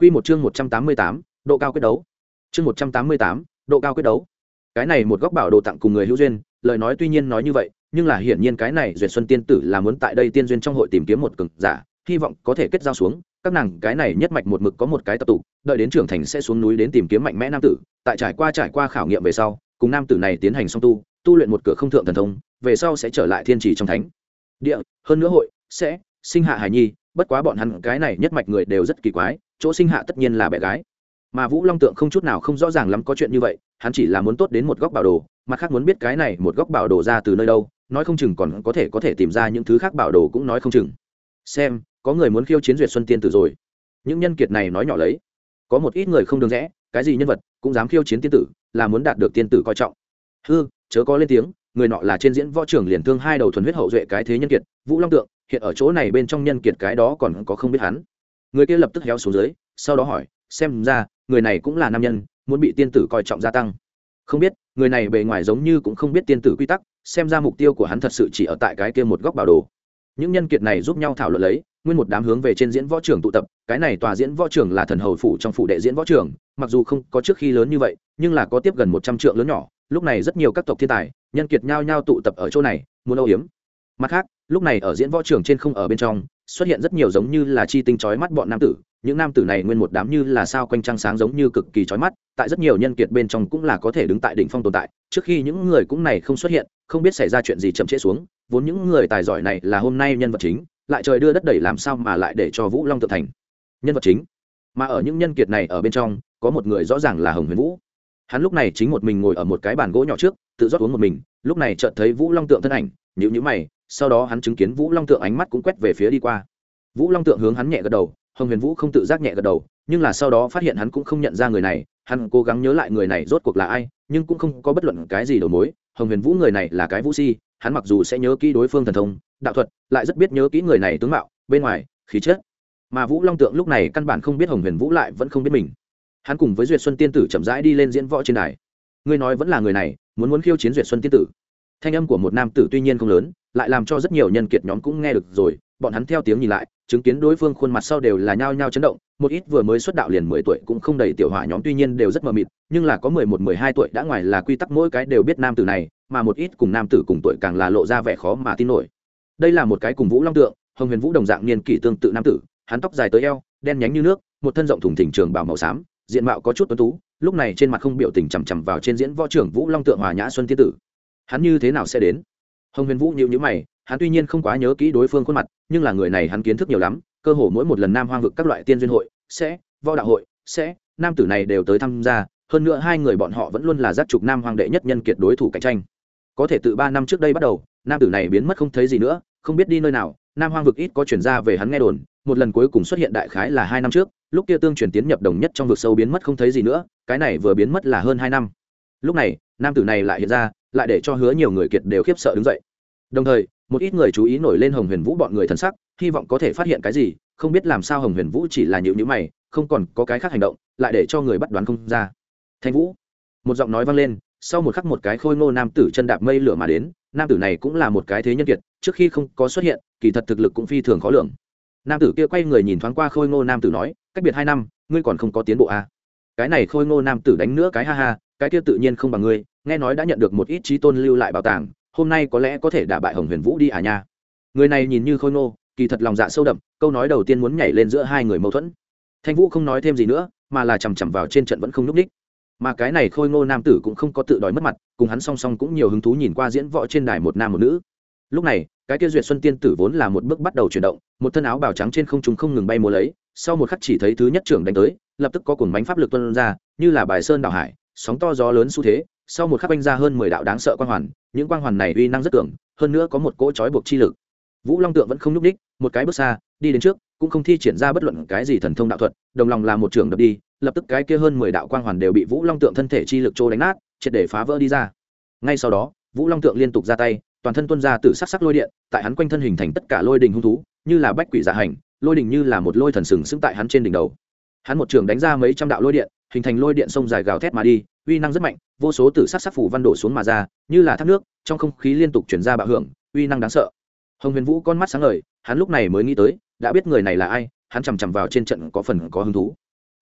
Quy một chương 188, độ cao quyết đấu. Chương 188, độ cao quyết đấu. Cái này một góc bảo đồ tặng cùng người hữu duyên, lời nói tuy nhiên nói như vậy, nhưng là hiển nhiên cái này Duyệt Xuân tiên tử là muốn tại đây tiên duyên trong hội tìm kiếm một cường giả, hy vọng có thể kết giao xuống, các nàng cái này nhất mạch một mực có một cái tập tụ, đợi đến trưởng thành sẽ xuống núi đến tìm kiếm mạnh mẽ nam tử, tại trải qua trải qua khảo nghiệm về sau, cùng nam tử này tiến hành song tu, tu luyện một cửa không thượng thần thông, về sau sẽ trở lại thiên trì trong thánh địa, hơn nữa hội sẽ sinh hạ hải nhi, bất quá bọn hắn cái này nhất mạch người đều rất kỳ quái, chỗ sinh hạ tất nhiên là bé gái. Mà vũ long tượng không chút nào không rõ ràng lắm có chuyện như vậy, hắn chỉ là muốn tốt đến một góc bảo đồ, mặt khác muốn biết cái này một góc bảo đồ ra từ nơi đâu, nói không chừng còn có thể có thể tìm ra những thứ khác bảo đồ cũng nói không chừng. Xem, có người muốn khiêu chiến duyệt xuân tiên tử rồi. Những nhân kiệt này nói nhỏ lấy. Có một ít người không đường rẽ, cái gì nhân vật cũng dám khiêu chiến tiên tử, là muốn đạt được tiên tử coi trọng. Hư, chớ có lên tiếng, người nọ là trên diễn võ trưởng liền thương hai đầu thuần huyết hậu duệ cái thế nhân kiệt, vũ long tượng, hiện ở chỗ này bên trong nhân kiệt cái đó còn có không biết hắn người kia lập tức héo xuống dưới, sau đó hỏi, xem ra, người này cũng là nam nhân, muốn bị tiên tử coi trọng gia tăng. Không biết, người này bề ngoài giống như cũng không biết tiên tử quy tắc, xem ra mục tiêu của hắn thật sự chỉ ở tại cái kia một góc bảo đồ. Những nhân kiệt này giúp nhau thảo luận lấy, nguyên một đám hướng về trên diễn võ trường tụ tập, cái này tòa diễn võ trường là thần hầu phủ trong phủ đệ diễn võ trường, mặc dù không có trước khi lớn như vậy, nhưng là có tiếp gần một trăm triệu lớn nhỏ, lúc này rất nhiều các tộc thiên tài, nhân kiệt nhao nhao tụ tập ở chỗ này, muốn âu hiếm mặt khác, lúc này ở diễn võ trường trên không ở bên trong xuất hiện rất nhiều giống như là chi tinh chói mắt bọn nam tử, những nam tử này nguyên một đám như là sao quanh trăng sáng giống như cực kỳ chói mắt, tại rất nhiều nhân kiệt bên trong cũng là có thể đứng tại đỉnh phong tồn tại, trước khi những người cũng này không xuất hiện, không biết xảy ra chuyện gì chậm trễ xuống, vốn những người tài giỏi này là hôm nay nhân vật chính, lại trời đưa đất đẩy làm sao mà lại để cho vũ long tự thành? Nhân vật chính? Mà ở những nhân kiệt này ở bên trong, có một người rõ ràng là hồng huyền vũ. Hắn lúc này chính một mình ngồi ở một cái bàn gỗ nhỏ trước tự rót uống một mình, lúc này chợt thấy vũ long tượng thân ảnh nhữ nhữ mày, sau đó hắn chứng kiến vũ long tượng ánh mắt cũng quét về phía đi qua. Vũ long tượng hướng hắn nhẹ gật đầu, hồng huyền vũ không tự giác nhẹ gật đầu, nhưng là sau đó phát hiện hắn cũng không nhận ra người này, hắn cố gắng nhớ lại người này rốt cuộc là ai, nhưng cũng không có bất luận cái gì đầu mối, hồng huyền vũ người này là cái vũ si, hắn mặc dù sẽ nhớ kỹ đối phương thần thông, đạo thuật, lại rất biết nhớ kỹ người này tướng mạo, bên ngoài, khí chất. Mà vũ long tượng lúc này căn bản không biết hồng huyền vũ lại vẫn không biết mình. Hắn cùng với duyệt xuân tiên tử chậm rãi đi lên diễn võ trên đài ngươi nói vẫn là người này, muốn muốn khiêu chiến duyệt xuân tiên tử. Thanh âm của một nam tử tuy nhiên không lớn, lại làm cho rất nhiều nhân kiệt nhóm cũng nghe được rồi, bọn hắn theo tiếng nhìn lại, chứng kiến đối phương khuôn mặt sau đều là nhao nhao chấn động, một ít vừa mới xuất đạo liền mười tuổi cũng không đầy tiểu hỏa nhóm tuy nhiên đều rất mờ mịt, nhưng là có mười một, mười hai tuổi đã ngoài là quy tắc mỗi cái đều biết nam tử này, mà một ít cùng nam tử cùng tuổi càng là lộ ra vẻ khó mà tin nổi. Đây là một cái cùng vũ long tượng, hồng huyền vũ đồng dạng niên kỷ tương tự nam tử, hắn tóc dài tới eo, đen nhánh như nước, một thân rộng thùng thỉnh trường bảo màu xám diện mạo có chút tuấn tú, lúc này trên mặt không biểu tình chằm chằm vào trên diễn võ trưởng vũ long tượng hòa nhã xuân thiên tử. Hắn như thế nào sẽ đến? Hồng huyền vũ nhịu nhữ mày, hắn tuy nhiên không quá nhớ kỹ đối phương khuôn mặt, nhưng là người này hắn kiến thức nhiều lắm, cơ hồ mỗi một lần nam hoang vực các loại tiên duyên hội, sẽ, võ đạo hội, sẽ, nam tử này đều tới tham gia, hơn nữa hai người bọn họ vẫn luôn là giác trục nam hoàng đệ nhất nhân kiệt đối thủ cạnh tranh. Có thể từ ba năm trước đây bắt đầu, nam tử này biến mất không thấy gì nữa, không biết đi nơi nào, nam hoang vực ít có chuyển ra về hắn nghe đồn một lần cuối cùng xuất hiện đại khái là hai năm trước, lúc kia tương truyền tiến nhập đồng nhất trong vực sâu biến mất không thấy gì nữa, cái này vừa biến mất là hơn hai năm. Lúc này, nam tử này lại hiện ra, lại để cho hứa nhiều người kiệt đều khiếp sợ đứng dậy. Đồng thời, một ít người chú ý nổi lên hồng huyền vũ bọn người thân sắc, hy vọng có thể phát hiện cái gì, không biết làm sao hồng huyền vũ chỉ là nhịu nhữ mày, không còn có cái khác hành động, lại để cho người bắt đoán không ra. Thanh vũ, một giọng nói vang lên, sau một khắc một cái khôi ngô nam tử chân đạp mây lửa mà đến, nam tử này cũng là một cái thế nhân kiệt, trước khi không có xuất hiện, kỳ thật thực lực cũng phi thường khó lường nam tử kia quay người nhìn thoáng qua khôi ngô nam tử nói, cách biệt hai năm, ngươi còn không có tiến bộ à. cái này khôi ngô nam tử đánh nữa cái ha ha, cái kia tự nhiên không bằng ngươi, nghe nói đã nhận được một ít trí tôn lưu lại bảo tàng, hôm nay có lẽ có thể đả bại hồng huyền vũ đi à nha. Người này nhìn như khôi ngô, kỳ thật lòng dạ sâu đậm, câu nói đầu tiên muốn nhảy lên giữa hai người mâu thuẫn. Thanh vũ không nói thêm gì nữa, mà là chằm chằm vào trên trận vẫn không n ú c ních mà cái này khôi ngô nam tử cũng không có tự đòi mất mặt, cùng hắn song song cũng nhiều hứng thú nhìn qua diễn võ trên đài một nam một nữ. Lúc này cái kia duyệt xuân tiên tử vốn là một bước bắt đầu chuyển động, một thân áo bào trắng trên không t không ngừng bay múa lấy, sau một khắc chỉ thấy thứ nhất trưởng đánh tới, lập tức có cuồng bánh pháp lực tuân ra, như là bài sơn đảo hải, sóng to gió lớn xu thế, sau một khắc anh ra hơn mười đạo đáng sợ quang hoàn, những quang hoàn này uy năng rất tưởng hơn nữa có một cỗ trói buộc chi lực. Vũ long tượng vẫn không nhúc ních một cái bước xa, đi đến trước, cũng không thi triển ra bất luận cái gì thần thông đạo thuật, đồng lòng là một trường đập đi, lập tức cái kia hơn mười đạo quang hoàn đều bị vũ long tượng thân thể chi lực trô đánh nát, triệt để phá vỡ đi ra. Ngay sau đó, vũ long tượng liên tục ra tay toàn thân tuân ra từ sắc sắc lôi điện, tại hắn quanh thân hình thành tất cả lôi đình hung thú, như là bách quỷ giả hành, lôi đình như là một lôi thần sừng sững tại hắn trên đỉnh đầu. Hắn một trường đánh ra mấy trăm đạo lôi điện, hình thành lôi điện sông dài gào thét mà đi, uy năng rất mạnh, vô số từ sắc sắc phủ văn đổ xuống mà ra, như là thác nước, trong không khí liên tục chuyển ra bạo hưởng, uy năng đáng sợ. Hồng huyền vũ con mắt sáng lời hắn lúc này mới nghĩ tới, đã biết người này là ai, hắn chằm chằm vào trên trận có phần có hứng thú.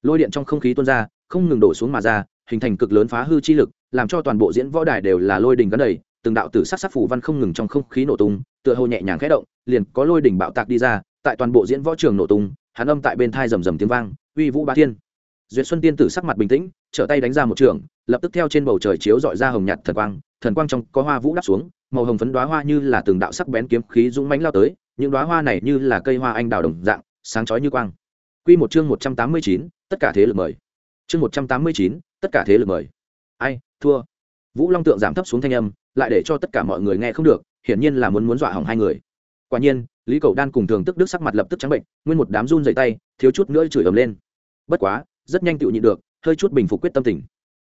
Lôi điện trong không khí tuôn ra, không ngừng đổ xuống mà ra, hình thành cực lớn phá hư chi lực, làm cho toàn bộ diễn võ đài đều là lôi đỉnh gắn đầy từng đạo tử sắc sắc phủ văn không ngừng trong không khí nổ tung tựa hồ nhẹ nhàng khẽ động liền có lôi đỉnh bạo tạc đi ra tại toàn bộ diễn võ trường nổ tung hắn âm tại bên thai rầm rầm tiếng vang uy vũ ba thiên duyệt xuân tiên tử sắc mặt bình tĩnh trở tay đánh ra một trường lập tức theo trên bầu trời chiếu dọi ra hồng nhạt thần quang thần quang trong có hoa vũ đáp xuống màu hồng phấn đóa hoa như là từng đạo sắc bén kiếm khí dũng mãnh lao tới những đóa hoa này như là cây hoa anh đào đồng dạng sáng chói như quang Quy một chương một trăm tám mươi chín, tất cả thế lực mời. Chương một trăm tám mươi chín, tất cả thế lực mời. Ai, thua. Vũ Long tượng giảm thấp xuống thanh âm, lại để cho tất cả mọi người nghe không được, hiển nhiên là muốn muốn dọa hỏng hai người. Quả nhiên, Lý Cầu Đan cùng Thường Tức Đức sắc mặt lập tức trắng bệnh, nguyên một đám run dày tay, thiếu chút nữa chửi ầm lên. Bất quá, rất nhanh tự nhịn được, hơi chút bình phục quyết tâm tình.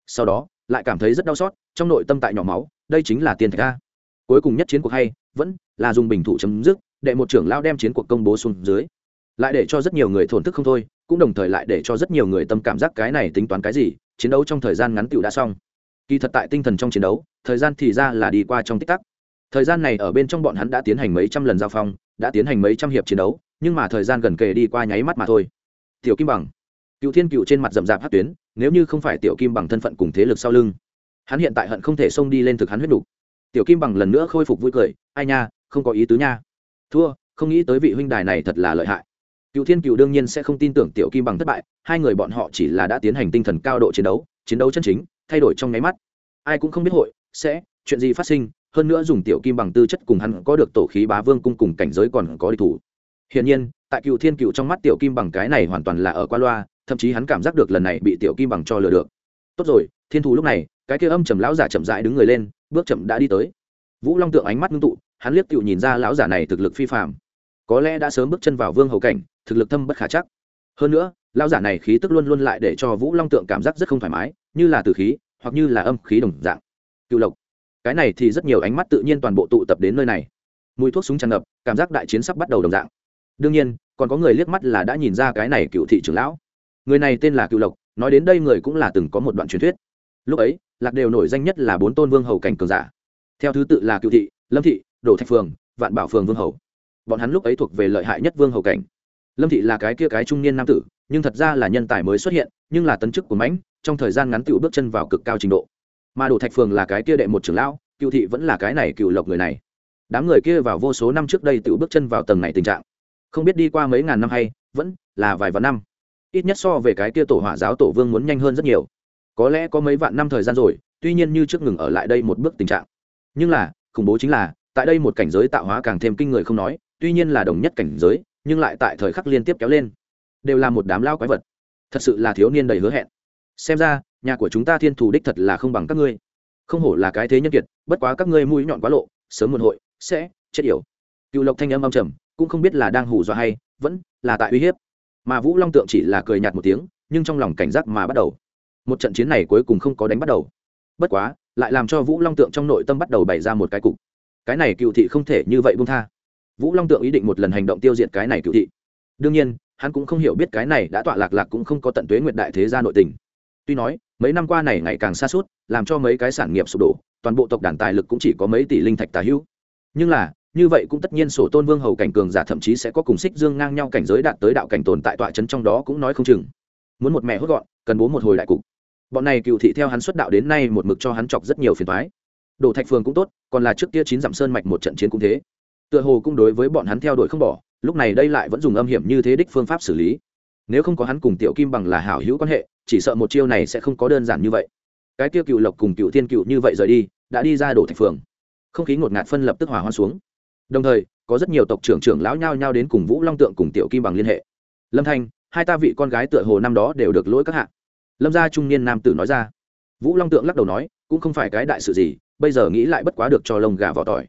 Sau đó, lại cảm thấy rất đau xót, trong nội tâm tại nhỏ máu, đây chính là tiền thạch ca Cuối cùng nhất chiến cuộc hay, vẫn là dùng bình thủ chấm dứt, đệ một trưởng lao đem chiến cuộc công bố xuống dưới lại để cho rất nhiều người thổn thức không thôi cũng đồng thời lại để cho rất nhiều người tâm cảm giác cái này tính toán cái gì chiến đấu trong thời gian ngắn tựu đã xong kỳ thật tại tinh thần trong chiến đấu, thời gian thì ra là đi qua trong tích tắc. Thời gian này ở bên trong bọn hắn đã tiến hành mấy trăm lần giao phong, đã tiến hành mấy trăm hiệp chiến đấu, nhưng mà thời gian gần kề đi qua nháy mắt mà thôi. Tiểu kim bằng. Cựu thiên cựu trên mặt rậm rạp hát tuyến, nếu như không phải tiểu kim bằng thân phận cùng thế lực sau lưng, hắn hiện tại hận không thể xông đi lên thực hắn huyết đủ. tiểu kim bằng lần nữa khôi phục vui cười, ai nha, không có ý tứ nha. Thua, không nghĩ tới vị huynh đài này thật là lợi hại. Cựu thiên cựu đương nhiên sẽ không tin tưởng tiểu kim bằng thất bại, hai người bọn họ chỉ là đã tiến hành tinh thần cao độ chiến đấu chiến đấu chân chính thay đổi trong nháy mắt. Ai cũng không biết hội sẽ, chuyện gì phát sinh, hơn nữa dùng tiểu kim bằng tư chất cùng hắn có được tổ khí bá vương cung cùng cảnh giới còn có địch thủ. Hiển nhiên, tại cựu thiên cựu trong mắt tiểu kim bằng cái này hoàn toàn là ở qua loa, thậm chí hắn cảm giác được lần này bị tiểu kim bằng cho lừa được. Tốt rồi, thiên thù lúc này, cái kia âm trầm lão giả chậm rãi đứng người lên, bước chậm đã đi tới. Vũ long tượng ánh mắt ngưng tụ, hắn liếc cựu nhìn ra lão giả này thực lực phi phạm có lẽ đã sớm bước chân vào vương hầu cảnh, thực lực thâm bất khả chắc. Hơn nữa, lão giả này khí tức luôn luôn lại để cho vũ long tượng cảm giác rất không thoải mái như là từ khí, hoặc như là âm khí đồng dạng. Cựu lộc. Cái này thì rất nhiều ánh mắt tự nhiên toàn bộ tụ tập đến nơi này. Mùi thuốc súng tràn ngập, cảm giác đại chiến sắp bắt đầu đồng dạng. Đương nhiên, còn có người liếc mắt là đã nhìn ra cái này cựu thị trưởng lão. Người này tên là cựu lộc, nói đến đây người cũng là từng có một đoạn truyền thuyết. Lúc ấy, lạc đều nổi danh nhất là bốn tôn vương hầu cảnh cường giả. Theo thứ tự là cựu thị, lâm thị, đổ thạch phường, vạn bảo phường vương hầu. Bọn hắn lúc ấy thuộc về lợi hại nhất vương hầu cảnh. Lâm thị là cái kia cái trung niên nam tử, nhưng thật ra là nhân tài mới xuất hiện nhưng là tấn chức của mãnh, trong thời gian ngắn tựu bước chân vào cực cao trình độ. Mà đồ thạch phường là cái kia đệ một trưởng lão, cựu thị vẫn là cái này cựu lộc người này. Đám người kia vào vô số năm trước đây tựu bước chân vào tầng này tình trạng. Không biết đi qua mấy ngàn năm hay, vẫn là vài vạn năm. Ít nhất so về cái kia tổ hỏa giáo tổ vương muốn nhanh hơn rất nhiều. Có lẽ có mấy vạn năm thời gian rồi, tuy nhiên như trước ngừng ở lại đây một bước tình trạng. Nhưng là, khủng bố chính là, tại đây một cảnh giới tạo hóa càng thêm kinh người không nói, tuy nhiên là đồng nhất cảnh giới, nhưng lại tại thời khắc liên tiếp kéo lên. Đều là một đám lao quái vật thật sự là thiếu niên đầy hứa hẹn. Xem ra, nhà của chúng ta thiên thủ đích thật là không bằng các ngươi. Không hổ là cái thế nhân kiệt, bất quá các ngươi mũi nhọn quá lộ, sớm muộn hội sẽ chết yểu. Cựu lộc thanh âm âm trầm, cũng không biết là đang hù dọa hay vẫn là tại uy hiếp. Mà vũ long tượng chỉ là cười nhạt một tiếng, nhưng trong lòng cảnh giác mà bắt đầu. Một trận chiến này cuối cùng không có đánh bắt đầu. Bất quá, lại làm cho vũ long tượng trong nội tâm bắt đầu bày ra một cái cục. Cái này cựu thị không thể như vậy buông tha. Vũ long tượng ý định một lần hành động tiêu diệt cái này cựu thị. Đương nhiên hắn cũng không hiểu biết cái này đã tọa lạc lạc cũng không có tận tuế nguyện đại thế gia nội tình. Tuy nói, mấy năm qua này ngày càng xa suốt, làm cho mấy cái sản nghiệp sụp đổ, toàn bộ tộc đàn tài lực cũng chỉ có mấy tỷ linh thạch tà hữu. Nhưng là, như vậy cũng tất nhiên sổ tôn vương hầu cảnh cường giả thậm chí sẽ có cùng xích dương ngang nhau cảnh giới đạt tới đạo cảnh tồn tại tọa trấn trong đó cũng nói không chừng. Muốn một mẹ hốt gọn, cần bố một hồi đại cục. Bọn này cựu thị theo hắn xuất đạo đến nay một mực cho hắn chọc rất nhiều phiền thoái đồ thạch phường cũng tốt, còn là trước kia chín dặm sơn mạch một trận chiến cũng thế. Tựa hồ cũng đối với bọn hắn theo đuổi không bỏ lúc này đây lại vẫn dùng âm hiểm như thế đích phương pháp xử lý. Nếu không có hắn cùng tiểu kim bằng là hảo hữu quan hệ, chỉ sợ một chiêu này sẽ không có đơn giản như vậy. Cái tiêu cựu lộc cùng cựu thiên cựu như vậy rời đi, đã đi ra đổ thạch phường. Không khí ngột ngạt phân lập tức hỏa hoa xuống. Đồng thời, có rất nhiều tộc trưởng trưởng lão nhao nhao đến cùng vũ long tượng cùng tiểu kim bằng liên hệ. Lâm thanh, hai ta vị con gái tựa hồ năm đó đều được lỗi các hạ. Lâm gia trung niên nam tử nói ra. Vũ long tượng lắc đầu nói, cũng không phải cái đại sự gì, bây giờ nghĩ lại bất quá được cho lông gà vỏ tỏi.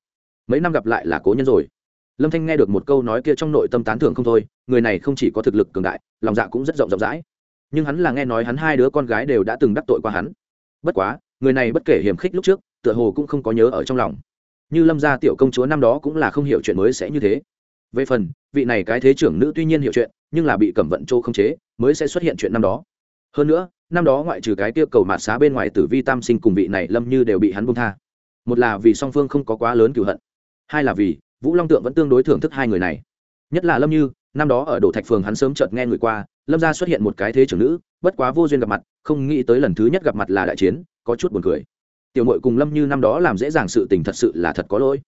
Mấy năm gặp lại là cố nhân rồi lâm thanh nghe được một câu nói kia trong nội tâm tán thưởng không thôi, người này không chỉ có thực lực cường đại, lòng dạ cũng rất rộng rộng rãi. Nhưng hắn là nghe nói hắn hai đứa con gái đều đã từng đắc tội qua hắn. Bất quá, người này bất kể hiềm khích lúc trước, tựa hồ cũng không có nhớ ở trong lòng. Như lâm gia tiểu công chúa năm đó cũng là không hiểu chuyện mới sẽ như thế. Về phần, vị này cái thế trưởng nữ tuy nhiên hiểu chuyện, nhưng là bị cẩm vận châu không chế, mới sẽ xuất hiện chuyện năm đó. Hơn nữa, năm đó ngoại trừ cái tiêu cầu mạt xá bên ngoài tử vi tam sinh cùng vị này lâm như đều bị hắn bung tha. Một là vì song phương không có quá lớn cựu hận, hai là vì vũ long tượng vẫn tương đối thưởng thức hai người này. Nhất là lâm như, năm đó ở đổ thạch phường hắn sớm chợt nghe người qua, lâm gia xuất hiện một cái thế trưởng nữ, bất quá vô duyên gặp mặt, không nghĩ tới lần thứ nhất gặp mặt là đại chiến, có chút buồn cười. Tiểu mội cùng lâm như năm đó làm dễ dàng sự tình thật sự là thật có lỗi.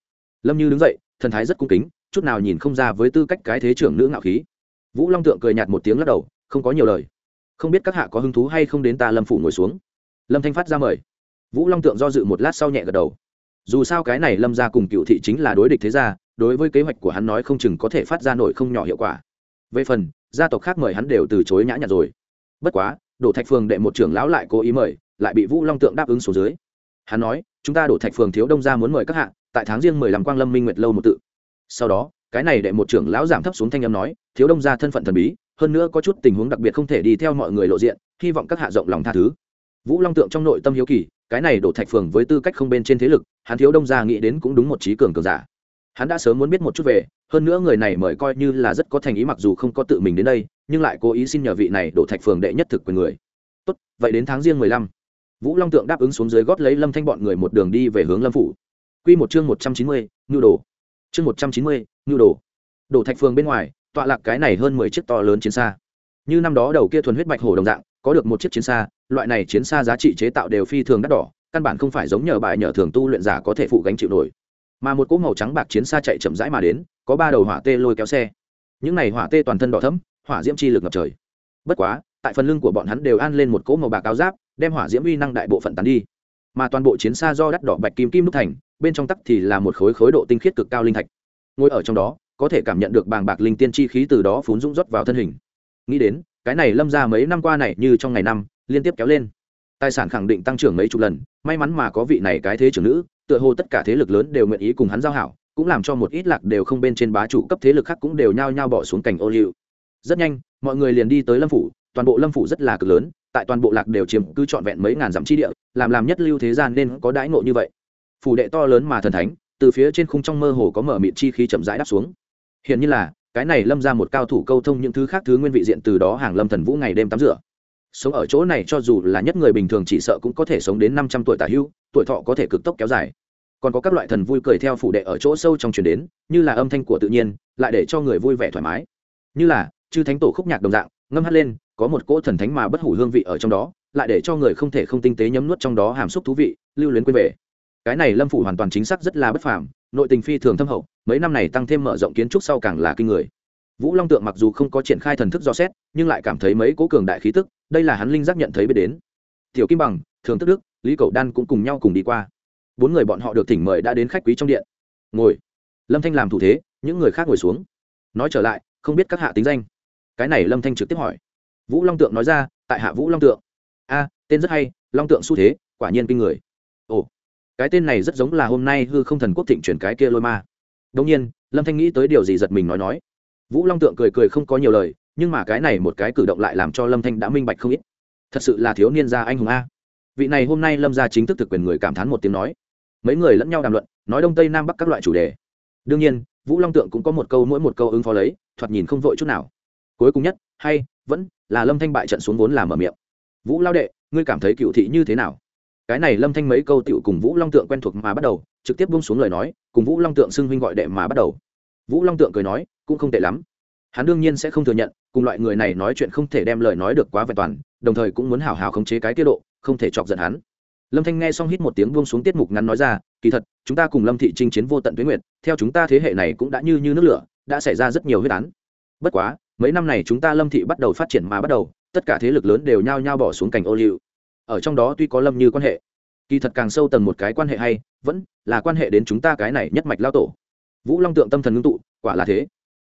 Lâm như đứng dậy, thần thái rất cung kính, chút nào nhìn không ra với tư cách cái thế trưởng nữ ngạo khí. Vũ long tượng cười nhạt một tiếng lắc đầu, không có nhiều lời. Không biết các hạ có hứng thú hay không đến ta lâm phủ ngồi xuống. Lâm thanh phát ra mời. Vũ long tượng do dự một lát sau nhẹ gật đầu dù sao cái này lâm ra cùng cựu thị chính là đối địch thế gia, đối với kế hoạch của hắn nói không chừng có thể phát ra nổi không nhỏ hiệu quả. Về phần, gia tộc khác mời hắn đều từ chối nhã nhặn rồi. Bất quá đổ thạch phường đệ một trưởng lão lại cố ý mời, lại bị vũ long tượng đáp ứng số dưới. Hắn nói, chúng ta đổ thạch phường thiếu đông gia muốn mời các hạ, tại tháng riêng mười làm quang lâm minh nguyệt lâu một tự. Sau đó, cái này đệ một trưởng lão giảm thấp xuống thanh âm nói, thiếu đông gia thân phận thần bí, hơn nữa có chút tình huống đặc biệt không thể đi theo mọi người lộ diện, hy vọng các hạ rộng lòng tha thứ. Vũ long tượng trong nội tâm hiếu kỳ cái này đổ thạch phường với tư cách không bên trên thế lực, hắn thiếu đông gia nghĩ đến cũng đúng một trí cường cường giả. Hắn đã sớm muốn biết một chút về, hơn nữa người này mời coi như là rất có thành ý mặc dù không có tự mình đến đây, nhưng lại cố ý xin nhờ vị này đổ thạch phường đệ nhất thực quyền người. Tốt, vậy đến tháng riêng mười lăm, vũ long tượng đáp ứng xuống dưới gót lấy lâm thanh bọn người một đường đi về hướng lâm phủ. Q một chương một trăm chín mươi ngưu đồ. Chương một trăm chín mươi ngưu đồ. Đổ thạch phường bên ngoài, tọa lạc cái này hơn mười chiếc to lớn chiến xa. Như năm đó đầu kia thuần huyết bạch hổ đồng dạng, có được một chiếc chiến xa loại này chiến xa giá trị chế tạo đều phi thường đắt đỏ, căn bản không phải giống nhờ bài nhờ thường tu luyện giả có thể phụ gánh chịu nổi. Mà một cỗ màu trắng bạc chiến xa chạy chậm rãi mà đến, có ba đầu hỏa tê lôi kéo xe. Những này hỏa tê toàn thân đỏ thấm hỏa diễm chi lực ngập trời. Bất quá, tại phần lưng của bọn hắn đều an lên một cỗ màu bạc áo giáp, đem hỏa diễm uy năng đại bộ phận tán đi. Mà toàn bộ chiến xa do đắt đỏ bạch kim kim đúc thành, bên trong tắc thì là một khối khối độ tinh khiết cực cao linh thạch. Ngồi ở trong đó, có thể cảm nhận được bàng bạc linh tiên chi khí từ đó phún rung rót vào thân hình. Nghĩ đến, cái này lâm ra mấy năm qua này như trong ngày năm liên tiếp kéo lên. Tài sản khẳng định tăng trưởng mấy chục lần, may mắn mà có vị này cái thế trưởng nữ, tựa hồ tất cả thế lực lớn đều nguyện ý cùng hắn giao hảo, cũng làm cho một ít lạc đều không bên trên bá chủ cấp thế lực khác cũng đều nhao nhao bỏ xuống cảnh ô liu. Rất nhanh, mọi người liền đi tới lâm phủ, toàn bộ lâm phủ rất là cực lớn, tại toàn bộ lạc đều chiếm cứ trọn vẹn mấy ngàn dặm chi địa, làm làm nhất lưu thế gian nên có đãi ngộ như vậy. Phủ đệ to lớn mà thần thánh, từ phía trên khung trong mơ hồ có mở mịt chi khí chậm rãi đáp xuống. Hiện như là, cái này lâm ra một cao thủ câu thông những thứ khác thứ nguyên vị diện từ đó hàng lâm thần vũ ngày đêm tắm rửa sống ở chỗ này cho dù là nhất người bình thường chỉ sợ cũng có thể sống đến năm trăm tuổi tả hưu, tuổi thọ có thể cực tốc kéo dài. Còn có các loại thần vui cười theo phủ đệ ở chỗ sâu trong truyền đến, như là âm thanh của tự nhiên, lại để cho người vui vẻ thoải mái. Như là, chư thánh tổ khúc nhạc đồng dạng, ngâm hát lên, có một cỗ thần thánh mà bất hủ hương vị ở trong đó, lại để cho người không thể không tinh tế nhấm nuốt trong đó hàm xúc thú vị, lưu luyến quên về. Cái này lâm phủ hoàn toàn chính xác rất là bất phàm, nội tình phi thường thâm hậu, mấy năm này tăng thêm mở rộng kiến trúc sau càng là kinh người vũ long tượng mặc dù không có triển khai thần thức do xét, nhưng lại cảm thấy mấy cố cường đại khí tức, đây là hắn linh giác nhận thấy biết đến. Tiểu kim bằng, thường tức đức, lý cầu đan cũng cùng nhau cùng đi qua. Bốn người bọn họ được thỉnh mời đã đến khách quý trong điện. Ngồi. Lâm thanh làm thủ thế, những người khác ngồi xuống. Nói trở lại, không biết các hạ tính danh. Cái này lâm thanh trực tiếp hỏi. Vũ long tượng nói ra, tại hạ vũ long tượng. A, tên rất hay, long tượng xu thế, quả nhiên kinh người. Ồ, cái tên này rất giống là hôm nay hư không thần quốc thịnh chuyển cái kia lôi ma. Đông nhiên, lâm thanh nghĩ tới điều gì giật mình nói nói vũ long tượng cười cười không có nhiều lời, nhưng mà cái này một cái cử động lại làm cho lâm thanh đã minh bạch không ít. Thật sự là thiếu niên gia anh hùng a. Vị này hôm nay lâm gia chính thức thực quyền người cảm thán một tiếng nói. Mấy người lẫn nhau đàm luận, nói đông tây nam bắc các loại chủ đề. Đương nhiên, vũ long tượng cũng có một câu mỗi một câu ứng phó lấy, thoạt nhìn không vội chút nào. Cuối cùng nhất, hay, vẫn là lâm thanh bại trận xuống vốn làm ở miệng. Vũ lao đệ, ngươi cảm thấy cựu thị như thế nào? Cái này lâm thanh mấy câu tựu cùng vũ long tượng quen thuộc mà bắt đầu, trực tiếp bung xuống lời nói, cùng vũ long tượng xưng huynh gọi đệ mà bắt đầu vũ long tượng cười nói, cũng không tệ lắm. Hắn đương nhiên sẽ không thừa nhận, cùng loại người này nói chuyện không thể đem lời nói được quá vẹn toàn, đồng thời cũng muốn hào hào khống chế cái tiết độ, không thể chọc giận hắn. Lâm thanh nghe xong hít một tiếng buông xuống tiết mục ngắn nói ra, kỳ thật, chúng ta cùng lâm thị chinh chiến vô tận tuyến nguyệt, theo chúng ta thế hệ này cũng đã như như nước lửa, đã xảy ra rất nhiều huyết án. Bất quá, mấy năm này chúng ta lâm thị bắt đầu phát triển mà bắt đầu, tất cả thế lực lớn đều nhao nhao bỏ xuống cảnh ô liu. Ở trong đó tuy có lâm như quan hệ, kỳ thật càng sâu tầng một cái quan hệ hay, vẫn là quan hệ đến chúng ta cái này nhất mạch lao tổ vũ long tượng tâm thần ngưng tụ, quả là thế.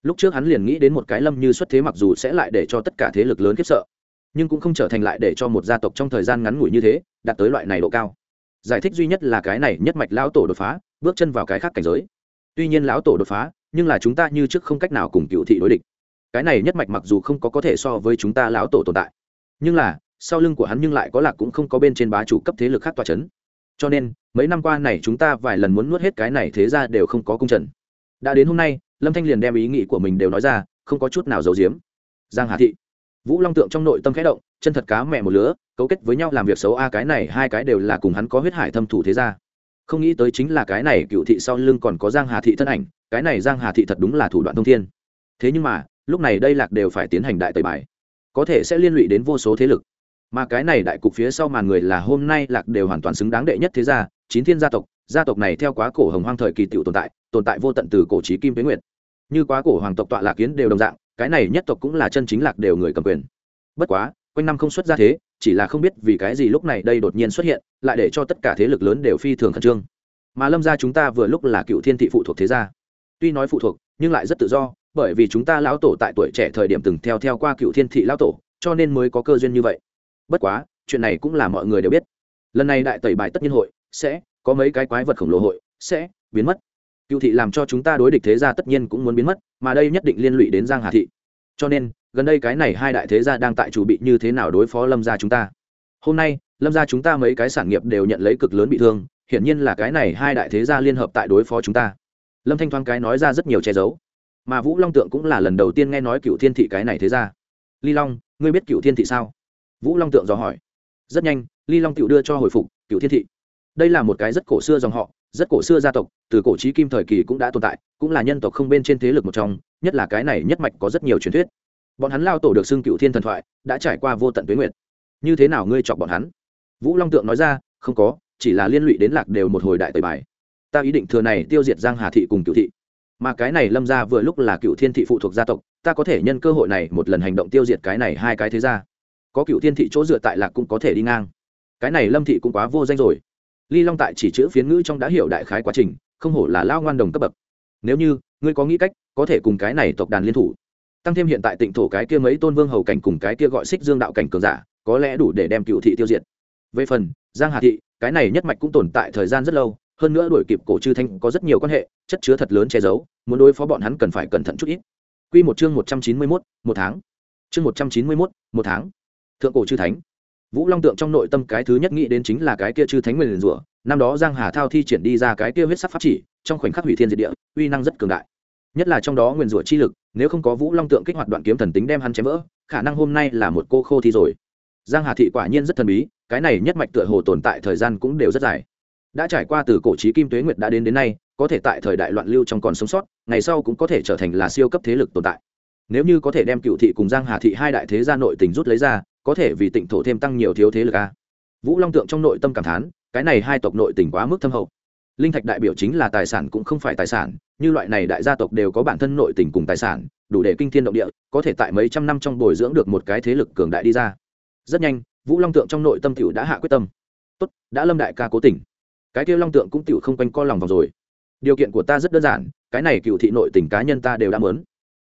Lúc trước hắn liền nghĩ đến một cái lâm như xuất thế mặc dù sẽ lại để cho tất cả thế lực lớn khiếp sợ, nhưng cũng không trở thành lại để cho một gia tộc trong thời gian ngắn ngủi như thế, đạt tới loại này độ cao. Giải thích duy nhất là cái này nhất mạch lão tổ đột phá, bước chân vào cái khác cảnh giới. Tuy nhiên lão tổ đột phá, nhưng là chúng ta như trước không cách nào cùng cựu thị đối địch. Cái này nhất mạch mặc dù không có có thể so với chúng ta lão tổ tồn tại, nhưng là sau lưng của hắn nhưng lại có lạc cũng không có bên trên bá chủ cấp thế lực khác tòa c h ấ n cho nên, mấy năm qua này chúng ta vài lần muốn nuốt hết cái này thế ra đều không có cung trần. Đã đến hôm nay, lâm thanh liền đem ý nghĩ của mình đều nói ra, không có chút nào giấu giếm. Giang hà thị. Vũ long tượng trong nội tâm khẽ động, chân thật cá mẹ một lứa, cấu kết với nhau làm việc xấu a, cái này hai cái đều là cùng hắn có huyết hải thâm thủ thế ra không nghĩ tới chính là cái này cựu thị sau lưng còn có giang hà thị thân ảnh, cái này giang hà thị thật đúng là thủ đoạn thông thiên. Thế nhưng mà, lúc này đây lạc đều phải tiến hành đại tẩy bài. Có thể sẽ liên lụy đến vô số thế lực mà cái này đại cục phía sau màn người là hôm nay lạc đều hoàn toàn xứng đáng đệ nhất thế gia, chín thiên gia tộc. Gia tộc này theo quá cổ hồng hoang thời kỳ tiểu tồn tại tồn tại vô tận từ cổ trí kim tuế nguyệt. Như quá cổ hoàng tộc tọa lạc kiến đều đồng dạng, cái này nhất tộc cũng là chân chính lạc đều người cầm quyền. Bất quá, quanh năm không xuất ra thế, chỉ là không biết vì cái gì lúc này đây đột nhiên xuất hiện, lại để cho tất cả thế lực lớn đều phi thường khẩn trương. Mà lâm gia chúng ta vừa lúc là cựu thiên thị phụ thuộc thế gia. Tuy nói phụ thuộc, nhưng lại rất tự do, bởi vì chúng ta lão tổ tại tuổi trẻ thời điểm từng theo theo qua cựu thiên thị lão tổ, cho nên mới có cơ duyên như vậy bất quá, chuyện này cũng là mọi người đều biết. Lần này đại tẩy bài tất nhiên hội, sẽ có mấy cái quái vật khổng lồ hội, sẽ biến mất. Cựu thị làm cho chúng ta đối địch thế gia tất nhiên cũng muốn biến mất, mà đây nhất định liên lụy đến giang hà thị. Cho nên, gần đây cái này hai đại thế gia đang tại chủ bị như thế nào đối phó lâm gia chúng ta. Hôm nay, lâm gia chúng ta mấy cái sản nghiệp đều nhận lấy cực lớn bị thương, hiển nhiên là cái này hai đại thế gia liên hợp tại đối phó chúng ta. Lâm thanh thoáng cái nói ra rất nhiều che giấu. Mà vũ long tượng cũng là lần đầu tiên nghe nói cựu thiên thị cái này thế gia. Ly long, ngươi biết cựu thiên thị sao? Vũ long tượng dò hỏi. Rất nhanh, ly long tựu đưa cho hồi phục cựu thiên thị. Đây là một cái rất cổ xưa dòng họ, rất cổ xưa gia tộc, từ cổ trí kim thời kỳ cũng đã tồn tại, cũng là nhân tộc không bên trên thế lực một trong, nhất là cái này nhất mạch có rất nhiều truyền thuyết. Bọn hắn lao tổ được xưng cựu thiên thần thoại, đã trải qua vô tận tuyến nguyệt. Như thế nào ngươi chọc bọn hắn? Vũ long tượng nói ra, không có, chỉ là liên lụy đến lạc đều một hồi đại tời bài. Ta ý định thừa này tiêu diệt giang hà thị cùng cựu thị. Mà cái này lâm ra vừa lúc là cựu thiên thị phụ thuộc gia tộc, ta có thể nhân cơ hội này một lần hành động tiêu diệt cái này hai cái thế gia có cựu thiên thị chỗ dựa tại lạc cũng có thể đi ngang. Cái này lâm thị cũng quá vô danh rồi. Ly long tại chỉ chữ phiến ngữ trong đã hiểu đại khái quá trình không hổ là lao ngoan đồng cấp bậc. Nếu như ngươi có nghĩ cách có thể cùng cái này tộc đàn liên thủ. Tăng thêm hiện tại tịnh thổ cái kia mấy tôn vương hầu cảnh cùng cái kia gọi xích dương đạo cảnh cường giả có lẽ đủ để đem cựu thị tiêu diệt. Về phần giang hà thị cái này nhất mạch cũng tồn tại thời gian rất lâu hơn nữa đuổi kịp cổ chư thanh có rất nhiều quan hệ chất chứa thật lớn che giấu muốn đối phó bọn hắn cần phải cẩn thận chút ít. Quy một chương một trăm chín mươi 191, một tháng. Chương một trăm chín mươi 191, một tháng. Thượng cổ chư thánh. Vũ Long tượng trong nội tâm cái thứ nhất nghĩ đến chính là cái kia chư thánh nguyên rủa, năm đó Giang Hà Thao thi triển đi ra cái kia huyết sắc pháp chỉ, trong khoảnh khắc hủy thiên diệt địa, uy năng rất cường đại. Nhất là trong đó nguyên rủa chi lực, nếu không có Vũ Long tượng kích hoạt đoạn kiếm thần tính đem hắn chém vỡ, khả năng hôm nay là một cô khô thi rồi. Giang Hà thị quả nhiên rất thần bí, cái này nhất mạch tựa hồ tồn tại thời gian cũng đều rất dài đã trải qua từ cổ trí kim tuế nguyệt đã đến đến nay có thể tại thời đại loạn lưu trong còn sống sót ngày sau cũng có thể trở thành là siêu cấp thế lực tồn tại nếu như có thể đem cựu thị cùng giang hà thị hai đại thế gia nội tình rút lấy ra có thể vì tịnh thổ thêm tăng nhiều thiếu thế lực a vũ long tượng trong nội tâm cảm thán, cái này hai tộc nội tình quá mức thâm hậu. Linh thạch đại biểu chính là tài sản cũng không phải tài sản, như loại này đại gia tộc đều có bản thân nội tình cùng tài sản, đủ để kinh thiên động địa, có thể tại mấy trăm năm trong bồi dưỡng được một cái thế lực cường đại đi ra. Rất nhanh, vũ long tượng trong nội tâm cựu đã hạ quyết tâm. Tốt, đã lâm đại ca cố tình. Cái kêu long tượng cũng tựu không quanh co lòng vòng rồi. Điều kiện của ta rất đơn giản, cái này cựu thị nội tình cá nhân ta đều đã mớn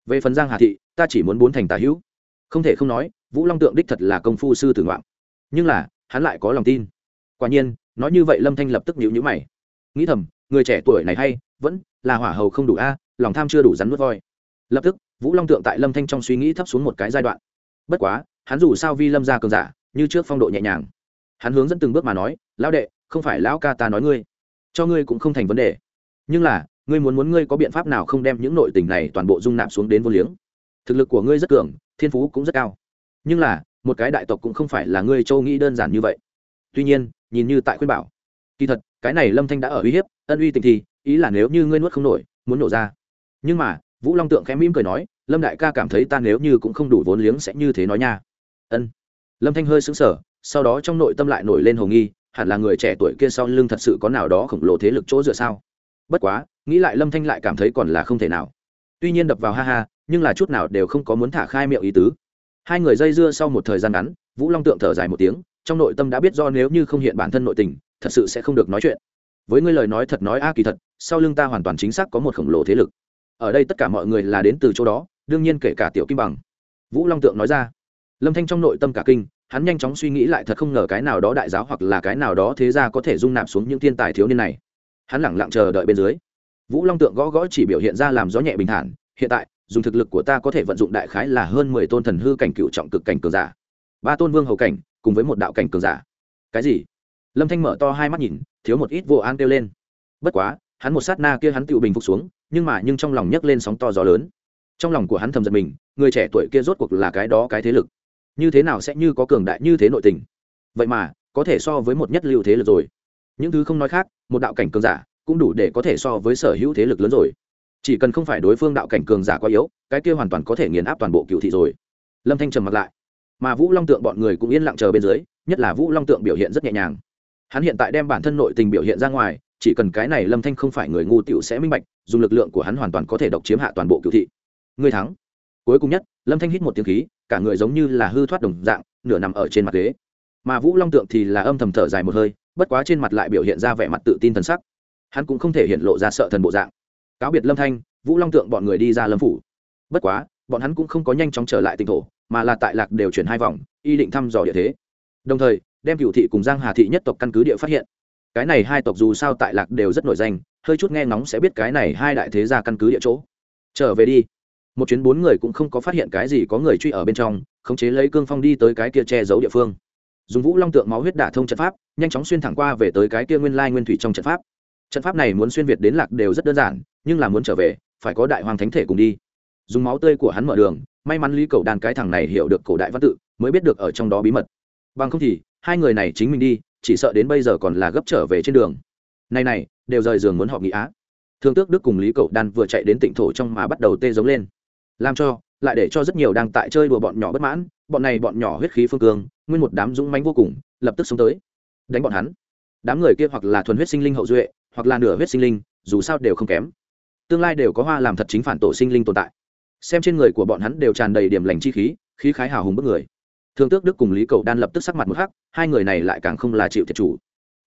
về phần giang hà thị, ta chỉ muốn bốn thành tà hữu. Không thể không nói vũ long tượng đích thật là công phu sư tử ngoạn. Nhưng là, hắn lại có lòng tin. Quả nhiên, nói như vậy lâm thanh lập tức nhíu nhíu mày. Nghĩ thầm, người trẻ tuổi này hay, vẫn là hỏa hầu không đủ a, lòng tham chưa đủ rắn nuốt voi. Lập tức, vũ long tượng tại lâm thanh trong suy nghĩ thấp xuống một cái giai đoạn. Bất quá, hắn dù sao vi lâm ra cường giả, như trước phong độ nhẹ nhàng. Hắn hướng dẫn từng bước mà nói, lão đệ, không phải lão ca ta nói ngươi, cho ngươi cũng không thành vấn đề. Nhưng là, ngươi muốn muốn ngươi có biện pháp nào không đem những nội tình này toàn bộ dung nạp xuống đến vô liếng? Thực lực của ngươi rất cường, thiên phú cũng rất cao nhưng là, một cái đại tộc cũng không phải là ngươi châu nghĩ đơn giản như vậy. Tuy nhiên, nhìn như tại khuyên bảo. Kỳ thật, cái này lâm thanh đã ở uy hiếp, ân uy tình thì, ý là nếu như ngươi nuốt không nổi, muốn nổ ra. Nhưng mà, vũ long tượng khẽ mỉm cười nói, lâm đại ca cảm thấy ta nếu như cũng không đủ vốn liếng sẽ như thế nói nha. Ân. Lâm thanh hơi sững sờ, sau đó trong nội tâm lại nổi lên hồ nghi, hẳn là người trẻ tuổi kia sau lưng thật sự có nào đó khổng lồ thế lực chỗ dựa sao? Bất quá, nghĩ lại lâm thanh lại cảm thấy còn là không thể nào. Tuy nhiên đập vào ha ha, nhưng là chút nào đều không có muốn thả khai miệng ý tứ hai người dây dưa sau một thời gian ngắn, vũ long tượng thở dài một tiếng, trong nội tâm đã biết do nếu như không hiện bản thân nội tình, thật sự sẽ không được nói chuyện. Với ngươi lời nói thật nói a kỳ thật, sau lưng ta hoàn toàn chính xác có một khổng lồ thế lực. Ở đây tất cả mọi người là đến từ chỗ đó, đương nhiên kể cả tiểu kim bằng. Vũ long tượng nói ra. Lâm thanh trong nội tâm cả kinh, hắn nhanh chóng suy nghĩ lại thật không ngờ cái nào đó đại giáo hoặc là cái nào đó thế ra có thể dung nạp xuống những thiên tài thiếu niên này. Hắn lẳng lặng chờ đợi bên dưới. Vũ long tượng gõ gõ chỉ biểu hiện ra làm gió nhẹ bình thản, hiện tại dùng thực lực của ta có thể vận dụng đại khái là hơn mười tôn thần hư cảnh cựu trọng cực cảnh cường giả. Ba tôn vương hầu cảnh, cùng với một đạo cảnh cường giả. Cái gì? Lâm thanh mở to hai mắt nhìn, thiếu một ít vô an kêu lên. Bất quá, hắn một sát na kia hắn tự bình phục xuống, nhưng mà nhưng trong lòng nhấc lên sóng to gió lớn. Trong lòng của hắn thầm giật mình, người trẻ tuổi kia rốt cuộc là cái đó cái thế lực. Như thế nào sẽ như có cường đại như thế nội tình? Vậy mà, có thể so với một nhất lưu thế lực rồi. Những thứ không nói khác, một đạo cảnh cường giả cũng đủ để có thể so với sở hữu thế lực lớn rồi chỉ cần không phải đối phương đạo cảnh cường giả quá yếu, cái kia hoàn toàn có thể nghiền áp toàn bộ cựu thị rồi. Lâm thanh trầm mặt lại. Mà vũ long tượng bọn người cũng yên lặng chờ bên dưới, nhất là vũ long tượng biểu hiện rất nhẹ nhàng. Hắn hiện tại đem bản thân nội tình biểu hiện ra ngoài, chỉ cần cái này lâm thanh không phải người ngu tiểu sẽ minh bạch, dùng lực lượng của hắn hoàn toàn có thể độc chiếm hạ toàn bộ cựu thị. Người thắng. Cuối cùng nhất, lâm thanh hít một tiếng khí, cả người giống như là hư thoát đồng dạng, nửa nằm ở trên mặt ghế. Mà vũ long tượng thì là âm thầm thở dài một hơi, bất quá trên mặt lại biểu hiện ra vẻ mặt tự tin thần sắc. Hắn cũng không thể hiện lộ ra sợ thần bộ dạng cáo biệt lâm thanh, vũ long tượng bọn người đi ra lâm phủ. bất quá, bọn hắn cũng không có nhanh chóng trở lại tỉnh thổ, mà là tại lạc đều chuyển hai vòng, y định thăm dò địa thế. đồng thời, đem cựu thị cùng giang hà thị nhất tộc căn cứ địa phát hiện. cái này hai tộc dù sao tại lạc đều rất nổi danh, hơi chút nghe ngóng sẽ biết cái này hai đại thế gia căn cứ địa chỗ. trở về đi. một chuyến bốn người cũng không có phát hiện cái gì có người truy ở bên trong, khống chế lấy cương phong đi tới cái kia che giấu địa phương. dùng vũ long tượng máu huyết đả thông trận pháp, nhanh chóng xuyên thẳng qua về tới cái kia nguyên lai nguyên thủy trong trận pháp trận pháp này muốn xuyên việt đến lạc đều rất đơn giản, nhưng là muốn trở về, phải có đại hoàng thánh thể cùng đi. Dùng máu tươi của hắn mở đường, may mắn lý cầu đàn cái thằng này hiểu được cổ đại văn tự, mới biết được ở trong đó bí mật. Bằng không thì, hai người này chính mình đi, chỉ sợ đến bây giờ còn là gấp trở về trên đường. Này này, đều rời giường muốn họ nghị á. Thương tước đức cùng lý cầu đan vừa chạy đến tỉnh thổ trong mà bắt đầu tê giống lên. Làm cho, lại để cho rất nhiều đang tại chơi đùa bọn nhỏ bất mãn, bọn này bọn nhỏ huyết khí phương cương, nguyên một đám dũng mãnh vô cùng, lập tức xuống tới. Đánh bọn hắn. Đám người kia hoặc là thuần huyết sinh linh hậu duệ hoặc là nửa huyết sinh linh, dù sao đều không kém. Tương lai đều có hoa làm thật chính phản tổ sinh linh tồn tại. Xem trên người của bọn hắn đều tràn đầy điểm lành chi khí khí khái hào hùng bức người. Thương tước đức cùng lý cầu đan lập tức sắc mặt một hắc, hai người này lại càng không là chịu thiệt chủ.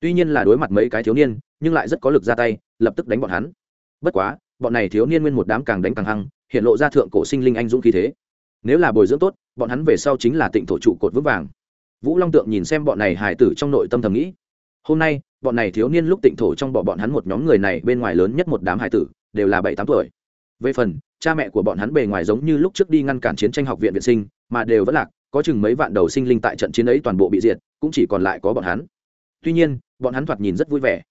Tuy nhiên là đối mặt mấy cái thiếu niên, nhưng lại rất có lực ra tay, lập tức đánh bọn hắn. Bất quá, bọn này thiếu niên nguyên một đám càng đánh càng hăng, hiện lộ ra thượng cổ sinh linh anh dũng khí thế. Nếu là bồi dưỡng tốt, bọn hắn về sau chính là tịnh thổ trụ cột vững vàng. Vũ long tượng nhìn xem bọn này hải tử trong nội tâm thầm nghĩ hôm nay, bọn này thiếu niên lúc tịnh thổ trong bọn bọn hắn một nhóm người này bên ngoài lớn nhất một đám hài tử, đều là bảy tám tuổi. Về phần, cha mẹ của bọn hắn bề ngoài giống như lúc trước đi ngăn cản chiến tranh học viện vệ sinh, mà đều vẫn lạc, có chừng mấy vạn đầu sinh linh tại trận chiến ấy toàn bộ bị diệt, cũng chỉ còn lại có bọn hắn. Tuy nhiên, bọn hắn thoạt nhìn rất vui vẻ.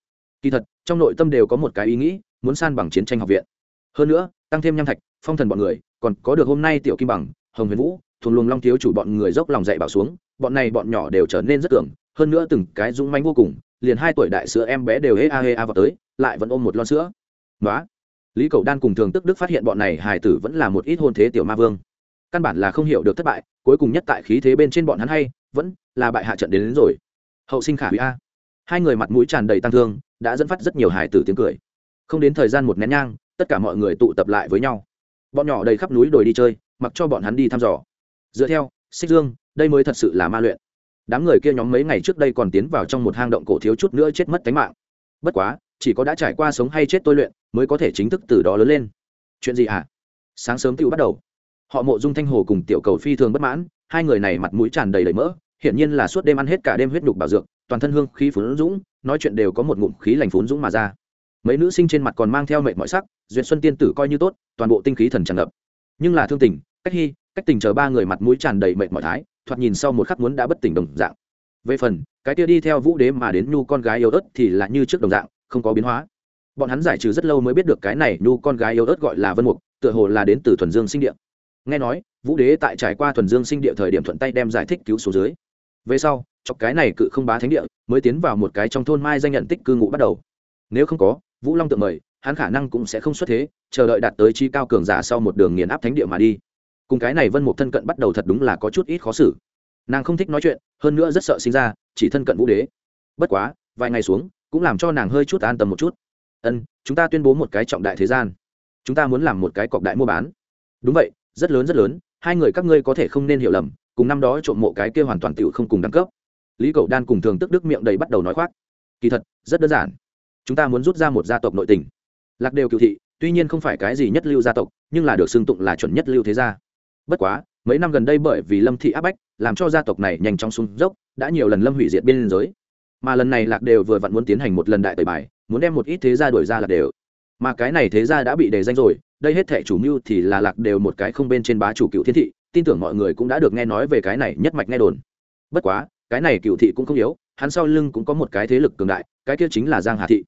Kỳ thật, trong nội tâm đều có một cái ý nghĩ, muốn san bằng chiến tranh học viện. Hơn nữa, tăng thêm nham thạch, phong thần bọn người, còn có được hôm nay tiểu kim bằng, hồng huyền vũ, thuần luồng long thiếu chủ bọn người dốc lòng dạy bảo xuống, bọn này bọn nhỏ đều trở nên rất cường hơn nữa từng cái dũng manh vô cùng liền hai tuổi đại sữa em bé đều hê a hê a vào tới lại vẫn ôm một lon sữa. Nói lý cầu đan cùng thường tức đức phát hiện bọn này hài tử vẫn là một ít hôn thế tiểu ma vương. Căn bản là không hiểu được thất bại cuối cùng nhất tại khí thế bên trên bọn hắn hay vẫn là bại hạ trận đến, đến rồi. Hậu sinh khả hủy a. Hai người mặt mũi tràn đầy tăng thương đã dẫn phát rất nhiều hài tử tiếng cười. Không đến thời gian một nén nhang tất cả mọi người tụ tập lại với nhau. Bọn nhỏ đầy khắp núi đồi đi chơi mặc cho bọn hắn đi thăm dò. Dựa theo xích dương đây mới thật sự là ma luyện đám người kia nhóm mấy ngày trước đây còn tiến vào trong một hang động cổ thiếu chút nữa chết mất tính mạng. Bất quá, chỉ có đã trải qua sống hay chết tôi luyện, mới có thể chính thức từ đó lớn lên. Chuyện gì hả? À? sáng sớm tựu bắt đầu. Họ mộ dung thanh hồ cùng tiểu cầu phi thường bất mãn, hai người này mặt mũi tràn đầy đầy mỡ, hiển nhiên là suốt đêm ăn hết cả đêm huyết đục bảo dược, toàn thân hương khí phún dũng, nói chuyện đều có một ngụm khí lành phún dũng mà ra. Mấy nữ sinh trên mặt còn mang theo mệt mọi sắc, duyệt xuân tiên tử coi như tốt, toàn bộ tinh khí thần tràn ngập. Nhưng là thương tình, cách hy, cách tình chờ ba người mặt mũi tràn đầy mệt mọi thái thoạt nhìn sau một khắc muốn đã bất tỉnh đồng dạng. Về phần, cái kia đi theo vũ đế mà đến nhu con gái yếu ớt thì là như trước đồng dạng, không có biến hóa. Bọn hắn giải trừ rất lâu mới biết được cái này nhu con gái yếu ớt gọi là vân mục, tựa hồ là đến từ thuần dương sinh địa. Nghe nói, vũ đế tại trải qua thuần dương sinh địa thời điểm thuận tay đem giải thích cứu số dưới. Về sau, chọc cái này cự không bá thánh địa, mới tiến vào một cái trong thôn mai danh nhận tích cư ngụ bắt đầu. Nếu không có, vũ long tự mời, hắn khả năng cũng sẽ không xuất thế, chờ đợi đạt tới chi cao cường giả sau một đường nghiền áp thánh địa mà đi cùng cái này vân mục thân cận bắt đầu thật đúng là có chút ít khó xử. Nàng không thích nói chuyện, hơn nữa rất sợ sinh ra, chỉ thân cận vũ đế. Bất quá, vài ngày xuống, cũng làm cho nàng hơi chút an tâm một chút. Ân, chúng ta tuyên bố một cái trọng đại thế gian. Chúng ta muốn làm một cái cọc đại mua bán. Đúng vậy, rất lớn rất lớn, hai người các ngươi có thể không nên hiểu lầm, cùng năm đó trộm mộ cái kia hoàn toàn tựu không cùng đẳng cấp. Lý cậu đan cùng thường tức đức miệng đầy bắt đầu nói khoác. Kỳ thật, rất đơn giản. Chúng ta muốn rút ra một gia tộc nội tình. Lạc đều cựu thị, tuy nhiên không phải cái gì nhất lưu gia tộc, nhưng là được xưng tụng là chuẩn nhất lưu thế gia bất quá, mấy năm gần đây bởi vì lâm thị áp bách, làm cho gia tộc này nhanh chóng xuống dốc, đã nhiều lần lâm hủy diệt biên giới. Mà lần này lạc đều vừa vặn muốn tiến hành một lần đại tẩy bài, muốn đem một ít thế gia đổi ra lạc đều. Mà cái này thế gia đã bị đề danh rồi, đây hết thẻ chủ mưu thì là lạc đều một cái không bên trên bá chủ cựu thiên thị, tin tưởng mọi người cũng đã được nghe nói về cái này nhất mạch nghe đồn. Bất quá, cái này cựu thị cũng không yếu, hắn sau lưng cũng có một cái thế lực cường đại, cái kia chính là giang hà thị.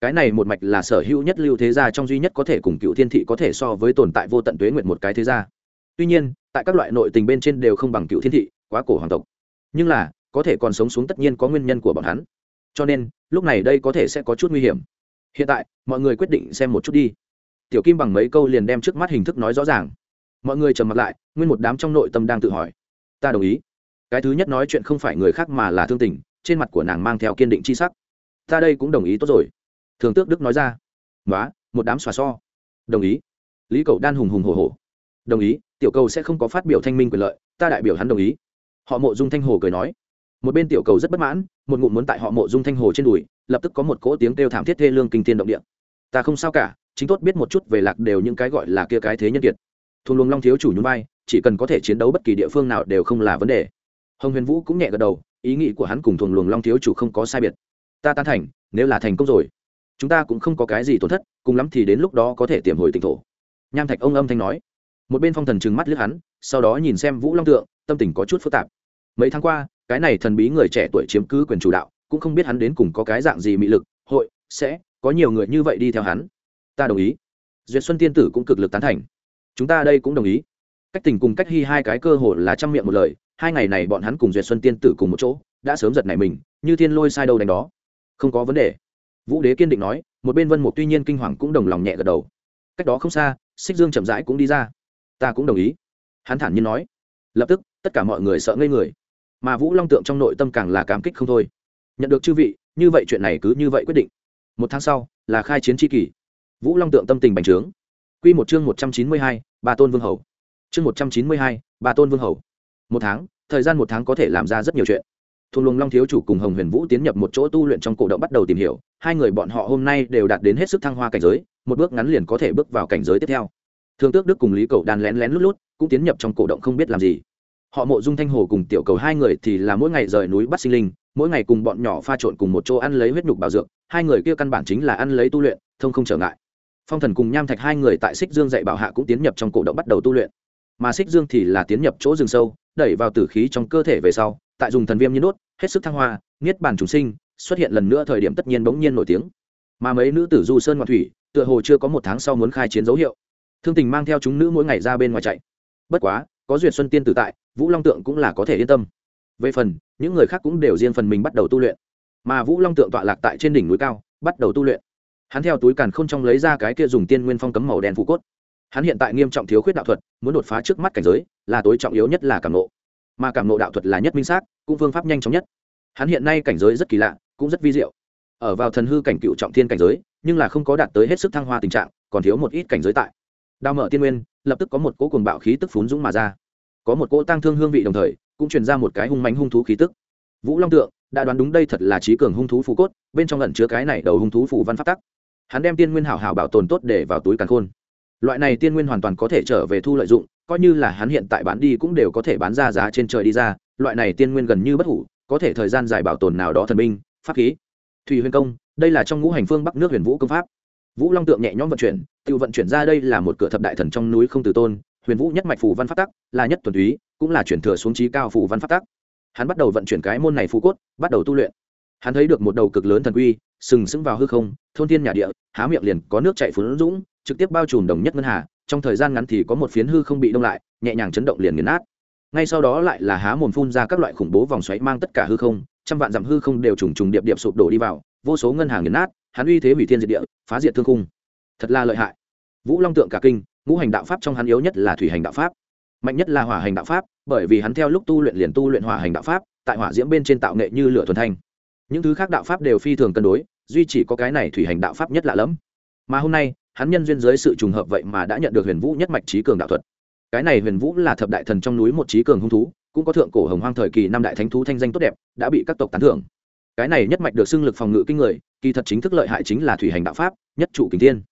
Cái này một mạch là sở hữu nhất lưu thế gia trong duy nhất có thể cùng cựu thiên thị có thể so với tồn tại vô tận tuế nguyện một cái thế gia tuy nhiên, tại các loại nội tình bên trên đều không bằng cựu thiên thị, quá cổ hoàng tộc. Nhưng là, có thể còn sống xuống tất nhiên có nguyên nhân của bọn hắn. Cho nên, lúc này đây có thể sẽ có chút nguy hiểm. Hiện tại, mọi người quyết định xem một chút đi. Tiểu kim bằng mấy câu liền đem trước mắt hình thức nói rõ ràng. Mọi người trầm mặt lại, nguyên một đám trong nội tâm đang tự hỏi. Ta đồng ý. Cái thứ nhất nói chuyện không phải người khác mà là thương tình, trên mặt của nàng mang theo kiên định c h i sắc. Ta đây cũng đồng ý tốt rồi. Thường tước đức nói ra. Nói một đám xòa so đồng ý. Lý cầu đan hùng hùng hồ hồ đồng ý tiểu cầu sẽ không có phát biểu thanh minh quyền lợi, ta đại biểu hắn đồng ý. Họ mộ dung thanh hồ cười nói. Một bên tiểu cầu rất bất mãn, một ngụm muốn tại họ mộ dung thanh hồ trên đùi, lập tức có một cỗ tiếng kêu thảm thiết thê lương kinh thiên động địa. Ta không sao cả, chính tốt biết một chút về lạc đều những cái gọi là kia cái thế nhân kiệt. Thùng luồng long thiếu chủ nhún vai, chỉ cần có thể chiến đấu bất kỳ địa phương nào đều không là vấn đề. Hồng huyền vũ cũng nhẹ gật đầu, ý nghĩ của hắn cùng thuồng luồng long thiếu chủ không có sai biệt. Ta tan thành, nếu là thành công rồi, chúng ta cũng không có cái gì tổn thất, cùng lắm thì đến lúc đó có thể tiềm hồi tỉnh thổ. Nham thạch ông âm thanh nói một bên phong thần trừng mắt lướt hắn, sau đó nhìn xem vũ long tượng, tâm tình có chút phức tạp. Mấy tháng qua, cái này thần bí người trẻ tuổi chiếm cứ quyền chủ đạo, cũng không biết hắn đến cùng có cái dạng gì mị lực, hội, sẽ, có nhiều người như vậy đi theo hắn. Ta đồng ý. Duyệt xuân tiên tử cũng cực lực tán thành. Chúng ta đây cũng đồng ý. Cách tình cùng cách hy hai cái cơ hội là trăm miệng một lời, hai ngày này bọn hắn cùng duyệt xuân tiên tử cùng một chỗ, đã sớm giật nảy mình, như thiên lôi sai đâu đánh đó. Không có vấn đề. Vũ đế kiên định nói, một bên vân mục tuy nhiên kinh hoàng cũng đồng lòng nhẹ gật đầu. Cách đó không xa, xích dương chậm rãi cũng đi ra ta cũng đồng ý. Hắn thản nhiên nói. Lập tức, tất cả mọi người sợ ngây người. Mà vũ long tượng trong nội tâm càng là cảm kích không thôi. Nhận được chư vị, như vậy chuyện này cứ như vậy quyết định. Một tháng sau, là khai chiến tri kỷ. Vũ long tượng tâm tình bành trướng. Q một chương một trăm chín mươi hai, ba tôn vương hầu. Chương một trăm chín mươi hai, ba tôn vương hầu. Một tháng, thời gian một tháng có thể làm ra rất nhiều chuyện. Thùng luồng long thiếu chủ cùng hồng huyền vũ tiến nhập một chỗ tu luyện trong cổ động bắt đầu tìm hiểu, hai người bọn họ hôm nay đều đạt đến hết sức thăng hoa cảnh giới, một bước ngắn liền có thể bước vào cảnh giới tiếp theo thương tước đức cùng lý cầu Đan lén lén lút lút, cũng tiến nhập trong cổ động không biết làm gì. Họ mộ dung thanh hồ cùng tiểu cầu hai người thì là mỗi ngày rời núi bắt sinh linh, mỗi ngày cùng bọn nhỏ pha trộn cùng một chỗ ăn lấy huyết nhục bảo dược, hai người kia căn bản chính là ăn lấy tu luyện, thông không trở ngại. Phong thần cùng nham thạch hai người tại xích dương dạy bảo hạ cũng tiến nhập trong cổ động bắt đầu tu luyện. Mà xích dương thì là tiến nhập chỗ rừng sâu, đẩy vào tử khí trong cơ thể về sau, tại dùng thần viêm như đốt, hết sức thăng hoa, niết bàn trùng sinh, xuất hiện lần nữa thời điểm tất nhiên bỗng nhiên nổi tiếng. Mà mấy nữ tử du sơn ngoạn thủy, tựa hồ chưa có một tháng sau muốn khai chiến dấu hiệu thương tình mang theo chúng nữ mỗi ngày ra bên ngoài chạy. Bất quá, có duyệt xuân tiên tử tại, vũ long tượng cũng là có thể yên tâm. Về phần, những người khác cũng đều riêng phần mình bắt đầu tu luyện. Mà vũ long tượng tọa lạc tại trên đỉnh núi cao, bắt đầu tu luyện. Hắn theo túi càn k h ô n trong lấy ra cái kia dùng tiên nguyên phong cấm màu đen phụ cốt. Hắn hiện tại nghiêm trọng thiếu khuyết đạo thuật, muốn đột phá trước mắt cảnh giới, là tối trọng yếu nhất là cảm nộ. Mà cảm nộ đạo thuật là nhất minh xác, cũng phương pháp nhanh chóng nhất. Hắn hiện nay cảnh giới rất kỳ lạ, cũng rất vi diệu. Ở vào thần hư cảnh cựu trọng thiên cảnh giới, nhưng là không có đạt tới hết sức thăng hoa tình trạng, còn thiếu một ít cảnh giới tại đào mở tiên nguyên, lập tức có một cỗ cuồng bạo khí tức phún dũng mà ra. Có một cỗ tăng thương hương vị đồng thời, cũng truyền ra một cái hung mánh hung thú khí tức. Vũ long tượng, đã đoán đúng đây thật là trí cường hung thú phù cốt, bên trong lẩn chứa cái này đầu hung thú phù văn phát tắc. Hắn đem tiên nguyên hảo hảo bảo tồn tốt để vào túi càn khôn. Loại này tiên nguyên hoàn toàn có thể trở về thu lợi dụng, coi như là hắn hiện tại bán đi cũng đều có thể bán ra giá trên trời đi ra. Loại này tiên nguyên gần như bất hủ, có thể thời gian dài bảo tồn nào đó thần minh pháp khí. Thủy huyền công, đây là trong ngũ hành phương bắc nước huyền vũ công pháp vũ long tượng nhẹ nhõm vận chuyển tự vận chuyển ra đây là một cửa thập đại thần trong núi không từ tôn, huyền vũ nhất mạch phù văn phát tắc, là nhất thuần túy, cũng là chuyển thừa xuống trí cao phù văn phát tắc. Hắn bắt đầu vận chuyển cái môn này phù cốt, bắt đầu tu luyện. Hắn thấy được một đầu cực lớn thần quy, sừng sững vào hư không, thôn thiên nhà địa, há miệng liền có nước chạy phun dũng, trực tiếp bao trùm đồng nhất ngân hà, trong thời gian ngắn thì có một phiến hư không bị đông lại, nhẹ nhàng chấn động liền nghiền nát. Ngay sau đó lại là há mồm phun ra các loại khủng bố vòng xoáy mang tất cả hư không, trăm vạn dặm hư không đều trùng trùng điệp điệp sụp đổ đi vào, vô số ngân hàng nghiền nát hắn uy thế hủy thiên diệt địa, phá diệt thương khung. Thật là lợi hại. Vũ long tượng cả kinh, ngũ hành đạo pháp trong hắn yếu nhất là thủy hành đạo pháp. Mạnh nhất là hỏa hành đạo pháp, bởi vì hắn theo lúc tu luyện liền tu luyện hỏa hành đạo pháp, tại hỏa diễm bên trên tạo nghệ như lửa thuần thanh. Những thứ khác đạo pháp đều phi thường cân đối, duy chỉ có cái này thủy hành đạo pháp nhất lạ lẫm. Mà hôm nay, hắn nhân duyên dưới sự trùng hợp vậy mà đã nhận được huyền vũ nhất mạch trí cường đạo thuật. Cái này huyền vũ là thập đại thần trong núi một trí cường hung thú, cũng có thượng cổ hồng hoang thời kỳ năm đại thánh thú thanh danh tốt đẹp, đã bị các tộc tán thưởng cái này nhất mạch được xưng lực phòng ngự kinh người, kỳ thật chính thức lợi hại chính là thủy hành đạo pháp, nhất trụ kính thiên.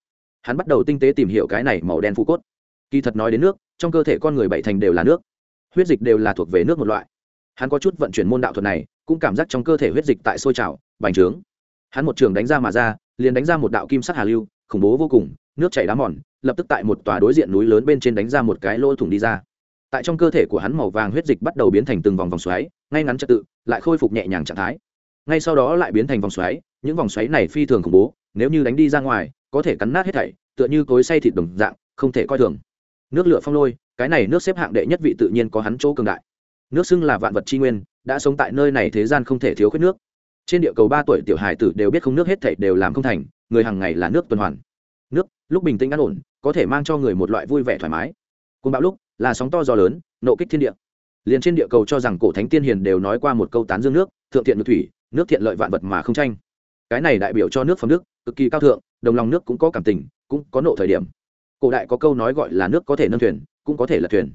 Hắn bắt đầu tinh tế tìm hiểu cái này màu đen phụ cốt. Kỳ thật nói đến nước, trong cơ thể con người bảy thành đều là nước. Huyết dịch đều là thuộc về nước một loại. Hắn có chút vận chuyển môn đạo thuật này, cũng cảm giác trong cơ thể huyết dịch tại sôi trào, bành trướng. Hắn một trường đánh ra mà ra, liền đánh ra một đạo kim sắc hà lưu, khủng bố vô cùng, nước chảy đá mòn, lập tức tại một tòa đối diện núi lớn bên trên đánh ra một cái lỗ thủng đi ra. Tại trong cơ thể của hắn màu vàng huyết dịch bắt đầu biến thành từng vòng vòng xoáy, ngay ngắn trật tự, lại khôi phục nhẹ nhàng trạng thái ngay sau đó lại biến thành vòng xoáy, những vòng xoáy này phi thường khủng bố, nếu như đánh đi ra ngoài, có thể cắn nát hết thảy, tựa như cối say thịt đồng dạng, không thể coi thường. Nước lửa phong lôi, cái này nước xếp hạng đệ nhất vị tự nhiên có hắn chỗ cường đại. Nước xưng là vạn vật tri nguyên, đã sống tại nơi này thế gian không thể thiếu khuyết nước. Trên địa cầu ba tuổi tiểu hải tử đều biết không nước hết thảy đều làm không thành, người hàng ngày là nước tuần hoàn. Nước, lúc bình tĩnh an ổn, có thể mang cho người một loại vui vẻ thoải mái. Côn bão lúc, là sóng to gió lớn, nộ kích thiên địa. Liền trên địa cầu cho rằng cổ thánh tiên hiền đều nói qua một câu tán dương nước, thượng thiện nước thủy nước thiện lợi vạn vật mà không tranh. Cái này đại biểu cho nước phẩm nước cực kỳ cao thượng, đồng lòng nước cũng có cảm tình, cũng có nộ thời điểm. Cổ đại có câu nói gọi là nước có thể nâng thuyền, cũng có thể là thuyền.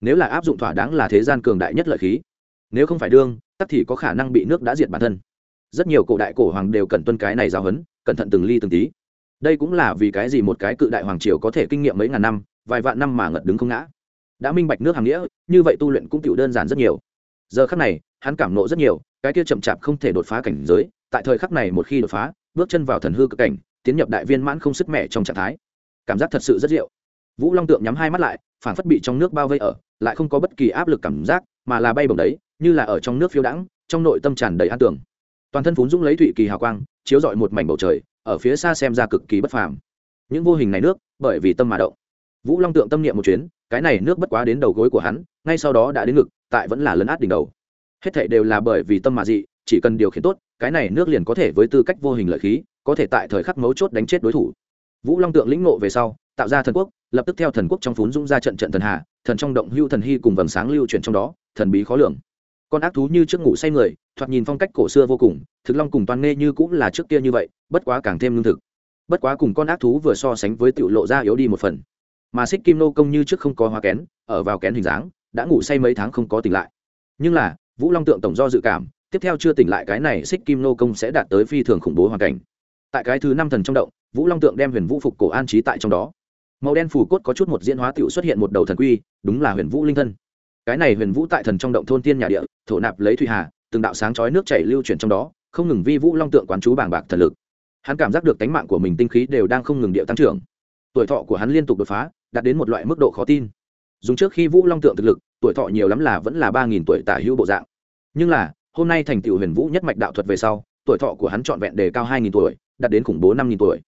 Nếu là áp dụng thỏa đáng là thế gian cường đại nhất lợi khí. Nếu không phải đương, tắc thì có khả năng bị nước đã diệt bản thân. Rất nhiều cổ đại cổ hoàng đều cần tuân cái này giáo huấn, cẩn thận từng ly từng tí. Đây cũng là vì cái gì một cái cự đại hoàng triều có thể kinh nghiệm mấy ngàn năm, vài vạn năm mà ngật đứng không ngã. Đã minh bạch nước hàng nghĩa, như vậy tu luyện cũng tiểu đơn giản rất nhiều. Giờ khắc này hắn cảm nộ rất nhiều, cái kia chậm chạp không thể đột phá cảnh giới, tại thời khắc này một khi đột phá, bước chân vào thần hư cực cảnh, tiến nhập đại viên mãn không sức mẻ trong trạng thái. Cảm giác thật sự rất diệu vũ long tượng nhắm hai mắt lại phản phất bị trong nước bao vây ở, lại không có bất kỳ áp lực cảm giác, mà là bay bổng đấy, như là ở trong nước phiêu đãng, trong nội tâm tràn đầy an tưởng. Toàn thân phún dũng lấy thụy kỳ hào quang, chiếu rọi một mảnh bầu trời, ở phía xa xem ra cực kỳ bất phàm. Những vô hình này nước, bởi vì tâm mà động. Vũ long tượng tâm niệm một chuyến, cái này nước bất quá đến đầu gối của hắn, ngay sau đó đã đến ngực, tại vẫn là lấn át đỉnh đầu hết thảy đều là bởi vì tâm mà dị, chỉ cần điều khiển tốt, cái này nước liền có thể với tư cách vô hình lợi khí, có thể tại thời khắc mấu chốt đánh chết đối thủ. Vũ long tượng lĩnh ngộ về sau, tạo ra thần quốc, lập tức theo thần quốc trong phún dung ra trận trận thần hà, thần trong động hưu thần hy cùng vầng sáng lưu chuyển trong đó, thần bí khó lường. Con ác thú như trước ngủ say người, thoạt nhìn phong cách cổ xưa vô cùng, thực long cùng toàn nghe như cũng là trước kia như vậy, bất quá càng thêm lương thực. Bất quá cùng con ác thú vừa so sánh với tiểu lộ ra yếu đi một phần. Mà xích kim nô công như trước không có hoa kén, ở vào kén hình dáng, đã ngủ say mấy tháng không có tỉnh lại. Nhưng là vũ long tượng tổng do dự cảm, tiếp theo chưa tỉnh lại cái này xích kim nô công sẽ đạt tới phi thường khủng bố hoàn cảnh. Tại cái thứ năm thần trong động, vũ long tượng đem huyền vũ phục cổ an trí tại trong đó. Màu đen phủ cốt có chút một diễn hóa tựu xuất hiện một đầu thần quy, đúng là huyền vũ linh thân. Cái này huyền vũ tại thần trong động thôn tiên nhà địa, thổ nạp lấy thủy hà, từng đạo sáng chói nước chảy lưu chuyển trong đó, không ngừng vi vũ long tượng quán chú bàng bạc thần lực. Hắn cảm giác được tánh mạng của mình tinh khí đều đang không ngừng điệu tăng trưởng. Tuổi thọ của hắn liên tục đột phá, đạt đến một loại mức độ khó tin dùng trước khi vũ long tượng thực lực, tuổi thọ nhiều lắm là vẫn là ba nghìn tuổi tả hữu bộ dạng. Nhưng là, hôm nay thành tựu huyền vũ nhất mạch đạo thuật về sau, tuổi thọ của hắn trọn vẹn đề cao hai nghìn tuổi, đạt đến khủng bố năm nghìn tuổi.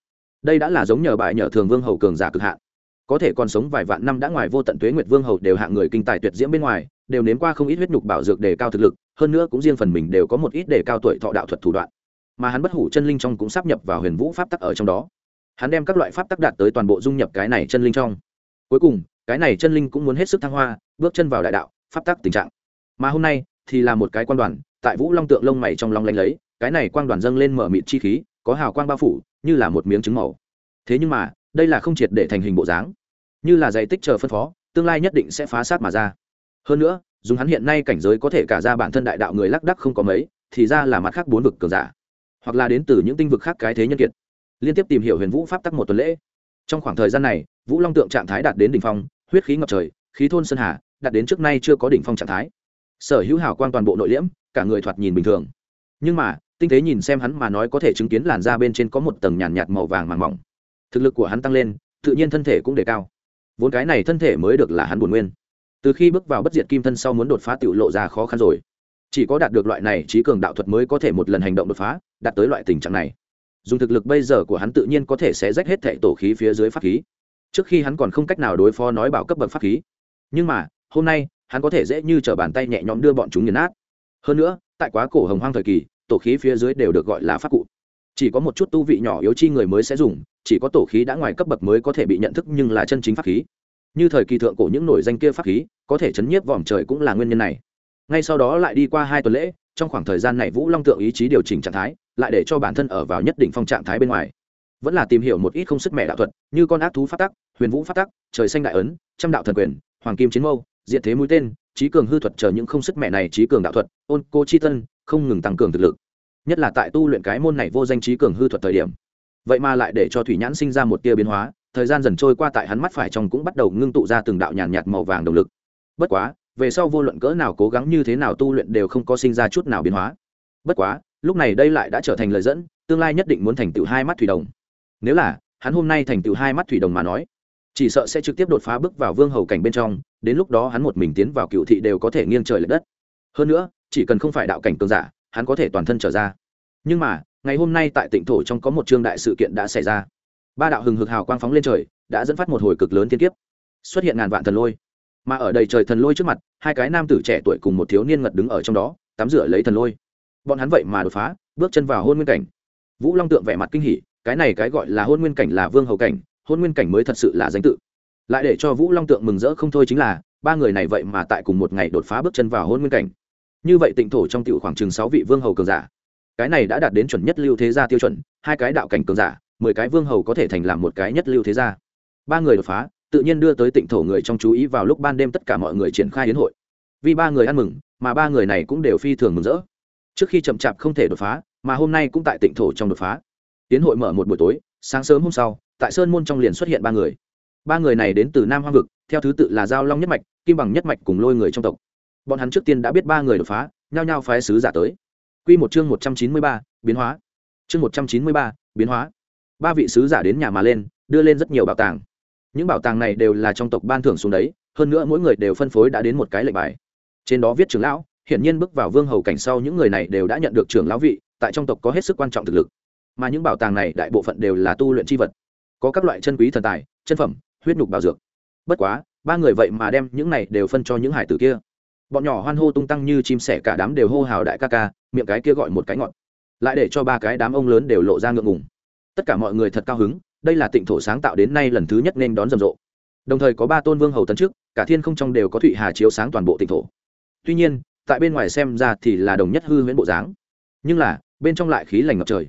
Đây đã là giống nhờ bại nhờ thường vương hầu cường giả cực hạn. Có thể còn sống vài vạn năm đã ngoài vô tận tuế nguyệt vương hầu đều hạng người kinh tài tuyệt diễm bên ngoài, đều nếm qua không ít huyết nhục bảo dược đề cao thực lực, hơn nữa cũng riêng phần mình đều có một ít đề cao tuổi thọ đạo thuật thủ đoạn. Mà hắn bất hủ chân linh trong cũng sắp nhập vào huyền vũ pháp tắc ở trong đó. Hắn đem các loại pháp tắc đạt tới toàn bộ dung nhập cái này chân linh trong. Cuối cùng cái này chân linh cũng muốn hết sức thăng hoa, bước chân vào đại đạo, pháp tắc tình trạng. Mà hôm nay thì là một cái quan đoàn, tại vũ long tượng lông mày trong long lanh lấy, cái này quang đoàn dâng lên mở mịt chi khí, có hào quang bao phủ, như là một miếng trứng màu. Thế nhưng mà, đây là không triệt để thành hình bộ dáng. Như là dạy tích chờ phân phó, tương lai nhất định sẽ phá sát mà ra. Hơn nữa, dùng hắn hiện nay cảnh giới có thể cả ra bản thân đại đạo người lắc đắc không có mấy, thì ra là mặt khác bốn vực cường giả. Hoặc là đến từ những tinh vực khác cái thế nhân kiệt. Liên tiếp tìm hiểu huyền vũ pháp tắc một tuần lễ trong khoảng thời gian này, vũ long tượng trạng thái đạt đến đỉnh phong, huyết khí ngập trời, khí thôn sơn hà, đạt đến trước nay chưa có đỉnh phong trạng thái. Sở hữu hảo quan toàn bộ nội liễm, cả người thoạt nhìn bình thường. Nhưng mà, tinh tế nhìn xem hắn mà nói có thể chứng kiến làn da bên trên có một tầng nhàn nhạt màu vàng màng mỏng. Thực lực của hắn tăng lên, tự nhiên thân thể cũng đề cao. Vốn cái này thân thể mới được là hắn buồn nguyên. Từ khi bước vào bất diệt kim thân sau muốn đột phá tự lộ ra khó khăn rồi. Chỉ có đạt được loại này trí cường đạo thuật mới có thể một lần hành động đột phá, đạt tới loại tình trạng này dùng thực lực bây giờ của hắn tự nhiên có thể sẽ rách hết thệ tổ khí phía dưới pháp khí. Trước khi hắn còn không cách nào đối phó nói bảo cấp bậc pháp khí. Nhưng mà, hôm nay, hắn có thể dễ như t r ở bàn tay nhẹ nhõm đưa bọn chúng nghiền nát. Hơn nữa, tại quá cổ hồng hoang thời kỳ, tổ khí phía dưới đều được gọi là pháp cụ. Chỉ có một chút tu vị nhỏ yếu chi người mới sẽ dùng, chỉ có tổ khí đã ngoài cấp bậc mới có thể bị nhận thức nhưng là chân chính pháp khí. Như thời kỳ thượng cổ những nổi danh kia pháp khí, có thể chấn nhiếp vòm trời cũng là nguyên nhân này. Ngay sau đó lại đi qua hai tuần lễ trong khoảng thời gian này vũ long tượng ý chí điều chỉnh trạng thái lại để cho bản thân ở vào nhất định phong trạng thái bên ngoài. Vẫn là tìm hiểu một ít không sức mẹ đạo thuật như con ác thú phát tắc huyền vũ phát tắc trời xanh đại ấn trăm đạo thần quyền hoàng kim chiến mâu diện thế mũi tên trí cường hư thuật chờ những không sức mẹ này trí cường đạo thuật ôn cô chi tân không ngừng tăng cường thực lực. Nhất là tại tu luyện cái môn này vô danh trí cường hư thuật thời điểm. Vậy mà lại để cho thủy nhãn sinh ra một tia biến hóa thời gian dần trôi qua tại hắn mắt phải trong cũng bắt đầu ngưng tụ ra từng đạo nhàn nhạt, nhạt màu vàng động lực. Bất quá về sau vô luận cỡ nào cố gắng như thế nào tu luyện đều không có sinh ra chút nào biến hóa. Bất quá, lúc này đây lại đã trở thành lời dẫn, tương lai nhất định muốn thành tựu hai mắt thủy đồng. Nếu là, hắn hôm nay thành tựu hai mắt thủy đồng mà nói, chỉ sợ sẽ trực tiếp đột phá bước vào vương hầu cảnh bên trong, đến lúc đó hắn một mình tiến vào cựu thị đều có thể nghiêng trời l ệ đất. Hơn nữa, chỉ cần không phải đạo cảnh cường giả, hắn có thể toàn thân trở ra. Nhưng mà, ngày hôm nay tại tỉnh thổ trong có một trương đại sự kiện đã xảy ra. Ba đạo hừng hực hào quang phóng lên trời, đã dẫn phát một hồi cực lớn thiên kiếp. Xuất hiện ngàn vạn thần lôi mà ở đầy trời thần lôi trước mặt, hai cái nam tử trẻ tuổi cùng một thiếu niên ngật đứng ở trong đó, tắm rửa lấy thần lôi. Bọn hắn vậy mà đột phá, bước chân vào hôn nguyên cảnh. Vũ long tượng vẻ mặt kinh hỉ, cái này cái gọi là hôn nguyên cảnh là vương hầu cảnh, hôn nguyên cảnh mới thật sự là danh tự. Lại để cho vũ long tượng mừng rỡ không thôi chính là, ba người này vậy mà tại cùng một ngày đột phá bước chân vào hôn nguyên cảnh. Như vậy tịnh thổ trong tiểu khoảng chừng sáu vị vương hầu cường giả. Cái này đã đạt đến chuẩn nhất lưu thế gia tiêu chuẩn, hai cái đạo cảnh cường giả, mười cái vương hầu có thể thành làm một cái nhất lưu thế gia. Ba người đột phá tự nhiên đưa tới tịnh thổ người trong chú ý vào lúc ban đêm tất cả mọi người triển khai hiến hội. Vì ba người ăn mừng, mà ba người này cũng đều phi thường mừng rỡ. Trước khi chậm chạp không thể đột phá, mà hôm nay cũng tại tịnh thổ trong đột phá. Tiến hội mở một buổi tối, sáng sớm hôm sau, tại sơn môn trong liền xuất hiện ba người. Ba người này đến từ nam hoang vực, theo thứ tự là giao long nhất mạch, kim bằng nhất mạch cùng lôi người trong tộc. Bọn hắn trước tiên đã biết ba người đột phá, nhao nhao phái sứ giả tới. Q một chương một trăm chín mươi ba, biến hóa. Chương một trăm chín mươi ba, biến hóa. Ba vị sứ giả đến nhà mà lên, đưa lên rất nhiều bảo tàng những bảo tàng này đều là trong tộc ban thưởng xuống đấy, hơn nữa mỗi người đều phân phối đã đến một cái lệnh bài. Trên đó viết trưởng lão, hiển nhiên bước vào vương hầu cảnh sau những người này đều đã nhận được trưởng lão vị, tại trong tộc có hết sức quan trọng thực lực. Mà những bảo tàng này đại bộ phận đều là tu luyện c h i vật. Có các loại chân quý thần tài, chân phẩm, huyết nhục bảo dược. Bất quá, ba người vậy mà đem những này đều phân cho những hải tử kia. Bọn nhỏ hoan hô tung tăng như chim sẻ cả đám đều hô hào đại ca ca, miệng cái kia gọi một cái ngọt. Lại để cho ba cái đám ông lớn đều lộ ra ngượng ngùng. Tất cả mọi người thật cao hứng đây là tịnh thổ sáng tạo đến nay lần thứ nhất nên đón rầm rộ. Đồng thời có ba tôn vương hầu tấn trước cả thiên không trong đều có thụy hà chiếu sáng toàn bộ tịnh thổ. Tuy nhiên, tại bên ngoài xem ra thì là đồng nhất hư huyễn bộ dáng. Nhưng là, bên trong lại khí lành ngập trời.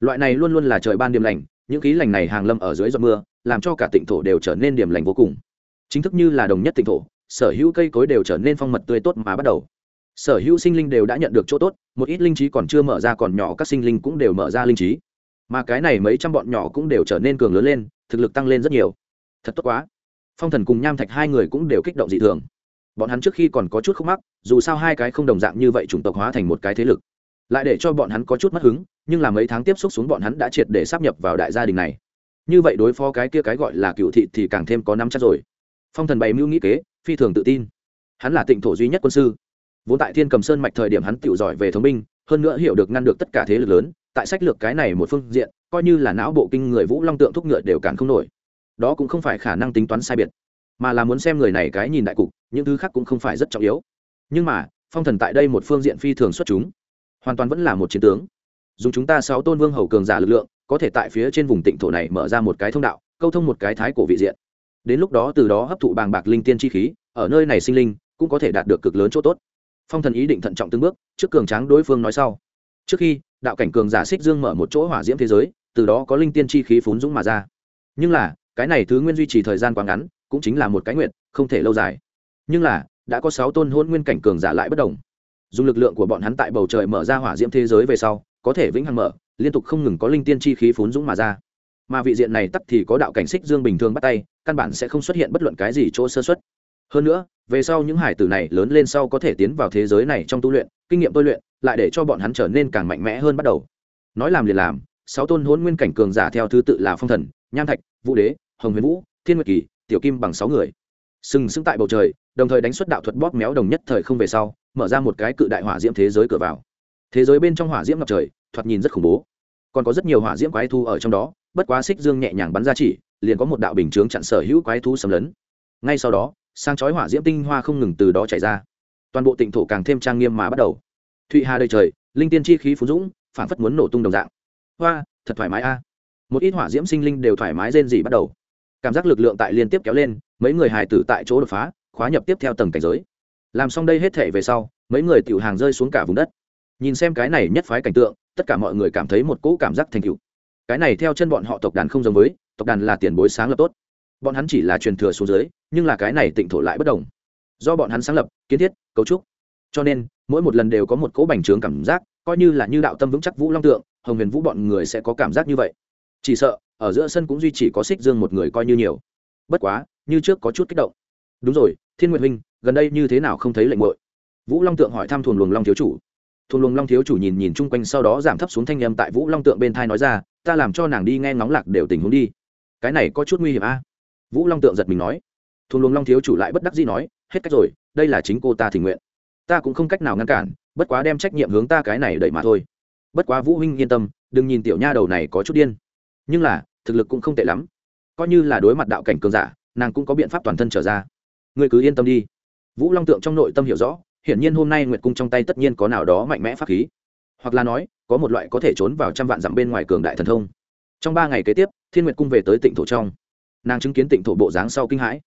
Loại này luôn luôn là trời ban điểm lành, những khí lành này hàng lâm ở dưới giọt mưa, làm cho cả tịnh thổ đều trở nên điểm lành vô cùng. Chính thức như là đồng nhất tịnh thổ, sở hữu cây cối đều trở nên phong mật tươi tốt mà bắt đầu. Sở hữu sinh linh đều đã nhận được chỗ tốt, một ít linh trí còn chưa mở ra còn nhỏ các sinh linh cũng đều mở ra linh trí mà cái này mấy trăm bọn nhỏ cũng đều trở nên cường lớn lên, thực lực tăng lên rất nhiều. Thật tốt quá. Phong thần cùng nham thạch hai người cũng đều kích động dị thường. Bọn hắn trước khi còn có chút khúc mắc, dù sao hai cái không đồng dạng như vậy chủng tộc hóa thành một cái thế lực. Lại để cho bọn hắn có chút mất hứng, nhưng là mấy tháng tiếp xúc xuống bọn hắn đã triệt để sắp nhập vào đại gia đình này. Như vậy đối phó cái kia cái gọi là cựu thị thì càng thêm có năm chắc rồi. Phong thần bày mưu nghĩ kế, phi thường tự tin. Hắn là tịnh thổ duy nhất quân sư. Vốn tại thiên cầm sơn mạch thời điểm hắn tự giỏi về thống binh, hơn nữa hiểu được ngăn được tất cả thế lực lớn tại sách lược cái này một phương diện, coi như là não bộ kinh người vũ long tượng thúc ngựa đều cản không nổi. Đó cũng không phải khả năng tính toán sai biệt, mà là muốn xem người này cái nhìn đại cục, những thứ khác cũng không phải rất trọng yếu. Nhưng mà, phong thần tại đây một phương diện phi thường xuất chúng, hoàn toàn vẫn là một chiến tướng. Dùng chúng ta sáu tôn vương hầu cường giả lực lượng, có thể tại phía trên vùng tịnh thổ này mở ra một cái thông đạo, câu thông một cái thái cổ vị diện. Đến lúc đó từ đó hấp thụ bàng bạc linh tiên chi khí, ở nơi này sinh linh cũng có thể đạt được cực lớn chỗ tốt. Phong thần ý định thận trọng từng bước, trước cường tráng đối phương nói sau. Trước khi đạo cảnh cường giả xích dương mở một chỗ hỏa diễm thế giới, từ đó có linh tiên chi khí phún dũng mà ra. Nhưng là, cái này thứ nguyên duy trì thời gian quá ngắn, cũng chính là một cái nguyện không thể lâu dài. Nhưng là, đã có sáu tôn hôn nguyên cảnh cường giả lại bất đồng dùng lực lượng của bọn hắn tại bầu trời mở ra hỏa diễm thế giới về sau, có thể vĩnh hằng mở, liên tục không ngừng có linh tiên chi khí phún dũng mà ra. Mà vị diện này tắt thì có đạo cảnh xích dương bình thường bắt tay, căn bản sẽ không xuất hiện bất luận cái gì chỗ sơ xuất hơn nữa, về sau những hải tử này lớn lên sau có thể tiến vào thế giới này trong tu luyện, kinh nghiệm tôi luyện, lại để cho bọn hắn trở nên càng mạnh mẽ hơn bắt đầu. Nói làm liền làm, sáu tôn hôn nguyên cảnh cường giả theo thứ tự là phong thần, nham thạch, vũ đế, hồng huyền vũ, thiên nguyệt kỳ, tiểu kim bằng sáu người. Sừng sững tại bầu trời, đồng thời đánh xuất đạo thuật bóp méo đồng nhất thời không về sau, mở ra một cái cự đại hỏa diễm thế giới cửa vào. Thế giới bên trong hỏa diễm ngập trời, thoạt nhìn rất khủng bố. Còn có rất nhiều hỏa diễm quái thu ở trong đó, bất quá xích dương nhẹ nhàng bắn ra chỉ, liền có một đạo bình chướng chặn sở hữu quái thú xâm lấn. Ngay sau đó sang chói hỏa diễm tinh hoa không ngừng từ đó chảy ra. Toàn bộ tịnh thổ càng thêm trang nghiêm mà bắt đầu. Thụy hà đầy trời, linh tiên chi khí phú dũng phản phất muốn nổ tung đồng dạng. Hoa, thật thoải mái a. Một ít hỏa diễm sinh linh đều thoải mái rên gì bắt đầu. Cảm giác lực lượng tại liên tiếp kéo lên, mấy người hài tử tại chỗ đột phá, khóa nhập tiếp theo tầng cảnh giới. Làm xong đây hết thể về sau, mấy người tiểu hàng rơi xuống cả vùng đất. Nhìn xem cái này nhất phái cảnh tượng, tất cả mọi người cảm thấy một cỗ cảm giác thành cựu cái này theo chân bọn họ tộc đàn không giống với, tộc đàn là tiền bối sáng lập tốt bọn hắn chỉ là truyền thừa xuống dưới, nhưng là cái này tịnh thổ lại bất đồng. Do bọn hắn sáng lập, kiến thiết, cấu trúc. Cho nên, mỗi một lần đều có một cỗ bành trướng cảm giác, coi như là như đạo tâm vững chắc vũ long tượng, hồng huyền vũ bọn người sẽ có cảm giác như vậy. Chỉ sợ, ở giữa sân cũng duy chỉ có xích dương một người coi như nhiều. Bất quá, như trước có chút kích động. Đúng rồi, thiên nguyệt huynh, gần đây như thế nào không thấy lệnh ngội vũ long tượng hỏi thăm Thuần luồng long thiếu chủ. Thuần luồng long thiếu chủ nhìn nhìn chung quanh sau đó giảm thấp xuống thanh â m tại vũ long tượng bên thai nói ra, ta làm cho nàng đi nghe ngóng lạc đều tình huống đi. Cái này có chút nguy hiểm a vũ long tượng giật mình nói. Thuồng luồng long thiếu chủ lại bất đắc dĩ nói, hết cách rồi, đây là chính cô ta tình nguyện. Ta cũng không cách nào ngăn cản, bất quá đem trách nhiệm hướng ta cái này đẩy mà thôi. Bất quá vũ huynh yên tâm, đừng nhìn tiểu nha đầu này có chút điên. Nhưng là, thực lực cũng không tệ lắm. Coi như là đối mặt đạo cảnh cường giả, nàng cũng có biện pháp toàn thân trở ra. Ngươi cứ yên tâm đi. Vũ long tượng trong nội tâm hiểu rõ, hiển nhiên hôm nay nguyệt cung trong tay tất nhiên có nào đó mạnh mẽ pháp khí. Hoặc là nói, có một loại có thể trốn vào trăm vạn dặm bên ngoài cường đại thần thông. Trong ba ngày kế tiếp, thiên nguyệt cung về tới tỉnh thổ trong nàng chứng kiến tịnh thổ bộ dáng sau kinh hãi.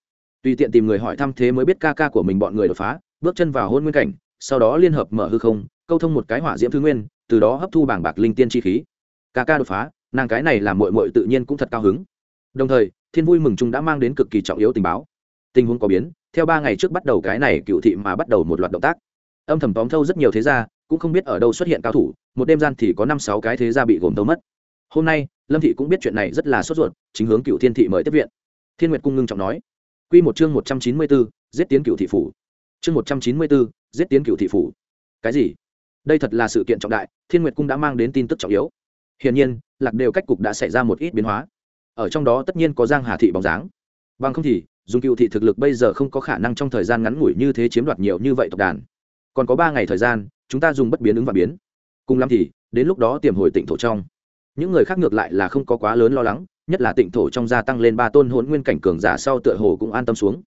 Tùy tiện tìm người hỏi thăm thế mới biết ca ca của mình bọn người đột phá, bước chân vào hôn nguyên cảnh, sau đó liên hợp mở hư không, câu thông một cái hỏa diễm thứ nguyên, từ đó hấp thu bảng bạc linh tiên chi khí. Ca ca đột phá, nàng cái này làm mội mội tự nhiên cũng thật cao hứng. Đồng thời, thiên vui mừng chúng đã mang đến cực kỳ trọng yếu tình báo. Tình huống có biến, theo ba ngày trước bắt đầu cái này cựu thị mà bắt đầu một loạt động tác. Âm thầm tóm thâu rất nhiều thế gia, cũng không biết ở đâu xuất hiện cao thủ, một đêm gian thì có năm sáu cái thế gia bị gồm tâu mất. Hôm nay lâm thị cũng biết chuyện này rất là sốt ruột, chính hướng cựu thiên thị mời tiếp viện. Thiên nguyệt cung ngưng trọng nói q một chương một trăm chín mươi bốn, giết tiến cựu thị phủ. Chương một trăm chín mươi bốn, giết tiến cựu thị phủ. Cái gì? Đây thật là sự kiện trọng đại, thiên nguyệt cung đã mang đến tin tức trọng yếu. Hiển nhiên, lạc đều cách cục đã xảy ra một ít biến hóa. Ở trong đó tất nhiên có giang hà thị bóng dáng. Bằng không thì, dùng cựu thị thực lực bây giờ không có khả năng trong thời gian ngắn ngủi như thế chiếm đoạt nhiều như vậy tộc đàn. Còn có ba ngày thời gian, chúng ta dùng bất biến ứng và biến. Cùng lắm thì, đến lúc đó tiềm hồi tịnh thổ trong những người khác ngược lại là không có quá lớn lo lắng, nhất là tịnh thổ trong gia tăng lên ba tôn hỗn nguyên cảnh cường giả sau tựa hồ cũng an tâm xuống.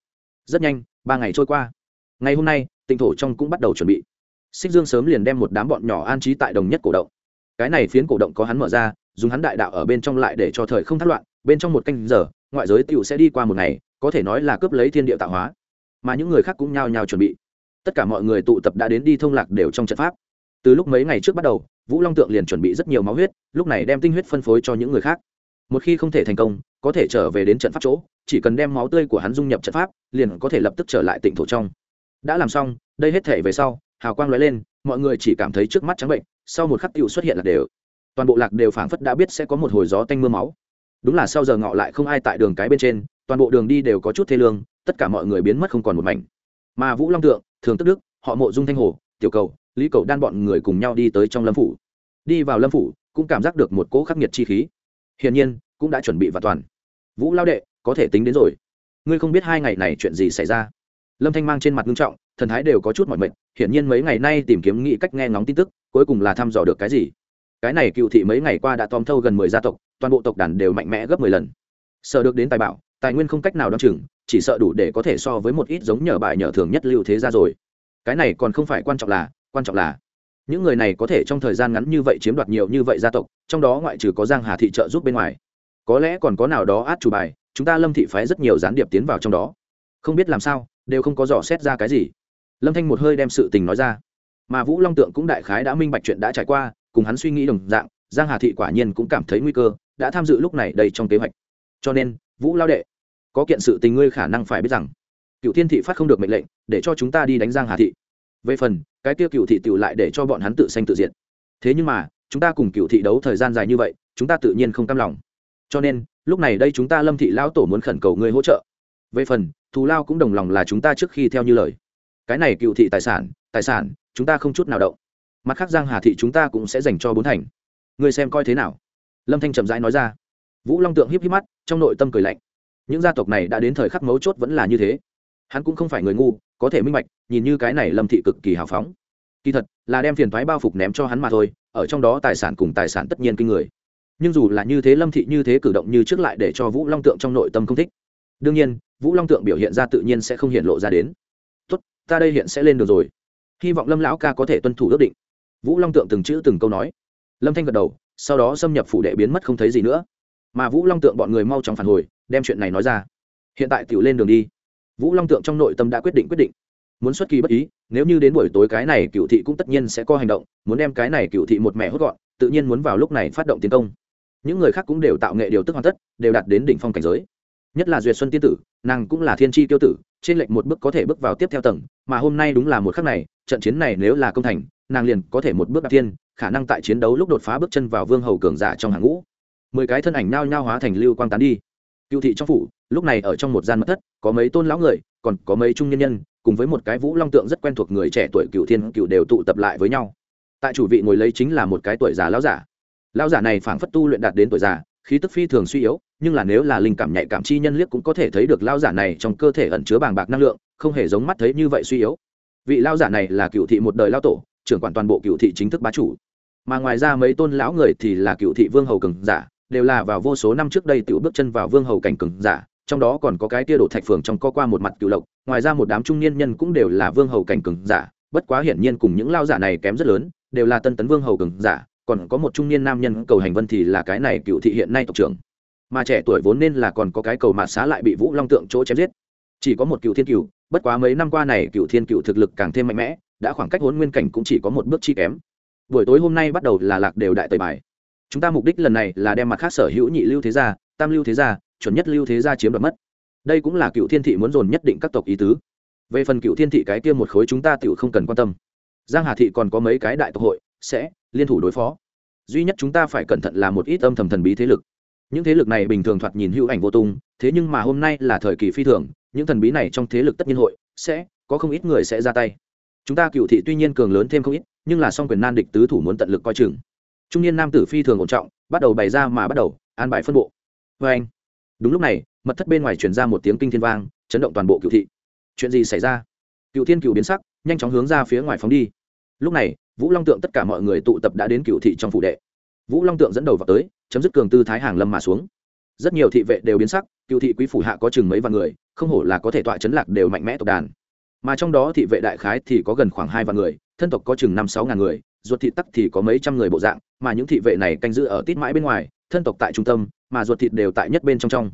Rất nhanh, ba ngày trôi qua. Ngày hôm nay, tịnh thổ trong cũng bắt đầu chuẩn bị. Xích dương sớm liền đem một đám bọn nhỏ an trí tại đồng nhất cổ động. Cái này phiến cổ động có hắn mở ra, dùng hắn đại đạo ở bên trong lại để cho thời không thắt loạn, bên trong một canh giờ, ngoại giới tựu sẽ đi qua một ngày, có thể nói là cướp lấy thiên địa tạo hóa. Mà những người khác cũng nhao nhao chuẩn bị. Tất cả mọi người tụ tập đã đến đi thông lạc đều trong trận pháp. Từ lúc mấy ngày trước bắt đầu vũ long tượng liền chuẩn bị rất nhiều máu huyết, lúc này đem tinh huyết phân phối cho những người khác. Một khi không thể thành công, có thể trở về đến trận pháp chỗ, chỉ cần đem máu tươi của hắn dung nhập trận pháp, liền có thể lập tức trở lại tỉnh thổ trong. Đã làm xong, đây hết thể về sau, hào quang lóe lên, mọi người chỉ cảm thấy trước mắt trắng bệnh, sau một khắc tựu xuất hiện lạc đều. Toàn bộ lạc đều phảng phất đã biết sẽ có một hồi gió tanh mưa máu. Đúng là sau giờ ngọ lại không ai tại đường cái bên trên, toàn bộ đường đi đều có chút thê lương, tất cả mọi người biến mất không còn một mảnh. Mà vũ long tượng, thường tức đức, họ mộ dung thanh hồ, tiểu cầu lý cầu đan bọn người cùng nhau đi tới trong lâm phủ. Đi vào lâm phủ, cũng cảm giác được một cỗ khắc nghiệt chi khí. Hiển nhiên, cũng đã chuẩn bị và toàn. Vũ lao đệ, có thể tính đến rồi. Ngươi không biết hai ngày này chuyện gì xảy ra. Lâm thanh mang trên mặt nghiêm trọng, thần thái đều có chút mọi mệnh hiển nhiên mấy ngày nay tìm kiếm nghĩ cách nghe ngóng tin tức, cuối cùng là thăm dò được cái gì. Cái này cựu thị mấy ngày qua đã tóm thâu gần mười gia tộc, toàn bộ tộc đàn đều mạnh mẽ gấp mười lần. Sợ được đến tài bảo, tài nguyên không cách nào đ o chừng, chỉ sợ đủ để có thể so với một ít giống nhờ bài nhờ thường nhất lưu thế ra rồi. Cái này còn không phải quan trọng là quan trọng là những người này có thể trong thời gian ngắn như vậy chiếm đoạt nhiều như vậy gia tộc, trong đó ngoại trừ có giang hà thị trợ giúp bên ngoài, có lẽ còn có nào đó át chủ bài, chúng ta lâm thị phái rất nhiều gián điệp tiến vào trong đó. Không biết làm sao, đều không có dò xét ra cái gì. Lâm thanh một hơi đem sự tình nói ra. Mà vũ long tượng cũng đại khái đã minh bạch chuyện đã trải qua, cùng hắn suy nghĩ đồng dạng, giang hà thị quả nhiên cũng cảm thấy nguy cơ, đã tham dự lúc này đầy trong kế hoạch. Cho nên, vũ lao đệ, có kiện sự tình ngươi khả năng phải biết rằng cựu thiên thị phát không được mệnh lệnh, để cho chúng ta đi đánh giang hà thị. Về phần cái kia cựu thị tựu lại để cho bọn hắn tự sanh tự diệt. Thế nhưng mà, chúng ta cùng cựu thị đấu thời gian dài như vậy, chúng ta tự nhiên không cam lòng. Cho nên, lúc này đây chúng ta lâm thị lão tổ muốn khẩn cầu ngươi hỗ trợ. Về phần, thù lao cũng đồng lòng là chúng ta trước khi theo như lời. Cái này cựu thị tài sản tài sản, chúng ta không chút nào động. Mặt khác giang hà thị chúng ta cũng sẽ dành cho bốn thành. Ngươi xem coi thế nào? Lâm thanh chậm rãi nói ra. Vũ long tượng híp híp mắt, trong nội tâm cười lạnh. Những gia tộc này đã đến thời khắc mấu chốt vẫn là như thế. Hắn cũng không phải người ngu có thể minh bạch, nhìn như cái này lâm thị cực kỳ hào phóng. Kỳ thật, là đem phiền thoái bao phục ném cho hắn mà thôi, ở trong đó tài sản cùng tài sản tất nhiên kinh người. Nhưng dù là như thế lâm thị như thế cử động như trước lại để cho vũ long tượng trong nội tâm không thích. Đương nhiên, vũ long tượng biểu hiện ra tự nhiên sẽ không hiện lộ ra đến. Tốt, ta đây hiện sẽ lên được rồi. Hy vọng lâm lão ca có thể tuân thủ ước định. Vũ long tượng từng chữ từng câu nói. Lâm thanh gật đầu, sau đó xâm nhập phủ đệ biến mất không thấy gì nữa. Mà vũ long tượng bọn người mau chóng phản hồi, đem chuyện này nói ra. Hiện tại tiểu lên đường đi vũ long tượng trong nội tâm đã quyết định quyết định. Muốn xuất kỳ bất ý, nếu như đến buổi tối cái này cựu thị cũng tất nhiên sẽ có hành động, muốn đem cái này cựu thị một mẹ hốt gọn, tự nhiên muốn vào lúc này phát động tiến công. Những người khác cũng đều tạo nghệ điều tức hoàn tất, đều đạt đến đỉnh phong cảnh giới. Nhất là duyệt xuân tiên tử, nàng cũng là thiên tri tiêu tử, trên lệnh một bước có thể bước vào tiếp theo tầng, mà hôm nay đúng là một khắc này, trận chiến này nếu là công thành, nàng liền có thể một bước đạp thiên, khả năng tại chiến đấu lúc đột phá bước chân vào vương hầu cường giả trong hàng ngũ. Mười cái thân ảnh nao nhao hóa thành lưu quang tán đi cựu thị trong phủ, lúc này ở trong một gian mật thất, có mấy tôn lão người, còn có mấy trung nhân nhân, cùng với một cái vũ long tượng rất quen thuộc người trẻ tuổi cựu thiên cựu đều tụ tập lại với nhau. Tại chủ vị ngồi lấy chính là một cái tuổi già lão giả. Lão giả này phảng phất tu luyện đạt đến tuổi già, khí tức phi thường suy yếu, nhưng là nếu là linh cảm nhạy cảm chi nhân liếc cũng có thể thấy được lão giả này trong cơ thể ẩn chứa bàng bạc năng lượng, không hề giống mắt thấy như vậy suy yếu. Vị lão giả này là cựu thị một đời lão tổ, trưởng quản toàn bộ cựu thị chính thức bá chủ. Mà ngoài ra mấy tôn lão người thì là cựu thị vương hầu cường giả đều là vào vô số năm trước đây tiểu bước chân vào vương hầu cảnh cường giả, trong đó còn có cái tia đổ thạch phường trong co qua một mặt cửu lộc, ngoài ra một đám trung niên nhân cũng đều là vương hầu cảnh cường giả, bất quá hiển nhiên cùng những lao giả này kém rất lớn, đều là tân tấn vương hầu cường giả, còn có một trung niên nam nhân cầu hành vân thì là cái này cựu thị hiện nay tộc trưởng. Mà trẻ tuổi vốn nên là còn có cái cầu mạt xá lại bị vũ long tượng chỗ chém giết. Chỉ có một cựu thiên cựu bất quá mấy năm qua này cựu thiên cựu thực lực càng thêm mạnh mẽ, đã khoảng cách hỗn nguyên cảnh cũng chỉ có một bước chi kém. Buổi tối hôm nay bắt đầu là lạc đều đại tẩy bài chúng ta mục đích lần này là đem mặt khác sở hữu nhị lưu thế gia, tam lưu thế gia, chuẩn nhất lưu thế gia chiếm đoạt mất. Đây cũng là cựu thiên thị muốn dồn nhất định các tộc ý tứ. Về phần cựu thiên thị cái kia một khối chúng ta tự không cần quan tâm. Giang hà thị còn có mấy cái đại tộc hội, sẽ liên thủ đối phó. Duy nhất chúng ta phải cẩn thận là một ít âm thầm thần bí thế lực. Những thế lực này bình thường thoạt nhìn hữu ảnh vô tung, thế nhưng mà hôm nay là thời kỳ phi thường, những thần bí này trong thế lực tất nhiên hội, sẽ có không ít người sẽ ra tay. Chúng ta cựu thị tuy nhiên cường lớn thêm không ít, nhưng là song quyền nan địch tứ thủ muốn tận lực coi chừng trung niên nam tử phi thường ổn trọng, bắt đầu bày ra mà bắt đầu, an bài phân bộ. Vê anh, đúng lúc này, mật thất bên ngoài truyền ra một tiếng kinh thiên vang, chấn động toàn bộ cựu thị. Chuyện gì xảy ra? Cựu thiên cựu biến sắc, nhanh chóng hướng ra phía ngoài phóng đi. Lúc này, vũ long tượng tất cả mọi người tụ tập đã đến cựu thị trong phủ đệ. Vũ long tượng dẫn đầu vào tới, chấm dứt cường tư thái hàng lâm mà xuống. Rất nhiều thị vệ đều biến sắc cựu thị quý phủ hạ có chừng mấy vạn người, không hổ là có thể tọa chấn lạc đều mạnh mẽ tộc đàn. Mà trong đó thị vệ đại khái thì có gần khoảng hai vạn người, thân tộc có chừng năm sáu ngàn người ruột thịt tắc thì có mấy trăm người bộ dạng, mà những thị vệ này canh giữ ở tít mãi bên ngoài, thân tộc tại trung tâm, mà ruột thịt đều tại nhất bên trong trong.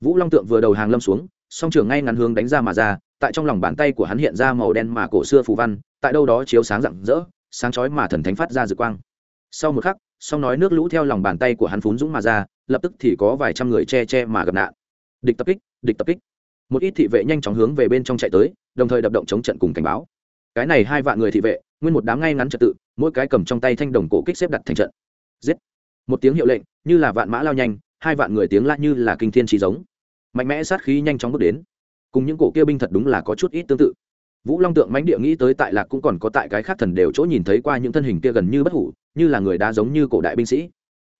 Vũ long tượng vừa đầu hàng lâm xuống, song trường ngay ngắn hướng đánh ra mà ra, tại trong lòng bàn tay của hắn hiện ra màu đen mà cổ xưa phù văn, tại đâu đó chiếu sáng rạng rỡ, sáng chói mà thần thánh phát ra rực quang. Sau một khắc, song nói nước lũ theo lòng bàn tay của hắn phún dũng mà ra, lập tức thì có vài trăm người che che mà gặp nạn. Địch tập kích, địch tập kích. Một ít thị vệ nhanh chóng hướng về bên trong chạy tới, đồng thời đập động chống trận cùng cảnh báo. Cái này hai vạn người thị vệ, nguyên một đám ngay ngắn trật tự mỗi cái cầm trong tay thanh đồng cổ kích xếp đặt thành trận. Giết. Một tiếng hiệu lệnh, như là vạn mã lao nhanh, hai vạn người tiếng la như là kinh thiên trí giống. Mạnh mẽ sát khí nhanh chóng bước đến. Cùng những cổ kia binh thật đúng là có chút ít tương tự. Vũ long tượng mãnh địa nghĩ tới tại lạc cũng còn có tại cái khác thần đều chỗ nhìn thấy qua những thân hình kia gần như bất hủ, như là người đá giống như cổ đại binh sĩ.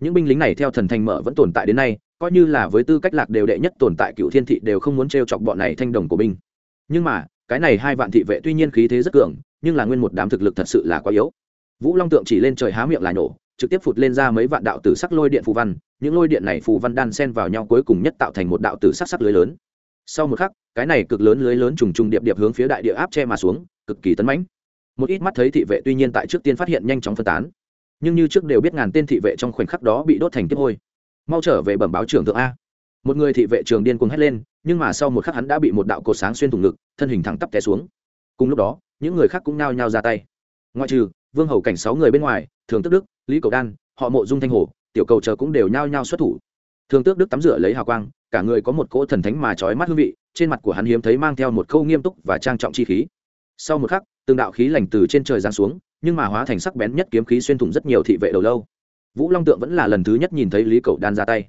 Những binh lính này theo thần thành mở vẫn tồn tại đến nay, coi như là với tư cách lạc đều đệ nhất tồn tại cựu thiên thị đều không muốn t r e o chọc bọn này thanh đồng của binh. Nhưng mà, cái này hai vạn thị vệ tuy nhiên khí thế rất cường, nhưng là nguyên một đám thực lực thật sự là quá yếu vũ long tượng chỉ lên trời há miệng là nổ trực tiếp phụt lên ra mấy vạn đạo tử sắc lôi điện phù văn, những lôi điện này phù văn đan sen vào nhau cuối cùng nhất tạo thành một đạo tử sắc sắc lưới lớn. Sau một khắc, cái này cực lớn lưới lớn trùng trùng điệp điệp hướng phía đại địa áp che mà xuống, cực kỳ tấn mãnh. Một ít mắt thấy thị vệ tuy nhiên tại trước tiên phát hiện nhanh chóng phân tán, nhưng như trước đều biết ngàn tên thị vệ trong khoảnh khắc đó bị đốt thành tiếp hôi. Mau trở về bẩm báo trưởng thượng a. Một người thị vệ trường điên cuồng hét lên, nhưng mà sau một khắc hắn đã bị một đạo cột sáng xuyên thủng ngực, thân hình thẳng tắp té xuống. Cùng lúc đó, những người khác cũng nao nhao ra tay. Ngoại trừ vương hầu cảnh sáu người bên ngoài, thường tức đức, lý cầu đan, họ mộ dung thanh hồ, tiểu cầu chờ cũng đều nhao nhao xuất thủ. Thường tước đức tắm rửa lấy hào quang, cả người có một cỗ thần thánh mà trói mắt hương vị, trên mặt của hắn hiếm thấy mang theo một câu nghiêm túc và trang trọng chi khí. Sau một khắc, từng đạo khí lành từ trên trời giáng xuống, nhưng mà hóa thành sắc bén nhất kiếm khí xuyên thủng rất nhiều thị vệ đầu lâu. Vũ long tượng vẫn là lần thứ nhất nhìn thấy lý Cầu đan ra tay.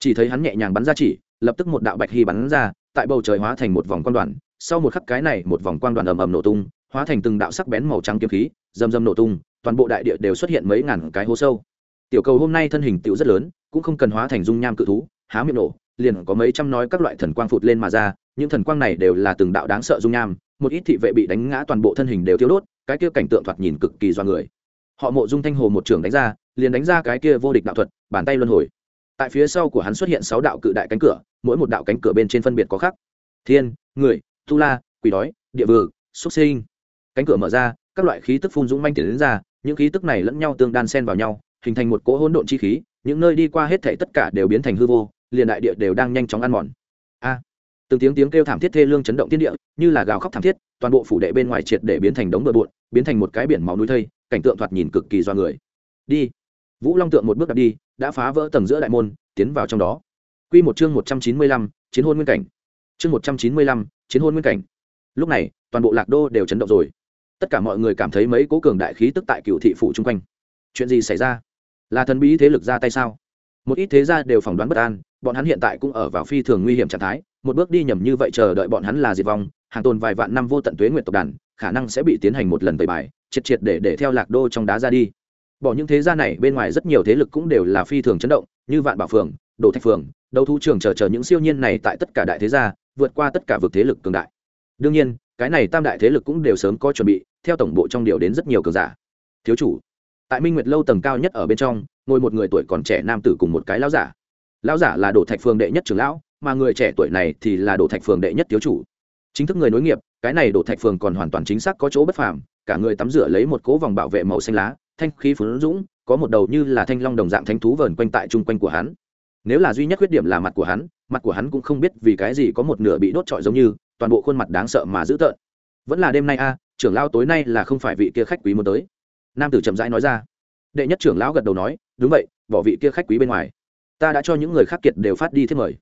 Chỉ thấy hắn nhẹ nhàng bắn ra chỉ, lập tức một đạo bạch hy bắn ra, tại bầu trời hóa thành một vòng quan đoàn. Sau một khắc cái này, một vòng quan đoàn ầm ầm nổ tung hóa thành từng đạo sắc bén màu trắng kiếm khí, rầm rầm nổ tung, toàn bộ đại địa đều xuất hiện mấy ngàn cái hố sâu. Tiểu cầu hôm nay thân hình tựu rất lớn, cũng không cần hóa thành dung nham cự thú, há miệng nổ, liền có mấy trăm nói các loại thần quang phụt lên mà ra, những thần quang này đều là từng đạo đáng sợ dung nham, một ít thị vệ bị đánh ngã toàn bộ thân hình đều thiếu đốt, cái kia cảnh tượng thoạt nhìn cực kỳ do người. Họ mộ dung thanh hồ một trường đánh ra, liền đánh ra cái kia vô địch đạo thuật, bàn tay luân hồi. Tại phía sau của hắn xuất hiện sáu đạo cự đại cánh cửa, mỗi một đạo cánh cửa bên trên phân biệt có khắc. Thiên, người, tu la, quỷ đói, địa vừa xuất sinh cánh cửa mở ra, các loại khí tức phun dũng manh tiến đến ra, những khí tức này lẫn nhau tương đan xen vào nhau, hình thành một cỗ hỗn độn chi khí, những nơi đi qua hết thảy tất cả đều biến thành hư vô, liền đại địa đều đang nhanh chóng ăn mòn. A! Từng tiếng tiếng kêu thảm thiết thê lương chấn động thiên địa, như là gào khóc thảm thiết, toàn bộ phủ đệ bên ngoài triệt để biến thành đống bờ bộn, biến thành một cái biển máu núi thây, cảnh tượng thoạt nhìn cực kỳ do người. Đi! Vũ long tượng một bước đặt đi, đã phá vỡ tầng giữa đại môn, tiến vào trong đó. Quy một chương một trăm chín mươi lăm, chiến hôn nguyên cảnh. Chương một trăm chín mươi lăm, chiến hôn nguyên cảnh. Lúc này, toàn bộ lạc đô đều chấn động rồi tất cả mọi người cảm thấy mấy cố cường đại khí tức tại cựu thị phủ chung quanh. Chuyện gì xảy ra? Là thần bí thế lực ra tay sao? Một ít thế gia đều phỏng đoán bất an, bọn hắn hiện tại cũng ở vào phi thường nguy hiểm trạng thái, một bước đi nhầm như vậy chờ đợi bọn hắn là diệt vong, hàng tồn vài vạn năm vô tận tuế nguyện tộc đàn, khả năng sẽ bị tiến hành một lần tẩy bài, triệt triệt để để theo lạc đô trong đá ra đi. Bỏ những thế gia này, bên ngoài rất nhiều thế lực cũng đều là phi thường chấn động, như vạn bảo phường đồ thạch phường đấu thu trường chờ chờ những siêu nhiên này tại tất cả đại thế gia, vượt qua tất cả vực thế lực cường đại. Đương nhiên, cái này tam đại thế lực cũng đều sớm có chuẩn bị theo tổng bộ trong điều đến rất nhiều cường giả. Thiếu chủ, tại minh nguyệt lâu tầng cao nhất ở bên trong, ngồi một người tuổi còn trẻ nam tử cùng một cái lão giả. Lão giả là đồ thạch phường đệ nhất trưởng lão, mà người trẻ tuổi này thì là đồ thạch phường đệ nhất thiếu chủ. Chính thức người nối nghiệp, cái này đồ thạch phường còn hoàn toàn chính xác có chỗ bất phàm, cả người tắm rửa lấy một cố vòng bảo vệ màu xanh lá, thanh khí phấn dũng, có một đầu như là thanh long đồng dạng thanh thú vờn quanh tại chung quanh của hắn. Nếu là duy nhất khuyết điểm là mặt của hắn, mặt của hắn cũng không biết vì cái gì có một nửa bị đốt trọi giống như, toàn bộ khuôn mặt đáng sợ mà dữ tợn. Vẫn là đêm nay a trưởng lão tối nay là không phải vị kia khách quý muốn tới. Nam tử chậm rãi nói ra. Đệ nhất trưởng lão gật đầu nói, đúng vậy, bỏ vị kia khách quý bên ngoài. Ta đã cho những người khác kiệt đều phát đi thiết mời.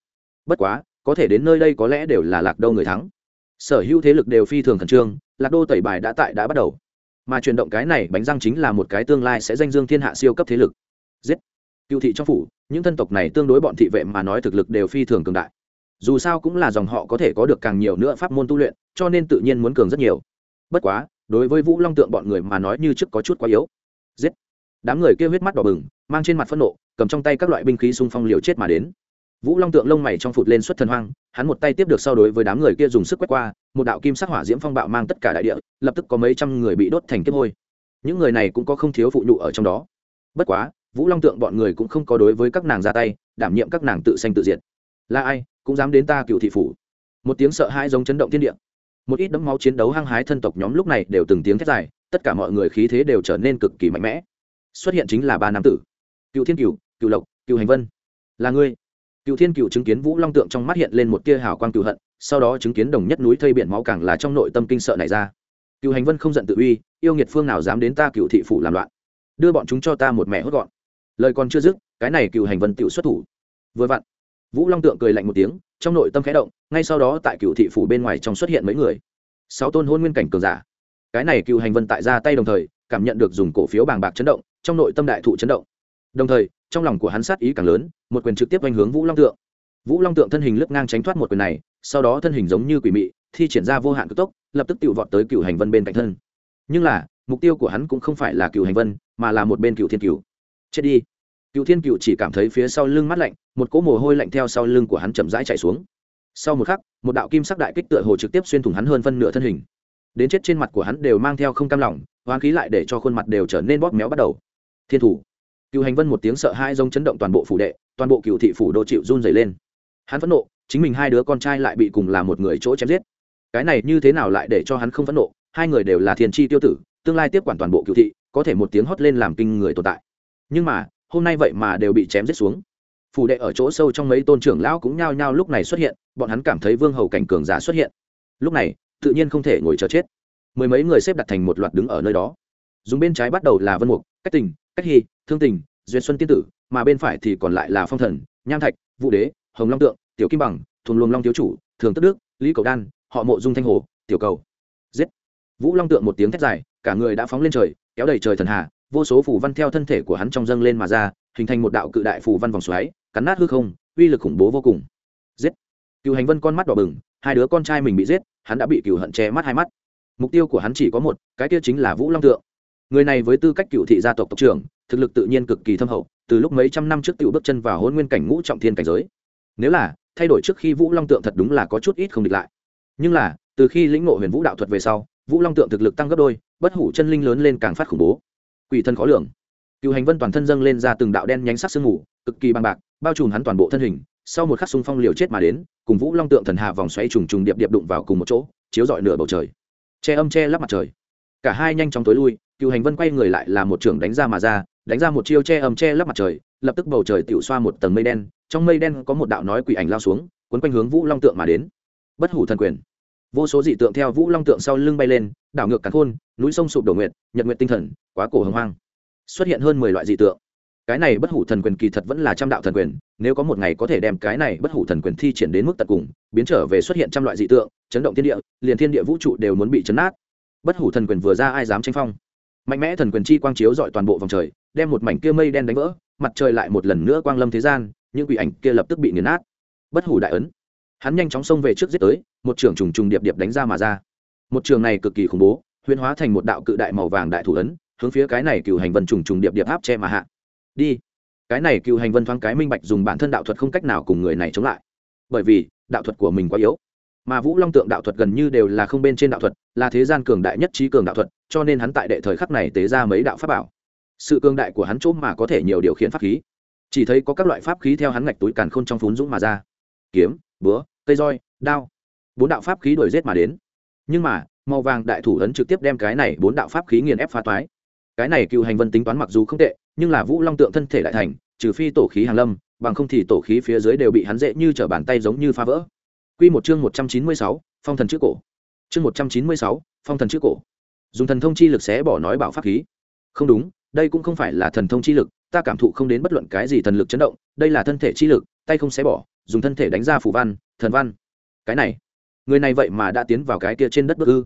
Bất quá, có thể đến nơi đây có lẽ đều là lạc đô người thắng. Sở hữu thế lực đều phi thường khẩn trương, lạc đô tẩy bài đã tại đã bắt đầu. Mà chuyển động cái này bánh răng chính là một cái tương lai sẽ danh dương thiên hạ siêu cấp thế lực. Giết! Cựu thị trong phủ, những thân tộc này tương đối bọn thị vệ mà nói thực lực đều phi thường cường đại. Dù sao cũng là dòng họ có thể có được càng nhiều nữa pháp môn tu luyện, cho nên tự nhiên muốn cường rất nhiều bất quá, đối với vũ long tượng bọn người mà nói như trước có chút quá yếu. Giết! Đám người kêu huyết mắt đỏ bừng, mang trên mặt phẫn nộ, cầm trong tay các loại binh khí xung phong liều chết mà đến. Vũ long tượng lông mày trong phụt lên xuất thần hoang, hắn một tay tiếp được so đối với đám người kia dùng sức quét qua, một đạo kim sắc hỏa diễm phong bạo mang tất cả đại địa, lập tức có mấy trăm người bị đốt thành kiếp hôi. Những người này cũng có không thiếu phụ nhụ ở trong đó. Bất quá, vũ long tượng bọn người cũng không có đối với các nàng ra tay, đảm nhiệm các nàng tự sanh tự diệt. Là ai, cũng dám đến ta cựu thị phủ. Một tiếng sợ hãi giống chấn động thiên địa một ít đấm máu chiến đấu hăng hái thân tộc nhóm lúc này đều từng tiếng thét dài, tất cả mọi người khí thế đều trở nên cực kỳ mạnh mẽ. Xuất hiện chính là ba nam tử. Cựu thiên cựu cựu lộc, cựu hành vân. Là ngươi. Cựu thiên cựu chứng kiến vũ long tượng trong mắt hiện lên một tia hào quang cựu hận, sau đó chứng kiến đồng nhất núi thây biển máu càng là trong nội tâm kinh sợ này ra. Cựu hành vân không giận tự uy, yêu nghiệt phương nào dám đến ta cựu thị phủ làm loạn? Đưa bọn chúng cho ta một mẹ hốt gọn. Lời còn chưa dứt, cái này cựu hành vân tự xuất thủ. Vừa vặn vũ long tượng cười lạnh một tiếng, trong nội tâm khẽ động, ngay sau đó tại cựu thị phủ bên ngoài trong xuất hiện mấy người. Sáu tôn hôn nguyên cảnh cường giả. Cái này cựu hành vân tại ra tay đồng thời, cảm nhận được dùng cổ phiếu bàng bạc chấn động, trong nội tâm đại thụ chấn động. Đồng thời, trong lòng của hắn sát ý càng lớn, một quyền trực tiếp oanh hướng vũ long tượng. Vũ long tượng thân hình lướt ngang tránh thoát một quyền này, sau đó thân hình giống như quỷ mị, thi triển ra vô hạn cực tốc, lập tức tự vọt tới cựu hành vân bên cạnh thân. Nhưng là, mục tiêu của hắn cũng không phải là cựu hành vân, mà là một bên cựu thiên cựu chết đi cựu thiên cựu chỉ cảm thấy phía sau lưng mắt lạnh, một cỗ mồ hôi lạnh theo sau lưng của hắn chậm rãi chạy xuống. Sau một khắc, một đạo kim sắc đại kích tựa hồ trực tiếp xuyên thủng hắn hơn phân nửa thân hình. Đến chết trên mặt của hắn đều mang theo không cam lòng hoán khí lại để cho khuôn mặt đều trở nên bóp méo bắt đầu. Thiên thủ. Cựu hành vân một tiếng sợ hai giống chấn động toàn bộ phủ đệ, toàn bộ cựu thị phủ đô chịu run dày lên. Hắn phẫn nộ, chính mình hai đứa con trai lại bị cùng là một người chỗ chém giết. Cái này như thế nào lại để cho hắn không phẫn nộ? Hai người đều là thiên tri tiêu tử, tương lai tiếp quản toàn bộ cựu thị, có thể một tiếng hót lên làm kinh người tồn tại. Nhưng mà hôm nay vậy mà đều bị chém giết xuống. Phủ đệ ở chỗ sâu trong mấy tôn trưởng lão cũng nhao nhao lúc này xuất hiện, bọn hắn cảm thấy vương hầu cảnh cường giả xuất hiện. Lúc này, tự nhiên không thể ngồi chờ chết. Mười mấy người xếp đặt thành một loạt đứng ở nơi đó. Dùng bên trái bắt đầu là vân mục, cách tình, cách hy, thương tình duyên xuân tiên tử, mà bên phải thì còn lại là phong thần, nham thạch, vũ đế, hồng long tượng, tiểu kim bằng, thuần luồng long thiếu chủ, thường tất đức, lý cầu đan, họ mộ dung thanh hồ, tiểu cầu. Giết. Vũ long tượng một tiếng thét dài, cả người đã phóng lên trời, kéo đầy trời thần hà vô số phù văn theo thân thể của hắn trong dâng lên mà ra, hình thành một đạo cự đại phù văn vòng xoáy, cắn nát hư không, uy lực khủng bố vô cùng. Giết! Cựu hành vân con mắt đỏ bừng, hai đứa con trai mình bị giết, hắn đã bị cựu hận che mắt hai mắt. Mục tiêu của hắn chỉ có một, cái kia chính là vũ long tượng. Người này với tư cách cựu thị gia tộc tộc trưởng, thực lực tự nhiên cực kỳ thâm hậu, từ lúc mấy trăm năm trước tiểu bước chân vào hôn nguyên cảnh ngũ trọng thiên cảnh giới. Nếu là, thay đổi trước khi vũ long tượng thật đúng là có chút ít không địch lại. Nhưng là, từ khi lĩnh ngộ huyền vũ đạo thuật về sau, vũ long tượng thực lực tăng gấp đôi, bất hủ chân linh lớn lên càng phát khủng bố quỷ thân khó lường. Cựu hành vân toàn thân dâng lên ra từng đạo đen nhánh sắc sương mù, cực kỳ bằng bạc, bao trùm hắn toàn bộ thân hình, sau một khắc xung phong liều chết mà đến, cùng vũ long tượng thần hạ vòng xoay trùng trùng điệp điệp đụng vào cùng một chỗ, chiếu dọi nửa bầu trời. Che âm che lắp mặt trời. Cả hai nhanh chóng tối lui, cựu hành vân quay người lại là một trưởng đánh ra mà ra, đánh ra một chiêu che âm che lắp mặt trời, lập tức bầu trời tựu xoa một tầng mây đen, trong mây đen có một đạo nói quỷ ảnh lao xuống, quấn quanh hướng vũ long tượng mà đến. Bất hủ thần quyền vô số dị tượng theo vũ long tượng sau lưng bay lên, đảo ngược cắn khôn núi sông sụp đổ nguyệt, nhật nguyệt tinh thần, quá cổ hồng hoang. Xuất hiện hơn mười loại dị tượng. Cái này bất hủ thần quyền kỳ thật vẫn là trăm đạo thần quyền, nếu có một ngày có thể đem cái này bất hủ thần quyền thi triển đến mức tận cùng, biến trở về xuất hiện trăm loại dị tượng, chấn động thiên địa, liền thiên địa vũ trụ đều muốn bị chấn nát. Bất hủ thần quyền vừa ra ai dám tranh phong? Mạnh mẽ thần quyền chi quang chiếu dọi toàn bộ vòng trời, đem một mảnh kia mây đen đánh vỡ, mặt trời lại một lần nữa quang lâm thế gian, những quỷ ảnh kia lập tức bị nghiền nát. Bất hủ đại ấn hắn nhanh chóng xông về trước giết tới, một trường trùng trùng điệp điệp đánh ra mà ra. Một trường này cực kỳ khủng bố, huyễn hóa thành một đạo cự đại màu vàng đại thủ ấn, hướng phía cái này cựu hành vân trùng trùng điệp điệp áp che mà hạ. Đi. Cái này cựu hành vân thoáng cái minh bạch dùng bản thân đạo thuật không cách nào cùng người này chống lại. Bởi vì, đạo thuật của mình quá yếu. Mà vũ long tượng đạo thuật gần như đều là không bên trên đạo thuật, là thế gian cường đại nhất trí cường đạo thuật, cho nên hắn tại đệ thời khắc này tế ra mấy đạo pháp bảo. Sự cường đại của hắn chỗ mà có thể nhiều điều khiển pháp khí. Chỉ thấy có các loại pháp khí theo hắn ngạch túi càn khôn trong phún dũng mà ra. Kiếm búa, cây roi, đao. Bốn đạo pháp khí đuổi rết mà đến. Nhưng mà, màu vàng đại thủ ấn trực tiếp đem cái này bốn đạo pháp khí nghiền ép phá toái. Cái này cựu hành vân tính toán mặc dù không tệ, nhưng là vũ long tượng thân thể đại thành, trừ phi tổ khí hàng lâm, bằng không thì tổ khí phía dưới đều bị hắn dễ như t r ở bàn tay giống như phá vỡ. Q một chương một trăm chín mươi sáu, phong thần chữ cổ. Chương một trăm chín mươi sáu, phong thần chữ cổ. Dùng thần thông chi lực xé bỏ nói bảo pháp khí. Không đúng, đây cũng không phải là thần thông chi lực, ta cảm thụ không đến bất luận cái gì thần lực chấn động, đây là thân thể chi lực, tay không xé bỏ dùng thân thể đánh ra phủ văn, thần văn. Cái này, người này vậy mà đã tiến vào cái kia trên đất bức ư?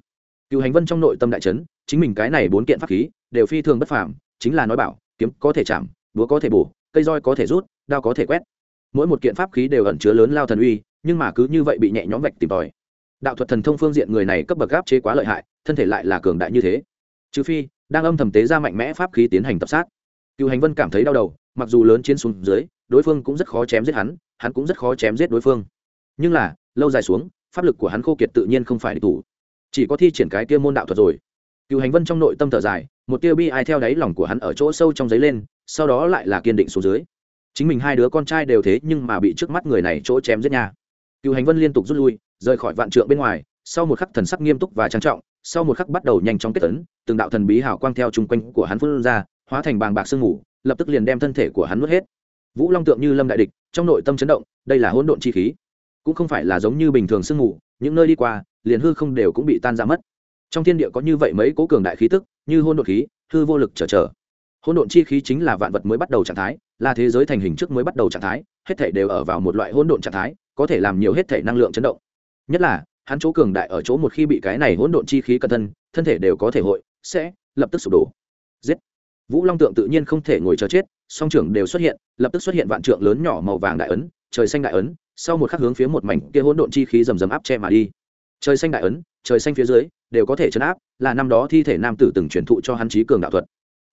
Cựu hành vân trong nội tâm đại trấn chính mình cái này bốn kiện pháp khí đều phi thường bất phàm, chính là nói bảo, kiếm có thể chạm, búa có thể bổ, cây roi có thể rút, đao có thể quét. Mỗi một kiện pháp khí đều ẩn chứa lớn lao thần uy, nhưng mà cứ như vậy bị nhẹ nhõm vạch tìm tòi. Đạo thuật thần thông phương diện người này cấp bậc gáp chế quá lợi hại, thân thể lại là cường đại như thế. Trừ phi, đang âm thầm tế ra mạnh mẽ pháp khí tiến hành tập sát. Cựu hành vân cảm thấy đau đầu, mặc dù lớn chiến xuống dưới đối phương cũng rất khó chém giết hắn hắn cũng rất khó chém giết đối phương. Nhưng là lâu dài xuống pháp lực của hắn khô kiệt tự nhiên không phải địch thủ. Chỉ có thi triển cái kia môn đạo thuật rồi. Cựu hành vân trong nội tâm thở dài một tia bi ai theo đáy lòng của hắn ở chỗ sâu trong giấy lên sau đó lại là kiên định xuống dưới. Chính mình hai đứa con trai đều thế nhưng mà bị trước mắt người này chỗ chém giết nhà cựu hành vân liên tục rút lui rời khỏi vạn trượng bên ngoài sau một khắc thần sắc nghiêm túc và trang trọng sau một khắc bắt đầu nhanh chóng kết tấn từng đạo thần bí hào quang theo chung quanh của hắn phun ra hóa thành bàng bạc sương ngủ, lập tức liền đem thân thể của hắn nuốt hết vũ long tượng như lâm đại địch, trong nội tâm chấn động, đây là hỗn độn chi khí. Cũng không phải là giống như bình thường sương mù, những nơi đi qua, liền hư không đều cũng bị tan ra mất. Trong thiên địa có như vậy mấy cố cường đại khí tức, như hôn đột khí, hư vô lực trở trở hôn độn chi khí chính là vạn vật mới bắt đầu trạng thái, là thế giới thành hình trước mới bắt đầu trạng thái, hết thể đều ở vào một loại hỗn độn trạng thái, có thể làm nhiều hết thể năng lượng chấn động. Nhất là, hắn chỗ cường đại ở chỗ một khi bị cái này hỗn độn chi khí cẩn thân thân thể đều có thể hội, sẽ lập tức sụp đổ. Giết. Vũ long tượng tự nhiên không thể ngồi chờ chết song trưởng đều xuất hiện, lập tức xuất hiện vạn trượng lớn nhỏ màu vàng đại ấn, trời xanh đại ấn, sau một khắc hướng phía một mảnh kia hỗn độn chi khí rầm rầm áp che mà đi. Trời xanh đại ấn, trời xanh phía dưới, đều có thể chấn áp, là năm đó thi thể nam tử từng truyền thụ cho hắn trí cường đạo thuật.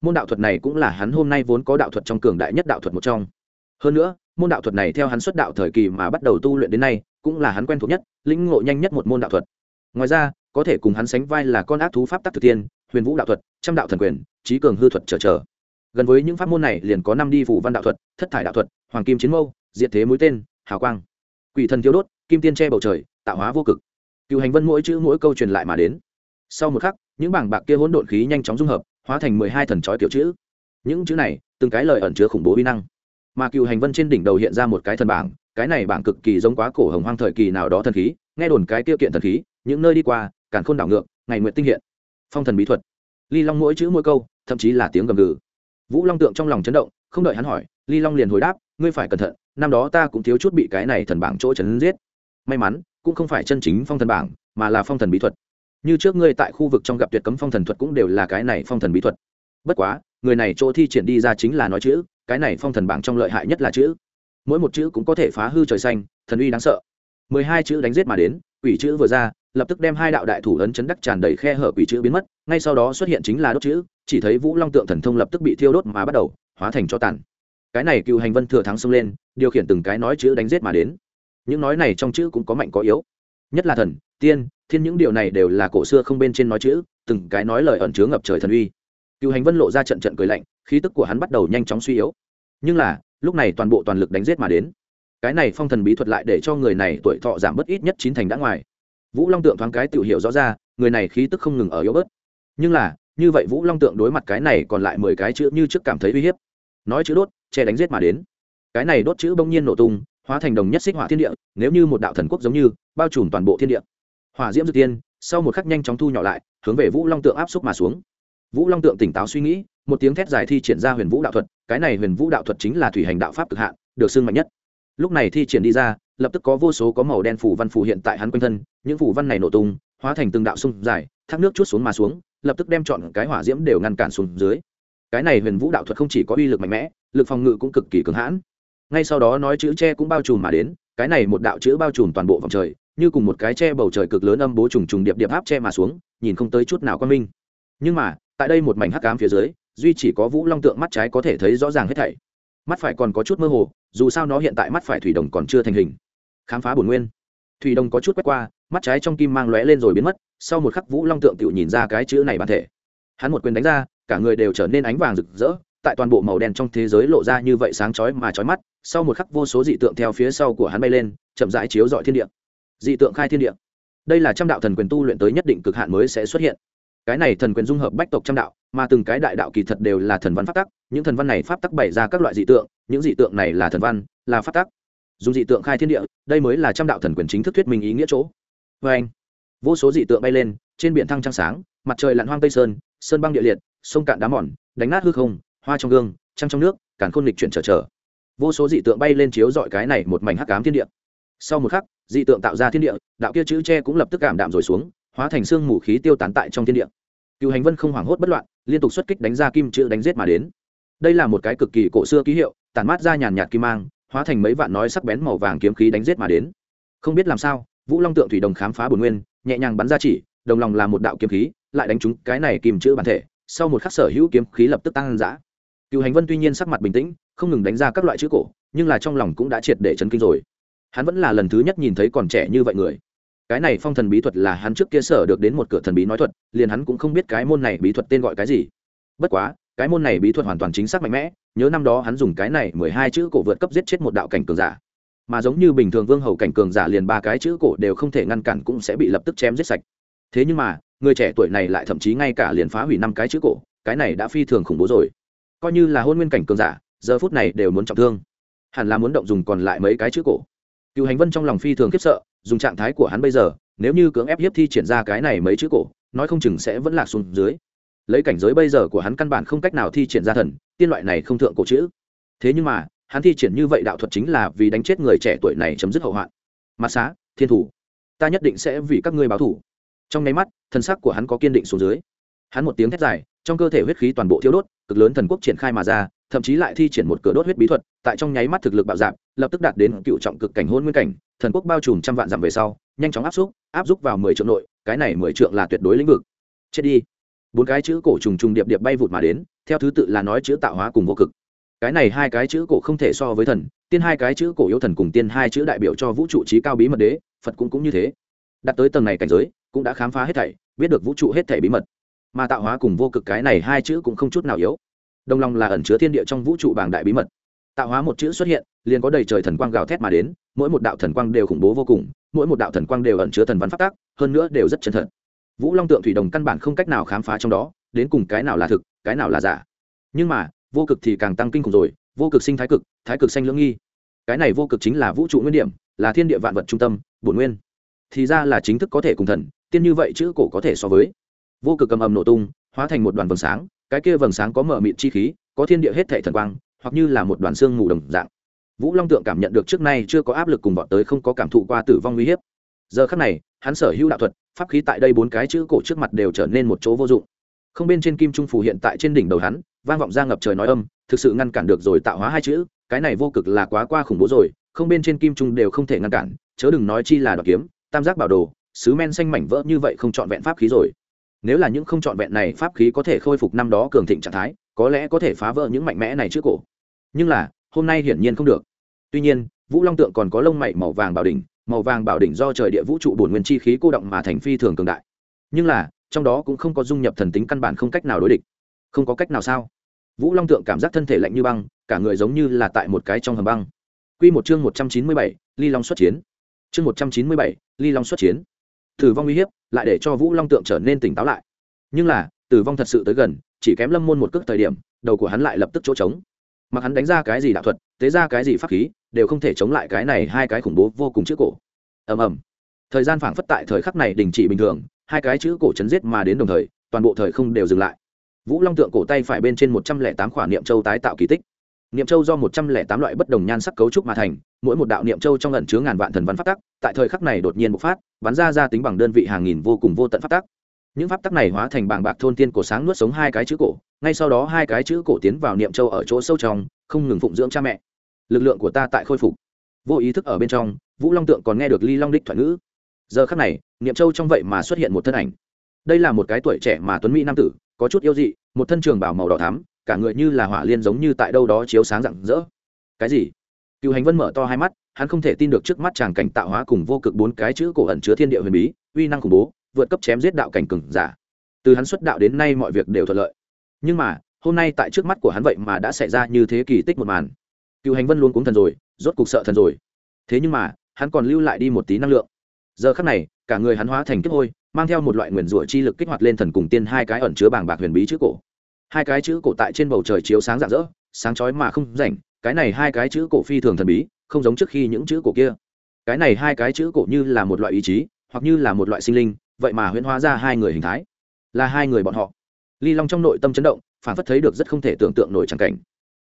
Môn đạo thuật này cũng là hắn hôm nay vốn có đạo thuật trong cường đại nhất đạo thuật một trong. Hơn nữa, môn đạo thuật này theo hắn xuất đạo thời kỳ mà bắt đầu tu luyện đến nay, cũng là hắn quen thuộc nhất, lĩnh ngộ nhanh nhất một môn đạo thuật. Ngoài ra, có thể cùng hắn sánh vai là con ác thú pháp tắc thực tiên, huyền vũ đạo thuật, trăm đạo thần quyền, trí cường hư thuật trở trở gần với những pháp môn này liền có năm đi phủ văn đạo thuật, thất thải đạo thuật, hoàng kim chiến mâu, diệt thế mũi tên, hào quang. Quỷ thần thiếu đốt, kim tiên che bầu trời, tạo hóa vô cực. Cựu hành vân mỗi chữ mỗi câu truyền lại mà đến. Sau một khắc, những bảng bạc kia hỗn độn khí nhanh chóng dung hợp, hóa thành mười hai thần trói kiểu chữ. Những chữ này, từng cái lời ẩn chứa khủng bố vi năng. Mà cựu hành vân trên đỉnh đầu hiện ra một cái thần bảng, cái này bảng cực kỳ giống quá cổ hồng hoang thời kỳ nào đó thần khí, nghe đồn cái tiêu kiện thần khí, những nơi đi qua cản khôn đảo ngược, ngày nguyện tinh hiện. Phong thần bí thuật. Ly long mỗi chữ mỗi câu, thậm chí là tiếng gầm gừ vũ long tượng trong lòng chấn động, không đợi hắn hỏi, ly long liền hồi đáp, ngươi phải cẩn thận, năm đó ta cũng thiếu chút bị cái này thần bảng chỗ chấn giết. May mắn, cũng không phải chân chính phong thần bảng, mà là phong thần bí thuật. Như trước ngươi tại khu vực trong gặp tuyệt cấm phong thần thuật cũng đều là cái này phong thần bí thuật. Bất quá, người này chỗ thi triển đi ra chính là nói chữ, cái này phong thần bảng trong lợi hại nhất là chữ. Mỗi một chữ cũng có thể phá hư trời xanh, thần uy đáng sợ. Mười hai chữ đánh giết mà đến, quỷ chữ vừa ra, lập tức đem hai đạo đại thủ ấn chấn đắc tràn đầy khe hở quỷ chữ biến mất, ngay sau đó xuất hiện chính là đốt chữ chỉ thấy vũ long tượng thần thông lập tức bị thiêu đốt mà bắt đầu hóa thành cho tàn. Cái này cựu hành vân thừa thắng xông lên, điều khiển từng cái nói chữ đánh giết mà đến. Những nói này trong chữ cũng có mạnh có yếu. Nhất là thần, tiên, thiên những điều này đều là cổ xưa không bên trên nói chữ, từng cái nói lời ẩn chứa ngập trời thần uy. Cựu hành vân lộ ra trận trận cười lạnh, khí tức của hắn bắt đầu nhanh chóng suy yếu. Nhưng là, lúc này toàn bộ toàn lực đánh giết mà đến. Cái này phong thần bí thuật lại để cho người này tuổi thọ giảm bớt ít nhất chín thành đã ngoài. Vũ long tượng thoáng cái tự hiểu rõ ra, người này khí tức không ngừng ở yếu bớt. Nhưng là như vậy vũ long tượng đối mặt cái này còn lại mười cái chữ như trước cảm thấy uy hiếp. Nói chữ đốt, che đánh giết mà đến. Cái này đốt chữ bỗng nhiên nổ tung, hóa thành đồng nhất xích hỏa thiên địa, nếu như một đạo thần quốc giống như, bao trùm toàn bộ thiên địa. Hỏa diễm dự tiên, sau một khắc nhanh chóng thu nhỏ lại, hướng về vũ long tượng áp xúc mà xuống. Vũ long tượng tỉnh táo suy nghĩ, một tiếng thét dài thi triển ra huyền vũ đạo thuật, cái này huyền vũ đạo thuật chính là thủy hành đạo pháp cực hạn, được xưng mạnh nhất. Lúc này thi triển đi ra, lập tức có vô số có màu đen phủ văn phủ hiện tại hắn quanh thân, những phủ văn này nổ tung, hóa thành từng đạo sung dài thác nước chút xuống mà xuống, lập tức đem chọn cái hỏa diễm đều ngăn cản xuống dưới. Cái này huyền vũ đạo thuật không chỉ có uy lực mạnh mẽ, lực phòng ngự cũng cực kỳ cứng hãn. Ngay sau đó nói chữ tre cũng bao trùm mà đến, cái này một đạo chữ bao trùm toàn bộ vòng trời, như cùng một cái tre bầu trời cực lớn âm bố trùng trùng điệp điệp áp che mà xuống, nhìn không tới chút nào quan minh. Nhưng mà, tại đây một mảnh hắc ám phía dưới, duy chỉ có vũ long tượng mắt trái có thể thấy rõ ràng hết thảy. Mắt phải còn có chút mơ hồ, dù sao nó hiện tại mắt phải thủy đồng còn chưa thành hình. Khám phá bổn nguyên. Thủy đồng có chút quét qua mắt trái trong kim mang lóe lên rồi biến mất, sau một khắc vũ long tượng tự nhìn ra cái chữ này bản thể. Hắn một quyền đánh ra, cả người đều trở nên ánh vàng rực rỡ, tại toàn bộ màu đen trong thế giới lộ ra như vậy sáng chói mà chói mắt, sau một khắc vô số dị tượng theo phía sau của hắn bay lên, chậm rãi chiếu dọi thiên địa. Dị tượng khai thiên địa. Đây là trăm đạo thần quyền tu luyện tới nhất định cực hạn mới sẽ xuất hiện. Cái này thần quyền dung hợp bách tộc trăm đạo, mà từng cái đại đạo kỳ thật đều là thần văn pháp tắc, những thần văn này pháp tắc bày ra các loại dị tượng, những dị tượng này là thần văn, là pháp tắc. Dùng dị tượng khai thiên địa, đây mới là trăm đạo thần quyền chính thức thuyết minh ý nghĩa chỗ vê anh, vô số dị tượng bay lên, trên biển thăng trăng sáng, mặt trời lặn hoang tây sơn sơn băng địa liệt, sông cạn đá mòn, đánh nát hư không, hoa trong gương, trăng trong nước, càn khôn lịch chuyển trở trở. Vô số dị tượng bay lên chiếu dọi cái này một mảnh hắc ám thiên địa. Sau một khắc, dị tượng tạo ra thiên địa, đạo kia chữ tre cũng lập tức cảm đạm rồi xuống, hóa thành xương mù khí tiêu tán tại trong thiên địa. Cựu hành vân không hoảng hốt bất loạn, liên tục xuất kích đánh ra kim chữ đánh giết mà đến. Đây là một cái cực kỳ cổ xưa ký hiệu, tản mát ra nhàn nhạt kim mang, hóa thành mấy vạn nói sắc bén màu vàng kiếm khí đánh giết mà đến. Không biết làm sao vũ long tượng thủy đồng khám phá bồn nguyên, nhẹ nhàng bắn ra chỉ, đồng lòng là một đạo kiếm khí, lại đánh trúng cái này kìm chữ bản thể, sau một khắc sở hữu kiếm khí lập tức tăng giã cựu hành vân tuy nhiên sắc mặt bình tĩnh, không ngừng đánh ra các loại chữ cổ, nhưng là trong lòng cũng đã triệt để chấn kinh rồi. Hắn vẫn là lần thứ nhất nhìn thấy còn trẻ như vậy người. Cái này phong thần bí thuật là hắn trước kia sở được đến một cửa thần bí nói thuật, liền hắn cũng không biết cái môn này bí thuật tên gọi cái gì. Bất quá, cái môn này bí thuật hoàn toàn chính xác mạnh mẽ, nhớ năm đó hắn dùng cái này mười hai chữ cổ vượt cấp giết chết một đạo cảnh cường giả mà giống như bình thường vương hầu cảnh cường giả liền ba cái chữ cổ đều không thể ngăn cản cũng sẽ bị lập tức chém giết sạch. Thế nhưng mà, người trẻ tuổi này lại thậm chí ngay cả liền phá hủy năm cái chữ cổ, cái này đã phi thường khủng bố rồi. Coi như là hôn nguyên cảnh cường giả, giờ phút này đều muốn trọng thương. Hẳn là muốn động dùng còn lại mấy cái chữ cổ. Cựu hành vân trong lòng phi thường khiếp sợ, dùng trạng thái của hắn bây giờ, nếu như cưỡng ép hiếp thi triển ra cái này mấy chữ cổ, nói không chừng sẽ vẫn lạc xuống dưới. Lấy cảnh giới bây giờ của hắn căn bản không cách nào thi triển ra thần, tiên loại này không thượng cổ chữ. Thế nhưng mà hắn thi triển như vậy đạo thuật chính là vì đánh chết người trẻ tuổi này chấm dứt hậu hoạn. Mặt xá, thiên thủ. Ta nhất định sẽ vì các ngươi báo thủ. Trong nháy mắt, thân sắc của hắn có kiên định xuống dưới. Hắn một tiếng thét dài, trong cơ thể huyết khí toàn bộ thiếu đốt, cực lớn thần quốc triển khai mà ra, thậm chí lại thi triển một cửa đốt huyết bí thuật, tại trong nháy mắt thực lực bạo dạp lập tức đạt đến cựu trọng cực cảnh hôn nguyên cảnh, thần quốc bao trùm trăm vạn dặm về sau, nhanh chóng áp xúc áp xúc vào mười triệu nội, cái này mười triệu là tuyệt đối lĩnh vực. Chết đi. Bốn cái chữ cổ trùng trùng điệp điệp bay vụt mà đến, theo thứ tự là nói chữ tạo hóa cùng vô cực cái này hai cái chữ cổ không thể so với thần, tiên hai cái chữ cổ yếu thần cùng tiên hai chữ đại biểu cho vũ trụ trí cao bí mật đế, phật cũng cũng như thế. Đặt tới tầng này cảnh giới, cũng đã khám phá hết thảy, biết được vũ trụ hết thảy bí mật. Mà tạo hóa cùng vô cực cái này hai chữ cũng không chút nào yếu. Đồng lòng là ẩn chứa thiên địa trong vũ trụ bảng đại bí mật. Tạo hóa một chữ xuất hiện, liền có đầy trời thần quang gào thét mà đến, mỗi một đạo thần quang đều khủng bố vô cùng, mỗi một đạo thần quang đều ẩn chứa thần văn phát tác hơn nữa đều rất chân thật. Vũ long tượng thủy đồng căn bản không cách nào khám phá trong đó, đến cùng cái nào là thực, cái nào là giả. Nhưng mà vô cực thì càng tăng kinh khủng rồi, vô cực sinh thái cực thái cực xanh lưỡng nghi. Cái này vô cực chính là vũ trụ nguyên điểm, là thiên địa vạn vật trung tâm, bổn nguyên. Thì ra là chính thức có thể cùng thần, tiên như vậy chữ cổ có thể so với. Vô cực cầm ầm nổ tung, hóa thành một đoàn vầng sáng, cái kia vầng sáng có mở mịn chi khí, có thiên địa hết thể thần quang, hoặc như là một đoàn xương mù đồng dạng. Vũ long tượng cảm nhận được trước nay chưa có áp lực cùng bọn tới không có cảm thụ qua tử vong uy hiếp. Giờ khắc này, hắn sở hữu đạo thuật, pháp khí tại đây bốn cái chữ cổ trước mặt đều trở nên một chỗ vô dụng. Không bên trên kim trung phủ hiện tại trên đỉnh đầu hắn vang vọng ra ngập trời nói âm, thực sự ngăn cản được rồi tạo hóa hai chữ, cái này vô cực là quá qua khủng bố rồi, không bên trên kim trung đều không thể ngăn cản, chớ đừng nói chi là đoạt kiếm, tam giác bảo đồ, sứ men xanh mảnh vỡ như vậy không trọn vẹn pháp khí rồi. Nếu là những không trọn vẹn này pháp khí có thể khôi phục năm đó cường thịnh trạng thái, có lẽ có thể phá vỡ những mạnh mẽ này trước cổ. Nhưng là, hôm nay hiển nhiên không được. Tuy nhiên, vũ long tượng còn có lông mày màu vàng bảo đỉnh, màu vàng bảo đỉnh do trời địa vũ trụ bổn nguyên chi khí cô động mà thành phi thường cường đại. Nhưng là, trong đó cũng không có dung nhập thần tính căn bản không cách nào đối địch. Không có cách nào sao? Vũ long tượng cảm giác thân thể lạnh như băng, cả người giống như là tại một cái trong hầm băng. Q một chương một trăm chín mươi bảy, ly long xuất chiến. Chương một trăm chín mươi bảy, ly long xuất chiến. Tử vong uy hiếp lại để cho vũ long tượng trở nên tỉnh táo lại. Nhưng là, tử vong thật sự tới gần, chỉ kém lâm môn một cước thời điểm, đầu của hắn lại lập tức chỗ trống. Mặc hắn đánh ra cái gì đạo thuật, tế ra cái gì pháp khí, đều không thể chống lại cái này hai cái khủng bố vô cùng trước cổ. Ầm ầm. Thời gian phảng phất tại thời khắc này đình chỉ bình thường, hai cái chữ cổ chấn giết mà đến đồng thời, toàn bộ thời không đều dừng lại vũ long tượng cổ tay phải bên trên một trăm lẻ tám khoản niệm châu tái tạo kỳ tích. Niệm châu do một trăm lẻ tám loại bất đồng nhan sắc cấu trúc mà thành, mỗi một đạo niệm châu trong lần chứa ngàn vạn thần văn phát tắc, tại thời khắc này đột nhiên bộc phát, bắn ra ra tính bằng đơn vị hàng nghìn vô cùng vô tận phát tắc. Những pháp tắc này hóa thành bảng bạc thôn tiên cổ sáng nuốt sống hai cái chữ cổ, ngay sau đó hai cái chữ cổ tiến vào niệm châu ở chỗ sâu trong, không ngừng phụng dưỡng cha mẹ. Lực lượng của ta tại khôi phục. Vô ý thức ở bên trong, vũ long tượng còn nghe được ly long đích thoại ngữ. Giờ khắc này, niệm châu trong vậy mà xuất hiện một thân ảnh. Đây là một cái tuổi trẻ mà tuấn mỹ nam tử có chút yêu dị, một thân trường bảo màu đỏ thắm, cả người như là hỏa liên giống như tại đâu đó chiếu sáng rạng rỡ. Cái gì? Cựu hành vân mở to hai mắt, hắn không thể tin được trước mắt chàng cảnh tạo hóa cùng vô cực bốn cái chữ cổ ẩn chứa thiên địa huyền bí, uy năng khủng bố, vượt cấp chém giết đạo cảnh cừng giả. Từ hắn xuất đạo đến nay mọi việc đều thuận lợi. Nhưng mà, hôm nay tại trước mắt của hắn vậy mà đã xảy ra như thế kỳ tích một màn. Cựu hành vân luôn cuống thần rồi, rốt cục sợ thần rồi. Thế nhưng mà, hắn còn lưu lại đi một tí năng lượng. Giờ khắc này, cả người hắn hóa thành kiếp hôi mang theo một loại nguyền rủa chi lực kích hoạt lên thần cùng tiên hai cái ẩn chứa bảng bạc huyền bí chữ cổ. Hai cái chữ cổ tại trên bầu trời chiếu sáng rạng rỡ, sáng chói mà không rảnh, cái này hai cái chữ cổ phi thường thần bí, không giống trước khi những chữ cổ kia. Cái này hai cái chữ cổ như là một loại ý chí, hoặc như là một loại sinh linh, vậy mà huyễn hóa ra hai người hình thái, là hai người bọn họ. Ly long trong nội tâm chấn động, phản phất thấy được rất không thể tưởng tượng nổi trắng cảnh.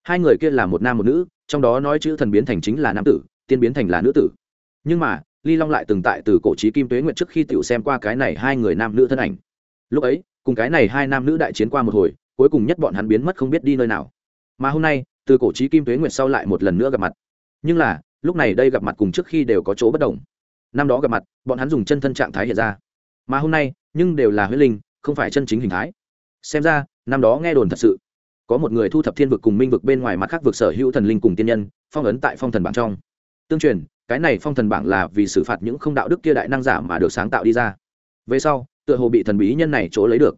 Hai người kia là một nam một nữ, trong đó nói chữ thần biến thành chính là nam tử, tiên biến thành là nữ tử. Nhưng mà ly long lại từng tại từ cổ trí kim tuế nguyện trước khi t xem qua cái này hai người nam nữ thân ảnh. Lúc ấy, cùng cái này hai nam nữ đại chiến qua một hồi, cuối cùng nhất bọn hắn biến mất không biết đi nơi nào. Mà hôm nay, từ cổ trí kim tuế nguyệt sau lại một lần nữa gặp mặt. Nhưng là, lúc này đây gặp mặt cùng trước khi đều có chỗ bất đồng. Năm đó gặp mặt, bọn hắn dùng chân thân trạng thái hiện ra. Mà hôm nay, nhưng đều là huyết linh, không phải chân chính hình thái. Xem ra, năm đó nghe đồn thật sự. Có một người thu thập thiên vực cùng minh vực bên ngoài mặt khác vực sở hữu thần linh cùng tiên nhân, phong ấn tại phong thần bảng trong. Tương truyền cái này phong thần bảng là vì xử phạt những không đạo đức kia đại năng giả mà được sáng tạo đi ra. Về sau, tựa hồ bị thần bí nhân này chỗ lấy được.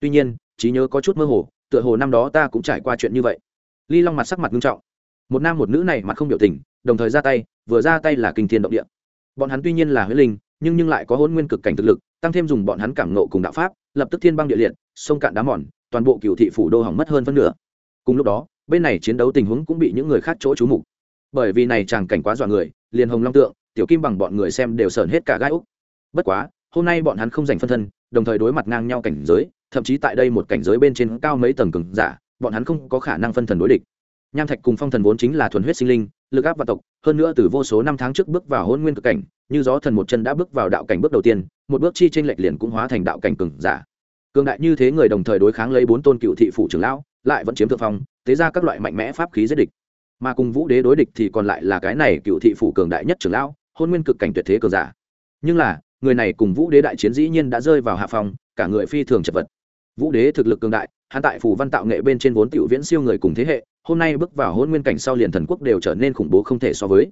Tuy nhiên, trí nhớ có chút mơ hồ, tựa hồ năm đó ta cũng trải qua chuyện như vậy. Ly long mặt sắc mặt nghiêm trọng. Một nam một nữ này mặt không biểu tình, đồng thời ra tay, vừa ra tay là kinh thiên động địa. Bọn hắn tuy nhiên là huyết linh, nhưng nhưng lại có hôn nguyên cực cảnh thực lực, tăng thêm dùng bọn hắn cảm nộ cùng đạo pháp, lập tức thiên băng địa liệt, sông cạn đá mòn, toàn bộ cựu thị phủ đô hỏng mất hơn phân nửa. Cùng lúc đó, bên này chiến đấu tình huống cũng bị những người khác chỗ trú mục. Bởi vì này chàng cảnh quá dọa người liền hồng long tượng, tiểu kim bằng bọn người xem đều sờn hết cả gai úc. Bất quá, hôm nay bọn hắn không giành phân thân, đồng thời đối mặt ngang nhau cảnh giới, thậm chí tại đây một cảnh giới bên trên cao mấy tầng cường giả, bọn hắn không có khả năng phân thần đối địch. Nham thạch cùng phong thần vốn chính là thuần huyết sinh linh, lực áp và tộc, hơn nữa từ vô số năm tháng trước bước vào hôn nguyên cực cảnh, như gió thần một chân đã bước vào đạo cảnh bước đầu tiên, một bước chi tranh lệch liền cũng hóa thành đạo cảnh cường giả. Cường đại như thế người đồng thời đối kháng lấy bốn tôn cựu thị phủ trưởng lão, lại vẫn chiếm thượng phong, tế ra các loại mạnh mẽ pháp khí giết địch mà cùng vũ đế đối địch thì còn lại là cái này cựu thị phủ cường đại nhất trưởng lão, hôn nguyên cực cảnh tuyệt thế cường giả. Nhưng là, người này cùng vũ đế đại chiến dĩ nhiên đã rơi vào hạ phòng cả người phi thường chật vật. Vũ đế thực lực cường đại, hắn tại phủ văn tạo nghệ bên trên vốn tiểu viễn siêu người cùng thế hệ, hôm nay bước vào hôn nguyên cảnh sau liền thần quốc đều trở nên khủng bố không thể so với.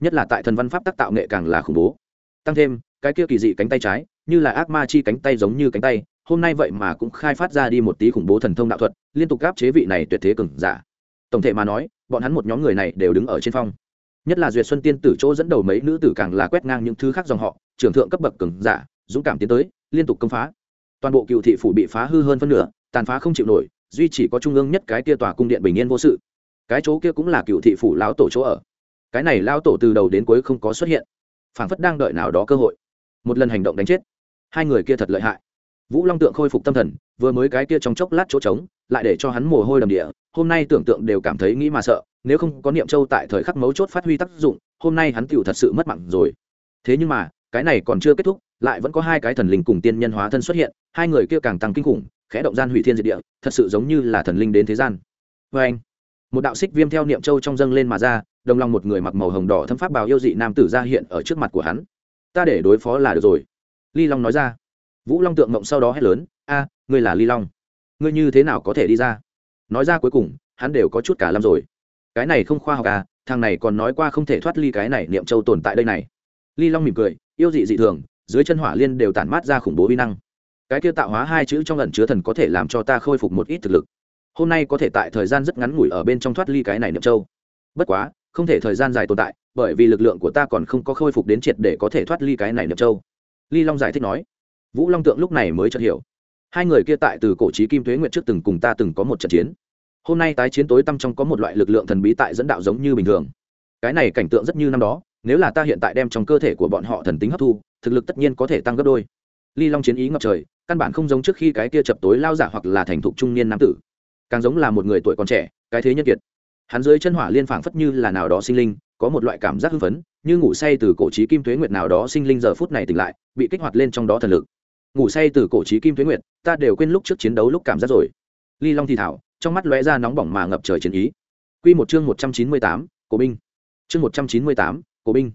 Nhất là tại thần văn pháp tác tạo nghệ càng là khủng bố. Tăng thêm, cái kia kỳ dị cánh tay trái, như là ác ma chi cánh tay giống như cánh tay, hôm nay vậy mà cũng khai phát ra đi một tí khủng bố thần thông đạo thuật, liên tục gáp chế vị này tuyệt thế cường giả. Tổng thể mà nói bọn hắn một nhóm người này đều đứng ở trên phong. Nhất là duyệt xuân tiên tử chỗ dẫn đầu mấy nữ tử càng là quét ngang những thứ khác dòng họ, trưởng thượng cấp bậc cường giả, dũng cảm tiến tới, liên tục công phá. Toàn bộ cựu thị phủ bị phá hư hơn phân nửa, tàn phá không chịu nổi, duy chỉ có trung ương nhất cái kia tòa cung điện bình yên vô sự. Cái chỗ kia cũng là cựu thị phủ lão tổ chỗ ở. Cái này lao tổ từ đầu đến cuối không có xuất hiện. Phảng phất đang đợi nào đó cơ hội. Một lần hành động đánh chết. Hai người kia thật lợi hại vũ long tượng khôi phục tâm thần, vừa mới cái kia trong chốc lát chỗ trống, lại để cho hắn mồ hôi đầm địa, hôm nay tưởng tượng đều cảm thấy nghĩ mà sợ, nếu không có niệm châu tại thời khắc mấu chốt phát huy tác dụng, hôm nay hắn tựu thật sự mất mặn rồi. Thế nhưng mà, cái này còn chưa kết thúc, lại vẫn có hai cái thần linh cùng tiên nhân hóa thân xuất hiện, hai người kia càng tăng kinh khủng, khẽ động gian hủy thiên diệt địa, thật sự giống như là thần linh đến thế gian. Vê anh, một đạo xích viêm theo niệm châu trong dâng lên mà ra, đồng lòng một người mặc màu hồng đỏ thâm pháp bào yêu dị nam tử ra hiện ở trước mặt của hắn. Ta để đối phó là được rồi. Ly long nói ra vũ long tượng mộng sau đó hét lớn, a, ngươi là ly long. Ngươi như thế nào có thể đi ra? Nói ra cuối cùng, hắn đều có chút cả lâm rồi. Cái này không khoa học à thằng này còn nói qua không thể thoát ly cái này niệm châu tồn tại đây này. Ly long mỉm cười, yêu dị dị thường, dưới chân hỏa liên đều tản mát ra khủng bố vi năng. Cái kia tạo hóa hai chữ trong lần chứa thần có thể làm cho ta khôi phục một ít thực lực. Hôm nay có thể tại thời gian rất ngắn ngủi ở bên trong thoát ly cái này niệm châu. Bất quá, không thể thời gian dài tồn tại, bởi vì lực lượng của ta còn không có khôi phục đến triệt để có thể thoát ly cái này niệm châu. Ly long giải thích nói vũ long tượng lúc này mới chợt hiểu. Hai người kia tại từ cổ trí kim thuế nguyện trước từng cùng ta từng có một trận chiến. Hôm nay tái chiến tối tăm trong có một loại lực lượng thần bí tại dẫn đạo giống như bình thường. Cái này cảnh tượng rất như năm đó, nếu là ta hiện tại đem trong cơ thể của bọn họ thần tính hấp thu, thực lực tất nhiên có thể tăng gấp đôi. Ly long chiến ý ngập trời, căn bản không giống trước khi cái kia chập tối lao giả hoặc là thành thục trung niên nam tử. Càng giống là một người tuổi còn trẻ, cái thế nhân kiệt. Hắn dưới chân hỏa liên phảng phất như là nào đó sinh linh, có một loại cảm giác hưng phấn, như ngủ say từ cổ trí kim thuế nguyệt nào đó sinh linh giờ phút này tỉnh lại, bị kích hoạt lên trong đó thần lực ngủ say từ cổ trí kim thuế nguyệt ta đều quên lúc trước chiến đấu lúc cảm giác rồi ly long thì thảo trong mắt lóe ra nóng bỏng mà ngập trời chiến ý Quy một chương một trăm chín mươi tám, cổ binh. Chương một trăm chín mươi tám, cổ binh.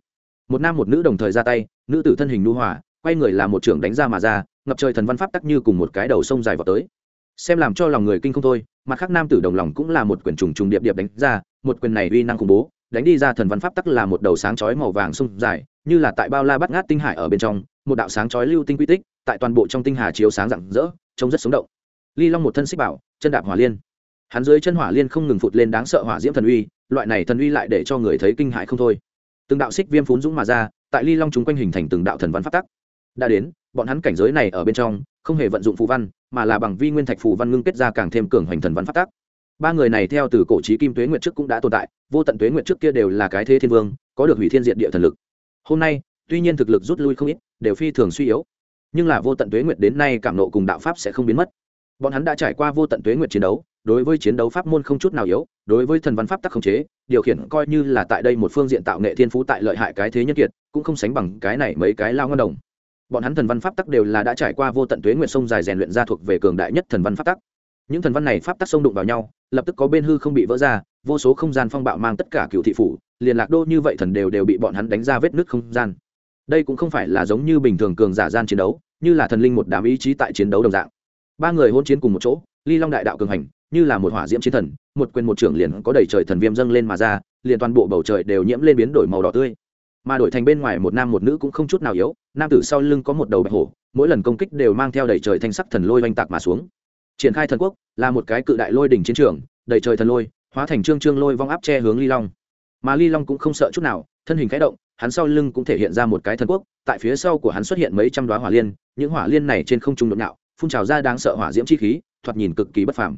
Một nam một nữ đồng thời ra tay, nữ tử thân hình nu hòa, quay người là một trưởng đánh ra mà ra, ngập trời thần văn pháp tắc như cùng một cái đầu sông dài vào tới. Xem làm cho lòng người kinh không thôi, mặt khác nam tử đồng lòng cũng là một quyền trùng trùng điệp điệp đánh ra, một quyền này uy năng khủng bố, đánh đi ra thần văn pháp tắc là một đầu sáng chói màu vàng sông dài, như là tại bao la bắt ngát tinh hải ở bên trong, một đạo sáng chói lưu tinh quy tích, tại toàn bộ trong tinh hà chiếu sáng rạng rỡ, trông rất sống động. Ly Long một thân xích bảo, chân đạp hỏa liên. Hắn dưới chân hỏa liên không ngừng phụt lên đáng sợ hỏa diễm thần uy loại này thần uy lại để cho người thấy kinh hại không thôi. Từng đạo xích viêm phún dũng mà ra tại ly long chúng quanh hình thành từng đạo thần văn phát tắc. Đã đến bọn hắn cảnh giới này ở bên trong không hề vận dụng phù văn mà là bằng vi nguyên thạch phù văn ngưng kết ra càng thêm cường hoành thần văn phát tắc. Ba người này theo từ cổ trí kim tuế nguyệt trước cũng đã tồn tại vô tận tuế nguyệt trước kia đều là cái thế thiên vương có được hủy thiên diện địa thần lực. Hôm nay tuy nhiên thực lực rút lui không ít, đều phi thường suy yếu. Nhưng là vô tận tuế nguyệt đến nay cảm nộ cùng đạo pháp sẽ không biến mất. Bọn hắn đã trải qua vô tận tuế nguyệt chiến đấu, đối với chiến đấu pháp môn không chút nào yếu, đối với thần văn pháp tắc khống chế, điều khiển coi như là tại đây một phương diện tạo nghệ thiên phú tại lợi hại cái thế nhân kiệt, cũng không sánh bằng cái này mấy cái lao ngân đồng. Bọn hắn thần văn pháp tắc đều là đã trải qua vô tận tuế nguyệt sông dài rèn luyện ra thuộc về cường đại nhất thần văn pháp tắc. Những thần văn này pháp tắc sông đụng vào nhau, lập tức có bên hư không bị vỡ ra, vô số không gian phong bạo mang tất cả cựu thị phủ, liền lạc đô như vậy thần đều đều bị bọn hắn đánh ra vết nứt không gian đây cũng không phải là giống như bình thường cường giả gian chiến đấu, như là thần linh một đám ý chí tại chiến đấu đồng dạng. Ba người hôn chiến cùng một chỗ, ly long đại đạo cường hành, như là một hỏa diễm chiến thần, một quyền một trưởng liền có đầy trời thần viêm dâng lên mà ra, liền toàn bộ bầu trời đều nhiễm lên biến đổi màu đỏ tươi. Mà đổi thành bên ngoài một nam một nữ cũng không chút nào yếu, nam tử sau lưng có một đầu bạch hổ, mỗi lần công kích đều mang theo đầy trời thanh sắc thần lôi oanh tạc mà xuống. Triển khai thần quốc là một cái cự đại lôi đỉnh chiến trường, đầy trời thần lôi, hóa thành trương trương lôi vong áp che hướng ly long. Mà ly long cũng không sợ chút nào, thân hình khẽ động hắn sau lưng cũng thể hiện ra một cái thần quốc, tại phía sau của hắn xuất hiện mấy trăm đoá hỏa liên, những hỏa liên này trên không trung nhộn nhạo, phun trào ra đáng sợ hỏa diễm chi khí, thoạt nhìn cực kỳ bất phàm.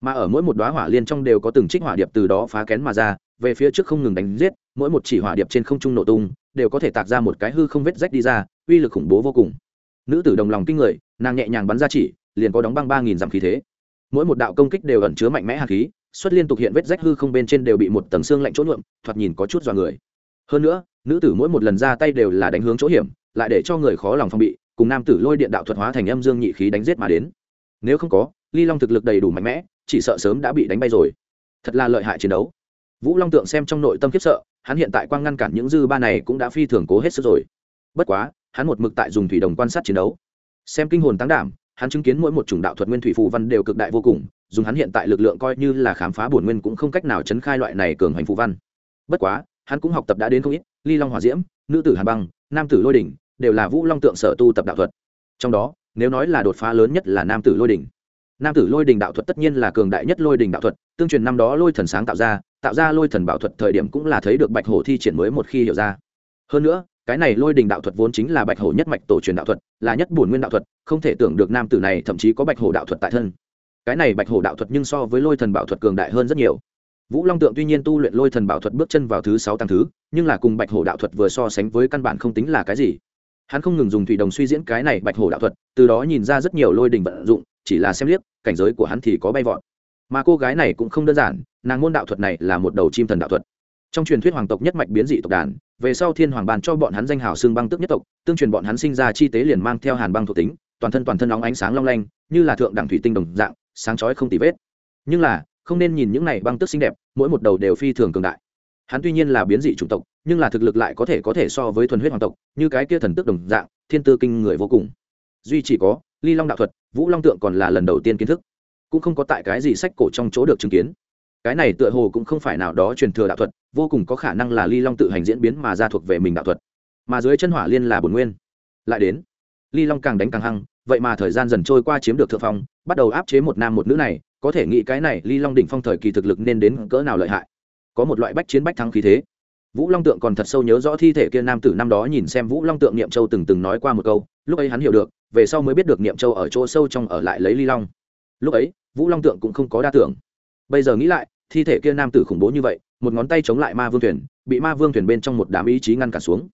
Mà ở mỗi một đoá hỏa liên trong đều có từng trích hỏa điệp từ đó phá kén mà ra, về phía trước không ngừng đánh giết, mỗi một chỉ hỏa điệp trên không trung nổ tung, đều có thể tạc ra một cái hư không vết rách đi ra, uy lực khủng bố vô cùng. Nữ tử đồng lòng kinh người, nàng nhẹ nhàng bắn ra chỉ, liền có đóng băng ba nghìn dặm khí thế. Mỗi một đạo công kích đều ẩn chứa mạnh mẽ hạt khí, xuất liên tục hiện vết rách hư không bên trên đều bị một tầng xương lạnh chỗ nhuộm, thoạt nhìn có chút dọa người hơn nữa, nữ tử mỗi một lần ra tay đều là đánh hướng chỗ hiểm, lại để cho người khó lòng phong bị, cùng nam tử lôi điện đạo thuật hóa thành âm dương nhị khí đánh giết mà đến. Nếu không có, ly long thực lực đầy đủ mạnh mẽ, chỉ sợ sớm đã bị đánh bay rồi. Thật là lợi hại chiến đấu. Vũ long tượng xem trong nội tâm khiếp sợ, hắn hiện tại quang ngăn cản những dư ba này cũng đã phi thường cố hết sức rồi. Bất quá, hắn một mực tại dùng thủy đồng quan sát chiến đấu. Xem kinh hồn tăng đảm, hắn chứng kiến mỗi một chủng đạo thuật nguyên thủy phù văn đều cực đại vô cùng, dùng hắn hiện tại lực lượng coi như là khám phá bổn nguyên cũng không cách nào chấn khai loại này cường hành phù văn. Bất quá hắn cũng học tập đã đến không ít, ly long hỏa diễm, nữ tử hàn băng, nam tử lôi đỉnh, đều là vũ long tượng sở tu tập đạo thuật. Trong đó, nếu nói là đột phá lớn nhất là nam tử lôi đỉnh. Nam tử lôi đình đạo thuật tất nhiên là cường đại nhất lôi đình đạo thuật, tương truyền năm đó lôi thần sáng tạo ra tạo ra lôi thần bảo thuật thời điểm cũng là thấy được bạch hổ thi triển mới một khi hiểu ra. Hơn nữa, cái này lôi đình đạo thuật vốn chính là bạch hổ nhất mạch tổ truyền đạo thuật, là nhất bổn nguyên đạo thuật, không thể tưởng được nam tử này thậm chí có bạch hổ đạo thuật tại thân. Cái này bạch hổ đạo thuật nhưng so với lôi thần bảo thuật cường đại hơn rất nhiều vũ long tượng tuy nhiên tu luyện lôi thần bảo thuật bước chân vào thứ sáu tăng thứ, nhưng là cùng bạch hổ đạo thuật vừa so sánh với căn bản không tính là cái gì. Hắn không ngừng dùng thủy đồng suy diễn cái này bạch hổ đạo thuật, từ đó nhìn ra rất nhiều lôi đình vận dụng, chỉ là xem liếc, cảnh giới của hắn thì có bay vọt. Mà cô gái này cũng không đơn giản, nàng môn đạo thuật này là một đầu chim thần đạo thuật. Trong truyền thuyết hoàng tộc nhất mạch biến dị tộc đàn, về sau thiên hoàng bàn cho bọn hắn danh hào xương băng tức nhất tộc, tương truyền bọn hắn sinh ra chi tế liền mang theo hàn băng thuộc tính, toàn thân toàn thân nóng ánh sáng long lanh, như là thượng đẳng thủy tinh đồng dạng, sáng chói không tì vết. Nhưng là không nên nhìn những này băng tức xinh đẹp, mỗi một đầu đều phi thường cường đại. Hắn tuy nhiên là biến dị chủng tộc, nhưng là thực lực lại có thể có thể so với thuần huyết hoàng tộc, như cái kia thần tức đồng dạng, thiên tư kinh người vô cùng. Duy chỉ có, ly long đạo thuật, vũ long tượng còn là lần đầu tiên kiến thức. Cũng không có tại cái gì sách cổ trong chỗ được chứng kiến. Cái này tựa hồ cũng không phải nào đó truyền thừa đạo thuật, vô cùng có khả năng là ly long tự hành diễn biến mà ra thuộc về mình đạo thuật. Mà dưới chân hỏa liên là bồn nguyên. Lại đến, ly long càng đánh càng hăng, vậy mà thời gian dần trôi qua chiếm được thượng phong, bắt đầu áp chế một nam một nữ này có thể nghĩ cái này ly long đỉnh phong thời kỳ thực lực nên đến cỡ nào lợi hại. Có một loại bách chiến bách thắng khí thế. Vũ long tượng còn thật sâu nhớ rõ thi thể kia nam tử năm đó nhìn xem vũ long tượng niệm châu từng từng nói qua một câu, lúc ấy hắn hiểu được, về sau mới biết được niệm châu ở chỗ sâu trong ở lại lấy ly long. Lúc ấy, vũ long tượng cũng không có đa tưởng. Bây giờ nghĩ lại, thi thể kia nam tử khủng bố như vậy, một ngón tay chống lại ma vương thuyền, bị ma vương thuyền bên trong một đám ý chí ngăn cản xuống.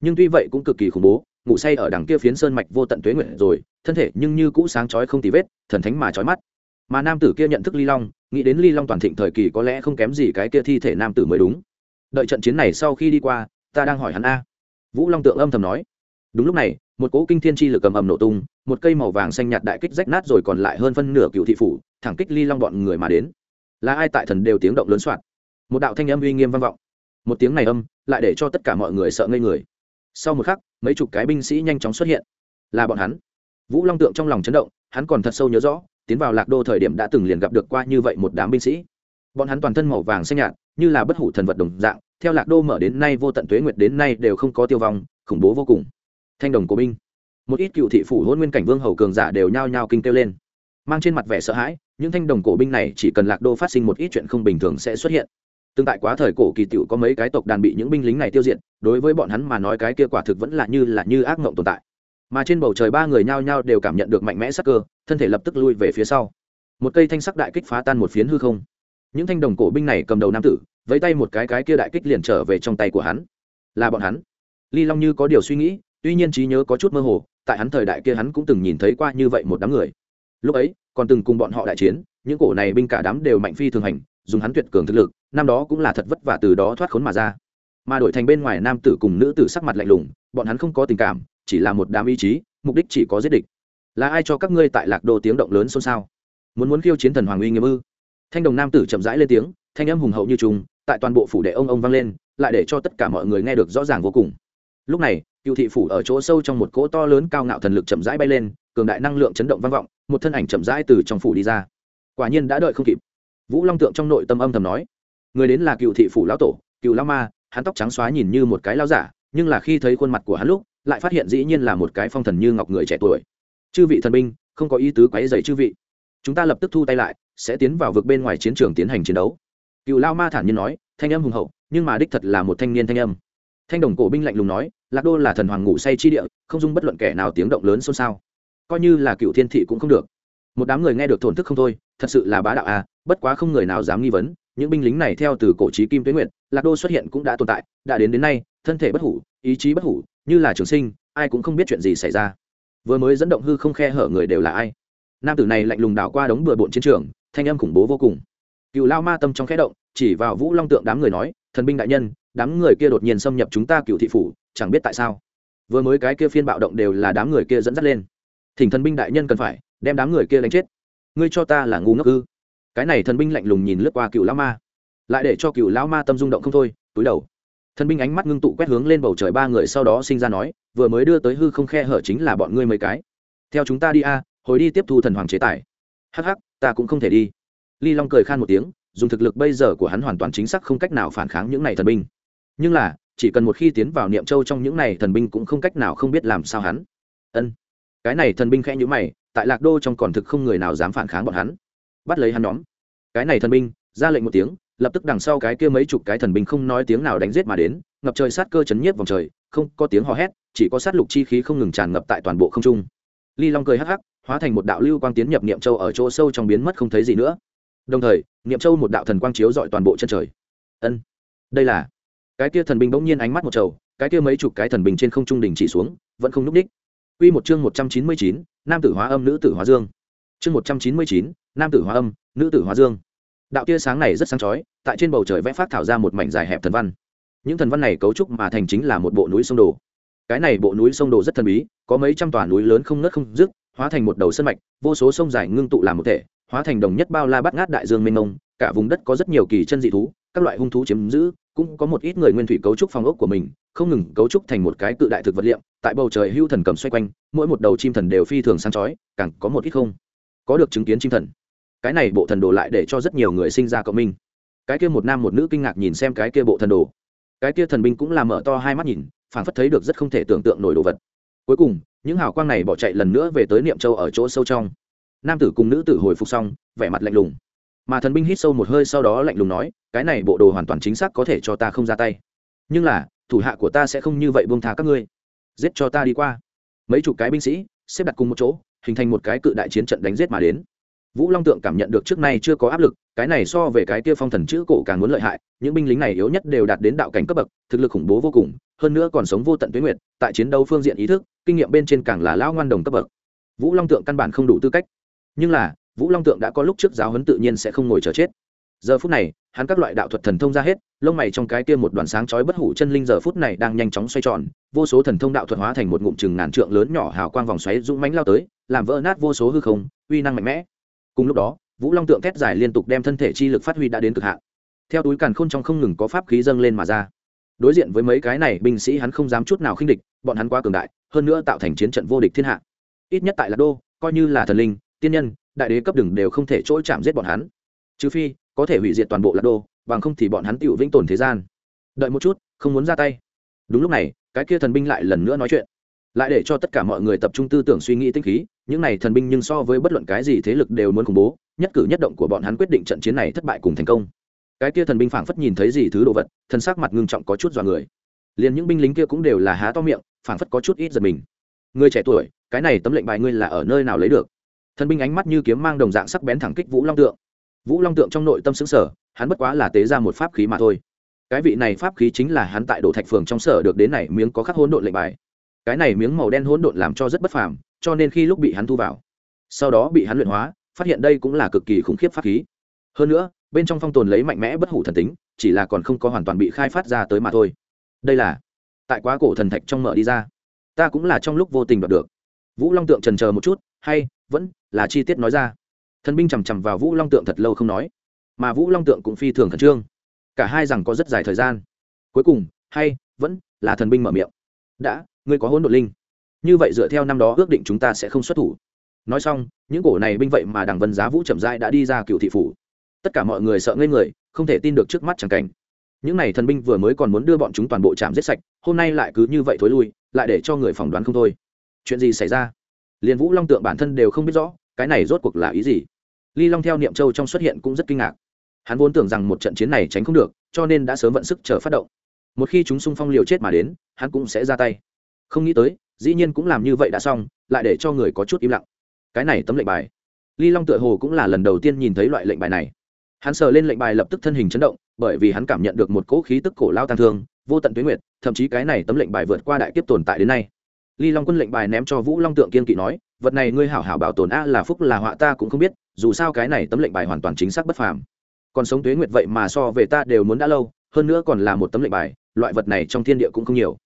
Nhưng tuy vậy cũng cực kỳ khủng bố, ngủ say ở đằng kia phiến sơn mạch vô tận tuế nguyện rồi, thân thể nhưng như cũ sáng chói không tì vết, thần thánh mà chói mắt mà nam tử kia nhận thức ly long, nghĩ đến ly long toàn thịnh thời kỳ có lẽ không kém gì cái kia thi thể nam tử mới đúng. Đợi trận chiến này sau khi đi qua, ta đang hỏi hắn a. Vũ long tượng âm thầm nói. Đúng lúc này, một cỗ kinh thiên chi lực cầm ầm nổ tung, một cây màu vàng xanh nhạt đại kích rách nát rồi còn lại hơn phân nửa cựu thị phủ, thẳng kích ly long bọn người mà đến. Là ai tại thần đều tiếng động lớn soạn một đạo thanh âm uy nghiêm vang vọng. Một tiếng này âm, lại để cho tất cả mọi người sợ ngây người. Sau một khắc, mấy chục cái binh sĩ nhanh chóng xuất hiện. Là bọn hắn. Vũ long tượng trong lòng chấn động, hắn còn thật sâu nhớ rõ tiến vào lạc đô thời điểm đã từng liền gặp được qua như vậy một đám binh sĩ. Bọn hắn toàn thân màu vàng xanh nhạt, như là bất hủ thần vật đồng dạng, theo lạc đô mở đến nay vô tận tuế nguyệt đến nay đều không có tiêu vong, khủng bố vô cùng. Thanh đồng của binh. Một ít cựu thị phủ hôn nguyên cảnh vương hầu cường giả đều nhao nhao kinh kêu lên. Mang trên mặt vẻ sợ hãi, những thanh đồng cổ binh này chỉ cần lạc đô phát sinh một ít chuyện không bình thường sẽ xuất hiện. Tương tại quá thời cổ kỳ tiểu có mấy cái tộc đàn bị những binh lính này tiêu diệt, đối với bọn hắn mà nói cái kia quả thực vẫn là như là như ác mộng tồn tại mà trên bầu trời ba người nhao nhao đều cảm nhận được mạnh mẽ sắc cơ, thân thể lập tức lui về phía sau. Một cây thanh sắc đại kích phá tan một phiến hư không. Những thanh đồng cổ binh này cầm đầu nam tử với tay một cái cái kia đại kích liền trở về trong tay của hắn. Là bọn hắn. Ly long như có điều suy nghĩ, tuy nhiên trí nhớ có chút mơ hồ, tại hắn thời đại kia hắn cũng từng nhìn thấy qua như vậy một đám người. Lúc ấy, còn từng cùng bọn họ đại chiến, những cổ này binh cả đám đều mạnh phi thường hành, dùng hắn tuyệt cường thực lực, năm đó cũng là thật vất vả từ đó thoát khốn mà ra. Mà đổi thành bên ngoài nam tử cùng nữ tử sắc mặt lạnh lùng, bọn hắn không có tình cảm chỉ là một đám ý chí, mục đích chỉ có giết địch. Là ai cho các ngươi tại lạc đô tiếng động lớn xôn xao? Muốn muốn khiêu chiến thần hoàng uy nghiêm ư? Thanh đồng nam tử chậm rãi lên tiếng, thanh âm hùng hậu như trùng, tại toàn bộ phủ đệ ông ông vang lên, lại để cho tất cả mọi người nghe được rõ ràng vô cùng. Lúc này, cựu thị phủ ở chỗ sâu trong một cỗ to lớn cao ngạo thần lực chậm rãi bay lên, cường đại năng lượng chấn động vang vọng, một thân ảnh chậm rãi từ trong phủ đi ra. Quả nhiên đã đợi không kịp. Vũ long tượng trong nội tâm âm thầm nói, người đến là cựu thị phủ lão tổ, cựu lão ma, hắn tóc trắng xóa nhìn như một cái lao giả, nhưng là khi thấy khuôn mặt của hắn lúc lại phát hiện dĩ nhiên là một cái phong thần như ngọc người trẻ tuổi. Chư vị thần binh, không có ý tứ quấy dày chư vị. Chúng ta lập tức thu tay lại, sẽ tiến vào vực bên ngoài chiến trường tiến hành chiến đấu. Cựu lao ma thản nhiên nói, thanh âm hùng hậu, nhưng mà đích thật là một thanh niên thanh âm. Thanh đồng cổ binh lạnh lùng nói, lạc đô là thần hoàng ngủ say chi địa, không dung bất luận kẻ nào tiếng động lớn xôn xao. Coi như là cựu thiên thị cũng không được. Một đám người nghe được thổn thức không thôi, thật sự là bá đạo à bất quá không người nào dám nghi vấn, những binh lính này theo từ cổ trí kim tuyến nguyện lạc đô xuất hiện cũng đã tồn tại, đã đến đến nay, thân thể bất hủ, ý chí bất hủ như là trường sinh, ai cũng không biết chuyện gì xảy ra. Vừa mới dẫn động hư không khe hở người đều là ai? Nam tử này lạnh lùng đảo qua đống bừa bộn chiến trường, thanh âm khủng bố vô cùng. Cựu lao ma tâm trong khẽ động, chỉ vào vũ long tượng đám người nói, thần binh đại nhân, đám người kia đột nhiên xâm nhập chúng ta cựu thị phủ, chẳng biết tại sao. Vừa mới cái kia phiên bạo động đều là đám người kia dẫn dắt lên. Thỉnh thần binh đại nhân cần phải, đem đám người kia đánh chết. Ngươi cho ta là ngu ngốc ư? Cái này thần binh lạnh lùng nhìn lướt qua cựu lão ma. Lại để cho cựu lão ma tâm rung động không thôi, túi đầu thần binh ánh mắt ngưng tụ quét hướng lên bầu trời ba người sau đó sinh ra nói, vừa mới đưa tới hư không khe hở chính là bọn ngươi mấy cái. Theo chúng ta đi a, hồi đi tiếp thu thần hoàng chế tài. Hắc hắc, ta cũng không thể đi. Ly long cười khan một tiếng, dùng thực lực bây giờ của hắn hoàn toàn chính xác không cách nào phản kháng những này thần binh. Nhưng là, chỉ cần một khi tiến vào niệm châu trong những này thần binh cũng không cách nào không biết làm sao hắn. Ân. Cái này thần binh khẽ nhữ mày, tại lạc đô trong còn thực không người nào dám phản kháng bọn hắn. Bắt lấy hắn nhóm. Cái này thần binh, ra lệnh một tiếng lập tức đằng sau cái kia mấy chục cái thần binh không nói tiếng nào đánh giết mà đến ngập trời sát cơ chấn nhiếp vòng trời không có tiếng hò hét chỉ có sát lục chi khí không ngừng tràn ngập tại toàn bộ không trung ly long cười hắc hắc hóa thành một đạo lưu quang tiến nhập niệm châu ở chỗ sâu trong biến mất không thấy gì nữa đồng thời niệm châu một đạo thần quang chiếu dọi toàn bộ chân trời ân đây là cái kia thần binh bỗng nhiên ánh mắt một trầu cái kia mấy chục cái thần binh trên không trung đình chỉ xuống vẫn không núp đích Quy một chương một trăm chín mươi chín, nam tử hóa âm nữ tử hóa dương. Chương một trăm chín mươi chín, nam tử hóa âm, nữ tử hóa dương. Đạo tia sáng này rất sáng chói, tại trên bầu trời vẽ phát thảo ra một mảnh dài hẹp thần văn. Những thần văn này cấu trúc mà thành chính là một bộ núi sông đồ. Cái này bộ núi sông đồ rất thần bí, có mấy trăm tòa núi lớn không nớt không dứt, hóa thành một đầu sân mạch, vô số sông dài ngưng tụ làm một thể, hóa thành đồng nhất bao la bát ngát đại dương mênh mông, cả vùng đất có rất nhiều kỳ chân dị thú, các loại hung thú chiếm giữ, cũng có một ít người nguyên thủy cấu trúc phòng ốc của mình, không ngừng cấu trúc thành một cái cự đại thực vật liệm. tại bầu trời hưu thần cầm xoay quanh, mỗi một đầu chim thần đều phi thường sáng chói, càng có một ít không. Có được chứng kiến chim thần. Cái này bộ thần đồ lại để cho rất nhiều người sinh ra cộng minh. Cái kia một nam một nữ kinh ngạc nhìn xem cái kia bộ thần đồ. Cái kia thần binh cũng làm mở to hai mắt nhìn, phản phất thấy được rất không thể tưởng tượng nổi đồ vật. Cuối cùng, những hào quang này bỏ chạy lần nữa về tới niệm châu ở chỗ sâu trong. Nam tử cùng nữ tử hồi phục xong, vẻ mặt lạnh lùng mà thần binh hít sâu một hơi sau đó lạnh lùng nói cái này bộ đồ hoàn toàn chính xác có thể cho ta không ra tay nhưng là thủ hạ của ta sẽ không như vậy buông thả các ngươi giết cho ta đi qua mấy chục cái binh sĩ xếp đặt cùng một chỗ hình thành một cái cự đại chiến trận đánh giết mà đến vũ long tượng cảm nhận được trước nay chưa có áp lực, cái này so về cái kia phong thần chữ cổ càng muốn lợi hại, những binh lính này yếu nhất đều đạt đến đạo cảnh cấp bậc, thực lực khủng bố vô cùng, hơn nữa còn sống vô tận tuyến nguyệt, tại chiến đấu phương diện ý thức, kinh nghiệm bên trên càng là lão ngoan đồng cấp bậc. Vũ long tượng căn bản không đủ tư cách. Nhưng là, vũ long tượng đã có lúc trước giáo huấn tự nhiên sẽ không ngồi chờ chết. Giờ phút này, hắn các loại đạo thuật thần thông ra hết, lông mày trong cái kia một đoàn sáng chói bất hủ chân linh giờ phút này đang nhanh chóng xoay tròn, vô số thần thông đạo thuật hóa thành một ngụm chừng ngàn trượng lớn nhỏ hào quang vòng xoáy dũng mánh lao tới, làm vỡ nát vô số hư không, uy năng mạnh mẽ cùng lúc đó, vũ long tượng thét dài liên tục đem thân thể chi lực phát huy đã đến cực hạn. Theo túi càn khôn trong không ngừng có pháp khí dâng lên mà ra. Đối diện với mấy cái này binh sĩ hắn không dám chút nào khinh địch, bọn hắn quá cường đại, hơn nữa tạo thành chiến trận vô địch thiên hạ. Ít nhất tại lạc đô, coi như là thần linh, tiên nhân, đại đế cấp đừng đều không thể chỗ chạm giết bọn hắn. Trừ phi, có thể hủy diệt toàn bộ lạc đô, bằng không thì bọn hắn tựu vĩnh tồn thế gian. Đợi một chút, không muốn ra tay. Đúng lúc này, cái kia thần binh lại lần nữa nói chuyện lại để cho tất cả mọi người tập trung tư tưởng suy nghĩ tinh khí, những này thần binh nhưng so với bất luận cái gì thế lực đều muốn khủng bố, nhất cử nhất động của bọn hắn quyết định trận chiến này thất bại cùng thành công. Cái kia thần binh phảng phất nhìn thấy gì thứ đồ vật, thân sắc mặt ngưng trọng có chút dọa người. Liền những binh lính kia cũng đều là há to miệng, phảng phất có chút ít giật mình. Người trẻ tuổi, cái này tấm lệnh bài ngươi là ở nơi nào lấy được? Thần binh ánh mắt như kiếm mang đồng dạng sắc bén thẳng kích vũ long tượng. Vũ long tượng trong nội tâm xứng sở hắn bất quá là tế ra một pháp khí mà thôi. Cái vị này pháp khí chính là hắn tại đồ thạch phường trong sở được đến này miếng có khắc hỗn độn lệnh bài cái này miếng màu đen hỗn độn làm cho rất bất phàm, cho nên khi lúc bị hắn thu vào, sau đó bị hắn luyện hóa, phát hiện đây cũng là cực kỳ khủng khiếp pháp khí. Hơn nữa, bên trong phong tồn lấy mạnh mẽ bất hủ thần tính, chỉ là còn không có hoàn toàn bị khai phát ra tới mà thôi. Đây là, tại quá cổ thần thạch trong mở đi ra, ta cũng là trong lúc vô tình đoạt được. Vũ long tượng trần chờ một chút, hay, vẫn là chi tiết nói ra. Thần binh chằm chằm vào vũ long tượng thật lâu không nói, mà vũ long tượng cũng phi thường khẩn trương. Cả hai rằng có rất dài thời gian. Cuối cùng, hay, vẫn là thần binh mở miệng. Đã ngươi có hỗn độn linh. Như vậy dựa theo năm đó ước định chúng ta sẽ không xuất thủ. Nói xong, những cổ này binh vậy mà đảng vân giá vũ chậm rãi đã đi ra cựu thị phủ. Tất cả mọi người sợ ngây người, không thể tin được trước mắt chẳng cảnh. Những này thần binh vừa mới còn muốn đưa bọn chúng toàn bộ chạm giết sạch, hôm nay lại cứ như vậy thối lui, lại để cho người phỏng đoán không thôi. Chuyện gì xảy ra? Liền vũ long tượng bản thân đều không biết rõ, cái này rốt cuộc là ý gì? Ly long theo niệm châu trong xuất hiện cũng rất kinh ngạc. Hắn vốn tưởng rằng một trận chiến này tránh không được, cho nên đã sớm vận sức chờ phát động. Một khi chúng xung phong liều chết mà đến, hắn cũng sẽ ra tay không nghĩ tới, dĩ nhiên cũng làm như vậy đã xong, lại để cho người có chút im lặng. Cái này tấm lệnh bài. Ly long tựa hồ cũng là lần đầu tiên nhìn thấy loại lệnh bài này. Hắn sờ lên lệnh bài lập tức thân hình chấn động, bởi vì hắn cảm nhận được một cỗ khí tức cổ lao tăng thương, vô tận tuyến nguyệt, thậm chí cái này tấm lệnh bài vượt qua đại kiếp tồn tại đến nay. Ly long quân lệnh bài ném cho vũ long tượng kiên kỵ nói, vật này ngươi hảo hảo bảo tồn a, là phúc, là họa ta cũng không biết, dù sao cái này tấm lệnh bài hoàn toàn chính xác bất phàm. Còn sống tuế nguyệt vậy mà so về ta đều muốn đã lâu, hơn nữa còn là một tấm lệnh bài, loại vật này trong thiên địa cũng không nhiều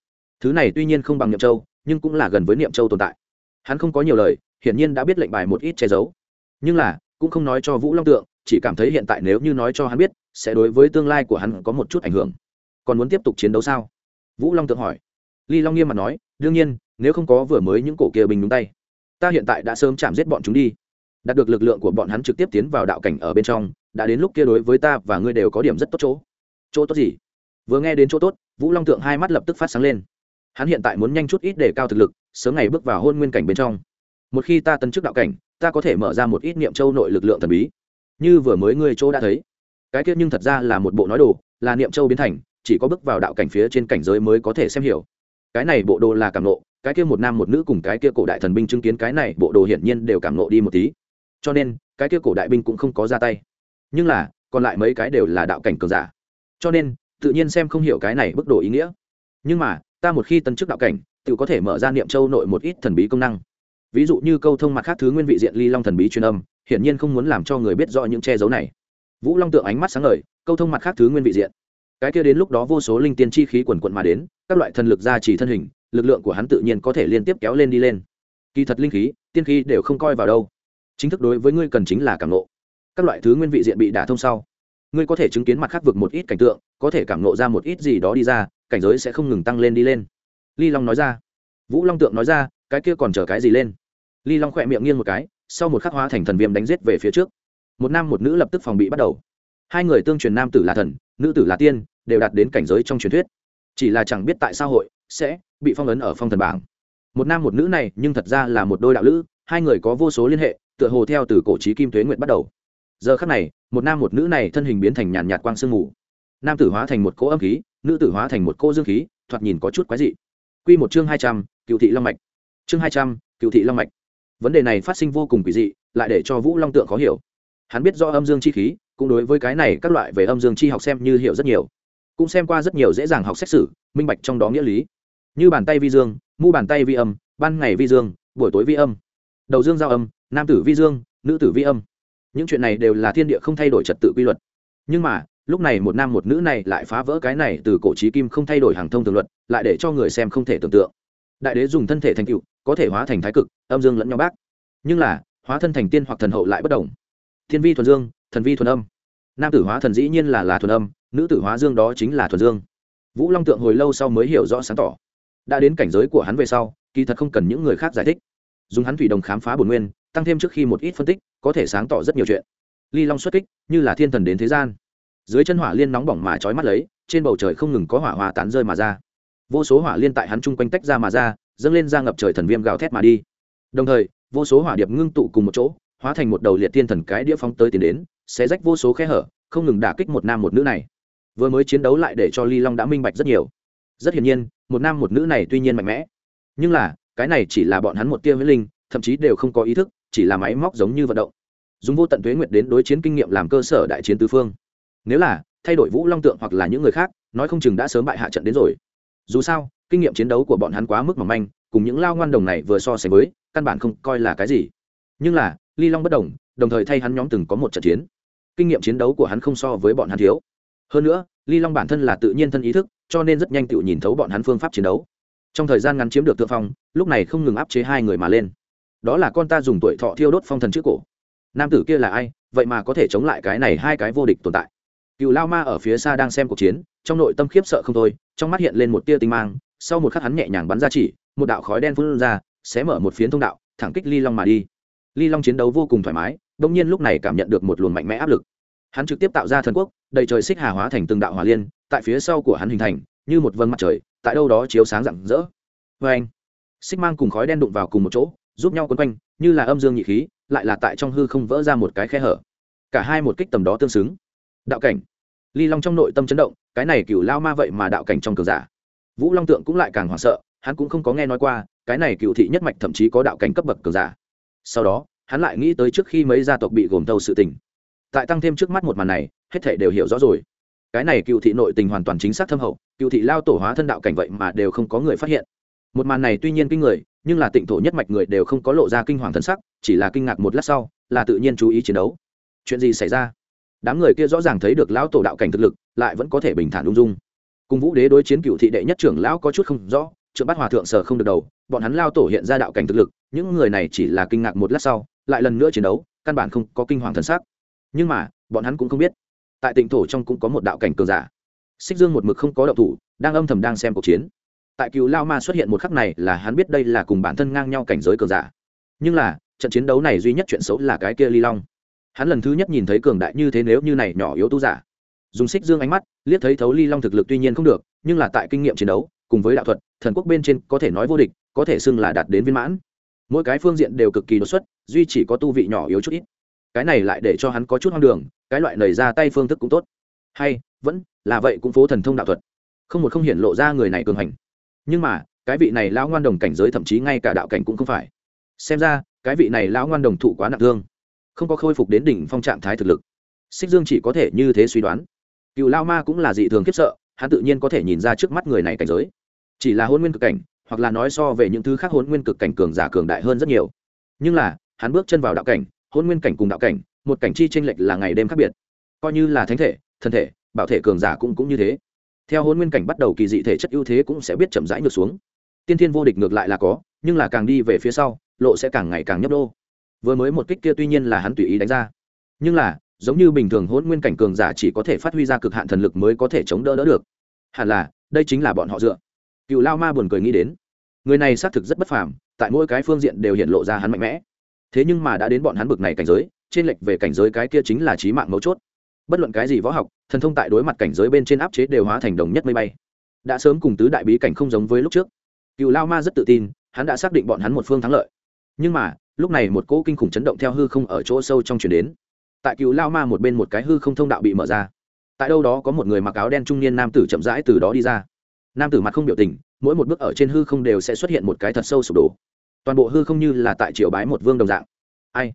thứ này tuy nhiên không bằng niệm châu, nhưng cũng là gần với niệm châu tồn tại. Hắn không có nhiều lời, hiển nhiên đã biết lệnh bài một ít che giấu. Nhưng là, cũng không nói cho vũ long tượng, chỉ cảm thấy hiện tại nếu như nói cho hắn biết, sẽ đối với tương lai của hắn có một chút ảnh hưởng. Còn muốn tiếp tục chiến đấu sao? Vũ long tượng hỏi. Ly long nghiêm mặt nói, đương nhiên, nếu không có vừa mới những cổ kia bình đúng tay, ta hiện tại đã sớm chạm giết bọn chúng đi. Đạt được lực lượng của bọn hắn trực tiếp tiến vào đạo cảnh ở bên trong, đã đến lúc kia đối với ta và ngươi đều có điểm rất tốt chỗ. Chỗ tốt gì? Vừa nghe đến chỗ tốt, vũ long tượng hai mắt lập tức phát sáng lên hắn hiện tại muốn nhanh chút ít để cao thực lực, sớm ngày bước vào hôn nguyên cảnh bên trong. Một khi ta tấn chức đạo cảnh, ta có thể mở ra một ít niệm châu nội lực lượng thần bí. Như vừa mới ngươi chỗ đã thấy. Cái kia nhưng thật ra là một bộ nói đồ, là niệm châu biến thành, chỉ có bước vào đạo cảnh phía trên cảnh giới mới có thể xem hiểu. Cái này bộ đồ là cảm nộ, cái kia một nam một nữ cùng cái kia cổ đại thần binh chứng kiến cái này bộ đồ hiển nhiên đều cảm nộ đi một tí. Cho nên, cái kia cổ đại binh cũng không có ra tay. Nhưng là, còn lại mấy cái đều là đạo cảnh cường giả. Cho nên, tự nhiên xem không hiểu cái này bức độ ý nghĩa. Nhưng mà ta một khi tân chức đạo cảnh, tự có thể mở ra niệm châu nội một ít thần bí công năng. Ví dụ như câu thông mặt khác thứ nguyên vị diện ly long thần bí truyền âm, hiển nhiên không muốn làm cho người biết rõ những che giấu này. Vũ long tượng ánh mắt sáng ngời, câu thông mặt khác thứ nguyên vị diện. Cái kia đến lúc đó vô số linh tiên chi khí quần quận mà đến, các loại thần lực gia trì thân hình, lực lượng của hắn tự nhiên có thể liên tiếp kéo lên đi lên. Kỳ thật linh khí, tiên khí đều không coi vào đâu. Chính thức đối với ngươi cần chính là cảm nộ các loại thứ nguyên vị diện bị đả thông sau, ngươi có thể chứng kiến mặt khác vực một ít cảnh tượng, có thể cảm nộ ra một ít gì đó đi ra cảnh giới sẽ không ngừng tăng lên đi lên. Ly long nói ra. Vũ long tượng nói ra, cái kia còn chờ cái gì lên? Ly long khỏe miệng nghiêng một cái, sau một khắc hóa thành thần viêm đánh giết về phía trước. Một nam một nữ lập tức phòng bị bắt đầu. Hai người tương truyền nam tử là thần, nữ tử là tiên, đều đạt đến cảnh giới trong truyền thuyết. Chỉ là chẳng biết tại sao hội sẽ bị phong ấn ở phong thần bảng. Một nam một nữ này nhưng thật ra là một đôi đạo lữ, hai người có vô số liên hệ, tựa hồ theo từ cổ trí kim tuế nguyện bắt đầu. Giờ khắc này, một nam một nữ này thân hình biến thành nhàn nhạt quang sương mù. Nam tử hóa thành một cỗ âm khí nữ tử hóa thành một cô dương khí, thoạt nhìn có chút quái dị. Q một chương hai trăm cựu thị long mạch. Chương hai trăm cựu thị long mạch. Vấn đề này phát sinh vô cùng quỷ dị, lại để cho vũ long tượng khó hiểu. Hắn biết do âm dương chi khí, cũng đối với cái này các loại về âm dương chi học xem như hiểu rất nhiều. Cũng xem qua rất nhiều dễ dàng học xét xử, minh bạch trong đó nghĩa lý. Như bàn tay vi dương, mu bàn tay vi âm, ban ngày vi dương, buổi tối vi âm. Đầu dương giao âm, nam tử vi dương, nữ tử vi âm. Những chuyện này đều là thiên địa không thay đổi trật tự quy luật. Nhưng mà lúc này một nam một nữ này lại phá vỡ cái này từ cổ trí kim không thay đổi hàng thông thường luật, lại để cho người xem không thể tưởng tượng. Đại đế dùng thân thể thành cựu có thể hóa thành thái cực, âm dương lẫn nhau bác. Nhưng là, hóa thân thành tiên hoặc thần hậu lại bất đồng. Thiên vi thuần dương, thần vi thuần âm. Nam tử hóa thần dĩ nhiên là là thuần âm, nữ tử hóa dương đó chính là thuần dương. Vũ long tượng hồi lâu sau mới hiểu rõ sáng tỏ. Đã đến cảnh giới của hắn về sau, kỳ thật không cần những người khác giải thích. Dùng hắn thủy đồng khám phá bồn nguyên, tăng thêm trước khi một ít phân tích, có thể sáng tỏ rất nhiều chuyện. Ly long xuất kích, như là thiên thần đến thế gian dưới chân hỏa liên nóng bỏng mà trói mắt lấy, trên bầu trời không ngừng có hỏa hoa tán rơi mà ra. Vô số hỏa liên tại hắn chung quanh tách ra mà ra, dâng lên ra ngập trời thần viêm gào thét mà đi. Đồng thời, vô số hỏa điệp ngưng tụ cùng một chỗ, hóa thành một đầu liệt thiên thần cái đĩa phóng tới tiến đến sẽ rách vô số khe hở, không ngừng đả kích một nam một nữ này. Vừa mới chiến đấu lại để cho ly long đã minh bạch rất nhiều. Rất hiển nhiên, một nam một nữ này tuy nhiên mạnh mẽ, nhưng là, cái này chỉ là bọn hắn một tia với linh, thậm chí đều không có ý thức, chỉ là máy móc giống như vận động. Dùng vô tận thuế nguyệt đến đối chiến kinh nghiệm làm cơ sở đại chiến tứ phương nếu là, thay đổi vũ long tượng hoặc là những người khác, nói không chừng đã sớm bại hạ trận đến rồi. Dù sao, kinh nghiệm chiến đấu của bọn hắn quá mức mỏng manh, cùng những lao ngoan đồng này vừa so sánh với, căn bản không coi là cái gì. Nhưng là, ly long bất đồng đồng thời thay hắn nhóm từng có một trận chiến. Kinh nghiệm chiến đấu của hắn không so với bọn hắn thiếu. Hơn nữa, ly long bản thân là tự nhiên thân ý thức, cho nên rất nhanh tự nhìn thấu bọn hắn phương pháp chiến đấu. Trong thời gian ngắn chiếm được thượng phong, lúc này không ngừng áp chế hai người mà lên. Đó là con ta dùng tuổi thọ thiêu đốt phong thần trước cổ. Nam tử kia là ai? Vậy mà có thể chống lại cái này hai cái vô địch tồn tại cựu lao ma ở phía xa đang xem cuộc chiến, trong nội tâm khiếp sợ không thôi, trong mắt hiện lên một tia tinh mang, sau một khắc hắn nhẹ nhàng bắn ra chỉ, một đạo khói đen phun ra xé mở một phiến thông đạo, thẳng kích ly long mà đi. Ly long chiến đấu vô cùng thoải mái đông nhiên lúc này cảm nhận được một luồng mạnh mẽ áp lực. Hắn trực tiếp tạo ra thần quốc, đầy trời xích hà hóa thành từng đạo hỏa liên, tại phía sau của hắn hình thành, như một vân mặt trời, tại đâu đó chiếu sáng rạng rỡ. Vê anh, xích mang cùng khói đen đụng vào cùng một chỗ, giúp nhau quấn quanh, như là âm dương nhị khí, lại là tại trong hư không vỡ ra một cái khe hở. Cả hai một kích tầm đó tương xứng đạo cảnh. Ly long trong nội tâm chấn động, cái này cựu lao ma vậy mà đạo cảnh trong cường giả. Vũ long tượng cũng lại càng hoảng sợ, hắn cũng không có nghe nói qua, cái này cựu thị nhất mạch thậm chí có đạo cảnh cấp bậc cường giả. Sau đó, hắn lại nghĩ tới trước khi mấy gia tộc bị gồm thâu sự tình. Tại tăng thêm trước mắt một màn này, hết thể đều hiểu rõ rồi. Cái này cựu thị nội tình hoàn toàn chính xác thâm hậu cựu thị lao tổ hóa thân đạo cảnh vậy mà đều không có người phát hiện. Một màn này tuy nhiên kinh người, nhưng là tịnh thổ nhất mạch người đều không có lộ ra kinh hoàng thân sắc, chỉ là kinh ngạc một lát sau, là tự nhiên chú ý chiến đấu. Chuyện gì xảy ra? Đám người kia rõ ràng thấy được lão tổ đạo cảnh thực lực, lại vẫn có thể bình thản ung dung. Cùng vũ đế đối chiến cựu thị đệ nhất trưởng lão có chút không rõ, trưởng bát hòa thượng sở không được đầu, bọn hắn lao tổ hiện ra đạo cảnh thực lực, những người này chỉ là kinh ngạc một lát sau, lại lần nữa chiến đấu, căn bản không có kinh hoàng thần sắc. Nhưng mà, bọn hắn cũng không biết. Tại tỉnh thổ trong cũng có một đạo cảnh cường giả. Xích dương một mực không có động thủ, đang âm thầm đang xem cuộc chiến. Tại cựu lao ma xuất hiện một khắc này là hắn biết đây là cùng bản thân ngang nhau cảnh giới cường giả. Nhưng là, trận chiến đấu này duy nhất chuyện xấu là cái kia ly long hắn lần thứ nhất nhìn thấy cường đại như thế nếu như này nhỏ yếu tu giả. Dùng xích dương ánh mắt, liếc thấy thấu ly long thực lực tuy nhiên không được, nhưng là tại kinh nghiệm chiến đấu, cùng với đạo thuật, thần quốc bên trên có thể nói vô địch, có thể xưng là đạt đến viên mãn. Mỗi cái phương diện đều cực kỳ đột xuất, duy chỉ có tu vị nhỏ yếu chút ít. Cái này lại để cho hắn có chút hoang đường, cái loại nảy ra tay phương thức cũng tốt. Hay, vẫn là vậy cũng phố thần thông đạo thuật. Không một không hiển lộ ra người này cường hành. Nhưng mà, cái vị này lão ngoan đồng cảnh giới thậm chí ngay cả đạo cảnh cũng không phải. Xem ra, cái vị này lão ngoan đồng thụ quá nặng thương không có khôi phục đến đỉnh phong trạng thái thực lực. Xích dương chỉ có thể như thế suy đoán. Cựu lao ma cũng là dị thường khiếp sợ, hắn tự nhiên có thể nhìn ra trước mắt người này cảnh giới. Chỉ là hôn nguyên cực cảnh, hoặc là nói so về những thứ khác hôn nguyên cực cảnh cường giả cường đại hơn rất nhiều. Nhưng là, hắn bước chân vào đạo cảnh, hôn nguyên cảnh cùng đạo cảnh, một cảnh chi tranh lệch là ngày đêm khác biệt. Coi như là thánh thể thân thể, bảo thể cường giả cũng cũng như thế. Theo hôn nguyên cảnh bắt đầu kỳ dị thể chất ưu thế cũng sẽ biết chậm rãi ngược xuống. Tiên thiên vô địch ngược lại là có, nhưng là càng đi về phía sau, lộ sẽ càng ngày càng nhấp đô vừa mới một kích kia tuy nhiên là hắn tùy ý đánh ra. Nhưng là, giống như bình thường hôn nguyên cảnh cường giả chỉ có thể phát huy ra cực hạn thần lực mới có thể chống đỡ đỡ được. Hẳn là, đây chính là bọn họ dựa. Cựu lao ma buồn cười nghĩ đến. Người này xác thực rất bất phàm, tại mỗi cái phương diện đều hiện lộ ra hắn mạnh mẽ. Thế nhưng mà đã đến bọn hắn bực này cảnh giới, trên lệch về cảnh giới cái kia chính là trí mạng mấu chốt. Bất luận cái gì võ học, thần thông tại đối mặt cảnh giới bên trên áp chế đều hóa thành đồng nhất mây bay. Đã sớm cùng tứ đại bí cảnh không giống với lúc trước. Cựu lao ma rất tự tin, hắn đã xác định bọn hắn một phương thắng lợi. Nhưng mà lúc này một cỗ kinh khủng chấn động theo hư không ở chỗ sâu trong chuyển đến. Tại cựu lao ma một bên một cái hư không thông đạo bị mở ra. Tại đâu đó có một người mặc áo đen trung niên nam tử chậm rãi từ đó đi ra. Nam tử mặt không biểu tình, mỗi một bước ở trên hư không đều sẽ xuất hiện một cái thật sâu sụp đổ. Toàn bộ hư không như là tại triều bái một vương đồng dạng. Ai?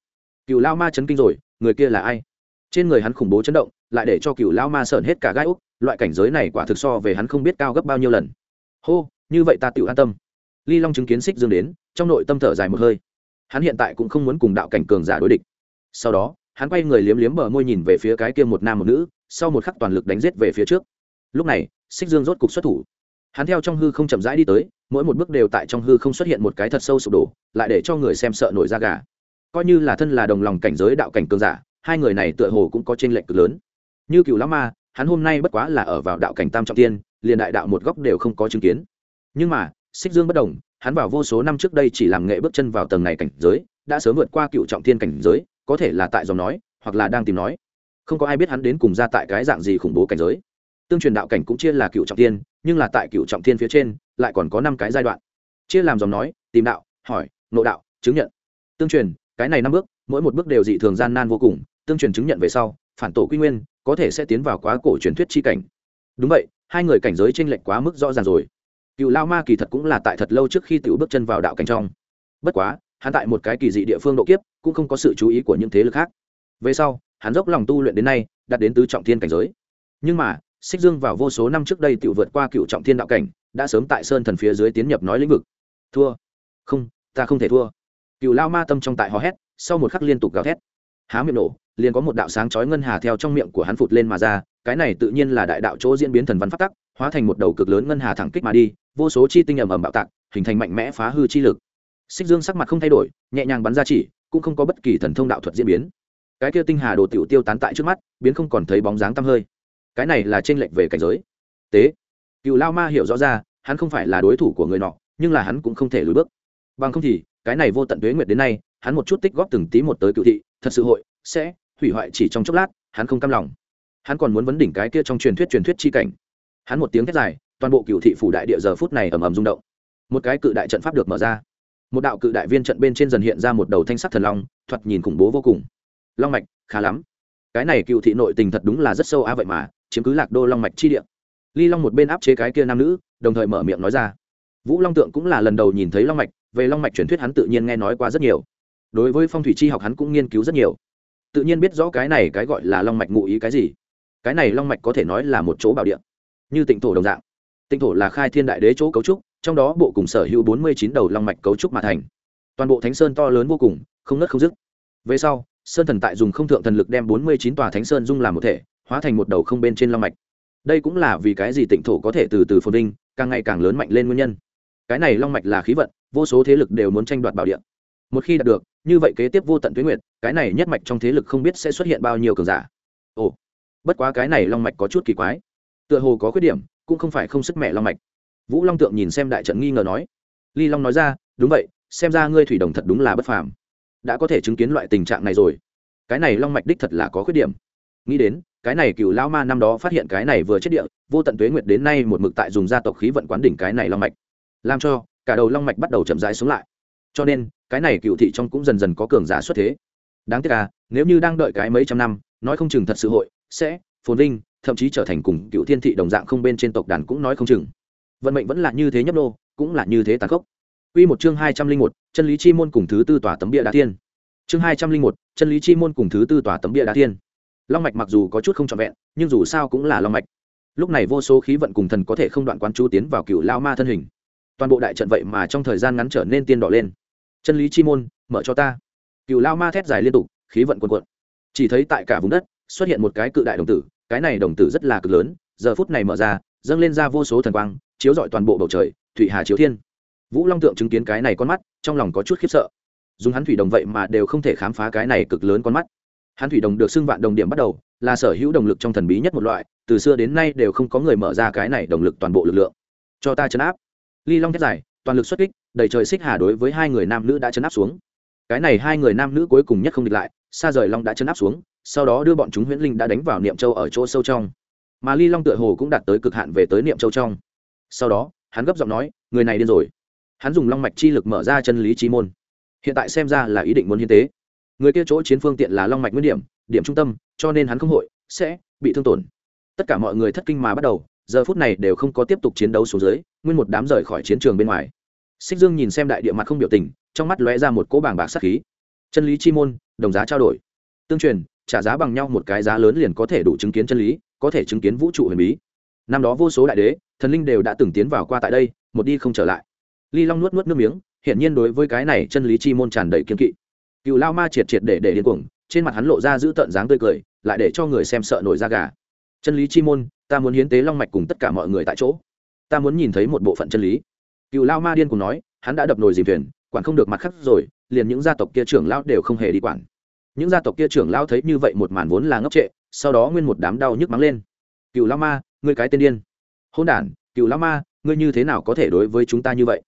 Cựu lao ma chấn kinh rồi, người kia là ai? Trên người hắn khủng bố chấn động, lại để cho cựu lao ma sợn hết cả gai úc, loại cảnh giới này quả thực so về hắn không biết cao gấp bao nhiêu lần. Hô, như vậy ta tự an tâm. Ly long chứng kiến xích dương đến, trong nội tâm thở dài một hơi hắn hiện tại cũng không muốn cùng đạo cảnh cường giả đối địch. Sau đó, hắn quay người liếm liếm bờ môi nhìn về phía cái kia một nam một nữ, sau một khắc toàn lực đánh giết về phía trước. Lúc này, xích dương rốt cục xuất thủ. Hắn theo trong hư không chậm rãi đi tới, mỗi một bước đều tại trong hư không xuất hiện một cái thật sâu sụp đổ, lại để cho người xem sợ nổi da gà. Coi như là thân là đồng lòng cảnh giới đạo cảnh cường giả, hai người này tựa hồ cũng có t r ê n lệch cực lớn. Như cựu lão ma, hắn hôm nay bất quá là ở vào đạo cảnh tam trọng tiên, liền đại đạo một góc đều không có chứng kiến. Nhưng mà, xích dương bất đồng hắn vào vô số năm trước đây chỉ làm nghệ bước chân vào tầng này cảnh giới đã sớm vượt qua cựu trọng thiên cảnh giới có thể là tại dòng nói hoặc là đang tìm nói. Không có ai biết hắn đến cùng ra tại cái dạng gì khủng bố cảnh giới. Tương truyền đạo cảnh cũng chia là cựu trọng thiên, nhưng là tại cựu trọng thiên phía trên lại còn có năm cái giai đoạn. Chia làm dòng nói tìm đạo hỏi nộ đạo chứng nhận. Tương truyền cái này năm bước mỗi một bước đều dị thường gian nan vô cùng tương truyền chứng nhận về sau phản tổ quy nguyên có thể sẽ tiến vào quá cổ truyền thuyết chi cảnh. Đúng vậy hai người cảnh giới t r lệch quá mức rõ ràng rồi cựu lao ma kỳ thật cũng là tại thật lâu trước khi tiểu bước chân vào đạo cảnh trong. Bất quá, hắn tại một cái kỳ dị địa phương độ kiếp, cũng không có sự chú ý của những thế lực khác. Về sau, hắn dốc lòng tu luyện đến nay, đạt đến tứ trọng thiên cảnh giới. Nhưng mà, xích dương vào vô số năm trước đây tự vượt qua cựu trọng thiên đạo cảnh, đã sớm tại sơn thần phía dưới tiến nhập nói lĩnh vực. Thua. Không, ta không thể thua. Cựu lao ma tâm trong tại hò hét, sau một khắc liên tục gào thét. Há miệng nổ, liền có một đạo sáng chói ngân hà theo trong miệng của hắn phụt lên mà ra cái này tự nhiên là đại đạo chỗ diễn biến thần văn phát tắc, hóa thành một đầu cực lớn ngân hà thẳng kích mà đi, vô số chi tinh ầm ầm bạo tạc, hình thành mạnh mẽ phá hư chi lực. Xích dương sắc mặt không thay đổi, nhẹ nhàng bắn ra chỉ, cũng không có bất kỳ thần thông đạo thuật diễn biến. Cái kia tinh hà đồ tiểu tiêu tán tại trước mắt, biến không còn thấy bóng dáng tăm hơi. Cái này là trên lệnh về cảnh giới. Tế. Cựu lao ma hiểu rõ ra, hắn không phải là đối thủ của người nọ, nhưng là hắn cũng không thể lùi bước. Bằng không thì, cái này vô tận tuế nguyệt đến nay, hắn một chút tích góp từng tí một tới cựu thị, thật sự hội, sẽ hủy hoại chỉ trong chốc lát, hắn không cam lòng hắn còn muốn vấn đỉnh cái kia trong truyền thuyết truyền thuyết chi cảnh. Hắn một tiếng thét dài, toàn bộ cựu thị phủ đại địa giờ phút này ầm ầm rung động. Một cái cự đại trận pháp được mở ra. Một đạo cự đại viên trận bên trên dần hiện ra một đầu thanh sắc thần long, thoạt nhìn khủng bố vô cùng. Long mạch, khá lắm. Cái này cựu thị nội tình thật đúng là rất sâu a vậy mà, chiếm cứ lạc đô long mạch chi địa. Ly long một bên áp chế cái kia nam nữ, đồng thời mở miệng nói ra. Vũ long tượng cũng là lần đầu nhìn thấy long mạch, về long mạch truyền thuyết hắn tự nhiên nghe nói qua rất nhiều. Đối với phong thủy chi học hắn cũng nghiên cứu rất nhiều. Tự nhiên biết rõ cái này cái gọi là long mạch ngụ ý cái gì cái này long mạch có thể nói là một chỗ bảo địa, như tịnh thổ đồng dạng. Tịnh thổ là khai thiên đại đế chỗ cấu trúc, trong đó bộ cùng sở hữu bốn mươi chín đầu long mạch cấu trúc mà thành. Toàn bộ thánh sơn to lớn vô cùng, không nớt không dứt. Về sau, sơn thần tại dùng không thượng thần lực đem bốn mươi chín tòa thánh sơn dung làm một thể, hóa thành một đầu không bên trên long mạch. Đây cũng là vì cái gì tịnh thổ có thể từ từ phồn vinh, càng ngày càng lớn mạnh lên nguyên nhân. Cái này long mạch là khí vận, vô số thế lực đều muốn tranh đoạt bảo địa. Một khi đạt được, như vậy kế tiếp vô tận tuyến nguyệt, cái này nhất mạch trong thế lực không biết sẽ xuất hiện bao nhiêu cường giả. Ồ bất quá cái này long mạch có chút kỳ quái. Tựa hồ có khuyết điểm, cũng không phải không sức mẹ long mạch. Vũ long tượng nhìn xem đại trận nghi ngờ nói. Ly long nói ra, đúng vậy, xem ra ngươi thủy đồng thật đúng là bất phàm. Đã có thể chứng kiến loại tình trạng này rồi. Cái này long mạch đích thật là có khuyết điểm. Nghĩ đến, cái này cựu lão ma năm đó phát hiện cái này vừa chết địa, vô tận tuế nguyệt đến nay một mực tại dùng gia tộc khí vận quán đỉnh cái này long mạch. Làm cho cả đầu long mạch bắt đầu chậm rãi xuống lại. Cho nên, cái này cựu thị trong cũng dần dần có cường giả xuất thế. Đáng tiếc à nếu như đang đợi cái mấy trăm năm, nói không chừng thật sự hội sẽ phồn vinh thậm chí trở thành cùng cựu thiên thị đồng dạng không bên trên tộc đàn cũng nói không chừng vận mệnh vẫn là như thế nhấp nô cũng là như thế tàn khốc Quy một chương hai trăm linh một, chân lý chi môn cùng thứ tư tòa tấm bia đá thiên. Chương hai trăm linh một, chân lý chi môn cùng thứ tư tòa tấm bia đá thiên. Long mạch mặc dù có chút không trọn vẹn, nhưng dù sao cũng là long mạch. Lúc này vô số khí vận cùng thần có thể không đoạn quán chú tiến vào cựu lao ma thân hình. Toàn bộ đại trận vậy mà trong thời gian ngắn trở nên tiên đỏ lên. Chân lý chi môn, mở cho ta. Cựu lao ma thét dài liên tục, khí vận cuồn cuộn. Chỉ thấy tại cả vùng đất xuất hiện một cái cự đại đồng tử, cái này đồng tử rất là cực lớn, giờ phút này mở ra, dâng lên ra vô số thần quang, chiếu rọi toàn bộ bầu trời, thủy hà chiếu thiên. Vũ long tượng chứng kiến cái này con mắt trong lòng có chút khiếp sợ. Dùng hắn thủy đồng vậy mà đều không thể khám phá cái này cực lớn con mắt. Hắn thủy đồng được xưng vạn đồng điểm bắt đầu là sở hữu đồng lực trong thần bí nhất một loại từ xưa đến nay đều không có người mở ra cái này đồng lực toàn bộ lực lượng. Cho ta chấn áp. Ly long thét dài toàn lực xuất kích đầy trời xích hà đối với hai người nam nữ đã chấn áp xuống. Cái này hai người nam nữ cuối cùng nhất không địch lại xa rời long đã chấn áp xuống sau đó đưa bọn chúng huyễn linh đã đánh vào niệm châu ở chỗ sâu trong. Mà ly long tựa hồ cũng đạt tới cực hạn về tới niệm châu trong. Sau đó, hắn gấp giọng nói, người này điên rồi. Hắn dùng long mạch chi lực mở ra chân lý chi môn. Hiện tại xem ra là ý định muốn hiến tế. Người kia chỗ chiến phương tiện là long mạch nguyên điểm điểm trung tâm, cho nên hắn không hội, sẽ bị thương tổn. Tất cả mọi người thất kinh mà bắt đầu, giờ phút này đều không có tiếp tục chiến đấu xuống dưới, nguyên một đám rời khỏi chiến trường bên ngoài. Xích dương nhìn xem đại địa mặt không biểu tình, trong mắt lóe ra một cỗ bảng bạc sắc khí. Chân lý chi môn, đồng giá trao đổi. Tương truyền trả giá bằng nhau một cái giá lớn liền có thể đủ chứng kiến chân lý, có thể chứng kiến vũ trụ huyền bí. Năm đó vô số đại đế, thần linh đều đã từng tiến vào qua tại đây, một đi không trở lại. Ly long nuốt nuốt nước miếng, hiển nhiên đối với cái này chân lý chi môn tràn đầy kiên kỵ. Cựu lao ma triệt triệt để để điên cuồng, trên mặt hắn lộ ra giữ tợn dáng tươi cười, lại để cho người xem sợ nổi da gà. Chân lý chi môn, ta muốn hiến tế long mạch cùng tất cả mọi người tại chỗ. Ta muốn nhìn thấy một bộ phận chân lý. Cựu lao ma điên cùng nói, hắn đã đập nồi dìm thuyền, quản không được mặt khắc rồi, liền những gia tộc kia trưởng lao đều không hề đi quản những gia tộc kia trưởng lao thấy như vậy một màn vốn là ngốc trệ, sau đó nguyên một đám đau nhức mắng lên. Cựu lao ma, ngươi cái tên điên. Hôn đản, cựu lao ma, ngươi như thế nào có thể đối với chúng ta như vậy?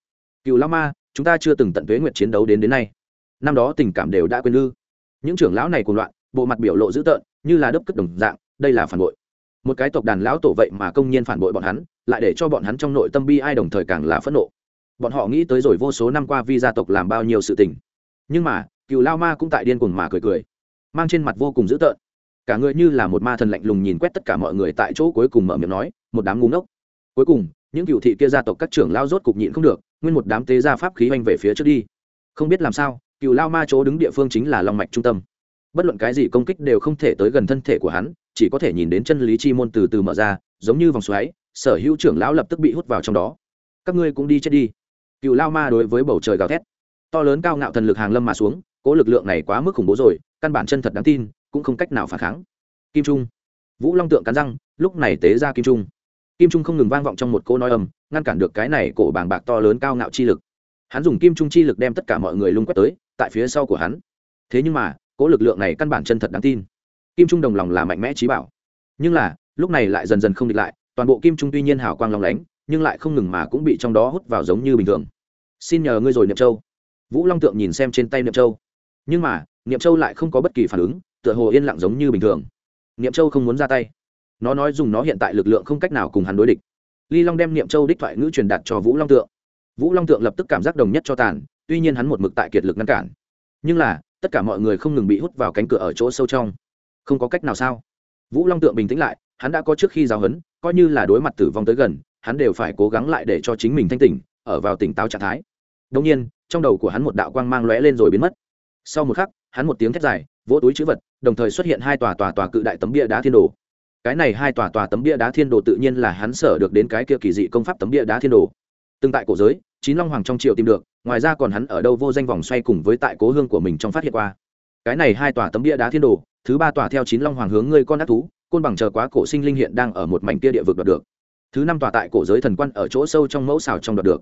Cựu lao ma, chúng ta chưa từng tận tuế nguyện chiến đấu đến đến nay. Năm đó tình cảm đều đã quên lư những trưởng lão này cùng loạn, bộ mặt biểu lộ dữ tợn, như là đớp cất đồng dạng, đây là phản bội. Một cái tộc đàn lão tổ vậy mà công nhiên phản bội bọn hắn, lại để cho bọn hắn trong nội tâm bi ai đồng thời càng là phẫn nộ. Bọn họ nghĩ tới rồi vô số năm qua vi gia tộc làm bao nhiêu sự tình. Nhưng mà cựu lao ma cũng tại điên cuồng mà cười cười, mang trên mặt vô cùng dữ tợn. Cả người như là một ma thần lạnh lùng nhìn quét tất cả mọi người tại chỗ cuối cùng mở miệng nói, một đám ngu ngốc. Cuối cùng, những cựu thị kia gia tộc các trưởng lao rốt cục nhịn không được, nguyên một đám tế gia pháp khí oanh về phía trước đi. Không biết làm sao, cựu lao ma chỗ đứng địa phương chính là long mạch trung tâm. Bất luận cái gì công kích đều không thể tới gần thân thể của hắn, chỉ có thể nhìn đến chân lý chi môn từ từ mở ra, giống như vòng xoáy, sở hữu trưởng lão lập tức bị hút vào trong đó. Các ngươi cũng đi chết đi. Cựu lao ma đối với bầu trời gào thét. To lớn cao ngạo thần lực hàng lâm mà xuống cố lực lượng này quá mức khủng bố rồi, căn bản chân thật đáng tin, cũng không cách nào phản kháng. Kim trung. Vũ long tượng cắn răng, lúc này tế ra kim trung. Kim trung không ngừng vang vọng trong một cô nói âm, ngăn cản được cái này cổ bàng bạc to lớn cao ngạo chi lực. Hắn dùng kim trung chi lực đem tất cả mọi người lung quét tới, tại phía sau của hắn. Thế nhưng mà cố lực lượng này căn bản chân thật đáng tin. Kim trung đồng lòng là mạnh mẽ trí bảo. Nhưng là, lúc này lại dần dần không địch lại, toàn bộ kim trung tuy nhiên hào quang lòng lánh, nhưng lại không ngừng mà cũng bị trong đó hút vào giống như bình thường. Xin nhờ ngươi rồi, niệm châu. Vũ long tượng nhìn xem trên tay niệm châu nhưng mà, niệm châu lại không có bất kỳ phản ứng, tựa hồ yên lặng giống như bình thường. Niệm châu không muốn ra tay. Nó nói dùng nó hiện tại lực lượng không cách nào cùng hắn đối địch. Ly long đem niệm châu đích thoại ngữ truyền đạt cho vũ long tượng. Vũ long tượng lập tức cảm giác đồng nhất cho tàn, tuy nhiên hắn một mực tại kiệt lực ngăn cản. Nhưng là, tất cả mọi người không ngừng bị hút vào cánh cửa ở chỗ sâu trong. Không có cách nào sao? Vũ long tượng bình tĩnh lại, hắn đã có trước khi giáo hấn coi như là đối mặt tử vong tới gần, hắn đều phải cố gắng lại để cho chính mình thanh tỉnh, ở vào tỉnh táo trạng thái. Đông nhiên, trong đầu của hắn một đạo quang mang lóe lên rồi biến mất sau một khắc, hắn một tiếng thét dài, vỗ túi chữ vật, đồng thời xuất hiện hai tòa tòa tòa cự đại tấm bia đá thiên đồ. Cái này hai tòa tòa tấm bia đá thiên đồ tự nhiên là hắn sở được đến cái kia kỳ dị công pháp tấm bia đá thiên đồ. Từng tại cổ giới, chín long hoàng trong triều tìm được, ngoài ra còn hắn ở đâu vô danh vòng xoay cùng với tại cố hương của mình trong phát hiện qua. Cái này hai tòa tấm bia đá thiên đồ, thứ ba tòa theo chín long hoàng hướng ngươi con ác thú, côn bằng chờ quá cổ sinh linh hiện đang ở một mảnh kia địa vực đoạt được. Thứ năm tòa tại cổ giới thần quan ở chỗ sâu trong mẫu xào trong đoạt được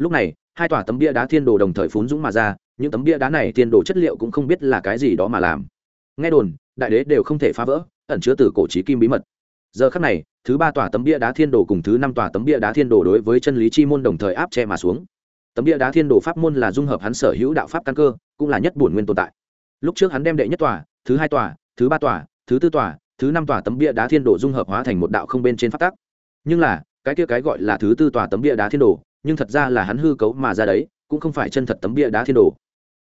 lúc này, hai tòa tấm bia đá thiên đồ đồng thời phún dũng mà ra, những tấm bia đá này thiên đồ chất liệu cũng không biết là cái gì đó mà làm. Nghe đồn, đại đế đều không thể phá vỡ, ẩn chứa từ cổ trí kim bí mật. Giờ khắc này, thứ ba tòa tấm bia đá thiên đồ cùng thứ năm tòa tấm bia đá thiên đồ đối với chân lý chi môn đồng thời áp che mà xuống. Tấm bia đá thiên đồ pháp môn là dung hợp hắn sở hữu đạo pháp căn cơ, cũng là nhất bổn nguyên tồn tại. Lúc trước hắn đem đệ nhất tòa, thứ hai tòa, thứ ba tòa, thứ tư tòa, thứ năm tòa tấm bia đá thiên đồ dung hợp hóa thành một đạo không bên trên phát tác nhưng là, cái kia cái gọi là thứ tư tòa tấm bia đá thiên đồ nhưng thật ra là hắn hư cấu mà ra đấy, cũng không phải chân thật tấm bia đá thiên đồ.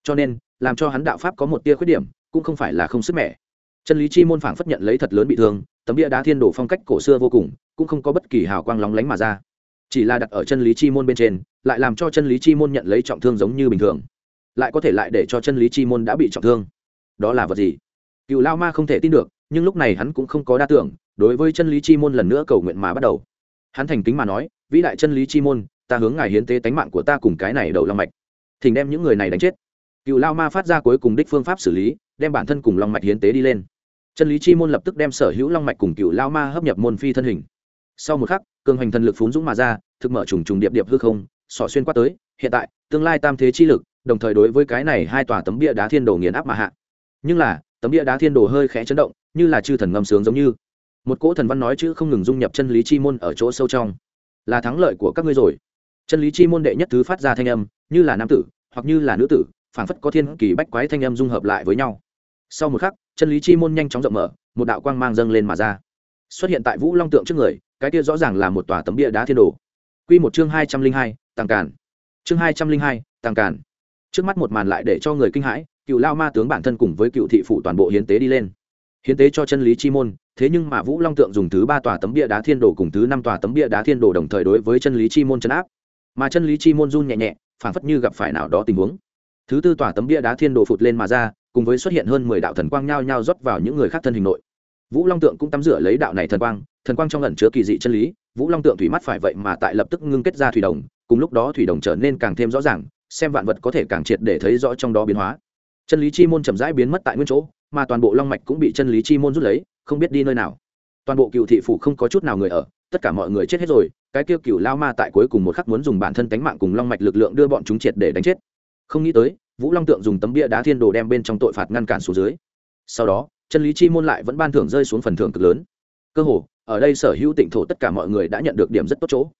Cho nên, làm cho hắn đạo pháp có một tia khuyết điểm, cũng không phải là không sức mẻ. Chân lý chi môn phảng phất nhận lấy thật lớn bị thương, tấm bia đá thiên đồ phong cách cổ xưa vô cùng, cũng không có bất kỳ hào quang lóng lánh mà ra. Chỉ là đặt ở chân lý chi môn bên trên, lại làm cho chân lý chi môn nhận lấy trọng thương giống như bình thường. Lại có thể lại để cho chân lý chi môn đã bị trọng thương. Đó là vật gì? Cựu lao ma không thể tin được, nhưng lúc này hắn cũng không có đa tưởng, đối với chân lý chi môn lần nữa cầu nguyện mà bắt đầu. Hắn thành kính mà nói, vĩ đại chân lý chi môn ta hướng ngài hiến tế tánh mạng của ta cùng cái này đầu long mạch. Thỉnh đem những người này đánh chết. Cựu lao ma phát ra cuối cùng đích phương pháp xử lý, đem bản thân cùng long mạch hiến tế đi lên. Chân lý chi môn lập tức đem sở hữu long mạch cùng cựu lao ma hấp nhập môn phi thân hình. Sau một khắc, cường hành thần lực phún dũng mà ra, thực mở trùng trùng điệp điệp hư không sỏ xuyên qua tới, hiện tại, tương lai tam thế chi lực, đồng thời đối với cái này hai tòa tấm bia đá thiên đồ nghiền áp mà hạ. Nhưng là, tấm bia đá thiên đồ hơi khẽ chấn động, như là chư thần ngâm sướng giống như. Một cỗ thần văn nói chữ không ngừng dung nhập chân lý chi môn ở chỗ sâu trong. Là thắng lợi của các ngươi rồi chân lý chi môn đệ nhất thứ phát ra thanh âm, như là nam tử, hoặc như là nữ tử, phảng phất có thiên kỳ bách quái thanh âm dung hợp lại với nhau. Sau một khắc, chân lý chi môn nhanh chóng rộng mở, một đạo quang mang dâng lên mà ra. Xuất hiện tại vũ long tượng trước người, cái kia rõ ràng là một tòa tấm bia đá thiên đồ. Q một chương hai trăm linh hai, tàng cản chương hai trăm linh hai, tàng cản trước mắt một màn lại để cho người kinh hãi, cựu lao ma tướng bản thân cùng với cựu thị phụ toàn bộ hiến tế đi lên. Hiến tế cho chân lý chi môn, thế nhưng mà vũ long tượng dùng thứ ba tòa tấm bia đá thiên đồ cùng thứ năm tòa tấm bia đá thiên đồ đồng thời đối với chân lý chi môn chấn áp mà chân lý chi môn run nhẹ nhẹ, phảng phất như gặp phải nào đó tình huống. Thứ tư tòa tấm bia đá thiên đồ phụt lên mà ra, cùng với xuất hiện hơn mười đạo thần quang nhao nhao rót vào những người khác thân hình nội. Vũ long tượng cũng tắm rửa lấy đạo này thần quang thần quang trong ẩn chứa kỳ dị chân lý, vũ long tượng thủy mắt phải vậy mà tại lập tức ngưng kết ra thủy đồng, cùng lúc đó thủy đồng trở nên càng thêm rõ ràng, xem vạn vật có thể càng triệt để thấy rõ trong đó biến hóa. Chân lý chi môn chậm rãi biến mất tại nguyên chỗ, mà toàn bộ long mạch cũng bị chân lý chi môn rút lấy, không biết đi nơi nào. Toàn bộ cựu thị phủ không có chút nào người ở, tất cả mọi người chết hết rồi cái kia cựu lao ma tại cuối cùng một khắc muốn dùng bản thân tánh mạng cùng long mạch lực lượng đưa bọn chúng triệt để đánh chết. Không nghĩ tới, vũ long tượng dùng tấm bia đá thiên đồ đem bên trong tội phạt ngăn cản xuống dưới. Sau đó, chân lý chi môn lại vẫn ban thưởng rơi xuống phần thưởng cực lớn. Cơ hồ, ở đây sở hữu tịnh thổ tất cả mọi người đã nhận được điểm rất tốt chỗ.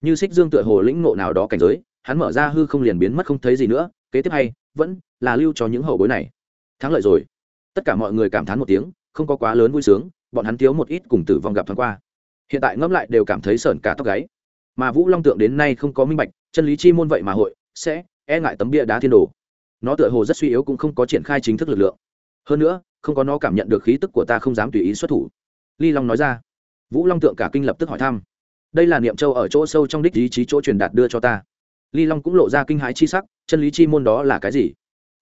Như xích dương tựa hồ lĩnh ngộ nào đó cảnh giới, hắn mở ra hư không liền biến mất không thấy gì nữa, kế tiếp hay, vẫn là lưu cho những hậu bối này. Thắng lợi rồi. Tất cả mọi người cảm thán một tiếng, không có quá lớn vui sướng, bọn hắn thiếu một ít cùng tử vong gặp thoáng qua hiện tại ngẫm lại đều cảm thấy sởn cả tóc gáy. Mà vũ long tượng đến nay không có minh bạch, chân lý chi môn vậy mà hội, sẽ e ngại tấm bia đá thiên đồ. Nó tựa hồ rất suy yếu cũng không có triển khai chính thức lực lượng. Hơn nữa, không có nó cảm nhận được khí tức của ta không dám tùy ý xuất thủ. Ly long nói ra. Vũ long tượng cả kinh lập tức hỏi thăm. Đây là niệm châu ở chỗ sâu trong đích ý chí chỗ truyền đạt đưa cho ta. Ly long cũng lộ ra kinh hãi chi sắc, chân lý chi môn đó là cái gì?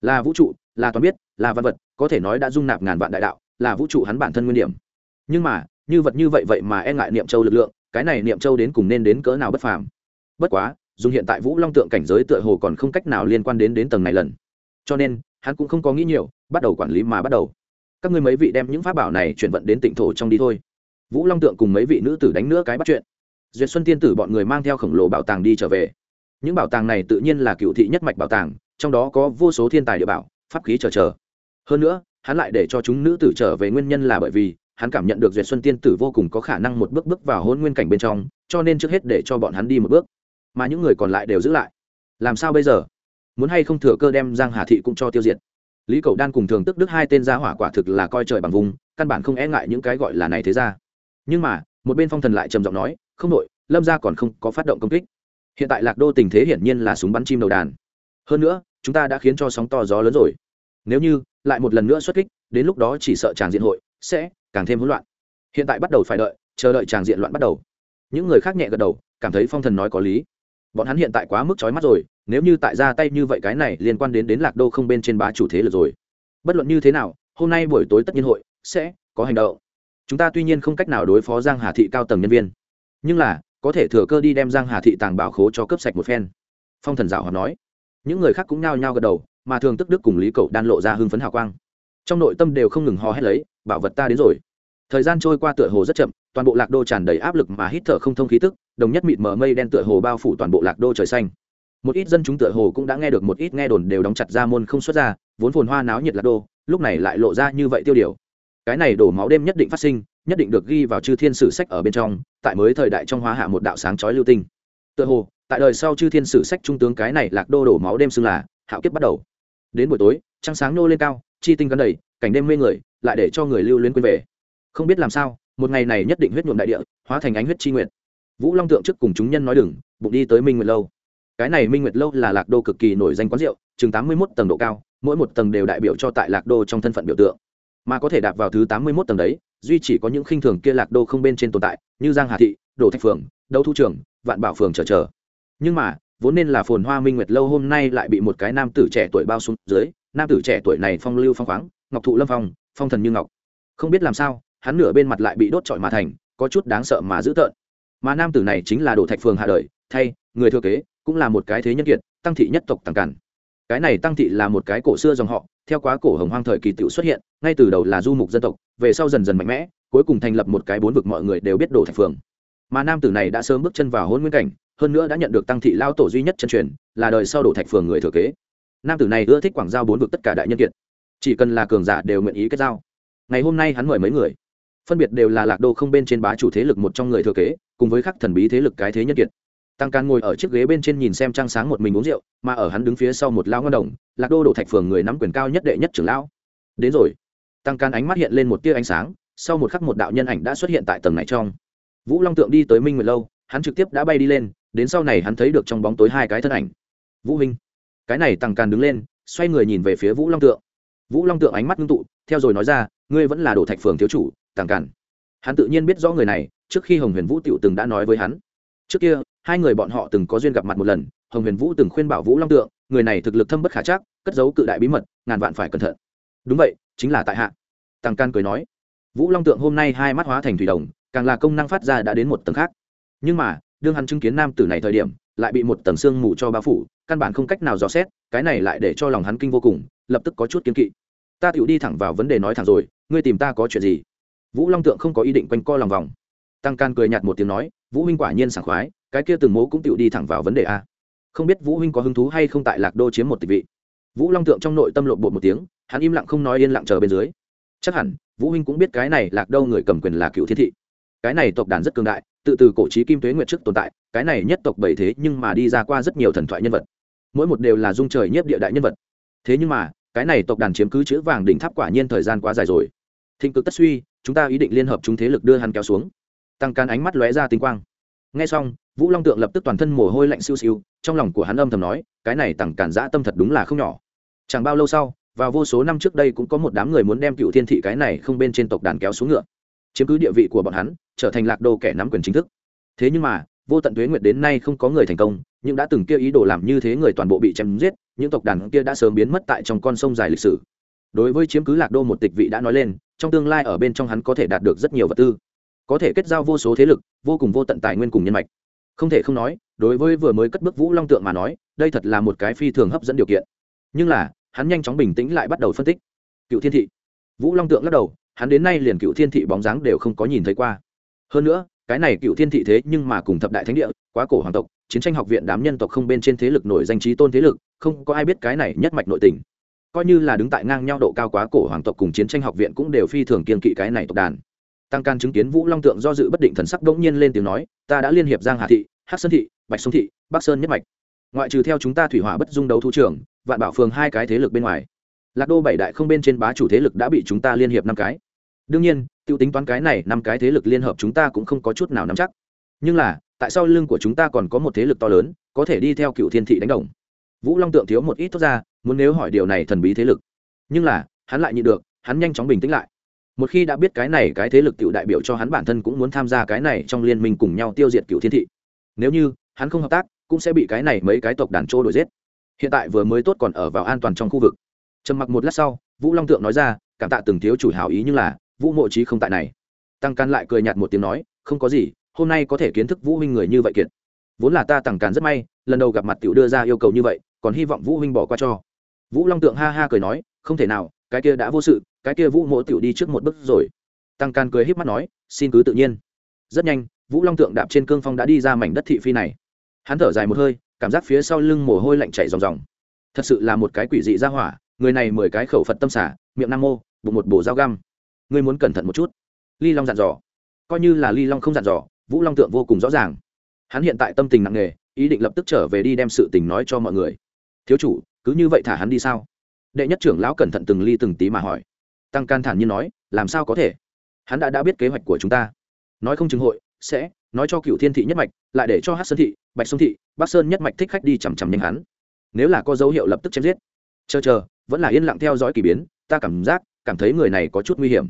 Là vũ trụ, là toàn biết, là văn vật, có thể nói đã dung nạp ngàn vạn đại đạo, là vũ trụ hắn bản thân nguyên điểm. Nhưng mà như vật như vậy vậy mà e ngại niệm châu lực lượng, cái này niệm châu đến cùng nên đến cỡ nào bất phàm. Bất quá, dùng hiện tại vũ long tượng cảnh giới tựa hồ còn không cách nào liên quan đến đến tầng này lần. Cho nên, hắn cũng không có nghĩ nhiều, bắt đầu quản lý mà bắt đầu. Các ngươi mấy vị đem những pháp bảo này chuyển vận đến tỉnh thổ trong đi thôi. Vũ long tượng cùng mấy vị nữ tử đánh nữa cái bắt chuyện. Duyệt xuân tiên tử bọn người mang theo khổng lồ bảo tàng đi trở về. Những bảo tàng này tự nhiên là cựu thị nhất mạch bảo tàng, trong đó có vô số thiên tài địa bảo, pháp khí chờ chờ. Hơn nữa, hắn lại để cho chúng nữ tử trở về nguyên nhân là bởi vì hắn cảm nhận được duyệt xuân tiên tử vô cùng có khả năng một bước bước vào hôn nguyên cảnh bên trong, cho nên trước hết để cho bọn hắn đi một bước. Mà những người còn lại đều giữ lại. Làm sao bây giờ? Muốn hay không thừa cơ đem giang hà thị cũng cho tiêu diệt? Lý cầu đan cùng thường tức đức hai tên gia hỏa quả thực là coi trời bằng vùng, căn bản không e ngại những cái gọi là này thế ra. Nhưng mà, một bên phong thần lại trầm giọng nói, không nội lâm gia còn không có phát động công kích. Hiện tại lạc đô tình thế hiển nhiên là súng bắn chim đầu đàn. Hơn nữa, chúng ta đã khiến cho sóng to gió lớn rồi. Nếu như lại một lần nữa xuất kích, đến lúc đó chỉ sợ tràng diện hội sẽ càng thêm hỗn loạn. Hiện tại bắt đầu phải đợi, chờ đợi tràng diện loạn bắt đầu. Những người khác nhẹ gật đầu, cảm thấy phong thần nói có lý. Bọn hắn hiện tại quá mức trói mắt rồi, nếu như tại ra tay như vậy cái này liên quan đến đến lạc đô không bên trên bá chủ thế lực rồi. Bất luận như thế nào, hôm nay buổi tối tất nhiên hội sẽ có hành động. Chúng ta tuy nhiên không cách nào đối phó giang hà thị cao tầng nhân viên, nhưng là có thể thừa cơ đi đem giang hà thị tàng bảo khố cho cướp sạch một phen. Phong thần dạo hoạt nói. Những người khác cũng nhao nhao gật đầu, mà thường tức đức cùng lý cậu đan lộ ra hưng phấn hào quang. Trong nội tâm đều không ngừng hò hét lấy, bảo vật ta đến rồi thời gian trôi qua tựa hồ rất chậm, toàn bộ lạc đô tràn đầy áp lực mà hít thở không thông khí tức, đồng nhất mịt mờ mây đen tựa hồ bao phủ toàn bộ lạc đô trời xanh. Một ít dân chúng tựa hồ cũng đã nghe được một ít nghe đồn đều đóng chặt ra môn không xuất ra, vốn phồn hoa náo nhiệt lạc đô, lúc này lại lộ ra như vậy tiêu điều. Cái này đổ máu đêm nhất định phát sinh, nhất định được ghi vào chư thiên sử sách ở bên trong, tại mới thời đại trong hóa hạ một đạo sáng chói lưu tinh. Tựa hồ, tại đời sau chư thiên sử sách trung tướng cái này lạc đô đổ máu đêm xưng là hạo kiếp bắt đầu. Đến buổi tối, trăng sáng nô lên cao, chi tinh gắn đầy, cảnh đêm mê người, lại để cho người lưu luyến quên về không biết làm sao, một ngày này nhất định huyết nhuộm đại địa, hóa thành ánh huyết chi nguyện vũ long tượng trước cùng chúng nhân nói đừng, bụng đi tới minh nguyệt lâu. Cái này minh nguyệt lâu là lạc đô cực kỳ nổi danh quán rượu, chừng tám mươi mốt tầng độ cao, mỗi một tầng đều đại biểu cho tại lạc đô trong thân phận biểu tượng. Mà có thể đạp vào thứ tám mươi mốt tầng đấy, duy chỉ có những khinh thường kia lạc đô không bên trên tồn tại, như giang hà thị đồ thạch phường đấu thu trường, vạn bảo phường chờ chờ. Nhưng mà, vốn nên là phồn hoa minh nguyệt lâu hôm nay lại bị một cái nam tử trẻ tuổi bao xuống dưới, nam tử trẻ tuổi này phong lưu phong khoáng, ngọc thụ lâm phong phong thần như ngọc. Không biết làm sao hắn nửa bên mặt lại bị đốt trọi mà thành, có chút đáng sợ mà dữ tợn. Mà nam tử này chính là đồ thạch phường hạ đời, thay, người thừa kế, cũng là một cái thế nhân kiệt, tăng thị nhất tộc tàng cản cái này tăng thị là một cái cổ xưa dòng họ, theo quá cổ hồng hoang thời kỳ tựu xuất hiện, ngay từ đầu là du mục dân tộc, về sau dần dần mạnh mẽ, cuối cùng thành lập một cái bốn vực mọi người đều biết đồ thạch phường. Mà nam tử này đã sớm bước chân vào hôn nguyên cảnh, hơn nữa đã nhận được tăng thị lao tổ duy nhất chân truyền, là đời sau đồ thạch phường người thừa kế. Nam tử này ưa thích quảng giao bốn vực tất cả đại nhân kiệt. Chỉ cần là cường giả đều nguyện ý kết giao. Ngày hôm nay hắn mời mấy người? Phân biệt đều là lạc đô không bên trên bá chủ thế lực một trong người thừa kế, cùng với khắc thần bí thế lực cái thế nhân kiệt. Tăng can ngồi ở chiếc ghế bên trên nhìn xem trăng sáng một mình uống rượu, mà ở hắn đứng phía sau một lao ngân đồng, lạc đô đổ thạch phường người nắm quyền cao nhất đệ nhất trưởng lão. Đến rồi. Tăng can ánh mắt hiện lên một tia ánh sáng, sau một khắc một đạo nhân ảnh đã xuất hiện tại tầng này trong. Vũ long tượng đi tới minh nguyệt lâu, hắn trực tiếp đã bay đi lên, đến sau này hắn thấy được trong bóng tối hai cái thân ảnh. Vũ minh cái này tăng can đứng lên, xoay người nhìn về phía vũ long tượng. Vũ long tượng ánh mắt ngưng tụ, theo rồi nói ra, ngươi vẫn là đồ thạch phường thiếu chủ tàng cản hắn tự nhiên biết rõ người này, trước khi hồng huyền vũ t từng đã nói với hắn. Trước kia, hai người bọn họ từng có duyên gặp mặt một lần, hồng huyền vũ từng khuyên bảo vũ long tượng, người này thực lực thâm bất khả chắc, cất giấu cự đại bí mật, ngàn vạn phải cẩn thận. Đúng vậy, chính là tại hạ. Tàng can cười nói. Vũ long tượng hôm nay hai mắt hóa thành thủy đồng, càng là công năng phát ra đã đến một tầng khác. Nhưng mà, đương hắn chứng kiến nam tử này thời điểm, lại bị một tầng sương mù cho bao phủ, căn bản không cách nào dò xét, cái này lại để cho lòng hắn kinh vô cùng, lập tức có chút kiến kỵ. Ta tựu đi thẳng vào vấn đề nói thẳng rồi, ngươi tìm ta có chuyện gì? Vũ long tượng không có ý định quanh co lòng vòng. Tăng can cười nhạt một tiếng nói, vũ huynh quả nhiên sảng khoái, cái kia từng mố cũng tựu đi thẳng vào vấn đề a. Không biết vũ huynh có hứng thú hay không tại lạc đô chiếm một tịch vị. Vũ long tượng trong nội tâm lộn bột một tiếng, hắn im lặng không nói yên lặng chờ bên dưới. Chắc hẳn, vũ huynh cũng biết cái này lạc đâu người cầm quyền là cựu thiên thị. Cái này tộc đàn rất cường đại, tự từ cổ trí kim tuế nguyệt trước tồn tại, cái này nhất tộc bảy thế nhưng mà đi ra qua rất nhiều thần thoại nhân vật. Mỗi một đều là dung trời nhất địa đại nhân vật. Thế nhưng mà, cái này tộc đàn chiếm cứ chữ vàng đỉnh tháp quả nhiên thời gian quá dài rồi thịnh cực tất suy, chúng ta ý định liên hợp chúng thế lực đưa hắn kéo xuống. Tăng can ánh mắt lóe ra tinh quang. Ngay xong, vũ long tượng lập tức toàn thân mồ hôi lạnh siêu siêu, trong lòng của hắn âm thầm nói, cái này tăng cản dã tâm thật đúng là không nhỏ. Chẳng bao lâu sau vào vô số năm trước đây cũng có một đám người muốn đem cựu thiên thị cái này không bên trên tộc đàn kéo xuống ngựa. Chiếm cứ địa vị của bọn hắn, trở thành lạc đô kẻ nắm quyền chính thức. Thế nhưng mà, vô tận tuế nguyệt đến nay không có người thành công, nhưng đã từng kia ý đồ làm như thế người toàn bộ bị chém giết, những tộc đàn kia đã sớm biến mất tại trong con sông dài lịch sử. Đối với chiếm cứ lạc đô một tịch vị đã nói lên trong tương lai ở bên trong hắn có thể đạt được rất nhiều vật tư, có thể kết giao vô số thế lực, vô cùng vô tận tài nguyên cùng nhân mạch. Không thể không nói, đối với vừa mới cất bước vũ long tượng mà nói, đây thật là một cái phi thường hấp dẫn điều kiện. Nhưng là, hắn nhanh chóng bình tĩnh lại bắt đầu phân tích. Cựu thiên thị. Vũ long tượng lắc đầu, hắn đến nay liền cựu thiên thị bóng dáng đều không có nhìn thấy qua. Hơn nữa, cái này cựu thiên thị thế nhưng mà cùng thập đại thánh địa, quá cổ hoàng tộc, chiến tranh học viện đám nhân tộc không bên trên thế lực nổi danh trí tôn thế lực, không có ai biết cái này nhất mạch nội tình coi như là đứng tại ngang nhau độ cao quá cổ hoàng tộc cùng chiến tranh học viện cũng đều phi thường kiên kỵ cái này tộc đàn. Tăng can chứng kiến vũ long tượng do dự bất định thần sắc đ ỗ n g nhiên lên tiếng nói, ta đã liên hiệp giang hà thị, hắc sơn thị, bạch sông thị, bắc sơn nhất mạch. Ngoại trừ theo chúng ta thủy hỏa bất dung đấu thu trưởng, vạn bảo phường hai cái thế lực bên ngoài, lạc đô bảy đại không bên trên bá chủ thế lực đã bị chúng ta liên hiệp năm cái. Đương nhiên t i ê u tính toán cái này năm cái thế lực liên hợp chúng ta cũng không có chút nào nắm chắc. Nhưng là, tại sao lưng của chúng ta còn có một thế lực to lớn, có thể đi theo cựu thiên thị đánh đồng. Vũ long tượng thiếu một ít thốt ra muốn nếu hỏi điều này thần bí thế lực. Nhưng là, hắn lại nhịn được, hắn nhanh chóng bình tĩnh lại. Một khi đã biết cái này cái thế lực cựu đại biểu cho hắn bản thân cũng muốn tham gia cái này trong liên minh cùng nhau tiêu diệt cựu thiên thị. Nếu như, hắn không hợp tác, cũng sẽ bị cái này mấy cái tộc đàn trô đổi giết. Hiện tại vừa mới tốt còn ở vào an toàn trong khu vực. Trầm mặc một lát sau, vũ long tượng nói ra, cảm tạ từng thiếu chủ hào ý nhưng là, vũ mộ trí không tại này. Tăng can lại cười nhạt một tiếng nói, không có gì, hôm nay có thể kiến thức vũ huynh người như vậy kiệt vốn là ta tăng càn rất may, lần đầu gặp mặt tiểu đưa ra yêu cầu như vậy, còn hy vọng vũ huynh bỏ qua cho vũ long tượng ha ha cười nói, không thể nào, cái kia đã vô sự, cái kia vũ mộ tiểu đi trước một bước rồi. Tăng can cười híp mắt nói, xin cứ tự nhiên. Rất nhanh, vũ long tượng đạp trên cương phong đã đi ra mảnh đất thị phi này. Hắn thở dài một hơi, cảm giác phía sau lưng mồ hôi lạnh chảy ròng ròng. Thật sự là một cái quỷ dị ra hỏa, người này mười cái khẩu phật tâm xả, miệng nam mô, bụng một bổ dao găm. Ngươi muốn cẩn thận một chút. Ly long dặn dò. Coi như là ly long không dặn dò, vũ long tượng vô cùng rõ ràng. Hắn hiện tại tâm tình nặng nề, ý định lập tức trở về đi đem sự tình nói cho mọi người. Thiếu chủ cứ như vậy thả hắn đi sao? Đệ nhất trưởng lão cẩn thận từng ly từng tí mà hỏi. Tăng can thản nhiên nói, làm sao có thể? Hắn đã đã biết kế hoạch của chúng ta. Nói không chứng hội, sẽ, nói cho cựu thiên thị nhất mạch, lại để cho hát sơn thị, bạch sông thị, bắc sơn nhất mạch thích khách đi chằm chằm nhanh hắn. Nếu là có dấu hiệu lập tức chém giết. Chờ chờ, vẫn là yên lặng theo dõi k ỳ biến, ta cảm giác, cảm thấy người này có chút nguy hiểm.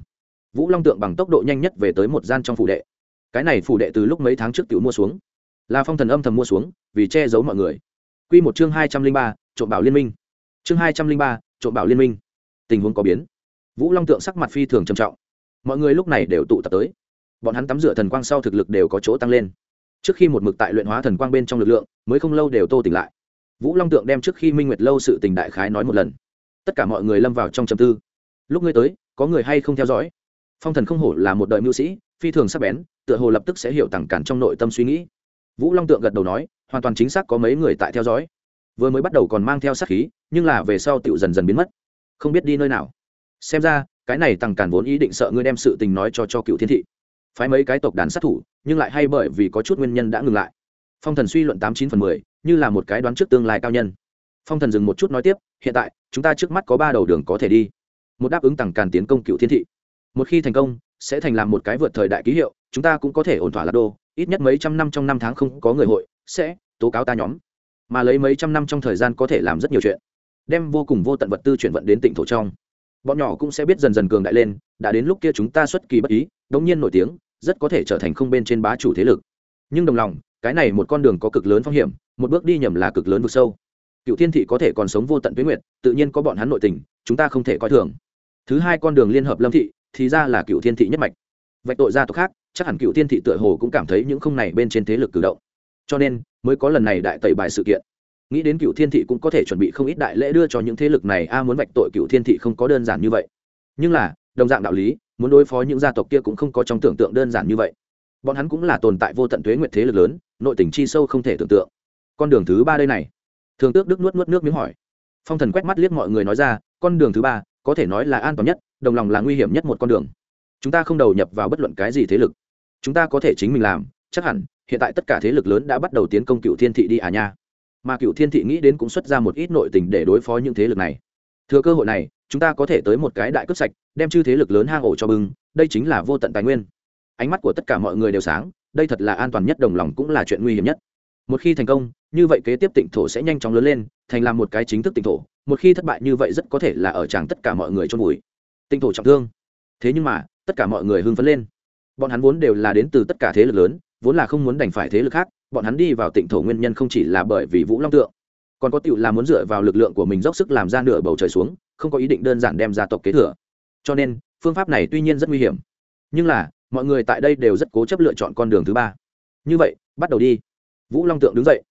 Vũ long tượng bằng tốc độ nhanh nhất về tới một gian trong phủ đệ. Cái này phủ đệ từ lúc mấy tháng trước t mua xuống. Là phong thần âm thầm mua xuống, vì che giấu mọi người. Q một chương hai trăm linh ba trộm bảo liên minh. Chương hai trăm linh ba, trộm bảo liên minh. Tình huống có biến. Vũ long tượng sắc mặt phi thường trầm trọng. Mọi người lúc này đều tụ tập tới. Bọn hắn tắm rửa thần quang sau thực lực đều có chỗ tăng lên. Trước khi một mực tại luyện hóa thần quang bên trong lực lượng, mới không lâu đều tô tỉnh lại. Vũ long tượng đem trước khi minh nguyệt lâu sự tình đại khái nói một lần. Tất cả mọi người lâm vào trong trầm tư. Lúc ngươi tới, có người hay không theo dõi? Phong thần không hổ là một đời mưu sĩ, phi thường sắc bén, tựa hồ lập tức sẽ hiểu tẳng cản trong nội tâm suy nghĩ. Vũ long tượng gật đầu nói, hoàn toàn chính xác có mấy người tại theo dõi vừa mới bắt đầu còn mang theo sát khí, nhưng là về sau tựu dần dần biến mất. Không biết đi nơi nào. Xem ra, cái này tăng càn vốn ý định sợ ngươi đem sự tình nói cho cho cựu thiên thị. Phái mấy cái tộc đàn sát thủ, nhưng lại hay bởi vì có chút nguyên nhân đã ngừng lại. Phong thần suy luận tám chín phần mười, như là một cái đoán trước tương lai cao nhân. Phong thần dừng một chút nói tiếp, hiện tại, chúng ta trước mắt có ba đầu đường có thể đi. Một đáp ứng tăng càn tiến công cựu thiên thị. Một khi thành công, sẽ thành làm một cái vượt thời đại ký hiệu, chúng ta cũng có thể ổn thỏa lạc đô, ít nhất mấy trăm năm trong năm tháng không có người hội, sẽ tố cáo ta nhóm mà lấy mấy trăm năm trong thời gian có thể làm rất nhiều chuyện, đem vô cùng vô tận vật tư chuyển vận đến tỉnh thổ trong. Bọn nhỏ cũng sẽ biết dần dần cường đại lên, đã đến lúc kia chúng ta xuất kỳ bất ý, đống nhiên nổi tiếng, rất có thể trở thành không bên trên bá chủ thế lực. Nhưng đồng lòng, cái này một con đường có cực lớn phong hiểm, một bước đi nhầm là cực lớn vực sâu. Cựu thiên thị có thể còn sống vô tận tuyến nguyệt, tự nhiên có bọn hắn nội tình, chúng ta không thể coi thường. Thứ hai con đường liên hợp lâm thị, thì ra là cựu thiên thị nhất mạch. Vạch tội gia tộc khác, chắc hẳn cựu thiên thị tựa hồ cũng cảm thấy những không này bên trên thế lực cử động cho nên, mới có lần này đại tẩy bài sự kiện. Nghĩ đến cựu thiên thị cũng có thể chuẩn bị không ít đại lễ đưa cho những thế lực này, a muốn vạch tội cựu thiên thị không có đơn giản như vậy. Nhưng là, đồng dạng đạo lý, muốn đối phó những gia tộc kia cũng không có trong tưởng tượng đơn giản như vậy. Bọn hắn cũng là tồn tại vô tận tuế nguyệt thế lực lớn, nội tình chi sâu không thể tưởng tượng. Con đường thứ ba đây này. Thường tước đức nuốt nuốt nước miếng hỏi. Phong thần quét mắt liếc mọi người nói ra, con đường thứ ba, có thể nói là an toàn nhất, đồng lòng là nguy hiểm nhất một con đường. Chúng ta không đầu nhập vào bất luận cái gì thế lực. Chúng ta có thể chính mình làm, chắc hẳn hiện tại tất cả thế lực lớn đã bắt đầu tiến công cựu thiên thị đi à nha. Mà cựu thiên thị nghĩ đến cũng xuất ra một ít nội tình để đối phó những thế lực này. Thừa cơ hội này, chúng ta có thể tới một cái đại cướp sạch, đem chư thế lực lớn hang ổ cho bưng, đây chính là vô tận tài nguyên. Ánh mắt của tất cả mọi người đều sáng, đây thật là an toàn nhất, đồng lòng cũng là chuyện nguy hiểm nhất. Một khi thành công, như vậy kế tiếp tỉnh thổ sẽ nhanh chóng lớn lên, thành làm một cái chính thức tỉnh thổ. Một khi thất bại như vậy rất có thể là ở tràng tất cả mọi người trong bụi tỉnh thổ trọng thương. Thế nhưng mà, tất cả mọi người hưng phấn lên. Bọn hắn vốn đều là đến từ tất cả thế lực lớn vốn là không muốn đành phải thế lực khác, bọn hắn đi vào tịnh thổ nguyên nhân không chỉ là bởi vì vũ long tượng, còn có tựu là muốn dựa vào lực lượng của mình dốc sức làm ra nửa bầu trời xuống, không có ý định đơn giản đem gia tộc kế thừa. Cho nên, phương pháp này tuy nhiên rất nguy hiểm, nhưng là, mọi người tại đây đều rất cố chấp lựa chọn con đường thứ ba. Như vậy, bắt đầu đi. Vũ long tượng đứng dậy.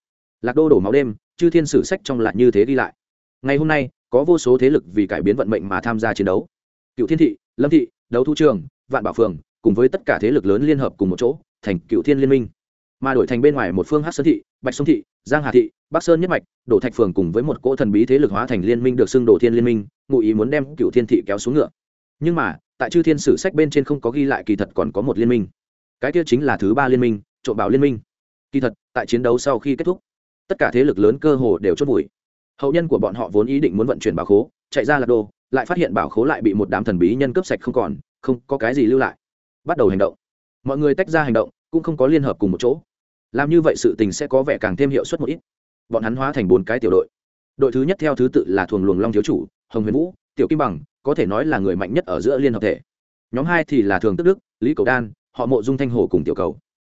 Lạc đô đổ máu đêm, chư thiên sử sách trong lại như thế đi lại. Ngày hôm nay, có vô số thế lực vì cải biến vận mệnh mà tham gia chiến đấu. Cựu thiên thị, lâm thị, đấu thu trường, vạn bảo phường, cùng với tất cả thế lực lớn liên hợp cùng một chỗ thành cựu thiên liên minh. Mà đổi thành bên ngoài một phương hát sơn thị, bạch sông thị, giang hà thị, bắc sơn nhất mạch, đổ thạch phường cùng với một cỗ thần bí thế lực hóa thành liên minh được xưng đổ thiên liên minh, ngụ ý muốn đem cựu thiên thị kéo xuống ngựa. Nhưng mà, tại chư thiên sử sách bên trên không có ghi lại kỳ thật còn có một liên minh. Cái kia chính là thứ ba liên minh, trộm bảo liên minh. Kỳ thật, tại chiến đấu sau khi kết thúc, tất cả thế lực lớn cơ hồ đều chốt vùi hậu nhân của bọn họ vốn ý định muốn vận chuyển bảo khố, chạy ra lạc đô, lại phát hiện bảo khố lại bị một đám thần bí nhân cướp sạch không còn, không có cái gì lưu lại. Bắt đầu hành động mọi người tách ra hành động, cũng không có liên hợp cùng một chỗ. Làm như vậy sự tình sẽ có vẻ càng thêm hiệu suất một ít. Bọn hắn hóa thành bốn cái tiểu đội. Đội thứ nhất theo thứ tự là thuồng luồng long thiếu chủ, hồng huyền vũ, tiểu kim bằng, có thể nói là người mạnh nhất ở giữa liên hợp thể. Nhóm hai thì là thường tức đức, lý cầu đan, họ mộ dung thanh hồ cùng tiểu cầu.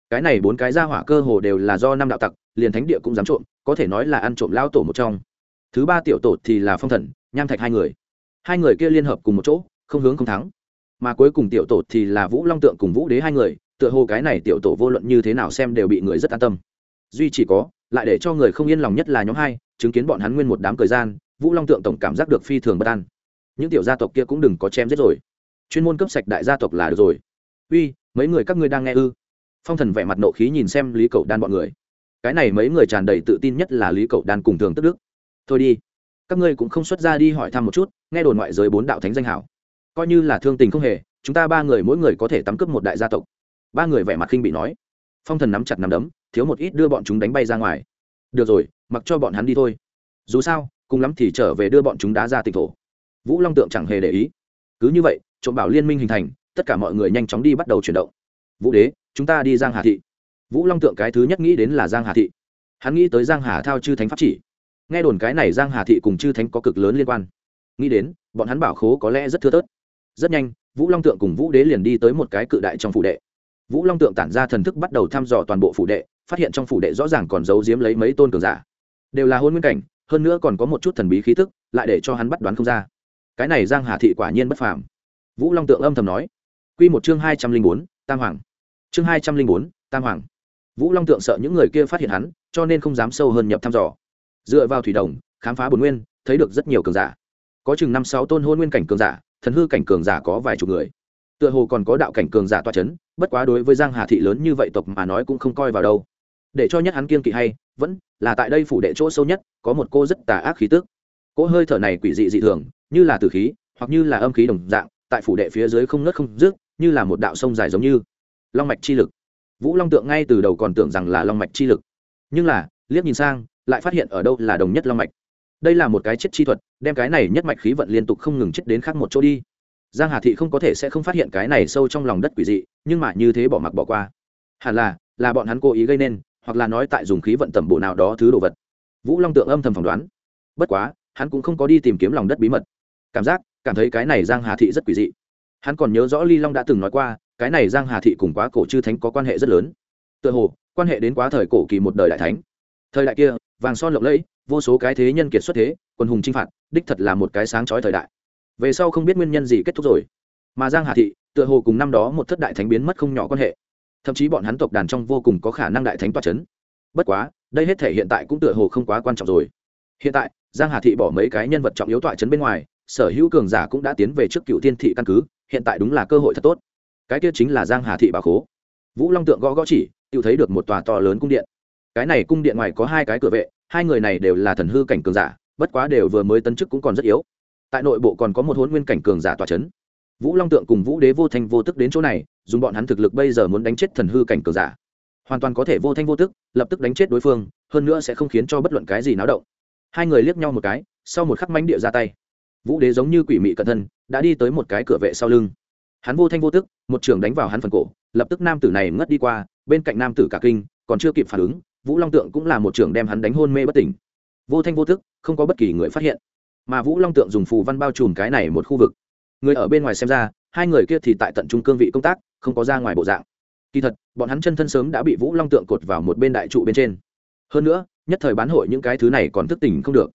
Cái này bốn cái ra hỏa cơ hồ đều là do năm đạo tặc, liền thánh địa cũng dám trộm, có thể nói là ăn trộm lao tổ một trong. Thứ ba tiểu tổ thì là phong thần, nham thạch hai người. Hai người kia liên hợp cùng một chỗ, không hướng không thắng mà cuối cùng tiểu tổ thì là vũ long tượng cùng vũ đế hai người, tựa hồ cái này tiểu tổ vô luận như thế nào xem đều bị người rất an tâm. Duy chỉ có, lại để cho người không yên lòng nhất là nhóm hai, chứng kiến bọn hắn nguyên một đám thời gian, vũ long tượng tổng cảm giác được phi thường bất an. Những tiểu gia tộc kia cũng đừng có chém giết rồi. Chuyên môn cấp sạch đại gia tộc là được rồi. Uy, mấy người các ngươi đang nghe ư? Phong thần vẻ mặt nộ khí nhìn xem lý cậu đan bọn người. Cái này mấy người tràn đầy tự tin nhất là lý cậu đan cùng thường tức đức. Thôi đi. Các ngươi cũng không xuất ra đi hỏi thăm một chút, nghe đồn ngoại giới bốn đạo thánh danh hảo coi như là thương tình không hề, chúng ta ba người mỗi người có thể tắm cướp một đại gia tộc. Ba người vẻ mặt khinh bị nói. Phong thần nắm chặt nắm đấm, thiếu một ít đưa bọn chúng đánh bay ra ngoài. Được rồi, mặc cho bọn hắn đi thôi. Dù sao, cùng lắm thì trở về đưa bọn chúng đá ra tịch thổ. Vũ long tượng chẳng hề để ý. Cứ như vậy, trộm bảo liên minh hình thành, tất cả mọi người nhanh chóng đi bắt đầu chuyển động. Vũ đế, chúng ta đi giang hà thị. Vũ long tượng cái thứ nhất nghĩ đến là giang hà thị. Hắn nghĩ tới giang hà thao chư thánh pháp chỉ. Nghe đồn cái này giang hà thị cùng chư thánh có cực lớn liên quan. Nghĩ đến, bọn hắn bảo khố có lẽ rất thưa thớt rất nhanh, vũ long tượng cùng vũ đế liền đi tới một cái cự đại trong phủ đệ. Vũ long tượng tản ra thần thức bắt đầu thăm dò toàn bộ phủ đệ, phát hiện trong phủ đệ rõ ràng còn giấu giếm lấy mấy tôn cường giả. Đều là hôn nguyên cảnh, hơn nữa còn có một chút thần bí khí thức lại để cho hắn bắt đoán không ra. Cái này giang hà thị quả nhiên bất phàm. Vũ long tượng âm thầm nói. Quy một chương hai trăm linh bốn, tam hoàng. Chương hai trăm linh bốn, tam hoàng. Vũ long tượng sợ những người kia phát hiện hắn, cho nên không dám sâu hơn nhập thăm dò. Dựa vào thủy đồng, khám phá bồn nguyên, thấy được rất nhiều cường giả. Có chừng năm sáu tôn hôn nguyên cảnh cường giả thần hư cảnh cường giả có vài chục người. Tựa hồ còn có đạo cảnh cường giả toa c h ấ n bất quá đối với giang hà thị lớn như vậy tộc mà nói cũng không coi vào đâu. Để cho nhất hắn kiên kỵ hay, vẫn là tại đây phủ đệ chỗ sâu nhất, có một cô rất tà ác khí tức. Cỗ hơi thở này quỷ dị dị thường, như là từ khí, hoặc như là âm khí đồng dạng, tại phủ đệ phía dưới không nớt không rước như là một đạo sông dài giống như long mạch chi lực. Vũ long tượng ngay từ đầu còn tưởng rằng là long mạch chi lực, nhưng là, liếc nhìn sang, lại phát hiện ở đâu là đồng nhất long mạch đây là một cái chết chi thuật, đem cái này nhất mạch khí vận liên tục không ngừng chết đến khác một chỗ đi. Giang hà thị không có thể sẽ không phát hiện cái này sâu trong lòng đất quỷ dị, nhưng mà như thế bỏ mặc bỏ qua. Hẳn là là bọn hắn cố ý gây nên, hoặc là nói tại dùng khí vận tẩm bộ nào đó thứ đồ vật. Vũ long tượng âm thầm phỏng đoán. Bất quá, hắn cũng không có đi tìm kiếm lòng đất bí mật. Cảm giác, cảm thấy cái này giang hà thị rất quỷ dị. Hắn còn nhớ rõ ly long đã từng nói qua, cái này giang hà thị cùng quá cổ chư thánh có quan hệ rất lớn. Tựa hồ, quan hệ đến quá thời cổ kỳ một đời đại thánh thời đại kia, vàng son lộng lẫy, vô số cái thế nhân kiệt xuất thế, quân hùng chinh phạt, đích thật là một cái sáng chói thời đại. Về sau không biết nguyên nhân gì kết thúc rồi. Mà giang hà thị, tựa hồ cùng năm đó một thất đại thánh biến mất không nhỏ quan hệ. Thậm chí bọn hắn tộc đàn trong vô cùng có khả năng đại thánh toa chấn. Bất quá, đây hết thể hiện tại cũng tựa hồ không quá quan trọng rồi. Hiện tại, giang hà thị bỏ mấy cái nhân vật trọng yếu tọa chấn bên ngoài, sở hữu cường giả cũng đã tiến về trước cựu thiên thị căn cứ, hiện tại đúng là cơ hội thật tốt. Cái kia chính là giang hà thị bà khố. Vũ long tượng gõ gõ chỉ, tự thấy được một tòa to lớn cung điện cái này cung điện ngoài có hai cái cửa vệ, hai người này đều là thần hư cảnh cường giả, bất quá đều vừa mới tấn chức cũng còn rất yếu. Tại nội bộ còn có một hôn nguyên cảnh cường giả tòa c h ấ n vũ long tượng cùng vũ đế vô thanh vô tức đến chỗ này, dùng bọn hắn thực lực bây giờ muốn đánh chết thần hư cảnh cường giả. Hoàn toàn có thể vô thanh vô tức, lập tức đánh chết đối phương, hơn nữa sẽ không khiến cho bất luận cái gì náo động. Hai người liếc nhau một cái, sau một khắc mánh địa ra tay. Vũ đế giống như quỷ mị cẩn thân, đã đi tới một cái cửa vệ sau lưng. Hắn vô thanh vô tức, một trường đánh vào hắn phần cổ, lập tức nam tử này ngất đi qua, bên cạnh nam tử cả kinh, còn chưa kịp phản ứng vũ long tượng cũng là một trưởng đem hắn đánh hôn mê bất tỉnh. Vô thanh vô thức không có bất kỳ người phát hiện. Mà vũ long tượng dùng phù văn bao trùm cái này một khu vực. Người ở bên ngoài xem ra, hai người kia thì tại tận trung cương vị công tác, không có ra ngoài bộ dạng. Kỳ thật, bọn hắn chân thân sớm đã bị vũ long tượng cột vào một bên đại trụ bên trên. Hơn nữa, nhất thời bán hội những cái thứ này còn thức tỉnh không được.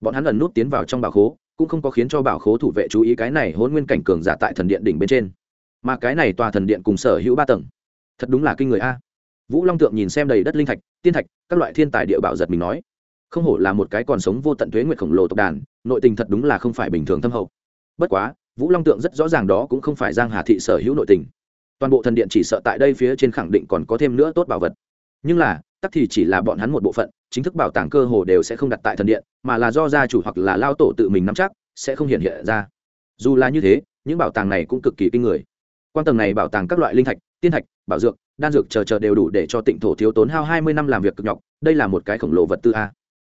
Bọn hắn lần nút tiến vào trong bảo khố, cũng không có khiến cho bảo khố thủ vệ chú ý cái này hôn nguyên cảnh cường giả tại thần điện đỉnh bên trên. Mà cái này tòa thần điện cùng sở hữu ba tầng. Thật đúng là kinh người a vũ long tượng nhìn xem đầy đất linh thạch, tiên thạch, các loại thiên tài địa bảo giật mình nói, không hổ là một cái còn sống vô tận thuế nguyệt khổng lồ tộc đàn, nội tình thật đúng là không phải bình thường thâm hậu. Bất quá, vũ long tượng rất rõ ràng đó cũng không phải giang hà thị sở hữu nội tình. Toàn bộ thần điện chỉ sợ tại đây phía trên khẳng định còn có thêm nữa tốt bảo vật. Nhưng là, tắc thì chỉ là bọn hắn một bộ phận, chính thức bảo tàng cơ hồ đều sẽ không đặt tại thần điện, mà là do gia chủ hoặc là lao tổ tự mình nắm chắc, sẽ không hiện hiện ra. Dù là như thế, những bảo tàng này cũng cực kỳ kinh người. Quan tầng này bảo tàng các loại linh thạch tiên thạch, bảo dược, đan dược chờ chờ đều đủ để cho tịnh thổ thiếu tốn hao hai mươi năm làm việc cực nhọc, đây là một cái khổng lồ vật tư a.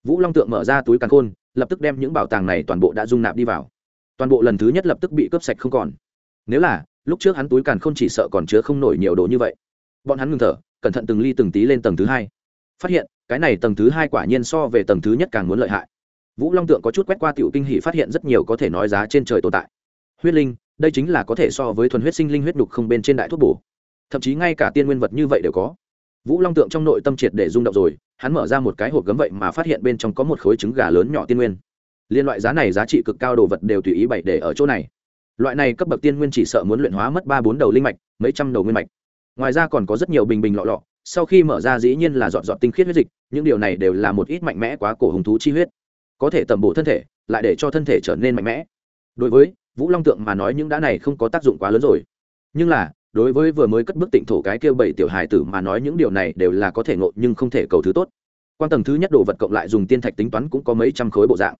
Vũ long tượng mở ra túi càn khôn, lập tức đem những bảo tàng này toàn bộ đã dung nạp đi vào. Toàn bộ lần thứ nhất lập tức bị cướp sạch không còn. Nếu là, lúc trước hắn túi càn khôn chỉ sợ còn chứa không nổi nhiều đồ như vậy. Bọn hắn ngừng thở, cẩn thận từng ly từng tí lên tầng thứ hai. Phát hiện, cái này tầng thứ hai quả nhiên so về tầng thứ nhất càng muốn lợi hại. Vũ long tượng có chút quét qua tiểu kinh hỷ phát hiện rất nhiều có thể nói giá trên trời tồn tại. Huyết linh, đây chính là có thể so với thuần huyết sinh linh huyết đục không bên trên đại thuốc bổ thậm chí ngay cả tiên nguyên vật như vậy đều có. Vũ long tượng trong nội tâm triệt để rung động rồi, hắn mở ra một cái hộp gấm vậy mà phát hiện bên trong có một khối trứng gà lớn nhỏ tiên nguyên. Liên loại giá này giá trị cực cao đồ vật đều tùy ý bày để ở chỗ này. Loại này cấp bậc tiên nguyên chỉ sợ muốn luyện hóa mất ba bốn đầu linh mạch, mấy trăm đầu nguyên mạch. Ngoài ra còn có rất nhiều bình bình lọ lọ, sau khi mở ra dĩ nhiên là dọn dọn tinh khiết huyết dịch, những điều này đều là một ít mạnh mẽ quá cổ hùng thú chi huyết. Có thể tầm bổ thân thể, lại để cho thân thể trở nên mạnh mẽ. Đối với vũ long tượng mà nói những đã này không có tác dụng quá lớn rồi. Nhưng là đối với vừa mới cất bước tịnh thổ cái kia bảy tiểu hài tử mà nói những điều này đều là có thể ngộ nhưng không thể cầu thứ tốt. Quan tầng thứ nhất đồ vật cộng lại dùng tiên thạch tính toán cũng có mấy trăm khối bộ dạng.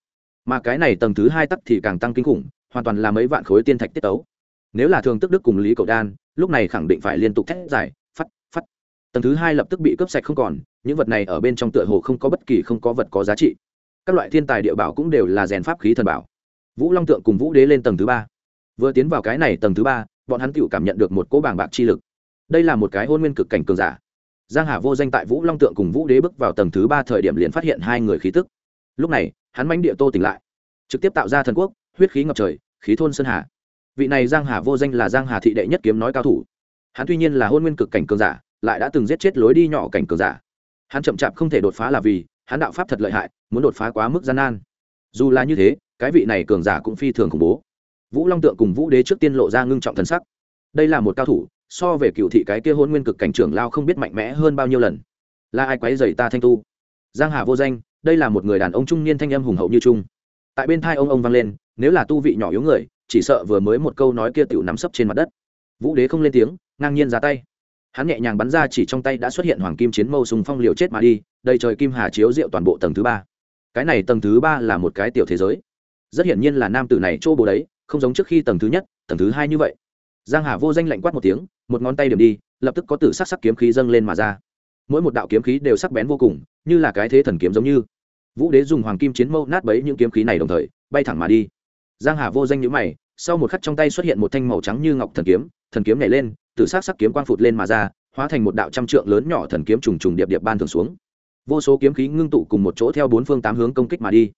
Mà cái này tầng thứ hai tắc thì càng tăng kinh khủng, hoàn toàn là mấy vạn khối tiên thạch tiết tấu. Nếu là thường tức đức cùng lý cầu đan, lúc này khẳng định phải liên tục thét giải phát phát tầng thứ hai lập tức bị cướp sạch không còn, những vật này ở bên trong tựa hồ không có bất kỳ không có vật có giá trị. Các loại thiên tài địa bảo cũng đều là rèn pháp khí thần bảo. Vũ long tượng cùng vũ đế lên tầng thứ ba. Vừa tiến vào cái này tầng thứ ba bọn hắn tựu cảm nhận được một cỗ bàng bạc chi lực. Đây là một cái hôn nguyên cực cảnh cường giả. Giang hà vô danh tại vũ long tượng cùng vũ đế bước vào tầng thứ ba thời điểm liền phát hiện hai người khí tức. Lúc này, hắn mánh địa tô tỉnh lại, trực tiếp tạo ra thần quốc, huyết khí ngập trời, khí thôn sơn hà. Vị này giang hà vô danh là giang hà thị đệ nhất kiếm nói cao thủ. Hắn tuy nhiên là hôn nguyên cực cảnh cường giả, lại đã từng giết chết lối đi nhỏ cảnh cường giả. Hắn chậm chạp không thể đột phá là vì, hắn đạo pháp thật lợi hại, muốn đột phá quá mức gian nan. Dù là như thế, cái vị này cường giả cũng phi thường khủng bố vũ long tượng cùng vũ đế trước tiên lộ ra ngưng trọng thần sắc. Đây là một cao thủ, so về cựu thị cái kia hôn nguyên cực cảnh trưởng lao không biết mạnh mẽ hơn bao nhiêu lần. Là ai quấy dày ta thanh tu? Giang hà vô danh, đây là một người đàn ông trung niên thanh âm hùng hậu như trung tại bên thai ông ông vang lên, nếu là tu vị nhỏ yếu người, chỉ sợ vừa mới một câu nói kia tựu nắm sấp trên mặt đất. Vũ đế không lên tiếng, ngang nhiên ra tay. Hắn nhẹ nhàng bắn ra chỉ trong tay đã xuất hiện hoàng kim chiến mâu sùng phong liều chết mà đi đầy trời kim hà chiếu rượu toàn bộ tầng thứ ba. Cái này tầng thứ ba là một cái tiểu thế giới. Rất hiển nhiên là nam tử này chỗ bồ đấy không giống trước khi tầng thứ nhất, tầng thứ hai như vậy. Giang hà vô danh lạnh quát một tiếng, một ngón tay điểm đi, lập tức có tử sắc sắc kiếm khí dâng lên mà ra. Mỗi một đạo kiếm khí đều sắc bén vô cùng, như là cái thế thần kiếm giống như. Vũ đế dùng hoàng kim chiến mâu nát bấy những kiếm khí này đồng thời, bay thẳng mà đi. Giang hà vô danh nhíu mày, sau một khắc trong tay xuất hiện một thanh màu trắng như ngọc thần kiếm thần kiếm nhảy lên, tử sắc sắc kiếm quang phụt lên mà ra, hóa thành một đạo trăm trượng lớn nhỏ thần kiếm trùng trùng điệp điệp ban thường xuống. Vô số kiếm khí ngưng tụ cùng một chỗ theo bốn phương tám hướng công kích mà đi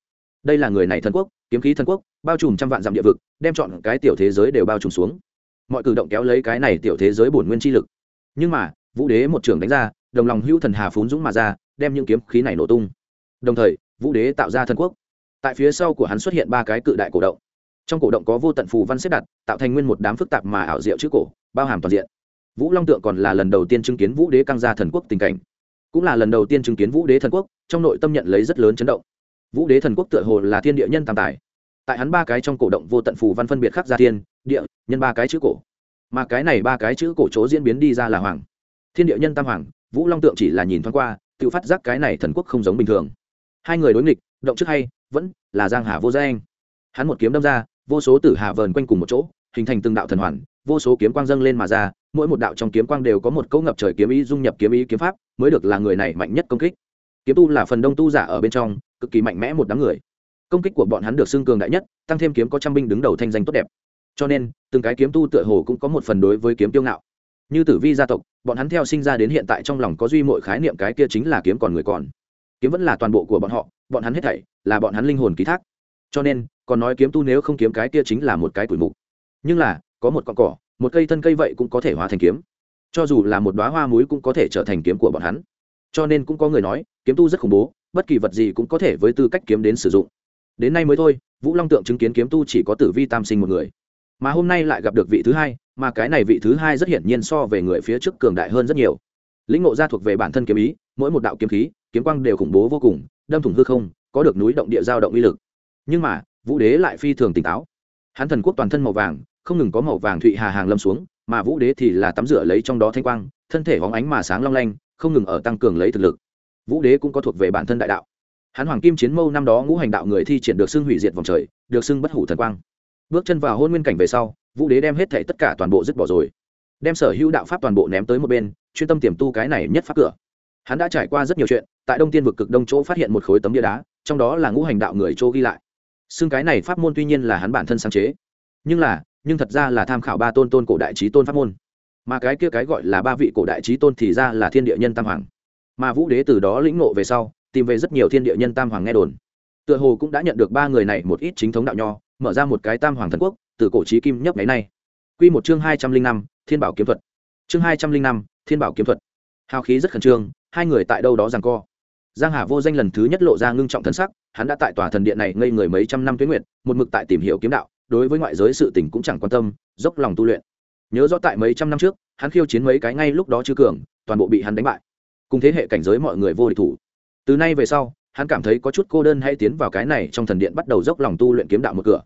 đây là người này thần quốc, kiếm khí thần quốc, bao trùm trăm vạn dặm địa vực, đem chọn cái tiểu thế giới đều bao trùm xuống. Mọi cử động kéo lấy cái này tiểu thế giới bổn nguyên chi lực. Nhưng mà, vũ đế một trường đánh ra, đồng lòng hữu thần hà phún dũng mà ra, đem những kiếm khí này nổ tung. Đồng thời, vũ đế tạo ra thần quốc. Tại phía sau của hắn xuất hiện ba cái cự đại cổ động. Trong cổ động có vô tận phù văn xếp đặt, tạo thành nguyên một đám phức tạp mà ảo diệu chữ cổ, bao hàm toàn diện. Vũ long tượng còn là lần đầu tiên chứng kiến vũ đế căng ra thần quốc tình cảnh. Cũng là lần đầu tiên chứng kiến vũ đế thần quốc, trong nội tâm nhận lấy rất lớn chấn động vũ đế thần quốc tựa hồ là thiên địa nhân tam tài. Tại hắn ba cái trong cổ động vô tận phù văn phân biệt khắc ra thiên, địa, nhân ba cái chữ cổ. Mà cái này ba cái chữ cổ chỗ diễn biến đi ra là hoàng. Thiên địa nhân tam hoàng, vũ long tượng chỉ là nhìn thoáng qua, tự phát giác cái này thần quốc không giống bình thường. Hai người đối nghịch, động trước hay, vẫn là giang hà vô danh hắn một kiếm đâm ra, vô số tử hà vờn quanh cùng một chỗ, hình thành từng đạo thần hoàn, vô số kiếm quang dâng lên mà ra, mỗi một đạo trong kiếm quang đều có một câu ngập trời kiếm ý dung nhập kiếm ý kiếm pháp, mới được là người này mạnh nhất công kích. Kiếm tu là phần đông tu giả ở bên trong cực kỳ mạnh mẽ một đám người. Công kích của bọn hắn được xưng cường đại nhất, tăng thêm kiếm có trăm binh đứng đầu thanh danh tốt đẹp. Cho nên, từng cái kiếm tu tựa hồ cũng có một phần đối với kiếm tiêu ngạo. Như tử vi gia tộc, bọn hắn theo sinh ra đến hiện tại trong lòng có duy mọi khái niệm cái kia chính là kiếm còn người còn. Kiếm vẫn là toàn bộ của bọn họ, bọn hắn hết thảy là bọn hắn linh hồn ký thác. Cho nên, còn nói kiếm tu nếu không kiếm cái kia chính là một cái tuổi mục. Nhưng là, có một con cỏ, một cây thân cây vậy cũng có thể hóa thành kiếm. Cho dù là một đoá hoa muối cũng có thể trở thành kiếm của bọn hắn. Cho nên cũng có người nói, kiếm tu rất khủng bố bất kỳ vật gì cũng có thể với tư cách kiếm đến sử dụng. Đến nay mới thôi, vũ long tượng chứng kiến kiếm tu chỉ có tử vi tam sinh một người. Mà hôm nay lại gặp được vị thứ hai, mà cái này vị thứ hai rất hiển nhiên so về người phía trước cường đại hơn rất nhiều. Lĩnh ngộ ra thuộc về bản thân kiếm ý, mỗi một đạo kiếm khí, kiếm quang đều khủng bố vô cùng, đâm thủng hư không, có được núi động địa giao động uy lực. Nhưng mà, vũ đế lại phi thường tỉnh táo. Hắn thần quốc toàn thân màu vàng, không ngừng có màu vàng thụy hà hàng lâm xuống, mà vũ đế thì là tắm rửa lấy trong đó thanh quang, thân thể hóng ánh mà sáng long lanh, không ngừng ở tăng cường lấy thực lực vũ đế cũng có thuộc về bản thân đại đạo. Hắn hoàng kim chiến mâu năm đó ngũ hành đạo người thi triển được xưng hủy diệt vòng trời, được xưng bất hủ thần quang. Bước chân vào hôn nguyên cảnh về sau, vũ đế đem hết thảy tất cả toàn bộ dứt bỏ rồi. Đem sở hữu đạo pháp toàn bộ ném tới một bên, chuyên tâm tiềm tu cái này nhất pháp cửa. Hắn đã trải qua rất nhiều chuyện, tại đông tiên vực cực đông chỗ phát hiện một khối tấm địa đá, trong đó là ngũ hành đạo người chỗ ghi lại. Xưng cái này pháp môn tuy nhiên là hắn bản thân sáng chế, nhưng là, nhưng thật ra là tham khảo ba tôn tôn cổ đại trí tôn pháp môn. Mà cái kia cái gọi là ba vị cổ đại trí tôn thì ra là thiên địa nhân tam hoàng mà vũ đế từ đó lĩnh ngộ về sau, tìm về rất nhiều thiên địa nhân tam hoàng nghe đồn. Tựa hồ cũng đã nhận được ba người này một ít chính thống đạo nho, mở ra một cái tam hoàng thần quốc, từ cổ trí kim nhấp ngày nay q một chương hai trăm linh năm, thiên bảo kiếm thuật. Chương hai trăm linh năm, thiên bảo kiếm thuật. Hào khí rất khẩn trương, hai người tại đâu đó rằng co. Giang hà vô danh lần thứ nhất lộ ra ngưng trọng thân sắc, hắn đã tại tòa thần điện này ngây người mấy trăm năm tuyến nguyện một mực tại tìm hiểu kiếm đạo, đối với ngoại giới sự tình cũng chẳng quan tâm, dốc lòng tu luyện. Nhớ rõ tại mấy trăm năm trước, hắn khiêu chiến mấy cái ngay lúc đó chưa cường, toàn bộ bị hắn đánh bại cùng thế hệ cảnh giới mọi người vô địch thủ. Từ nay về sau, hắn cảm thấy có chút cô đơn hay tiến vào cái này trong thần điện bắt đầu dốc lòng tu luyện kiếm đạo một cửa.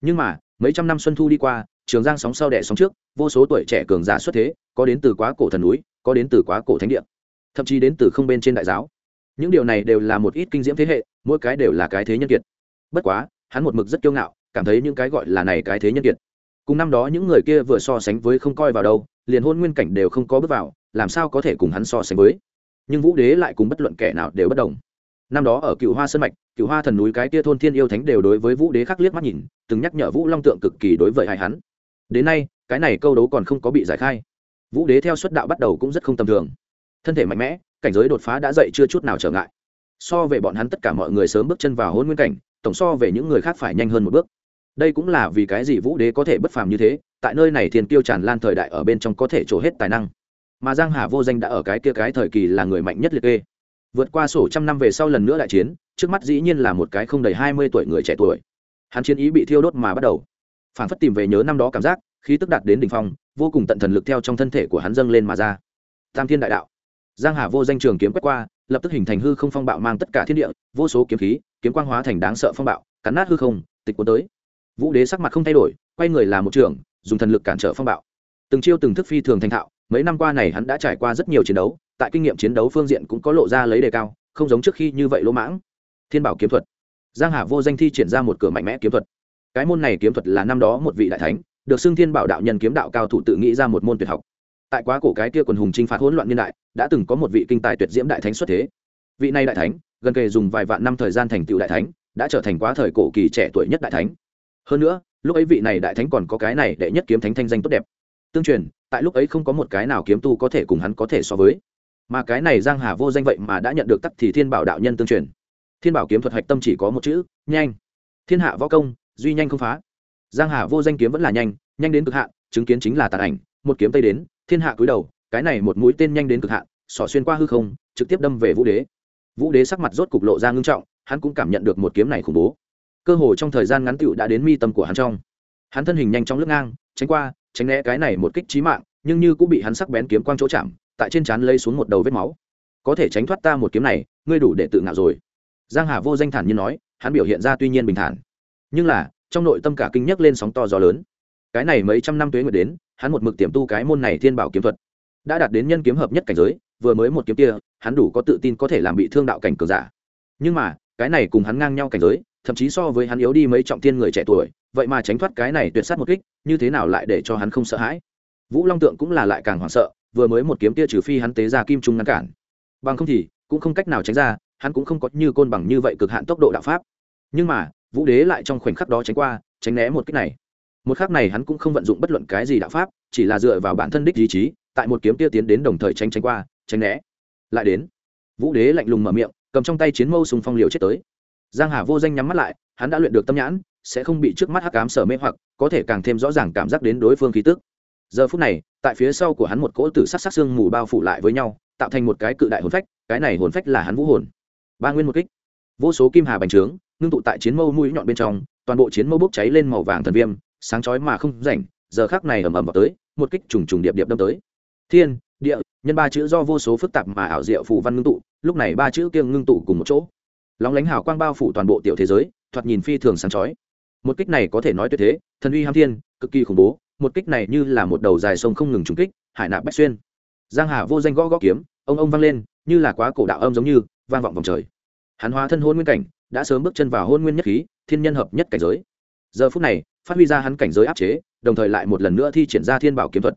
Nhưng mà, mấy trăm năm xuân thu đi qua, trường giang sóng sau đẻ sóng trước, vô số tuổi trẻ cường giả xuất thế, có đến từ quá cổ thần núi, có đến từ quá cổ thánh địa, thậm chí đến từ không bên trên đại giáo. Những điều này đều là một ít kinh diễm thế hệ, mỗi cái đều là cái thế nhân kiệt. Bất quá, hắn một mực rất kiêu ngạo, cảm thấy những cái gọi là này cái thế nhân kiệt. Cùng năm đó những người kia vừa so sánh với không coi vào đâu, liền hôn nguyên cảnh đều không có bước vào, làm sao có thể cùng hắn so sánh với? Nhưng vũ đế lại cùng bất luận kẻ nào đều bất đồng. Năm đó ở cựu hoa sơn mạch cựu hoa thần núi cái tia thôn thiên yêu thánh đều đối với vũ đế khắc liếc mắt nhìn, từng nhắc nhở vũ long tượng cực kỳ đối với hai hắn. Đến nay, cái này câu đấu còn không có bị giải khai. Vũ đế theo xuất đạo bắt đầu cũng rất không tầm thường. Thân thể mạnh mẽ, cảnh giới đột phá đã dậy chưa chút nào trở ngại. So về bọn hắn tất cả mọi người sớm bước chân vào hôn nguyên cảnh, tổng so về những người khác phải nhanh hơn một bước. Đây cũng là vì cái gì vũ đế có thể bất phàm như thế, tại nơi này thiên tiêu tràn lan thời đại ở bên trong có thể trổ hết tài năng mà giang hà vô danh đã ở cái kia cái thời kỳ là người mạnh nhất liệt kê. Vượt qua sổ trăm năm về sau lần nữa đại chiến, trước mắt dĩ nhiên là một cái không đầy hai mươi tuổi người trẻ tuổi. Hắn chiến ý bị thiêu đốt mà bắt đầu. Phản phất tìm về nhớ năm đó cảm giác khi tức đạt đến đỉnh phong, vô cùng tận thần lực theo trong thân thể của hắn dâng lên mà ra. Tam thiên đại đạo. Giang hà vô danh trường kiếm quét qua, lập tức hình thành hư không phong bạo mang tất cả thiên địa, vô số kiếm khí, kiếm quang hóa thành đáng sợ phong bạo, cắn nát hư không, tịch cuốn tới. Vũ đế sắc mặt không thay đổi, quay người là một trường, dùng thần lực cản trở phong bạo. Từng chiêu từng thức phi thường thành thạo mấy năm qua này hắn đã trải qua rất nhiều chiến đấu, tại kinh nghiệm chiến đấu phương diện cũng có lộ ra lấy đề cao, không giống trước khi như vậy lỗ mãng. Thiên bảo kiếm thuật. Giang hà vô danh thi triển ra một cửa mạnh mẽ kiếm thuật. Cái môn này kiếm thuật là năm đó một vị đại thánh, được xưng thiên bảo đạo nhân kiếm đạo cao thủ tự nghĩ ra một môn tuyệt học. Tại quá cổ cái kia quần hùng chinh phạt hỗn loạn niên đại, đã từng có một vị kinh tài tuyệt diễm đại thánh xuất thế. Vị này đại thánh, gần kề dùng vài vạn năm thời gian thành tựu đại thánh, đã trở thành quá thời cổ kỳ trẻ tuổi nhất đại thánh. Hơn nữa, lúc ấy vị này đại thánh còn có cái này đệ nhất kiếm thánh thanh danh tốt đẹp tương truyền, tại lúc ấy không có một cái nào kiếm tu có thể cùng hắn có thể so với. Mà cái này giang hà vô danh vậy mà đã nhận được tắc thì thiên bảo đạo nhân tương truyền. Thiên bảo kiếm thuật hạch tâm chỉ có một chữ, nhanh. Thiên hạ võ công, duy nhanh không phá. Giang hà vô danh kiếm vẫn là nhanh nhanh đến cực hạn, chứng kiến chính là tàn ảnh, một kiếm tây đến, thiên hạ cúi đầu, cái này một mũi tên nhanh đến cực hạn, xỏ xuyên qua hư không, trực tiếp đâm về vũ đế. Vũ đế sắc mặt rốt cục lộ ra ngưng trọng, hắn cũng cảm nhận được một kiếm này khủng bố. Cơ hồ trong thời gian ngắn tựu đã đến mi tâm của hắn trong. Hắn thân hình nhanh trong lướt ngang, tránh qua tránh né cái này một kích trí mạng, nhưng như cũng bị hắn sắc bén kiếm quang chỗ chạm, tại trên trán lây xuống một đầu vết máu. Có thể tránh thoát ta một kiếm này, ngươi đủ để tự ngạo rồi. Giang hà vô danh thản như nói, hắn biểu hiện ra tuy nhiên bình thản, nhưng là, trong nội tâm cả kinh nhấc lên sóng to gió lớn. Cái này mấy trăm năm tuế nguyệt đến, hắn một mực tiềm tu cái môn này thiên bảo kiếm thuật. Đã đạt đến nhân kiếm hợp nhất cảnh giới, vừa mới một kiếm kia, hắn đủ có tự tin có thể làm bị thương đạo cảnh cường giả. Nhưng mà, cái này cùng hắn ngang nhau cảnh giới thậm chí so với hắn yếu đi mấy trọng thiên người trẻ tuổi, vậy mà tránh thoát cái này tuyệt sát một kích, như thế nào lại để cho hắn không sợ hãi? Vũ long tượng cũng là lại càng hoảng sợ, vừa mới một kiếm tia trừ phi hắn tế ra kim trung ngăn cản. Bằng không thì, cũng không cách nào tránh ra, hắn cũng không có như côn bằng như vậy cực hạn tốc độ đạo pháp. Nhưng mà, vũ đế lại trong khoảnh khắc đó tránh qua, tránh né một kích này. Một khắc này hắn cũng không vận dụng bất luận cái gì đạo pháp, chỉ là dựa vào bản thân đích ý chí, tại một kiếm tia tiến đến đồng thời tránh tránh qua, tránh né. Lại đến, vũ đế lạnh lùng mở miệng, cầm trong tay chiến mâu sùng phong liều chết tới giang hà vô danh nhắm mắt lại, hắn đã luyện được tâm nhãn, sẽ không bị trước mắt hắc ám sở mê hoặc, có thể càng thêm rõ ràng cảm giác đến đối phương khí tức. Giờ phút này, tại phía sau của hắn một cỗ tử sắc sắc xương mù bao phủ lại với nhau, tạo thành một cái cự đại hồn phách, cái này hồn phách là hắn vũ hồn. Ba nguyên một kích. Vô số kim hà bành trướng, ngưng tụ tại chiến mâu mũi nhọn bên trong, toàn bộ chiến mâu bốc cháy lên màu vàng thần viêm, sáng chói mà không rảnh, giờ khác này ầm ầm vào tới, một kích trùng trùng điệp điệp đâm tới. Thiên, địa, nhân ba chữ do vô số phức tạp mà ảo diệu phù văn ngưng tụ, lúc này ba chữ kia ngưng tụ cùng một chỗ lóng lánh hào quang bao phủ toàn bộ tiểu thế giới, thoạt nhìn phi thường sáng chói. Một kích này có thể nói tuyệt thế, thần uy ham thiên, cực kỳ khủng bố, một kích này như là một đầu dài sông không ngừng trúng kích, hải nạp bách xuyên. Giang hà vô danh gõ gõ kiếm, ông ông vang lên, như là quá cổ đạo âm giống như, vang vọng vòng trời. Hắn hóa thân hôn nguyên cảnh, đã sớm bước chân vào hôn nguyên nhất khí, thiên nhân hợp nhất cảnh giới. Giờ phút này, phát huy ra hắn cảnh giới áp chế, đồng thời lại một lần nữa thi triển ra thiên bảo kiếm thuật.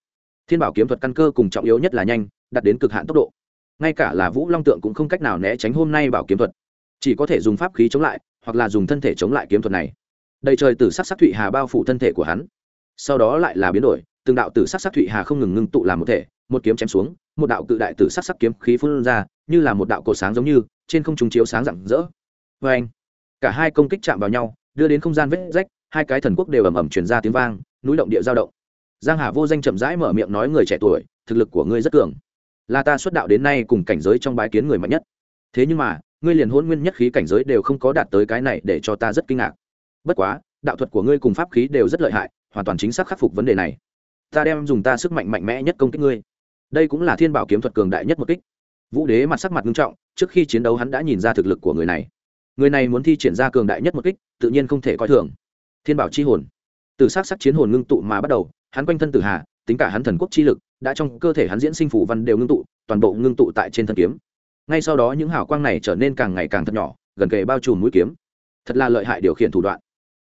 Thiên bảo kiếm thuật căn cơ cùng trọng yếu nhất là nhanh, đạt đến cực hạn tốc độ. Ngay cả là vũ long tượng cũng không cách nào né tránh hôm nay bảo kiếm thuật chỉ có thể dùng pháp khí chống lại, hoặc là dùng thân thể chống lại kiếm thuật này. Đầy trời từ sắc sắc thụy hà bao phủ thân thể của hắn. Sau đó lại là biến đổi, từng đạo tử sắc sắc thụy hà không ngừng ngưng tụ làm một thể, một kiếm chém xuống, một đạo cự đại tử sắc sắc kiếm khí phun ra, như là một đạo cổ sáng giống như, trên không trung chiếu sáng rạng rỡ. Vê anh cả hai công kích chạm vào nhau, đưa đến không gian vết rách, hai cái thần quốc đều ầm ầm truyền ra tiếng vang, núi động địa giao động. Giang hà vô danh chậm rãi mở miệng nói người trẻ tuổi, thực lực của ngươi rất cường. Là ta xuất đạo đến nay cùng cảnh giới trong bái kiến người mạnh nhất. Thế nhưng mà ngươi liền hôn nguyên nhất khí cảnh giới đều không có đạt tới cái này để cho ta rất kinh ngạc. Bất quá, đạo thuật của ngươi cùng pháp khí đều rất lợi hại, hoàn toàn chính xác khắc phục vấn đề này. Ta đem dùng ta sức mạnh mạnh mẽ nhất công kích ngươi. Đây cũng là thiên bảo kiếm thuật cường đại nhất một kích. Vũ đế mặt sắc mặt nghiêm trọng, trước khi chiến đấu hắn đã nhìn ra thực lực của người này. Người này muốn thi triển ra cường đại nhất một kích, tự nhiên không thể coi thường. Thiên bảo chi hồn. Từ s á c sắc chiến hồn ngưng tụ mà bắt đầu, hắn quanh thân tử hà, tính cả hắn thần quốc chi lực, đã trong cơ thể hắn diễn sinh phủ văn đều ngưng tụ, toàn bộ ngưng tụ tại trên thân kiếm ngay sau đó những hào quang này trở nên càng ngày càng thật nhỏ, gần kề bao trùm mũi kiếm. Thật là lợi hại điều khiển thủ đoạn.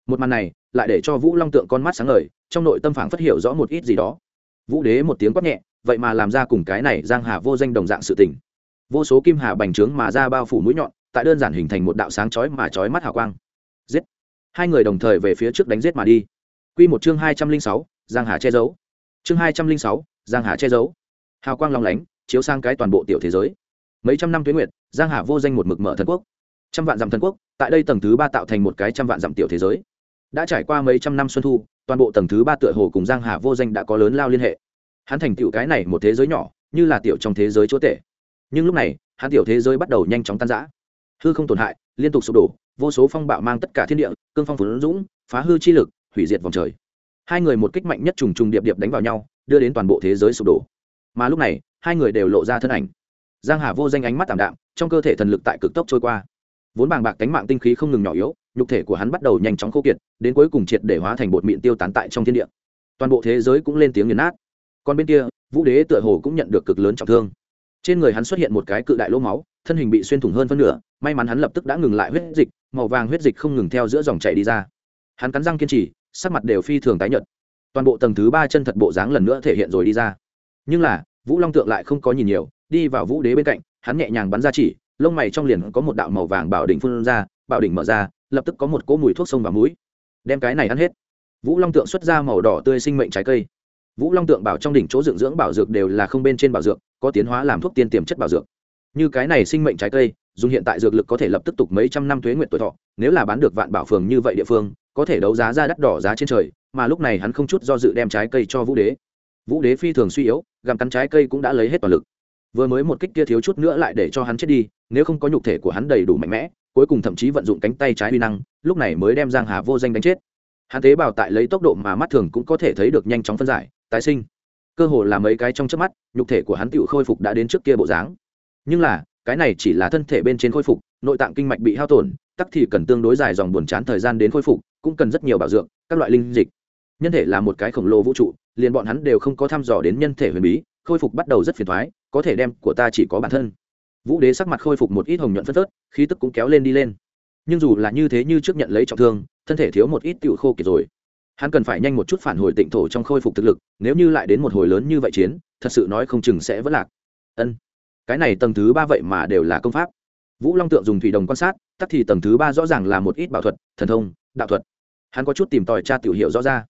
Một màn này, lại để cho vũ long tượng con mắt sáng ngời, trong nội tâm phản phát hiểu rõ một ít gì đó. Vũ đế một tiếng quát nhẹ, vậy mà làm ra cùng cái này giang hà vô danh đồng dạng sự tình. Vô số kim hà bành trướng mà ra bao phủ mũi nhọn, tại đơn giản hình thành một đạo sáng chói mà chói mắt hào quang. Giết! Hai người đồng thời về phía trước đánh giết mà đi. Quy một chương hai trăm linh sáu, giang hà che giấu. Chương hai trăm linh sáu, giang hà che giấu. Hào quang long lánh, chiếu sang cái toàn bộ tiểu thế giới mấy trăm năm tuyến nguyệt, giang hà vô danh một mực mở thần quốc. Trăm vạn dặm thần quốc, tại đây tầng thứ ba tạo thành một cái trăm vạn dặm tiểu thế giới. Đã trải qua mấy trăm năm xuân thu, toàn bộ tầng thứ ba tựa hồ cùng giang hà vô danh đã có lớn lao liên hệ. Hắn thành tựu cái này một thế giới nhỏ, như là tiểu trong thế giới chúa tể. Nhưng lúc này, hắn tiểu thế giới bắt đầu nhanh chóng tan rã. Hư không tổn hại, liên tục sụp đổ, vô số phong bạo mang tất cả thiên địa, cương phong phấn dũng, phá hư chi lực, hủy diệt vòng trời. Hai người một kích mạnh nhất trùng trùng điệp điệp đánh vào nhau, đưa đến toàn bộ thế giới sụp đổ. Mà lúc này, hai người đều lộ ra thân ảnh giang hà vô danh ánh mắt tạm đạm, trong cơ thể thần lực tại cực tốc trôi qua. Vốn bàng bạc cánh mạng tinh khí không ngừng nhỏ yếu, nhục thể của hắn bắt đầu nhanh chóng khô kiệt, đến cuối cùng triệt để hóa thành bột mịn tiêu tán tại trong thiên địa. Toàn bộ thế giới cũng lên tiếng nghiền nát. Còn bên kia, vũ đế tựa hồ cũng nhận được cực lớn trọng thương. Trên người hắn xuất hiện một cái cự đại lỗ máu, thân hình bị xuyên thủng hơn phân nửa, may mắn hắn lập tức đã ngừng lại huyết dịch, màu vàng huyết dịch không ngừng theo giữa dòng chảy đi ra. Hắn cắn răng kiên trì, sắc mặt đều phi thường tái nhợt. Toàn bộ tầng thứ ba chân thật bộ dáng lần nữa thể hiện rồi đi ra. Nhưng là, vũ long tượng lại không có nhìn nhiều đi vào vũ đế bên cạnh, hắn nhẹ nhàng bắn ra chỉ, lông mày trong liền có một đạo màu vàng bảo đỉnh phun ra, bảo đỉnh mở ra, lập tức có một cỗ mùi thuốc sông vào mũi. Đem cái này ăn hết. Vũ long tượng xuất ra màu đỏ tươi sinh mệnh trái cây. Vũ long tượng bảo trong đỉnh chỗ dưỡng dưỡng bảo dược đều là không bên trên bảo dược, có tiến hóa làm thuốc tiên tiềm chất bảo dược. Như cái này sinh mệnh trái cây, dùng hiện tại dược lực có thể lập tức tục mấy trăm năm thuế nguyện tuổi thọ, nếu là bán được vạn bảo phường như vậy địa phương, có thể đấu giá ra đắt đỏ giá trên trời, mà lúc này hắn không chút do dự đem trái cây cho vũ đế. Vũ đế phi thường suy yếu, gặm cắn trái cây cũng đã lấy hết toàn lực vừa mới một kích kia thiếu chút nữa lại để cho hắn chết đi, nếu không có nhục thể của hắn đầy đủ mạnh mẽ, cuối cùng thậm chí vận dụng cánh tay trái uy năng, lúc này mới đem giang hà vô danh đánh chết. Hắn tế bào tại lấy tốc độ mà mắt thường cũng có thể thấy được nhanh chóng phân giải, tái sinh. Cơ hồ là mấy cái trong trước mắt, nhục thể của hắn tự khôi phục đã đến trước kia bộ dáng. Nhưng là, cái này chỉ là thân thể bên trên khôi phục, nội tạng kinh mạch bị hao tổn, tắc thì cần tương đối dài dòng buồn chán thời gian đến khôi phục, cũng cần rất nhiều bảo dưỡng, các loại linh dịch. Nhân thể là một cái khổng lồ vũ trụ, liền bọn hắn đều không có thăm dò đến nhân thể huyền bí, khôi phục bắt đầu rất phiền thoái có thể đem của ta chỉ có bản thân. Vũ đế sắc mặt khôi phục một ít hồng nhuận phân phớt, khí tức cũng kéo lên đi lên. Nhưng dù là như thế như trước nhận lấy trọng thương, thân thể thiếu một ít tựu khô kiệt rồi. Hắn cần phải nhanh một chút phản hồi tịnh thổ trong khôi phục thực lực, nếu như lại đến một hồi lớn như vậy chiến, thật sự nói không chừng sẽ vất lạc. Ân. Cái này tầng thứ ba vậy mà đều là công pháp. Vũ long tượng dùng thủy đồng quan sát, tắc thì tầng thứ ba rõ ràng là một ít bảo thuật, thần thông, đạo thuật. Hắn có chút tìm tòi tra tiểu hiệu rõ ra.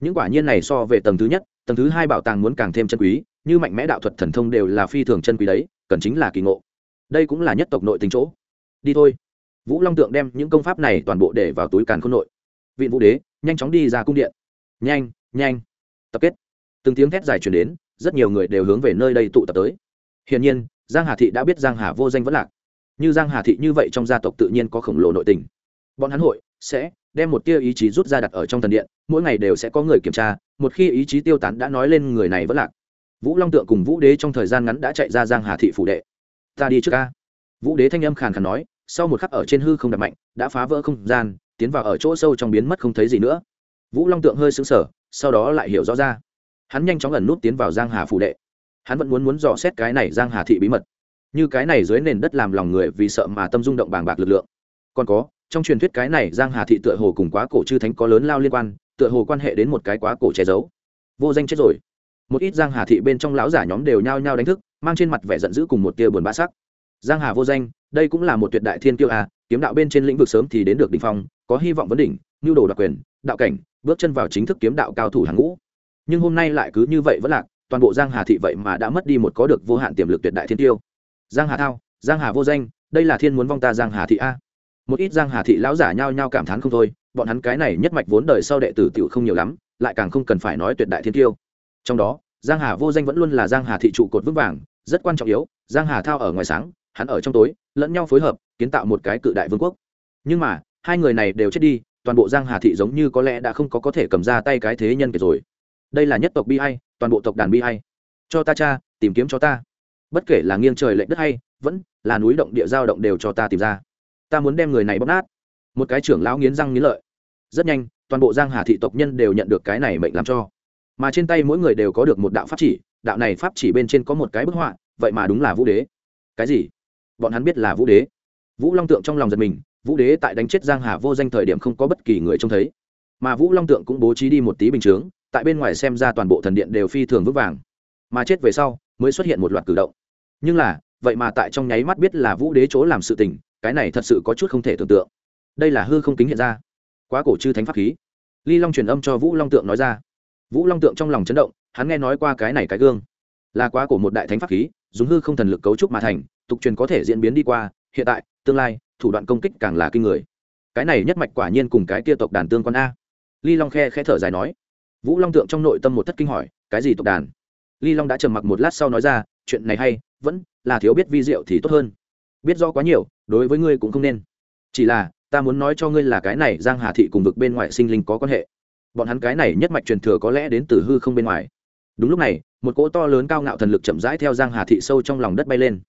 Những quả nhiên này so về tầng thứ nhất, tầng thứ hai bảo tàng muốn càng thêm chân quý như mạnh mẽ đạo thuật thần thông đều là phi thường chân quý đấy, cần chính là kỳ ngộ. Đây cũng là nhất tộc nội tính chỗ. Đi thôi. Vũ long tượng đem những công pháp này toàn bộ để vào túi càn khôn nội. Vị vũ đế, nhanh chóng đi ra cung điện. Nhanh nhanh. Tập kết. Từng tiếng thét dài chuyển đến, rất nhiều người đều hướng về nơi đây tụ tập tới. Hiển nhiên, giang hà thị đã biết giang hà vô danh vẫn lạc. Như giang hà thị như vậy trong gia tộc tự nhiên có khổng lồ nội tình. Bọn hắn hội sẽ đem một tia ý chí rút ra đặt ở trong thần điện, mỗi ngày đều sẽ có người kiểm tra, một khi ý chí tiêu tán đã nói lên người này vẫn lạc vũ long tượng cùng vũ đế trong thời gian ngắn đã chạy ra giang hà thị phủ đệ. Ta đi trước ca. Vũ đế thanh âm khàn khàn nói sau một khắc ở trên hư không đặt mạnh đã phá vỡ không gian tiến vào ở chỗ sâu trong biến mất không thấy gì nữa. Vũ long tượng hơi sững sờ, sau đó lại hiểu rõ ra. Hắn nhanh chóng ẩn nút tiến vào giang hà phủ đệ. Hắn vẫn muốn muốn dò xét cái này giang hà thị bí mật. Như cái này dưới nền đất làm lòng người vì sợ mà tâm rung động bàng bạc lực lượng. Còn có trong truyền thuyết cái này giang hà thị tựa hồ cùng quá cổ chư thánh có lớn lao liên quan tựa hồ quan hệ đến một cái quá cổ che giấu. Vô danh chết rồi một ít giang hà thị bên trong lão giả nhóm đều nhao nhao đánh thức, mang trên mặt vẻ giận dữ cùng một tia buồn bã sắc. Giang hà vô danh, đây cũng là một tuyệt đại thiên kiêu à kiếm đạo bên trên lĩnh vực sớm thì đến được đỉnh phong, có hy vọng vấn đỉnh, nhu đồ đặc quyền, đạo cảnh, bước chân vào chính thức kiếm đạo cao thủ hàng ngũ. Nhưng hôm nay lại cứ như vậy vẫn lạc, toàn bộ giang hà thị vậy mà đã mất đi một có được vô hạn tiềm lực tuyệt đại thiên tiêu giang hà thao, giang hà vô danh, đây là thiên muốn vong ta giang hà thị a. Một ít giang hà thị lão giả nhao nhao cảm thán không thôi, bọn hắn cái này nhất mạch vốn đời sau đệ tử tiểu không nhiều lắm, lại càng không cần phải nói tuyệt đại thiên tiêu trong đó, giang hà vô danh vẫn luôn là giang hà thị trụ cột vững vàng, rất quan trọng yếu, giang hà thao ở ngoài sáng, hắn ở trong tối, lẫn nhau phối hợp, kiến tạo một cái cự đại vương quốc. Nhưng mà, hai người này đều chết đi, toàn bộ giang hà thị giống như có lẽ đã không có có thể cầm ra tay cái thế nhân kể rồi. Đây là nhất tộc bi hay toàn bộ tộc đàn bi hay cho ta cha, tìm kiếm cho ta. Bất kể là nghiêng trời lệnh đất hay, vẫn là núi động địa giao động đều cho ta tìm ra. Ta muốn đem người này bóp nát. Một cái trưởng lão nghiến răng nghiến lợi. Rất nhanh, toàn bộ giang hà thị tộc nhân đều nhận được cái này mệnh làm cho mà trên tay mỗi người đều có được một đạo pháp chỉ, đạo này pháp chỉ bên trên có một cái bức họa, vậy mà đúng là vũ đế. Cái gì? Bọn hắn biết là vũ đế. Vũ long tượng trong lòng giật mình, vũ đế tại đánh chết giang hà vô danh thời điểm không có bất kỳ người trông thấy. Mà vũ long tượng cũng bố trí đi một tí bình chướng, tại bên ngoài xem ra toàn bộ thần điện đều phi thường vững vàng. Mà chết về sau, mới xuất hiện một loạt cử động. Nhưng là, vậy mà tại trong nháy mắt biết là vũ đế chỗ làm sự tình, cái này thật sự có chút không thể tưởng tượng. Đây là hư không kính hiện ra. Quá cổ chư thánh pháp khí. Ly long truyền âm cho vũ long tượng nói ra vũ long tượng trong lòng chấn động, hắn nghe nói qua cái này cái gương. Là quá của một đại thánh pháp khí, dùng hư không thần lực cấu trúc mà thành, tục truyền có thể diễn biến đi qua, hiện tại, tương lai, thủ đoạn công kích càng là kinh người. Cái này nhất mạch quả nhiên cùng cái kia tộc đàn tương quan a. Ly long khe khẽ thở dài nói. Vũ long tượng trong nội tâm một thất kinh hỏi, cái gì tộc đàn? Ly long đã trầm mặc một lát sau nói ra, chuyện này hay, vẫn là thiếu biết vi diệu thì tốt hơn. Biết do quá nhiều, đối với ngươi cũng không nên. Chỉ là, ta muốn nói cho ngươi là cái này giang hà thị cùng vực bên ngoài sinh linh có quan hệ bọn hắn cái này nhất mạch truyền thừa có lẽ đến từ hư không bên ngoài. Đúng lúc này, một cỗ to lớn cao ngạo thần lực chậm rãi theo giang hà thị sâu trong lòng đất bay lên.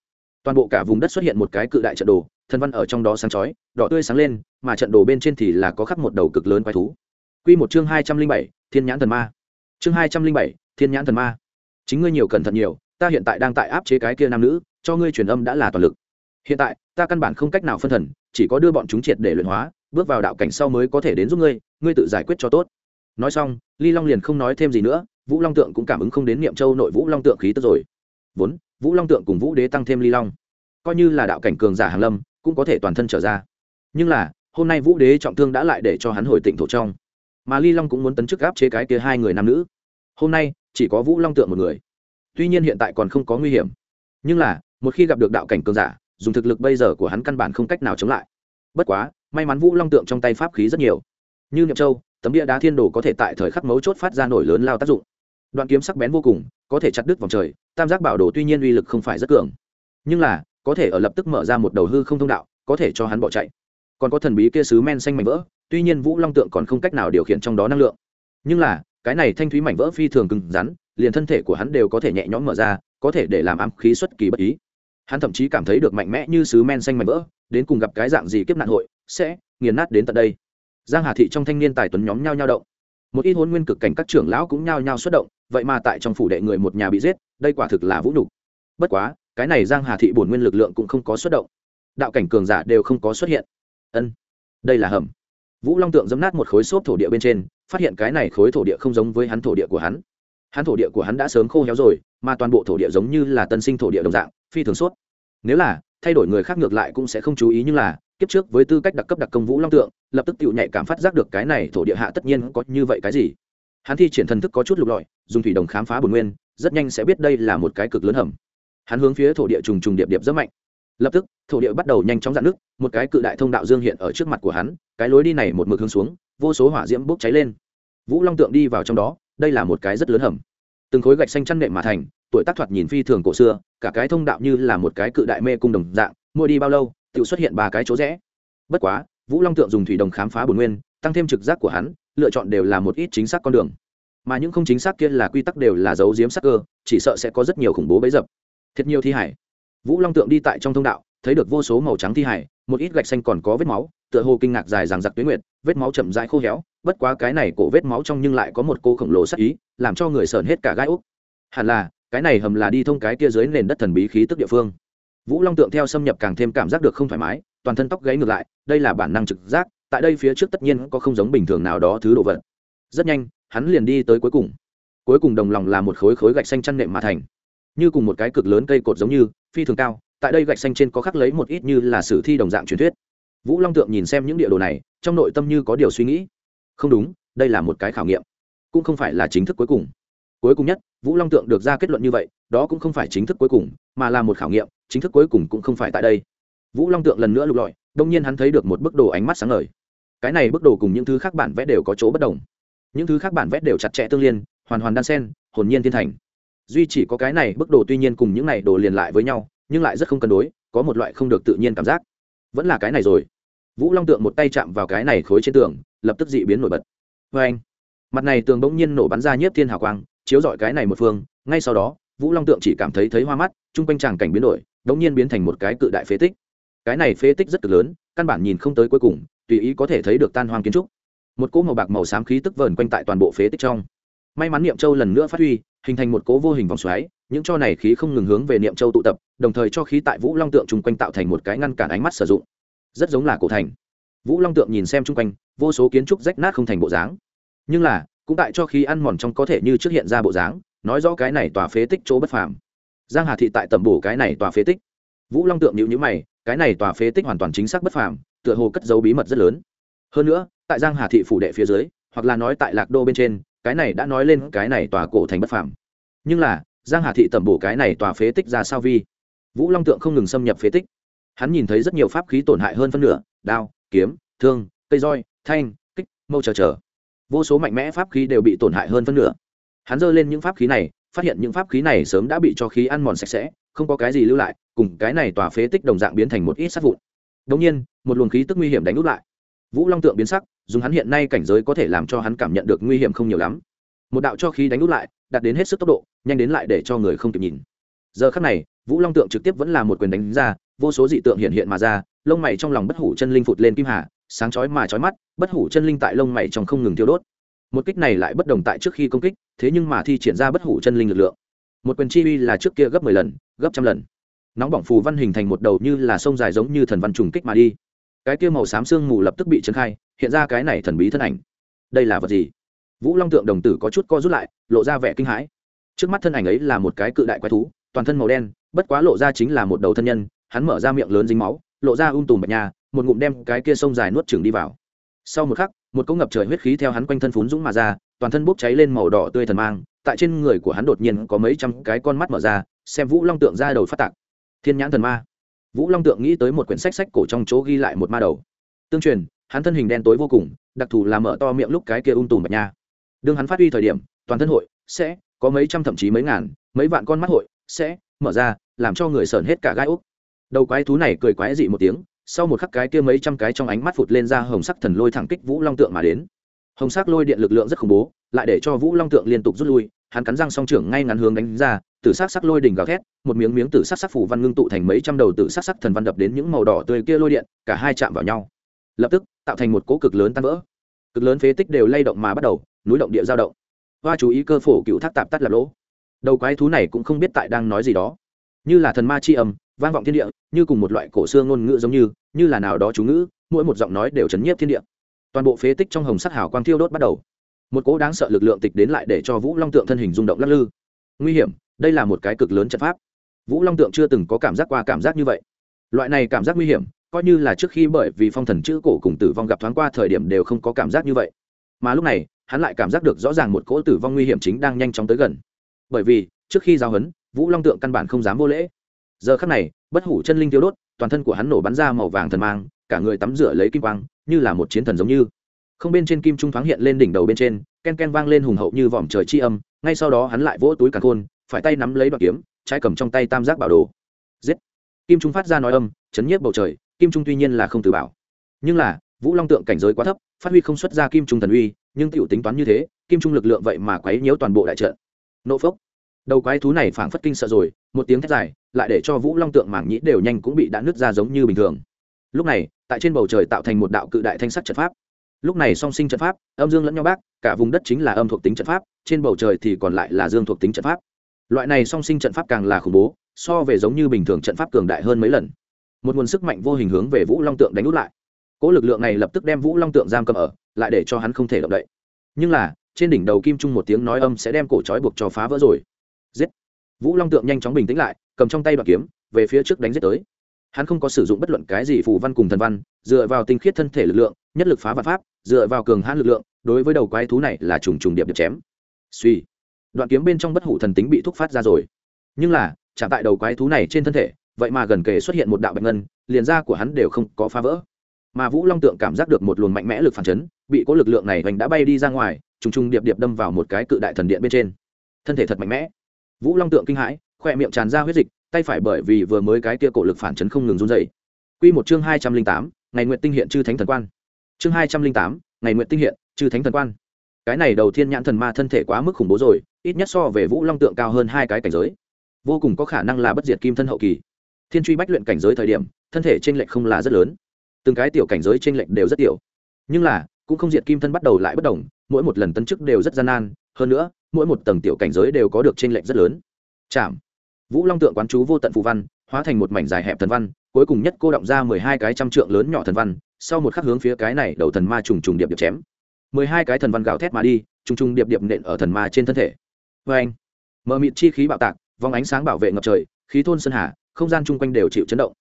Toàn bộ cả vùng đất xuất hiện một cái cự đại trận đồ, thần văn ở trong đó sáng chói, đỏ tươi sáng lên, mà trận đồ bên trên thì là có khắc một đầu cực lớn quái thú. Quy một chương hai trăm linh bảy, thiên nhãn thần ma. Chương hai trăm linh bảy, thiên nhãn thần ma. Chính ngươi nhiều cẩn thận nhiều, ta hiện tại đang tại áp chế cái kia nam nữ, cho ngươi truyền âm đã là toàn lực. Hiện tại, ta căn bản không cách nào phân thần, chỉ có đưa bọn chúng triệt để luyện hóa, bước vào đạo cảnh sau mới có thể đến giúp ngươi ngươi tự giải quyết cho tốt nói xong, ly long liền không nói thêm gì nữa, vũ long tượng cũng cảm ứng không đến niệm châu nội vũ long tượng khí tức rồi. Vốn, vũ long tượng cùng vũ đế tăng thêm ly long. Coi như là đạo cảnh cường giả hàn lâm, cũng có thể toàn thân trở ra. Nhưng là, hôm nay vũ đế trọng thương đã lại để cho hắn hồi tịnh thổ trong. Mà ly long cũng muốn tấn chức gáp chế cái kia hai người nam nữ. Hôm nay, chỉ có vũ long tượng một người. Tuy nhiên hiện tại còn không có nguy hiểm. Nhưng là, một khi gặp được đạo cảnh cường giả, dùng thực lực bây giờ của hắn căn bản không cách nào chống lại. Bất quá, may mắn vũ long tượng trong tay pháp khí rất nhiều như niệm châu, tấm bia đá thiên đồ có thể tại thời khắc mấu chốt phát ra nổi lớn lao tác dụng. Đoạn kiếm sắc bén vô cùng, có thể chặt đứt vòng trời, tam giác bảo đồ tuy nhiên uy lực không phải rất cường. Nhưng là, có thể ở lập tức mở ra một đầu hư không thông đạo, có thể cho hắn bỏ chạy. Còn có thần bí kia sứ men xanh mảnh vỡ, tuy nhiên vũ long tượng còn không cách nào điều khiển trong đó năng lượng. Nhưng là, cái này thanh thúy mảnh vỡ phi thường cứng rắn, liền thân thể của hắn đều có thể nhẹ nhõm mở ra, có thể để làm ám khí xuất kỳ bất ý. Hắn thậm chí cảm thấy được mạnh mẽ như sứ men xanh mảnh vỡ, đến cùng gặp cái dạng gì kiếp nạn hội, sẽ nghiền nát đến tận đây giang hà thị trong thanh niên tài tuấn nhóm nhau nhao động. Một ít hôn nguyên cực cảnh các trưởng lão cũng nhao nhao xuất động, vậy mà tại trong phủ đệ người một nhà bị giết, đây quả thực là vũ nhục. Bất quá, cái này giang hà thị bổn nguyên lực lượng cũng không có xuất động. Đạo cảnh cường giả đều không có xuất hiện. Ân, đây là hầm. Vũ long tượng dấm nát một khối xốp thổ địa bên trên, phát hiện cái này khối thổ địa không giống với hắn thổ địa của hắn. Hắn thổ địa của hắn đã sớm khô héo rồi, mà toàn bộ thổ địa giống như là tân sinh thổ địa đồng dạng, phi thường suốt nếu là, thay đổi người khác ngược lại cũng sẽ không chú ý nhưng là kiếp trước với tư cách đặc cấp đặc công vũ long tượng, lập tức tự nhạy cảm phát giác được cái này thổ địa hạ tất nhiên có như vậy cái gì. Hắn thi triển thần thức có chút lục lọi, dùng thủy đồng khám phá bồn nguyên, rất nhanh sẽ biết đây là một cái cực lớn hầm. Hắn hướng phía thổ địa trùng trùng điệp điệp rất mạnh. Lập tức, thổ địa bắt đầu nhanh chóng dạn nước, một cái cự đại thông đạo dương hiện ở trước mặt của hắn, cái lối đi này một mực hướng xuống, vô số hỏa diễm bốc cháy lên. Vũ long tượng đi vào trong đó, đây là một cái rất lớn hầm. Từng khối gạch xanh chăn nệm mà thành, tuổi tác thoạt nhìn phi thường cổ xưa, cả cái thông đạo như là một cái cự đại mê cung đồng dạng mua đi bao lâu tự xuất hiện ba cái chỗ rẽ. Bất quá, vũ long tượng dùng thủy đồng khám phá bồn nguyên, tăng thêm trực giác của hắn, lựa chọn đều là một ít chính xác con đường. Mà những không chính xác kia là quy tắc đều là dấu diếm sắc cơ, chỉ sợ sẽ có rất nhiều khủng bố bấy dập. Thiệt nhiều thi hải. Vũ long tượng đi tại trong thông đạo, thấy được vô số màu trắng thi hải, một ít gạch xanh còn có vết máu, tựa hồ kinh ngạc dài rằng giặc tuyến nguyệt, vết máu chậm rãi khô héo, bất quá cái này cổ vết máu trong nhưng lại có một cô khổng lồ sắc ý, làm cho người sờn hết cả gai úc. Hẳn là, cái này hầm là đi thông cái kia dưới nền đất thần bí khí tức địa phương vũ long tượng theo xâm nhập càng thêm cảm giác được không thoải mái, toàn thân tóc gáy ngược lại, đây là bản năng trực giác, tại đây phía trước tất nhiên có không giống bình thường nào đó thứ đồ vật. Rất nhanh, hắn liền đi tới cuối cùng. Cuối cùng đồng lòng là một khối khối gạch xanh chăn nệm mà thành. Như cùng một cái cực lớn cây cột giống như, phi thường cao, tại đây gạch xanh trên có khắc lấy một ít như là sử thi đồng dạng truyền thuyết. Vũ long tượng nhìn xem những địa đồ này, trong nội tâm như có điều suy nghĩ. Không đúng, đây là một cái khảo nghiệm, cũng không phải là chính thức cuối cùng cuối cùng nhất, vũ long tượng được ra kết luận như vậy, đó cũng không phải chính thức cuối cùng, mà là một khảo nghiệm, chính thức cuối cùng cũng không phải tại đây. Vũ long tượng lần nữa lục lọi, đông nhiên hắn thấy được một bức đồ ánh mắt sáng ngời. Cái này bức đồ cùng những thứ khác bản vẽ đều có chỗ bất đồng. Những thứ khác bản vẽ đều chặt chẽ tương liên, hoàn hoàn đan sen, hồn nhiên thiên thành. Duy chỉ có cái này bức đồ tuy nhiên cùng những này đồ liền lại với nhau, nhưng lại rất không cân đối, có một loại không được tự nhiên cảm giác. Vẫn là cái này rồi. Vũ long tượng một tay chạm vào cái này khối trên tường, lập tức dị biến nổi bật. Vê anh mặt này tường bỗng nhiên nổ bắn ra nhiếp thiên hào quang chiếu dọi cái này một phương, ngay sau đó, vũ long tượng chỉ cảm thấy thấy hoa mắt, chung quanh tràng cảnh biến đổi đống nhiên biến thành một cái cự đại phế tích. Cái này phế tích rất cực lớn, căn bản nhìn không tới cuối cùng, tùy ý có thể thấy được tan hoang kiến trúc. Một cỗ màu bạc màu xám khí tức vờn quanh tại toàn bộ phế tích trong. May mắn niệm châu lần nữa phát huy, hình thành một cỗ vô hình vòng xoáy, những cho này khí không ngừng hướng về niệm châu tụ tập, đồng thời cho khí tại vũ long tượng chung quanh tạo thành một cái ngăn cản ánh mắt sử dụng. Rất giống là cổ thành. Vũ long tượng nhìn xem chung quanh, vô số kiến trúc rách nát không thành bộ dáng. Nhưng là cũng tại cho khí ăn mòn trong có thể như trước hiện ra bộ dáng, nói rõ cái này tòa phế tích chỗ bất phàm. Giang hà thị tại tầm bổ cái này tòa phế tích. Vũ long tượng nhịu nhữ mày, cái này tòa phế tích hoàn toàn chính xác bất phàm, tựa hồ cất dấu bí mật rất lớn. Hơn nữa, tại giang hà thị phủ đệ phía dưới, hoặc là nói tại lạc đô bên trên, cái này đã nói lên cái này tòa cổ thành bất phàm. Nhưng là, giang hà thị tẩm bổ cái này tòa phế tích ra sao vi? Vũ long tượng không ngừng xâm nhập phế tích. Hắn nhìn thấy rất nhiều pháp khí tổn hại hơn phân nửa, đao, kiếm, thương, cây roi, thanh, kích, mâu chờ chờ vô số mạnh mẽ pháp khí đều bị tổn hại hơn phân nửa. Hắn giơ lên những pháp khí này, phát hiện những pháp khí này sớm đã bị cho khí ăn mòn sạch sẽ, không có cái gì lưu lại, cùng cái này tòa phế tích đồng dạng biến thành một ít sát vụn. Đống nhiên, một luồng khí tức nguy hiểm đánh úp lại. Vũ long tượng biến sắc, dùng hắn hiện nay cảnh giới có thể làm cho hắn cảm nhận được nguy hiểm không nhiều lắm. Một đạo cho khí đánh úp lại, đạt đến hết sức tốc độ, nhanh đến lại để cho người không kịp nhìn. Giờ khắc này, vũ long tượng trực tiếp vẫn là một quyền đánh ra, vô số dị tượng hiện hiện mà ra, lông mày trong lòng bất hủ chân linh phụt lên kim hà sáng chói mà chói mắt, bất hủ chân linh tại lông mày trong không ngừng tiêu đốt. Một kích này lại bất đồng tại trước khi công kích, thế nhưng mà thi triển ra bất hủ chân linh lực lượng. Một quyền chi uy là trước kia gấp mười lần, gấp trăm lần. Nóng bỏng phù văn hình thành một đầu như là sông dài giống như thần văn trùng kích mà đi. Cái kia màu xám sương mù lập tức bị trấn khai, hiện ra cái này thần bí thân ảnh. Đây là vật gì? Vũ long tượng đồng tử có chút co rút lại, lộ ra vẻ kinh hãi. Trước mắt thân ảnh ấy là một cái cự đại quái thú, toàn thân màu đen, bất quá lộ ra chính là một đầu thân nhân, hắn mở ra miệng lớn dính máu, lộ ra um tùm bạch nhà một ngụm đem cái kia sông dài nuốt chừng đi vào. Sau một khắc, một cỗ ngập trời huyết khí theo hắn quanh thân phún dũng mà ra, toàn thân bốc cháy lên màu đỏ tươi thần mang, tại trên người của hắn đột nhiên có mấy trăm cái con mắt mở ra, xem vũ long tượng ra đầu phát tạc. Thiên nhãn thần ma. Vũ long tượng nghĩ tới một quyển sách sách cổ trong chỗ ghi lại một ma đầu. Tương truyền, hắn thân hình đen tối vô cùng, đặc thù là mở to miệng lúc cái kia ung tùm bạch nha. Đương hắn phát huy thời điểm, toàn thân hội sẽ có mấy trăm thậm chí mấy ngàn, mấy vạn con mắt hội sẽ mở ra, làm cho người sởn hết cả gai úc. Đầu quái thú này cười quái dị một tiếng sau một khắc cái kia mấy trăm cái trong ánh mắt phụt lên ra hồng sắc thần lôi thẳng kích vũ long tượng mà đến. Hồng sắc lôi điện lực lượng rất khủng bố, lại để cho vũ long tượng liên tục rút lui, hắn cắn răng song trưởng ngay ngắn hướng đánh ra, tử sắc sắc lôi đỉnh gào thét, một miếng miếng tử sắc sắc phủ văn ngưng tụ thành mấy trăm đầu tử sắc sắc thần văn đập đến những màu đỏ tươi kia lôi điện, cả hai chạm vào nhau. Lập tức, tạo thành một cỗ cực lớn tan vỡ. Cực lớn phế tích đều lay động mà bắt đầu, núi động địa giao động. Hoa chú ý cơ phổ cựu thác tạp tắt là lỗ. Đầu quái thú này cũng không biết tại đang nói gì đó. Như là thần ma chi âm vang vọng thiên địa, như cùng một loại cổ xưa ngôn ngữ giống như như là nào đó chú ngữ, mỗi một giọng nói đều chấn nhiếp thiên địa. Toàn bộ phế tích trong hồng sắc hào quang thiêu đốt bắt đầu. Một cỗ đáng sợ lực lượng tịch đến lại để cho vũ long tượng thân hình rung động lắc lư. Nguy hiểm, đây là một cái cực lớn trận pháp. Vũ long tượng chưa từng có cảm giác qua cảm giác như vậy. Loại này cảm giác nguy hiểm, coi như là trước khi bởi vì phong thần chữ cổ cùng tử vong gặp thoáng qua thời điểm đều không có cảm giác như vậy. Mà lúc này, hắn lại cảm giác được rõ ràng một cỗ tử vong nguy hiểm chính đang nhanh chóng tới gần. Bởi vì, trước khi giao hấn, vũ long tượng căn bản không dám vô lễ giờ khắc này, bất hủ chân linh tiêu đốt, toàn thân của hắn nổ bắn ra màu vàng thần mang, cả người tắm rửa lấy kim quang, như là một chiến thần giống như. Không bên trên kim trung thoáng hiện lên đỉnh đầu bên trên, ken ken vang lên hùng hậu như vòm trời chi âm, ngay sau đó hắn lại vỗ túi cả khôn, phải tay nắm lấy đoạn kiếm, trái cầm trong tay tam giác bảo đồ. Giết! Kim trung phát ra nói âm, chấn nhiếp bầu trời, kim trung tuy nhiên là không từ bảo. Nhưng là, vũ long tượng cảnh giới quá thấp, phát huy không xuất ra kim trung thần uy, nhưng tiểu tính toán như thế, kim trung lực lượng vậy mà quấy nhiễu toàn bộ đại trận. Nộ phốc! Đầu quái thú này phảng phất kinh sợ rồi, một tiếng thét dài, lại để cho vũ long tượng mảng nhĩ đều nhanh cũng bị đã nứt ra giống như bình thường. Lúc này, tại trên bầu trời tạo thành một đạo cự đại thanh sắc trận pháp. Lúc này song sinh trận pháp, âm dương lẫn nhau bác, cả vùng đất chính là âm thuộc tính trận pháp, trên bầu trời thì còn lại là dương thuộc tính trận pháp. Loại này song sinh trận pháp càng là khủng bố, so về giống như bình thường trận pháp cường đại hơn mấy lần. Một nguồn sức mạnh vô hình hướng về vũ long tượng đánh út lại. Cỗ lực lượng này lập tức đem vũ long tượng giam cầm ở, lại để cho hắn không thể động đậy. Nhưng là, trên đỉnh đầu kim trung một tiếng nói âm sẽ đem cổ trói buộc cho phá vỡ rồi giết. Vũ long tượng nhanh chóng bình tĩnh lại, cầm trong tay đoạn kiếm, về phía trước đánh giết tới. Hắn không có sử dụng bất luận cái gì phù văn cùng thần văn, dựa vào tinh khiết thân thể lực lượng, nhất lực phá vật pháp, dựa vào cường hãn lực lượng, đối với đầu quái thú này là trùng trùng điệp điệp chém. Suy. Đoạn kiếm bên trong bất hủ thần tính bị thúc phát ra rồi. Nhưng là, chạm tại đầu quái thú này trên thân thể, vậy mà gần kề xuất hiện một đạo bạch ngân, liền da của hắn đều không có phá vỡ. Mà vũ long tượng cảm giác được một luồng mạnh mẽ lực phản chấn, bị có lực lượng này hoành đã bay đi ra ngoài, trùng trùng điệp điệp đâm vào một cái cự đại thần điện bên trên. Thân thể thật mạnh mẽ vũ long tượng kinh hãi khoe miệng tràn ra huyết dịch, tay phải bởi vì vừa mới cái kia cổ lực phản chấn không ngừng run dày q một chương hai trăm linh tám, ngày nguyện tinh hiện chư thánh thần quan. Chương hai trăm linh tám, ngày nguyện tinh hiện chư thánh thần quan. Cái này đầu tiên nhãn thần ma thân thể quá mức khủng bố rồi, ít nhất so về vũ long tượng cao hơn hai cái cảnh giới. Vô cùng có khả năng là bất diệt kim thân hậu kỳ. Thiên truy bách luyện cảnh giới thời điểm, thân thể t r ê n lệch không là rất lớn. Từng cái tiểu cảnh giới t r ê n lệch đều rất tiểu. Nhưng là, cũng không diệt kim thân bắt đầu lại bất đồng, mỗi một lần tân chức đều rất gian nan. Hơn nữa mỗi một tầng tiểu cảnh giới đều có được t lệnh lệch rất lớn. Chạm vũ long tượng quán chú vô tận phù văn, hóa thành một mảnh dài hẹp thần văn, cuối cùng nhất cô động ra mười hai cái trăm trượng lớn nhỏ thần văn, sau một khắc hướng phía cái này đầu thần ma trùng trùng điệp điệp chém. mười hai cái thần văn gào thét mà đi, trùng trùng điệp điệp nện ở thần ma trên thân thể. Vê anh mờ mịt chi khí bạo tạc, vòng ánh sáng bảo vệ ngập trời, khí thôn sơn hà, không gian chung quanh đều chịu chấn động.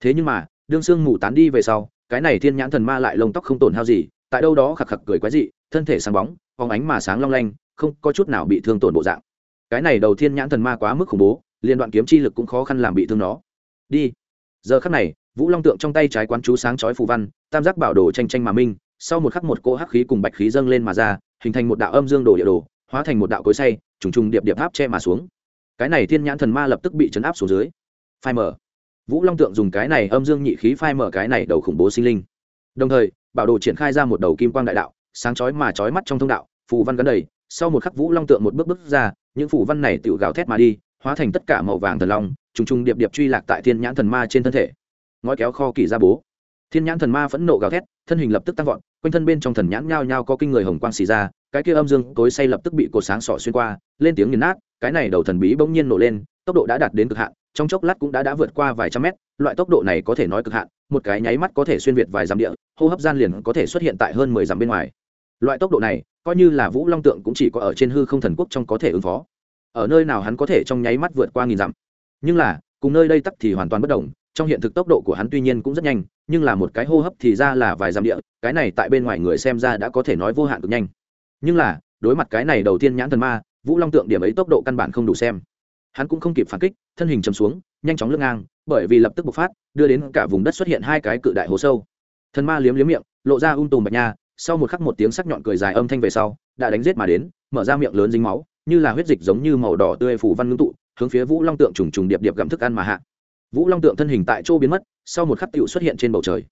Thế nhưng mà, đương sương mù tán đi về sau, cái này thiên nhãn thần ma lại lông tóc không tổn hao gì, tại đâu đó khạc khạc cười quái dị, thân thể sáng bóng phóng ánh mà sáng long lanh không có chút nào bị thương tổn bộ dạng. Cái này đầu thiên nhãn thần ma quá mức khủng bố, liên đoạn kiếm chi lực cũng khó khăn làm bị thương nó. Đi. Giờ khắc này, vũ long tượng trong tay trái quán chú sáng chói phù văn, tam giác bảo đồ tranh tranh mà minh, sau một khắc một cỗ hắc khí cùng bạch khí dâng lên mà ra, hình thành một đạo âm dương đồ địa đồ, hóa thành một đạo cối say trùng trùng điệp điệp áp che mà xuống. Cái này thiên nhãn thần ma lập tức bị chấn áp xuống dưới. Phai mở vũ long tượng dùng cái này âm dương nhị khí phai mở cái này đầu khủng bố sinh linh. Đồng thời, bảo đồ triển khai ra một đầu kim quang đại đạo, sáng chói mà chói mắt trong thông đạo, phù văn gắn đầy sau một khắc vũ long tượng một bước bước ra, những phủ văn này tự gào thét mà đi, hóa thành tất cả màu vàng thần long, trùng trùng điệp điệp truy lạc tại thiên nhãn thần ma trên thân thể. Ngói kéo kho kỳ ra bố. Thiên nhãn thần ma phẫn nộ gào thét, thân hình lập tức tăng vọt, quanh thân bên trong thần nhãn nhao nhao có kinh người hồng quang xì ra, cái kia âm dương cối say lập tức bị cột sáng sỏ xuyên qua, lên tiếng nghiền nát, cái này đầu thần bí bỗng nhiên nổ lên, tốc độ đã đạt đến cực hạn, trong chốc lát cũng đã đã vượt qua vài trăm mét, loại tốc độ này có thể nói cực hạn, một cái nháy mắt có thể xuyên việt vài dặm địa, hô hấp gian liền có thể xuất hiện tại hơn mười dặm bên ngoài. Loại tốc độ này coi như là vũ long tượng cũng chỉ có ở trên hư không thần quốc trong có thể ứng phó. Ở nơi nào hắn có thể trong nháy mắt vượt qua nghìn dặm. Nhưng là, cùng nơi đây tắc thì hoàn toàn bất đồng, trong hiện thực tốc độ của hắn tuy nhiên cũng rất nhanh, nhưng là một cái hô hấp thì ra là vài dặm địa, cái này tại bên ngoài người xem ra đã có thể nói vô hạn cực nhanh. Nhưng là, đối mặt cái này đầu tiên nhãn thần ma, vũ long tượng điểm ấy tốc độ căn bản không đủ xem. Hắn cũng không kịp phản kích, thân hình chầm xuống, nhanh chóng lưng ngang, bởi vì lập tức bộc phát, đưa đến cả vùng đất xuất hiện hai cái cự đại hố sâu. Thần ma liếm liếm miệng, lộ ra ung tùm bạch nha sau một khắc một tiếng sắc nhọn cười dài âm thanh về sau, đã đánh giết mà đến, mở ra miệng lớn dính máu, như là huyết dịch giống như màu đỏ tươi phủ văn ngưng tụ, hướng phía vũ long tượng trùng trùng điệp điệp gặm thức ăn mà hạ. Vũ long tượng thân hình tại chỗ biến mất, sau một khắc tựu xuất hiện trên bầu trời.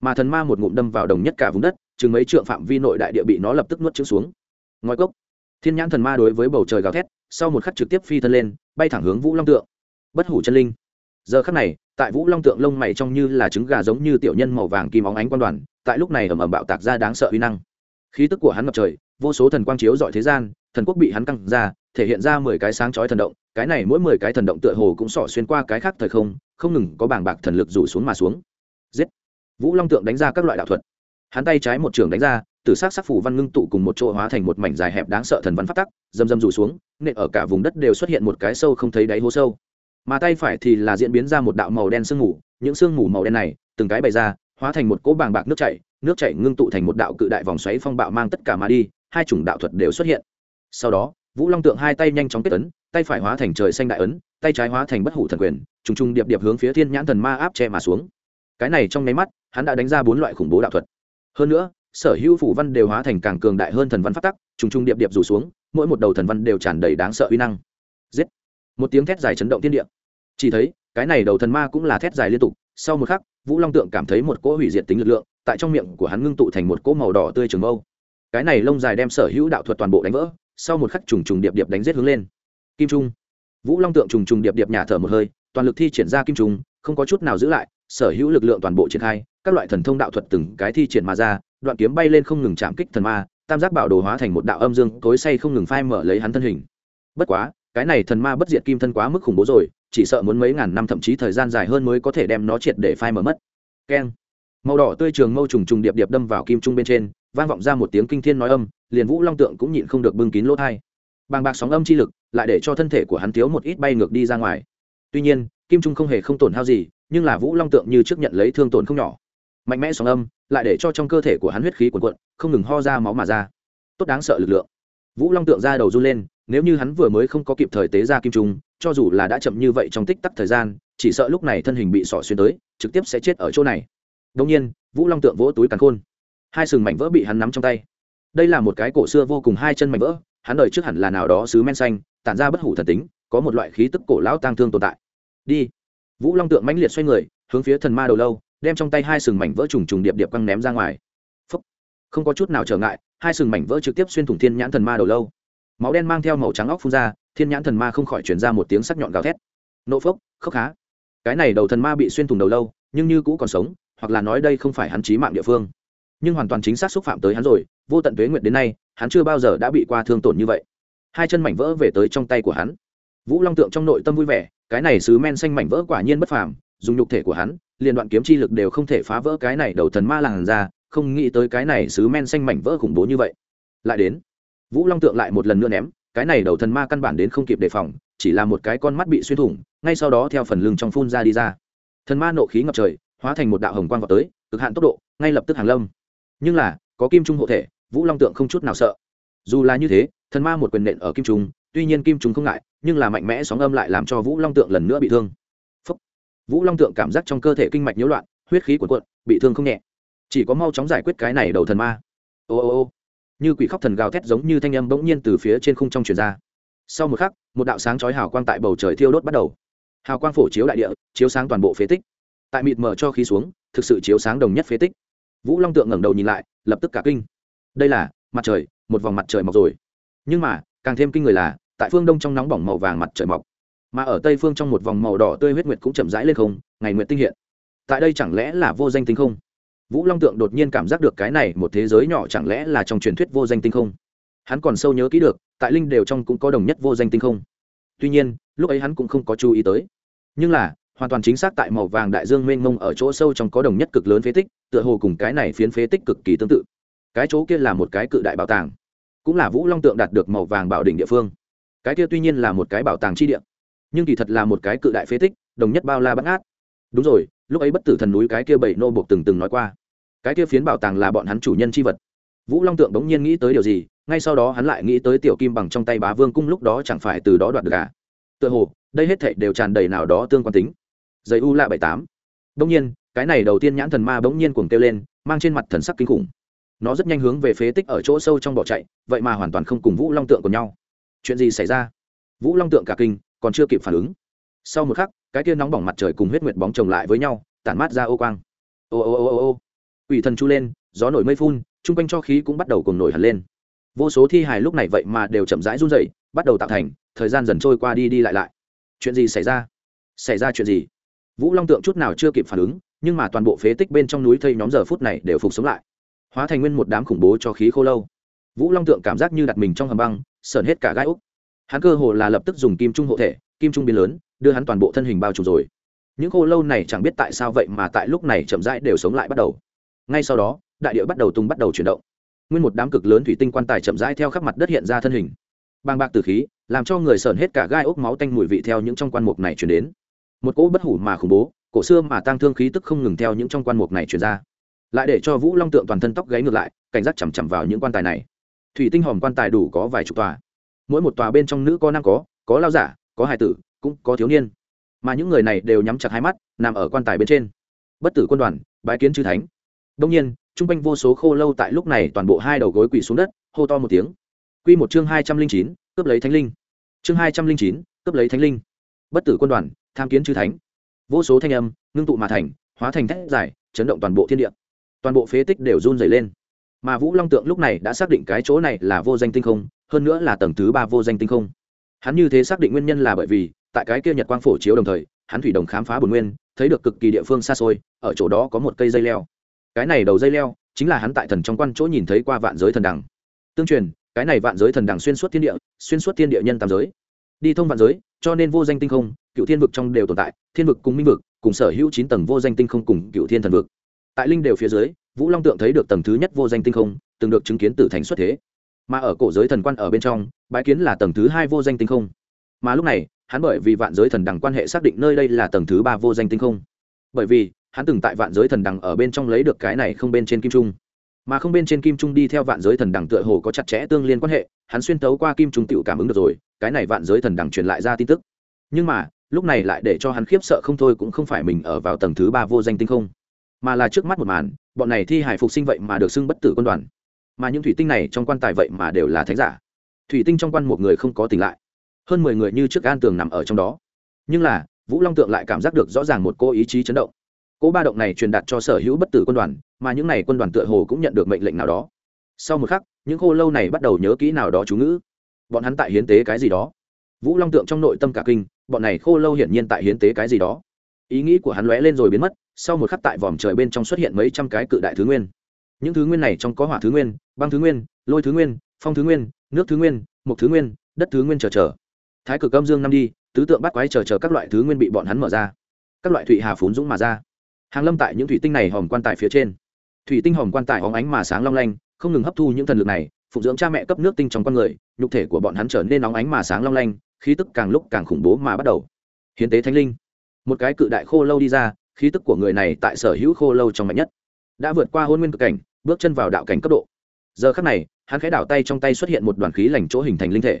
Mà thần ma một ngụm đâm vào đồng nhất cả vùng đất, chừng mấy trượng phạm vi nội đại địa bị nó lập tức nuốt trứng xuống. Ngoài cốc. Thiên nhãn thần ma đối với bầu trời gào thét, sau một khắc trực tiếp phi thân lên, bay thẳng hướng vũ long tượng. Bất hủ chân linh. Giờ khắc này, tại vũ long tượng lông mày trong như là trứng gà giống như tiểu nhân màu vàng kim óng ánh quan đoàn tại lúc này ầm ầm bạo tạc ra đáng sợ uy năng. Khí tức của hắn ngập trời, vô số thần quang chiếu dọi thế gian, thần quốc bị hắn căng ra, thể hiện ra mười cái sáng chói thần động, cái này mỗi mười cái thần động tựa hồ cũng sỏ xuyên qua cái khác thời không không ngừng có bảng bạc thần lực rủ xuống mà xuống. Giết! Vũ long tượng đánh ra các loại đạo thuật. Hắn tay trái một trường đánh ra, tử s á c sắc phủ văn ngưng tụ cùng một chỗ hóa thành một mảnh dài hẹp đáng sợ thần văn phát tắc dầm dầm rủ xuống, nện ở cả vùng đất đều xuất hiện một cái sâu không thấy đáy hố sâu. Mà tay phải thì là diễn biến ra một đạo màu đen sương mù, những sương mù màu đen này, từng cái bày ra hóa thành một cỗ bàng bạc nước chảy nước chảy ngưng tụ thành một đạo cự đại vòng xoáy phong bạo mang tất cả mà đi, hai chủng đạo thuật đều xuất hiện. Sau đó, vũ long tượng hai tay nhanh chóng kết ấn, tay phải hóa thành trời xanh đại ấn, tay trái hóa thành bất hủ thần quyền, trùng trùng điệp điệp hướng phía thiên nhãn thần ma áp che mà xuống. Cái này trong nháy mắt, hắn đã đánh ra bốn loại khủng bố đạo thuật. Hơn nữa, sở hữu phủ văn đều hóa thành càng cường đại hơn thần văn phát tắc, trùng trùng điệp điệp rủ xuống, mỗi một đầu thần văn đều tràn đầy đáng sợ uy năng. Giết! Một tiếng thét dài chấn động thiên địa. Chỉ thấy, cái này đầu thần ma cũng là thét dài liên tục, sau một khắc vũ long tượng cảm thấy một cỗ hủy diệt tính lực lượng, tại trong miệng của hắn ngưng tụ thành một cỗ màu đỏ tươi trường mâu. Cái này lông dài đem sở hữu đạo thuật toàn bộ đánh vỡ, sau một khắc trùng trùng điệp điệp đánh rết hướng lên. Kim trung. Vũ long tượng trùng trùng điệp điệp nhả thở một hơi, toàn lực thi triển ra kim trung, không có chút nào giữ lại, sở hữu lực lượng toàn bộ triển khai, các loại thần thông đạo thuật từng cái thi triển mà ra, đoạn kiếm bay lên không ngừng chạm kích thần ma, tam giác bảo đồ hóa thành một đạo âm dương, tối say không ngừng phai mở lấy hắn thân hình. Bất quá, cái này thần ma bất diệt kim thân quá mức khủng bố rồi chỉ sợ muốn mấy ngàn năm thậm chí thời gian dài hơn mới có thể đem nó triệt để phai mở mất. Keng. Màu đỏ tươi trường mâu trùng trùng điệp điệp đâm vào kim trung bên trên, vang vọng ra một tiếng kinh thiên nói âm, liền vũ long tượng cũng nhịn không được bưng kín lỗ thai. Bàng bạc sóng âm chi lực, lại để cho thân thể của hắn thiếu một ít bay ngược đi ra ngoài. Tuy nhiên, kim trung không hề không tổn hao gì, nhưng là vũ long tượng như trước nhận lấy thương tổn không nhỏ. Mạnh mẽ sóng âm, lại để cho trong cơ thể của hắn huyết khí cuồn cuộn, không ngừng ho ra máu mà ra. Tốt đáng sợ lực lượng. Vũ long tượng ra đầu run lên, nếu như hắn vừa mới không có kịp thời tế ra kim trung cho dù là đã chậm như vậy trong tích tắc thời gian, chỉ sợ lúc này thân hình bị sỏ xuyên tới, trực tiếp sẽ chết ở chỗ này. Đông nhiên, vũ long tượng vỗ túi càn khôn. Hai sừng mảnh vỡ bị hắn nắm trong tay. Đây là một cái cổ xưa vô cùng hai chân mảnh vỡ, hắn đời trước hẳn là nào đó sứ men xanh, tản ra bất hủ thần tính, có một loại khí tức cổ lão tang thương tồn tại. Đi. Vũ long tượng mãnh liệt xoay người, hướng phía thần ma đầu lâu, đem trong tay hai sừng mảnh vỡ trùng trùng điệp điệp quăng ném ra ngoài. Phúc. không có chút nào trở ngại, hai sừng mảnh vỡ trực tiếp xuyên thủng thiên nhãn thần ma đầu lâu. Máu đen mang theo màu trắng óc phun ra thiên nhãn thần ma không khỏi chuyển ra một tiếng sắc nhọn gào thét. Nộ phốc khốc há, cái này đầu thần ma bị xuyên thủng đầu lâu nhưng như cũ còn sống hoặc là nói đây không phải hắn chí mạng địa phương. Nhưng hoàn toàn chính xác xúc phạm tới hắn rồi vô tận tuế nguyện đến nay hắn chưa bao giờ đã bị qua thương tổn như vậy. Hai chân mảnh vỡ về tới trong tay của hắn. Vũ long tượng trong nội tâm vui vẻ cái này sứ men xanh mảnh vỡ quả nhiên bất phàm dùng nhục thể của hắn liền đoạn kiếm chi lực đều không thể phá vỡ cái này đầu thần ma làng ra không nghĩ tới cái này sứ men xanh mảnh vỡ khủng bố như vậy. Lại đến vũ long tượng lại một lần nữa ném cái này đầu thần ma căn bản đến không kịp đề phòng, chỉ là một cái con mắt bị xuyên thủng, ngay sau đó theo phần lưng trong phun ra đi ra. Thần ma nộ khí ngập trời, hóa thành một đạo hồng quang vào tới, cực hạn tốc độ, ngay lập tức hàng lâm. Nhưng là, có kim trung hộ thể, vũ long tượng không chút nào sợ. Dù là như thế, thần ma một quyền nện ở kim trung, tuy nhiên kim trung không ngại, nhưng là mạnh mẽ sóng âm lại làm cho vũ long tượng lần nữa bị thương. Phúc. vũ long tượng cảm giác trong cơ thể kinh mạch nhiễu loạn, huyết khí cuộn cuộn, bị thương không nhẹ. Chỉ có mau chóng giải quyết cái này đầu thần ma. Ô ô ô như quỷ khóc thần gào thét giống như thanh âm bỗng nhiên từ phía trên khung trong truyền ra. Sau một khắc, một đạo sáng chói hào quang tại bầu trời thiêu đốt bắt đầu. Hào quang phổ chiếu đại địa, chiếu sáng toàn bộ phế tích. Tại mịt mở cho khí xuống, thực sự chiếu sáng đồng nhất phế tích. Vũ long tượng ngẩng đầu nhìn lại, lập tức cả kinh. Đây là, mặt trời, một vòng mặt trời mọc rồi. Nhưng mà, càng thêm kinh người là, tại phương đông trong nóng bỏng màu vàng mặt trời mọc. Mà ở tây phương trong một vòng màu đỏ tươi huyết nguyệt cũng chậm rãi lên không, ngày nguyệt tinh hiện. Tại đây chẳng lẽ là vô danh tinh không? Vũ long tượng đột nhiên cảm giác được cái này một thế giới nhỏ chẳng lẽ là trong truyền thuyết vô danh tinh không? Hắn còn sâu nhớ kỹ được, tại linh đều trong cũng có đồng nhất vô danh tinh không. Tuy nhiên, lúc ấy hắn cũng không có chú ý tới. Nhưng là, hoàn toàn chính xác tại màu vàng đại dương mênh mông ở chỗ sâu trong có đồng nhất cực lớn phế tích, tựa hồ cùng cái này phiến phế tích cực kỳ tương tự. Cái chỗ kia là một cái cự đại bảo tàng, cũng là vũ long tượng đạt được màu vàng bảo đỉnh địa phương. Cái kia tuy nhiên là một cái bảo tàng chi địa, nhưng kỳ thật là một cái cự đại phế tích, đồng nhất bao la bắt ngát. Đúng rồi, lúc ấy bất tử thần núi cái kia bảy nô buộc từng từng nói qua cái kia phiến bảo tàng là bọn hắn chủ nhân chi vật. Vũ long tượng bỗng nhiên nghĩ tới điều gì, ngay sau đó hắn lại nghĩ tới tiểu kim bằng trong tay bá vương cung lúc đó chẳng phải từ đó đoạt được à? cả tựa hồ, đây hết thảy đều tràn đầy nào đó tương quan tính. Giấy u lạ bảy tám. Bỗng nhiên, cái này đầu tiên nhãn thần ma bỗng nhiên cuồng kêu lên, mang trên mặt thần sắc kinh khủng. Nó rất nhanh hướng về phế tích ở chỗ sâu trong bỏ chạy, vậy mà hoàn toàn không cùng vũ long tượng của nhau. Chuyện gì xảy ra? Vũ long tượng cả kinh, còn chưa kịp phản ứng. Sau một khắc, cái kia nóng bỏng mặt trời cùng huyết nguyệt bóng chồng lại với nhau, tản mát ra ô quang. Ô ô ô ô ô ủy thần chu lên, gió nổi mây phun, chung quanh cho khí cũng bắt đầu cùng nổi hẳn lên. Vô số thi hài lúc này vậy mà đều chậm rãi run rẩy, bắt đầu tạo thành, thời gian dần trôi qua đi đi lại lại. Chuyện gì xảy ra? Xảy ra chuyện gì? Vũ long tượng chút nào chưa kịp phản ứng, nhưng mà toàn bộ phế tích bên trong núi thây nhóm giờ phút này đều phục sống lại. Hóa thành nguyên một đám khủng bố cho khí khô lâu. Vũ long tượng cảm giác như đặt mình trong hầm băng, sởn hết cả gai úc. Hắn cơ hồ là lập tức dùng kim trung hộ thể, kim trung biến lớn, đưa hắn toàn bộ thân hình bao trùm rồi. Những khô lâu này chẳng biết tại sao vậy mà tại lúc này chậm rãi đều sống lại bắt đầu ngay sau đó, đại địa bắt đầu tung bắt đầu chuyển động. Nguyên một đám cực lớn thủy tinh quan tài chậm rãi theo khắp mặt đất hiện ra thân hình. Bàng bạc từ khí, làm cho người sởn hết cả gai ốc máu tanh mùi vị theo những trong quan mục này chuyển đến. Một cỗ bất hủ mà khủng bố, cổ xưa mà tăng thương khí tức không ngừng theo những trong quan mục này chuyển ra. Lại để cho vũ long tượng toàn thân tóc gáy ngược lại, cảnh giác chằm chằm vào những quan tài này. Thủy tinh hòm quan tài đủ có vài chục tòa. Mỗi một tòa bên trong nữ có nam có có lao giả, có hài tử, cũng có thiếu niên. Mà những người này đều nhắm chặt hai mắt, nằm ở quan tài bên trên. Bất tử quân đoàn, bái kiến chư thánh đông nhiên trung quanh vô số khô lâu tại lúc này toàn bộ hai đầu gối quỳ xuống đất, hô to một tiếng. Quy một chương hai trăm linh chín, cướp lấy thánh linh. Chương hai trăm linh chín, cướp lấy thánh linh. Bất tử quân đoàn, tham kiến chư thánh. Vô số thanh âm, ngưng tụ mà thành, hóa thành thét dài, chấn động toàn bộ thiên địa. Toàn bộ phế tích đều run rẩy lên. Mà vũ long tượng lúc này đã xác định cái chỗ này là vô danh tinh không, hơn nữa là tầng thứ ba vô danh tinh không. Hắn như thế xác định nguyên nhân là bởi vì, tại cái kia nhật quang phổ chiếu đồng thời, hắn thủy đồng khám phá bồn nguyên, thấy được cực kỳ địa phương xa xôi, ở chỗ đó có một cây dây leo cái này đầu dây leo chính là hắn tại thần trong quan chỗ nhìn thấy qua vạn giới thần đằng. Tương truyền, cái này vạn giới thần đằng xuyên suốt thiên địa, xuyên suốt thiên địa nhân tam giới. Đi thông vạn giới, cho nên vô danh tinh không, cựu thiên vực trong đều tồn tại, thiên vực cùng minh vực, cùng sở hữu chín tầng vô danh tinh không cùng cựu thiên thần vực. Tại linh đều phía dưới, vũ long tượng thấy được tầng thứ nhất vô danh tinh không, từng được chứng kiến tử thành xuất thế. Mà ở cổ giới thần quan ở bên trong, bái kiến là tầng thứ hai vô danh tinh không. Mà lúc này, hắn bởi vì vạn giới thần đằng quan hệ xác định nơi đây là tầng thứ ba vô danh tinh không. Bởi vì hắn từng tại vạn giới thần đằng ở bên trong lấy được cái này không bên trên kim trung. Mà không bên trên kim trung đi theo vạn giới thần đằng tựa hồ có chặt chẽ tương liên quan hệ, hắn xuyên tấu qua kim trung tự cảm ứng được rồi, cái này vạn giới thần đằng truyền lại ra tin tức. Nhưng mà, lúc này lại để cho hắn khiếp sợ không thôi cũng không phải mình ở vào tầng thứ ba vô danh tinh không, mà là trước mắt một màn, bọn này thi hải phục sinh vậy mà được xưng bất tử quân đoàn. Mà những thủy tinh này trong quan tài vậy mà đều là thánh giả. Thủy tinh trong quan một người không có tỉnh lại. Hơn mười người như trước an tường nằm ở trong đó. Nhưng là, vũ long tượng lại cảm giác được rõ ràng một cô ý chí chấn động cỗ ba động này truyền đạt cho sở hữu bất tử quân đoàn, mà những n à y quân đoàn tựa hồ cũng nhận được mệnh lệnh nào đó. Sau một khắc, những khô lâu này bắt đầu nhớ kỹ nào đó chú ngữ. Bọn hắn tại hiến tế cái gì đó. Vũ long tượng trong nội tâm cả kinh, bọn này khô lâu hiển nhiên tại hiến tế cái gì đó. Ý nghĩ của hắn lóe lên rồi biến mất, sau một khắc tại vòm trời bên trong xuất hiện mấy trăm cái cự đại thứ nguyên. Những thứ nguyên này trong có hỏa thứ nguyên, băng thứ nguyên, lôi thứ nguyên, phong thứ nguyên, nước thứ nguyên mục thứ nguyên, đất thứ nguyên chờ chờ. Thái cực âm dương năm đi, tứ tượng bắt quái chờ chờ các loại thứ nguyên bị bọn hắn mở ra. Các loại thụy hà phún dũng mà ra hàng lâm tại những thủy tinh này hòm quan tài phía trên. Thủy tinh hòm quan tài hóng ánh mà sáng long lanh, không ngừng hấp thu những thần lực này, phụng dưỡng cha mẹ cấp nước tinh trong con người, nhục thể của bọn hắn trở nên nóng ánh mà sáng long lanh, khí tức càng lúc càng khủng bố mà bắt đầu. Hiến tế thánh linh. Một cái cự đại khô lâu đi ra, khí tức của người này tại sở hữu khô lâu trong mạnh nhất. Đã vượt qua hôn nguyên cực cảnh, bước chân vào đạo cảnh cấp độ. Giờ khắc này, hắn khẽ đảo tay trong tay xuất hiện một đoàn khí lành chỗ hình thành linh thể.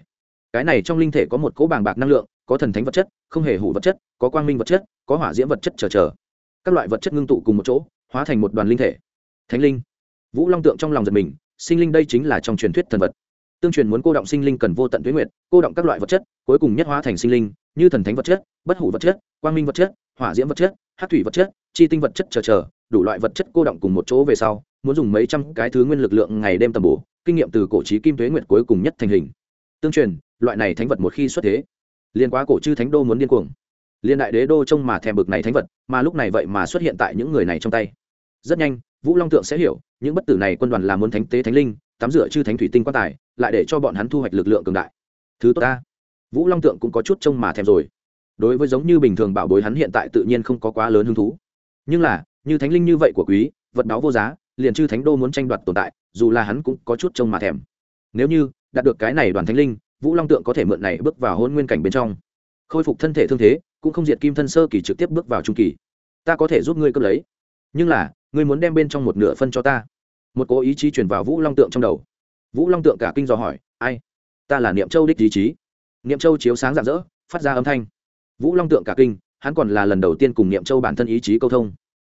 Cái này trong linh thể có một cỗ bàng bạc năng lượng, có thần thánh vật chất, không hề hủ vật chất, có quang minh vật chất, có hỏa diễm vật chất chờ chờ các loại vật chất ngưng tụ cùng một chỗ, hóa thành một đoàn linh thể. Thánh linh. Vũ long tượng trong lòng giật mình, sinh linh đây chính là trong truyền thuyết thần vật. Tương truyền muốn cô động sinh linh cần vô tận tuyến nguyện cô động các loại vật chất, cuối cùng nhất hóa thành sinh linh, như thần thánh vật chất, bất hủ vật chất, quang minh vật chất, hỏa diễm vật chất hát thủy vật chất, chi tinh vật chất chờ chờ, đủ loại vật chất cô động cùng một chỗ về sau, muốn dùng mấy trăm cái thứ nguyên lực lượng ngày đêm tầm bổ, kinh nghiệm từ cổ trí kim tuế nguyệt cuối cùng nhất thành hình. Tương truyền, loại này thánh vật một khi xuất thế liên quá cổ chư thánh đô muốn điên cuồng liên đại đế đô trông mà thèm bực này thánh vật, mà lúc này vậy mà xuất hiện tại những người này trong tay. Rất nhanh, vũ long tượng sẽ hiểu, những bất tử này quân đoàn là muốn thánh tế thánh linh, tắm rửa chư thánh thủy tinh quan tài, lại để cho bọn hắn thu hoạch lực lượng cường đại. Thứ tốt ta. Vũ long tượng cũng có chút trông mà thèm rồi. Đối với giống như bình thường bảo bối hắn hiện tại tự nhiên không có quá lớn hứng thú. Nhưng là, như thánh linh như vậy của quý, vật báo vô giá, liền chư thánh đô muốn tranh đoạt tồn tại, dù là hắn cũng có chút trông mà thèm. Nếu như, đạt được cái này đoàn thánh linh, vũ long tượng có thể mượn này bước vào hôn nguyên cảnh bên trong, khôi phục thân thể thương thế cũng không diệt kim thân sơ kỳ trực tiếp bước vào trung kỳ. Ta có thể giúp ngươi cướp lấy. Nhưng là, ngươi muốn đem bên trong một nửa phân cho ta. Một cố ý chí chuyển vào vũ long tượng trong đầu. Vũ long tượng cả kinh dò hỏi, ai? Ta là niệm châu đích ý chí. Niệm châu chiếu sáng rạng rỡ, phát ra âm thanh. Vũ long tượng cả kinh, hắn còn là lần đầu tiên cùng niệm châu bản thân ý chí câu thông.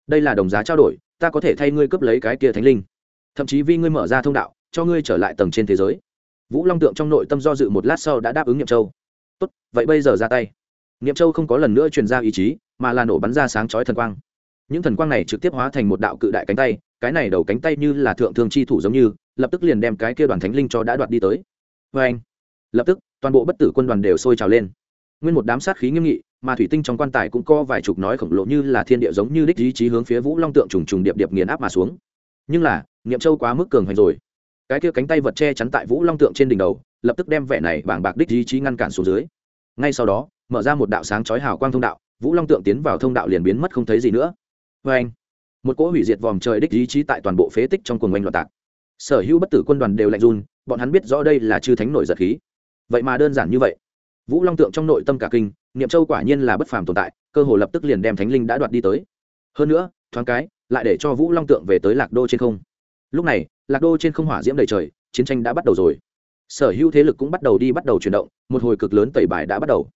Đây là đồng giá trao đổi, ta có thể thay ngươi cướp lấy cái kia thánh linh. Thậm chí vì ngươi mở ra thông đạo, cho ngươi trở lại tầng trên thế giới. Vũ long tượng trong nội tâm do dự một lát sau đã đáp ứng niệm châu. Tốt, vậy bây giờ ra tay niệm châu không có lần nữa truyền ra ý chí, mà là nổ bắn ra sáng chói thần quang. Những thần quang này trực tiếp hóa thành một đạo cự đại cánh tay, cái này đầu cánh tay như là thượng thương chi thủ giống như, lập tức liền đem cái kia đoàn thánh linh cho đã đoạt đi tới. Vê anh, lập tức, toàn bộ bất tử quân đoàn đều sôi trào lên. Nguyên một đám sát khí nghiêm nghị, mà thủy tinh trong quan tài cũng có vài chục nói khổng lồ như là thiên địa giống như đích ý chí hướng phía vũ long tượng trùng trùng điệp điệp nghiền áp mà xuống. Nhưng là, niệm châu quá mức cường hành rồi. Cái kia cánh tay vật che chắn tại vũ long tượng trên đỉnh đầu, lập tức đem vẻ này bảng bạc đích ý chí ngăn cản xuống dưới. Ngay sau đó mở ra một đạo sáng chói hào quang thông đạo, vũ long tượng tiến vào thông đạo liền biến mất không thấy gì nữa. Vê anh, một cỗ hủy diệt vòm trời đích ý chí tại toàn bộ phế tích trong cuồng oanh loạn tạc. Sở hữu bất tử quân đoàn đều lạnh run, bọn hắn biết rõ đây là chư thánh nổi giật khí. Vậy mà đơn giản như vậy. Vũ long tượng trong nội tâm cả kinh, niệm châu quả nhiên là bất phàm tồn tại, cơ hồ lập tức liền đem thánh linh đã đoạt đi tới. Hơn nữa, thoáng cái, lại để cho vũ long tượng về tới lạc đô trên không. Lúc này, lạc đô trên không hỏa diễm đầy trời, chiến tranh đã bắt đầu rồi. Sở hữu thế lực cũng bắt đầu đi bắt đầu chuyển động, một hồi cực lớn tẩy bài đã bắt đầu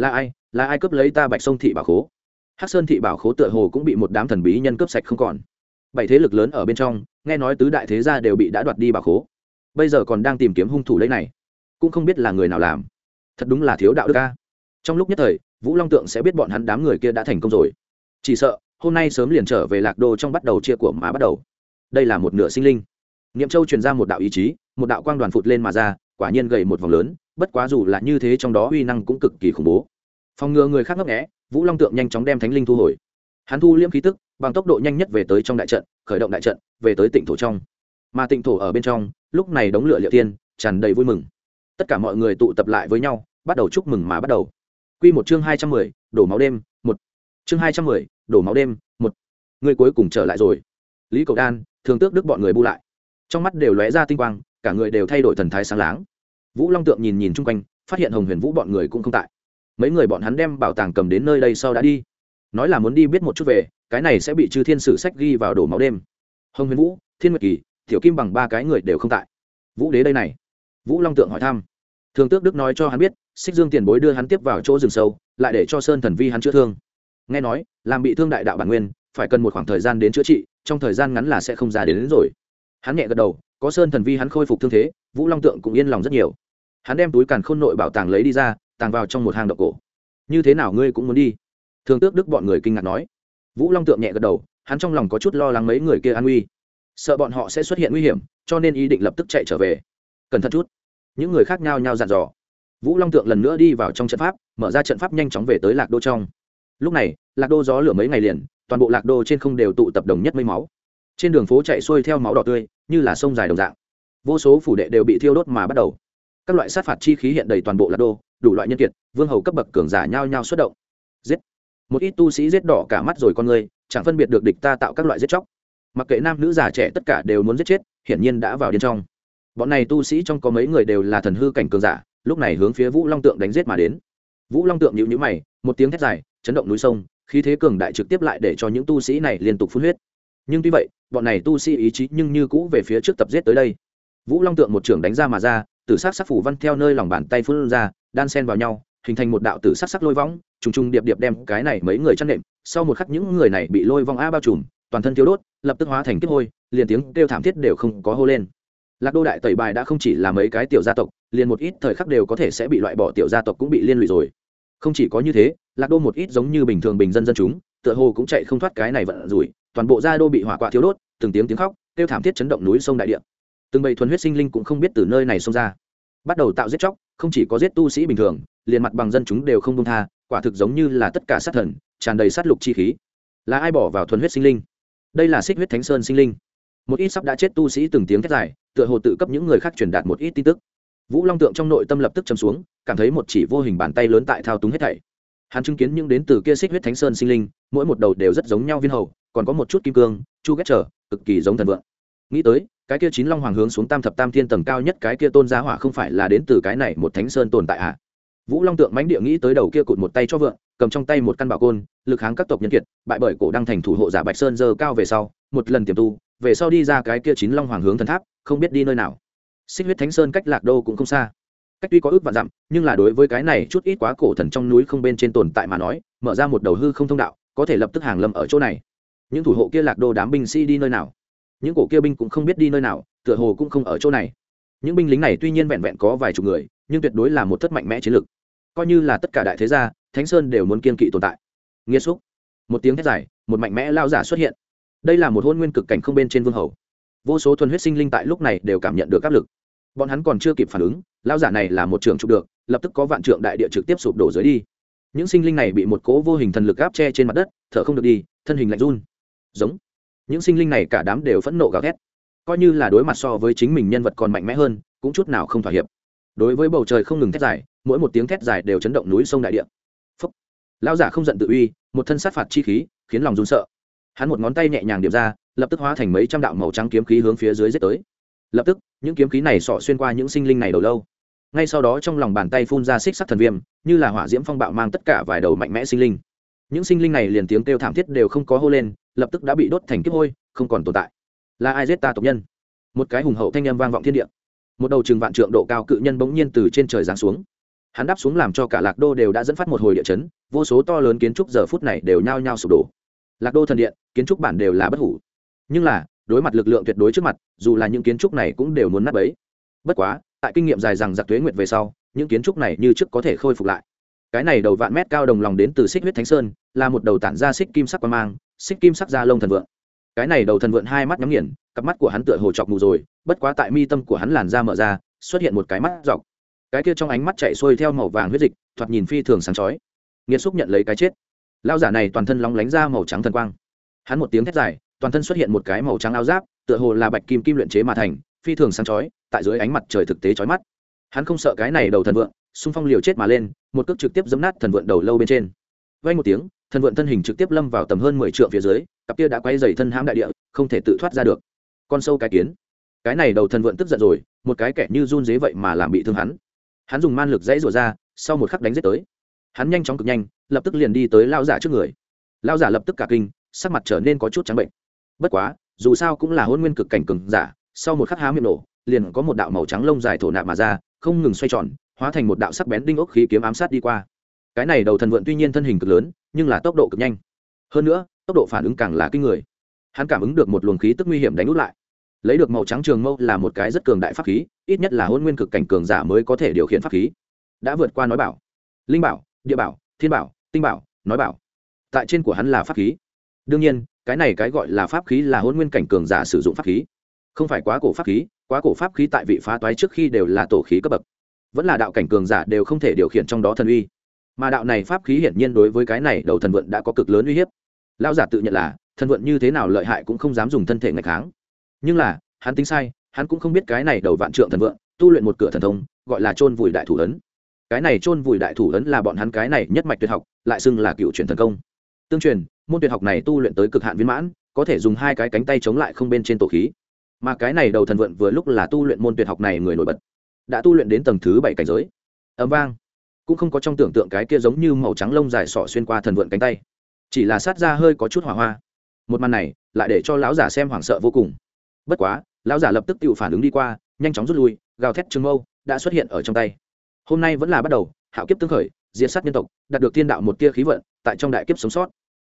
là ai là ai cướp lấy ta bạch sông thị bảo khố? Hắc sơn thị bảo khố tựa hồ cũng bị một đám thần bí nhân cướp sạch không còn. Bảy thế lực lớn ở bên trong, nghe nói tứ đại thế gia đều bị đã đoạt đi bảo khố. Bây giờ còn đang tìm kiếm hung thủ lấy này. Cũng không biết là người nào làm. Thật đúng là thiếu đạo đức ca trong lúc nhất thời, vũ long tượng sẽ biết bọn hắn đám người kia đã thành công rồi. Chỉ sợ, hôm nay sớm liền trở về lạc đô trong bắt đầu chia của má bắt đầu. Đây là một nửa sinh linh. Niệm châu truyền ra một đạo ý chí, một đạo quang đoàn phụt lên mà ra quả nhiên gầy một vòng lớn, bất quá dù là như thế trong đó uy năng cũng cực kỳ khủng bố. Phòng ngừa người khác ngấp nghẽ vũ long tượng nhanh chóng đem thánh linh thu hồi. Hắn thu liễm khí tức, bằng tốc độ nhanh nhất về tới trong đại trận, khởi động đại trận, về tới tỉnh thổ trong. Mà tỉnh thổ ở bên trong, lúc này đống lửa liệu tiên, tràn đầy vui mừng. Tất cả mọi người tụ tập lại với nhau, bắt đầu chúc mừng mà bắt đầu. Q một chương hai trăm mười, đổ máu đêm, một. Chương hai trăm mười, đổ máu đêm, một. Người cuối cùng trở lại rồi. Lý cầu đan, thường tước đức bọn người bu lại. Trong mắt đều lóe ra tinh quang, cả người đều thay đổi thần thái sáng láng vũ long tượng nhìn nhìn chung quanh phát hiện hồng huyền vũ bọn người cũng không tại. Mấy người bọn hắn đem bảo tàng cầm đến nơi đây sau đã đi. Nói là muốn đi biết một chút về cái này sẽ bị chư thiên sử sách ghi vào đổ máu đêm. Hồng huyền vũ thiên nguyệt kỳ tiểu kim bằng ba cái người đều không tại. Vũ đế đây này. Vũ long tượng hỏi thăm. Thường tước đức nói cho hắn biết xích dương tiền bối đưa hắn tiếp vào chỗ rừng sâu lại để cho sơn thần vi hắn chữa thương. Nghe nói làm bị thương đại đạo bản nguyên phải cần một khoảng thời gian đến chữa trị trong thời gian ngắn là sẽ không ra đến, đến rồi. Hắn nhẹ gật đầu có sơn thần vi hắn khôi phục thương thế, vũ long tượng cũng yên lòng rất nhiều. Hắn đem túi càn khôn nội bảo tàng lấy đi ra, tàng vào trong một hang động cổ. Như thế nào ngươi cũng muốn đi? Thường tước đức bọn người kinh ngạc nói. Vũ long tượng nhẹ gật đầu, hắn trong lòng có chút lo lắng mấy người kia an nguy sợ bọn họ sẽ xuất hiện nguy hiểm, cho nên ý định lập tức chạy trở về. Cẩn thận chút. Những người khác nhau nhau dặn dò. Vũ long tượng lần nữa đi vào trong trận pháp, mở ra trận pháp nhanh chóng về tới lạc đô trong. Lúc này, lạc đô gió lửa mấy ngày liền, toàn bộ lạc đô trên không đều tụ tập đồng nhất mây máu trên đường phố chạy xuôi theo máu đỏ tươi, như là sông dài đồng dạng. Vô số phủ đệ đều bị thiêu đốt mà bắt đầu. Các loại sát phạt chi khí hiện đầy toàn bộ lạc đô, đủ loại nhân kiệt, vương hầu cấp bậc cường giả nhao nhao xuất động. Giết! Một ít tu sĩ giết đỏ cả mắt rồi con người, chẳng phân biệt được địch ta tạo các loại giết chóc. Mặc kệ nam nữ già trẻ tất cả đều muốn giết chết, hiển nhiên đã vào điên trong. Bọn này tu sĩ trong có mấy người đều là thần hư cảnh cường giả, lúc này hướng phía vũ long tượng đánh giết mà đến. Vũ long tượng nhịu nhữ mày, một tiếng thét dài, chấn động núi sông, khí thế cường đại trực tiếp lại để cho những tu sĩ này liên tục phun huyết nhưng tuy vậy, bọn này tu sĩ ý chí nhưng như cũ về phía trước tập giết tới đây. Vũ long tượng một trưởng đánh ra mà ra, tử sắc sắc phủ văn theo nơi lòng bàn tay phun ra, đan sen vào nhau, hình thành một đạo tử sắc sắc lôi võng, trùng trùng điệp điệp đem cái này mấy người chăn nệm. Sau một khắc những người này bị lôi vong a bao trùm, toàn thân thiếu đốt, lập tức hóa thành kiếp hôi, liền tiếng kêu thảm thiết đều không có hô lên. Lạc đô đại tẩy bài đã không chỉ là mấy cái tiểu gia tộc, liền một ít thời khắc đều có thể sẽ bị loại bỏ tiểu gia tộc cũng bị liên lụy rồi. Không chỉ có như thế, lạc đô một ít giống như bình thường bình dân dân chúng, tựa hồ cũng chạy không thoát cái này vận rủi toàn bộ gia đô bị hỏa quạ thiếu đốt, từng tiếng tiếng khóc, kêu thảm thiết chấn động núi sông đại địa. Từng bầy thuần huyết sinh linh cũng không biết từ nơi này xông ra. Bắt đầu tạo giết chóc, không chỉ có giết tu sĩ bình thường, liền mặt bằng dân chúng đều không công tha, quả thực giống như là tất cả sát thần, tràn đầy sát lục chi khí. Là ai bỏ vào thuần huyết sinh linh? Đây là xích huyết thánh sơn sinh linh. Một ít sắp đã chết tu sĩ từng tiếng thét dài, tựa hồ tự cấp những người khác truyền đạt một ít tin tức. Vũ long tượng trong nội tâm lập tức chấm xuống, cảm thấy một chỉ vô hình bàn tay lớn tại thao túng hết thảy. Hắn chứng kiến những đến từ kia xích huyết thánh sơn sinh linh, mỗi một đầu đều rất giống nhau viên hầu còn có một chút kim cương, chu ghét trở, cực kỳ giống thần vượng. Nghĩ tới, cái kia chín long hoàng hướng xuống tam thập tam thiên tầng cao nhất cái kia tôn giá hỏa không phải là đến từ cái này một thánh sơn tồn tại ạ à? vũ long tượng mánh địa nghĩ tới đầu kia cụt một tay cho vượng, cầm trong tay một căn bảo côn, lực kháng các tộc nhân kiệt, bại bởi cổ đăng thành thủ hộ giả bạch sơn dơ cao về sau, một lần tiềm tu, về sau đi ra cái kia chín long hoàng hướng thần tháp, không biết đi nơi nào. Xích huyết thánh sơn cách lạc đô cũng không xa. Cách tuy có ước vạn dặm, nhưng là đối với cái này chút ít quá cổ thần trong núi không bên trên tồn tại mà nói, mở ra một đầu hư không thông đạo, có thể lập tức hàng lâm ở chỗ này những thủ hộ kia lạc đô đám binh sĩ đi nơi nào? Những cổ kia binh cũng không biết đi nơi nào, tựa hồ cũng không ở chỗ này. Những binh lính này tuy nhiên vẹn vẹn có vài chục người, nhưng tuyệt đối là một thất mạnh mẽ chiến lược. Coi như là tất cả đại thế gia, thánh sơn đều muốn kiên kỵ tồn tại. Nghiêm xúc một tiếng thét dài, một mạnh mẽ lao giả xuất hiện. Đây là một hôn nguyên cực cảnh không bên trên vương hầu. Vô số thuần huyết sinh linh tại lúc này đều cảm nhận được áp lực. Bọn hắn còn chưa kịp phản ứng, lao giả này là một trường trục được, lập tức có vạn trượng đại địa trực tiếp sụp đổ dưới đi. Những sinh linh này bị một cố vô hình thần lực áp che trên mặt đất, thở không được đi, thân hình lạnh run giống. Những sinh linh này cả đám đều phẫn nộ gào thét. Coi như là đối mặt so với chính mình nhân vật còn mạnh mẽ hơn, cũng chút nào không thỏa hiệp. Đối với bầu trời không ngừng thét dài, mỗi một tiếng thét dài đều chấn động núi sông đại địa. Phúc. Lão giả không giận tự uy, một thân sát phạt chi khí, khiến lòng run sợ. Hắn một ngón tay nhẹ nhàng điệp ra, lập tức hóa thành mấy trăm đạo màu trắng kiếm khí hướng phía dưới giết tới. Lập tức, những kiếm khí này sọ xuyên qua những sinh linh này đầu lâu. Ngay sau đó trong lòng bàn tay phun ra xích sắc thần viêm, như là hỏa diễm phong bạo mang tất cả vài đầu mạnh mẽ sinh linh. Những sinh linh này liền tiếng kêu thảm thiết đều không có hô lên lập tức đã bị đốt thành kiếp hôi, không còn tồn tại. Là ai giết ta tộc nhân? Một cái hùng hậu thanh â m vang vọng thiên địa. Một đầu trường vạn trượng độ cao cự nhân bỗng nhiên từ trên trời giáng xuống. Hắn đáp xuống làm cho cả lạc đô đều đã dẫn phát một hồi địa chấn, vô số to lớn kiến trúc giờ phút này đều nhao nhao sụp đổ. Lạc đô thần điện, kiến trúc bản đều là bất hủ. Nhưng là, đối mặt lực lượng tuyệt đối trước mặt, dù là những kiến trúc này cũng đều muốn nát bấy. Bất quá, tại kinh nghiệm dài rằng giặc thuế nguyệt về sau, những kiến trúc này như trước có thể khôi phục lại. Cái này đầu vạn mét cao đồng lòng đến từ xích huyết thánh sơn, là một đầu tản ra xích kim sắc quan mang xích kim sắc da lông thần vượn cái này đầu thần vượn hai mắt nhắm nghiền, cặp mắt của hắn tựa hồ chọc mù rồi, bất quá tại mi tâm của hắn làn da mở ra, xuất hiện một cái mắt dọc. Cái kia trong ánh mắt chạy xuôi theo màu vàng huyết dịch, thoạt nhìn phi thường sáng chói. Nghiệt xúc nhận lấy cái chết. Lao giả này toàn thân lóng lánh ra màu trắng thần quang. Hắn một tiếng thét dài, toàn thân xuất hiện một cái màu trắng áo giáp, tựa hồ là bạch kim kim luyện chế mà thành, phi thường sáng chói, tại dưới ánh mặt trời thực tế chói mắt. Hắn không sợ cái này đầu thần vượn xung phong liều chết mà lên, một cước trực tiếp giấm nát thần vượn đầu lâu bên trên. Vay một tiếng thần vượn thân hình trực tiếp lâm vào tầm hơn mười trượng phía dưới, cặp kia đã quay dày thân hãm đại địa, không thể tự thoát ra được. Con sâu cái kiến. Cái này đầu thần vượn tức giận rồi, một cái kẻ như run dế vậy mà làm bị thương hắn. Hắn dùng man lực dãy rủa ra, sau một khắc đánh giết tới. Hắn nhanh chóng cực nhanh, lập tức liền đi tới lao giả trước người. Lao giả lập tức cả kinh, sắc mặt trở nên có chút trắng bệnh. Bất quá, dù sao cũng là hôn nguyên cực cảnh cường giả, sau một khắc há miệng nổ, liền có một đạo màu trắng lông dài thổ nạp mà ra, không ngừng xoay tròn, hóa thành một đạo sắc bén đinh ốc khí kiếm ám sát đi qua cái này đầu thần vượn tuy nhiên thân hình cực lớn, nhưng là tốc độ cực nhanh. Hơn nữa, tốc độ phản ứng càng là kinh người. Hắn cảm ứng được một luồng khí tức nguy hiểm đánh út lại. Lấy được màu trắng trường mâu là một cái rất cường đại pháp khí, ít nhất là hôn nguyên cực cảnh cường giả mới có thể điều khiển pháp khí. Đã vượt qua nói bảo, linh bảo, địa bảo, thiên bảo, tinh bảo, nói bảo. Tại trên của hắn là pháp khí. Đương nhiên, cái này cái gọi là pháp khí là hôn nguyên cảnh cường giả sử dụng pháp khí. Không phải quá cổ pháp khí, quá cổ pháp khí tại vị phá toái trước khi đều là tổ khí cấp bậc. Vẫn là đạo cảnh cường giả đều không thể điều khiển trong đó thần uy mà đạo này pháp khí hiển nhiên đối với cái này đầu thần vượn đã có cực lớn uy hiếp. Lão giả tự nhận là, thần vượn như thế nào lợi hại cũng không dám dùng thân thể ngày kháng. Nhưng là, hắn tính sai, hắn cũng không biết cái này đầu vạn trượng thần vượn tu luyện một cửa thần thông, gọi là chôn vùi đại thủ ấn. Cái này chôn vùi đại thủ ấn là bọn hắn cái này nhất mạch tuyệt học, lại xưng là cựu truyền thần công. Tương truyền, môn tuyệt học này tu luyện tới cực hạn viên mãn, có thể dùng hai cái cánh tay chống lại không bên trên tổ khí. Mà cái này đầu thần vượn vừa lúc là tu luyện môn tuyệt học này người nổi bật, đã tu luyện đến tầng thứ bảy cảnh giới. Ấm vang cũng không có trong tưởng tượng cái kia giống như màu trắng lông dài sọ xuyên qua thần vượn cánh tay. Chỉ là sát ra hơi có chút hỏa hoa. Một màn này lại để cho lão giả xem hoảng sợ vô cùng. Bất quá, lão giả lập tức tự phản ứng đi qua, nhanh chóng rút lui, gào thét trường mâu đã xuất hiện ở trong tay. Hôm nay vẫn là bắt đầu, hạo kiếp tương khởi, diệt sát nhân tộc, đạt được thiên đạo một tia khí vận, tại trong đại kiếp sống sót.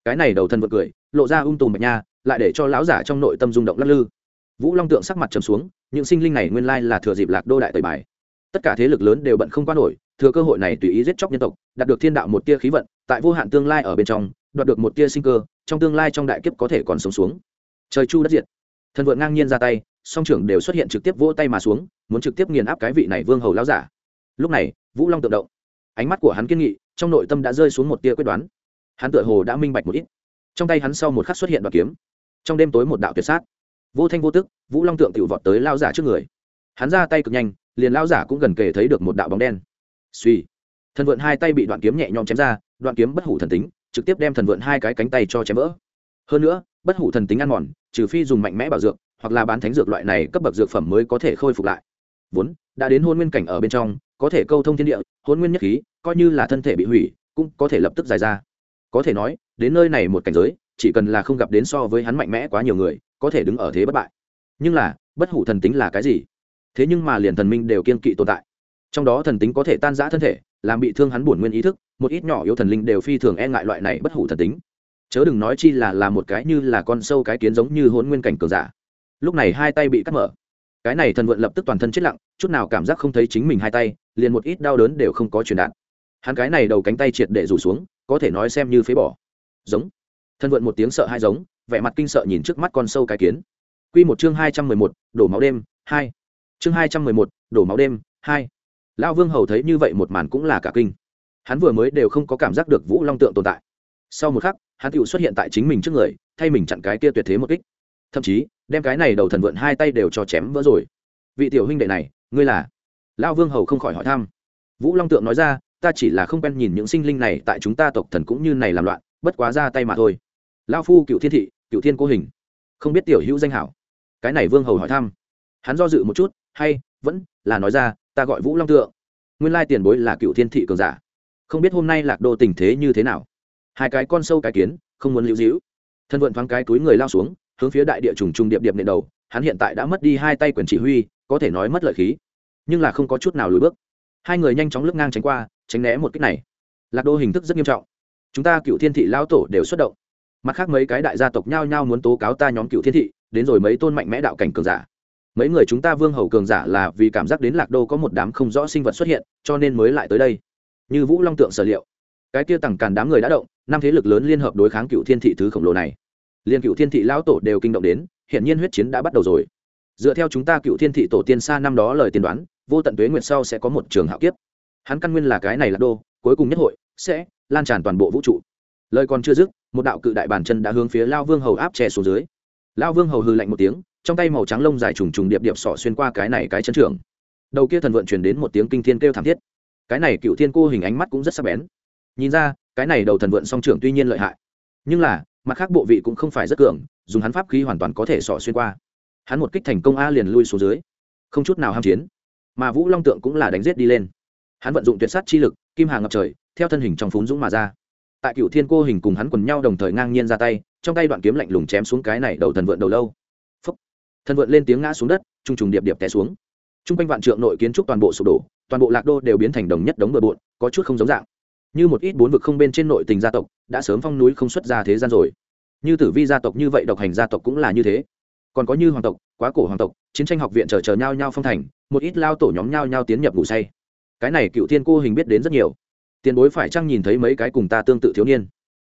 Cái này đầu thần vượt cười, lộ ra ung tùm bạch nha, lại để cho lão giả trong nội tâm rung động lắc lư. Vũ long tượng sắc mặt trầm xuống, những sinh linh này nguyên lai là thừa dịp lạc đô đại tời bài. Tất cả thế lực lớn đều bận không qua nổi thừa cơ hội này tùy ý giết chóc nhân tộc, đạt được thiên đạo một tia khí vận, tại vô hạn tương lai ở bên trong, đoạt được một tia sinh cơ, trong tương lai trong đại kiếp có thể còn sống xuống. Trời chu đất diệt. Thần vượn ngang nhiên ra tay, song trưởng đều xuất hiện trực tiếp vỗ tay mà xuống, muốn trực tiếp nghiền áp cái vị này vương hầu lão giả. Lúc này, vũ long tự động. Ánh mắt của hắn kiên nghị, trong nội tâm đã rơi xuống một tia quyết đoán. Hắn tựa hồ đã minh bạch một ít. Trong tay hắn sau một khắc xuất hiện đoạn kiếm. Trong đêm tối một đạo tuyệt sát. Vô thanh vô tức, vũ long tượng tự vọt tới lao giả trước người. Hắn ra tay cực nhanh, liền lao giả cũng gần kề thấy được một đạo bóng đen suy. Thần vượn hai tay bị đoạn kiếm nhẹ nhõm chém ra, đoạn kiếm bất hủ thần tính, trực tiếp đem thần vượn hai cái cánh tay cho chém vỡ. Hơn nữa, bất hủ thần tính ăn mòn, trừ phi dùng mạnh mẽ bảo dược, hoặc là bán thánh dược loại này cấp bậc dược phẩm mới có thể khôi phục lại. Vốn, đã đến hôn nguyên cảnh ở bên trong, có thể câu thông thiên địa, hôn nguyên nhất khí, coi như là thân thể bị hủy, cũng có thể lập tức dài ra. Có thể nói, đến nơi này một cảnh giới, chỉ cần là không gặp đến so với hắn mạnh mẽ quá nhiều người, có thể đứng ở thế bất bại. Nhưng là, bất hủ thần tính là cái gì? Thế nhưng mà liền thần minh đều kiên kỵ tồn tại trong đó thần tính có thể tan giã thân thể, làm bị thương hắn bổn nguyên ý thức, một ít nhỏ yếu thần linh đều phi thường e ngại loại này bất hủ thần tính. Chớ đừng nói chi là là một cái như là con sâu cái kiến giống như hôn nguyên cảnh cường giả. Lúc này hai tay bị cắt mở. Cái này thần vượn lập tức toàn thân chết lặng, chút nào cảm giác không thấy chính mình hai tay, liền một ít đau đớn đều không có truyền đạt. Hắn cái này đầu cánh tay triệt để rủ xuống, có thể nói xem như phế bỏ. Giống. Thần vượn một tiếng sợ hai giống, vẻ mặt kinh sợ nhìn trước mắt con sâu cái kiến. Quy một chương hai trăm mười một, đổ máu đêm, hai. Chương hai trăm mười một, đổ máu đêm, hai lão vương hầu thấy như vậy một màn cũng là cả kinh. Hắn vừa mới đều không có cảm giác được vũ long tượng tồn tại. Sau một khắc, hắn tựu xuất hiện tại chính mình trước người, thay mình chặn cái kia tuyệt thế một kích. Thậm chí, đem cái này đầu thần vượn hai tay đều cho chém vỡ rồi. Vị tiểu huynh đệ này, ngươi là? Lão vương hầu không khỏi hỏi thăm. Vũ long tượng nói ra, ta chỉ là không quen nhìn những sinh linh này, tại chúng ta tộc thần cũng như này làm loạn, bất quá ra tay mà thôi. Lão phu cựu thiên thị, cựu thiên cô hình. Không biết tiểu hữu danh hảo. Cái này vương hầu hỏi thăm. Hắn do dự một chút, hay, vẫn là nói ra ta gọi vũ long tượng nguyên lai tiền bối là cựu thiên thị cường giả không biết hôm nay lạc đô tình thế như thế nào hai cái con sâu cái kiến không muốn lưu giữ thân vận thoáng cái túi người lao xuống hướng phía đại địa trùng trùng điệp điệp nện đầu hắn hiện tại đã mất đi hai tay quyền chỉ huy có thể nói mất lợi khí nhưng là không có chút nào lùi bước hai người nhanh chóng lướt ngang tránh qua tránh né một cách này lạc đô hình thức rất nghiêm trọng chúng ta cựu thiên thị lao tổ đều xuất động mặt khác mấy cái đại gia tộc nhao nhao muốn tố cáo ta nhóm cựu thiên thị đến rồi mấy tôn mạnh mẽ đạo cảnh cường giả mấy người chúng ta vương hầu cường giả là vì cảm giác đến lạc đô có một đám không rõ sinh vật xuất hiện, cho nên mới lại tới đây. Như vũ long tượng sở liệu, cái kia tằng càn đám người đã động, năm thế lực lớn liên hợp đối kháng cựu thiên thị thứ khổng lồ này. Liên cựu thiên thị lão tổ đều kinh động đến hiện nhiên huyết chiến đã bắt đầu rồi. Dựa theo chúng ta cựu thiên thị tổ tiên xa năm đó lời tiên đoán, vô tận tuế nguyệt sau sẽ có một trường hạo kiếp. Hắn căn nguyên là cái này là đô, cuối cùng nhất hội sẽ lan tràn toàn bộ vũ trụ. Lời còn chưa dứt, một đạo cự đại bàn chân đã hướng phía lao vương hầu áp chè xuống dưới. Lao vương hầu hư lạnh một tiếng trong tay màu trắng lông dài trùng trùng điệp điệp sỏ xuyên qua cái này cái chân trường. Đầu kia thần vượn truyền đến một tiếng kinh thiên kêu thảm thiết. Cái này cựu thiên cô hình ánh mắt cũng rất sắc bén. Nhìn ra, cái này đầu thần vượn song trưởng tuy nhiên lợi hại, nhưng là, mặt khác bộ vị cũng không phải rất cường, dùng hắn pháp khí hoàn toàn có thể sỏ xuyên qua. Hắn một kích thành công a liền lui xuống dưới. Không chút nào ham chiến. Mà vũ long tượng cũng là đánh giết đi lên. Hắn vận dụng tuyệt sát chi lực, kim hà ngập trời, theo thân hình trong phún dũng mà ra. Tại cựu thiên cô hình cùng hắn quần nhau đồng thời ngang nhiên ra tay, trong tay đoạn kiếm lạnh lùng chém xuống cái này đầu thần vượn đầu lâu thần vượn lên tiếng ngã xuống đất trung trùng điệp điệp té xuống. T r u n g quanh vạn trượng nội kiến trúc toàn bộ sụp đổ, toàn bộ lạc đô đều biến thành đồng nhất đống bờ bộn, có chút không giống dạng. Như một ít bốn vực không bên trên nội tình gia tộc, đã sớm phong núi không xuất ra thế gian rồi. Như tử vi gia tộc như vậy độc hành gia tộc cũng là như thế. Còn có như hoàng tộc, quá cổ hoàng tộc, chiến tranh học viện chờ chờ nhau nhau phong thành, một ít lao tổ nhóm nhau nhau tiến nhập ngủ say. Cái này cựu thiên cô hình biết đến rất nhiều. Tiền bối phải chăng nhìn thấy mấy cái cùng ta tương tự thiếu niên?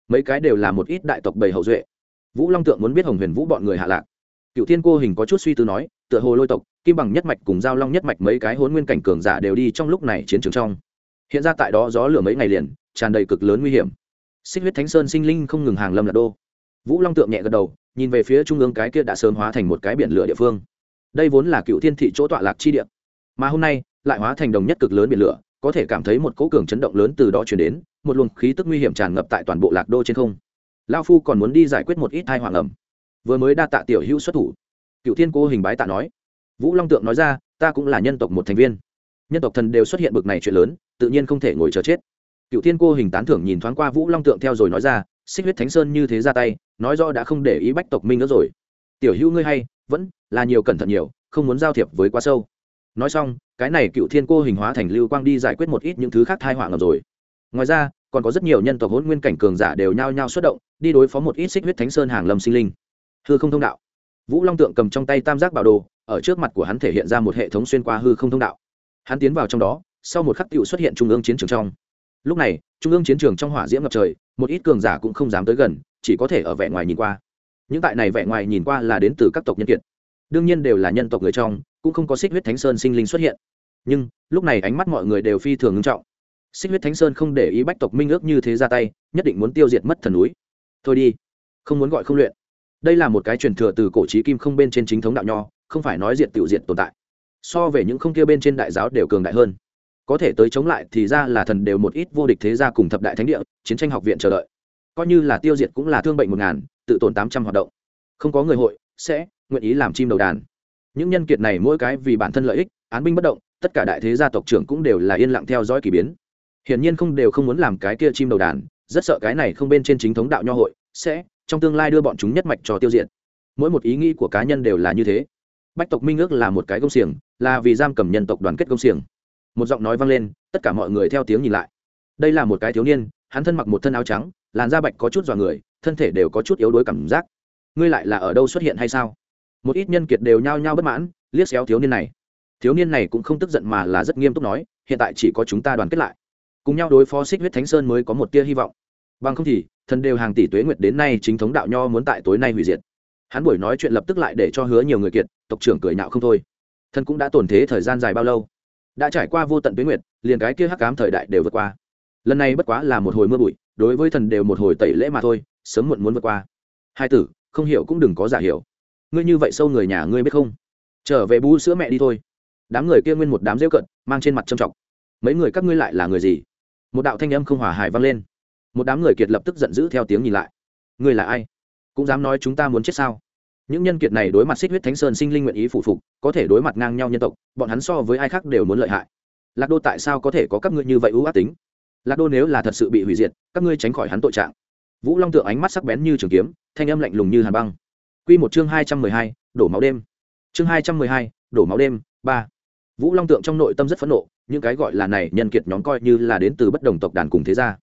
Mấy cái đều là một ít đại tộc bầy hậu duệ. Vũ long tượng muốn biết hồng huyền vũ bọn người hạ lạc cựu thiên cô hình có chút suy tư nói, tựa hồ lôi tộc, kim bằng nhất mạch cùng giao long nhất mạch mấy cái hôn nguyên cảnh cường giả đều đi trong lúc này chiến trường trong. Hiện ra tại đó gió lửa mấy ngày liền, tràn đầy cực lớn nguy hiểm. Xích huyết thánh sơn sinh linh không ngừng hàng lâm lạc đô. Vũ long tượng nhẹ gật đầu, nhìn về phía trung ương cái kia đã sớm hóa thành một cái biển lửa địa phương. Đây vốn là cựu thiên thị chỗ tọa lạc chi địa. Mà hôm nay, lại hóa thành đồng nhất cực lớn biển lửa, có thể cảm thấy một cỗ cường chấn động lớn từ đó chuyển đến, một luồng khí tức nguy hiểm tràn ngập tại toàn bộ lạc đô trên không. Lao phu còn muốn đi giải quyết một ít thai hoàng ẩm vừa mới đa tạ tiểu hữu xuất thủ. Cựu thiên cô hình bái tạ nói. Vũ long tượng nói ra, ta cũng là nhân tộc một thành viên. Nhân tộc thần đều xuất hiện bực này chuyện lớn, tự nhiên không thể ngồi chờ chết. Cựu thiên cô hình tán thưởng nhìn thoáng qua vũ long tượng theo rồi nói ra, xích huyết thánh sơn như thế ra tay, nói do đã không để ý bách tộc minh nữa rồi. Tiểu hữu ngươi hay, vẫn là nhiều cẩn thận nhiều, không muốn giao thiệp với quá sâu. Nói xong, cái này cựu thiên cô hình hóa thành lưu quang đi giải quyết một ít những thứ khác thai họa ngập rồi. Ngoài ra, còn có rất nhiều nhân tộc hôn nguyên cảnh cường giả đều nhao nhao xuất động, đi đối phó một ít xích huyết thánh sơn hàng lâm sinh linh hư không thông đạo. Vũ long tượng cầm trong tay tam giác bảo đồ, ở trước mặt của hắn thể hiện ra một hệ thống xuyên qua hư không thông đạo. Hắn tiến vào trong đó, sau một khắc tựu xuất hiện trung ương chiến trường trong. Lúc này, trung ương chiến trường trong hỏa diễm ngập trời, một ít cường giả cũng không dám tới gần, chỉ có thể ở vẻ ngoài nhìn qua. Những tại này vẻ ngoài nhìn qua là đến từ các tộc nhân kiệt. Đương nhiên đều là nhân tộc người trong, cũng không có xích huyết thánh sơn sinh linh xuất hiện. Nhưng, lúc này ánh mắt mọi người đều phi thường ngưng trọng. Xích huyết thánh sơn không để ý bách tộc minh ước như thế ra tay, nhất định muốn tiêu diệt mất thần núi. Thôi đi, không muốn gọi không luyện đây là một cái truyền thừa từ cổ trí kim không bên trên chính thống đạo nho, không phải nói diệt tiểu diệt tồn tại. So về những không kia bên trên đại giáo đều cường đại hơn. Có thể tới chống lại thì ra là thần đều một ít vô địch thế gia cùng thập đại thánh địa, chiến tranh học viện chờ đợi. Coi như là tiêu diệt cũng là thương bệnh một ngàn, tự tổn tám trăm hoạt động. Không có người hội, sẽ nguyện ý làm chim đầu đàn. Những nhân kiệt này mỗi cái vì bản thân lợi ích, án binh bất động, tất cả đại thế gia tộc trưởng cũng đều là yên lặng theo dõi k ỳ biến. Hiển nhiên không đều không muốn làm cái kia chim đầu đàn, rất sợ cái này không bên trên chính thống đạo nho hội, sẽ trong tương lai đưa bọn chúng nhất mạch cho tiêu diệt. Mỗi một ý nghĩ của cá nhân đều là như thế. Bách tộc minh ước là một cái công xiềng, là vì giam cầm nhân tộc đoàn kết công xiềng. Một giọng nói vang lên, tất cả mọi người theo tiếng nhìn lại. Đây là một cái thiếu niên, hắn thân mặc một thân áo trắng, làn da bạch có chút dọa người, thân thể đều có chút yếu đuối cảm giác. Ngươi lại là ở đâu xuất hiện hay sao? Một ít nhân kiệt đều nhao nhao bất mãn, liếc xéo thiếu niên này. Thiếu niên này cũng không tức giận mà là rất nghiêm túc nói, hiện tại chỉ có chúng ta đoàn kết lại. Cùng nhau đối phó xích huyết thánh sơn mới có một tia hy vọng. Bằng không thì thần đều hàng tỷ tuế nguyệt đến nay chính thống đạo nho muốn tại tối nay hủy diệt. Hắn buổi nói chuyện lập tức lại để cho hứa nhiều người kiệt, tộc trưởng cười nhạo không thôi. Thần cũng đã tổn thế thời gian dài bao lâu? Đã trải qua vô tận tuế nguyệt, liền cái kia hắc cám thời đại đều vượt qua. Lần này bất quá là một hồi mưa bụi, đối với thần đều một hồi tẩy lễ mà thôi, sớm muộn muốn vượt qua. Hai tử, không hiểu cũng đừng có giả hiểu. Ngươi như vậy sâu người nhà ngươi biết không? Trở về bú sữa mẹ đi thôi. Đám người kia nguyên một đám rêu cận mang trên mặt trầm trọng. Mấy người các ngươi lại là người gì? Một đạo thanh âm không hòa hài vang lên một đám người kiệt lập tức giận dữ theo tiếng nhìn lại. Ngươi là ai? Cũng dám nói chúng ta muốn chết sao? Những nhân kiệt này đối mặt xích huyết thánh sơn sinh linh nguyện ý phụ phục, có thể đối mặt ngang nhau nhân tộc, bọn hắn so với ai khác đều muốn lợi hại. Lạc đô tại sao có thể có các ngươi như vậy ưu ác tính? Lạc đô nếu là thật sự bị hủy diệt, các ngươi tránh khỏi hắn tội trạng. Vũ long tượng ánh mắt sắc bén như trường kiếm, thanh âm lạnh lùng như hàn băng. Q một chương hai trăm mười hai, đổ máu đêm. Chương hai trăm mười hai, đổ máu đêm, ba. Vũ long tượng trong nội tâm rất phẫn nộ, những cái gọi là này nhân kiệt nhóm coi như là đến từ bất đồng tộc đàn cùng thế gia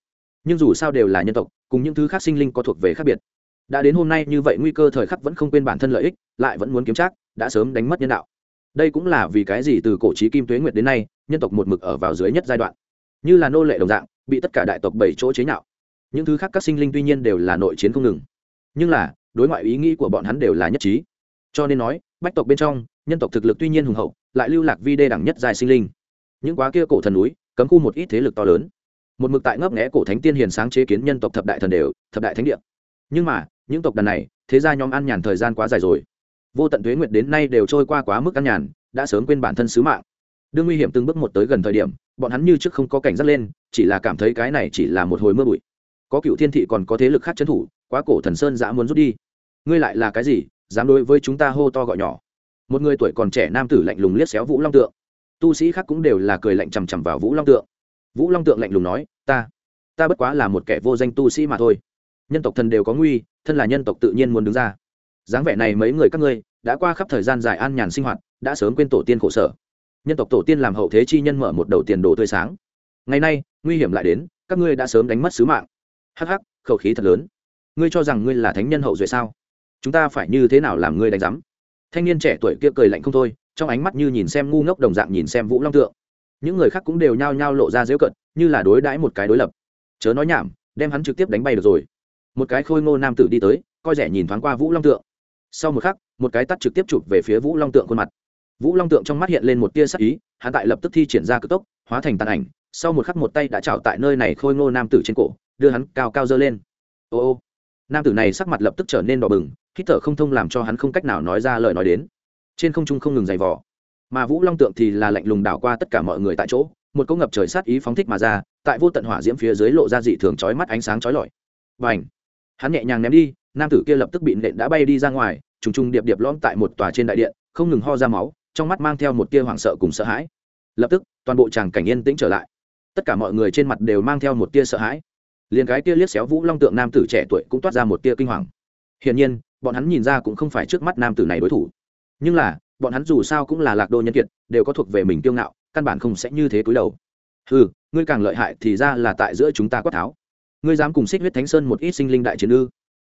nhưng dù sao đều là nhân tộc, cùng những thứ khác sinh linh có thuộc về khác biệt. Đã đến hôm nay như vậy nguy cơ thời khắc vẫn không quên bản thân lợi ích, lại vẫn muốn kiếm trác, đã sớm đánh mất nhân đạo. Đây cũng là vì cái gì từ cổ trí kim tuế nguyệt đến nay, nhân tộc một mực ở vào dưới nhất giai đoạn. Như là nô lệ đồng dạng, bị tất cả đại tộc bảy chỗ chế nhạo. Những thứ khác các sinh linh tuy nhiên đều là nội chiến không ngừng, nhưng là, đối ngoại ý nghĩ của bọn hắn đều là nhất trí. Cho nên nói, bách tộc bên trong, nhân tộc thực lực tuy nhiên hùng hậu, lại lưu lạc vi đê đẳng nhất dài sinh linh. Những quá kia cổ thần núi, cấm khu một ít thế lực to lớn một mực tại ngấp nghẽ cổ thánh tiên hiền sáng chế kiến nhân tộc thập đại thần đều, thập đại thánh địa. Nhưng mà, những tộc đàn này, thế ra nhóm ăn nhàn thời gian quá dài rồi. Vô tận thuế nguyệt đến nay đều trôi qua quá mức ăn nhàn, đã sớm quên bản thân sứ mạng. Đương nguy hiểm từng bước một tới gần thời điểm, bọn hắn như trước không có cảnh giác lên, chỉ là cảm thấy cái này chỉ là một hồi mưa bụi. Có cựu thiên thị còn có thế lực khác trấn thủ, quá cổ thần sơn dã muốn rút đi. Ngươi lại là cái gì, dám đối với chúng ta hô to gọi nhỏ? Một người tuổi còn trẻ nam tử lạnh lùng liếc xéo vũ long tượng. Tu sĩ khác cũng đều là cười lạnh chằm chằm vào vũ long tượng vũ long tượng lạnh lùng nói, ta ta bất quá là một kẻ vô danh tu sĩ mà thôi. Nhân tộc thần đều có nguy, thân là nhân tộc tự nhiên muốn đứng ra. Dáng vẻ này mấy người các ngươi, đã qua khắp thời gian dài an nhàn sinh hoạt, đã sớm quên tổ tiên khổ sở. Nhân tộc tổ tiên làm hậu thế chi nhân mở một đầu tiền đồ tươi sáng. Ngày nay, nguy hiểm lại đến, các ngươi đã sớm đánh mất sứ mạng. Hắc hắc, khẩu khí thật lớn. Ngươi cho rằng ngươi là thánh nhân hậu duệ sao? Chúng ta phải như thế nào làm ngươi đánh giám? Thanh niên trẻ tuổi kia cười lạnh không thôi, trong ánh mắt như nhìn xem ngu ngốc đồng dạng nhìn xem vũ long tượng những người khác cũng đều nhao nhao lộ ra dễu cận như là đối đãi một cái đối lập. Chớ nói nhảm, đem hắn trực tiếp đánh bay được rồi. Một cái khôi ngô nam tử đi tới, coi rẻ nhìn thoáng qua vũ long tượng. Sau một khắc, một cái tắt trực tiếp chụp về phía vũ long tượng khuôn mặt. Vũ long tượng trong mắt hiện lên một tia sắc ý, hắn tại lập tức thi triển ra cực tốc, hóa thành tàn ảnh. Sau một khắc một tay đã trào tại nơi này khôi ngô nam tử trên cổ, đưa hắn cao cao dơ lên. Ô ô. Nam tử này sắc mặt lập tức trở nên đỏ bừng, hít thở không thông làm cho hắn không cách nào nói ra lời nói đến. Trên không trung không ngừng giày vò mà vũ long tượng thì là lạnh lùng đảo qua tất cả mọi người tại chỗ, một cỗ ngập trời sát ý phóng thích mà ra, tại vô tận hỏa diễm phía dưới lộ ra dị thường chói mắt ánh sáng chói lọi. Và ảnh hắn nhẹ nhàng ném đi, nam tử kia lập tức bị nện đã bay đi ra ngoài, trùng trùng điệp điệp lõm tại một tòa trên đại điện, không ngừng ho ra máu, trong mắt mang theo một tia hoảng sợ cùng sợ hãi. Lập tức, toàn bộ tràng cảnh yên tĩnh trở lại. Tất cả mọi người trên mặt đều mang theo một tia sợ hãi. Liền cái tia liếc xéo vũ long tượng nam tử trẻ tuổi cũng toát ra một tia kinh hoàng. Hiển nhiên, bọn hắn nhìn ra cũng không phải trước mắt nam tử này đối thủ. Nhưng là bọn hắn dù sao cũng là lạc đô nhân kiệt, đều có thuộc về mình kiêu ngạo, căn bản không sẽ như thế cúi đầu. Ừ ngươi càng lợi hại thì ra là tại giữa chúng ta quát tháo. Ngươi dám cùng xích huyết thánh sơn một ít sinh linh đại chiến ư?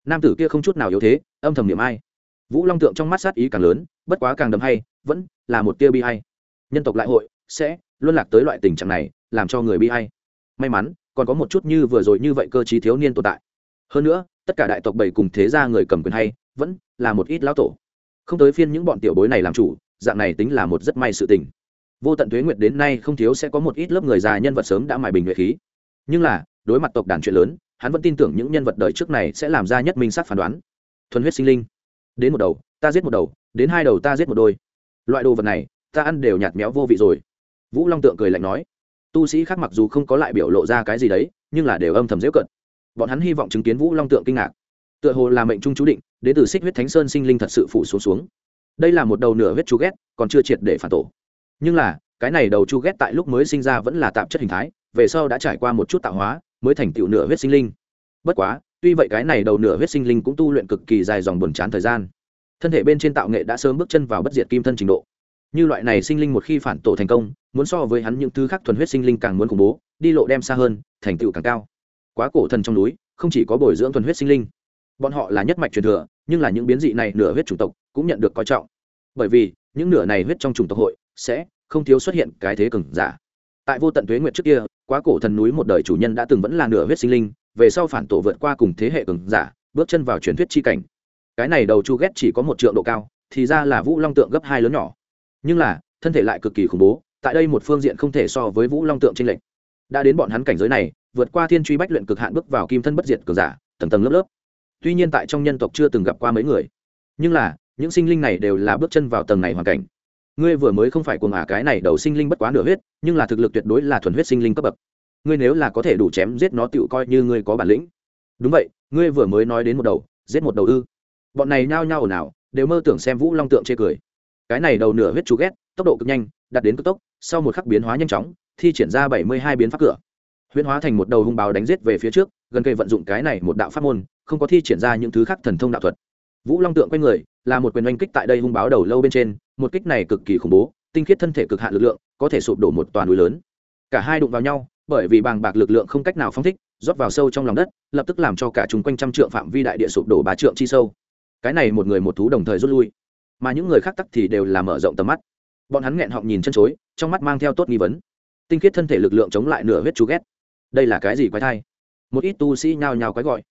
Nam tử kia không chút nào yếu thế, âm thầm niệm ai. Vũ long tượng trong mắt sát ý càng lớn, bất quá càng đầm hay, vẫn là một tia bi hay nhân tộc lại hội, sẽ luân lạc tới loại tình trạng này, làm cho người bi hay may mắn, còn có một chút như vừa rồi như vậy cơ chí thiếu niên tồn tại. Hơn nữa, tất cả đại tộc bảy cùng thế gia người cầm quyền hay, vẫn là một ít lão tổ không tới phiên những bọn tiểu bối này làm chủ, dạng này tính là một rất may sự tình. Vô tận thuế nguyệt đến nay không thiếu sẽ có một ít lớp người già nhân vật sớm đã mài bình nhuệ khí. Nhưng là, đối mặt tộc đàn chuyện lớn, hắn vẫn tin tưởng những nhân vật đời trước này sẽ làm ra nhất minh sát phán đoán. Thuần huyết sinh linh. Đến một đầu, ta giết một đầu, đến hai đầu ta giết một đôi. Loại đồ vật này, ta ăn đều nhạt méo vô vị rồi. Vũ long tượng cười lạnh nói. Tu sĩ khác mặc dù không có lại biểu lộ ra cái gì đấy, nhưng là đều âm thầm dễ cận. Bọn hắn hy vọng chứng kiến vũ long tượng kinh ngạc. Tựa hồ là mệnh trung chú định đến từ xích huyết thánh sơn sinh linh thật sự phủ xuống xuống. Đây là một đầu nửa huyết chu ghét, còn chưa triệt để phản tổ. Nhưng là, cái này đầu chu ghét tại lúc mới sinh ra vẫn là tạp chất hình thái, về sau đã trải qua một chút tạo hóa, mới thành tựu nửa huyết sinh linh. Bất quá, tuy vậy cái này đầu nửa huyết sinh linh cũng tu luyện cực kỳ dài dòng buồn chán thời gian. Thân thể bên trên tạo nghệ đã sớm bước chân vào bất diệt kim thân trình độ. Như loại này sinh linh một khi phản tổ thành công, muốn so với hắn những thứ khác thuần huyết sinh linh càng muốn khủng bố, đi lộ đem xa hơn, thành tựu càng cao. Quá cổ thần trong núi, không chỉ có bồi dưỡng thuần huyết sinh linh bọn họ là nhất mạch truyền thừa, nhưng là những biến dị này nửa huyết chủng tộc cũng nhận được coi trọng. Bởi vì, những nửa này huyết trong chủng tộc hội sẽ không thiếu xuất hiện cái thế cường giả. Tại vô tận tuế nguyệt trước kia, quá cổ thần núi một đời chủ nhân đã từng vẫn là nửa huyết sinh linh, về sau phản tổ vượt qua cùng thế hệ cường giả, bước chân vào truyền thuyết chi cảnh. Cái này đầu chu ghét chỉ có một trượng độ cao, thì ra là vũ long tượng gấp hai lớn nhỏ. Nhưng là, thân thể lại cực kỳ khủng bố, tại đây một phương diện không thể so với vũ long tượng trinh lệch. Đã đến bọn hắn cảnh giới này, vượt qua thiên truy bách luyện cực hạn bước vào kim thân bất diệt cường giả, tầng tầng lớp lớp tuy nhiên tại trong nhân tộc chưa từng gặp qua mấy người. Nhưng là, những sinh linh này đều là bước chân vào tầng này hoàn cảnh. Ngươi vừa mới không phải cuồng ả cái này đầu sinh linh bất quá nửa huyết, nhưng là thực lực tuyệt đối là thuần huyết sinh linh cấp bậc. Ngươi nếu là có thể đủ chém giết nó tựu coi như ngươi có bản lĩnh. Đúng vậy, ngươi vừa mới nói đến một đầu, giết một đầu ư. Bọn này nhao nhao ồn ào, đều mơ tưởng xem vũ long tượng chê cười. Cái này đầu nửa huyết chú ghét, tốc độ cực nhanh, đạt đến cực tốc, sau một khắc biến hóa nhanh chóng, thi triển ra bảy mươi hai biến pháp cửa. Huyễn hóa thành một đầu hung báo đánh giết về phía trước, gần cây vận dụng cái này một đạo pháp môn không có thi triển ra những thứ khác thần thông đạo thuật. Vũ long tượng quanh người, là một quyền oanh kích tại đây hung báo đầu lâu bên trên, một kích này cực kỳ khủng bố, tinh khiết thân thể cực hạn lực lượng, có thể sụp đổ một toàn núi lớn. Cả hai đụng vào nhau, bởi vì bàng bạc lực lượng không cách nào phong thích, rót vào sâu trong lòng đất, lập tức làm cho cả chúng quanh trăm trượng phạm vi đại địa sụp đổ ba trượng chi sâu. Cái này một người một thú đồng thời rút lui, mà những người khác tắc thì đều là mở rộng tầm mắt. Bọn hắn nghẹn họng nhìn chân chối, trong mắt mang theo tốt nghi vấn. Tinh khiết thân thể lực lượng chống lại nửa huyết chú ghét. Đây là cái gì quái thai? Một ít tu sĩ nhao nhao quái gọi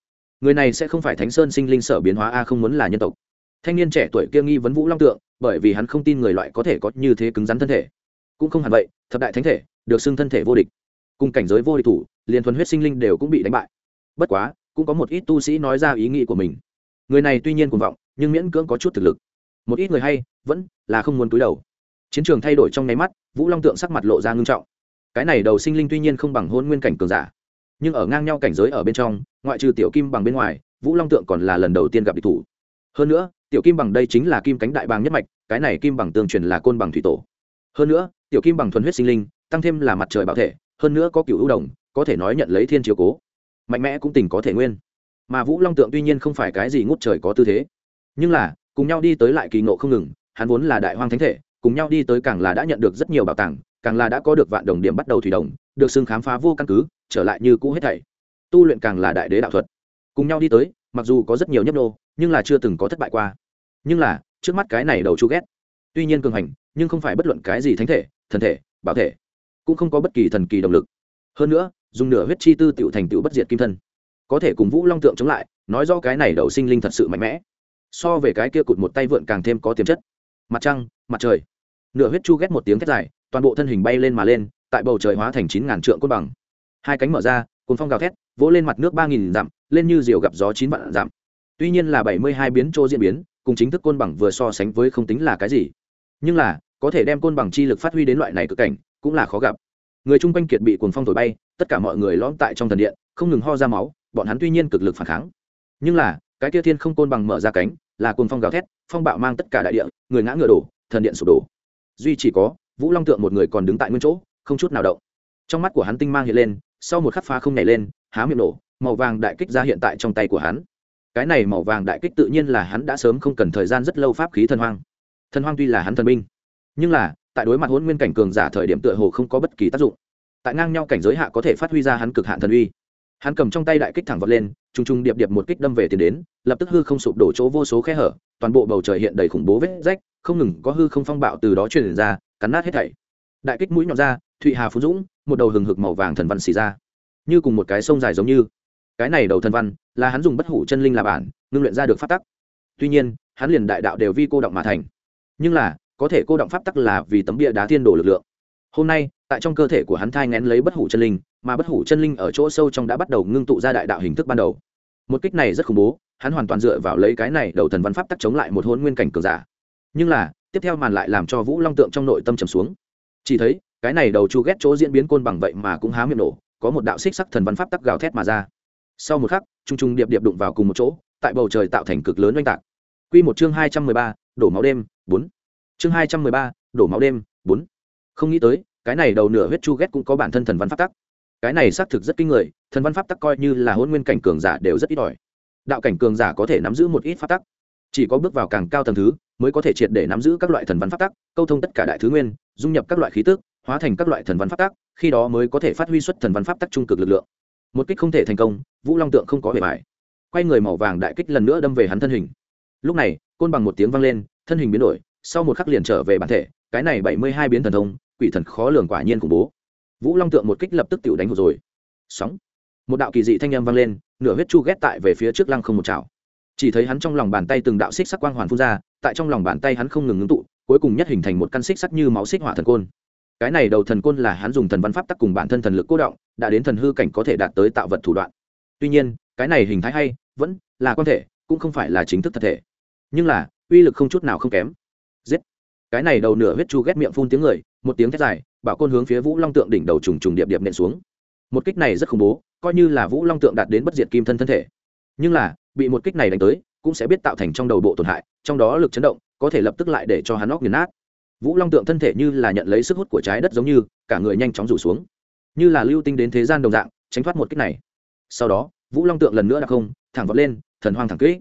người này sẽ không phải thánh sơn sinh linh sở biến hóa a không muốn là nhân tộc. Thanh niên trẻ tuổi kia nghi vấn vũ long tượng, bởi vì hắn không tin người loại có thể có như thế cứng rắn thân thể. Cũng không hẳn vậy, thập đại thánh thể được xưng thân thể vô địch. Cùng cảnh giới vô địch thủ, liền thuần huyết sinh linh đều cũng bị đánh bại. Bất quá, cũng có một ít tu sĩ nói ra ý nghĩ của mình. Người này tuy nhiên cuồng vọng, nhưng miễn cưỡng có chút thực lực. Một ít người hay, vẫn là không muốn túi đầu. Chiến trường thay đổi trong nháy mắt, vũ long tượng sắc mặt lộ ra ngưng trọng. Cái này đầu sinh linh tuy nhiên không bằng hôn nguyên cảnh cường giả nhưng ở ngang nhau cảnh giới ở bên trong, ngoại trừ tiểu kim bằng bên ngoài, vũ long tượng còn là lần đầu tiên gặp địch thủ. Hơn nữa, tiểu kim bằng đây chính là kim cánh đại bàng nhất mạch, cái này kim bằng tương truyền là côn bằng thủy tổ. Hơn nữa, tiểu kim bằng thuần huyết sinh linh, tăng thêm là mặt trời bảo thể, hơn nữa có cựu ưu đồng, có thể nói nhận lấy thiên chiếu cố. Mạnh mẽ cũng tình có thể nguyên. Mà vũ long tượng tuy nhiên không phải cái gì ngút trời có tư thế. Nhưng là, cùng nhau đi tới lại kỳ ngộ không ngừng, hắn vốn là đại hoang thánh thể, cùng nhau đi tới càng là đã nhận được rất nhiều bảo tàng càng là đã có được vạn đồng điểm bắt đầu thủy đồng, được xưng khám phá vô căn cứ, trở lại như cũ hết thảy. Tu luyện càng là đại đế đạo thuật. Cùng nhau đi tới, mặc dù có rất nhiều nhấp nô nhưng là chưa từng có thất bại qua. Nhưng là, trước mắt cái này đầu chu ghét. Tuy nhiên cường hành, nhưng không phải bất luận cái gì thánh thể, thần thể, bảo thể, cũng không có bất kỳ thần kỳ động lực. Hơn nữa, dùng nửa huyết chi tư tựu thành tựu bất diệt kim thân. Có thể cùng vũ long tượng chống lại, nói do cái này đầu sinh linh thật sự mạnh mẽ. So về cái kia cụt một tay vượn càng thêm có tiềm chất. Mặt trăng, mặt trời. Nửa huyết chu ghét một tiếng thét dài toàn bộ thân hình bay lên mà lên, tại bầu trời hóa thành chín ngàn trượng côn bằng. Hai cánh mở ra cồn phong gào thét, vỗ lên mặt nước ba nghìn dặm, lên như diều gặp gió chín vạn dặm. Tuy nhiên là bảy mươi hai biến chỗ diễn biến, cùng chính thức côn bằng vừa so sánh với không tính là cái gì. Nhưng là, có thể đem côn bằng chi lực phát huy đến loại này cực cảnh, cũng là khó gặp. Người chung quanh kiệt bị cuồng phong thổi bay, tất cả mọi người lõm tại trong thần điện, không ngừng ho ra máu, bọn hắn tuy nhiên cực lực phản kháng. Nhưng là, cái kia thiên không côn bằng mở ra cánh, là cuồng phong gào thét, phong bạo mang tất cả đại địa, người ngã ngựa đổ, thần điện sụp đổ. Duy chỉ có vũ long tượng một người còn đứng tại nguyên chỗ, không chút nào động. Trong mắt của hắn tinh mang hiện lên, sau một khắc phá không nhảy lên, há miệng nổ, màu vàng đại kích ra hiện tại trong tay của hắn. Cái này màu vàng đại kích tự nhiên là hắn đã sớm không cần thời gian rất lâu pháp khí thần hoang. Thần hoang tuy là hắn thần binh, nhưng là, tại đối mặt hôn nguyên cảnh cường giả thời điểm tựa hồ không có bất kỳ tác dụng. Tại ngang nhau cảnh giới hạ có thể phát huy ra hắn cực hạn thần uy. Hắn cầm trong tay đại kích thẳng vật lên t r u n g t r u n g điệp điệp một kích đâm về tiền đến, lập tức hư không sụp đổ chỗ vô số khe hở, toàn bộ bầu trời hiện đầy khủng bố vết rách, không ngừng có hư không phong bạo từ đó truyền ra cắn nát hết thảy. Đại kích mũi nhọn ra, thụy hà phú dũng, một đầu hừng hực màu vàng thần văn xì ra. Như cùng một cái sông dài giống như. Cái này đầu thần văn, là hắn dùng bất hủ chân linh là bản, ngưng luyện ra được pháp tắc. Tuy nhiên, hắn liền đại đạo đều vi cô động mà thành. Nhưng là, có thể cô động pháp tắc là vì tấm bia đá thiên đổ lực lượng. Hôm nay, tại trong cơ thể của hắn thai ngén lấy bất hủ chân linh, mà bất hủ chân linh ở chỗ sâu trong đã bắt đầu ngưng tụ ra đại đạo hình thức ban đầu. Một kích này rất khủng bố, hắn hoàn toàn dựa vào lấy cái này đầu thần văn pháp tắc chống lại một hôn nguyên cảnh cường giả. Nhưng là tiếp theo màn lại làm cho vũ long tượng trong nội tâm trầm xuống. Chỉ thấy, cái này đầu chu ghét chỗ diễn biến côn bằng vậy mà cũng há miệng nổ, có một đạo xích sắc thần văn pháp tắc gào thét mà ra. Sau một khắc t r u n g t r u n g điệp điệp đụng vào cùng một chỗ, tại bầu trời tạo thành cực lớn oanh tạc. Q một chương hai trăm mười ba, đổ máu đêm, bốn. Chương hai trăm mười ba, đổ máu đêm, bốn. Không nghĩ tới, cái này đầu nửa huyết chu ghét cũng có bản thân thần văn pháp tắc. Cái này xác thực rất kinh người, thần văn pháp tắc coi như là hôn nguyên cảnh cường giả đều rất ít ỏi. Đạo cảnh cường giả có thể nắm giữ một ít pháp tắc chỉ có bước vào càng cao tầng thứ, mới có thể triệt để nắm giữ các loại thần văn pháp tắc, câu thông tất cả đại thứ nguyên, dung nhập các loại khí tức, hóa thành các loại thần văn pháp tắc, khi đó mới có thể phát huy xuất thần văn pháp tắc trung cực lực lượng. Một kích không thể thành công, vũ long tượng không có bề bài quay người màu vàng đại kích lần nữa đâm về hắn thân hình. Lúc này, côn bằng một tiếng vang lên, thân hình biến đổi, sau một khắc liền trở về bản thể, cái này bảy mươi hai biến thần thông, quỷ thần khó lường quả nhiên khủng bố. Vũ long tượng một kích lập tức tự đánh một rồi. Sóng. Một đạo kỳ dị thanh âm vang lên, nửa huyết chu ghét tại về phía trước lăng không một chảo chỉ thấy hắn trong lòng bàn tay từng đạo xích sắc quang hoàn phun ra, tại trong lòng bàn tay hắn không ngừng ngưng tụ, cuối cùng nhất hình thành một căn xích sắc như máu xích hỏa thần côn. Cái này đầu thần côn là hắn dùng thần văn pháp tắc cùng bản thân thần lực cố động, đã đến thần hư cảnh có thể đạt tới tạo vật thủ đoạn. Tuy nhiên, cái này hình thái hay, vẫn là quan thể, cũng không phải là chính thức thật thể. Nhưng là, uy lực không chút nào không kém. Giết. Cái này đầu nửa huyết chu ghét miệng phun tiếng người, một tiếng thét dài, bảo côn hướng phía vũ long tượng đỉnh đầu trùng trùng điệp điệp nện xuống. Một kích này rất khủng bố, coi như là vũ long tượng đạt đến bất diệt kim thân thân thể. Nhưng là bị một kích này đánh tới, cũng sẽ biết tạo thành trong đầu bộ tổn hại, trong đó lực chấn động, có thể lập tức lại để cho hắn óc nghiền nát. Vũ long tượng thân thể như là nhận lấy sức hút của trái đất giống như, cả người nhanh chóng rủ xuống. Như là lưu tinh đến thế gian đồng dạng, tránh thoát một kích này. Sau đó, vũ long tượng lần nữa đặc không, thẳng vọt lên, thần hoang thẳng kỹ.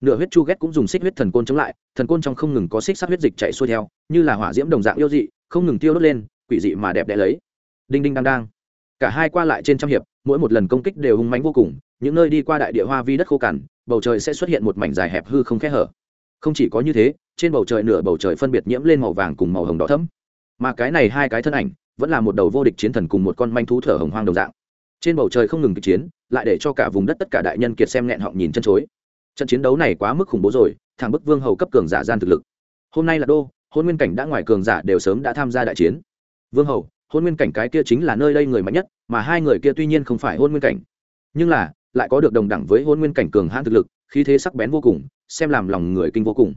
Nửa huyết chu ghét cũng dùng xích huyết thần côn chống lại, thần côn trong không ngừng có xích sát huyết dịch chạy xuôi theo, như là hỏa diễm đồng dạng yêu dị, không ngừng tiêu đốt lên, quỷ dị mà đẹp đẽ lấy. Đinh đinh đang đang. Cả hai qua lại trên trăm hiệp, mỗi một lần công kích đều hung mánh vô cùng, những nơi đi qua đại địa hoa vi đất khô cằn bầu trời sẽ xuất hiện một mảnh dài hẹp hư không khe hở. Không chỉ có như thế, trên bầu trời nửa bầu trời phân biệt nhiễm lên màu vàng cùng màu hồng đỏ thẫm. Mà cái này hai cái thân ảnh, vẫn là một đầu vô địch chiến thần cùng một con manh thú thở hồng hoang đồng dạng. Trên bầu trời không ngừng kịch chiến, lại để cho cả vùng đất tất cả đại nhân kiệt xem nghẹn họng nhìn chân chối. Trận chiến đấu này quá mức khủng bố rồi, thẳng bức vương hầu cấp cường giả gian thực lực. Hôm nay là đô, hôn nguyên cảnh đã ngoài cường giả đều sớm đã tham gia đại chiến. Vương hầu, hôn nguyên cảnh cái kia chính là nơi đây người mạnh nhất, mà hai người kia tuy nhiên không phải hôn nguyên cảnh. Nhưng là lại có được đồng đẳng với hôn nguyên cảnh cường hãn thực lực, khí thế sắc bén vô cùng, xem làm lòng người kinh vô cùng.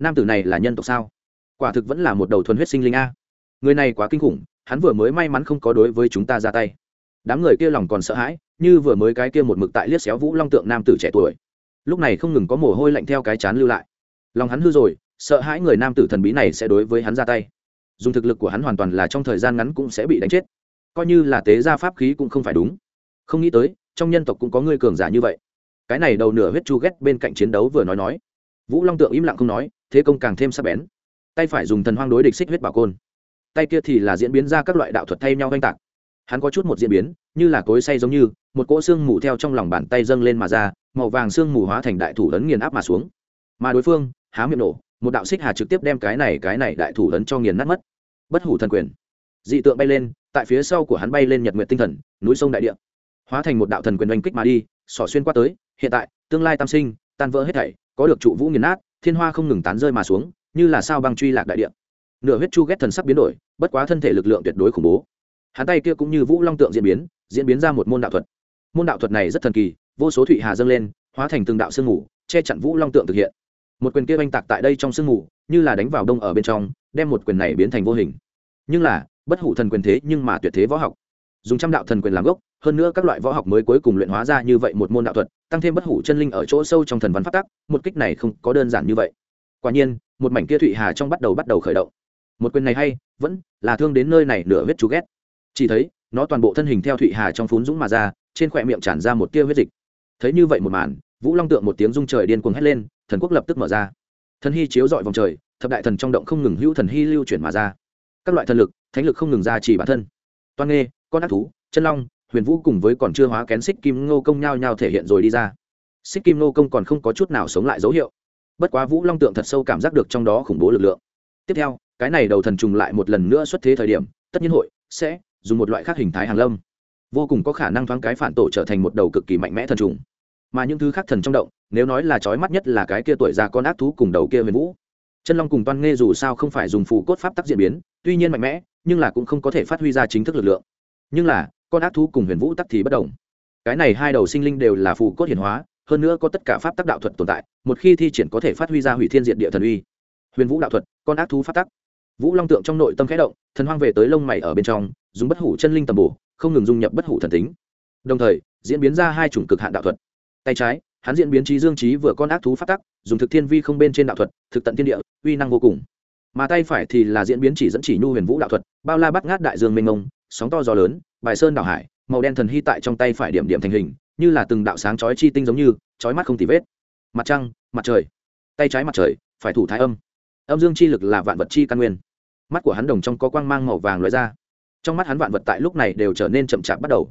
Nam tử này là nhân tộc sao? Quả thực vẫn là một đầu thuần huyết sinh linh a. Người này quá kinh khủng, hắn vừa mới may mắn không có đối với chúng ta ra tay. Đám người kia lòng còn sợ hãi, như vừa mới cái kia một mực tại liếc xéo vũ long tượng nam tử trẻ tuổi. Lúc này không ngừng có mồ hôi lạnh theo cái chán lưu lại. Lòng hắn hư rồi, sợ hãi người nam tử thần bí này sẽ đối với hắn ra tay. Dùng thực lực của hắn hoàn toàn là trong thời gian ngắn cũng sẽ bị đánh chết. Coi như là tế gia pháp khí cũng không phải đúng. Không nghĩ tới trong nhân tộc cũng có người cường giả như vậy. Cái này đầu nửa huyết chu ghét bên cạnh chiến đấu vừa nói nói. Vũ long tượng im lặng không nói, thế công càng thêm sắc bén. Tay phải dùng thần hoang đối địch xích huyết bảo côn. Tay kia thì là diễn biến ra các loại đạo thuật thay nhau oanh tạc. Hắn có chút một diễn biến, như là cối say giống như, một cỗ xương mù theo trong lòng bàn tay dâng lên mà ra, màu vàng xương mù hóa thành đại thủ lớn nghiền áp mà xuống. Mà đối phương, há miệng nổ, một đạo xích hà trực tiếp đem cái này cái này đại thủ lớn cho nghiền nát mất. Bất hủ thần quyền. Dị tượng bay lên, tại phía sau của hắn bay lên nhật nguyện tinh thần, núi sông đại địa hóa thành một đạo thần quyền oanh kích mà đi, xỏ xuyên qua tới, hiện tại, tương lai tam sinh, tan vỡ hết thảy, có được trụ vũ nghiền nát, thiên hoa không ngừng tán rơi mà xuống, như là sao băng truy lạc đại địa. Nửa huyết chu ghét thần sắc biến đổi, bất quá thân thể lực lượng tuyệt đối khủng bố. Hắn tay kia cũng như vũ long tượng diễn biến diễn biến ra một môn đạo thuật. Môn đạo thuật này rất thần kỳ, vô số thụy hà dâng lên, hóa thành từng đạo sương mù, che chặn vũ long tượng thực hiện. Một quyền kia oanh tạc tại đây trong sương mù, như là đánh vào đông ở bên trong, đem một quyền này biến thành vô hình. Nhưng là, bất hủ thần quyền thế nhưng mà tuyệt thế võ học dùng trăm đạo thần quyền làm gốc, hơn nữa các loại võ học mới cuối cùng luyện hóa ra như vậy một môn đạo thuật, tăng thêm bất hủ chân linh ở chỗ sâu trong thần văn phát tắc, một kích này không có đơn giản như vậy. Quả nhiên, một mảnh kia thụy hà trong bắt đầu bắt đầu khởi động. Một quyền này hay, vẫn là thương đến nơi này nửa huyết chú ghét. Chỉ thấy, nó toàn bộ thân hình theo thụy hà trong phún dũng mà ra, trên khỏe miệng tràn ra một tia huyết dịch. Thấy như vậy một màn, vũ long tượng một tiếng rung trời điên cuồng hét lên, thần quốc lập tức mở ra. Thần hy chiếu dọi vòng trời, thập đại thần trong động không ngừng hữu thần hy lưu chuyển mà ra. Các loại thần lực, thánh lực không ngừng ra chỉ bản thân. Toan nghê con ác thú, chân long, huyền vũ cùng với còn chưa hóa kén xích kim ngô công nhao nhao thể hiện rồi đi ra. Xích kim ngô công còn không có chút nào sống lại dấu hiệu. Bất quá vũ long tượng thật sâu cảm giác được trong đó khủng bố lực lượng. Tiếp theo, cái này đầu thần trùng lại một lần nữa xuất thế thời điểm, tất nhiên hội sẽ dùng một loại khác hình thái hàng lâm. Vô cùng có khả năng thoáng cái phản tổ trở thành một đầu cực kỳ mạnh mẽ thần trùng. Mà những thứ khác thần trong động, nếu nói là trói mắt nhất là cái kia tuổi già con ác thú cùng đầu kia huyền vũ. Chân long cùng toan nghe dù sao không phải dùng phù cốt pháp tắc diễn biến, tuy nhiên mạnh mẽ, nhưng là cũng không có thể phát huy ra chính thức lực lượng nhưng là, con ác thú cùng huyền vũ tắc thì bất đồng. Cái này hai đầu sinh linh đều là phù cốt hiển hóa, hơn nữa có tất cả pháp tắc đạo thuật tồn tại, một khi thi triển có thể phát huy ra hủy thiên diện địa thần uy. Huyền vũ đạo thuật, con ác thú pháp tắc. Vũ long tượng trong nội tâm khẽ động, thần hoang về tới lông mày ở bên trong, dùng bất hủ chân linh tầm bổ, không ngừng dung nhập bất hủ thần tính. Đồng thời, diễn biến ra hai chủng cực hạn đạo thuật. Tay trái, hắn diễn biến trí dương trí vừa con ác thú phát tắc, dùng thực thiên vi không bên trên đạo thuật, thực tận thiên địa, uy năng vô cùng. Mà tay phải thì là diễn biến chỉ dẫn chỉ nhu huyền vũ đạo thuật, bao la bắt ngát đại dương mênh mông sóng to gió lớn, bài sơn đảo hải, màu đen thần hy tại trong tay phải điểm điểm thành hình, như là từng đạo sáng chói chi tinh giống như, chói mắt không tì vết. Mặt trăng, mặt trời. Tay trái mặt trời, phải thủ thái âm. Âm dương chi lực là vạn vật chi căn nguyên. Mắt của hắn đồng trong có quang mang màu vàng loại ra. Trong mắt hắn vạn vật tại lúc này đều trở nên chậm chạp bắt đầu.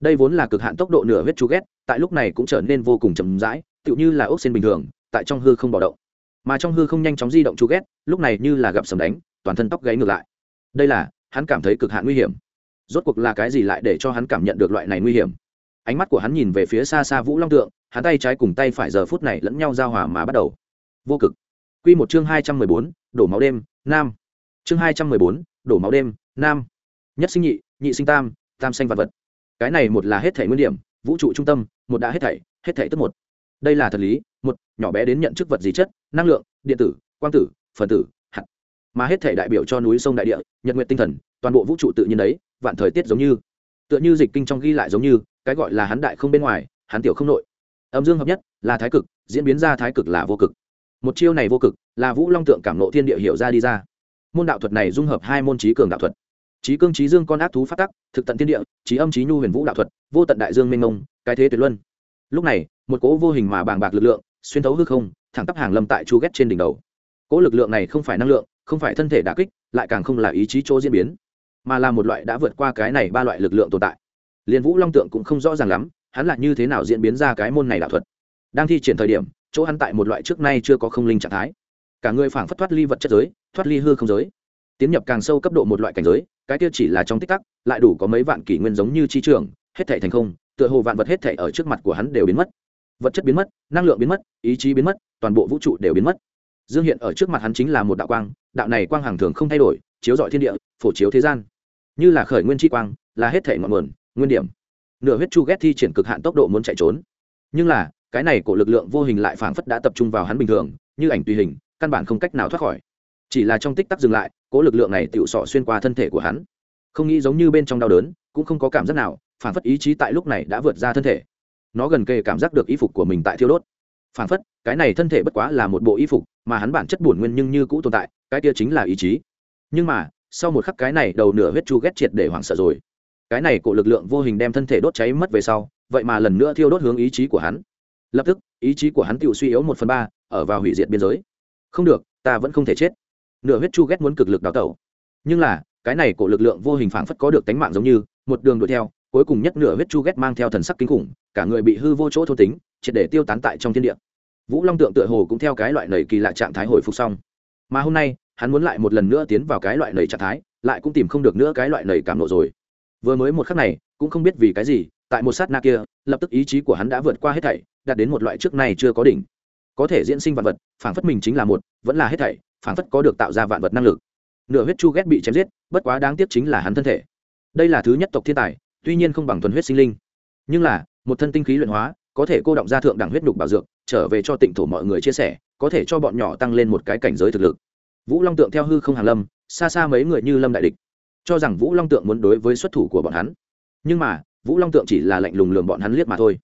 Đây vốn là cực hạn tốc độ nửa huyết chú ghét, tại lúc này cũng trở nên vô cùng chậm rãi, tựu như là ốc xin bình thường, tại trong hư không bỏ động. Mà trong hư không nhanh chóng di động chú ghét, lúc này như là gặp sầm đánh, toàn thân tóc gáy ngược lại. Đây là, hắn cảm thấy cực hạn nguy hiểm rốt cuộc là cái gì lại để cho hắn cảm nhận được loại này nguy hiểm? Ánh mắt của hắn nhìn về phía xa xa vũ long tượng, hắn tay trái cùng tay phải giờ phút này lẫn nhau giao hòa mà bắt đầu. Vô cực. Quy một chương hai trăm mười bốn, đổ máu đêm, nam. Chương hai trăm mười bốn, đổ máu đêm, nam. Nhất sinh nhị nhị sinh tam tam sinh vật vật. Cái này một là hết thể nguyên điểm, vũ trụ trung tâm, một đã hết thảy hết thảy tức một. Đây là thật lý, một, nhỏ bé đến nhận chức vật gì chất, năng lượng, điện tử, quang tử, phần tử mà hết thể đại biểu cho núi sông đại địa, nhật nguyện tinh thần, toàn bộ vũ trụ tự nhiên đấy, vạn thời tiết giống như. Tựa như dịch kinh trong ghi lại giống như, cái gọi là hắn đại không bên ngoài, hắn tiểu không nội. Âm dương hợp nhất, là thái cực, diễn biến ra thái cực là vô cực. Một chiêu này vô cực, là vũ long tượng cảm nộ thiên địa hiểu ra đi ra. Môn đạo thuật này dung hợp hai môn trí cường đạo thuật. Trí cương trí dương con ác thú phát tắc, thực tận thiên địa, trí âm trí nhu huyền vũ đạo thuật, vô tận đại dương mênh mông, cái thế tuyệt luân. Lúc này, một cỗ vô hình mà bàng bạc lực lượng, xuyên thấu hư không, thẳng tắp hàng lâm tại chu ghét trên đỉnh đầu. Cỗ lực lượng này không phải năng lượng không phải thân thể đà kích, lại càng không là ý chí chỗ diễn biến, mà là một loại đã vượt qua cái này ba loại lực lượng tồn tại. Liên vũ long tượng cũng không rõ ràng lắm, hắn là như thế nào diễn biến ra cái môn này đạo thuật. Đang thi triển thời điểm, chỗ hắn tại một loại trước nay chưa có không linh trạng thái. Cả người phảng phất thoát ly vật chất giới, thoát ly hư không giới. Tiến nhập càng sâu cấp độ một loại cảnh giới, cái kia chỉ là trong tích tắc, lại đủ có mấy vạn kỷ nguyên giống như chi trường, hết thể thành không, tựa hồ vạn vật hết thể ở trước mặt của hắn đều biến mất. Vật chất biến mất, năng lượng biến mất, ý chí biến mất, toàn bộ vũ trụ đều biến mất dương hiện ở trước mặt hắn chính là một đạo quang, đạo này quang hàng thường không thay đổi, chiếu dọi thiên địa, phổ chiếu thế gian. Như là khởi nguyên chi quang, là hết thể ngọn nguồn, nguyên điểm. Nửa huyết chu ghét thi triển cực hạn tốc độ muốn chạy trốn. Nhưng là, cái này của lực lượng vô hình lại phảng phất đã tập trung vào hắn bình thường, như ảnh tùy hình, căn bản không cách nào thoát khỏi. Chỉ là trong tích tắc dừng lại cố lực lượng này tựu sọ xuyên qua thân thể của hắn. Không nghĩ giống như bên trong đau đớn, cũng không có cảm giác nào, phảng phất ý chí tại lúc này đã vượt ra thân thể. Nó gần kề cảm giác được y phục của mình tại thiêu đốt. Phản phất, cái này thân thể bất quá là một bộ y phục, mà hắn bản chất bổn nguyên nhưng như cũ tồn tại, cái kia chính là ý chí. Nhưng mà, sau một khắc cái này đầu nửa huyết chu ghét triệt để hoảng sợ rồi. Cái này cổ lực lượng vô hình đem thân thể đốt cháy mất về sau, vậy mà lần nữa thiêu đốt hướng ý chí của hắn. Lập tức, ý chí của hắn tự suy yếu một phần ba, ở vào hủy diệt biên giới. Không được, ta vẫn không thể chết. Nửa huyết chu ghét muốn cực lực đào tẩu. Nhưng là, cái này cổ lực lượng vô hình phảng phất có được tánh mạng giống như, một đường đuổi theo cuối cùng nhất nửa huyết chu ghét mang theo thần sắc kinh khủng, cả người bị hư vô chỗ thô tính, triệt để tiêu tán tại trong thiên địa. Vũ long tượng tựa hồ cũng theo cái loại nầy kỳ lạ trạng thái hồi phục xong. Mà hôm nay, hắn muốn lại một lần nữa tiến vào cái loại nầy trạng thái, lại cũng tìm không được nữa cái loại nầy cảm nộ rồi. Vừa mới một khắc này, cũng không biết vì cái gì, tại một sát na kia, lập tức ý chí của hắn đã vượt qua hết thảy, đạt đến một loại trước này chưa có đỉnh. Có thể diễn sinh vạn vật, phảng phất mình chính là một, vẫn là hết thảy, phảng phất có được tạo ra vạn vật năng lực. Nửa huyết chu ghét bị chém giết, bất quá đáng tiếc chính là hắn thân thể. Đây là thứ nhất tộc thiên tài tuy nhiên không bằng thuần huyết sinh linh. Nhưng là, một thân tinh khí luyện hóa, có thể cô động ra thượng đẳng huyết đục bảo dược, trở về cho tịnh thổ mọi người chia sẻ, có thể cho bọn nhỏ tăng lên một cái cảnh giới thực lực. Vũ long tượng theo hư không hàng lâm, xa xa mấy người như lâm đại địch, cho rằng vũ long tượng muốn đối với xuất thủ của bọn hắn. Nhưng mà, vũ long tượng chỉ là lạnh lùng lường bọn hắn liếc mà thôi.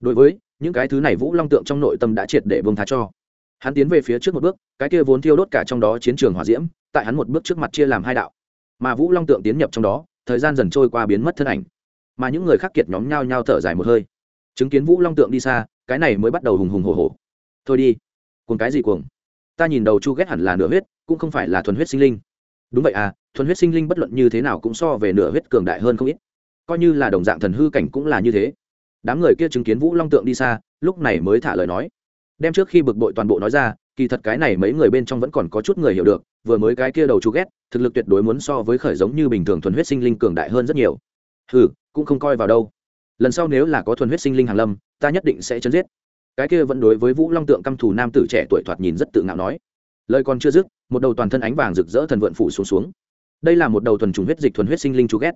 Đối với, những cái thứ này vũ long tượng trong nội tâm đã triệt để bông tha cho. Hắn tiến về phía trước một bước, cái kia vốn thiêu đốt cả trong đó chiến trường hỏa diễm, tại hắn một bước trước mặt chia làm hai đạo. Mà vũ long tượng tiến nhập trong đó, thời gian dần trôi qua biến mất thân ảnh mà những người khác kiệt nhóm nhao nhao thở dài một hơi. Chứng kiến vũ long tượng đi xa, cái này mới bắt đầu hùng hùng hồ hồ thôi đi, cuồng cái gì cuồng? Ta nhìn đầu chu ghét hẳn là nửa huyết, cũng không phải là thuần huyết sinh linh. Đúng vậy à thuần huyết sinh linh bất luận như thế nào cũng so về nửa huyết cường đại hơn không ít. Coi như là đồng dạng thần hư cảnh cũng là như thế. Đám người kia chứng kiến vũ long tượng đi xa, lúc này mới thả lời nói. Đem trước khi bực bội toàn bộ nói ra, kỳ thật cái này mấy người bên trong vẫn còn có chút người hiểu được, vừa mới cái kia đầu chú ghét, thực lực tuyệt đối muốn so với khởi giống như bình thường thuần huyết sinh linh cường đại hơn rất nhiều hừ, cũng không coi vào đâu. Lần sau nếu là có thuần huyết sinh linh hàng lâm, ta nhất định sẽ chấn giết. Cái kia vẫn đối với vũ long tượng căm thù nam tử trẻ tuổi thoạt nhìn rất tự ngạo nói. Lời còn chưa dứt, một đầu toàn thân ánh vàng rực rỡ thần vượn phủ xuống xuống. Đây là một đầu thuần trùng huyết dịch thuần huyết sinh linh chú ghét.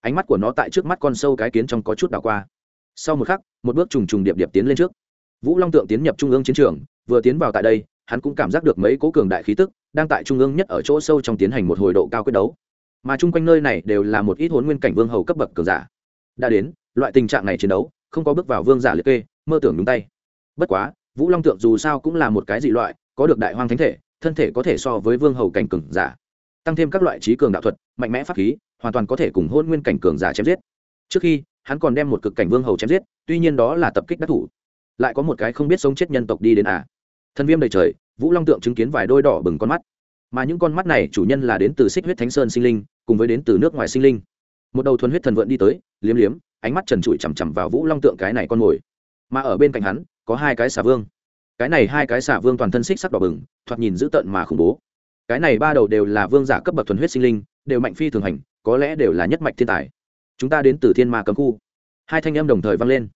Ánh mắt của nó tại trước mắt con sâu cái kiến trong có chút đảo qua. Sau một khắc, một bước trùng trùng điệp điệp tiến lên trước. Vũ long tượng tiến nhập trung ương chiến trường, vừa tiến vào tại đây, hắn cũng cảm giác được mấy cố cường đại khí tức đang tại trung ương nhất ở chỗ sâu trong tiến hành một hồi độ cao quyết đấu mà chung quanh nơi này đều là một ít hồn nguyên cảnh vương hầu cấp bậc cường giả. Đã đến, loại tình trạng này chiến đấu, không có bước vào vương giả liệt kê, mơ tưởng nhúng tay. Bất quá, vũ long tượng dù sao cũng là một cái dị loại, có được đại hoang thánh thể, thân thể có thể so với vương hầu cảnh cường giả. Tăng thêm các loại trí cường đạo thuật, mạnh mẽ pháp khí, hoàn toàn có thể cùng hôn nguyên cảnh cường giả chém giết. Trước khi, hắn còn đem một cực cảnh vương hầu chém giết, tuy nhiên đó là tập kích đắc thủ. Lại có một cái không biết sống chết nhân tộc đi đến à. Thân viêm đầy trời, vũ long tượng chứng kiến vài đôi đỏ bừng con mắt mà những con mắt này chủ nhân là đến từ xích huyết thánh sơn sinh linh, cùng với đến từ nước ngoài sinh linh. Một đầu thuần huyết thần vượn đi tới, liếm liếm, ánh mắt trần trụi chằm chằm vào vũ long tượng cái này con mồi. Mà ở bên cạnh hắn, có hai cái xà vương. Cái này hai cái xà vương toàn thân xích sắc đỏ bừng, thoạt nhìn dữ tợn mà khủng bố. Cái này ba đầu đều là vương giả cấp bậc thuần huyết sinh linh, đều mạnh phi thường hành, có lẽ đều là nhất mạch thiên tài. Chúng ta đến từ thiên ma cấm khu. Hai thanh em đồng thời vang lên.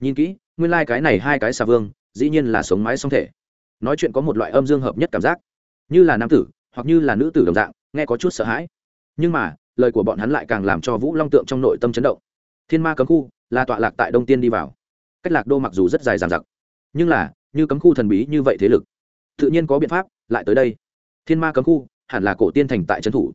Nhìn kỹ, nguyên lai、like、cái này hai cái xà vương, dĩ nhiên là sống mái song thể. Nói chuyện có một loại âm dương hợp nhất cảm giác. Như là nam tử hoặc như là nữ tử đồng dạng, nghe có chút sợ hãi. Nhưng mà, lời của bọn hắn lại càng làm cho vũ long tượng trong nội tâm chấn động. Thiên ma cấm khu là tọa lạc tại đông tiên đi vào. Cách lạc đô mặc dù rất dài dàn giặc nhưng là, như cấm khu thần bí như vậy thế lực, tự nhiên có biện pháp lại tới đây. Thiên ma cấm khu hẳn là cổ tiên thành tại trấn thủ.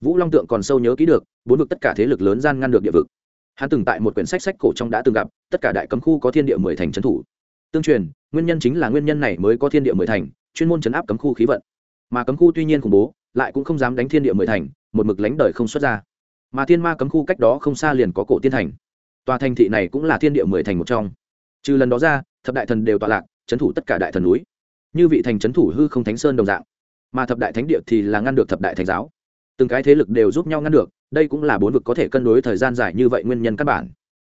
Vũ long tượng còn sâu nhớ kỹ được, bốn vực tất cả thế lực lớn gian ngăn được địa vực. Hắn từng tại một quyển sách sách cổ trong đã từng gặp, tất cả đại cấm khu có thiên địa mười thành trấn thủ. Tương truyền, nguyên nhân chính là nguyên nhân này mới có thiên địa mười thành, chuyên môn chấn áp cấm khu khí vận mà cấm khu tuy nhiên khủng bố, lại cũng không dám đánh thiên địa mười thành, một mực lánh đời không xuất ra. Mà thiên ma cấm khu cách đó không xa liền có cổ tiên thành. Tòa thành thị này cũng là thiên địa mười thành một trong. Trừ lần đó ra, thập đại thần đều tọa lạc trấn thủ tất cả đại thần núi. Như vị thành trấn thủ hư không thánh sơn đồng dạng. Mà thập đại thánh địa thì là ngăn được thập đại thánh giáo. Từng cái thế lực đều giúp nhau ngăn được, đây cũng là bốn vực có thể cân đối thời gian dài như vậy nguyên nhân căn bản.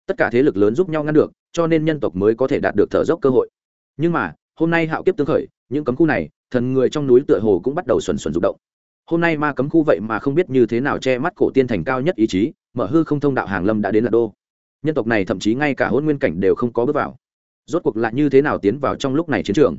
Tất cả thế lực lớn giúp nhau ngăn được, cho nên nhân tộc mới có thể đạt được thở dốc cơ hội. Nhưng mà, hôm nay hạo kiếp tương khởi, những cấm khu này thần người trong núi tựa hồ cũng bắt đầu xuẩn xuẩn rụng động. Hôm nay ma cấm khu vậy mà không biết như thế nào che mắt cổ tiên thành cao nhất ý chí, mở hư không thông đạo hàng lâm đã đến lạc đô. Nhân tộc này thậm chí ngay cả hôn nguyên cảnh đều không có bước vào. Rốt cuộc lại như thế nào tiến vào trong lúc này chiến trường?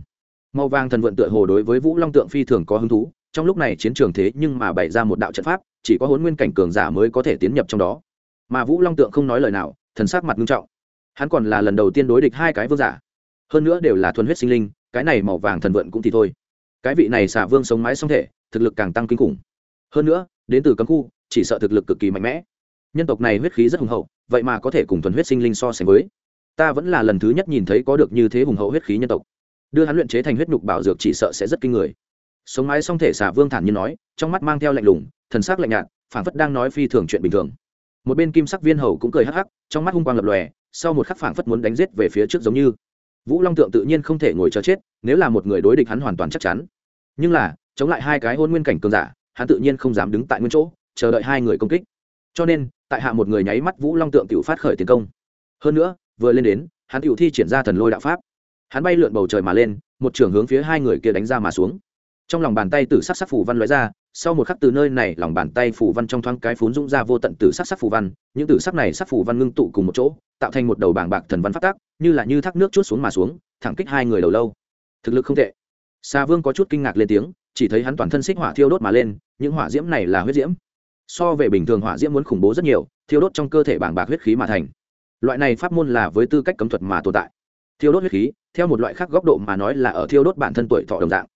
Màu vàng thần vận tựa hồ đối với vũ long tượng phi thường có hứng thú, trong lúc này chiến trường thế nhưng mà bày ra một đạo trận pháp, chỉ có hôn nguyên cảnh cường giả mới có thể tiến nhập trong đó. Mà vũ long tượng không nói lời nào, thần sắc mặt nghiêm trọng. Hắn còn là lần đầu tiên đối địch hai cái vương giả. Hơn nữa đều là thuần huyết sinh linh, cái này màu vàng thần vận cũng thì thôi cái vị này xả vương sống mái song thể, thực lực càng tăng kinh khủng. Hơn nữa, đến từ cấm khu, chỉ sợ thực lực cực kỳ mạnh mẽ. Nhân tộc này huyết khí rất hùng hậu, vậy mà có thể cùng thuần huyết sinh linh so sánh với. Ta vẫn là lần thứ nhất nhìn thấy có được như thế hùng hậu huyết khí nhân tộc. Đưa hắn luyện chế thành huyết nhục bảo dược chỉ sợ sẽ rất kinh người. Sống mái song thể xả vương thản nhiên nói, trong mắt mang theo lạnh lùng, thần sắc lạnh nhạt, phảng phất đang nói phi thường chuyện bình thường. Một bên kim sắc viên hầu cũng cười hắc hắc, trong mắt hung quang lập lòe, sau một khắc phảng phất muốn đánh giết về phía trước giống như vũ long tượng tự nhiên không thể ngồi chờ chết, nếu là một người đối địch hắn hoàn toàn chắc chắn. Nhưng là, chống lại hai cái hôn nguyên cảnh cường giả, hắn tự nhiên không dám đứng tại nguyên chỗ, chờ đợi hai người công kích. Cho nên, tại hạ một người nháy mắt vũ long tượng tự phát khởi tiến công. Hơn nữa, vừa lên đến, hắn tự thi triển ra thần lôi đạo pháp. Hắn bay lượn bầu trời mà lên, một trường hướng phía hai người kia đánh ra mà xuống trong lòng bàn tay tử sắc sắc phủ văn lóe ra, sau một khắc từ nơi này lòng bàn tay phủ văn trong thoáng cái phún dũng ra vô tận tử sắc sắc phủ văn, những tử sắc này sắc phủ văn ngưng tụ cùng một chỗ, tạo thành một đầu bảng bạc thần văn phát tác, như là như thác nước chút xuống mà xuống, thẳng kích hai người đầu lâu. Thực lực không tệ. Xa vương có chút kinh ngạc lên tiếng, chỉ thấy hắn toàn thân xích hỏa thiêu đốt mà lên, những hỏa diễm này là huyết diễm. So về bình thường hỏa diễm muốn khủng bố rất nhiều, thiêu đốt trong cơ thể bảng bạc huyết khí mà thành. Loại này pháp môn là với tư cách cấm thuật mà tồn tại. Thiêu đốt huyết khí, theo một loại khác góc độ mà nói là ở thiêu đốt bản thân tuổi thọ đồng dạng.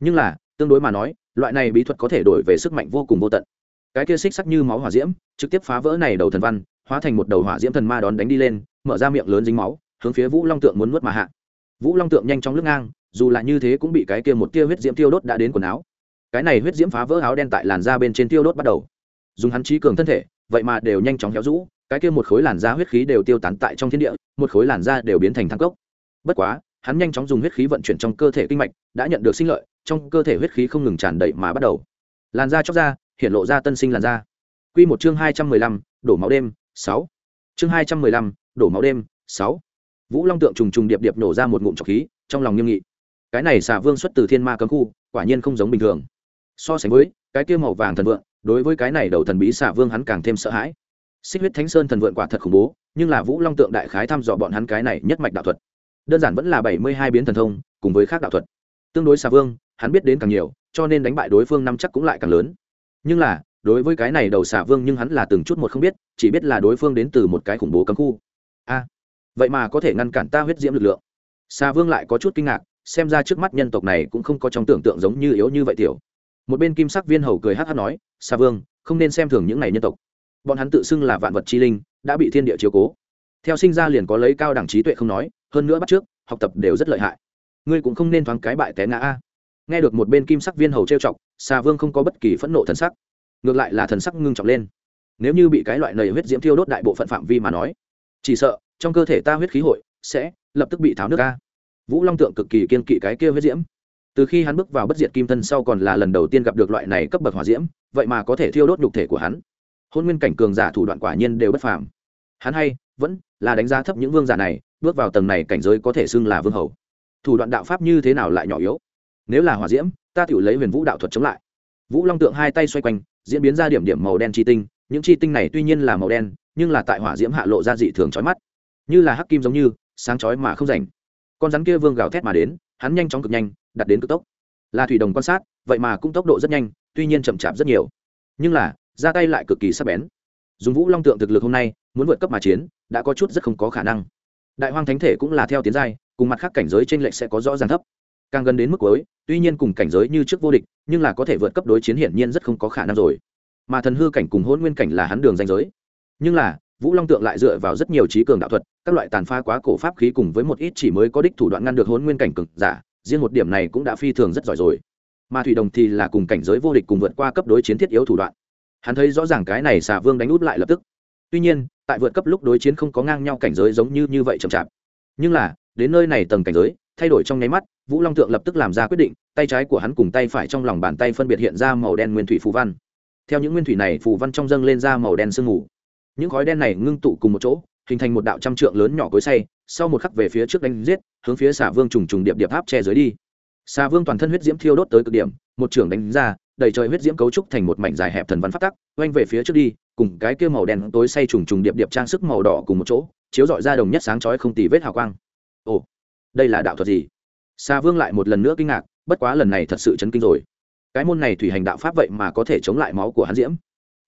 Nhưng là tương đối mà nói, loại này bí thuật có thể đổi về sức mạnh vô cùng vô tận. Cái kia xích sắc như máu hỏa diễm, trực tiếp phá vỡ này đầu thần văn, hóa thành một đầu hỏa diễm thần ma đón đánh đi lên, mở ra miệng lớn dính máu, hướng phía vũ long tượng muốn nuốt mà hạ. Vũ long tượng nhanh chóng lướt ngang, dù là như thế cũng bị cái kia một tia huyết diễm tiêu đốt đã đến quần áo. Cái này huyết diễm phá vỡ áo đen tại làn da bên trên tiêu đốt bắt đầu. Dùng hắn trí cường thân thể, vậy mà đều nhanh chóng héo rũ, cái kia một khối làn da huyết khí đều tiêu tán tại trong thiên địa, một khối làn da đều biến thành thang cốc. Bất quá hắn nhanh chóng dùng huyết khí vận chuyển trong cơ thể kinh mạch, đã nhận được sinh lợi, trong cơ thể huyết khí không ngừng tràn đầy mà bắt đầu. Làn da chóc ra hiện lộ ra tân sinh làn da. Q một chương hai trăm mười lăm, đổ máu đêm, sáu. Chương hai trăm mười lăm, đổ máu đêm, sáu. Vũ long tượng trùng trùng điệp điệp nổ ra một ngụm trọc khí, trong lòng nghiêm nghị. Cái này xả vương xuất từ thiên ma cấm khu, quả nhiên không giống bình thường. So sánh với, cái kia màu vàng thần vượng, đối với cái này đầu thần bí xả vương hắn càng thêm sợ hãi. Xích huyết thánh sơn thần vượng quả thật khủng bố, nhưng là vũ long tượng đại khái thăm dò bọn hắn cái này nhất mạch đạo thuật đơn giản vẫn là bảy mươi hai biến thần thông, cùng với khác đạo thuật. Tương đối xà vương, hắn biết đến càng nhiều, cho nên đánh bại đối phương năm chắc cũng lại càng lớn. Nhưng là, đối với cái này đầu xà vương nhưng hắn là từng chút một không biết, chỉ biết là đối phương đến từ một cái khủng bố cấm khu. A, vậy mà có thể ngăn cản ta huyết diễm lực lượng. Xà vương lại có chút kinh ngạc, xem ra trước mắt nhân tộc này cũng không có trong tưởng tượng giống như yếu như vậy tiểu. Một bên kim sắc viên hầu cười hát hát nói, xà vương, không nên xem thường những này nhân tộc. Bọn hắn tự xưng là vạn vật chi linh, đã bị thiên địa chiếu cố. Theo sinh ra liền có lấy cao đẳng trí tuệ không nói hơn nữa bắt trước, học tập đều rất lợi hại. Ngươi cũng không nên thoáng cái bại té ngã a. Nghe được một bên kim sắc viên hầu trêu chọc xà vương không có bất kỳ phẫn nộ thần sắc. Ngược lại là thần sắc ngưng trọng lên. Nếu như bị cái loại nầy huyết diễm thiêu đốt đại bộ phận phạm vi mà nói, chỉ sợ trong cơ thể ta huyết khí hội sẽ lập tức bị tháo nước a. Vũ long tượng cực kỳ kiên kỵ cái kia huyết diễm. Từ khi hắn bước vào bất diệt kim thân sau còn là lần đầu tiên gặp được loại này cấp bậc hỏa diễm, vậy mà có thể thiêu đốt nhục thể của hắn. Hôn nguyên cảnh cường giả thủ đoạn quả nhiên đều bất phàm. Hắn hay vẫn là đánh giá thấp những vương giả này bước vào tầng này cảnh giới có thể xưng là vương hầu. Thủ đoạn đạo pháp như thế nào lại nhỏ yếu? Nếu là hỏa diễm, ta tự lấy huyền vũ đạo thuật chống lại. Vũ long tượng hai tay xoay quanh, diễn biến ra điểm điểm màu đen chi tinh. Những chi tinh này tuy nhiên là màu đen, nhưng là tại hỏa diễm hạ lộ ra dị thường chói mắt. Như là hắc kim giống như, sáng chói mà không rảnh. Con rắn kia vương gào thét mà đến, hắn nhanh chóng cực nhanh đặt đến cực tốc. Là thủy đồng quan sát, vậy mà cũng tốc độ rất nhanh, tuy nhiên chậm chạp rất nhiều. Nhưng là, ra tay lại cực kỳ sắc bén. Dùng vũ long tượng thực lực hôm nay, muốn vượt cấp mà chiến, đã có chút rất không có khả năng đại hoang thánh thể cũng là theo tiến giai, cùng mặt khác cảnh giới trên lệnh sẽ có rõ ràng thấp. Càng gần đến mức cuối, tuy nhiên cùng cảnh giới như trước vô địch, nhưng là có thể vượt cấp đối chiến hiển nhiên rất không có khả năng rồi. Mà thần hư cảnh cùng hôn nguyên cảnh là hắn đường danh giới. Nhưng là, vũ long tượng lại dựa vào rất nhiều trí cường đạo thuật, các loại tàn pha quá cổ pháp khí cùng với một ít chỉ mới có đích thủ đoạn ngăn được hôn nguyên cảnh cực giả, riêng một điểm này cũng đã phi thường rất giỏi rồi. Mà thủy đồng thì là cùng cảnh giới vô địch cùng vượt qua cấp đối chiến thiết yếu thủ đoạn. Hắn thấy rõ ràng cái này xà vương đánh út lại lập tức tuy nhiên, tại vượt cấp lúc đối chiến không có ngang nhau cảnh giới giống như như vậy chậm chạp. Nhưng là, đến nơi này tầng cảnh giới, thay đổi trong nháy mắt, vũ long tượng lập tức làm ra quyết định, tay trái của hắn cùng tay phải trong lòng bàn tay phân biệt hiện ra màu đen nguyên thủy phù văn. Theo những nguyên thủy này phù văn trong dâng lên ra màu đen sương mù. Những khói đen này ngưng tụ cùng một chỗ, hình thành một đạo trăm trượng lớn nhỏ cối say sau một khắc về phía trước đánh giết, hướng phía xả vương trùng trùng điệp điệp áp che dưới đi. Xà vương toàn thân huyết diễm thiêu đốt tới cực điểm, một trưởng đánh ra đầy trời huyết diễm cấu trúc thành một mảnh dài hẹp thần văn phát tắc, oanh về phía trước đi, cùng cái kia màu đen tối say trùng trùng điệp điệp trang sức màu đỏ cùng một chỗ, chiếu dọi ra đồng nhất sáng chói không tì vết hào quang. Ồ, đây là đạo thuật gì? Xa vương lại một lần nữa kinh ngạc, bất quá lần này thật sự chấn kinh rồi. Cái môn này thủy hành đạo pháp vậy mà có thể chống lại máu của hắn diễm.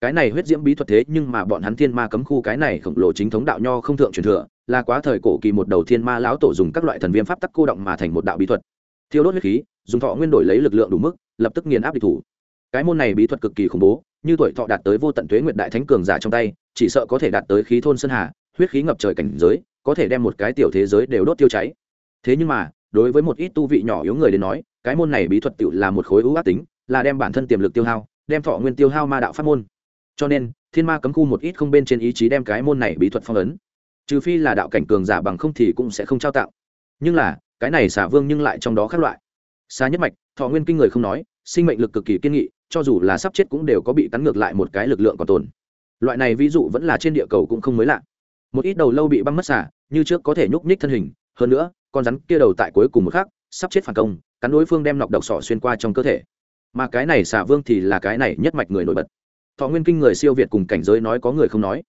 Cái này huyết diễm bí thuật thế nhưng mà bọn hắn thiên ma cấm khu cái này khổng lồ chính thống đạo nho không thượng truyền thừa, là quá thời cổ kỳ một đầu thiên ma lão tổ dùng các loại thần viêm pháp tắc cô động mà thành một đạo bí thuật. Thiêu đốt huyết khí, dùng thọ nguyên đổi lấy lực lượng đủ mức, lập tức nghiền áp địch thủ cái môn này bí thuật cực kỳ khủng bố, như tuổi thọ đạt tới vô tận tuế nguyệt đại thánh cường giả trong tay, chỉ sợ có thể đạt tới khí thôn sơn hà, huyết khí ngập trời cảnh giới, có thể đem một cái tiểu thế giới đều đốt tiêu cháy. Thế nhưng mà, đối với một ít tu vị nhỏ yếu người đến nói, cái môn này bí thuật tự là một khối ưu ác tính, là đem bản thân tiềm lực tiêu hao, đem thọ nguyên tiêu hao ma đạo pháp môn. Cho nên, thiên ma cấm khu một ít không bên trên ý chí đem cái môn này bí thuật phong ấn. Trừ phi là đạo cảnh cường giả bằng không thì cũng sẽ không trao tạo nhưng là, cái này xả vương nhưng lại trong đó khác loại. Xa nhất mạch, thọ nguyên kinh người không nói, sinh mệnh lực cực kỳ kiên nghị cho dù là sắp chết cũng đều có bị cắn ngược lại một cái lực lượng còn tồn. Loại này ví dụ vẫn là trên địa cầu cũng không mới lạ. Một ít đầu lâu bị băng mất xả như trước có thể nhúc nhích thân hình, hơn nữa, con rắn kia đầu tại cuối cùng một khắc, sắp chết phản công, cắn đối phương đem nọc độc sỏ xuyên qua trong cơ thể. Mà cái này xả vương thì là cái này nhất mạch người nổi bật. Thọ nguyên kinh người siêu việt cùng cảnh giới nói có người không nói.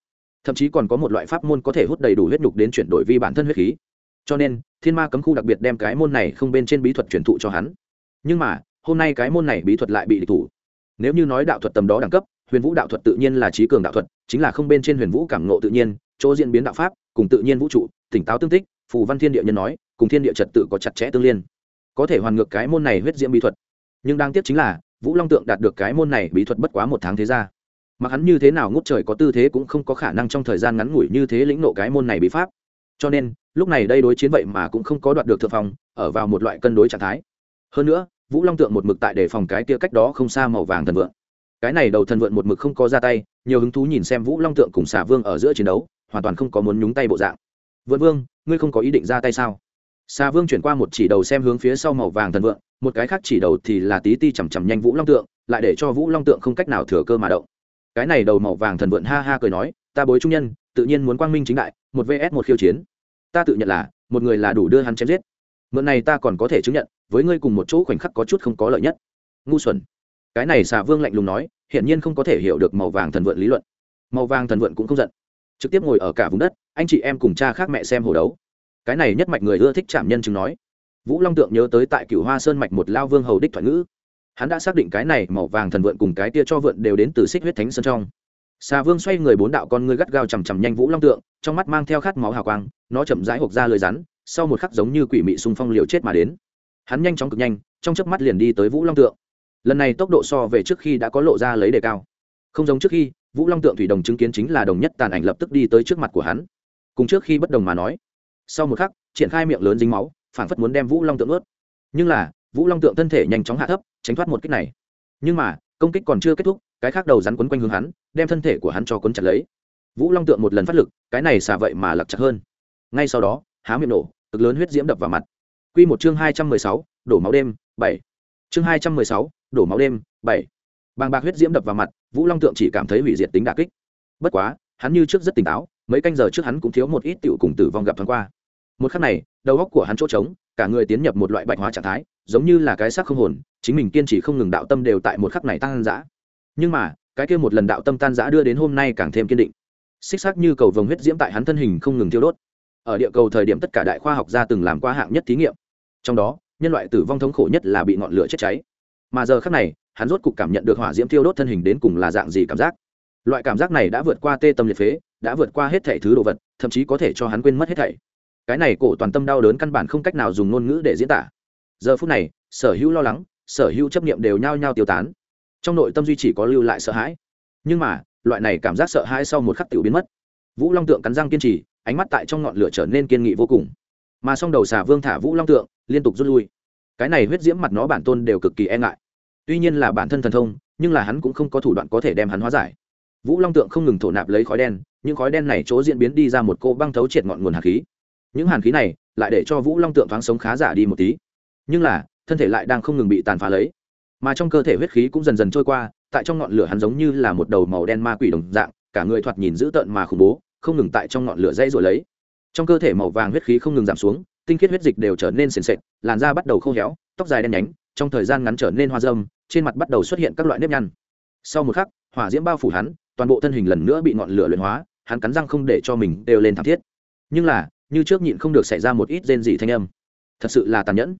Thậm chí còn có một loại pháp môn có thể hút đầy đủ huyết nhục đến chuyển đổi vi bản thân huyết khí. Cho nên, thiên ma cấm khu đặc biệt đem cái môn này không bên trên bí thuật truyền thụ cho hắn. Nhưng mà, hôm nay cái môn này bí thuật lại bị địch thủ nếu như nói đạo thuật tầm đó đẳng cấp, huyền vũ đạo thuật tự nhiên là trí cường đạo thuật, chính là không bên trên huyền vũ cảm ngộ tự nhiên, chỗ diễn biến đạo pháp, cùng tự nhiên vũ trụ, tỉnh táo tương tích, phù văn thiên địa nhân nói, cùng thiên địa trật tự có chặt chẽ tương liên. Có thể hoàn ngược cái môn này huyết diễm bí thuật. Nhưng đáng tiếc chính là, vũ long tượng đạt được cái môn này bí thuật bất quá một tháng thế ra. Mặc hắn như thế nào ngút trời có tư thế cũng không có khả năng trong thời gian ngắn ngủi như thế lĩnh nộ cái môn này bí pháp. Cho nên, lúc này đây đối chiến vậy mà cũng không có đoạt được thượng phòng ở vào một loại cân đối trạng thái. Hơn nữa vũ long tượng một mực tại đề phòng cái kia cách đó không xa màu vàng thần vượn cái này đầu thần vượn một mực không có ra tay, nhiều hứng thú nhìn xem vũ long tượng cùng xả vương ở giữa chiến đấu, hoàn toàn không có muốn nhúng tay bộ dạng. Vượn vương, ngươi không có ý định ra tay sao? Xà vương chuyển qua một chỉ đầu xem hướng phía sau màu vàng thần vượng, một cái khác chỉ đầu thì là tí ti chằm chằm nhanh vũ long tượng, lại để cho vũ long tượng không cách nào thừa cơ mà động. Cái này đầu màu vàng thần vượng ha ha cười nói, ta bối trung nhân, tự nhiên muốn quang minh chính đại, một vs một khiêu chiến. Ta tự nhận là, một người là đủ đưa hắn chém giết. Mượn này ta còn có thể chứng nhận với ngươi cùng một chỗ khoảnh khắc có chút không có lợi nhất. Ngu xuẩn. Cái này xà vương lạnh lùng nói, hiển nhiên không có thể hiểu được màu vàng thần vượn lý luận. Màu vàng thần vượn cũng không giận. Trực tiếp ngồi ở cả vùng đất, anh chị em cùng cha khác mẹ xem hồ đấu. Cái này nhất mạch người ưa thích chạm nhân chứng nói. Vũ long tượng nhớ tới tại cửu hoa sơn mạch một lao vương hầu đích thoại ngữ. Hắn đã xác định cái này màu vàng thần vượn cùng cái tia cho vượn đều đến từ xích huyết thánh sơn trong. Xà vương xoay người bốn đạo con ngươi gắt gao chằm chằm nhanh vũ long tượng, trong mắt mang theo khát máu hào quang, nó chậm rãi hộp ra lời rắn, sau một khắc giống như quỷ mị xung phong liều chết mà đến hắn nhanh chóng cực nhanh, trong chớp mắt liền đi tới vũ long tượng. Lần này tốc độ so về trước khi đã có lộ ra lấy đề cao. Không giống trước khi, vũ long tượng thủy đồng chứng kiến chính là đồng nhất tàn ảnh lập tức đi tới trước mặt của hắn. Cùng trước khi bất đồng mà nói, sau một khắc, triển khai miệng lớn dính máu, phảng phất muốn đem vũ long tượng ướt nhưng là, vũ long tượng thân thể nhanh chóng hạ thấp, tránh thoát một kích này. Nhưng mà, công kích còn chưa kết thúc, cái khác đầu rắn quấn quanh hướng hắn, đem thân thể của hắn cho quấn chặt lấy. Vũ long tượng một lần phát lực, cái này xả vậy mà lặc chặt hơn. Ngay sau đó, há miệng nổ, cực lớn huyết diễm đập vào mặt quy một chương hai trăm mười sáu, đổ máu đêm, bảy. Chương hai trăm mười sáu, đổ máu đêm, bảy. Bàng bạc huyết diễm đập vào mặt, vũ long tượng chỉ cảm thấy hủy diệt tính đả kích. Bất quá, hắn như trước rất tỉnh táo, mấy canh giờ trước hắn cũng thiếu một ít tiểu cùng tử vong gặp thoáng qua. Một khắc này, đầu óc của hắn chỗ trống, cả người tiến nhập một loại bạch hóa trạng thái, giống như là cái xác không hồn, chính mình kiên trì không ngừng đạo tâm đều tại một khắc này tan rã. Nhưng mà, cái kia một lần đạo tâm tan rã đưa đến hôm nay càng thêm kiên định. Xích xác như cầu vồng huyết diễm tại hắn thân hình không ngừng thiêu đốt. Ở địa cầu thời điểm tất cả đại khoa học gia từng làm qua hạng nhất thí nghiệm trong đó, nhân loại tử vong thống khổ nhất là bị ngọn lửa chết cháy. Mà giờ khắc này, hắn rốt cục cảm nhận được hỏa diễm thiêu đốt thân hình đến cùng là dạng gì cảm giác. Loại cảm giác này đã vượt qua tê tâm liệt phế, đã vượt qua hết thảy thứ đồ vật, thậm chí có thể cho hắn quên mất hết thảy. Cái này cổ toàn tâm đau đớn căn bản không cách nào dùng ngôn ngữ để diễn tả. Giờ phút này, sở hữu lo lắng, sở hữu chấp niệm đều nhao nhao tiêu tán. Trong nội tâm duy chỉ có lưu lại sợ hãi. Nhưng mà, loại này cảm giác sợ hãi sau một khắc tiểu biến mất. Vũ long tượng cắn răng kiên trì, ánh mắt tại trong ngọn lửa trở nên kiên nghị vô cùng. Mà song đầu xà vương thả vũ long tượng liên tục rút lui. Cái này huyết diễm mặt nó bản tôn đều cực kỳ e ngại. Tuy nhiên là bản thân thần thông, nhưng là hắn cũng không có thủ đoạn có thể đem hắn hóa giải. Vũ long tượng không ngừng thổ nạp lấy khói đen, những khói đen này chỗ diễn biến đi ra một cô băng thấu triệt ngọn nguồn hạt khí. Những hàn khí này lại để cho vũ long tượng thoáng sống khá giả đi một tí. Nhưng là, thân thể lại đang không ngừng bị tàn phá lấy. Mà trong cơ thể huyết khí cũng dần dần trôi qua, tại trong ngọn lửa hắn giống như là một đầu màu đen ma quỷ đồng dạng, cả người thoạt nhìn dữ tợn mà khủng bố, không ngừng tại trong ngọn lửa dây rồi lấy. Trong cơ thể màu vàng huyết khí không ngừng giảm xuống tinh khiết huyết dịch đều trở nên sền sệt, làn da bắt đầu khô héo, tóc dài đen nhánh, trong thời gian ngắn trở nên hoa dâm trên mặt bắt đầu xuất hiện các loại nếp nhăn. Sau một khắc, hỏa diễm bao phủ hắn, toàn bộ thân hình lần nữa bị ngọn lửa luyện hóa, hắn cắn răng không để cho mình đều lên thảm thiết. Nhưng là, như trước nhịn không được xảy ra một ít rên dị thanh âm. Thật sự là tàn nhẫn.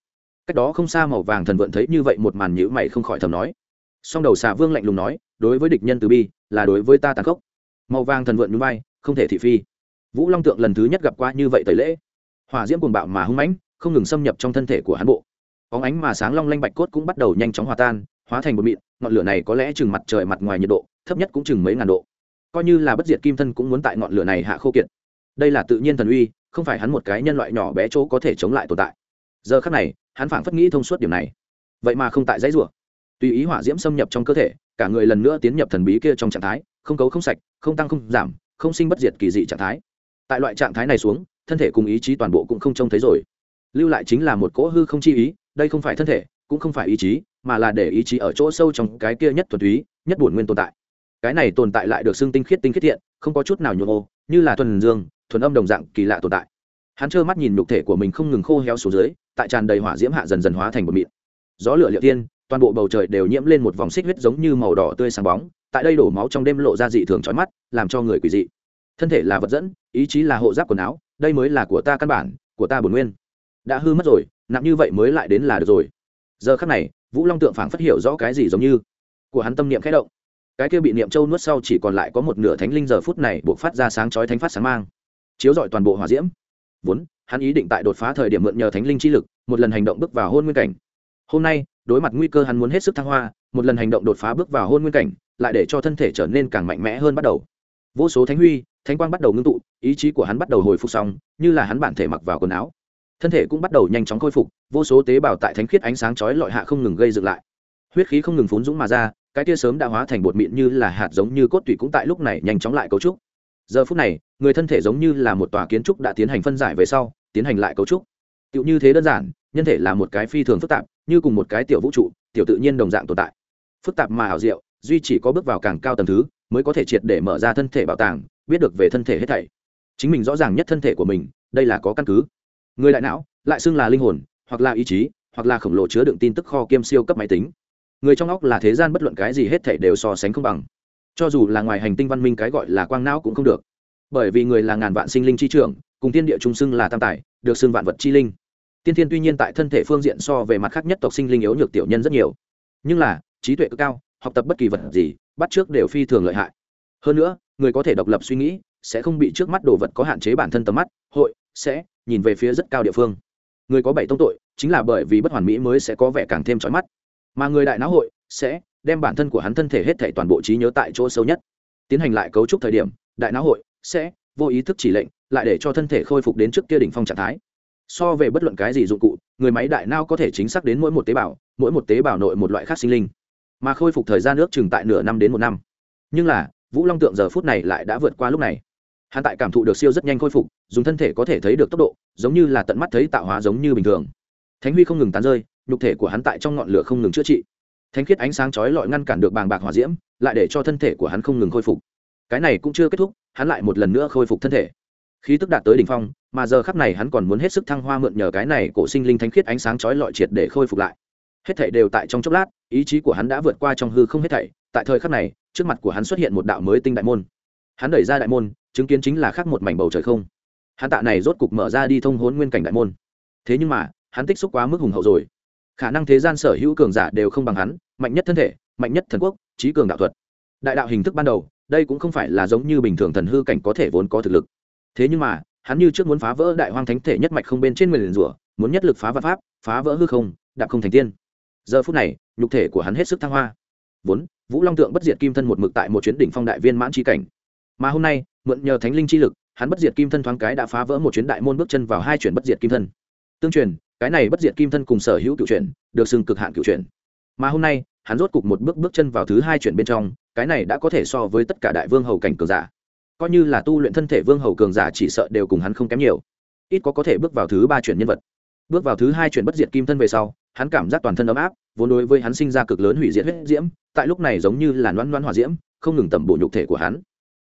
Cách đó không xa màu vàng thần vượn thấy như vậy một màn nhữ mày không khỏi thầm nói. Song đầu xà vương lạnh lùng nói, đối với địch nhân từ bi, là đối với ta tàn khốc. Màu vàng thần vượn núi bay không thể thị phi. Vũ long tượng lần thứ nhất gặp qua như vậy tẩy lễ hỏa diễm cuồng bạo mà hung mãnh, không ngừng xâm nhập trong thân thể của hắn bộ. Óng ánh mà sáng long lanh bạch cốt cũng bắt đầu nhanh chóng hòa tan, hóa thành một mịn, ngọn lửa này có lẽ chừng mặt trời mặt ngoài nhiệt độ, thấp nhất cũng chừng mấy ngàn độ. Coi như là bất diệt kim thân cũng muốn tại ngọn lửa này hạ khô kiệt. Đây là tự nhiên thần uy, không phải hắn một cái nhân loại nhỏ bé chỗ có thể chống lại tồn tại. Giờ khắc này, hắn phảng phất nghĩ thông suốt điểm này. Vậy mà không tại dãy rủa. Tùy ý hỏa diễm xâm nhập trong cơ thể, cả người lần nữa tiến nhập thần bí kia trong trạng thái, không cấu không sạch, không tăng không giảm, không sinh bất diệt kỳ dị trạng thái. Tại loại trạng thái này xuống thân thể cùng ý chí toàn bộ cũng không trông thấy rồi. Lưu lại chính là một cỗ hư không chi ý, đây không phải thân thể, cũng không phải ý chí, mà là để ý chí ở chỗ sâu trong cái kia nhất thuần túy, nhất bổn nguyên tồn tại. Cái này tồn tại lại được xưng tinh khiết tinh khiết thiện, không có chút nào nhuộm ô, như là thuần dương, thuần âm đồng dạng kỳ lạ tồn tại. Hắn trơ mắt nhìn nhục thể của mình không ngừng khô héo xuống dưới, tại tràn đầy hỏa diễm hạ dần dần hóa thành một mịn. Gió lửa liệu tiên toàn bộ bầu trời đều nhiễm lên một vòng xích huyết giống như màu đỏ tươi sáng bóng, tại đây đổ máu trong đêm lộ ra dị thường trói mắt, làm cho người quỷ dị. Thân thể là vật dẫn, ý chí là hộ giáp quần áo đây mới là của ta căn bản, của ta bổn nguyên. Đã hư mất rồi, nặng như vậy mới lại đến là được rồi. Giờ khắc này, vũ long tượng phảng phát hiểu rõ cái gì giống như. Của hắn tâm niệm khẽ động. Cái kia bị niệm châu nuốt sau chỉ còn lại có một nửa thánh linh giờ phút này buộc phát ra sáng chói thánh phát sáng mang. Chiếu rọi toàn bộ hỏa diễm. Vốn, hắn ý định tại đột phá thời điểm mượn nhờ thánh linh chi lực, một lần hành động bước vào hôn nguyên cảnh. Hôm nay, đối mặt nguy cơ hắn muốn hết sức thăng hoa, một lần hành động đột phá bước vào hôn nguyên cảnh, lại để cho thân thể trở nên càng mạnh mẽ hơn bắt đầu. Vô số thánh huy thánh quang bắt đầu ngưng tụ, ý chí của hắn bắt đầu hồi phục xong, như là hắn bản thể mặc vào quần áo. Thân thể cũng bắt đầu nhanh chóng khôi phục, vô số tế bào tại thánh khiết ánh sáng chói lọi hạ không ngừng gây dựng lại. Huyết khí không ngừng phún dũng mà ra, cái tia sớm đã hóa thành bột mịn như là hạt giống như cốt tủy cũng tại lúc này nhanh chóng lại cấu trúc. Giờ phút này, người thân thể giống như là một tòa kiến trúc đã tiến hành phân giải về sau, tiến hành lại cấu trúc. Tựu như thế đơn giản, nhân thể là một cái phi thường phức tạp, như cùng một cái tiểu vũ trụ, tiểu tự nhiên đồng dạng tồn tại. Phức tạp mà ảo diệu, duy chỉ có bước vào càng cao tầng thứ, mới có thể triệt để mở ra thân thể bảo tàng biết được về thân thể hết thảy. Chính mình rõ ràng nhất thân thể của mình, đây là có căn cứ. Người đại não, lại xưng là linh hồn, hoặc là ý chí, hoặc là khổng lồ chứa đựng tin tức kho kiêm siêu cấp máy tính. Người trong óc là thế gian bất luận cái gì hết thảy đều so sánh không bằng. Cho dù là ngoài hành tinh văn minh cái gọi là quang não cũng không được. Bởi vì người là ngàn vạn sinh linh chi trưởng, cùng tiên địa trung xưng là tam tài, được xưng vạn vật chi linh. Tiên thiên tuy nhiên tại thân thể phương diện so về mặt khác nhất tộc sinh linh yếu nhược tiểu nhân rất nhiều. Nhưng là, trí tuệ cực cao, học tập bất kỳ vật gì, bắt trước đều phi thường lợi hại hơn nữa, người có thể độc lập suy nghĩ, sẽ không bị trước mắt đồ vật có hạn chế bản thân tầm mắt, hội, sẽ, nhìn về phía rất cao địa phương. Người có bảy tông tội, chính là bởi vì bất hoàn mỹ mới sẽ có vẻ càng thêm trói mắt. Mà người đại não hội, sẽ, đem bản thân của hắn thân thể hết thể toàn bộ trí nhớ tại chỗ sâu nhất. Tiến hành lại cấu trúc thời điểm, đại não hội, sẽ, vô ý thức chỉ lệnh, lại để cho thân thể khôi phục đến trước kia đỉnh phong trạng thái. So về bất luận cái gì dụng cụ, người máy đại não có thể chính xác đến mỗi một tế bào, mỗi một tế bào nội một loại khác sinh linh. Mà khôi phục thời gian nước chừng tại nửa năm đến một năm. Nhưng là vũ long tượng giờ phút này lại đã vượt qua lúc này. Hắn tại cảm thụ được siêu rất nhanh khôi phục, dùng thân thể có thể thấy được tốc độ, giống như là tận mắt thấy tạo hóa giống như bình thường. Thánh huy không ngừng tán rơi, nhục thể của hắn tại trong ngọn lửa không ngừng chữa trị. Thánh khiết ánh sáng chói lọi ngăn cản được bàng bạc hỏa diễm, lại để cho thân thể của hắn không ngừng khôi phục. Cái này cũng chưa kết thúc, hắn lại một lần nữa khôi phục thân thể. Khí tức đạt tới đỉnh phong, mà giờ khắc này hắn còn muốn hết sức thăng hoa mượn nhờ cái này cổ sinh linh thánh khiết ánh sáng chói lọi triệt để khôi phục lại. Hết thảy đều tại trong chốc lát, ý chí của hắn đã vượt qua trong hư không hết thảy, tại thời khắc này trước mặt của hắn xuất hiện một đạo mới tinh đại môn. Hắn đẩy ra đại môn, chứng kiến chính là khác một mảnh bầu trời không. Hắn tạ này rốt cục mở ra đi thông hốn nguyên cảnh đại môn. Thế nhưng mà, hắn tích xúc quá mức hùng hậu rồi. Khả năng thế gian sở hữu cường giả đều không bằng hắn, mạnh nhất thân thể, mạnh nhất thần quốc, trí cường đạo thuật. Đại đạo hình thức ban đầu, đây cũng không phải là giống như bình thường thần hư cảnh có thể vốn có thực lực. Thế nhưng mà, hắn như trước muốn phá vỡ đại hoang thánh thể nhất mạch không bên trên nguyền rủa, muốn nhất lực phá vạn pháp, phá vỡ hư không, đạp không thành tiên. Giờ phút này, nhục thể của hắn hết sức thăng hoa. Vốn vũ long tượng bất diệt kim thân một mực tại một chuyến đỉnh phong đại viên mãn tri cảnh. Mà hôm nay, mượn nhờ thánh linh chi lực, hắn bất diệt kim thân thoáng cái đã phá vỡ một chuyến đại môn bước chân vào hai chuyển bất diệt kim thân. Tương truyền, cái này bất diệt kim thân cùng sở hữu cựu chuyển, được xưng cực hạn cựu chuyển. Mà hôm nay, hắn rốt cục một bước bước chân vào thứ hai chuyển bên trong, cái này đã có thể so với tất cả đại vương hầu cảnh cường giả. Coi như là tu luyện thân thể vương hầu cường giả chỉ sợ đều cùng hắn không kém nhiều. Ít có có thể bước vào thứ ba chuyển nhân vật. Bước vào thứ hai chuyển bất diệt kim thân về sau, hắn cảm giác toàn thân ấm áp, vốn đối với hắn sinh ra cực lớn hủy diệt huyết diễm tại lúc này giống như là loãn loãn hỏa diễm, không ngừng tẩm bổ nhục thể của hắn.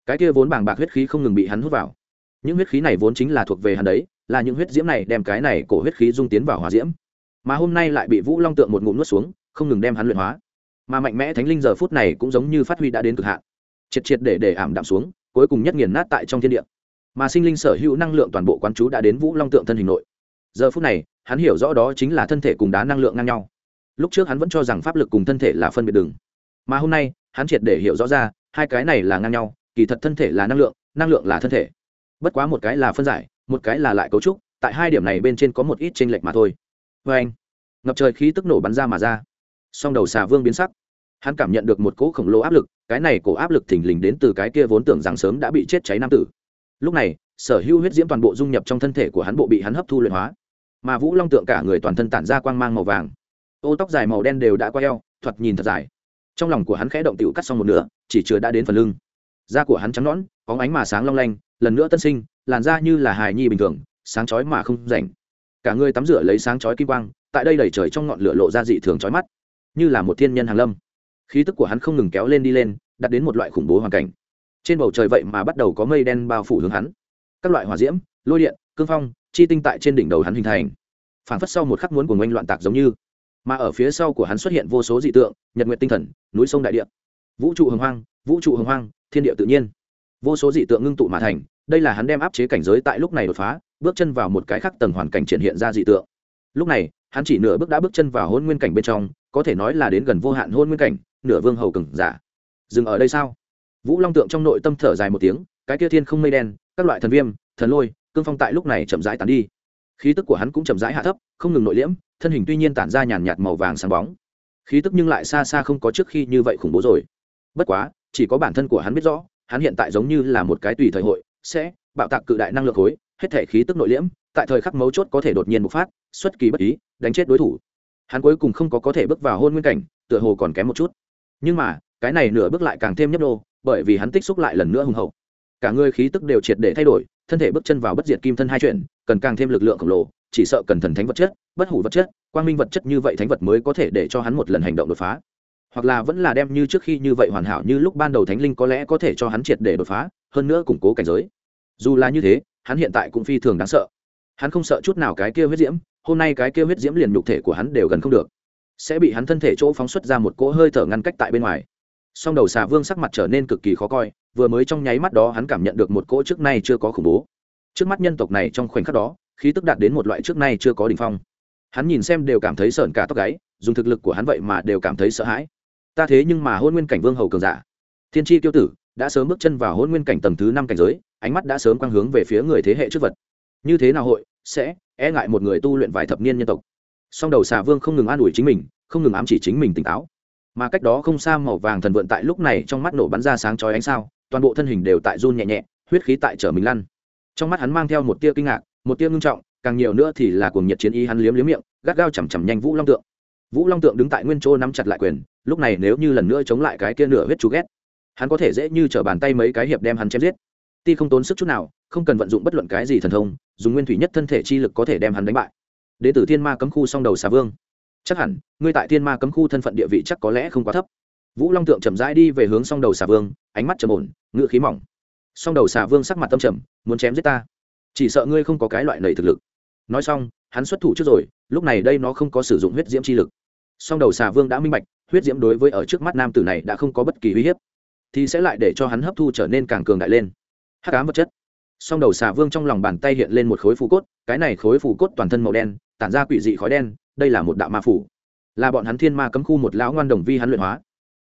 Cái kia vốn bàng bạc huyết khí không ngừng bị hắn hút vào. Những huyết khí này vốn chính là thuộc về hắn đấy, là những huyết diễm này đem cái này cổ huyết khí dung tiến vào hỏa diễm. Mà hôm nay lại bị vũ long tượng một ngụm nuốt xuống, không ngừng đem hắn luyện hóa. Mà mạnh mẽ thánh linh giờ phút này cũng giống như phát huy đã đến cực hạn. Triệt triệt để để ảm đạm xuống, cuối cùng nhất nghiền nát tại trong thiên địa. Mà sinh linh sở hữu năng lượng toàn bộ quán chú đã đến vũ long tượng thân hình nội. Giờ phút này, hắn hiểu rõ đó chính là thân thể cùng đá năng lượng ngang nhau. Lúc trước hắn vẫn cho rằng pháp lực cùng thân thể là phân biệt đường mà hôm nay, hắn triệt để hiểu rõ ra, hai cái này là ngang nhau, kỳ thật thân thể là năng lượng năng lượng là thân thể. Bất quá một cái là phân giải, một cái là lại cấu trúc, tại hai điểm này bên trên có một ít tranh lệch mà thôi. Vê anh, ngập trời khí tức nổ bắn ra mà ra. Song đầu xà vương biến sắc. Hắn cảm nhận được một cỗ khổng lồ áp lực, cái này cổ áp lực thình lình đến từ cái kia vốn tưởng rằng sớm đã bị chết cháy nam tử. Lúc này, sở hữu huyết diễm toàn bộ dung nhập trong thân thể của hắn bộ bị hắn hấp thu luyện hóa. Mà vũ long tượng cả người toàn thân tản ra quang mang màu vàng. Ô tóc dài màu đen đều đã qua eo, thoạt nhìn thật dài trong lòng của hắn khẽ động tựu cắt xong một nửa, chỉ chưa đã đến phần lưng. Da của hắn trắng nõn, có ánh mà sáng long lanh, lần nữa tân sinh, làn da như là hài nhi bình thường, sáng chói mà không rảnh. Cả người tắm rửa lấy sáng chói kim quang, tại đây đầy trời trong ngọn lửa lộ ra dị thường chói mắt. Như là một thiên nhân hàng lâm. Khí tức của hắn không ngừng kéo lên đi lên đặt đến một loại khủng bố hoàn cảnh. Trên bầu trời vậy mà bắt đầu có mây đen bao phủ hướng hắn. Các loại hỏa diễm, lôi điện, cương phong, chi tinh tại trên đỉnh đầu hắn hình thành. Phản phất sau một khắc muốn của ngoanh loạn tạc giống như mà ở phía sau của hắn xuất hiện vô số dị tượng, nhật nguyện tinh thần, núi sông đại địa. Vũ trụ hồng hoang, vũ trụ hồng hoang, thiên địa tự nhiên. Vô số dị tượng ngưng tụ mà thành, đây là hắn đem áp chế cảnh giới tại lúc này đột phá, bước chân vào một cái khác tầng hoàn cảnh triển hiện ra dị tượng. Lúc này, hắn chỉ nửa bước đã bước chân vào hôn nguyên cảnh bên trong, có thể nói là đến gần vô hạn hôn nguyên cảnh, nửa vương hầu cừng giả. Dừng ở đây sao? Vũ long tượng trong nội tâm thở dài một tiếng, cái kia thiên không mây đen, các loại thần viêm, thần lôi, cương phong tại lúc này chậm rãi tàn đi. Khí tức của hắn cũng chậm rãi hạ thấp, không ngừng nội liễm thân hình tuy nhiên tản ra nhàn nhạt màu vàng sáng bóng. Khí tức nhưng lại xa xa không có trước khi như vậy khủng bố rồi. Bất quá, chỉ có bản thân của hắn biết rõ, hắn hiện tại giống như là một cái tùy thời hội, sẽ bạo tạc cự đại năng lượng khối, hết thể khí tức nội liễm, tại thời khắc mấu chốt có thể đột nhiên bộc phát, xuất kỳ bất ý, đánh chết đối thủ. Hắn cuối cùng không có có thể bước vào hôn nguyên cảnh, tựa hồ còn kém một chút. Nhưng mà, cái này nửa bước lại càng thêm nhấp đô bởi vì hắn tích xúc lại lần nữa hùng hậu. Cả người khí tức đều triệt để thay đổi, thân thể bước chân vào bất diệt kim thân hai chuyện, cần càng thêm lực lượng khổng lồ, chỉ sợ cần thần thánh vật chất bất hủ vật chất, quang minh vật chất như vậy thánh vật mới có thể để cho hắn một lần hành động đột phá. Hoặc là vẫn là đem như trước khi như vậy hoàn hảo như lúc ban đầu thánh linh có lẽ có thể cho hắn triệt để đột phá, hơn nữa củng cố cảnh giới. Dù là như thế, hắn hiện tại cũng phi thường đáng sợ. Hắn không sợ chút nào cái kia huyết diễm, hôm nay cái kia huyết diễm liền nhục thể của hắn đều gần không được. Sẽ bị hắn thân thể chỗ phóng xuất ra một cỗ hơi thở ngăn cách tại bên ngoài. Song đầu xà vương sắc mặt trở nên cực kỳ khó coi, vừa mới trong nháy mắt đó hắn cảm nhận được một cỗ trước nay chưa có khủng bố. Trước mắt nhân tộc này trong khoảnh khắc đó, khí tức đạt đến một loại trước nay chưa có đ ỉ n h phong hắn nhìn xem đều cảm thấy sợn cả tóc gáy, dùng thực lực của hắn vậy mà đều cảm thấy sợ hãi. Ta thế nhưng mà hôn nguyên cảnh vương hầu cường giả. Thiên tri tiêu tử đã sớm bước chân vào hôn nguyên cảnh tầng thứ năm cảnh giới, ánh mắt đã sớm quang hướng về phía người thế hệ trước vật. Như thế nào hội sẽ e ngại một người tu luyện vài thập niên nhân tộc? Song đầu xà vương không ngừng an ủi chính mình, không ngừng ám chỉ chính mình tỉnh táo. Mà cách đó không xa màu vàng thần vượn tại lúc này trong mắt nổ bắn ra sáng chói ánh sao, toàn bộ thân hình đều tại run nhẹ nhẹ, huyết khí tại trở mình lăn. Trong mắt hắn mang theo một tia kinh ngạc, một tia ngưng trọng càng nhiều nữa thì là cuồng nhiệt chiến ý hắn liếm liếm miệng, gắt gao chầm chầm nhanh vũ long tượng. Vũ long tượng đứng tại nguyên chỗ nắm chặt lại quyền, lúc này nếu như lần nữa chống lại cái kia nửa huyết chú ghét, hắn có thể dễ như t bàn tay mấy cái hiệp đem hắn chém giết. Ti không tốn sức chút nào, không cần vận dụng bất luận cái gì thần thông, dùng nguyên thủy nhất thân thể chi lực có thể đem hắn đánh bại. Đ tử thiên ma cấm khu song đầu xà vương. Chắc hẳn, ngươi tại thiên ma cấm khu thân phận địa vị chắc có lẽ không quá thấp. Vũ long tượng chậm rãi đi về hướng song đầu xà vương, ánh mắt trầm ổn, ngựa khí mỏng. Song đầu xà vương sắc mặt tâm trầm, muốn chém giết ta. Chỉ sợ ngươi không có cái loại lầy thực lực nói xong, hắn xuất thủ trước rồi, lúc này đây nó không có sử dụng huyết diễm chi lực. Song đầu xà vương đã minh bạch, huyết diễm đối với ở trước mắt nam tử này đã không có bất kỳ uy hiếp, thì sẽ lại để cho hắn hấp thu trở nên càng cường đại lên. Hắc ám vật chất. Song đầu xà vương trong lòng bàn tay hiện lên một khối phù cốt, cái này khối phù cốt toàn thân màu đen, tản ra quỷ dị khói đen, đây là một đạo ma phủ. Là bọn hắn thiên ma cấm khu một lão ngoan đồng vi hắn luyện hóa.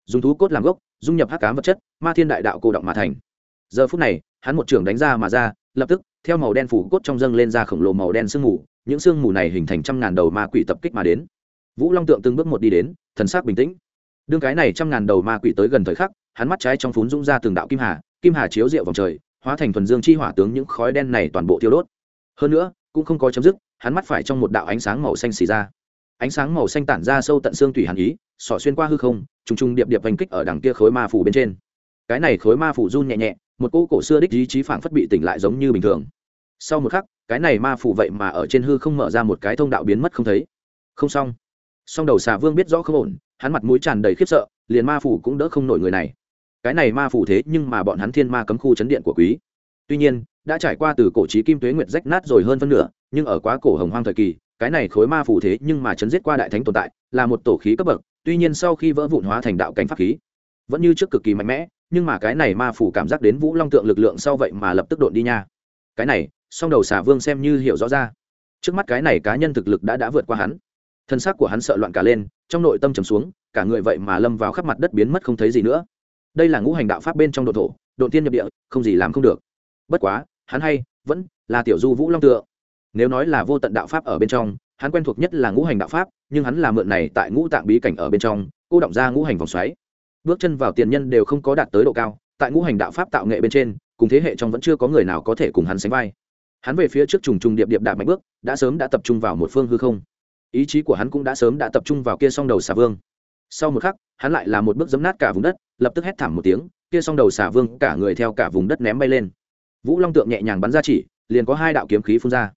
Dùng thú cốt làm gốc, dung nhập hắc ám vật chất, ma thiên đại đạo cô động mà thành. Giờ phút này, hắn một trưởng đánh ra mà ra, lập tức theo màu đen phủ cốt trong dâng lên ra khổng lồ màu đen sương mù, những sương mù này hình thành trăm ngàn đầu ma quỷ tập kích mà đến. Vũ long tượng từng bước một đi đến, thần sắc bình tĩnh. Đương cái này trăm ngàn đầu ma quỷ tới gần thời khắc, hắn mắt trái trong phún rung ra từng đạo kim hà kim hà chiếu rượu vòng trời, hóa thành thuần dương chi hỏa tướng những khói đen này toàn bộ tiêu đốt. Hơn nữa, cũng không có chấm dứt, hắn mắt phải trong một đạo ánh sáng màu xanh xì ra. Ánh sáng màu xanh tản ra sâu tận xương tủy hàn ý sỏ xuyên qua hư không, trùng trùng điệp điệp vành kích ở đằng kia khối ma phủ bên trên. Cái này khối ma phủ run nhẹ nhẹ một cỗ cổ xưa đích ý chí phảng phất bị tỉnh lại giống như bình thường. Sau một khắc, cái này ma phủ vậy mà ở trên hư không mở ra một cái thông đạo biến mất không thấy. Không xong. Song đầu xà vương biết rõ không ổn, hắn mặt mũi tràn đầy khiếp sợ, liền ma phủ cũng đỡ không nổi người này. Cái này ma phủ thế nhưng mà bọn hắn thiên ma cấm khu chấn điện của quý. Tuy nhiên, đã trải qua từ cổ trí kim tuế nguyệt rách nát rồi hơn phân nửa, nhưng ở quá cổ hồng hoang thời kỳ, cái này khối ma phủ thế nhưng mà chấn giết qua đại thánh tồn tại, là một tổ khí cấp bậc, tuy nhiên sau khi vỡ vụn hóa thành đạo cảnh pháp khí vẫn như trước cực kỳ mạnh mẽ, nhưng mà cái này ma phủ cảm giác đến vũ long tượng lực lượng sau vậy mà lập tức đột đi nha. Cái này, song đầu xà vương xem như hiểu rõ ra. Trước mắt cái này cá nhân thực lực đã đã vượt qua hắn. Thân xác của hắn sợ loạn cả lên, trong nội tâm trầm xuống, cả người vậy mà lâm vào khắp mặt đất biến mất không thấy gì nữa. Đây là ngũ hành đạo pháp bên trong độ thổ đột tiên nhập địa, không gì làm không được. Bất quá, hắn hay, vẫn là tiểu du vũ long tựa nếu nói là vô tận đạo pháp ở bên trong, hắn quen thuộc nhất là ngũ hành đạo pháp, nhưng hắn là mượn này tại ngũ tạng bí cảnh ở bên trong, cô động ra ngũ hành vòng xoáy bước chân vào tiền nhân đều không có đạt tới độ cao, tại ngũ hành đạo pháp tạo nghệ bên trên, cùng thế hệ trong vẫn chưa có người nào có thể cùng hắn sánh vai. Hắn về phía trước trùng trùng điệp điệp đạp mạnh bước, đã sớm đã tập trung vào một phương hư không. Ý chí của hắn cũng đã sớm đã tập trung vào kia song đầu xà vương. Sau một khắc, hắn lại là một bước giấm nát cả vùng đất, lập tức hét thảm một tiếng, kia song đầu xà vương cả người theo cả vùng đất ném bay lên. Vũ long tượng nhẹ nhàng bắn ra chỉ, liền có hai đạo kiếm khí phun ra,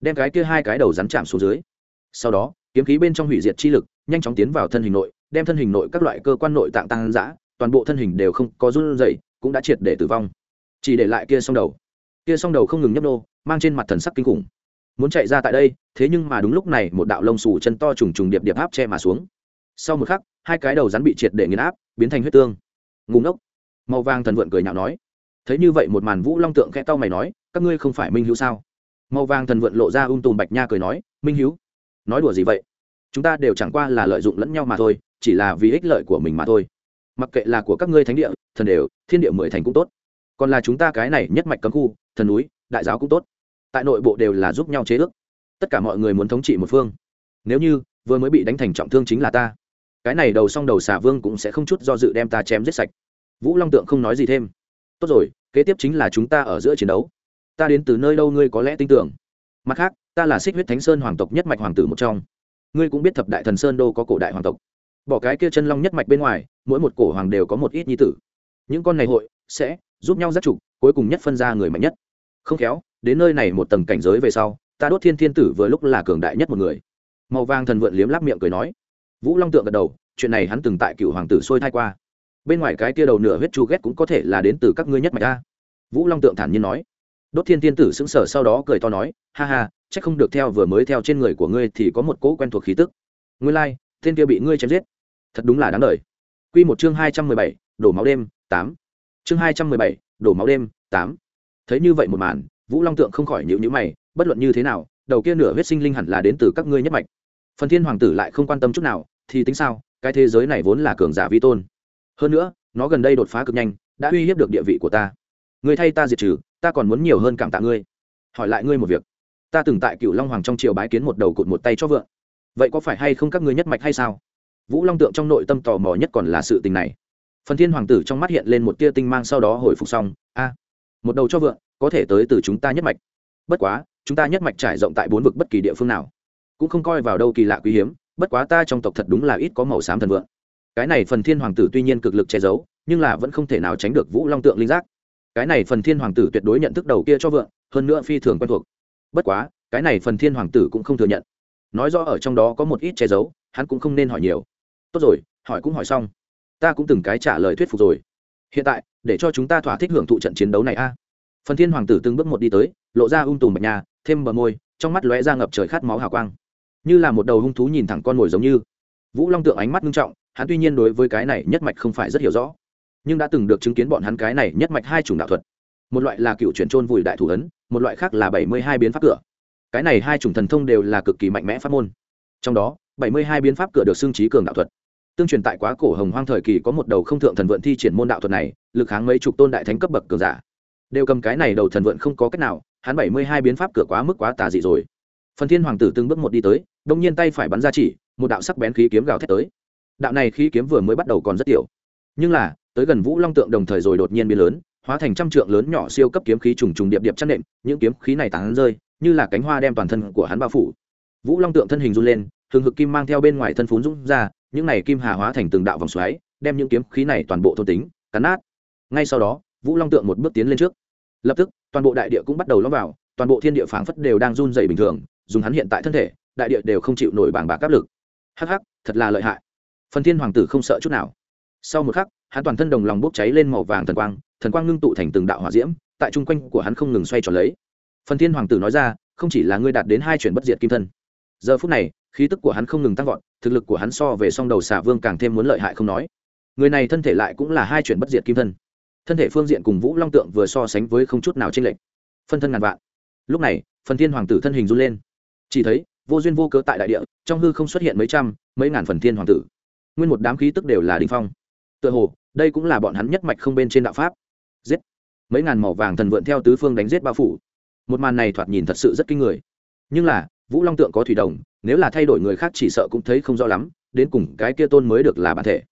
đem cái kia hai cái đầu rắn chạm xuống dưới. Sau đó, kiếm khí bên trong hủy diệt chi lực, nhanh chóng tiến vào thân hình nội đem thân hình nội các loại cơ quan nội tạng tăng dã, toàn bộ thân hình đều không có run rẩy, cũng đã triệt để tử vong. Chỉ để lại kia song đầu. Kia song đầu không ngừng nhấp nô, mang trên mặt thần sắc kinh khủng. Muốn chạy ra tại đây, thế nhưng mà đúng lúc này một đạo lông xù chân to trùng trùng điệp điệp áp che mà xuống. Sau một khắc, hai cái đầu rắn bị triệt để nghiền áp, biến thành huyết tương. Ngùng ốc màu vàng thần vượn cười nhạo nói. Thấy như vậy một màn vũ long tượng khẽ tao mày nói, các ngươi không phải minh hữu sao? Màu vàng thần vượn lộ ra ung tùm bạch nha cười nói, minh hữu nói đùa gì vậy? Chúng ta đều chẳng qua là lợi dụng lẫn nhau mà thôi chỉ là vì ích lợi của mình mà thôi. Mặc kệ là của các ngươi thánh địa, thần đều, thiên địa mười thành cũng tốt. Còn là chúng ta cái này nhất mạch cấm khu, thần núi, đại giáo cũng tốt. Tại nội bộ đều là giúp nhau chế ước. Tất cả mọi người muốn thống trị một phương. Nếu như, vừa mới bị đánh thành trọng thương chính là ta. Cái này đầu xong đầu xà vương cũng sẽ không chút do dự đem ta chém giết sạch. Vũ long tượng không nói gì thêm. Tốt rồi, kế tiếp chính là chúng ta ở giữa chiến đấu. Ta đến từ nơi đâu ngươi có lẽ tin tưởng. Mặt khác, ta là xích huyết thánh sơn hoàng tộc nhất mạch hoàng tử một trong. Ngươi cũng biết thập đại thần sơn đô có cổ đại hoàng tộc bỏ cái kia chân long nhất mạch bên ngoài mỗi một cổ hoàng đều có một ít nhi tử. Những con này hội sẽ giúp nhau giác trục cuối cùng nhất phân ra người mạnh nhất. Không khéo đến nơi này một tầng cảnh giới về sau ta đốt thiên thiên tử vừa lúc là cường đại nhất một người. Màu vàng thần vượn liếm láp miệng cười nói. Vũ long tượng gật đầu chuyện này hắn từng tại cựu hoàng tử sôi thai qua. Bên ngoài cái kia đầu nửa huyết chu ghét cũng có thể là đến từ các ngươi nhất mạch ta vũ long tượng thản nhiên nói. Đốt thiên thiên tử sững sờ sau đó cười to nói ha ha chắc không được theo vừa mới theo trên người của ngươi thì có một cỗ quen thuộc khí tức. Ngươi lai、like, tên kia bị ngươi chém giết thật đúng là đáng đời. Quy một chương hai trăm mười bảy, đổ máu đêm, tám. Chương hai trăm mười bảy, đổ máu đêm, tám. Thấy như vậy một màn, vũ long tượng không khỏi nhịu nhữ mày, bất luận như thế nào, đầu kia nửa huyết sinh linh hẳn là đến từ các ngươi nhất mạch. Phần thiên hoàng tử lại không quan tâm chút nào, thì tính sao, cái thế giới này vốn là cường giả vi tôn. Hơn nữa, nó gần đây đột phá cực nhanh, đã uy hiếp được địa vị của ta. Người thay ta diệt trừ, ta còn muốn nhiều hơn cảm tạ ngươi. Hỏi lại ngươi một việc. Ta từng tại cựu long hoàng trong triều bái kiến một đầu cụt một tay cho vợ vậy có phải hay không các ngươi nhất mạch hay sao? Vũ long tượng trong nội tâm tò mò nhất còn là sự tình này. Phần thiên hoàng tử trong mắt hiện lên một tia tinh mang sau đó hồi phục xong, a, một đầu cho vợ có thể tới từ chúng ta nhất mạch. Bất quá, chúng ta nhất mạch trải rộng tại bốn vực bất kỳ địa phương nào, cũng không coi vào đâu kỳ lạ quý hiếm, bất quá ta trong tộc thật đúng là ít có màu xám thần vượng. Cái này phần thiên hoàng tử tuy nhiên cực lực che giấu, nhưng là vẫn không thể nào tránh được vũ long tượng linh giác. Cái này phần thiên hoàng tử tuyệt đối nhận thức đầu kia cho vượng, hơn nữa phi thường quen thuộc. Bất quá, cái này phần thiên hoàng tử cũng không thừa nhận. Nói rõ ở trong đó có một ít che giấu, hắn cũng không nên hỏi nhiều tốt rồi, hỏi cũng hỏi xong. Ta cũng từng cái trả lời thuyết phục rồi. Hiện tại, để cho chúng ta thỏa thích hưởng thụ trận chiến đấu này a. Phần thiên hoàng tử từng bước một đi tới, lộ ra ung tùm bạch nhà thêm bờ môi, trong mắt lóe ra ngập trời khát máu hào quang. Như là một đầu hung thú nhìn thẳng con mồi giống như. Vũ long tượng ánh mắt nghiêm trọng, hắn tuy nhiên đối với cái này nhất mạch không phải rất hiểu rõ, nhưng đã từng được chứng kiến bọn hắn cái này nhất mạch hai chủng đạo thuật. Một loại là cựu chuyển trôn vùi đại thủ ấn, một loại khác là bảy mươi hai biến pháp cửa. Cái này hai chủng thần thông đều là cực kỳ mạnh mẽ pháp môn. Trong đó bảy mươi hai biến pháp cửa được xưng trí cường đạo thuật. Tương truyền tại quá cổ hồng hoang thời kỳ có một đầu không thượng thần vượn thi triển môn đạo thuật này, lực kháng mấy chục tôn đại thánh cấp bậc cường giả. Đều cầm cái này đầu thần vượn không có cách nào, hắn bảy mươi hai biến pháp cửa quá mức quá tà dị rồi. Phần thiên hoàng tử từng bước một đi tới, đông nhiên tay phải bắn ra chỉ, một đạo sắc bén khí kiếm gào thét tới. Đạo này khí kiếm vừa mới bắt đầu còn rất tiểu. Nhưng là, tới gần vũ long tượng đồng thời rồi đột nhiên biến lớn, hóa thành trăm trượng lớn nhỏ siêu cấp kiếm khí trùng trùng điệp điệp chăn nệm những kiếm khí này tán rơi, như là cánh hoa đem toàn thân của hắn bao phủ. Vũ long tượng thân hình run lên thường hực kim mang theo bên ngoài thân phún dũng ra, những này kim hà hóa thành từng đạo vòng xoáy, đem những kiếm khí này toàn bộ thôn tính, cắn nát. Ngay sau đó, vũ long tượng một bước tiến lên trước. Lập tức, toàn bộ đại địa cũng bắt đầu lõm vào, toàn bộ thiên địa phảng phất đều đang run dày bình thường, dùng hắn hiện tại thân thể, đại địa đều không chịu nổi bảng bạc áp lực. Hắc hắc, thật là lợi hại. Phần thiên hoàng tử không sợ chút nào. Sau một khắc, hắn toàn thân đồng lòng bốc cháy lên màu vàng thần quang thần quang ngưng tụ thành từng đạo hỏa diễm, tại chung quanh của hắn không ngừng xoay tròn lấy. Phần thiên hoàng tử nói ra, không chỉ là ngươi đạt đến hai chuyển bất diệt kim thân, giờ phút này khí tức của hắn không ngừng tăng vọt, thực lực của hắn so về song đầu xà vương càng thêm muốn lợi hại không nói. Người này thân thể lại cũng là hai chuyển bất diệt kim thân. Thân thể phương diện cùng vũ long tượng vừa so sánh với không chút nào tranh lệch. Phân thân ngàn vạn. Lúc này, phần thiên hoàng tử thân hình run lên. Chỉ thấy, vô duyên vô cớ tại đại địa, trong hư không xuất hiện mấy trăm, mấy ngàn phần thiên hoàng tử. Nguyên một đám khí tức đều là đình phong. Tựa hồ, đây cũng là bọn hắn nhất mạch không bên trên đạo pháp. Giết. Mấy ngàn màu vàng thần vượn theo tứ phương đánh giết bao phủ. Một màn này thoạt nhìn thật sự rất kinh người. Nhưng là vũ long tượng có thủy đồng, nếu là thay đổi người khác chỉ sợ cũng thấy không rõ lắm, đến cùng cái kia tôn mới được là bản thể.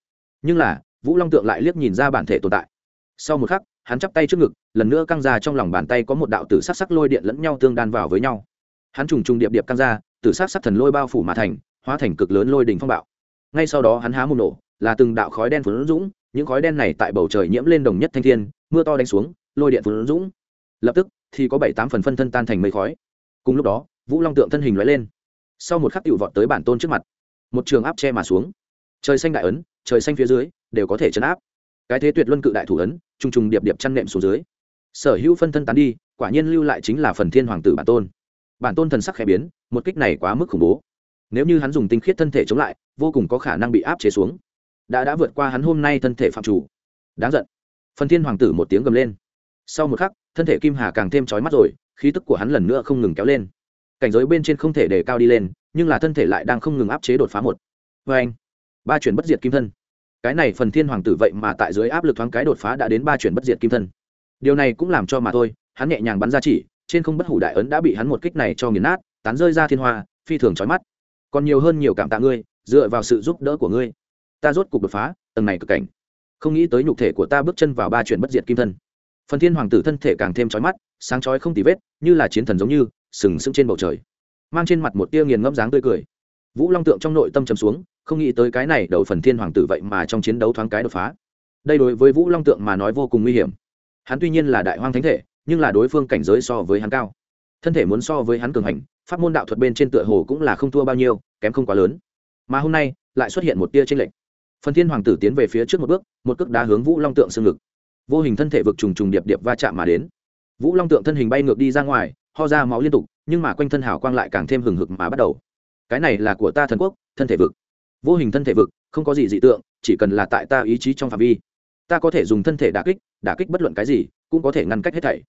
Nhưng là, vũ long tượng lại liếc nhìn ra bản thể tồn tại. Sau một khắc, hắn chắp tay trước ngực, lần nữa căng ra trong lòng bàn tay có một đạo tử sắc sắc lôi điện lẫn nhau tương đan vào với nhau. Hắn trùng trùng điệp điệp căng ra, tử sắc sắc thần lôi bao phủ mà thành, hóa thành cực lớn lôi đỉnh phong bạo. Ngay sau đó hắn há một nổ, là từng đạo khói đen phấn dũng, những khói đen này tại bầu trời nhiễm lên đồng nhất thanh thiên, mưa to đánh xuống, lôi điện phấn dũng. Lập tức thì có bảy tám phần phân thân tan thành mây khói. Cùng lúc đó vũ long tượng thân hình loại lên. Sau một khắc tựu vọt tới bản tôn trước mặt. Một trường áp che mà xuống. Trời xanh đại ấn, trời xanh phía dưới, đều có thể chấn áp. Cái thế tuyệt luân cự đại thủ ấn, trùng trùng điệp điệp chăn nệm xuống dưới. Sở hữu phân thân tán đi, quả nhiên lưu lại chính là phần thiên hoàng tử bản tôn. Bản tôn thần sắc khẽ biến, một kích này quá mức khủng bố. Nếu như hắn dùng tinh khiết thân thể chống lại, vô cùng có khả năng bị áp chế xuống. Đã đã vượt qua hắn hôm nay thân thể phạm chủ. Đáng giận. Phần thiên hoàng tử một tiếng gầm lên. Sau một khắc, thân thể kim hà càng thêm trói mắt rồi, khí tức của hắn lần nữa không ngừng kéo lên cảnh giới bên trên không thể để cao đi lên, nhưng là thân thể lại đang không ngừng áp chế đột phá một. Vê anh, ba chuyển bất diệt kim thân. Cái này phần thiên hoàng tử vậy mà tại dưới áp lực thoáng cái đột phá đã đến ba chuyển bất diệt kim thân. Điều này cũng làm cho mà thôi, hắn nhẹ nhàng bắn ra chỉ, trên không bất hủ đại ấn đã bị hắn một kích này cho nghiền nát, tán rơi ra thiên hoa, phi thường trói mắt. Còn nhiều hơn nhiều cảm tạ ngươi, dựa vào sự giúp đỡ của ngươi. Ta rốt cục đột phá, tầng này cực cảnh. Không nghĩ tới nhục thể của ta bước chân vào ba chuyển bất diệt kim thân. Phần thiên hoàng tử thân thể càng thêm trói mắt, sáng chói không tì vết, như là chiến thần giống như sừng sững trên bầu trời. Mang trên mặt một tia nghiền ngẫm dáng tươi cười. Vũ long tượng trong nội tâm trầm xuống, không nghĩ tới cái này đầu phần thiên hoàng tử vậy mà trong chiến đấu thoáng cái đột phá. Đây đối với vũ long tượng mà nói vô cùng nguy hiểm. Hắn tuy nhiên là đại hoang thánh thể, nhưng là đối phương cảnh giới so với hắn cao. Thân thể muốn so với hắn cường hành, pháp môn đạo thuật bên trên tựa hồ cũng là không thua bao nhiêu, kém không quá lớn. Mà hôm nay, lại xuất hiện một tia trên lệnh phần thiên hoàng tử tiến về phía trước một bước, một cước đá hướng vũ long tượng xương ngực. Vô hình thân thể vực trùng trùng điệp điệp va chạm mà đến. Vũ long tượng thân hình bay ngược đi ra ngoài ho ra máu liên tục, nhưng mà quanh thân hào quang lại càng thêm hừng hực mà bắt đầu. Cái này là của ta thần quốc, thân thể vực. Vô hình thân thể vực, không có gì dị tượng, chỉ cần là tại ta ý chí trong phạm vi. Ta có thể dùng thân thể đả kích đả kích bất luận cái gì, cũng có thể ngăn cách hết thảy.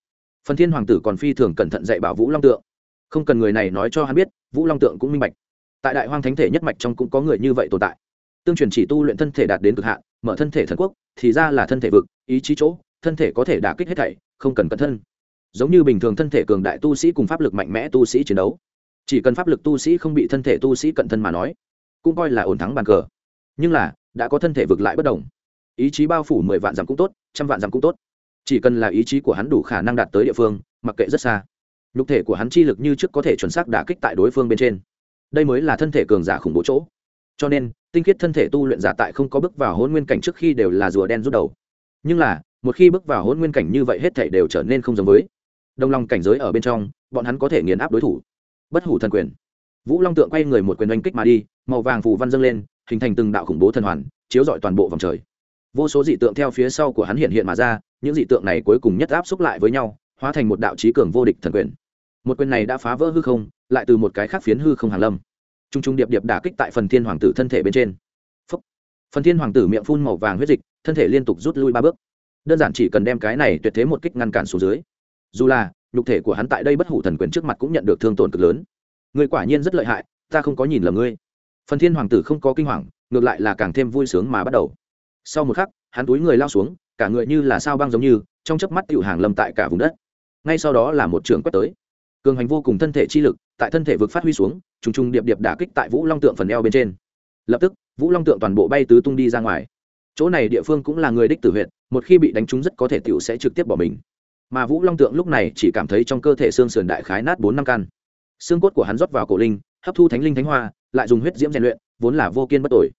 Phần thiên hoàng tử còn phi thường cẩn thận dạy bảo vũ long tượng. Không cần người này nói cho hắn biết, vũ long tượng cũng minh bạch. Tại đại hoang thánh thể nhất mạch trong cũng có người như vậy tồn tại. Tương truyền chỉ tu luyện thân thể đạt đến cực hạn, mở thân thể thần quốc, thì ra là thân thể vực, ý chí chỗ, thân thể có thể đả kích hết thảy, không cần cẩn thân giống như bình thường thân thể cường đại tu sĩ cùng pháp lực mạnh mẽ tu sĩ chiến đấu. Chỉ cần pháp lực tu sĩ không bị thân thể tu sĩ cận thân mà nói, cũng coi là ổn thắng bàn cờ. Nhưng là, đã có thân thể vực lại bất đồng. Ý chí bao phủ mười vạn dặm cũng tốt, trăm vạn dặm cũng tốt. Chỉ cần là ý chí của hắn đủ khả năng đạt tới địa phương, mặc kệ rất xa. Nhục thể của hắn chi lực như trước có thể chuẩn xác đả kích tại đối phương bên trên. Đây mới là thân thể cường giả khủng bố chỗ. Cho nên, tinh khiết thân thể tu luyện giả tại không có bước vào hôn nguyên cảnh trước khi đều là rùa đen rút đầu. Nhưng là, một khi bước vào hôn nguyên cảnh như vậy hết thể đều trở nên không giống với đồng lòng cảnh giới ở bên trong, bọn hắn có thể nghiền áp đối thủ. Bất hủ thần quyền. Vũ long tượng quay người một quyền oanh kích mà đi, màu vàng phù văn dâng lên, hình thành từng đạo khủng bố thần hoàn, chiếu rọi toàn bộ vòng trời. Vô số dị tượng theo phía sau của hắn hiện hiện mà ra, những dị tượng này cuối cùng nhất áp xúc lại với nhau, hóa thành một đạo trí cường vô địch thần quyền. Một quyền này đã phá vỡ hư không, lại từ một cái khác phiến hư không hàn lâm. T r u n g t r u n g điệp điệp đả kích tại phần thiên hoàng tử thân thể bên trên. Phúc. phần thiên hoàng tử miệng phun màu vàng huyết dịch, thân thể liên tục rút lui ba bước. Đơn giản chỉ cần đem cái này tuyệt thế một kích ngăn cản xuống dưới dù là nhục thể của hắn tại đây bất hủ thần quyền trước mặt cũng nhận được thương tổn cực lớn. Người quả nhiên rất lợi hại, ta không có nhìn lầm ngươi. Phần thiên hoàng tử không có kinh hoàng, ngược lại là càng thêm vui sướng mà bắt đầu. Sau một khắc, hắn túi người lao xuống, cả người như là sao băng giống như, trong chớp mắt tiểu hàng lâm tại cả vùng đất. Ngay sau đó là một trường quét tới. Cường hành vô cùng thân thể chi lực, tại thân thể vực phát huy xuống, trùng trùng điệp điệp đả kích tại vũ long tượng phần eo bên trên. Lập tức, vũ long tượng toàn bộ bay tứ tung đi ra ngoài. Chỗ này địa phương cũng là người đích tử huyện, một khi bị đánh trúng rất có thể tiểu sẽ trực tiếp bỏ mình mà vũ long tượng lúc này chỉ cảm thấy trong cơ thể xương sườn đại khái nát bốn năm căn. Xương cốt của hắn rót vào cổ linh, hấp thu thánh linh thánh hoa, lại dùng huyết diễm rèn luyện, vốn là vô kiên bất tội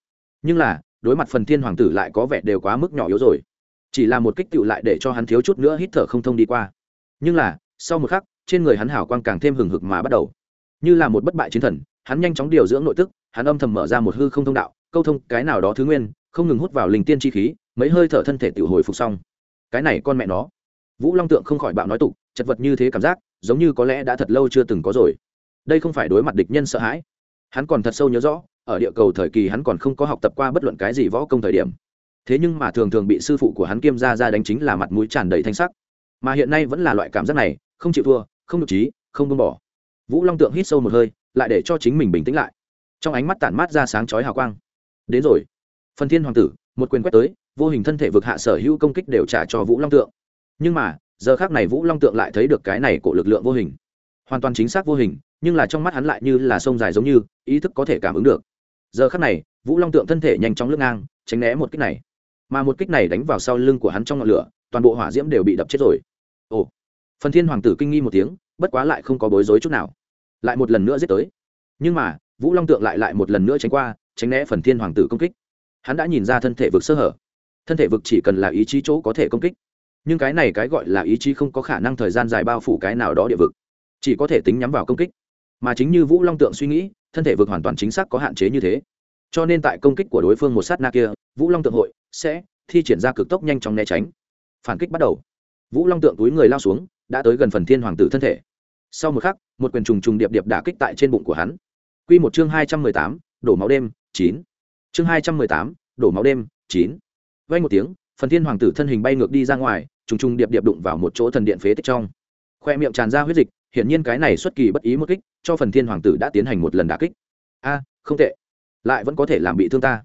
nhưng là, đối mặt phần thiên hoàng tử lại có vẻ đều quá mức nhỏ yếu rồi. Chỉ là một kích tựu lại để cho hắn thiếu chút nữa hít thở không thông đi qua. Nhưng là, sau một khắc, trên người hắn hảo quang càng thêm hừng hực mà bắt đầu. Như là một bất bại chiến thần, hắn nhanh chóng điều dưỡng nội tức, hắn âm thầm mở ra một hư không thông đạo, câu thông cái nào đó thứ nguyên, không ngừng hút vào linh tiên chi khí, mấy hơi thở thân thể tự hồi phục xong. Cái này con mẹ nó vũ long tượng không khỏi bạo nói tục, chật vật như thế cảm giác, giống như có lẽ đã thật lâu chưa từng có rồi. Đây không phải đối mặt địch nhân sợ hãi. Hắn còn thật sâu nhớ rõ, ở địa cầu thời kỳ hắn còn không có học tập qua bất luận cái gì võ công thời điểm. Thế nhưng mà thường thường bị sư phụ của hắn kiêm ra ra đánh chính là mặt mũi tràn đầy thanh sắc. Mà hiện nay vẫn là loại cảm giác này, không chịu thua, không được trí, không buông bỏ. Vũ long tượng hít sâu một hơi, lại để cho chính mình bình tĩnh lại. Trong ánh mắt tản mát ra sáng chói hào quang. Đến rồi. Phần thiên hoàng tử, một quyền quét tới, vô hình thân thể vực hạ sở hữu công kích đều trả cho vũ long tượng nhưng mà, giờ khác này vũ long tượng lại thấy được cái này của lực lượng vô hình. Hoàn toàn chính xác vô hình, nhưng là trong mắt hắn lại như là sông dài giống như, ý thức có thể cảm ứng được. Giờ khác này, vũ long tượng thân thể nhanh chóng lướt ngang, tránh né một kích này. Mà một kích này đánh vào sau lưng của hắn trong ngọn lửa, toàn bộ hỏa diễm đều bị đập chết rồi. Ồ. Phần thiên hoàng tử kinh nghi một tiếng, bất quá lại không có bối rối chút nào. Lại một lần nữa giết tới. Nhưng mà, vũ long tượng lại lại một lần nữa tránh qua, tránh né phần thiên hoàng tử công kích. Hắn đã nhìn ra thân thể vực sơ hở. Thân thể vực chỉ cần là ý chí chỗ có thể công kích nhưng cái này cái gọi là ý chí không có khả năng thời gian dài bao phủ cái nào đó địa vực, chỉ có thể tính nhắm vào công kích. Mà chính như vũ long tượng suy nghĩ, thân thể vực hoàn toàn chính xác có hạn chế như thế. Cho nên tại công kích của đối phương một sát na kia, vũ long tượng hội sẽ thi triển ra cực tốc nhanh chóng né tránh. Phản kích bắt đầu. Vũ long tượng túi người lao xuống, đã tới gần phần thiên hoàng tử thân thể. Sau một khắc, một quyền trùng trùng điệp điệp đả kích tại trên bụng của hắn. Q một chương hai trăm mười tám, đổ máu đêm, chín. Chương hai trăm mười tám, đổ máu đêm, chín. Vay một tiếng, phần thiên hoàng tử thân hình bay ngược đi ra ngoài trùng trùng điệp điệp đụng vào một chỗ thần điện phế tích trong. Khoe miệng tràn ra huyết dịch, hiển nhiên cái này xuất kỳ bất ý một kích, cho phần thiên hoàng tử đã tiến hành một lần đả kích. A, không tệ. Lại vẫn có thể làm bị thương ta.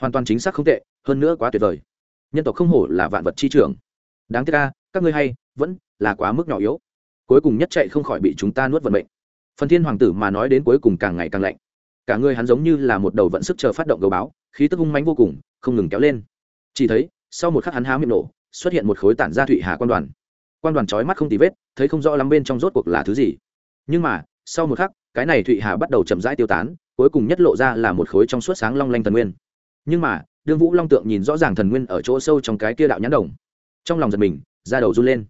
Hoàn toàn chính xác không tệ, hơn nữa quá tuyệt vời. Nhân tộc không hổ là vạn vật chi trưởng. Đáng tiếc ca các ngươi hay, vẫn là quá mức nhỏ yếu. Cuối cùng nhất chạy không khỏi bị chúng ta nuốt vận mệnh. Phần thiên hoàng tử mà nói đến cuối cùng càng ngày càng lạnh. Cả người hắn giống như là một đầu vận sức chờ phát động gấu báo khí tức hung mánh vô cùng, không ngừng kéo lên. Chỉ thấy, sau một khắc hắn há miệng nổ xuất hiện một khối tản ra thụy hà quan đoàn. Quan đoàn trói mắt không tì vết, thấy không rõ lắm bên trong rốt cuộc là thứ gì. Nhưng mà, sau một khắc, cái này thụy hà bắt đầu chậm rãi tiêu tán, cuối cùng nhất lộ ra là một khối trong suốt sáng long lanh thần nguyên. Nhưng mà, đương vũ long tượng nhìn rõ ràng thần nguyên ở chỗ sâu trong cái kia đạo nhãn đồng, trong lòng giật mình, da đầu run lên.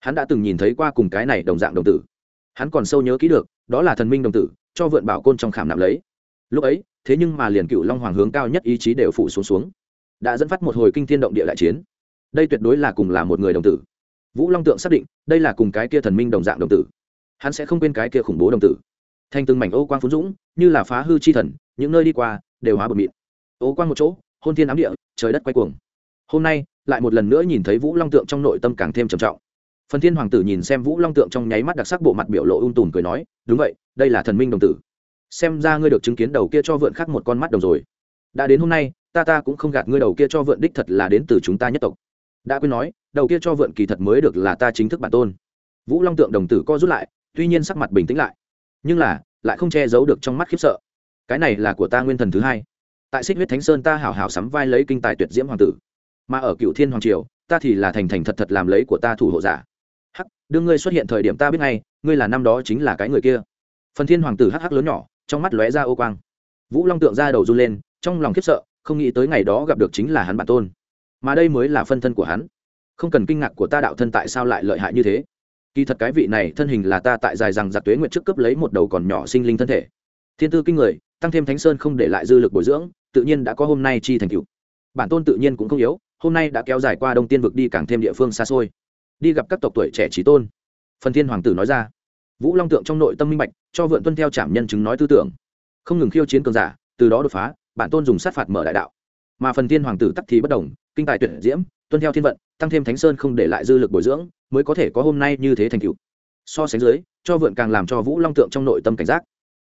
Hắn đã từng nhìn thấy qua cùng cái này đồng dạng đồng tử. Hắn còn sâu nhớ kỹ được, đó là thần minh đồng tử, cho vượn bảo côn trong khảm nạm lấy. Lúc ấy, thế nhưng mà liền cựu long hoàng hướng cao nhất ý chí đều phụ xuống xuống. Đã dẫn phát một hồi kinh thiên động địa đại chiến đây tuyệt đối là cùng là một người đồng tử. Vũ long tượng xác định, đây là cùng cái kia thần minh đồng dạng đồng tử. Hắn sẽ không quên cái kia khủng bố đồng tử. Thành từng mảnh ô quang phú dũng, như là phá hư chi thần, những nơi đi qua, đều hóa bờ mịn. Ô quang một chỗ, hôn thiên ám địa, trời đất quay cuồng. Hôm nay, lại một lần nữa nhìn thấy vũ long tượng trong nội tâm càng thêm trầm trọng. Phần thiên hoàng tử nhìn xem vũ long tượng trong nháy mắt đặc sắc bộ mặt biểu lộ ung tùm cười nói, đúng vậy, đây là thần minh đồng tử. Xem ra ngươi được chứng kiến đầu kia cho vượn khác một con mắt đồng rồi. Đã đến hôm nay, ta ta cũng không gạt ngươi đầu kia cho vượn đích thật là đến từ chúng ta nhất tộc đã quên nói, đầu kia cho vượn kỳ thật mới được là ta chính thức bản tôn. Vũ long tượng đồng tử co rút lại, tuy nhiên sắc mặt bình tĩnh lại. Nhưng là, lại không che giấu được trong mắt khiếp sợ. Cái này là của ta nguyên thần thứ hai. Tại xích huyết thánh sơn ta hảo hảo sắm vai lấy kinh tài tuyệt diễm hoàng tử. Mà ở cựu thiên hoàng triều, ta thì là thành thành thật thật làm lấy của ta thủ hộ giả. Hắc, đương ngươi xuất hiện thời điểm ta biết ngay, ngươi là năm đó chính là cái người kia. Phần thiên hoàng tử hắc hắc lớn nhỏ, trong mắt lóe ra ô quang. Vũ long tượng ra đầu run lên, trong lòng khiếp sợ, không nghĩ tới ngày đó gặp được chính là hắn bản tôn mà đây mới là phân thân của hắn. Không cần kinh ngạc của ta đạo thân tại sao lại lợi hại như thế. Kỳ thật cái vị này thân hình là ta tại dài rằng giặc tuế nguyện trước cấp lấy một đầu còn nhỏ sinh linh thân thể. Thiên tư kinh người, tăng thêm thánh sơn không để lại dư lực bồi dưỡng, tự nhiên đã có hôm nay chi thành cựu bản tôn tự nhiên cũng không yếu, hôm nay đã kéo dài qua đông tiên vực đi càng thêm địa phương xa xôi. Đi gặp các tộc tuổi trẻ trí tôn. Phần thiên hoàng tử nói ra. Vũ long tượng trong nội tâm minh bạch, cho vượn tuân theo trảm nhân chứng nói tư tưởng. Không ngừng khiêu chiến cường giả, từ đó đột phá, bản tôn dùng sát phạt mở đại đạo mà phần thiên hoàng tử tắc thì bất đồng, kinh tài tuyển diễm, tuân theo thiên vận, tăng thêm thánh sơn không để lại dư lực bồi dưỡng, mới có thể có hôm nay như thế thành cựu so sánh dưới, cho vượn càng làm cho vũ long tượng trong nội tâm cảnh giác.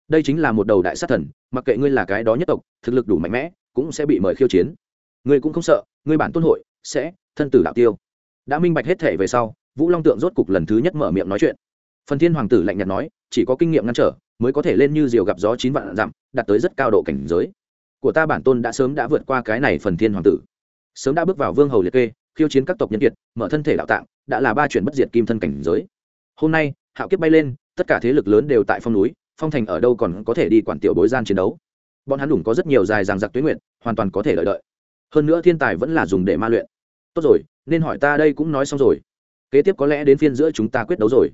Đây chính là một đầu đại sát thần, mặc kệ ngươi là cái đó nhất tộc, thực lực đủ mạnh mẽ, cũng sẽ bị mời khiêu chiến. Ngươi cũng không sợ, ngươi bản tôn hội sẽ thân tử đạo tiêu. Đã minh bạch hết thể về sau, vũ long tượng rốt cục lần thứ nhất mở miệng nói chuyện. Phần thiên hoàng tử lạnh nhạt nói, chỉ có kinh nghiệm ngăn trở, mới có thể lên như diều gặp gió chín vạn dặm, đạt tới rất cao độ cảnh giới của ta bản tôn đã sớm đã vượt qua cái này phần thiên hoàng tử. Sớm đã bước vào vương hầu liệt kê, khiêu chiến các tộc nhân kiệt, mở thân thể đạo tạng, đã là ba chuyển bất diệt kim thân cảnh giới. Hôm nay, hạo kiếp bay lên, tất cả thế lực lớn đều tại phong núi, phong thành ở đâu còn có thể đi quản tiểu bối gian chiến đấu. Bọn hắn đủng có rất nhiều dài ràng giặc tuyến nguyện hoàn toàn có thể lợi đợi. Hơn nữa thiên tài vẫn là dùng để ma luyện. Tốt rồi, nên hỏi ta đây cũng nói xong rồi. Kế tiếp có lẽ đến phiên giữa chúng ta quyết đấu rồi.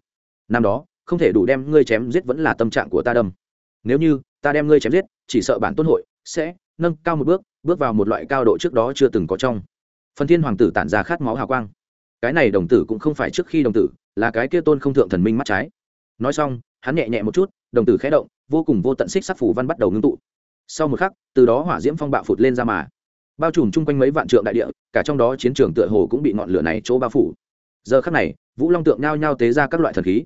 Năm đó, không thể đủ đem ngươi chém giết vẫn là tâm trạng của ta đâm. Nếu như ta đem ngươi chém giết, chỉ sợ bản tôn hội sẽ nâng cao một bước bước vào một loại cao độ trước đó chưa từng có trong. Phần thiên hoàng tử tản ra khát máu hào quang. Cái này đồng tử cũng không phải trước khi đồng tử, là cái kia tôn không thượng thần minh mắt trái. Nói xong, hắn nhẹ nhẹ một chút, đồng tử khẽ động, vô cùng vô tận xích sắc phủ văn bắt đầu ngưng tụ. Sau một khắc, từ đó hỏa diễm phong bạo phụt lên ra mà. Bao trùm chung quanh mấy vạn trượng đại địa, cả trong đó chiến trường tựa hồ cũng bị ngọn lửa này chỗ bao phủ. Giờ khắc này, vũ long tượng nhao nhao tế ra các loại thần khí.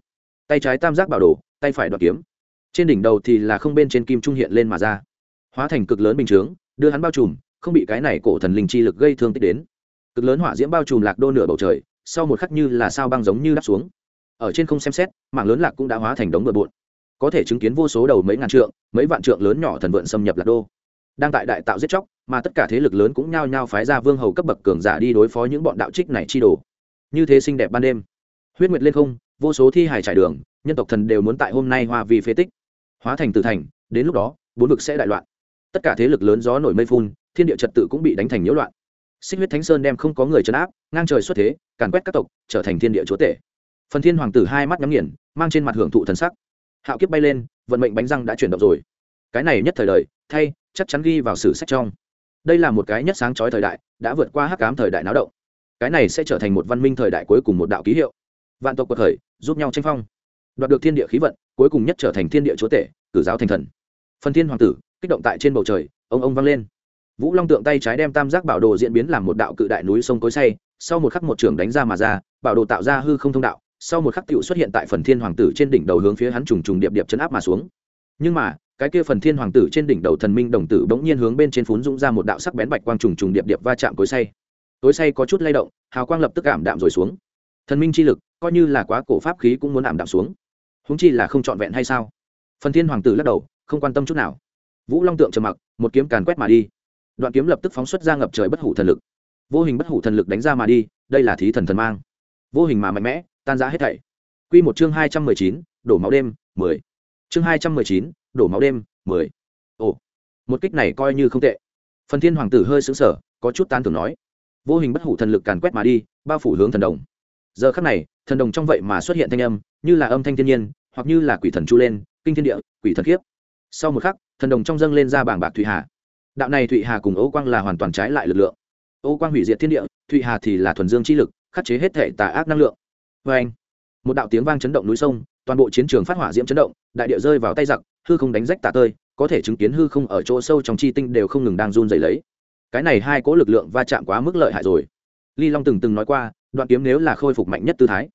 Tay trái tam giác bảo đồ, tay phải đoạt kiếm. Trên đỉnh đầu thì là không bên trên kim trung hiện lên mà ra hóa thành cực lớn bình chướng, đưa hắn bao trùm, không bị cái này cổ thần linh chi lực gây thương tích đến. Cực lớn hỏa diễm bao trùm lạc đô nửa bầu trời, sau một khắc như là sao băng giống như đắp xuống. Ở trên không xem xét, mảng lớn lạc cũng đã hóa thành đống bừa bộn. Có thể chứng kiến vô số đầu mấy ngàn trượng, mấy vạn trượng lớn nhỏ thần vượn xâm nhập lạc đô. Đang tại đại tạo giết chóc, mà tất cả thế lực lớn cũng nhao nhao phái ra vương hầu cấp bậc cường giả đi đối phó những bọn đạo trích này chi đồ. Như thế xinh đẹp ban đêm. Huyết nguyệt lên không, vô số thi hài trải đường, nhân tộc thần đều muốn tại hôm nay hoa vì phế tích. Hóa thành tử thành, đến lúc đó, bốn vực sẽ đại loạn tất cả thế lực lớn gió nổi mây phun, thiên địa trật tự cũng bị đánh thành nhiễu loạn. Xích huyết thánh sơn đem không có người chấn áp, ngang trời xuất thế, càn quét các tộc, trở thành thiên địa chúa tể. Phần thiên hoàng tử hai mắt nhắm nghiền, mang trên mặt hưởng thụ thần sắc. Hạo kiếp bay lên, vận mệnh bánh răng đã chuyển động rồi. Cái này nhất thời đời, thay, chắc chắn ghi vào sử sách trong. Đây là một cái nhất sáng chói thời đại, đã vượt qua hắc cám thời đại náo động. Cái này sẽ trở thành một văn minh thời đại cuối cùng một đạo ký hiệu. Vạn tộc cuộc khởi, giúp nhau tranh phong. Đoạt được thiên địa khí vận, cuối cùng nhất trở thành thiên địa chúa tể, cử giáo thành thần. Phần thiên hoàng tử kích động tại trên bầu trời, ông ông vang lên. Vũ long tượng tay trái đem tam giác bảo đồ diễn biến làm một đạo cự đại núi sông cối say sau một khắc một trường đánh ra mà ra, bảo đồ tạo ra hư không thông đạo, sau một khắc tựu xuất hiện tại phần thiên hoàng tử trên đỉnh đầu hướng phía hắn trùng trùng điệp điệp chấn áp mà xuống. Nhưng mà, cái kia phần thiên hoàng tử trên đỉnh đầu thần minh đồng tử bỗng nhiên hướng bên trên phún dũng ra một đạo sắc bén bạch quang trùng trùng điệp điệp va chạm cối say cối say có chút lay động, hào quang lập tức ảm đạm rồi xuống. Thần minh chi lực, coi như là quá cổ pháp khí cũng muốn ảm đạm xuống. Húng chi là không trọn vẹn hay sao? Phần thiên hoàng tử lắc đầu, không quan tâm chút nào vũ long tượng trầm mặc, một kiếm càn quét mà đi. Đoạn kiếm lập tức phóng xuất ra ngập trời bất hủ thần lực. Vô hình bất hủ thần lực đánh ra mà đi, đây là thí thần thần mang. Vô hình mà mạnh mẽ, tan giã hết thảy. Q một chương hai trăm mười chín, đổ máu đêm, mười. Chương hai trăm mười chín, đổ máu đêm, mười. Ồ, một kích này coi như không tệ. Phần thiên hoàng tử hơi xứng sở có chút tan tưởng nói. Vô hình bất hủ thần lực càn quét mà đi, bao phủ hướng thần đồng. Giờ khắc này, thần đồng trong vậy mà xuất hiện thanh âm, như là âm thanh thiên nhiên, hoặc như là quỷ thần chu lên, kinh thiên địa, quỷ thần khiếp sau một khắc, thần đồng trong dâng lên ra bảng bạc thụy hà. Đạo này thụy hà cùng ấu quang là hoàn toàn trái lại lực lượng. Ấu quang hủy diệt thiên địa thụy hà thì là thuần dương chi lực, khắc chế hết thể tà ác năng lượng. Vê anh, một đạo tiếng vang chấn động núi sông, toàn bộ chiến trường phát hỏa diễm chấn động, đại địa rơi vào tay giặc, hư không đánh rách tà tơi, có thể chứng kiến hư không ở chỗ sâu trong chi tinh đều không ngừng đang run dày lấy. Cái này hai cố lực lượng va chạm quá mức lợi hại rồi. Ly long từng từng nói qua, đoạn kiếm nếu là khôi phục mạnh nhất tư thái,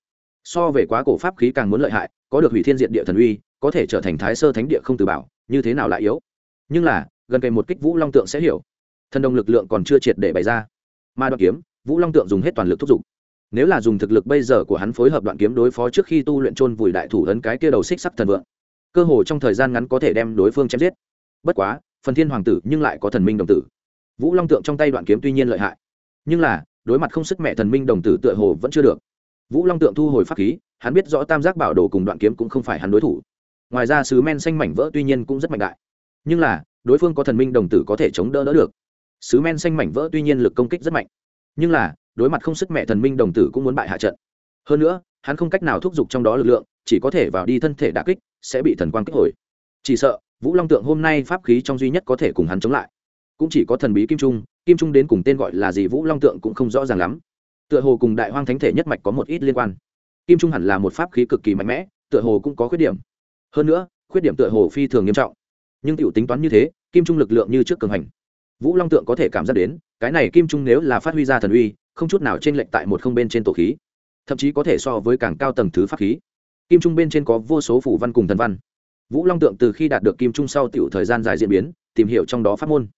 so về quá cổ pháp khí càng muốn lợi hại, có được hủy thiên diện địa thần uy có thể trở thành thái sơ thánh địa không từ bảo, như thế nào lại yếu? Nhưng là, gần kề một kích vũ long tượng sẽ hiểu. Thần đồng lực lượng còn chưa triệt để bày ra. Mà đoạn kiếm, vũ long tượng dùng hết toàn lực thúc giục. Nếu là dùng thực lực bây giờ của hắn phối hợp đoạn kiếm đối phó trước khi tu luyện trôn vùi đại thủ ấn cái kia đầu xích sắc thần vượng, cơ hồ trong thời gian ngắn có thể đem đối phương chém giết. Bất quá, phần thiên hoàng tử nhưng lại có thần minh đồng tử. Vũ long tượng trong tay đoạn kiếm tuy nhiên lợi hại, nhưng là, đối mặt không sức mẹ thần minh đồng tử tựa hồ vẫn chưa được. Vũ long tượng thu hồi pháp khí, hắn biết rõ tam giác bảo đồ cùng đoạn kiếm cũng không phải hắn đối thủ ngoài ra sứ men xanh mảnh vỡ tuy nhiên cũng rất mạnh đại. Nhưng là, đối phương có thần minh đồng tử có thể chống đỡ đỡ được. Sứ men xanh mảnh vỡ tuy nhiên lực công kích rất mạnh. Nhưng là, đối mặt không sức mẹ thần minh đồng tử cũng muốn bại hạ trận. Hơn nữa, hắn không cách nào thúc giục trong đó lực lượng, chỉ có thể vào đi thân thể đà kích, sẽ bị thần quang kích hồi. Chỉ sợ, vũ long tượng hôm nay pháp khí trong duy nhất có thể cùng hắn chống lại. Cũng chỉ có thần bí kim trung kim trung đến cùng tên gọi là gì vũ long tượng cũng không rõ ràng lắm. Tựa hồ cùng đại hoang thánh thể nhất mạch có một ít liên quan. Kim trung hẳn là một pháp khí cực kỳ mạnh mẽ, tựa hồ cũng có khuyết điểm hơn nữa, khuyết điểm tựa hồ phi thường nghiêm trọng. Nhưng tiểu tính toán như thế, kim trung lực lượng như trước cường hành. Vũ long tượng có thể cảm giác đến, cái này kim trung nếu là phát huy ra thần uy, không chút nào trên lệnh tại một không bên trên tổ khí. Thậm chí có thể so với càng cao tầng thứ pháp khí. Kim trung bên trên có vô số phủ văn cùng thần văn. Vũ long tượng từ khi đạt được kim trung sau tiểu thời gian dài diễn biến, tìm hiểu trong đó pháp môn.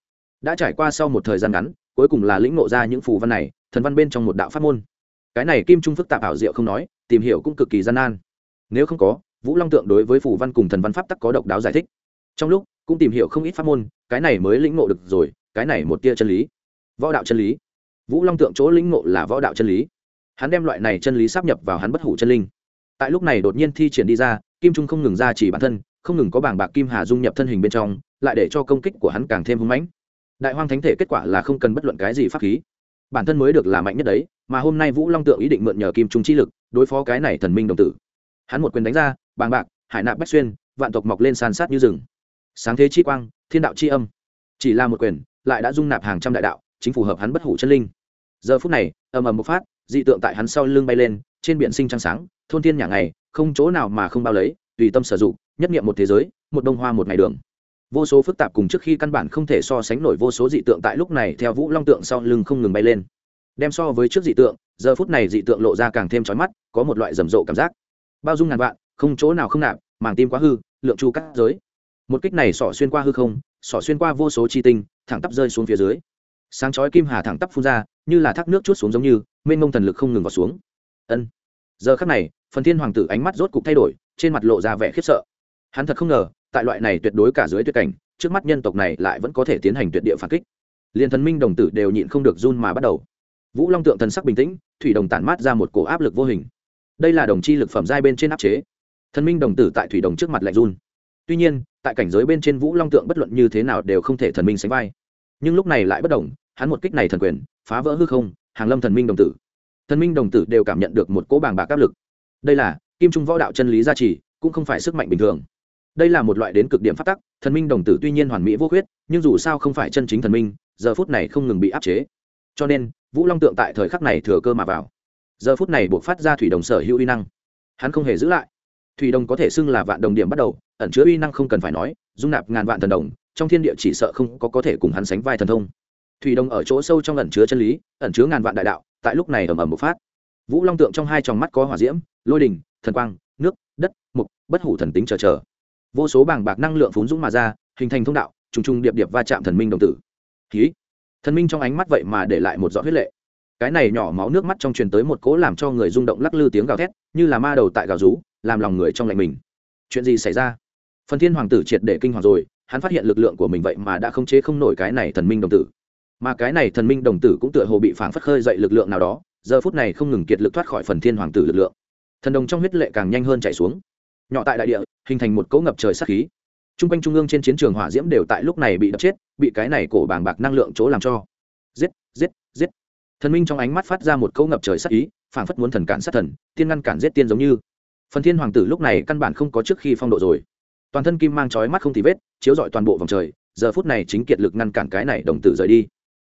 Đã trải qua sau một thời gian ngắn, cuối cùng là lĩnh ngộ ra những phù văn này, thần văn bên trong một đạo pháp môn. Cái này kim trung phức tạp ảo diệu không nói, tìm hiểu cũng cực kỳ gian nan. Nếu không có vũ long tượng đối với phù văn cùng thần văn pháp tắc có độc đáo giải thích. Trong lúc, cũng tìm hiểu không ít pháp môn, cái này mới lĩnh ngộ được rồi, cái này một tia chân lý. Võ đạo chân lý. Vũ long tượng chỗ lĩnh ngộ là võ đạo chân lý. Hắn đem loại này chân lý sắp nhập vào hắn bất hủ chân linh. Tại lúc này đột nhiên thi triển đi ra, kim trung không ngừng ra chỉ bản thân, không ngừng có bảng bạc kim hà dung nhập thân hình bên trong, lại để cho công kích của hắn càng thêm hưng mãnh. Đại hoang thánh thể kết quả là không cần bất luận cái gì pháp khí. Bản thân mới được là mạnh nhất đấy, mà hôm nay vũ long tượng ý định mượn nhờ kim trung chi lực, đối phó cái này thần minh đồng tử hắn một quyền đánh ra, bàng bạc, hải nạp bách xuyên, vạn tộc mọc lên san sát như rừng. Sáng thế chi quang, thiên đạo chi âm. Chỉ là một quyền, lại đã dung nạp hàng trăm đại đạo, chính phù hợp hắn bất hủ chân linh. Giờ phút này, ầm ầm một phát, dị tượng tại hắn sau lưng bay lên, trên biển sinh trăng sáng, thôn thiên nhà ngày, không chỗ nào mà không bao lấy, tùy tâm sử dụng, nhất nghiệm một thế giới, một đông hoa một ngày đường. Vô số phức tạp cùng trước khi căn bản không thể so sánh nổi vô số dị tượng tại lúc này theo vũ long tượng sau lưng không ngừng bay lên. Đem so với trước dị tượng, giờ phút này dị tượng lộ ra càng thêm trói mắt, có một loại rầm rộ cảm giác bao dung ngàn vạn, không chỗ nào không nạp, màng tim quá hư, lượng chu cắt giới. Một kích này sỏ xuyên qua hư không, sỏ xuyên qua vô số chi tinh, thẳng tắp rơi xuống phía dưới. Sáng chói kim hà thẳng tắp phun ra, như là thác nước chút xuống giống như, mênh mông thần lực không ngừng vào xuống. Ân. Giờ khắc này, phần thiên hoàng tử ánh mắt rốt cục thay đổi, trên mặt lộ ra vẻ khiếp sợ. Hắn thật không ngờ, tại loại này tuyệt đối cả dưới tuyệt cảnh, trước mắt nhân tộc này lại vẫn có thể tiến hành tuyệt địa phản kích. Liền thần minh đồng tử đều nhịn không được run mà bắt đầu. Vũ long tượng thần sắc bình tĩnh, thủy đồng tản mát ra một cổ áp lực vô hình đây là đồng chi lực phẩm giai bên trên áp chế. Thần minh đồng tử tại thủy đồng trước mặt lạnh run. Tuy nhiên, tại cảnh giới bên trên vũ long tượng bất luận như thế nào đều không thể thần minh sánh vai. Nhưng lúc này lại bất đồng hắn một kích này thần quyền, phá vỡ hư không, hàng lâm thần minh đồng tử. Thần minh đồng tử đều cảm nhận được một cỗ bàng bạc áp lực. Đây là kim trung võ đạo chân lý gia trì, cũng không phải sức mạnh bình thường. Đây là một loại đến cực điểm phát tắc, thần minh đồng tử tuy nhiên hoàn mỹ vô khuyết, nhưng dù sao không phải chân chính thần minh, giờ phút này không ngừng bị áp chế. Cho nên, vũ long tượng tại thời khắc này thừa cơ mà vào giờ phút này buộc phát ra thủy đồng sở hữu uy năng. Hắn không hề giữ lại. Thủy đồng có thể xưng là vạn đồng điểm bắt đầu, ẩn chứa uy năng không cần phải nói, dung nạp ngàn vạn thần đồng, trong thiên địa chỉ sợ không có có thể cùng hắn sánh vai thần thông. Thủy đồng ở chỗ sâu trong ẩn chứa chân lý, ẩn chứa ngàn vạn đại đạo, tại lúc này ầm ầm bộc phát. Vũ long tượng trong hai tròng mắt có hỏa diễm, lôi đình thần quang, nước, đất, mục, bất hủ thần tính chờ chờ. Vô số bảng bạc năng lượng phún dũng mà ra, hình thành thông đạo, trùng trùng điệp điệp va chạm thần minh đồng tử. Khí thần minh trong ánh mắt vậy mà để lại một giọt huyết lệ cái này nhỏ máu nước mắt trong truyền tới một cỗ làm cho người rung động lắc lư tiếng gào thét, như là ma đầu tại gào rú, làm lòng người trong lạnh mình. Chuyện gì xảy ra? Phần thiên hoàng tử triệt để kinh hoàng rồi, hắn phát hiện lực lượng của mình vậy mà đã không chế không nổi cái này thần minh đồng tử. Mà cái này thần minh đồng tử cũng tựa hồ bị phản phất khơi dậy lực lượng nào đó, giờ phút này không ngừng kiệt lực thoát khỏi phần thiên hoàng tử lực lượng. Thần đồng trong huyết lệ càng nhanh hơn chạy xuống. Nhỏ tại đại địa, hình thành một cỗ ngập trời sát khí. T r u n g quanh trung ương trên chiến trường hỏa diễm đều tại lúc này bị đập chết, bị cái này cổ bàng bạc năng lượng chỗ làm cho. Giết giết giết thần minh trong ánh mắt phát ra một câu ngập trời sắc ý, phảng phất muốn thần cản sát thần, tiên ngăn cản giết tiên giống như. Phần thiên hoàng tử lúc này căn bản không có trước khi phong độ rồi. Toàn thân kim mang trói mắt không thì vết, chiếu rọi toàn bộ vòng trời, giờ phút này chính kiệt lực ngăn cản cái này đồng tử rời đi.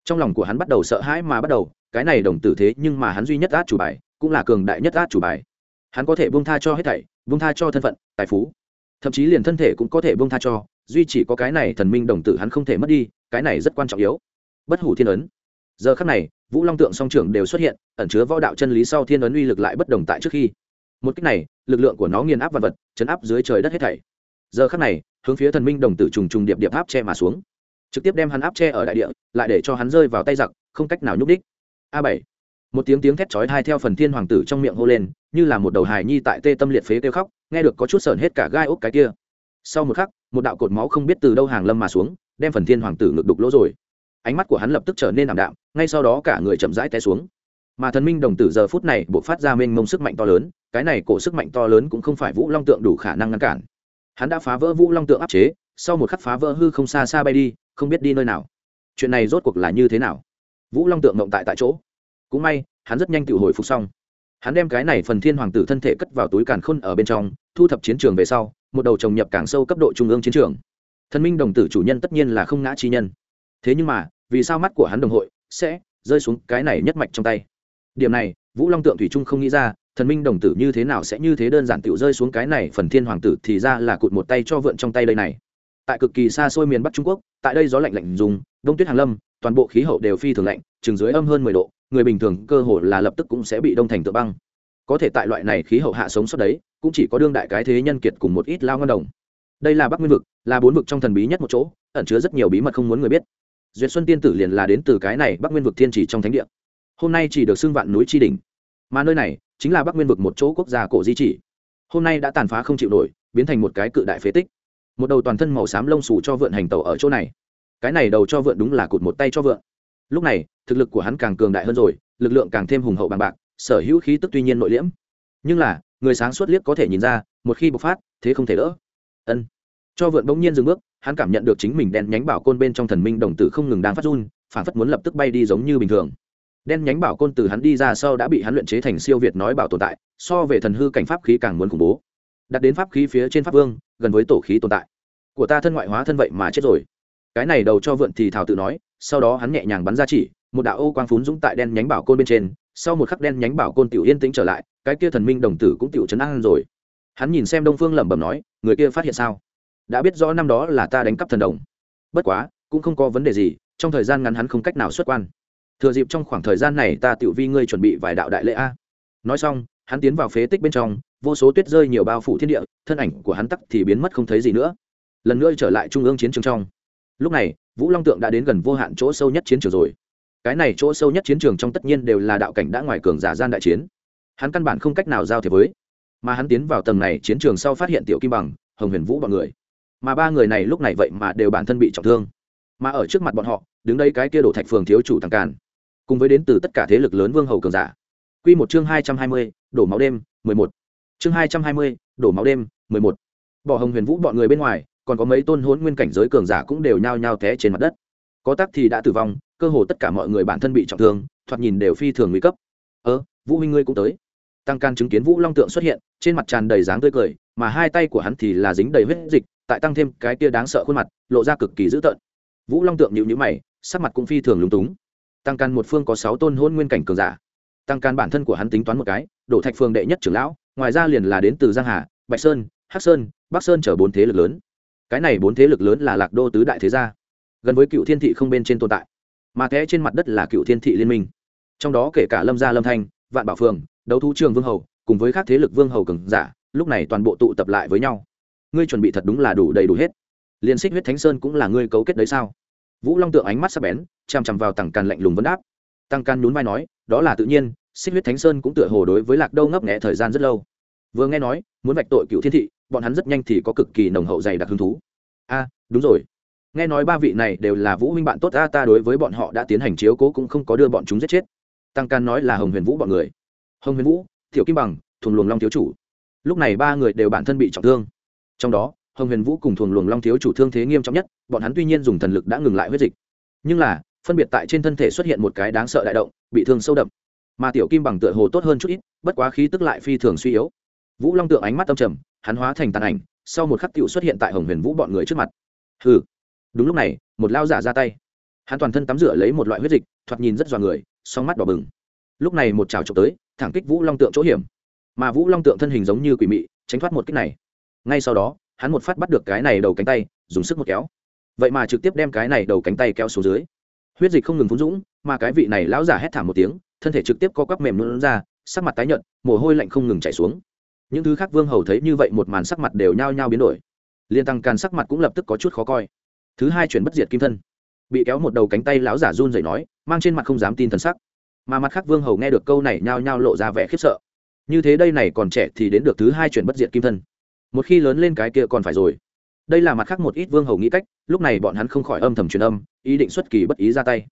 Trong lòng của hắn bắt đầu sợ hãi mà bắt đầu, cái này đồng tử thế nhưng mà hắn duy nhất át chủ bài, cũng là cường đại nhất át chủ bài. Hắn có thể buông tha cho hết thảy, buông tha cho thân phận, tài phú. Thậm chí liền thân thể cũng có thể buông tha cho, duy chỉ có cái này thần minh đồng tử hắn không thể mất đi, cái này rất quan trọng yếu. Bất hủ thiên ấn. Giờ khắc này vũ long tượng song trưởng đều xuất hiện, ẩn chứa võ đạo chân lý sau thiên ấn uy lực lại bất đồng tại trước khi. Một cách này, lực lượng của nó nghiền áp vật vật, chấn áp dưới trời đất hết thảy. Giờ khắc này, hướng phía thần minh đồng tử trùng trùng điệp điệp áp che mà xuống. Trực tiếp đem hắn áp che ở đại địa, lại để cho hắn rơi vào tay giặc, không cách nào nhúc đích a bảy. Một tiếng tiếng thét chói tai theo phần thiên hoàng tử trong miệng hô lên, như là một đầu hài nhi tại tê tâm liệt phế kêu khóc, nghe được có chút sờn hết cả gai ốc cái kia. Sau một khắc, một đạo cột máu không biết từ đâu hàng lâm mà xuống, đem phần thiên hoàng tử ngực đục lỗ rồi ánh mắt của hắn lập tức trở nên ảm đạm, ngay sau đó cả người chậm rãi té xuống. Mà thần minh đồng tử giờ phút này buộc phát ra mênh mông sức mạnh to lớn, cái này cổ sức mạnh to lớn cũng không phải vũ long tượng đủ khả năng ngăn cản. Hắn đã phá vỡ vũ long tượng áp chế, sau một khắc phá vỡ hư không xa xa bay đi, không biết đi nơi nào. Chuyện này rốt cuộc là như thế nào? Vũ long tượng mộng tại tại chỗ. Cũng may, hắn rất nhanh tự hồi phục xong. Hắn đem cái này phần thiên hoàng tử thân thể cất vào túi càn khôn ở bên trong, thu thập chiến trường về sau, một đầu trồng nhập càng sâu cấp độ trung ương chiến trường. Thần minh đồng tử chủ nhân tất nhiên là không ngã chi nhân. Thế nhưng mà vì sao mắt của hắn đồng hội sẽ rơi xuống cái này nhất mạch trong tay? Điểm này, vũ long tượng thủy trung không nghĩ ra, thần minh đồng tử như thế nào sẽ như thế đơn giản tiểu rơi xuống cái này phần thiên hoàng tử thì ra là cụt một tay cho vượn trong tay đây này. Tại cực kỳ xa xôi miền bắc trung quốc, tại đây gió lạnh lạnh dùng, đông tuyết hàng lâm, toàn bộ khí hậu đều phi thường lạnh, chừng dưới âm hơn mười độ, người bình thường cơ hồ là lập tức cũng sẽ bị đông thành tự băng. Có thể tại loại này khí hậu hạ sống sót đấy, cũng chỉ có đương đại cái thế nhân kiệt cùng một ít lao ngân đồng. Đây là bắc nguyên vực, là bốn vực trong thần bí nhất một chỗ, ẩn chứa rất nhiều bí mật không muốn người biết duyệt xuân tiên tử liền là đến từ cái này bắc nguyên vực thiên chỉ trong thánh địa hôm nay chỉ được xưng vạn núi tri đình mà nơi này chính là bắc nguyên vực một chỗ quốc gia cổ di chỉ hôm nay đã tàn phá không chịu nổi biến thành một cái cự đại phế tích một đầu toàn thân màu xám lông xù cho vượn hành tàu ở chỗ này cái này đầu cho vượn đúng là cụt một tay cho vượn lúc này thực lực của hắn càng cường đại hơn rồi lực lượng càng thêm hùng hậu bằng bạc sở hữu khí tức tuy nhiên nội liễm nhưng là người sáng suốt liếc có thể nhìn ra một khi bộc phát thế không thể đỡ ân cho vượn bỗng nhiên dừng bước, hắn cảm nhận được chính mình đen nhánh bảo côn bên trong thần minh đồng tử không ngừng đang phát run, phản phất muốn lập tức bay đi giống như bình thường. Đen nhánh bảo côn từ hắn đi ra sau đã bị hắn luyện chế thành siêu việt nói bảo tồn tại, so về thần hư cảnh pháp khí càng muốn khủng bố. Đặt đến pháp khí phía trên pháp vương, gần với tổ khí tồn tại. Của ta thân ngoại hóa thân vậy mà chết rồi. Cái này đầu cho vượn thì thảo tự nói, sau đó hắn nhẹ nhàng bắn ra chỉ, một đạo ô quang phún dũng tại đen nhánh bảo côn bên trên, sau một khắc đen nhánh bảo côn tiểu yên tĩnh trở lại, cái kia thần minh đồng tử cũng tiểu chấn an rồi. Hắn nhìn xem đông phương lẩm bẩm nói, người kia phát hiện sao? Đã biết rõ năm đó là ta đánh cắp thần đồng. Bất quá, cũng không có vấn đề gì, trong thời gian ngắn hắn không cách nào xuất quan. Thừa dịp trong khoảng thời gian này ta tự vi ngươi chuẩn bị vài đạo đại lễ a. Nói xong, hắn tiến vào phế tích bên trong, vô số tuyết rơi nhiều bao phủ thiên địa, thân ảnh của hắn tắc thì biến mất không thấy gì nữa. Lần nữa trở lại trung ương chiến trường trong. Lúc này, vũ long tượng đã đến gần vô hạn chỗ sâu nhất chiến trường rồi. Cái này chỗ sâu nhất chiến trường trong tất nhiên đều là đạo cảnh đã ngoài cường giả gian đại chiến. Hắn căn bản không cách nào giao thiệp với. Mà hắn tiến vào tầng này chiến trường sau phát hiện tiểu kim bằng, hồng huyền vũ b ọ n người mà ba người này lúc này vậy mà đều bản thân bị trọng thương. Mà ở trước mặt bọn họ, đứng đây cái kia đổ thạch phường thiếu chủ thằng càn, cùng với đến từ tất cả thế lực lớn vương hầu cường giả. Q một chương hai trăm hai mươi, đổ máu đêm, mười một. Chương hai trăm hai mươi, đổ máu đêm, mười một. Bỏ hồng huyền vũ bọn người bên ngoài, còn có mấy tôn hôn nguyên cảnh giới cường giả cũng đều nhao nhao té trên mặt đất. Có tắc thì đã tử vong, cơ hồ tất cả mọi người bản thân bị trọng thương, thoạt nhìn đều phi thường nguy cấp. Ơ, vũ huynh ngươi cũng tới. Tăng can chứng kiến vũ long tượng xuất hiện, trên mặt tràn đầy dáng tươi cười, mà hai tay của hắn thì là dính đầy huyết dịch tại tăng thêm cái tia đáng sợ khuôn mặt, lộ ra cực kỳ dữ tợn. Vũ long tượng nhịu nhữ mày, sắc mặt cũng phi thường lúng túng. Tăng can một phương có sáu tôn hôn nguyên cảnh cường giả. Tăng can bản thân của hắn tính toán một cái, đổ thạch phương đệ nhất trưởng lão, ngoài ra liền là đến từ giang hà, bạch sơn, hắc sơn, bắc sơn chở bốn thế lực lớn. Cái này bốn thế lực lớn là lạc đô tứ đại thế gia, gần với cựu thiên thị không bên trên tồn tại. Mà thế trên mặt đất là cựu thiên thị liên minh. Trong đó kể cả lâm gia lâm thanh, vạn bảo phường, đấu thú trường vương hầu, cùng với các thế lực vương hầu cường giả, lúc này toàn bộ tụ tập lại với nhau ngươi chuẩn bị thật đúng là đủ đầy đủ hết. Liên xích huyết thánh sơn cũng là ngươi cấu kết đấy sao? Vũ long tượng ánh mắt sắc bén, chằm chằm vào tằng càn lạnh lùng vấn đáp. Tăng can nhún vai nói, đó là tự nhiên, xích huyết thánh sơn cũng tựa hồ đối với lạc đâu ngấp nghẽ thời gian rất lâu. Vừa nghe nói, muốn vạch tội cựu thiên thị, bọn hắn rất nhanh thì có cực kỳ nồng hậu dày đặc hứng thú. A, đúng rồi. Nghe nói ba vị này đều là vũ huynh bạn tốt ta ta đối với bọn họ đã tiến hành chiếu cố cũng không có đưa bọn chúng giết chết. Tăng can nói là hồng huyền vũ bọn người. Hồng huyền vũ thiểu kim bằng thuồng luồng long thiếu chủ. Lúc này ba người đều bản thân bị trọng thương trong đó, hồng huyền vũ cùng thuồng luồng long thiếu chủ thương thế nghiêm trọng nhất, bọn hắn tuy nhiên dùng thần lực đã ngừng lại huyết dịch, nhưng là, phân biệt tại trên thân thể xuất hiện một cái đáng sợ đại động, bị thương sâu đậm. Mà tiểu kim bằng tựa hồ tốt hơn chút ít, bất quá khí tức lại phi thường suy yếu. Vũ long tượng ánh mắt tâm trầm, hắn hóa thành tàn ảnh, sau một khắc cựu xuất hiện tại hồng huyền vũ bọn người trước mặt. Hừ. Đúng lúc này, một lao giả ra tay. Hắn toàn thân tắm rửa lấy một loại huyết dịch, thoạt nhìn rất dọa người, song mắt đỏ bừng. Lúc này một trào trộm tới, thẳng kích vũ long tượng chỗ hiểm. Mà vũ long tượng thân hình giống như quỷ mị, tránh thoát một kích này ngay sau đó, hắn một phát bắt được cái này đầu cánh tay, dùng sức một kéo. Vậy mà trực tiếp đem cái này đầu cánh tay kéo xuống dưới. Huyết dịch không ngừng phun dũng, mà cái vị này lão giả hét thảm một tiếng, thân thể trực tiếp co quắp mềm luôn ra, sắc mặt tái nhợt, mồ hôi lạnh không ngừng chảy xuống. Những thứ khác vương hầu thấy như vậy một màn sắc mặt đều nhao nhao biến đổi. Liên tăng càn sắc mặt cũng lập tức có chút khó coi. Thứ hai chuyển bất diệt kim thân. Bị kéo một đầu cánh tay lão giả run rẩy nói, mang trên mặt không dám tin thần sắc. Mà mặt khác vương hầu nghe được câu này nhao nhao lộ ra vẻ khiếp sợ. Như thế đây này còn trẻ thì đến được thứ hai chuyển bất diệt kim thân một khi lớn lên cái kia còn phải rồi. Đây là mặt khác một ít vương hầu nghĩ cách, lúc này bọn hắn không khỏi âm thầm truyền âm, ý định xuất kỳ bất ý ra tay.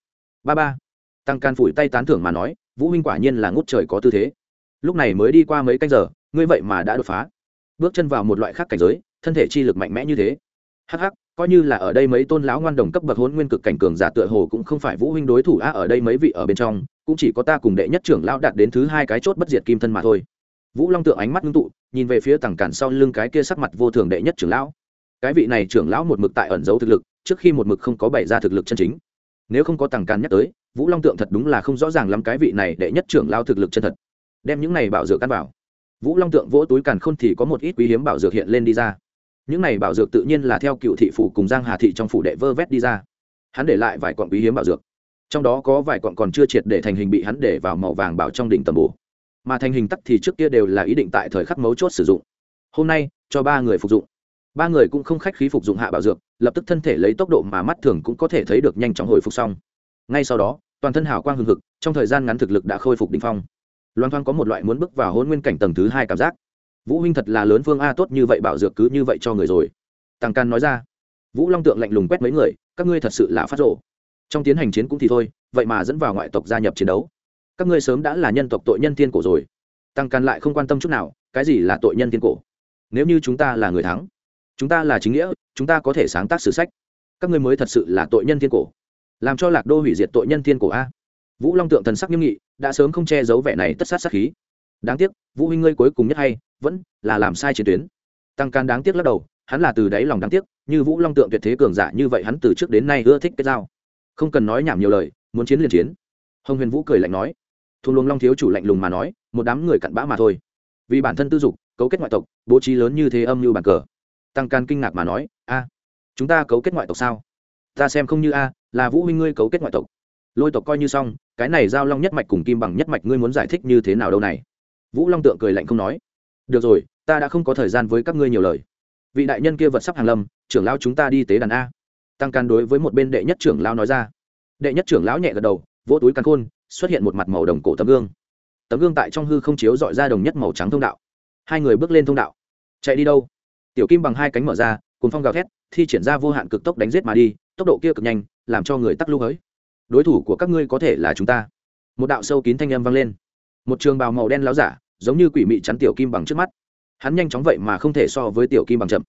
Ba ba, tăng can phủi tay tán thưởng mà nói, vũ huynh quả nhiên là ngút trời có tư thế. Lúc này mới đi qua mấy canh giờ, ngươi vậy mà đã đột phá. Bước chân vào một loại khác cảnh giới, thân thể chi lực mạnh mẽ như thế. Hắc hắc, coi như là ở đây mấy tôn lão ngoan đồng cấp bậc hôn nguyên cực cảnh cường giả tựa hồ cũng không phải vũ huynh đối thủ á, ở đây mấy vị ở bên trong, cũng chỉ có ta cùng đệ nhất trưởng lão đạt đến thứ hai cái chốt bất diệt kim thân mà thôi vũ long tượng ánh mắt ngưng tụ, nhìn về phía tằng cản sau lưng cái kia sắc mặt vô thường đệ nhất trưởng lão. Cái vị này trưởng lão một mực tại ẩn giấu thực lực, trước khi một mực không có bày ra thực lực chân chính. Nếu không có tằng cản nhắc tới, vũ long tượng thật đúng là không rõ ràng lắm cái vị này đệ nhất trưởng lao thực lực chân thật. Đem những này bảo dược căn vào. Vũ long tượng vỗ túi càn khôn thì có một ít quý hiếm bảo dược hiện lên đi ra. Những này bảo dược tự nhiên là theo cựu thị phủ cùng giang hà thị trong phủ đệ vơ vét đi ra. Hắn để lại vài quặng quý hiếm bảo dược. Trong đó có vài quặng còn chưa triệt để thành hình bị hắn để vào màu vàng bảo trong đỉnh tầm bổ mà thành hình tắc thì trước kia đều là ý định tại thời khắc mấu chốt sử dụng. Hôm nay, cho ba người phục dụng. Ba người cũng không khách khí phục dụng hạ bảo dược, lập tức thân thể lấy tốc độ mà mắt thường cũng có thể thấy được nhanh chóng hồi phục xong. Ngay sau đó, toàn thân hào quang hừng hực, trong thời gian ngắn thực lực đã khôi phục đ ỉ n h phong. Loan thoang có một loại muốn bước vào hôn nguyên cảnh tầng thứ hai cảm giác. Vũ huynh thật là lớn phương a tốt như vậy bảo dược cứ như vậy cho người rồi. Tăng can nói ra. Vũ long tượng lạnh lùng quét mấy người, các ngươi thật sự là phát rộ trong tiến hành chiến cũng thì thôi, vậy mà dẫn vào ngoại tộc gia nhập chiến đấu các ngươi sớm đã là nhân tộc tội nhân thiên cổ rồi. Tăng can lại không quan tâm chút nào cái gì là tội nhân thiên cổ? Nếu như chúng ta là người thắng chúng ta là chính nghĩa chúng ta có thể sáng tác sử sách. Các ngươi mới thật sự là tội nhân thiên cổ. Làm cho lạc đô hủy diệt tội nhân thiên cổ a. Vũ long tượng thần sắc nghiêm nghị đã sớm không che giấu vẻ này tất sát sát khí. Đáng tiếc vũ huynh ngươi cuối cùng nhất hay vẫn là làm sai chiến tuyến. Tăng can đáng tiếc lắc đầu hắn là từ đáy lòng đáng tiếc như vũ long tượng tuyệt thế cường giả như vậy hắn từ trước đến nay ưa thích cái dao, không cần nói nhảm nhiều lời muốn chiến liền chiến. Hồng huyền vũ cười lạnh nói thùng luồng long thiếu chủ lạnh lùng mà nói, một đám người cặn bã mà thôi. Vì bản thân tư dục, cấu kết ngoại tộc, bố trí lớn như thế âm như bàn cờ. Tăng can kinh ngạc mà nói, a, chúng ta cấu kết ngoại tộc sao? Ta xem không như a, là vũ huynh ngươi cấu kết ngoại tộc. Lôi tộc coi như xong, cái này giao long nhất mạch cùng kim bằng nhất mạch ngươi muốn giải thích như thế nào đâu này? Vũ long tượng cười lạnh không nói, được rồi, ta đã không có thời gian với các ngươi nhiều lời. Vị đại nhân kia vật sắp hàng lâm, trưởng lão chúng ta đi tế đàn a. Tăng can đối với một bên đệ nhất trưởng lão nói ra. Đệ nhất trưởng lão nhẹ gật đầu, vỗ túi căn khôn xuất hiện một mặt màu đồng cổ tấm gương. Tấm gương tại trong hư không chiếu dọi ra đồng nhất màu trắng thông đạo. Hai người bước lên thông đạo. Chạy đi đâu? Tiểu kim bằng hai cánh mở ra cùng phong gào thét, thi triển ra vô hạn cực tốc đánh giết mà đi, tốc độ kia cực nhanh, làm cho người tắc lưu hới. Đối thủ của các ngươi có thể là chúng ta. Một đạo sâu kín thanh âm vang lên. Một trường bào màu đen láo giả, giống như quỷ mị chắn tiểu kim bằng trước mắt. Hắn nhanh chóng vậy mà không thể so với tiểu kim bằng chậm.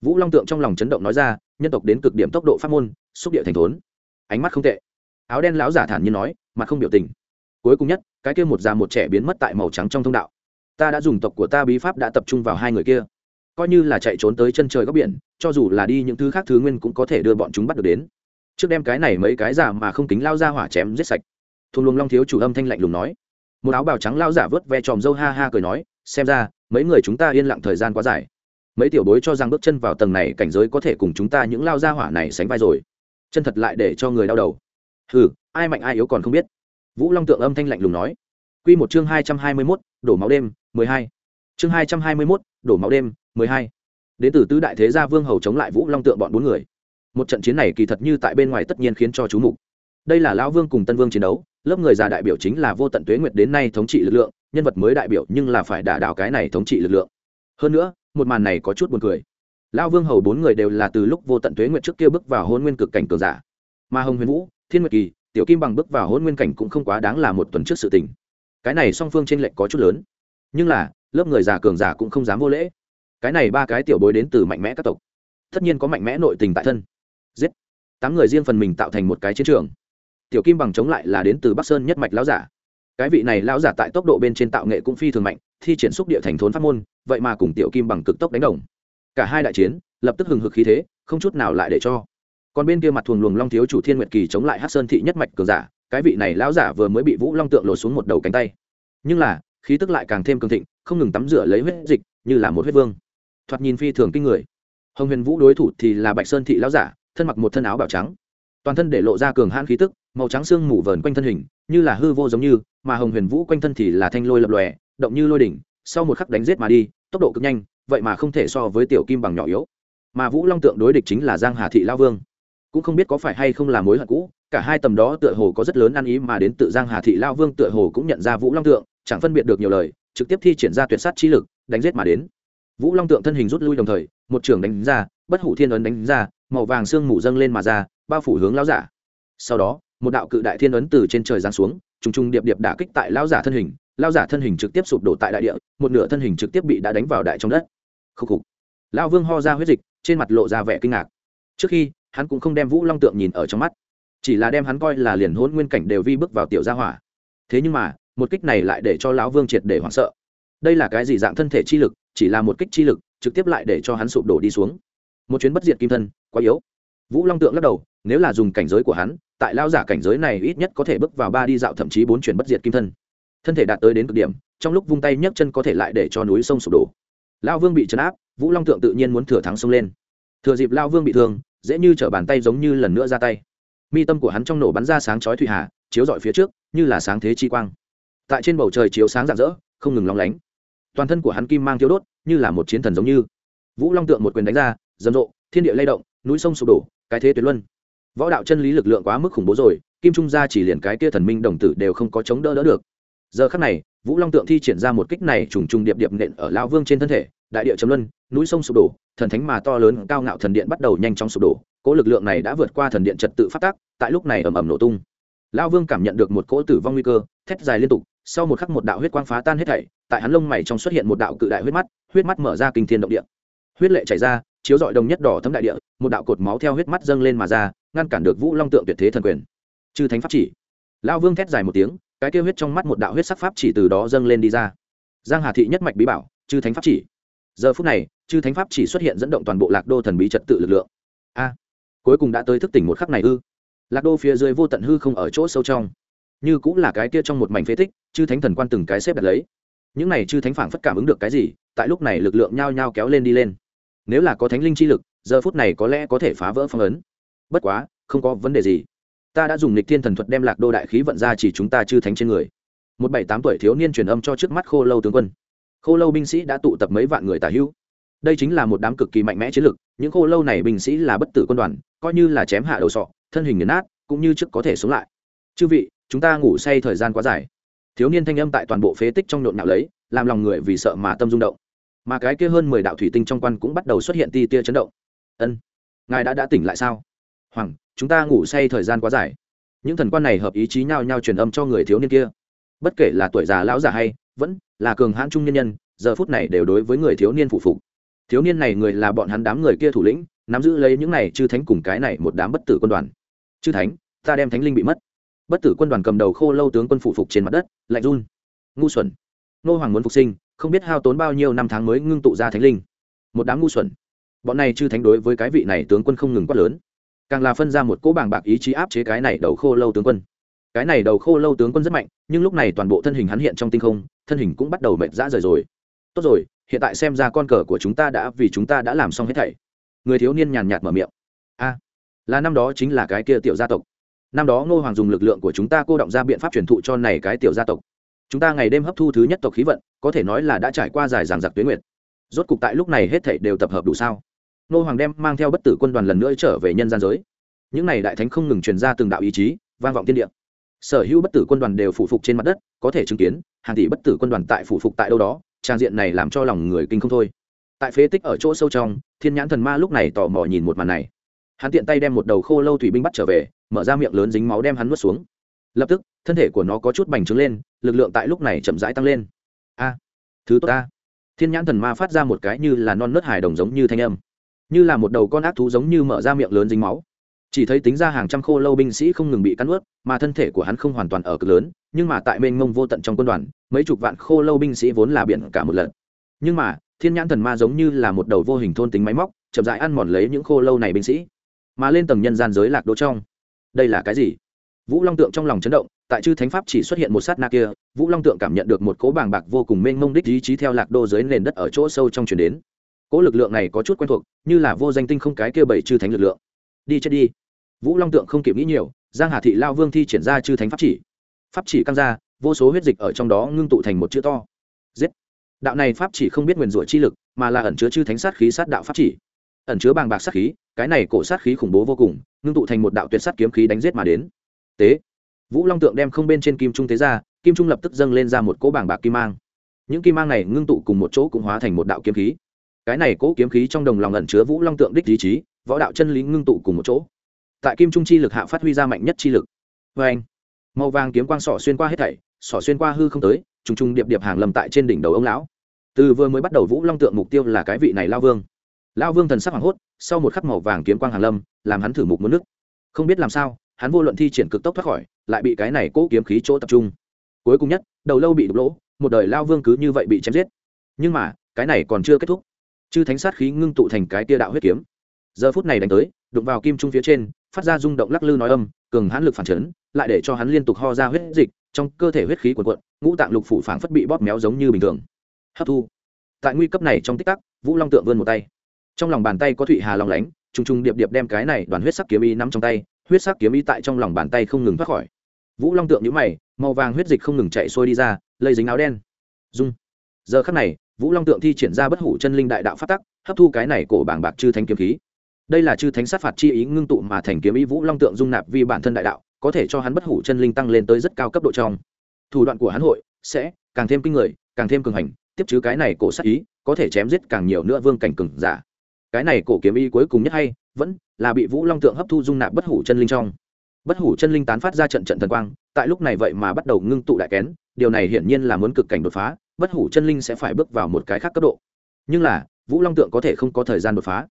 Vũ long tượng trong lòng chấn động nói ra, nhân tộc đến cực điểm tốc độ phát môn, xúc địa thành thốn. Ánh mắt không tệ. Áo đen láo giả thản nhiên nói mặt không biểu tình. Cuối cùng nhất, cái kia một già một trẻ biến mất tại màu trắng trong thông đạo. Ta đã dùng tộc của ta bí pháp đã tập trung vào hai người kia. Coi như là chạy trốn tới chân trời góc biển, cho dù là đi những thứ khác thứ nguyên cũng có thể đưa bọn chúng bắt được đến. Trước đem cái này mấy cái giả mà không tính lao ra hỏa chém giết sạch. Thùng luồng long thiếu chủ âm thanh lạnh lùng nói. Một áo bào trắng lao giả vớt ve tròm dâu ha ha cười nói, xem ra, mấy người chúng ta yên lặng thời gian quá dài. Mấy tiểu bối cho rằng bước chân vào tầng này cảnh giới có thể cùng chúng ta những lao gia hỏa này sánh vai rồi. Chân thật lại để cho người đau đầu. Hừ ai mạnh ai yếu còn không biết. Vũ long tượng âm thanh lạnh lùng nói. Q một chương hai trăm hai mươi mốt, đổ máu đêm, mười hai. Chương hai trăm hai mươi mốt, đổ máu đêm, mười hai. Đến từ tứ đại thế gia vương hầu chống lại vũ long tượng bọn bốn người. Một trận chiến này kỳ thật như tại bên ngoài tất nhiên khiến cho chú mục. Đây là lão vương cùng tân vương chiến đấu, lớp người già đại biểu chính là vô tận tuế nguyệt đến nay thống trị lực lượng, nhân vật mới đại biểu nhưng là phải đả đảo cái này thống trị lực lượng. Hơn nữa, một màn này có chút buồn cười. Lão vương hầu bốn người đều là từ lúc vô tận tuế nguyệt trước kia bước vào hôn nguyên cực cảnh cường giả. Mà hồng huyền vũ, thiên nguyệt kỳ tiểu kim bằng bước vào hôn nguyên cảnh cũng không quá đáng là một tuần trước sự tình. Cái này song phương trên lệnh có chút lớn. Nhưng là, lớp người già cường giả cũng không dám vô lễ. Cái này ba cái tiểu bối đến từ mạnh mẽ các tộc. Tất nhiên có mạnh mẽ nội tình tại thân. Giết. Tám người riêng phần mình tạo thành một cái chiến trường. Tiểu kim bằng chống lại là đến từ bắc sơn nhất mạch lão giả. Cái vị này lão giả tại tốc độ bên trên tạo nghệ cũng phi thường mạnh, thi triển xúc địa thành thốn pháp môn, vậy mà cùng tiểu kim bằng cực tốc đánh đồng. Cả hai đại chiến, lập tức hừng hực khí thế, không chút nào lại để cho còn bên kia mặt thuồng luồng long thiếu chủ thiên nguyệt kỳ chống lại hát sơn thị nhất mạch cường giả, cái vị này lão giả vừa mới bị vũ long tượng lột xuống một đầu cánh tay. Nhưng là, khí tức lại càng thêm cường thịnh, không ngừng tắm rửa lấy huyết dịch, như là một huyết vương. Thoạt nhìn phi thường kinh người. Hồng huyền vũ đối thủ thì là bạch sơn thị lão giả, thân mặc một thân áo bảo trắng. Toàn thân để lộ ra cường hãn khí tức, màu trắng xương mù vờn quanh thân hình, như là hư vô giống như, mà hồng huyền vũ quanh thân thì là thanh lôi lập lòe, động như lôi đỉnh, sau một khắc đánh giết mà đi, tốc độ cực nhanh, vậy mà không thể so với tiểu kim bằng nhỏ yếu. Mà vũ long tượng đối địch chính là giang hà thị lao vương cũng không biết có phải hay không là mối hận cũ, cả hai tầm đó tựa hồ có rất lớn ăn ý mà đến tự giang hà thị lao vương tựa hồ cũng nhận ra vũ long tượng, chẳng phân biệt được nhiều lời, trực tiếp thi triển ra tuyệt sát trí lực, đánh giết mà đến. Vũ long tượng thân hình rút lui đồng thời, một trường đánh ra, bất hủ thiên ấn đánh ra, màu vàng sương mù dâng lên mà ra, bao phủ hướng lao giả. Sau đó, một đạo cự đại thiên ấn từ trên trời giáng xuống, trùng trùng điệp điệp đả kích tại lao giả thân hình lao giả thân hình trực tiếp sụp đổ tại đại địa, một nửa thân hình trực tiếp bị đã đánh vào đại trong đất. Khúc khục. Lao vương ho ra huyết dịch, trên mặt lộ ra vẻ kinh ngạc. Trước khi hắn cũng không đem vũ long tượng nhìn ở trong mắt. Chỉ là đem hắn coi là liền hôn nguyên cảnh đều vi bước vào tiểu gia hỏa. Thế nhưng mà, một kích này lại để cho lão vương triệt để hoảng sợ. Đây là cái gì dạng thân thể chi lực, chỉ là một kích chi lực, trực tiếp lại để cho hắn sụp đổ đi xuống. Một chuyến bất diệt kim thân, quá yếu. Vũ long tượng lắc đầu, nếu là dùng cảnh giới của hắn, tại lao giả cảnh giới này ít nhất có thể bước vào ba đi dạo thậm chí bốn chuyển bất diệt kim thân. Thân thể đạt tới đến cực điểm, trong lúc vung tay nhấc chân có thể lại để cho núi sông sụp đổ. Lao vương bị chấn áp, vũ long tượng tự nhiên muốn thừa thắng xông lên. Thừa dịp lao vương bị thương dễ như t bàn tay giống như lần nữa ra tay. Mi tâm của hắn trong nổ bắn ra sáng chói thủy hà, chiếu dọi phía trước, như là sáng thế chi quang. Tại trên bầu trời chiếu sáng rạng rỡ, không ngừng lóng lánh. Toàn thân của hắn kim mang thiếu đốt, như là một chiến thần giống như. Vũ long tượng một quyền đánh ra, rầm rộ, thiên địa lay động, núi sông sụp đổ, cái thế tuyệt luân. Võ đạo chân lý lực lượng quá mức khủng bố rồi, kim trung gia chỉ liền cái kia thần minh đồng tử đều không có chống đỡ đỡ được. Giờ khắc này, vũ long tượng thi triển ra một kích này trùng trùng điệp điệp nện ở lao vương trên thân thể đại địa chấm luân, núi sông sụp đổ, thần thánh mà to lớn cao ngạo thần điện bắt đầu nhanh chóng sụp đổ, cỗ lực lượng này đã vượt qua thần điện trật tự phát tác, tại lúc này ầm ầm nổ tung. Lao vương cảm nhận được một cỗ tử vong nguy cơ, thét dài liên tục, sau một khắc một đạo huyết quang phá tan hết thảy, tại hắn lông mày trong xuất hiện một đạo cự đại huyết mắt huyết mắt mở ra kinh thiên động địa. Huyết lệ chảy ra, chiếu dọi đồng nhất đỏ thấm đại địa, một đạo cột máu theo huyết mắt dâng lên mà ra, ngăn cản được vũ long tượng tuyệt thế thần quyền. Chư thánh pháp chỉ. Lao vương thét dài một tiếng, cái kêu huyết trong mắt một đạo huyết sắc pháp chỉ từ đó dâng lên đi ra. Giang hà thị nhất mạch bí bảo, chư thánh pháp chỉ giờ phút này, chư thánh pháp chỉ xuất hiện dẫn động toàn bộ lạc đô thần bí trật tự lực lượng. A, cuối cùng đã tới thức tỉnh một khắc này ư? Lạc đô phía dưới vô tận hư không ở chỗ sâu trong. Như cũng là cái kia trong một mảnh phế tích, chư thánh thần quan từng cái xếp đặt lấy. Những này chư thánh phảng phất cảm ứng được cái gì, tại lúc này lực lượng nhao nhao kéo lên đi lên. Nếu là có thánh linh chi lực, giờ phút này có lẽ có thể phá vỡ phong ấn. Bất quá, không có vấn đề gì. Ta đã dùng lịch thiên thần thuật đem lạc đô đại khí vận ra chỉ chúng ta chư thánh trên người. Một bảy tám tuổi thiếu niên truyền âm cho trước mắt khô lâu tướng quân khô lâu binh sĩ đã tụ tập mấy vạn người tả hữu. Đây chính là một đám cực kỳ mạnh mẽ chiến lực những khô lâu này binh sĩ là bất tử quân đoàn, coi như là chém hạ đầu sọ, thân hình nghiền nát, cũng như trước có thể sống lại. Chư vị, chúng ta ngủ say thời gian quá dài. Thiếu niên thanh âm tại toàn bộ phế tích trong nhộn nhạo lấy, làm lòng người vì sợ mà tâm rung động. Mà cái kia hơn mười đạo thủy tinh trong quan cũng bắt đầu xuất hiện ti tia chấn động. Ân, ngài đã đã tỉnh lại sao? Hoàng, chúng ta ngủ say thời gian quá dài. Những thần quan này hợp ý chí nhau nhau truyền âm cho người thiếu niên kia. Bất kể là tuổi già, lão già hay vẫn là cường hãn trung nhân nhân, giờ phút này đều đối với người thiếu niên phụ phục. Thiếu niên này người là bọn hắn đám người kia thủ lĩnh, nắm giữ lấy những này chư thánh cùng cái này một đám bất tử quân đoàn. Chư thánh, ta đem thánh linh bị mất. Bất tử quân đoàn cầm đầu khô lâu tướng quân phụ phục trên mặt đất, lạnh run. Ngu xuẩn, nô hoàng muốn phục sinh, không biết hao tốn bao nhiêu năm tháng mới ngưng tụ ra thánh linh. Một đám ngu xuẩn. Bọn này chư thánh đối với cái vị này tướng quân không ngừng quát lớn. Càng là phân ra một cỗ bàng bạc ý chí áp chế cái này đầu khô lâu tướng quân cái này đầu khô lâu tướng quân rất mạnh, nhưng lúc này toàn bộ thân hình hắn hiện trong tinh không, thân hình cũng bắt đầu mệt rã rời rồi. Tốt rồi, hiện tại xem ra con cờ của chúng ta đã, vì chúng ta đã làm xong hết thảy. Người thiếu niên nhàn nhạt mở miệng. A, là năm đó chính là cái kia tiểu gia tộc. Năm đó ngô hoàng dùng lực lượng của chúng ta cô động ra biện pháp truyền thụ cho này cái tiểu gia tộc. Chúng ta ngày đêm hấp thu thứ nhất tộc khí vận, có thể nói là đã trải qua dài dàng giặc tuyến nguyệt. Rốt cục tại lúc này hết thảy đều tập hợp đủ sao? Ngô hoàng đem mang theo bất tử quân đoàn lần nữa trở về nhân gian giới. Những này đại thánh không ngừng truyền ra từng đạo ý chí, vang vọng thiên địa sở hữu bất tử quân đoàn đều phụ phục trên mặt đất, có thể chứng kiến, hàng tỷ bất tử quân đoàn tại phụ phục tại đâu đó, trang diện này làm cho lòng người kinh không thôi. Tại phế tích ở chỗ sâu trong, thiên nhãn thần ma lúc này tò mò nhìn một màn này. Hắn tiện tay đem một đầu khô lâu thủy binh bắt trở về, mở ra miệng lớn dính máu đem hắn nuốt xuống. Lập tức, thân thể của nó có chút bành trướng lên, lực lượng tại lúc này chậm rãi tăng lên. A, thứ tốt ta. Thiên nhãn thần ma phát ra một cái như là non nớt hài đồng giống như thanh âm. Như là một đầu con ác thú giống như mở ra miệng lớn dính máu chỉ thấy tính ra hàng trăm khô lâu binh sĩ không ngừng bị cắn ướt mà thân thể của hắn không hoàn toàn ở cực lớn, nhưng mà tại mênh mông vô tận trong quân đoàn, mấy chục vạn khô lâu binh sĩ vốn là biển cả một lần. Nhưng mà, thiên nhãn thần ma giống như là một đầu vô hình thôn tính máy móc, chậm dại ăn mòn lấy những khô lâu này binh sĩ. Mà lên tầng nhân gian giới lạc đỗ trong. Đây là cái gì? Vũ long tượng trong lòng chấn động, tại chư thánh pháp chỉ xuất hiện một sát na kia, vũ long tượng cảm nhận được một cố bàng bạc vô cùng mênh mông đích ý chí theo lạc đô dưới nền đất ở chỗ sâu trong chuyển đến. Cố lực lượng này có chút quen thuộc, như là vô danh tinh không cái kia bảy chư thánh lực lượng đi chết đi. Vũ long tượng không kịp nghĩ nhiều, giang hà thị lao vương thi triển ra chư thánh pháp chỉ. Pháp chỉ căng ra, vô số huyết dịch ở trong đó ngưng tụ thành một chữ to. Giết! Đạo này pháp chỉ không biết nguyền rủa chi lực, mà là ẩn chứa chư thánh sát khí sát đạo pháp chỉ. Ẩn chứa bàng bạc sát khí, cái này cổ sát khí khủng bố vô cùng, ngưng tụ thành một đạo tuyệt sát kiếm khí đánh giết mà đến. Tế! Vũ long tượng đem không bên trên kim trung thế ra, kim trung lập tức dâng lên ra một cỗ bàng bạc kim mang. Những kim mang này ngưng tụ cùng một chỗ cũng hóa thành một đạo kiếm khí. Cái này cỗ kiếm khí trong đồng lòng ẩn chứa vũ long tượng đích ý chí võ đạo chân lý ngưng tụ cùng một chỗ. Tại kim trung chi lực hạ phát huy ra mạnh nhất chi lực. Vê anh, màu vàng kiếm quang sỏ xuyên qua hết thảy, sỏ xuyên qua hư không tới, trùng trùng điệp điệp hàng lầm tại trên đỉnh đầu ông lão. Từ vừa mới bắt đầu vũ long tượng mục tiêu là cái vị này lao vương. Lao vương thần sắc hoảng hốt, sau một khắc màu vàng kiếm quang hàng lâm, làm hắn thử mục muốn nước. Không biết làm sao, hắn vô luận thi triển cực tốc thoát khỏi, lại bị cái này cố kiếm khí chỗ tập trung. Cuối cùng nhất, đầu lâu bị đục lỗ, một đời lao vương cứ như vậy bị chém giết. Nhưng mà, cái này còn chưa kết thúc. Chư thánh sát khí ngưng tụ thành cái tia đạo huyết kiếm giờ phút này đánh tới, đụng vào kim trung phía trên, phát ra rung động lắc lư nói âm, cường hãn lực phản chấn, lại để cho hắn liên tục ho ra huyết dịch, trong cơ thể huyết khí cuồn cuộn, ngũ tạng lục phủ phảng phất bị bóp méo giống như bình thường. Hấp thu. Tại nguy cấp này trong tích tắc, vũ long tượng vươn một tay. Trong lòng bàn tay có thụy hà lòng lánh, trùng trùng điệp điệp đem cái này đoàn huyết sắc kiếm ý nắm trong tay, huyết sắc kiếm ý tại trong lòng bàn tay không ngừng thoát khỏi. Vũ long tượng nhũ mày, màu vàng huyết dịch không ngừng chạy xuôi đi ra, lây dính áo đen. Dung. Giờ khắc này, vũ long tượng thi triển ra bất hủ chân linh đại đạo phát tắc, hấp thu cái này cổ bảng bạc chư thánh kiếm khí đây là chư thánh sát phạt chi ý ngưng tụ mà thành kiếm ý vũ long tượng dung nạp vì bản thân đại đạo, có thể cho hắn bất hủ chân linh tăng lên tới rất cao cấp độ trong. Thủ đoạn của hắn hội sẽ càng thêm kinh người, càng thêm cường hành, tiếp chứ cái này cổ sát ý, có thể chém giết càng nhiều nữa vương cảnh cường giả. Cái này cổ kiếm ý cuối cùng nhất hay, vẫn là bị vũ long tượng hấp thu dung nạp bất hủ chân linh trong. Bất hủ chân linh tán phát ra trận trận thần quang, tại lúc này vậy mà bắt đầu ngưng tụ đại kén, điều này hiển nhiên là muốn cực cảnh đột phá, bất hủ chân linh sẽ phải bước vào một cái khác cấp độ. Nhưng là, vũ long tượng có thể không có thời gian đột phá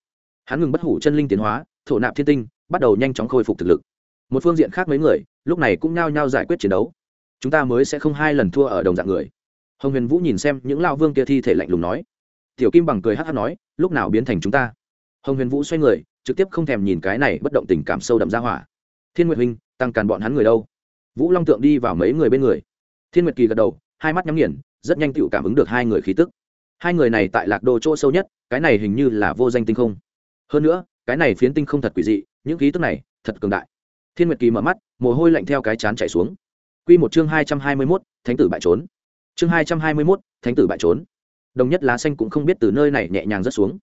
hắn ngừng bất hủ chân linh tiến hóa, thổ nạp thiên tinh, bắt đầu nhanh chóng khôi phục thực lực. Một phương diện khác mấy người, lúc này cũng nhao nhao giải quyết chiến đấu. Chúng ta mới sẽ không hai lần thua ở đồng dạng người. Hồng huyền vũ nhìn xem những lao vương kia thi thể lạnh lùng nói. Tiểu kim bằng cười hát hát nói, lúc nào biến thành chúng ta? Hồng huyền vũ xoay người, trực tiếp không thèm nhìn cái này bất động tình cảm sâu đậm ra hỏa. Thiên nguyệt huynh, tăng càn bọn hắn người đâu? Vũ long tượng đi vào mấy người bên người. Thiên nguyệt kỳ gật đầu, hai mắt nhắm nghiền, rất nhanh tựu cảm ứng được hai người khí tức. Hai người này tại lạc đô chỗ sâu nhất, cái này hình như là vô danh tinh không hơn nữa cái này phiến tinh không thật quỷ dị những khí tức này thật cường đại thiên nguyệt kỳ mở mắt mồ hôi lạnh theo cái chán chạy xuống Quy một chương hai trăm hai mươi mốt thánh tử bại trốn. Chương hai trăm hai mươi mốt thánh tử bại trốn. Đồng nhất lá xanh cũng không biết từ nơi này nhẹ nhàng rớt xuống,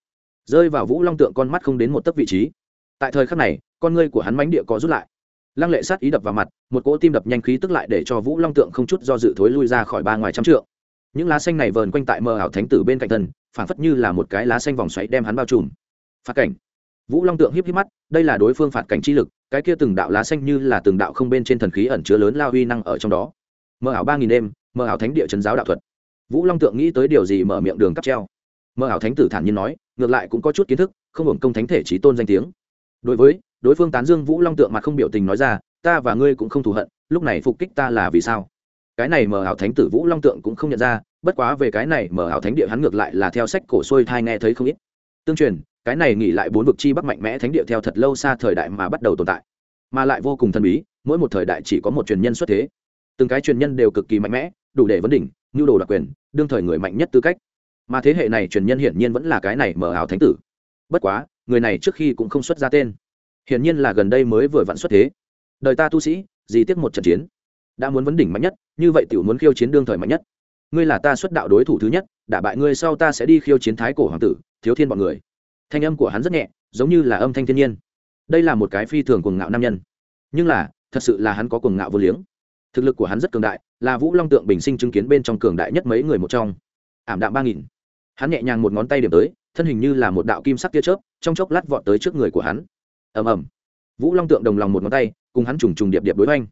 rơi vào Vũ Long tượng con mắt không đến một tấc vị trí. Tại thời khắc này, con ngươi của hắn mãnh địa có rút lại. Lăng lệ sát ý đập vào mặt, một cỗ tim đập nhanh khí tức lại để cho Vũ Long tượng không chút do dự thối lui ra khỏi ba ngoài trăm trượng. Những lá xanh này vờn quanh tại mờ ảo thánh tử bên cạnh thân, phản phất như là một cái lá xanh vòng xoáy đem hắn bao trùm. Phạt cảnh. Vũ Long tượng híp híp mắt, đây là đối phương phạt cảnh chi lực, cái kia từng đạo lá xanh như là từng đạo không bên trên thần khí ẩn chứa lớn lao uy năng ở trong đó. Mơ ảo ba nghìn đêm mơ ảo thánh địa trấn giáo đạo thuật. Vũ long tượng nghĩ tới điều gì mở miệng đường cắp treo. Mơ ảo thánh tử thản nhiên nói ngược lại cũng có chút kiến thức không hưởng công thánh thể trí tôn danh tiếng. Đối với đối phương tán dương vũ long tượng mà không biểu tình nói ra ta và ngươi cũng không thù hận lúc này phục kích ta là vì sao? Cái này mờ ảo thánh tử vũ long tượng cũng không nhận ra bất quá về cái này mờ ảo thánh địa hắn ngược lại là theo sách cổ xuôi thai nghe thấy không ít. Tương truyền cái này nghỉ lại bốn vực chi bắc mạnh mẽ thánh địa theo thật lâu xa thời đại mà bắt đầu tồn tại, mà lại vô cùng thần bí, mỗi một thời đại chỉ có một truyền nhân xuất thế. Từng cái truyền nhân đều cực kỳ mạnh mẽ, đủ để vấn đỉnh, nhu đồ đặc quyền, đương thời người mạnh nhất tư cách. Mà thế hệ này truyền nhân hiển nhiên vẫn là cái này mở ảo thánh tử. Bất quá, người này trước khi cũng không xuất ra tên. Hiển nhiên là gần đây mới vừa vặn xuất thế. Đời ta tu sĩ gì tiếc một trận chiến. Đã muốn vấn đỉnh mạnh nhất, như vậy tiểu muốn khiêu chiến đương thời mạnh nhất. Ngươi là ta xuất đạo đối thủ thứ nhất, đả bại ngươi sau ta sẽ đi khiêu chiến thái cổ hoàng tử, thiếu thiên bọn người thanh âm của hắn rất nhẹ, giống như là âm thanh thiên nhiên. Đây là một cái phi thường cuồng ngạo nam nhân. Nhưng là, thật sự là hắn có cuồng ngạo vô liếng. Thực lực của hắn rất cường đại, là vũ long tượng bình sinh chứng kiến bên trong cường đại nhất mấy người một trong. Ảm đạm ba nghìn. Hắn nhẹ nhàng một ngón tay điểm tới, thân hình như là một đạo kim sắc tia chớp, trong chốc lát vọt tới trước người của hắn. Ầm ầm. Vũ long tượng đồng lòng một ngón tay, cùng hắn trùng trùng điệp điệp đối oanh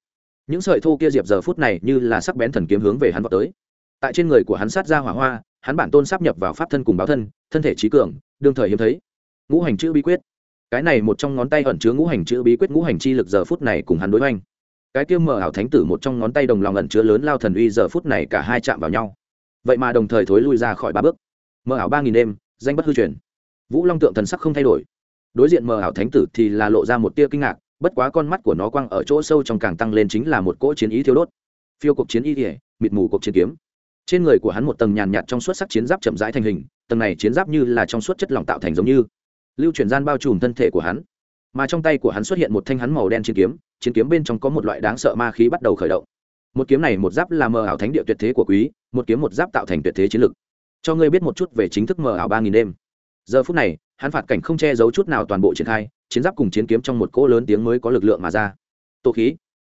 những sợi thô kia diệp giờ phút này như là sắc bén thần kiếm hướng về hắn vọt tới. Tại trên người của hắn sát ra hỏa hoa hắn bản tôn sắp nhập vào pháp thân cùng báo thân thân thể trí cường, đương thời hiếm thấy. Ngũ hành chữ bí quyết. Cái này một trong ngón tay ẩn chứa ngũ hành chữ bí quyết, ngũ hành chi lực giờ phút này cùng hắn đối hoành. Cái kia mở ảo thánh tử một trong ngón tay đồng lòng ẩn chứa lớn lao thần uy giờ phút này cả hai chạm vào nhau. Vậy mà đồng thời thối lui ra khỏi ba bước. Mở ảo ba nghìn đêm, danh bất hư truyền. Vũ long tượng thần sắc không thay đổi. Đối diện mở ảo thánh tử thì là lộ ra một tia kinh ngạc, bất quá con mắt của nó quăng ở chỗ sâu trong càng tăng lên chính là một cỗ chiến ý thiếu đốt. Phiêu cuộc chiến ý ỉa mịt mù cuộc chiến kiếm trên người của hắn một tầng nhàn nhạt trong suốt sắc chiến giáp chậm rãi thành hình, tầng này chiến giáp như là trong suốt chất lỏng tạo thành giống như lưu chuyển gian bao trùm thân thể của hắn. Mà trong tay của hắn xuất hiện một thanh hắn màu đen chiến kiếm chiến kiếm bên trong có một loại đáng sợ ma khí bắt đầu khởi động. Một kiếm này một giáp là mờ ảo thánh địa tuyệt thế của quý, một kiếm một giáp tạo thành tuyệt thế chiến lực. Cho ngươi biết một chút về chính thức mờ ảo ba nghìn đêm. Giờ phút này, hắn phạt cảnh không che giấu chút nào toàn bộ triển khai, chiến giáp cùng chiến kiếm trong một cỗ lớn tiếng mới có lực lượng mà ra. Tổ khí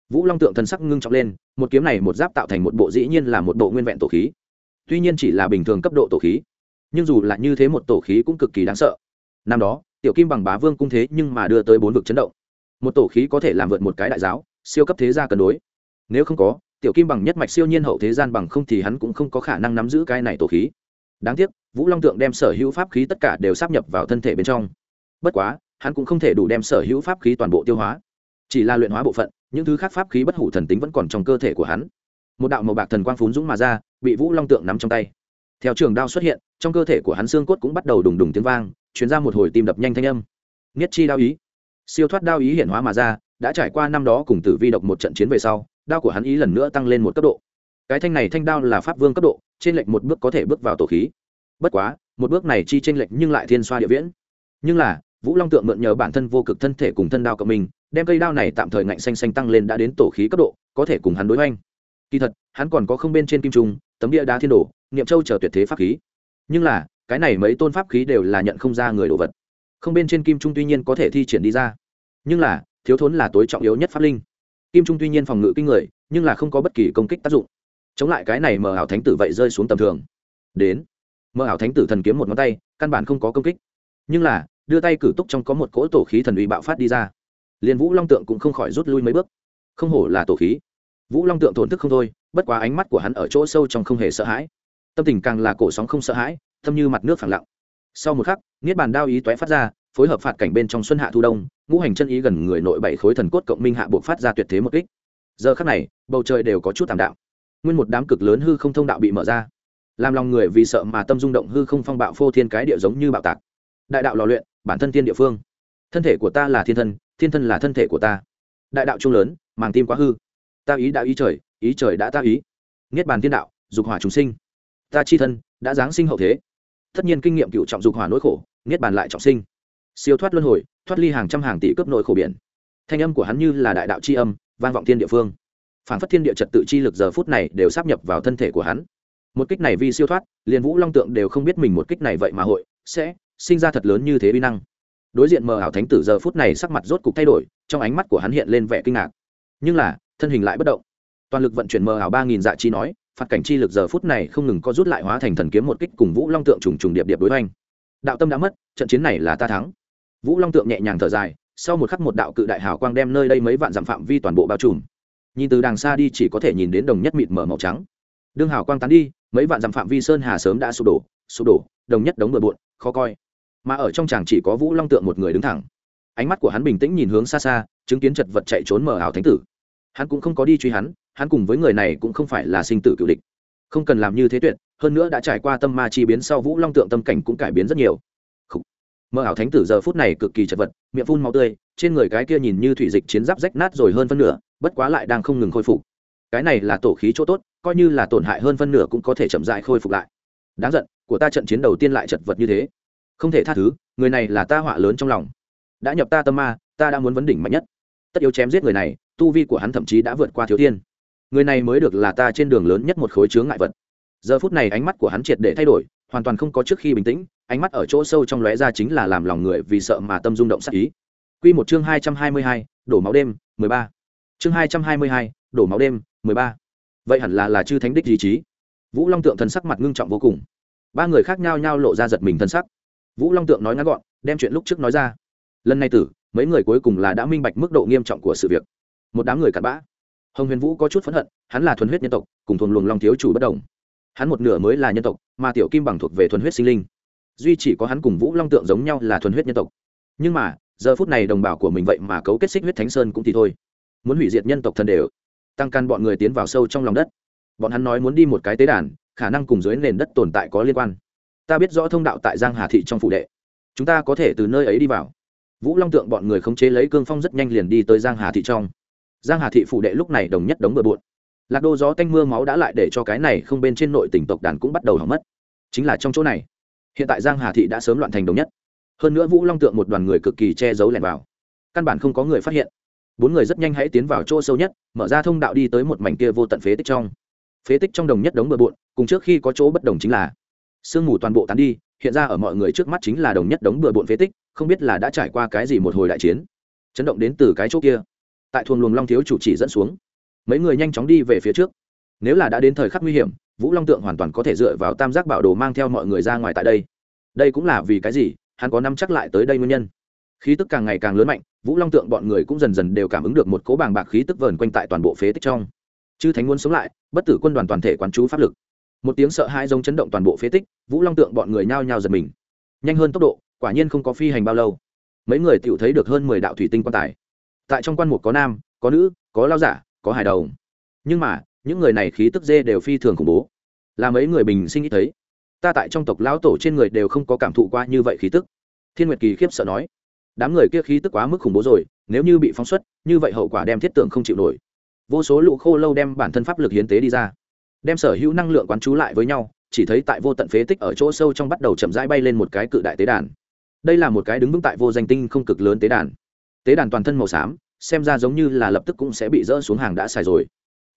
vũ long tượng thần sắc ngưng trọng lên, một kiếm này một giáp tạo thành một bộ dĩ nhiên là một bộ nguyên vẹn tổ khí. Tuy nhiên chỉ là bình thường cấp độ tổ khí, nhưng dù là như thế một tổ khí cũng cực kỳ đáng sợ. Năm đó, tiểu kim bằng bá vương cung thế nhưng mà đưa tới bốn vực chấn động. Một tổ khí có thể làm vượt một cái đại giáo, siêu cấp thế gia cân đối. Nếu không có, tiểu kim bằng nhất mạch siêu nhiên hậu thế gian bằng không thì hắn cũng không có khả năng nắm giữ cái này tổ khí. Đáng tiếc, vũ long tượng đem sở hữu pháp khí tất cả đều sắp nhập vào thân thể bên trong. Bất quá, hắn cũng không thể đủ đem sở hữu pháp khí toàn bộ tiêu hóa. Chỉ là luyện hóa bộ phận những thứ khác pháp khí bất hủ thần tính vẫn còn trong cơ thể của hắn. Một đạo màu bạc thần quang phún dũng mà ra, bị vũ long tượng nắm trong tay. Theo trường đao xuất hiện, trong cơ thể của hắn xương cốt cũng bắt đầu đùng đùng tiếng vang chuyển ra một hồi tim đập nhanh thanh âm. Nhất chi đao ý. Siêu thoát đao ý hiện hóa mà ra, đã trải qua năm đó cùng tử vi độc một trận chiến về sau, đao của hắn ý lần nữa tăng lên một cấp độ. Cái thanh này thanh đao là pháp vương cấp độ, trên lệnh một bước có thể bước vào tổ khí. Bất quá, một bước này chi trên lệnh nhưng lại thiên xoa địa viễn. Nhưng là, vũ long tượng mượn nhờ bản thân vô cực thân thể cùng thân đao cộng mình đem cây đao này tạm thời ngạnh xanh xanh tăng lên đã đến tổ khí cấp độ, có thể cùng hắn đối oanh kỳ thật, hắn còn có không bên trên kim trung, tấm địa đá thiên đồ, niệm châu chờ tuyệt thế pháp khí. Nhưng là, cái này mấy tôn pháp khí đều là nhận không ra người đồ vật. Không bên trên kim trung tuy nhiên có thể thi triển đi ra, nhưng là, thiếu thốn là tối trọng yếu nhất pháp linh. Kim trung tuy nhiên phòng ngự kinh người, nhưng là không có bất kỳ công kích tác dụng. Chống lại cái này mờ ảo thánh tử vậy rơi xuống tầm thường. Đến, mờ ảo thánh tử thần kiếm một ngón tay, căn bản không có công kích. Nhưng là, đưa tay cử túc trong có một cỗ tổ khí thần uy bạo phát đi ra liền vũ long tượng cũng không khỏi rút lui mấy bước. Không hổ là tổ khí. Vũ long tượng thổn thức không thôi, bất quá ánh mắt của hắn ở chỗ sâu trong không hề sợ hãi. Tâm tình càng là cổ sóng không sợ hãi, thâm như mặt nước phẳng lặng. Sau một khắc, niết bàn đao ý toé phát ra, phối hợp phạt cảnh bên trong xuân hạ thu đông, ngũ hành chân ý gần người nội bảy khối thần cốt cộng minh hạ buộc phát ra tuyệt thế một kích. Giờ khắc này, bầu trời đều có chút tạm đạo nguyên một đám cực lớn hư không thông đạo bị mở ra. Làm lòng người vì sợ mà tâm rung động hư không phong bạo phô thiên cái địa giống như bạo tạc. Đại đạo lò luyện, bản thân thiên địa phương thân thể của ta là thiên thân thiên thân là thân thể của ta. Đại đạo trung lớn, màng tim quá hư. Ta ý đã ý trời ý trời đã ta ý. Niết bàn thiên đạo, dục hỏa chúng sinh. Ta chi thân, đã giáng sinh hậu thế. Tất nhiên kinh nghiệm cựu trọng dục hỏa nỗi khổ, niết bàn lại trọng sinh. Siêu thoát luân hồi, thoát ly hàng trăm hàng tỷ cướp nỗi khổ biển. Thanh âm của hắn như là đại đạo c h i âm, vang vọng thiên địa phương. Phản phất thiên địa trật tự chi lực giờ phút này đều sắp nhập vào thân thể của hắn. Một kích này vi siêu thoát, liền vũ long tượng đều không biết mình một kích này vậy mà hội sẽ sinh ra thật lớn như thế vi năng đối diện mờ ảo thánh tử giờ phút này sắc mặt rốt cục thay đổi, trong ánh mắt của hắn hiện lên vẻ kinh ngạc. Nhưng là, thân hình lại bất động. Toàn lực vận chuyển mờ ảo ba nghìn dạ chi nói, phạt cảnh chi lực giờ phút này không ngừng có rút lại hóa thành thần kiếm một kích cùng vũ long tượng trùng trùng điệp điệp đối hoành. Đạo tâm đã mất, trận chiến này là ta thắng. Vũ long tượng nhẹ nhàng thở dài, sau một khắc một đạo cự đại hào quang đem nơi đây mấy vạn dặm phạm vi toàn bộ bao trùm. Nhìn từ đàng xa đi chỉ có thể nhìn đến đồng nhất mịt mở màu trắng. Đương hào quang tán đi, mấy vạn dặm phạm vi sơn hà sớm đã sụp đổ sụp đổ, đồng nhất đống bừa bộn, khó coi mà ở trong chàng chỉ có vũ long tượng một người đứng thẳng. Ánh mắt của hắn bình tĩnh nhìn hướng xa xa, chứng kiến chật vật chạy trốn mờ ảo thánh tử. Hắn cũng không có đi truy hắn hắn cùng với người này cũng không phải là sinh tử cựu địch. Không cần làm như thế tuyệt, hơn nữa đã trải qua tâm ma chi biến sau vũ long tượng tâm cảnh cũng cải biến rất nhiều. Mơ ảo thánh tử giờ phút này cực kỳ chật vật, miệng phun màu tươi, trên người cái kia nhìn như thủy dịch chiến giáp rách nát rồi hơn phân nửa, bất quá lại đang không ngừng khôi phục. Cái này là tổ khí chỗ tốt, coi như là tổn hại hơn phân nửa cũng có thể chậm dại khôi phục lại. Đáng giận, của ta trận chiến đầu tiên lại chật vật như thế không thể tha thứ người này là ta họa lớn trong lòng đã nhập ta tâm ma ta đã muốn vấn đỉnh mạnh nhất tất yếu chém giết người này tu vi của hắn thậm chí đã vượt qua thiếu thiên người này mới được là ta trên đường lớn nhất một khối chướng ngại vật giờ phút này ánh mắt của hắn triệt để thay đổi hoàn toàn không có trước khi bình tĩnh ánh mắt ở chỗ sâu trong lóe ra chính là làm lòng người vì sợ mà tâm rung động sắc ý Quy một chương hai trăm hai mươi hai, đổ máu đêm, mười ba. Chương hai trăm hai mươi hai, đổ máu đêm, mười ba. Vậy hẳn là là chư thánh đích ý chí. Vũ Long tượng thần sắc mặt ngưng trọng vô cùng. Ba người khác nhau nhau lộ ra giật mình thân sắc. Vũ Long tượng nói ngắn gọn, đem chuyện lúc trước nói ra. Lần này tử, mấy người cuối cùng là đã minh bạch mức độ nghiêm trọng của sự việc. Một đám người cặn bã. Hồng Huyền Vũ có chút phẫn hận, hắn là thuần huyết nhân tộc, cùng thuần luồng long thiếu chủ bất đồng. Hắn một nửa mới là nhân tộc, mà tiểu kim bằng thuộc về thuần huyết sinh linh duy chỉ có hắn cùng vũ long tượng giống nhau là thuần huyết nhân tộc nhưng mà giờ phút này đồng bào của mình vậy mà cấu kết xích huyết thánh sơn cũng thì thôi muốn hủy diệt nhân tộc thần đều tăng căn bọn người tiến vào sâu trong lòng đất bọn hắn nói muốn đi một cái tế đàn khả năng cùng dưới nền đất tồn tại có liên quan ta biết rõ thông đạo tại giang hà thị trong phủ đệ. Chúng ta có thể từ nơi ấy đi vào. Vũ long tượng bọn người khống chế lấy cương phong rất nhanh liền đi tới giang hà thị trong. Giang hà thị phủ đệ lúc này đồng nhất đống bừa bộn. Lạc đô gió tanh mưa máu đã lại để cho cái này không bên trên nội tỉnh tộc đàn cũng bắt đầu hỏng mất. Chính là trong chỗ này, hiện tại giang hà thị đã sớm loạn thành đồng nhất. Hơn nữa vũ long tượng một đoàn người cực kỳ che giấu lẻn vào. Căn bản không có người phát hiện. Bốn người rất nhanh hãy tiến vào chỗ sâu nhất, mở ra thông đạo đi tới một mảnh kia vô tận phế tích trong. Phế tích trong đồng nhất đống bừa bộn, cùng trước khi có chỗ bất đồng chính là sương mù toàn bộ tán đi, hiện ra ở mọi người trước mắt chính là đồng nhất đống bừa bộn phế tích, không biết là đã trải qua cái gì một hồi đại chiến. Chấn động đến từ cái chỗ kia. Tại thuồng luồng long thiếu chủ chỉ dẫn xuống, mấy người nhanh chóng đi về phía trước. Nếu là đã đến thời khắc nguy hiểm, vũ long tượng hoàn toàn có thể dựa vào tam giác bảo đồ mang theo mọi người ra ngoài tại đây. Đây cũng là vì cái gì? Hắn có năm chắc lại tới đây nguyên nhân. Khí tức càng ngày càng lớn mạnh, vũ long tượng bọn người cũng dần dần đều cảm ứng được một cố bàng bạc khí tức vờn quanh tại toàn bộ phế tích trong. Chư thánh muốn sống lại, bất tử quân đoàn toàn thể quán chú pháp lực một tiếng sợ hãi giống chấn động toàn bộ phế tích, vũ long tượng bọn người nhao nhao giật mình. Nhanh hơn tốc độ, quả nhiên không có phi hành bao lâu. Mấy người tự thấy được hơn mười đạo thủy tinh quan tài. Tại trong quan mục có nam, có nữ, có lao giả, có hài đầu nhưng mà, những người này khí tức dê đều phi thường khủng bố. Là mấy người bình sinh nghĩ thấy. Ta tại trong tộc lão tổ trên người đều không có cảm thụ qua như vậy khí tức. Thiên nguyệt kỳ khiếp sợ nói. Đám người kia khí tức quá mức khủng bố rồi, nếu như bị phóng xuất, như vậy hậu quả đem thiết tượng không chịu nổi. Vô số lũ khô lâu đem bản thân pháp lực hiến tế đi ra đem sở hữu năng lượng quán chú lại với nhau, chỉ thấy tại vô tận phế tích ở chỗ sâu trong bắt đầu chậm rãi bay lên một cái cự đại tế đàn. Đây là một cái đứng vững tại vô danh tinh không cực lớn tế đàn. Tế đàn toàn thân màu xám, xem ra giống như là lập tức cũng sẽ bị rỡ xuống hàng đã xài rồi.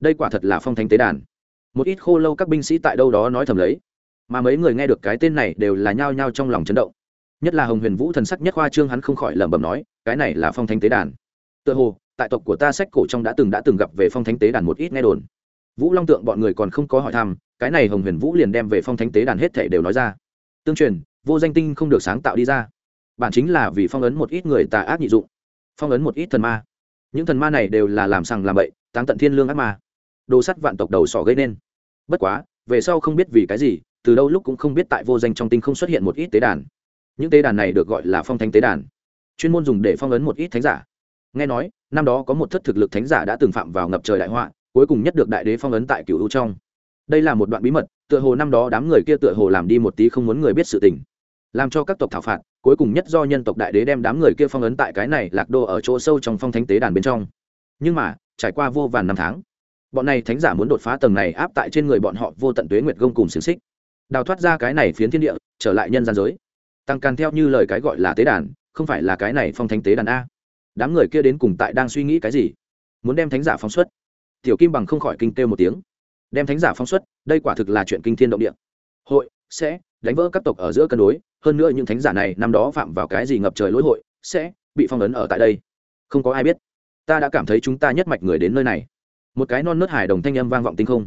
Đây quả thật là phong thánh tế đàn. Một ít khô lâu các binh sĩ tại đâu đó nói thầm lấy. Mà mấy người nghe được cái tên này đều là nhao nhao trong lòng chấn động. Nhất là hồng huyền vũ thần sắc nhất khoa trương hắn không khỏi lẩm bẩm nói, cái này là phong thánh tế đàn. Tựa hồ, tại tộc của ta sách cổ trong đã từng đã từng gặp về phong thánh tế đàn một ít nghe đồn vũ long tượng bọn người còn không có hỏi thăm, cái này hồng huyền vũ liền đem về phong thánh tế đàn hết thể đều nói ra. Tương truyền, vô danh tinh không được sáng tạo đi ra. Bản chính là vì phong ấn một ít người tà ác nhị dụng, phong ấn một ít thần ma. Những thần ma này đều là làm sằng làm bậy, táng tận thiên lương ác ma. Đồ sắt vạn tộc đầu sỏ gây nên. Bất quá, về sau không biết vì cái gì, từ đâu lúc cũng không biết tại vô danh trong tinh không xuất hiện một ít tế đàn. Những tế đàn này được gọi là phong thánh tế đàn. Chuyên môn dùng để phong ấn một ít thánh giả. Nghe nói, năm đó có một thất thực lực thánh giả đã từng phạm vào ngập trời đại họa cuối cùng nhất được đại đế phong ấn tại cựu u trong. Đây là một đoạn bí mật, tựa hồ năm đó đám người kia tựa hồ làm đi một tí không muốn người biết sự tình. Làm cho các tộc thảo phạt, cuối cùng nhất do nhân tộc đại đế đem đám người kia phong ấn tại cái này lạc đô ở chỗ sâu trong phong thánh tế đàn bên trong. Nhưng mà, trải qua vô vàn năm tháng, bọn này thánh giả muốn đột phá tầng này áp tại trên người bọn họ vô tận tuế nguyệt gông cùng xiềng xích. Đào thoát ra cái này phiến thiên địa, trở lại nhân gian giới. Tăng càn theo như lời cái gọi là tế đàn, không phải là cái này phong thánh tế đàn a. Đám người kia đến cùng tại đang suy nghĩ cái gì? Muốn đem thánh giả phóng xuất tiểu kim bằng không khỏi kinh kêu một tiếng. Đem thánh giả phóng xuất, đây quả thực là chuyện kinh thiên động địa. Hội, sẽ, đánh vỡ các tộc ở giữa cân đối, hơn nữa những thánh giả này năm đó phạm vào cái gì ngập trời lỗi hội, sẽ, bị phong ấn ở tại đây. Không có ai biết. Ta đã cảm thấy chúng ta nhất mạch người đến nơi này. Một cái non nớt hài đồng thanh âm vang vọng tinh không.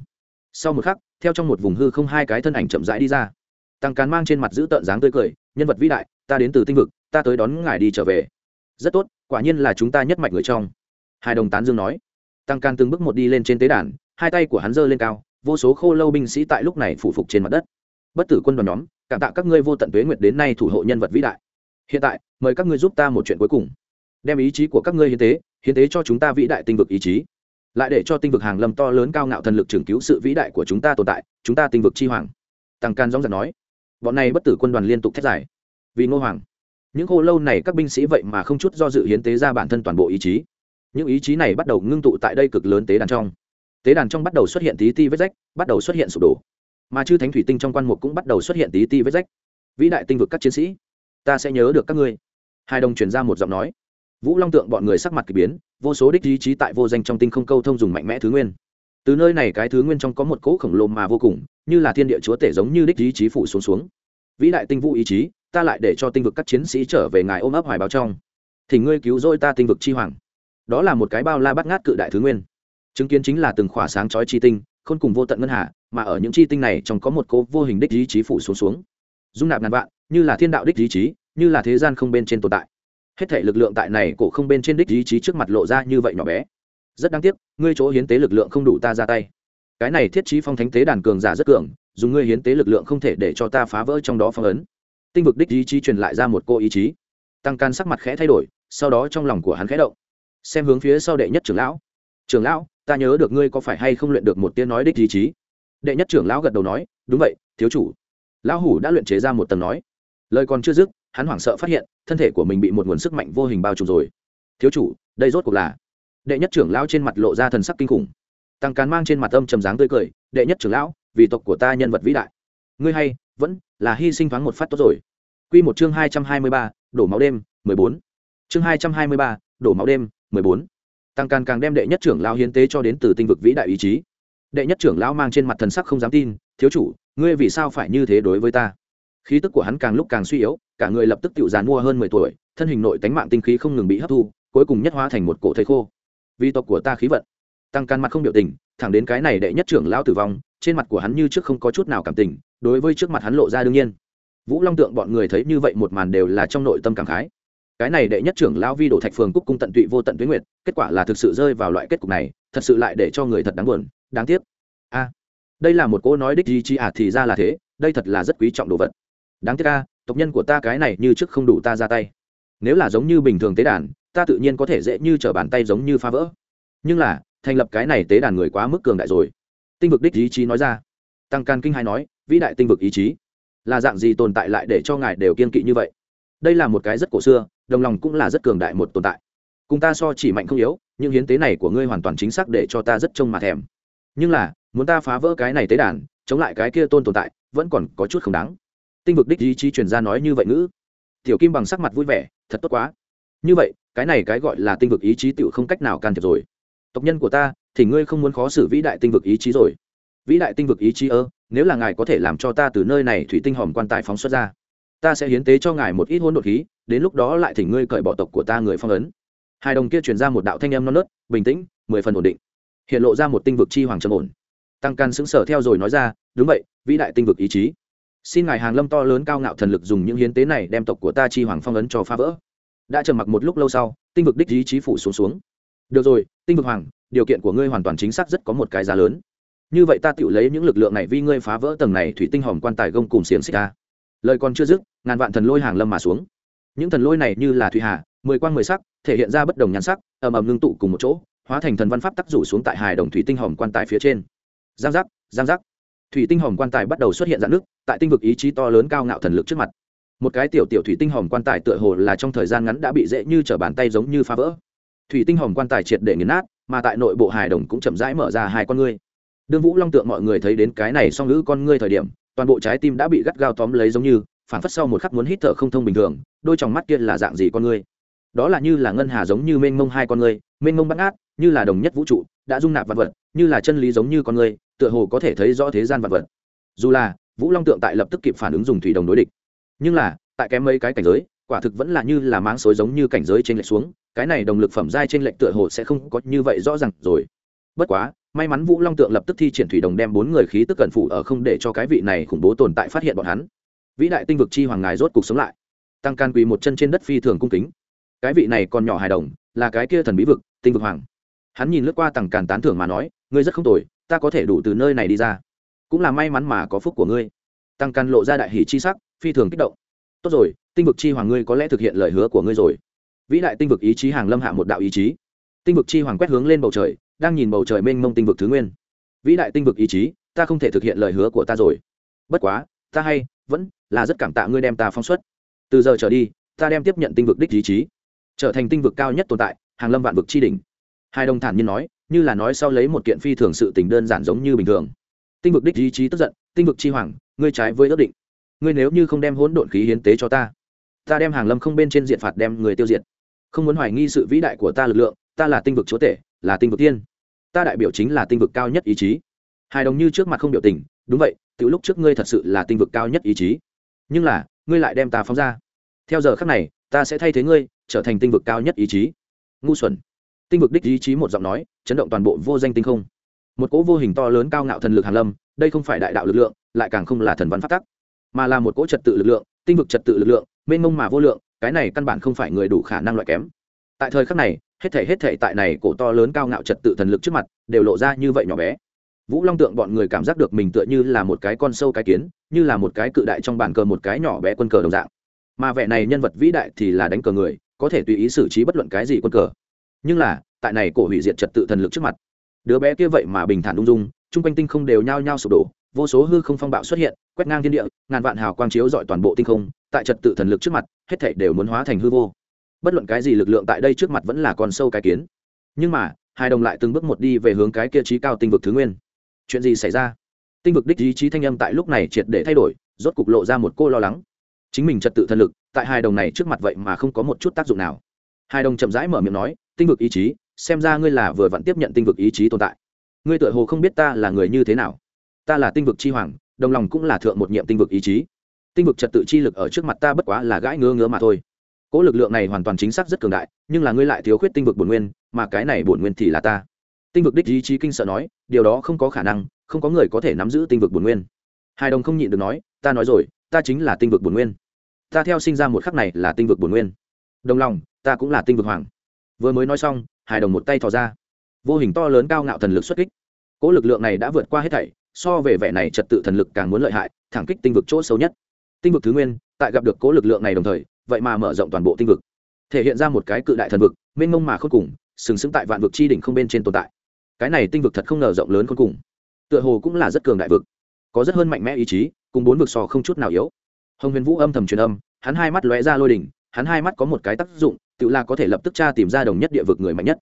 Sau một khắc, theo trong một vùng hư không hai cái thân ảnh chậm rãi đi ra. Tăng cán mang trên mặt giữ tợn dáng tươi cười, nhân vật vĩ đại, ta đến từ tinh vực, ta tới đón ngài đi trở về. Rất tốt, quả nhiên là chúng ta nhất mạch người trong. Hài đồng tán dương nói tăng Can từng bước một đi lên trên tế đàn, hai tay của hắn giơ lên cao, vô số khô lâu binh sĩ tại lúc này phủ phục trên mặt đất. Bất tử quân đoàn nhóm, cảm tạ các ngươi vô tận tuế nguyệt đến nay thủ hộ nhân vật vĩ đại. Hiện tại, mời các ngươi giúp ta một chuyện cuối cùng. Đem ý chí của các ngươi hiến tế hiến tế cho chúng ta vĩ đại tinh vực ý chí. Lại để cho tinh vực hàng lâm to lớn cao ngạo thần lực trưởng cứu sự vĩ đại của chúng ta tồn tại, chúng ta tinh vực chi hoàng. Tăng can gióng giật nói. Bọn này bất tử quân đoàn liên tục thét giải vì ngô hoàng. Những khô lâu này các binh sĩ vậy mà không chút do dự hiến tế ra bản thân toàn bộ ý chí những ý chí này bắt đầu ngưng tụ tại đây cực lớn tế đàn trong. Tế đàn trong bắt đầu xuất hiện tí ti vết rách, bắt đầu xuất hiện sụp đổ. Mà chư thánh thủy tinh trong quan mục cũng bắt đầu xuất hiện tí ti vết rách. Vĩ đại tinh vực các chiến sĩ, ta sẽ nhớ được các ngươi. Hai đồng truyền ra một giọng nói. Vũ long tượng bọn người sắc mặt k ỳ biến, vô số đích ý chí tại vô danh trong tinh không câu thông dùng mạnh mẽ thứ nguyên. Từ nơi này cái thứ nguyên trong có một cỗ khổng lồ mà vô cùng, như là thiên địa chúa tể giống như đích ý chí phủ xuống xuống. Vĩ đại tinh vũ ý chí, ta lại để cho tinh vực các chiến sĩ trở về ngài ôm ấp hoài báo trong. Thì ngươi cứu dôi ta tinh vực chi hoàng đó là một cái bao la bắt ngát cự đại thứ nguyên. Chứng kiến chính là từng khỏa sáng chói chi tinh, khôn cùng vô tận ngân hạ mà ở những chi tinh này trong có một cố vô hình đích ý chí phủ xuống xuống. Dung nạp ngàn vạn, như là thiên đạo đích ý chí, như là thế gian không bên trên tồn tại. Hết thể lực lượng tại này cổ không bên trên đích ý chí trước mặt lộ ra như vậy nhỏ bé. Rất đáng tiếc, ngươi chỗ hiến tế lực lượng không đủ ta ra tay. Cái này thiết trí phong thánh tế đàn cường giả rất cường, dùng ngươi hiến tế lực lượng không thể để cho ta phá vỡ trong đó phong ấn. Tinh vực đích ý chí truyền lại ra một cô ý chí. Tăng can sắc mặt khẽ thay đổi, sau đó trong lòng của hắn khẽ động xem hướng phía sau đệ nhất trưởng lão. Trưởng lão, ta nhớ được ngươi có phải hay không luyện được một tiếng nói đích ý chí? Đệ nhất trưởng lão gật đầu nói, đúng vậy, thiếu chủ. Lão hủ đã luyện chế ra một tầng nói. Lời còn chưa dứt, hắn hoảng sợ phát hiện, thân thể của mình bị một nguồn sức mạnh vô hình bao trùm rồi. Thiếu chủ, đây rốt cuộc là? Đệ nhất trưởng lão trên mặt lộ ra thần sắc kinh khủng. Tăng cán mang trên mặt âm trầm dáng tươi cười, đệ nhất trưởng lão, vì tộc của ta nhân vật vĩ đại. Ngươi hay, vẫn là hy sinh thoáng một phát tốt rồi. Quy một chương hai trăm hai mươi ba, đổ máu đêm, mười bốn. Chương hai trăm hai mươi ba, đổ máu đêm mười bốn. Tăng càng càng đem đệ nhất trưởng lão hiến tế cho đến từ tinh vực vĩ đại ý chí. Đệ nhất trưởng lão mang trên mặt thần sắc không dám tin, thiếu chủ, ngươi vì sao phải như thế đối với ta? Khí tức của hắn càng lúc càng suy yếu, cả người lập tức tự dàn mua hơn mười tuổi, thân hình nội tánh mạng tinh khí không ngừng bị hấp thu, cuối cùng nhất hóa thành một cổ thầy khô. Vì tộc của ta khí vận. Tăng can mặt không biểu tình, thẳng đến cái này đệ nhất trưởng lão tử vong, trên mặt của hắn như trước không có chút nào cảm tình, đối với trước mặt hắn lộ ra đương nhiên. Vũ long tượng bọn người thấy như vậy một màn đều là trong nội tâm cảm khái cái này đệ nhất trưởng lão vi đổ thạch phường cúc cung tận tụy vô tận tuyến nguyệt, kết quả là thực sự rơi vào loại kết cục này, thật sự lại để cho người thật đáng buồn, đáng tiếc. A, đây là một cô nói đích di chi à thì ra là thế, đây thật là rất quý trọng đồ vật. Đáng tiếc a, tộc nhân của ta cái này như trước không đủ ta ra tay. Nếu là giống như bình thường tế đàn, ta tự nhiên có thể dễ như t r ở bàn tay giống như phá vỡ. Nhưng là, thành lập cái này tế đàn người quá mức cường đại rồi. Tinh vực đích ý chí nói ra. Tăng can kinh hai nói, vĩ đại tinh vực ý chí. Là dạng gì tồn tại lại để cho ngài đều kiên kỵ như vậy? Đây là một cái rất cổ xưa đồng lòng cũng là rất cường đại một tồn tại. Cùng ta so chỉ mạnh không yếu nhưng hiến tế này của ngươi hoàn toàn chính xác để cho ta rất trông mà thèm. Nhưng là, muốn ta phá vỡ cái này tế đàn, chống lại cái kia tôn tồn tại, vẫn còn có chút không đáng. Tinh vực đích ý chí truyền ra nói như vậy ngữ. Tiểu kim bằng sắc mặt vui vẻ, thật tốt quá. Như vậy, cái này cái gọi là tinh vực ý chí tựu không cách nào can thiệp rồi. Tộc nhân của ta, thì ngươi không muốn khó xử vĩ đại tinh vực ý chí rồi. Vĩ đại tinh vực ý chí ơ, nếu là ngài có thể làm cho ta từ nơi này thủy tinh hòm quan tài phóng xuất ra, ta sẽ hiến tế cho ngài một ít hôn đột khí đến lúc đó lại thỉnh ngươi cởi bỏ tộc của ta người phong ấn. Hai đồng kia truyền ra một đạo thanh âm non nớt, bình tĩnh, mười phần ổn định. Hiện lộ ra một tinh vực chi hoàng trầm ổn. Tăng can xứng sở theo rồi nói ra, đúng vậy, vĩ đại tinh vực ý chí. Xin ngài hàng lâm to lớn cao ngạo thần lực dùng những hiến tế này đem tộc của ta chi hoàng phong ấn cho phá vỡ. Đã trầm mặc một lúc lâu sau, tinh vực đích ý chí phủ xuống xuống. Được rồi, tinh vực hoàng, điều kiện của ngươi hoàn toàn chính xác rất có một cái giá lớn. Như vậy ta tự lấy những lực lượng này vì ngươi phá vỡ tầng này thủy tinh hòm quan tài gông cùng xiềng xích ta. Lời còn chưa dứt, ngàn vạn thần lôi hàng lâm mà xuống những thần lôi này như là thủy hà, mười quang mười sắc, thể hiện ra bất đồng nhan sắc, ầm ầm ngưng tụ cùng một chỗ, hóa thành thần văn pháp tắc rủ xuống tại hài đồng thủy tinh hòm quan tài phía trên. Giang giác giang giác. Thủy tinh hòm quan tài bắt đầu xuất hiện dạng nước, tại tinh vực ý chí to lớn cao ngạo thần lực trước mặt. Một cái tiểu tiểu thủy tinh hòm quan tài tựa hồ là trong thời gian ngắn đã bị dễ như t r ở bàn tay giống như phá vỡ. Thủy tinh hòm quan tài triệt để nghiền nát, mà tại nội bộ hài đồng cũng chậm rãi mở ra hai con ngươi. Đương vũ long tượng mọi người thấy đến cái này song ngữ con ngươi thời điểm, toàn bộ trái tim đã bị gắt gao tóm lấy giống như phản phất sau một khắc muốn hít thở không thông bình thường, đôi tròng mắt kia là dạng gì con ngươi đó là như là ngân hà giống như mênh mông hai con ngươi mênh mông bắt ngát, như là đồng nhất vũ trụ, đã dung nạp vật vật, như là chân lý giống như con ngươi tựa hồ có thể thấy rõ thế gian vật vật. Dù là, vũ long tượng tại lập tức kịp phản ứng dùng thủy đồng đối địch. Nhưng là, tại kém mấy cái cảnh giới, quả thực vẫn là như là máng xối giống như cảnh giới trên lệch xuống, cái này đồng lực phẩm giai trên lệch tựa hồ sẽ không có như vậy rõ ràng rồi. Bất quá, may mắn vũ long tượng lập tức thi triển thủy đồng đem bốn người khí tức cận phủ ở không để cho cái vị này khủng bố tồn tại phát hiện bọn hắn vĩ đại tinh vực chi hoàng ngài rốt cục sống lại. Tăng can quỳ một chân trên đất phi thường cung kính. Cái vị này còn nhỏ hài đồng, là cái kia thần bí vực, tinh vực hoàng. Hắn nhìn lướt qua tằng càn tán thưởng mà nói, ngươi rất không tồi, ta có thể đủ từ nơi này đi ra. Cũng là may mắn mà có phúc của ngươi. Tăng càn lộ ra đại hỷ chi sắc, phi thường kích động. Tốt rồi, tinh vực chi hoàng ngươi có lẽ thực hiện lời hứa của ngươi rồi. Vĩ đại tinh vực ý chí hàng lâm hạ một đạo ý chí. Tinh vực chi hoàng quét hướng lên bầu trời, đang nhìn bầu trời mênh mông tinh vực thứ nguyên. Vĩ đại tinh vực ý chí, ta không thể thực hiện lời hứa của ta rồi. Bất quá, ta hay vẫn là rất cảm tạ ngươi đem ta phóng xuất. Từ giờ trở đi, ta đem tiếp nhận tinh vực đích ý chí, trở thành tinh vực cao nhất tồn tại, hàng lâm vạn vực chi đỉnh. Hai đồng thản nhiên nói, như là nói sau lấy một kiện phi thường sự tình đơn giản giống như bình thường. Tinh vực đích ý chí tức giận, tinh vực chi hoàng, ngươi trái với ước định. Ngươi nếu như không đem hỗn độn khí hiến tế cho ta ta đem hàng lâm không bên trên diện phạt đem người tiêu diệt. Không muốn hoài nghi sự vĩ đại của ta lực lượng, ta là tinh vực chúa tể, là tinh vực tiên. Ta đại biểu chính là tinh vực cao nhất ý chí. Hài đồng như trước mặt không biểu tình, đúng vậy từ lúc trước ngươi thật sự là tinh vực cao nhất ý chí. Nhưng là, ngươi lại đem ta phóng ra. Theo giờ khác này, ta sẽ thay thế ngươi, trở thành tinh vực cao nhất ý chí. Ngu xuẩn. Tinh vực đích ý chí một giọng nói, chấn động toàn bộ vô danh tinh không. Một cỗ vô hình to lớn cao ngạo thần lực hàn lâm, đây không phải đại đạo lực lượng, lại càng không là thần văn phát tắc, mà là một cỗ trật tự lực lượng, tinh vực trật tự lực lượng, mênh mông mà vô lượng, cái này căn bản không phải người đủ khả năng loại kém. Tại thời khắc này, hết thể hết thể tại này cổ to lớn cao ngạo trật tự thần lực trước mặt, đều lộ ra như vậy nhỏ bé vũ long tượng bọn người cảm giác được mình tựa như là một cái con sâu cái kiến, như là một cái cự đại trong bàn cờ một cái nhỏ bé quân cờ đồng dạng. Mà vẻ này nhân vật vĩ đại thì là đánh cờ người, có thể tùy ý xử trí bất luận cái gì quân cờ. Nhưng là, tại này cổ hủy diệt trật tự thần lực trước mặt, đứa bé kia vậy mà bình thản ung dung, chung quanh tinh không đều nhao nhao sụp đổ, vô số hư không phong bạo xuất hiện, quét ngang thiên địa, ngàn vạn hào quang chiếu dọi toàn bộ tinh không, tại trật tự thần lực trước mặt, hết thảy đều muốn hóa thành hư vô. Bất luận cái gì lực lượng tại đây trước mặt vẫn là con sâu cái kiến. Nhưng mà, hai đồng lại từng bước một đi về hướng cái kia trí cao tinh vực thứ nguyên chuyện gì xảy ra? Tinh vực đích ý chí thanh âm tại lúc này triệt để thay đổi, rốt cục lộ ra một cô lo lắng. Chính mình trật tự thần lực, tại hai đồng này trước mặt vậy mà không có một chút tác dụng nào. Hai đồng chậm rãi mở miệng nói, tinh vực ý chí, xem ra ngươi là vừa vặn tiếp nhận tinh vực ý chí tồn tại. Ngươi tựa hồ không biết ta là người như thế nào. Ta là tinh vực chi hoàng, đồng lòng cũng là thượng một nhiệm tinh vực ý chí. Tinh vực trật tự chi lực ở trước mặt ta bất quá là gãi ngứa ngứa mà thôi. Cỗ lực lượng này hoàn toàn chính xác rất cường đại, nhưng là ngươi lại thiếu khuyết tinh vực bổn nguyên, mà cái này bổn nguyên thì là ta tinh vực đích ý chí kinh sợ nói, điều đó không có khả năng, không có người có thể nắm giữ tinh vực bổn nguyên. Hài đồng không nhịn được nói, ta nói rồi, ta chính là tinh vực bổn nguyên. Ta theo sinh ra một khắc này là tinh vực bổn nguyên. Đồng lòng, ta cũng là tinh vực hoàng. Vừa mới nói xong hài đồng một tay thò ra. Vô hình to lớn cao ngạo thần lực xuất kích. Cỗ lực lượng này đã vượt qua hết thảy, so về vẻ này trật tự thần lực càng muốn lợi hại, thẳng kích tinh vực chỗ xấu nhất. Tinh vực thứ nguyên, tại gặp được cỗ lực lượng này đồng thời, vậy mà mở rộng toàn bộ tinh vực. Thể hiện ra một cái cự đại thần vực, mênh mông mà khốc cùng, sừng sững tại vạn vực chi đỉnh không bên trên tồn tại cái này tinh vực thật không ngờ rộng lớn khôn cùng. Tựa hồ cũng là rất cường đại vực. Có rất hơn mạnh mẽ ý chí, cùng bốn vực sò không chút nào yếu. Hồng huyền vũ âm thầm truyền âm, hắn hai mắt lóe ra lôi đỉnh, hắn hai mắt có một cái tác dụng, tự là có thể lập tức tra tìm ra đồng nhất địa vực người mạnh nhất.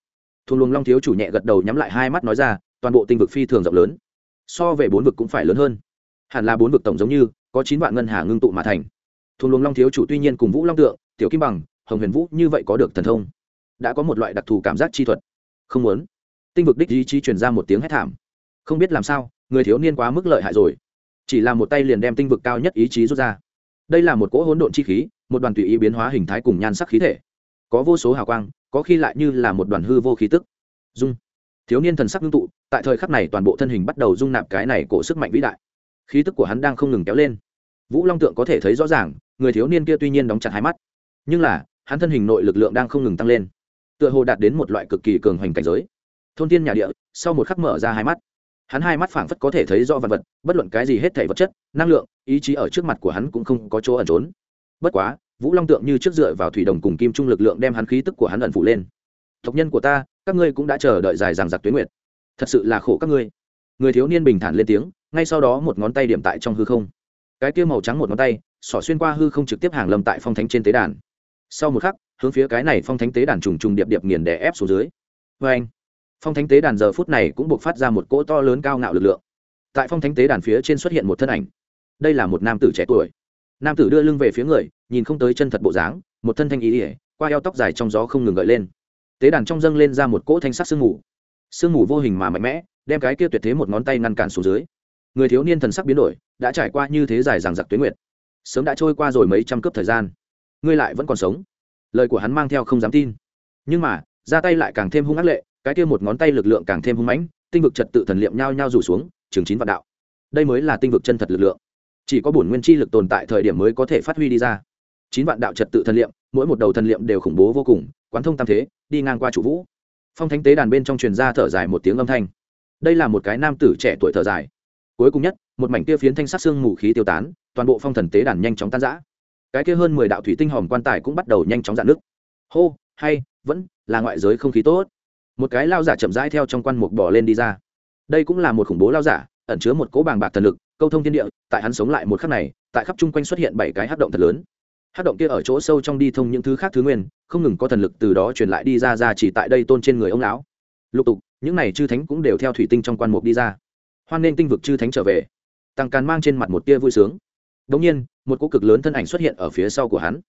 Thùng luồng long thiếu chủ nhẹ gật đầu nhắm lại hai mắt nói ra, toàn bộ tinh vực phi thường rộng lớn. So về bốn vực cũng phải lớn hơn. Hẳn là bốn vực tổng giống như, có chín vạn ngân hà ngưng tụ mà thành. Thùng luồng long thiếu chủ tuy nhiên cùng vũ long tượng, tiểu kim bằng, hồng huyền vũ như vậy có được thần thông. Đã có một loại đặc thù cảm giác chi thuật. Không muốn tinh vực đích ý chí truyền ra một tiếng hét thảm. Không biết làm sao, người thiếu niên quá mức lợi hại rồi. Chỉ là một tay liền đem tinh vực cao nhất ý chí rút ra. Đây là một cỗ hỗn độn chi khí, một đoàn tùy ý biến hóa hình thái cùng nhan sắc khí thể. Có vô số hào quang, có khi lại như là một đoàn hư vô khí tức. Dung. Thiếu niên thần sắc ngưng tụ, tại thời khắc này toàn bộ thân hình bắt đầu dung nạp cái này cổ sức mạnh vĩ đại. Khí tức của hắn đang không ngừng kéo lên. Vũ long tượng có thể thấy rõ ràng, người thiếu niên kia tuy nhiên đóng chặt hai mắt, nhưng là, hắn thân hình nội lực lượng đang không ngừng tăng lên. Tựa hồ đạt đến một loại cực kỳ cường hoành cảnh giới thôn tiên nhà địa, sau một khắc mở ra hai mắt. Hắn hai mắt phảng phất có thể thấy rõ vật vật, bất luận cái gì hết thể vật chất, năng lượng, ý chí ở trước mặt của hắn cũng không có chỗ ẩn trốn. Bất quá, vũ long tượng như trước dựa vào thủy đồng cùng kim trung lực lượng đem hắn khí tức của hắn ẩn phủ lên. Tộc nhân của ta, các ngươi cũng đã chờ đợi dài rằng giặc tuyến nguyệt. Thật sự là khổ các ngươi. Người thiếu niên bình thản lên tiếng, ngay sau đó một ngón tay điểm tại trong hư không. Cái kia màu trắng một ngón tay, xỏ xuyên qua hư không trực tiếp hàng lâm tại phong thánh trên tế đàn. Sau một khắc, hướng phía cái này phong thánh tế đàn trùng trùng điệp điệp nghiền đè ép xuống dưới. Vê anh phong thánh tế đàn giờ phút này cũng buộc phát ra một cỗ to lớn cao ngạo lực lượng. Tại phong thánh tế đàn phía trên xuất hiện một thân ảnh. Đây là một nam tử trẻ tuổi. Nam tử đưa lưng về phía người, nhìn không tới chân thật bộ dáng, một thân thanh ý ỉa qua eo tóc dài trong gió không ngừng gợi lên. Tế đàn trong dâng lên ra một cỗ thanh sắc sương mù. Sương mù vô hình mà mạnh mẽ, đem cái kia tuyệt thế một ngón tay ngăn cản xuống dưới. Người thiếu niên thần sắc biến đổi, đã trải qua như thế dài rằng giặc tuyến nguyệt. Sớm đã trôi qua rồi mấy trăm cướp thời gian. Ngươi lại vẫn còn sống. Lời của hắn mang theo không dám tin. Nhưng mà, ra tay lại càng thêm hung ác lệ cái kia một ngón tay lực lượng càng thêm hung mãnh, tinh vực trật tự thần liệm nhao nhao rủ xuống, trường chín vạn đạo. Đây mới là tinh vực chân thật lực lượng. Chỉ có bổn nguyên chi lực tồn tại thời điểm mới có thể phát huy đi ra. Chín vạn đạo trật tự thần liệm, mỗi một đầu thần liệm đều khủng bố vô cùng, quán thông tam thế, đi ngang qua trụ vũ. Phong thánh tế đàn bên trong truyền ra thở dài một tiếng âm thanh. Đây là một cái nam tử trẻ tuổi thở dài. Cuối cùng nhất, một mảnh kia phiến thanh sát xương mù khí tiêu tán, toàn bộ phong thần tế đàn nhanh chóng tan rã. Cái kia hơn mười đạo thủy tinh hòm quan tài cũng bắt đầu nhanh chóng dạn nước hô, hay, vẫn là ngoại giới không khí tốt một cái lao giả chậm rãi theo trong quan mục bỏ lên đi ra. Đây cũng là một khủng bố lao giả, ẩn chứa một cỗ bàng bạc thần lực, câu thông thiên địa, tại hắn sống lại một khắc này, tại khắp chung quanh xuất hiện bảy cái hát động thật lớn. Hát động kia ở chỗ sâu trong đi thông những thứ khác thứ nguyên, không ngừng có thần lực từ đó truyền lại đi ra ra chỉ tại đây tôn trên người ông lão. Lục tục, những này chư thánh cũng đều theo thủy tinh trong quan mục đi ra. Hoan nên tinh vực chư thánh trở về. Tăng càn mang trên mặt một tia vui sướng. Đ ỗ n g nhiên, một cỗ cực lớn thân ảnh xuất hiện ở phía sau của hắn.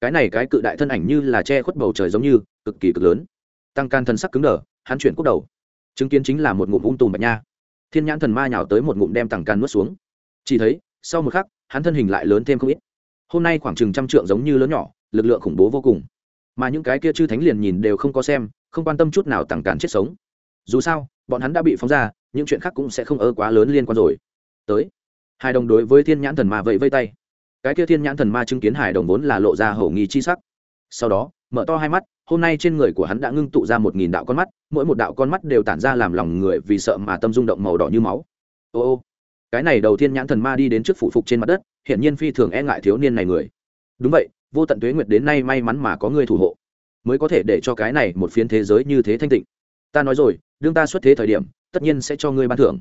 Cái này cái cự đại thân ảnh như là che khuất bầu trời giống như, cực kỳ cực lớn tăng can thần sắc cứng đờ, hắn chuyển cúc đầu. Chứng kiến chính là một ngụm ung tùm bạch nha. Thiên nhãn thần ma nhào tới một ngụm đem tăng can nuốt xuống. Chỉ thấy, sau một khắc, hắn thân hình lại lớn thêm không ít. Hôm nay khoảng chừng trăm trượng giống như lớn nhỏ, lực lượng khủng bố vô cùng. Mà những cái kia chư thánh liền nhìn đều không có xem, không quan tâm chút nào tặng càn chết sống. Dù sao, bọn hắn đã bị phóng ra, những chuyện khác cũng sẽ không ơ quá lớn liên quan rồi. Tới. Hai đồng đối với thiên nhãn thần ma vẫy vây tay. Cái kia thiên nhãn thần ma chứng kiến hải đồng vốn là lộ ra hầu nghi chi sắc. Sau đó mở to hai mắt, hôm nay trên người của hắn đã ngưng tụ ra một nghìn đạo con mắt, mỗi một đạo con mắt đều tản ra làm lòng người vì sợ mà tâm rung động màu đỏ như máu. Ô ô, cái này đầu tiên nhãn thần ma đi đến trước phụ phục trên mặt đất hiện nhiên phi thường e ngại thiếu niên này người. Đúng vậy, vô tận tuế nguyệt đến nay may mắn mà có người thủ hộ, mới có thể để cho cái này một phiến thế giới như thế thanh tịnh. Ta nói rồi, đương ta xuất thế thời điểm, tất nhiên sẽ cho ngươi ban thưởng.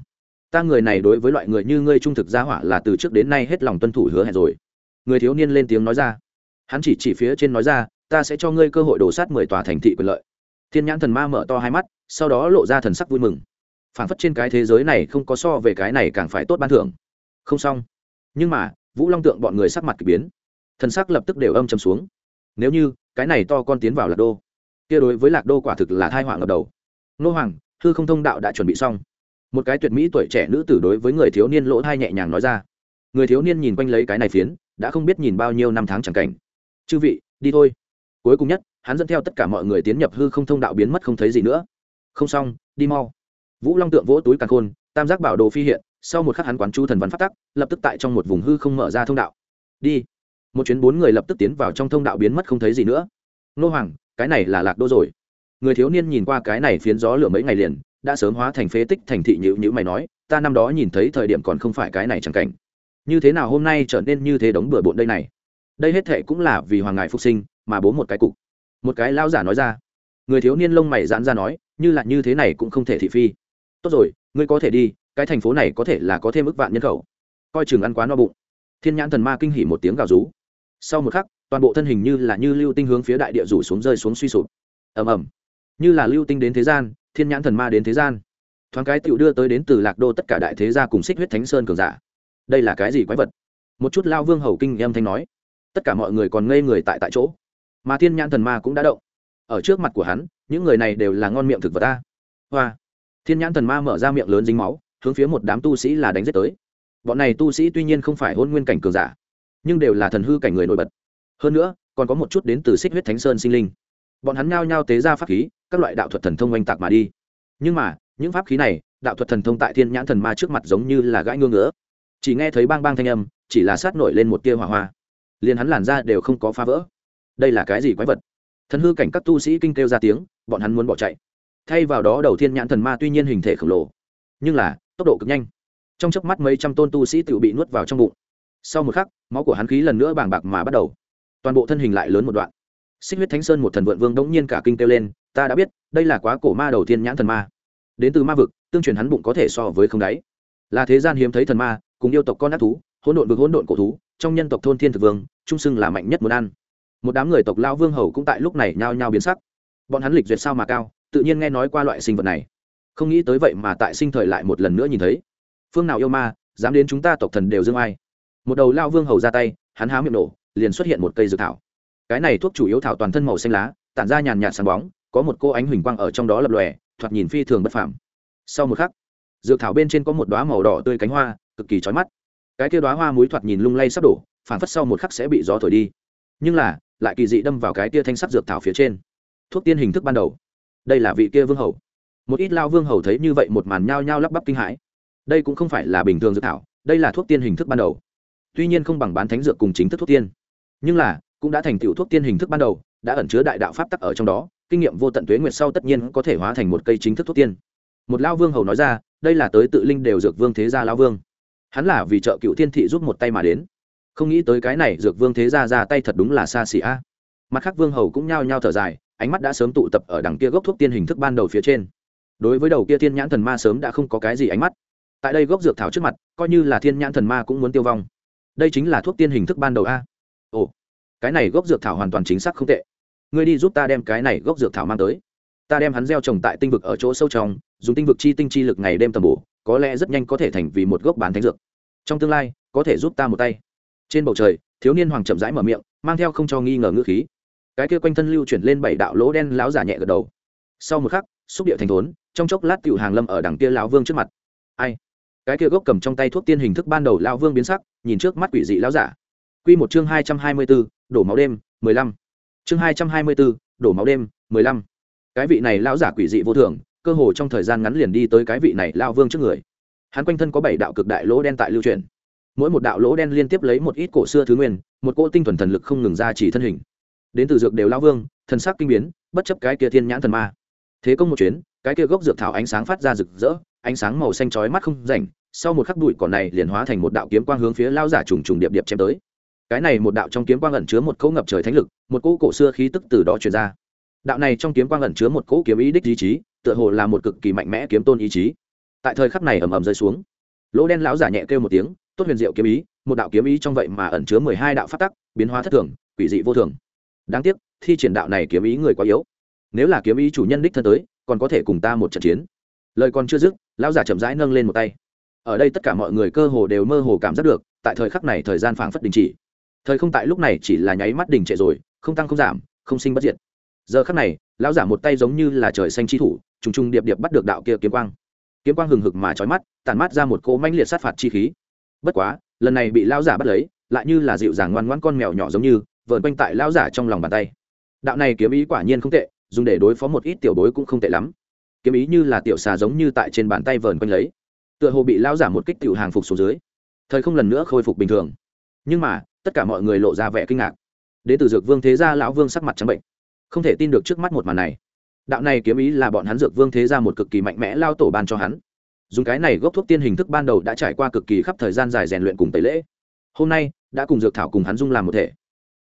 Ta người này đối với loại người như ngươi trung thực gia hỏa là từ trước đến nay hết lòng tuân thủ hứa hẹn rồi. Người thiếu niên lên tiếng nói ra. Hắn chỉ chỉ phía trên nói ra ta sẽ cho ngươi cơ hội đổ sát mười tòa thành thị quyền lợi. Thiên nhãn thần ma mở to hai mắt, sau đó lộ ra thần sắc vui mừng. Phản phất trên cái thế giới này không có so về cái này càng phải tốt ban thưởng. Không xong. Nhưng mà, vũ long tượng bọn người sắc mặt k ỳ biến. Thần sắc lập tức đều âm chầm xuống. Nếu như, cái này to con tiến vào lạc đô. Kia đối với lạc đô quả thực là thai họa ngập đầu. Nô hoàng, hư không thông đạo đã chuẩn bị xong. Một cái tuyệt mỹ tuổi trẻ nữ tử đối với người thiếu niên lỗ thai nhẹ nhàng nói ra. Người thiếu niên nhìn quanh lấy cái này phiến, đã không biết nhìn bao nhiêu năm tháng chẳng cảnh. Chư vị, đi thôi cuối cùng nhất, hắn dẫn theo tất cả mọi người tiến nhập hư không thông đạo biến mất không thấy gì nữa. Không xong, đi mau. Vũ long tượng vỗ túi càn khôn, tam giác bảo đồ phi hiện, sau một khắc hắn quán chu thần văn phát tắc, lập tức tại trong một vùng hư không mở ra thông đạo. Đi. Một chuyến bốn người lập tức tiến vào trong thông đạo biến mất không thấy gì nữa. Nô hoàng, cái này là lạc đô rồi. Người thiếu niên nhìn qua cái này phiến gió lửa mấy ngày liền, đã sớm hóa thành phế tích thành thị nhữ nhữ mày nói, ta năm đó nhìn thấy thời điểm còn không phải cái này chẳng cảnh. Như thế nào hôm nay trở nên như thế đống bừa bộn đây này? Đây hết thệ cũng là vì hoàng ngài phục sinh mà bố một cái cục. Một cái lao giả nói ra. Người thiếu niên lông mày giãn ra nói, như là như thế này cũng không thể thị phi. Tốt rồi, ngươi có thể đi, cái thành phố này có thể là có thêm ức vạn nhân khẩu. Coi chừng ăn quá no bụng. Thiên nhãn thần ma kinh hỉ một tiếng gào rú. Sau một khắc, toàn bộ thân hình như là như lưu tinh hướng phía đại địa rủ xuống rơi xuống suy sụp. Ầm ầm. Như là lưu tinh đến thế gian, thiên nhãn thần ma đến thế gian. Thoáng cái tựu đưa tới đến từ lạc đô tất cả đại thế gia cùng xích huyết thánh sơn cường giả. Đây là cái gì quái vật? Một chút lao vương hầu kinh em thanh nói. Tất cả mọi người còn ngây người tại tại chỗ mà thiên nhãn thần ma cũng đã động. Ở trước mặt của hắn, những người này đều là ngon miệng thực vật ta. Hoa. Thiên nhãn thần ma mở ra miệng lớn dính máu, hướng phía một đám tu sĩ là đánh giết tới. Bọn này tu sĩ tuy nhiên không phải hôn nguyên cảnh cường giả, nhưng đều là thần hư cảnh người nổi bật. Hơn nữa, còn có một chút đến từ xích huyết thánh sơn sinh linh. Bọn hắn nhao nhao tế ra pháp khí, các loại đạo thuật thần thông oanh tạc mà đi. Nhưng mà, những pháp khí này, đạo thuật thần thông tại thiên nhãn thần ma trước mặt giống như là gãi ngưỡng ngỡ chỉ nghe thấy bang bang thanh âm, chỉ là sát nổi lên một tia hỏa hoa. Liền hắn làn ra đều không có phá vỡ đây là cái gì quái vật? Thần hư cảnh các tu sĩ kinh kêu ra tiếng, bọn hắn muốn bỏ chạy. Thay vào đó đầu thiên nhãn thần ma tuy nhiên hình thể khổng lồ, nhưng là tốc độ cực nhanh. Trong chớp mắt mấy trăm tôn tu sĩ tự bị nuốt vào trong bụng. Sau một khắc, máu của hắn khí lần nữa bàng bạc mà bắt đầu. Toàn bộ thân hình lại lớn một đoạn. Xích huyết thánh sơn một thần vượn vương đống nhiên cả kinh kêu lên, ta đã biết, đây là quá cổ ma đầu tiên nhãn thần ma. Đến từ ma vực, tương truyền hắn bụng có thể so với không đáy. Là thế gian hiếm thấy thần ma, cùng yêu tộc con ác thú, hỗn độn vực hỗn độn cổ thú, trong nhân tộc thôn thiên thực vương trung sưng là mạnh nhất muốn ăn một đám người tộc lao vương hầu cũng tại lúc này nhao nhao biến sắc. Bọn hắn lịch duyệt sao mà cao, tự nhiên nghe nói qua loại sinh vật này. Không nghĩ tới vậy mà tại sinh thời lại một lần nữa nhìn thấy. Phương nào yêu ma, dám đến chúng ta tộc thần đều dương ai. Một đầu lao vương hầu ra tay, hắn há miệng nổ, liền xuất hiện một cây dược thảo. Cái này thuốc chủ yếu thảo toàn thân màu xanh lá, tản ra nhàn nhạt sáng bóng, có một cô ánh huỳnh quang ở trong đó lập lòe, thoạt nhìn phi thường bất phàm. Sau một khắc, dược thảo bên trên có một đoá màu đỏ tươi cánh hoa, cực kỳ chói mắt. Cái kia đoá hoa muối thoạt nhìn lung lay sắp đổ phản phất sau một khắc sẽ bị gió thổi đi. Nhưng là lại kỳ dị đâm vào cái tia thanh sắc dược thảo phía trên. Thuốc tiên hình thức ban đầu. Đây là vị kia vương hầu. Một ít lao vương hầu thấy như vậy một màn nhao nhao lắp bắp kinh hãi. Đây cũng không phải là bình thường dược thảo, đây là thuốc tiên hình thức ban đầu. Tuy nhiên không bằng bán thánh dược cùng chính thức thuốc tiên. Nhưng là, cũng đã thành tựu thuốc tiên hình thức ban đầu, đã ẩn chứa đại đạo pháp tắc ở trong đó, kinh nghiệm vô tận tuế nguyệt sau tất nhiên có thể hóa thành một cây chính thức thuốc tiên. Một lao vương hầu nói ra, đây là tới tự linh đều dược vương thế gia lao vương. Hắn là vì trợ cựu thiên thị giúp một tay mà đến không nghĩ tới cái này dược vương thế gia ra tay thật đúng là xa xỉ a. Mặt khác vương hầu cũng nhao nhao thở dài, ánh mắt đã sớm tụ tập ở đằng kia gốc thuốc tiên hình thức ban đầu phía trên. Đối với đầu kia thiên nhãn thần ma sớm đã không có cái gì ánh mắt. Tại đây gốc dược thảo trước mặt, coi như là thiên nhãn thần ma cũng muốn tiêu vong. Đây chính là thuốc tiên hình thức ban đầu a. Ồ, cái này gốc dược thảo hoàn toàn chính xác không tệ. Ngươi đi giúp ta đem cái này gốc dược thảo mang tới. Ta đem hắn gieo trồng tại tinh vực ở chỗ sâu trong, dùng tinh vực chi tinh chi lực ngày đêm tầm bổ, có lẽ rất nhanh có thể thành vì một gốc bán thánh dược. Trong tương lai, có thể giúp ta một tay trên bầu trời thiếu niên hoàng chậm rãi mở miệng mang theo không cho nghi ngờ ngữ khí. Cái kia quanh thân lưu chuyển lên bảy đạo lỗ đen láo giả nhẹ gật đầu. Sau một khắc xúc địa thành thốn trong chốc lát tiểu hàng lâm ở đằng kia lão vương trước mặt. Ai? Cái kia gốc cầm trong tay thuốc tiên hình thức ban đầu lão vương biến sắc nhìn trước mắt quỷ dị lão giả. Quy một chương hai trăm hai mươi 224, đổ máu đêm mười lăm. Chương hai trăm hai mươi 224, đổ máu đêm mười lăm. Cái vị này lão giả quỷ dị vô thường cơ hồ trong thời gian ngắn liền đi tới cái vị này lão vương trước người. Hắn quanh thân có bảy đạo cực đại lỗ đen tại lưu truyền mỗi một đạo lỗ đen liên tiếp lấy một ít cổ xưa thứ nguyên, một cỗ tinh thuần thần lực không ngừng ra chỉ thân hình. Đến từ dược đều lao vương, thần sắc kinh biến, bất chấp cái kia thiên nhãn thần ma. Thế công một chuyến, cái kia gốc dược thảo ánh sáng phát ra rực rỡ, ánh sáng màu xanh chói mắt không rảnh, sau một khắc đùi cỏ này liền hóa thành một đạo kiếm quang hướng phía lao giả trùng trùng điệp điệp chém tới. Cái này một đạo trong kiếm quang ẩn chứa một cỗ ngập trời thánh lực, một cỗ cổ xưa khí tức từ đó truyền ra. Đạo này trong kiếm quang ẩn chứa một cỗ kiếm ý đích ý chí, tựa hồ là một cực kỳ mạnh mẽ kiếm tôn ý chí. Tại thời khắc này ầm ầm rơi xuống. Lỗ đen lão giả nhẹ kêu một tiếng tốt huyền diệu kiếm ý, một đạo kiếm ý trong vậy mà ẩn chứa mười hai đạo phát tắc, biến hóa thất thường, quỷ dị vô thường. Đáng tiếc, thi triển đạo này kiếm ý người quá yếu. Nếu là kiếm ý chủ nhân đích thân tới, còn có thể cùng ta một trận chiến. Lời còn chưa dứt, lão giả chậm rãi nâng lên một tay. Ở đây tất cả mọi người cơ hồ đều mơ hồ cảm giác được, tại thời khắc này thời gian phảng phất đình chỉ. Thời không tại lúc này chỉ là nháy mắt đình trệ rồi, không tăng không giảm, không sinh bất diệt. Giờ khắc này, lão giả một tay giống như là trời xanh chi thủ, trùng trùng điệp điệp bắt được đạo kia kiếm quang. Kiếm quang hừng hực mà trói mắt tàn mắt ra một cỗ mãnh liệt sát phạt chi khí bất quá, lần này bị lão giả bắt lấy, lại như là dịu dàng ngoan ngoãn con mèo nhỏ giống như vợn quanh tại lão giả trong lòng bàn tay. Đạo này kiếm ý quả nhiên không tệ, dùng để đối phó một ít tiểu bối cũng không tệ lắm. Kiếm ý như là tiểu xà giống như tại trên bàn tay vờn quanh lấy, tựa hồ bị lão giả một kích tiểu hàng phục xuống dưới. Thời không lần nữa khôi phục bình thường. Nhưng mà, tất cả mọi người lộ ra vẻ kinh ngạc. Đến từ dược vương thế gia lão vương sắc mặt trắng bệnh. Không thể tin được trước mắt một màn này. Đạo này kiếm ý là bọn hắn dược vương thế gia một cực kỳ mạnh mẽ lao tổ ban cho hắn dùng cái này gốc thuốc tiên hình thức ban đầu đã trải qua cực kỳ khắp thời gian dài rèn luyện cùng tẩy lễ. Hôm nay, đã cùng dược thảo cùng hắn dung làm một thể.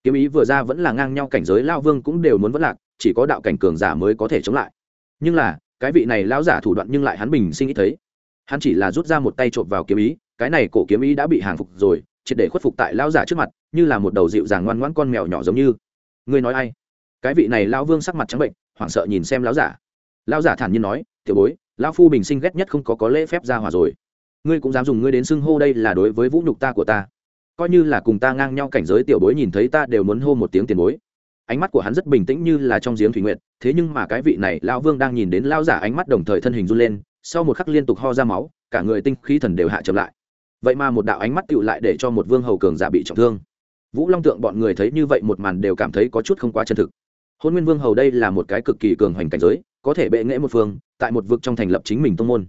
Kiếm ý vừa ra vẫn là ngang nhau cảnh giới lao vương cũng đều muốn vẫn lạc, chỉ có đạo cảnh cường giả mới có thể chống lại. Nhưng là, cái vị này lão giả thủ đoạn nhưng lại hắn bình sinh ít thấy. Hắn chỉ là rút ra một tay trộm vào kiếm ý, cái này cổ kiếm ý đã bị hàng phục rồi, triệt để khuất phục tại lão giả trước mặt, như là một đầu dịu dàng ngoan ngoãn con mèo nhỏ giống như. Ngươi nói ai? Cái vị này lão vương sắc mặt trắng bệnh, hoảng sợ nhìn xem lão giả. Lão giả thản nhiên nói, tiểu bối lão phu bình sinh ghét nhất không có có lễ phép ra hòa rồi. Ngươi cũng dám dùng ngươi đến xưng hô đây là đối với vũ nhục ta của ta. Coi như là cùng ta ngang nhau cảnh giới tiểu bối nhìn thấy ta đều muốn hô một tiếng tiền bối. Ánh mắt của hắn rất bình tĩnh như là trong giếng thủy nguyện thế nhưng mà cái vị này, lão vương đang nhìn đến lão giả ánh mắt đồng thời thân hình run lên, sau một khắc liên tục ho ra máu, cả người tinh khí thần đều hạ chậm lại. Vậy mà một đạo ánh mắt tựu lại để cho một vương hầu cường giả bị trọng thương. Vũ long tượng bọn người thấy như vậy một màn đều cảm thấy có chút không quá chân thực. Hôn nguyên vương hầu đây là một cái cực kỳ cường hoành cảnh giới có thể bệ nghệ một phương, tại một vực trong thành lập chính mình tông môn,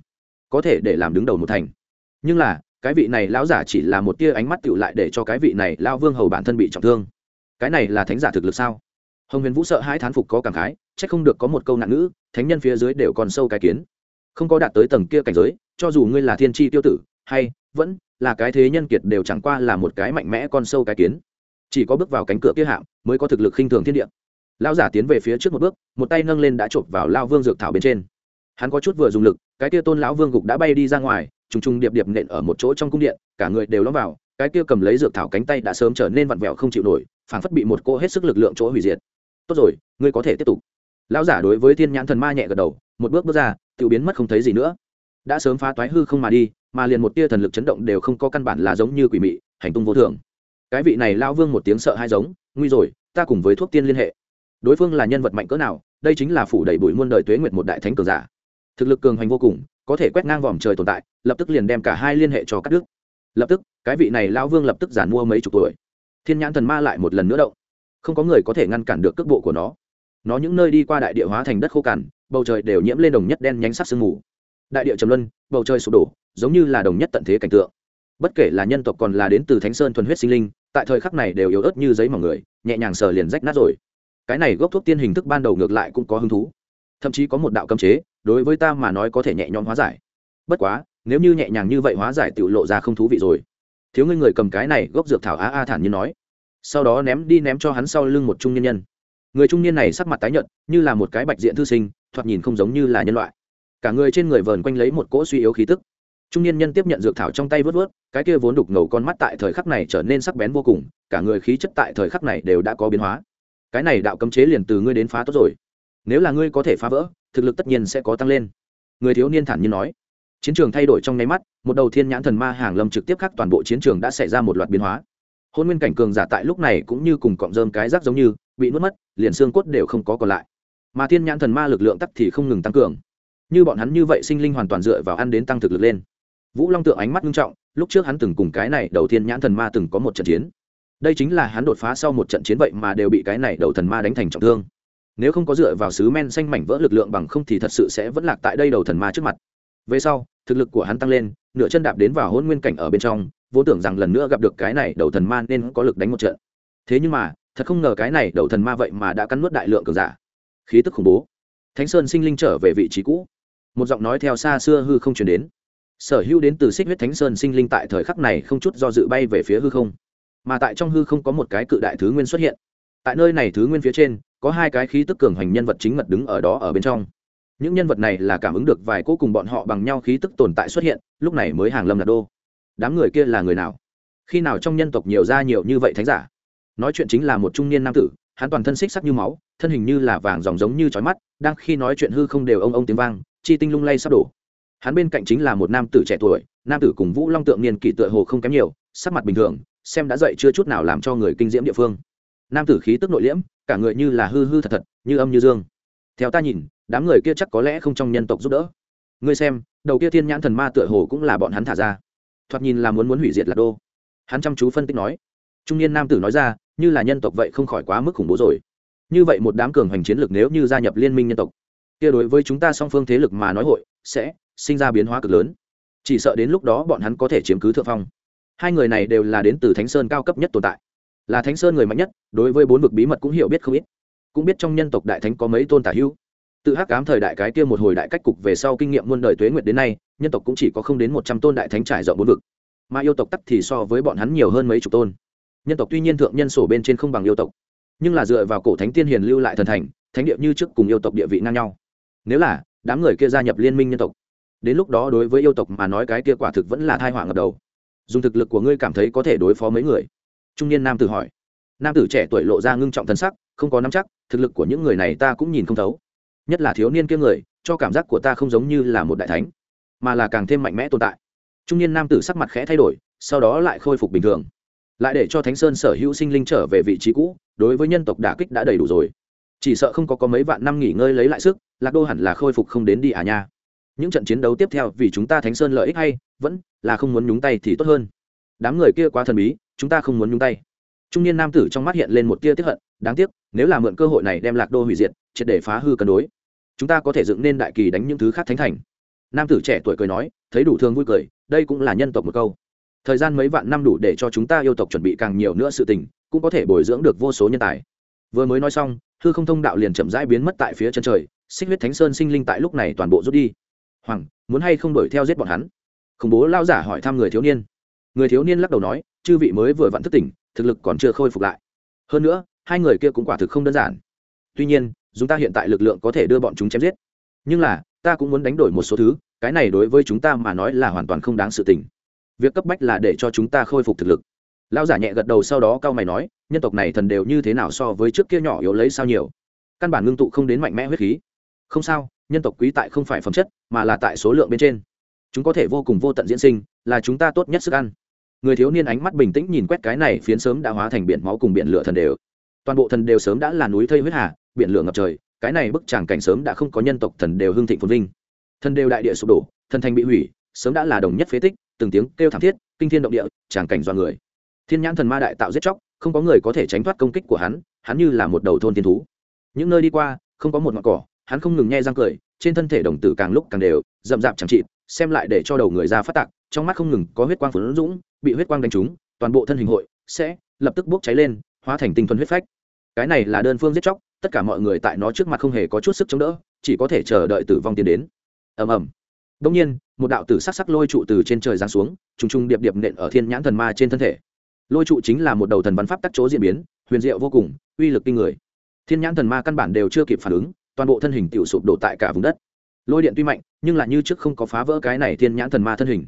có thể để làm đứng đầu một thành. Nhưng là, cái vị này lão giả chỉ là một tia ánh mắt tựu lại để cho cái vị này lao vương hầu bản thân bị trọng thương. Cái này là thánh giả thực lực sao? Hồng huyền vũ sợ hai thán phục có cảm khái c h ắ c không được có một câu nạn ngữ, thánh nhân phía dưới đều còn sâu cái kiến. Không có đạt tới tầng kia cảnh giới, cho dù ngươi là thiên tri tiêu tử, hay, vẫn là cái thế nhân kiệt đều chẳng qua là một cái mạnh mẽ con sâu cái kiến. Chỉ có bước vào cánh cửa kia hạm mới có thực lực khinh thường thiên địa lão giả tiến về phía trước một bước, một tay nâng lên đã chộp vào lao vương dược thảo bên trên. Hắn có chút vừa dùng lực, cái kia tôn lão vương gục đã bay đi ra ngoài, trùng trùng điệp điệp nện ở một chỗ trong cung điện, cả người đều lõm vào, cái kia cầm lấy dược thảo cánh tay đã sớm trở nên vặn vẹo không chịu nổi, phảng phất bị một cô hết sức lực lượng chỗ hủy diệt. Tốt rồi, ngươi có thể tiếp tục. Lão giả đối với thiên nhãn thần ma nhẹ gật đầu, một bước bước ra tự biến mất không thấy gì nữa. Đã sớm phá toái hư không mà đi, mà liền một tia thần lực chấn động đều không có căn bản là giống như quỷ mị, hành tung vô thường. Cái vị này lao vương một tiếng sợ hai giống, nguy rồi, ta cùng với thuốc tiên liên hệ đối phương là nhân vật mạnh cỡ nào, đây chính là phủ đầy bụi muôn đời tuế nguyệt một đại thánh cường giả. Thực lực cường hoành vô cùng, có thể quét ngang vòm trời tồn tại, lập tức liền đem cả hai liên hệ cho các đức lập tức, cái vị này lao vương lập tức giản mua mấy chục tuổi. Thiên nhãn thần ma lại một lần nữa động. Không có người có thể ngăn cản được cước bộ của nó. Nó những nơi đi qua đại địa hóa thành đất khô cằn, bầu trời đều nhiễm lên đồng nhất đen nhánh sắc sương mù. Đại địa trầm luân, bầu trời sụp đổ, giống như là đồng nhất tận thế cảnh tượng. Bất kể là nhân tộc còn là đến từ thánh sơn thuần huyết sinh linh, tại thời khắc này đều yếu ớt như giấy mỏng người, nhẹ nhàng sờ liền rách nát rồi cái này gốc thuốc tiên hình thức ban đầu ngược lại cũng có hứng thú. Thậm chí có một đạo cấm chế, đối với ta mà nói có thể nhẹ nhõm hóa giải. Bất quá, nếu như nhẹ nhàng như vậy hóa giải tự lộ ra không thú vị rồi. Thiếu ngươi người cầm cái này gốc dược thảo a a thản như nói. Sau đó ném đi ném cho hắn sau lưng một trung nhân nhân. Người trung niên này sắc mặt tái nhợt, như là một cái bạch diện thư sinh, thoạt nhìn không giống như là nhân loại. Cả người trên người vờn quanh lấy một cỗ suy yếu khí tức. Trung niên nhân tiếp nhận dược thảo trong tay vớt vớt, cái kia vốn đục ngầu con mắt tại thời khắc này trở nên sắc bén vô cùng, cả người khí chất tại thời khắc này đều đã có biến hóa cái này đạo cấm chế liền từ ngươi đến phá tốt rồi. Nếu là ngươi có thể phá vỡ, thực lực tất nhiên sẽ có tăng lên. Người thiếu niên thản nhiên nói. Chiến trường thay đổi trong nháy mắt, một đầu thiên nhãn thần ma hàng lâm trực tiếp khắc toàn bộ chiến trường đã xảy ra một loạt biến hóa. Hôn nguyên cảnh cường giả tại lúc này cũng như cùng cọng rơm cái rác giống như, bị nuốt mất, liền xương cốt đều không có còn lại. Mà thiên nhãn thần ma lực lượng tắc thì không ngừng tăng cường. Như bọn hắn như vậy sinh linh hoàn toàn dựa vào ăn đến tăng thực lực lên. Vũ long tượng ánh mắt nghiêm trọng, lúc trước hắn từng cùng cái này đầu tiên nhãn thần ma từng có một trận chiến đây chính là hắn đột phá sau một trận chiến vậy mà đều bị cái này đầu thần ma đánh thành trọng thương. Nếu không có dựa vào sứ men xanh mảnh vỡ lực lượng bằng không thì thật sự sẽ vẫn lạc tại đây đầu thần ma trước mặt. Về sau, thực lực của hắn tăng lên, nửa chân đạp đến vào hôn nguyên cảnh ở bên trong vô tưởng rằng lần nữa gặp được cái này đầu thần ma nên có lực đánh một trận. Thế nhưng mà, thật không ngờ cái này đầu thần ma vậy mà đã cắn nuốt đại lượng cường giả. Khí tức khủng bố. Thánh sơn sinh linh trở về vị trí cũ. Một giọng nói theo xa xưa hư không chuyển đến. Sở hữu đến từ xích huyết thánh sơn sinh linh tại thời khắc này không chút do dự bay về phía hư không mà tại trong hư không có một cái cự đại thứ nguyên xuất hiện. Tại nơi này thứ nguyên phía trên, có hai cái khí tức cường hành nhân vật chính mật đứng ở đó ở bên trong. Những nhân vật này là cảm ứng được vài cô cùng bọn họ bằng nhau khí tức tồn tại xuất hiện, lúc này mới hàng lâm lạc đô. Đám người kia là người nào? Khi nào trong nhân tộc nhiều ra nhiều như vậy thánh giả? Nói chuyện chính là một trung niên nam tử, hắn toàn thân xích sắc như máu, thân hình như là vàng dòng giống như trói mắt, đang khi nói chuyện hư không đều ông ông tiếng vang, chi tinh lung lay sắp đổ. Hắn bên cạnh chính là một nam tử trẻ tuổi, nam tử cùng vũ long tượng niên kỷ tựa hồ không kém nhiều, sắc mặt bình thường xem đã dậy chưa chút nào làm cho người kinh diễm địa phương. Nam tử khí tức nội liễm, cả người như là hư hư thật thật, như âm như dương. Theo ta nhìn, đám người kia chắc có lẽ không trong nhân tộc giúp đỡ. Ngươi xem, đầu kia thiên nhãn thần ma tựa hồ cũng là bọn hắn thả ra. Thoạt nhìn là muốn muốn hủy diệt lạc đô. Hắn chăm chú phân tích nói. Trung niên nam tử nói ra, như là nhân tộc vậy không khỏi quá mức khủng bố rồi. Như vậy một đám cường hành chiến lược nếu như gia nhập liên minh nhân tộc, kia đối với chúng ta song phương thế lực mà nói hội, sẽ sinh ra biến hóa cực lớn. Chỉ sợ đến lúc đó bọn hắn có thể chiếm cứ thượng phong hai người này đều là đến từ thánh sơn cao cấp nhất tồn tại. Là thánh sơn người mạnh nhất, đối với bốn vực bí mật cũng hiểu biết không ít. Cũng biết trong nhân tộc đại thánh có mấy tôn tả hữu. Tự hắc cám thời đại cái kia một hồi đại cách cục về sau kinh nghiệm muôn đời tuế nguyệt đến nay, nhân tộc cũng chỉ có không đến một trăm tôn đại thánh trải rộng bốn vực. Mà yêu tộc tắc thì so với bọn hắn nhiều hơn mấy chục tôn. Nhân tộc tuy nhiên thượng nhân sổ bên trên không bằng yêu tộc, nhưng là dựa vào cổ thánh tiên hiền lưu lại thần thành, thánh địa như trước cùng yêu tộc địa vị ngang nhau. Nếu là đám người kia gia nhập liên minh nhân tộc, đến lúc đó đối với yêu tộc mà nói cái kia quả thực vẫn là thai họa ngập đầu dùng thực lực của ngươi cảm thấy có thể đối phó mấy người? Trung niên nam tử hỏi. Nam tử trẻ tuổi lộ ra ngưng trọng thân sắc, không có nắm chắc, thực lực của những người này ta cũng nhìn không thấu. Nhất là thiếu niên kia người, cho cảm giác của ta không giống như là một đại thánh, mà là càng thêm mạnh mẽ tồn tại. Trung niên nam tử sắc mặt khẽ thay đổi, sau đó lại khôi phục bình thường. Lại để cho thánh sơn sở hữu sinh linh trở về vị trí cũ, đối với nhân tộc đả kích đã đầy đủ rồi. Chỉ sợ không có có mấy vạn năm nghỉ ngơi lấy lại sức, lạc đô hẳn là khôi phục không đến đi à nha những trận chiến đấu tiếp theo vì chúng ta thánh sơn lợi ích hay, vẫn là không muốn nhúng tay thì tốt hơn. Đám người kia quá thần bí, chúng ta không muốn nhúng tay. Trung niên nam tử trong mắt hiện lên một tia tiếp hận, đáng tiếc, nếu là mượn cơ hội này đem lạc đô hủy diệt, triệt để phá hư cân đối, chúng ta có thể dựng nên đại kỳ đánh những thứ khác thánh thành. Nam tử trẻ tuổi cười nói, thấy đủ thương vui cười, đây cũng là nhân tộc một câu. Thời gian mấy vạn năm đủ để cho chúng ta yêu tộc chuẩn bị càng nhiều nữa sự tình, cũng có thể bồi dưỡng được vô số nhân tài. Vừa mới nói xong, hư không thông đạo liền chậm rãi biến mất tại phía chân trời, xích huyết thánh sơn sinh linh tại lúc này toàn bộ rút đi hoàng, muốn hay không đuổi theo giết bọn hắn? Khủng bố lao giả hỏi thăm người thiếu niên. Người thiếu niên lắc đầu nói, chư vị mới vừa vặn thức tỉnh, thực lực còn chưa khôi phục lại. Hơn nữa, hai người kia cũng quả thực không đơn giản. Tuy nhiên, chúng ta hiện tại lực lượng có thể đưa bọn chúng chém giết. Nhưng là, ta cũng muốn đánh đổi một số thứ, cái này đối với chúng ta mà nói là hoàn toàn không đáng sự tình. Việc cấp bách là để cho chúng ta khôi phục thực lực. Lão giả nhẹ gật đầu sau đó cao mày nói, nhân tộc này thần đều như thế nào so với trước kia nhỏ yếu lấy sao nhiều? Căn bản ngưng tụ không đến mạnh mẽ huyết khí. Không sao nhân tộc quý tại không phải phẩm chất, mà là tại số lượng bên trên. Chúng có thể vô cùng vô tận diễn sinh, là chúng ta tốt nhất sức ăn. Người thiếu niên ánh mắt bình tĩnh nhìn quét cái này phiến sớm đã hóa thành biển máu cùng biển lửa thần đều. Toàn bộ thần đều sớm đã là núi thây huyết hà, biển lửa ngập trời, cái này bức tràng cảnh sớm đã không có nhân tộc thần đều hương thịnh phồn vinh. Thần đều đại địa sụp đổ, thần thành bị hủy, sớm đã là đồng nhất phế tích, từng tiếng kêu thảm thiết, kinh thiên động địa, tràng cảnh do người. Thiên nhãn thần ma đại tạo giết chóc, không có người có thể tránh thoát công kích của hắn hắn như là một đầu thôn tiên thú. Những nơi đi qua, không có một ngọn cỏ hắn không ngừng nghe răng cười, trên thân thể đồng tử càng lúc càng đều, rậm rạp chẳng trị xem lại để cho đầu người ra phát tạc, trong mắt không ngừng có huyết quang phấn dũng, bị huyết quang đánh trúng, toàn bộ thân hình hội sẽ lập tức bốc cháy lên, hóa thành tinh thuần huyết phách. Cái này là đơn phương giết chóc, tất cả mọi người tại nó trước mặt không hề có chút sức chống đỡ, chỉ có thể chờ đợi tử vong tiến đến. Ầm ầm. Đông nhiên, một đạo tử sắc sắc lôi trụ từ trên trời giáng xuống, trùng trùng điệp điệp nện ở thiên nhãn thần ma trên thân thể. Lôi trụ chính là một đầu thần văn pháp tắc chỗ diễn biến, huyền diệu vô cùng, uy lực kinh người. Thiên nhãn thần ma căn bản đều chưa kịp phản ứng toàn bộ thân hình tiểu sụp đổ tại cả vùng đất. Lôi điện tuy mạnh, nhưng là như trước không có phá vỡ cái này thiên nhãn thần ma thân hình.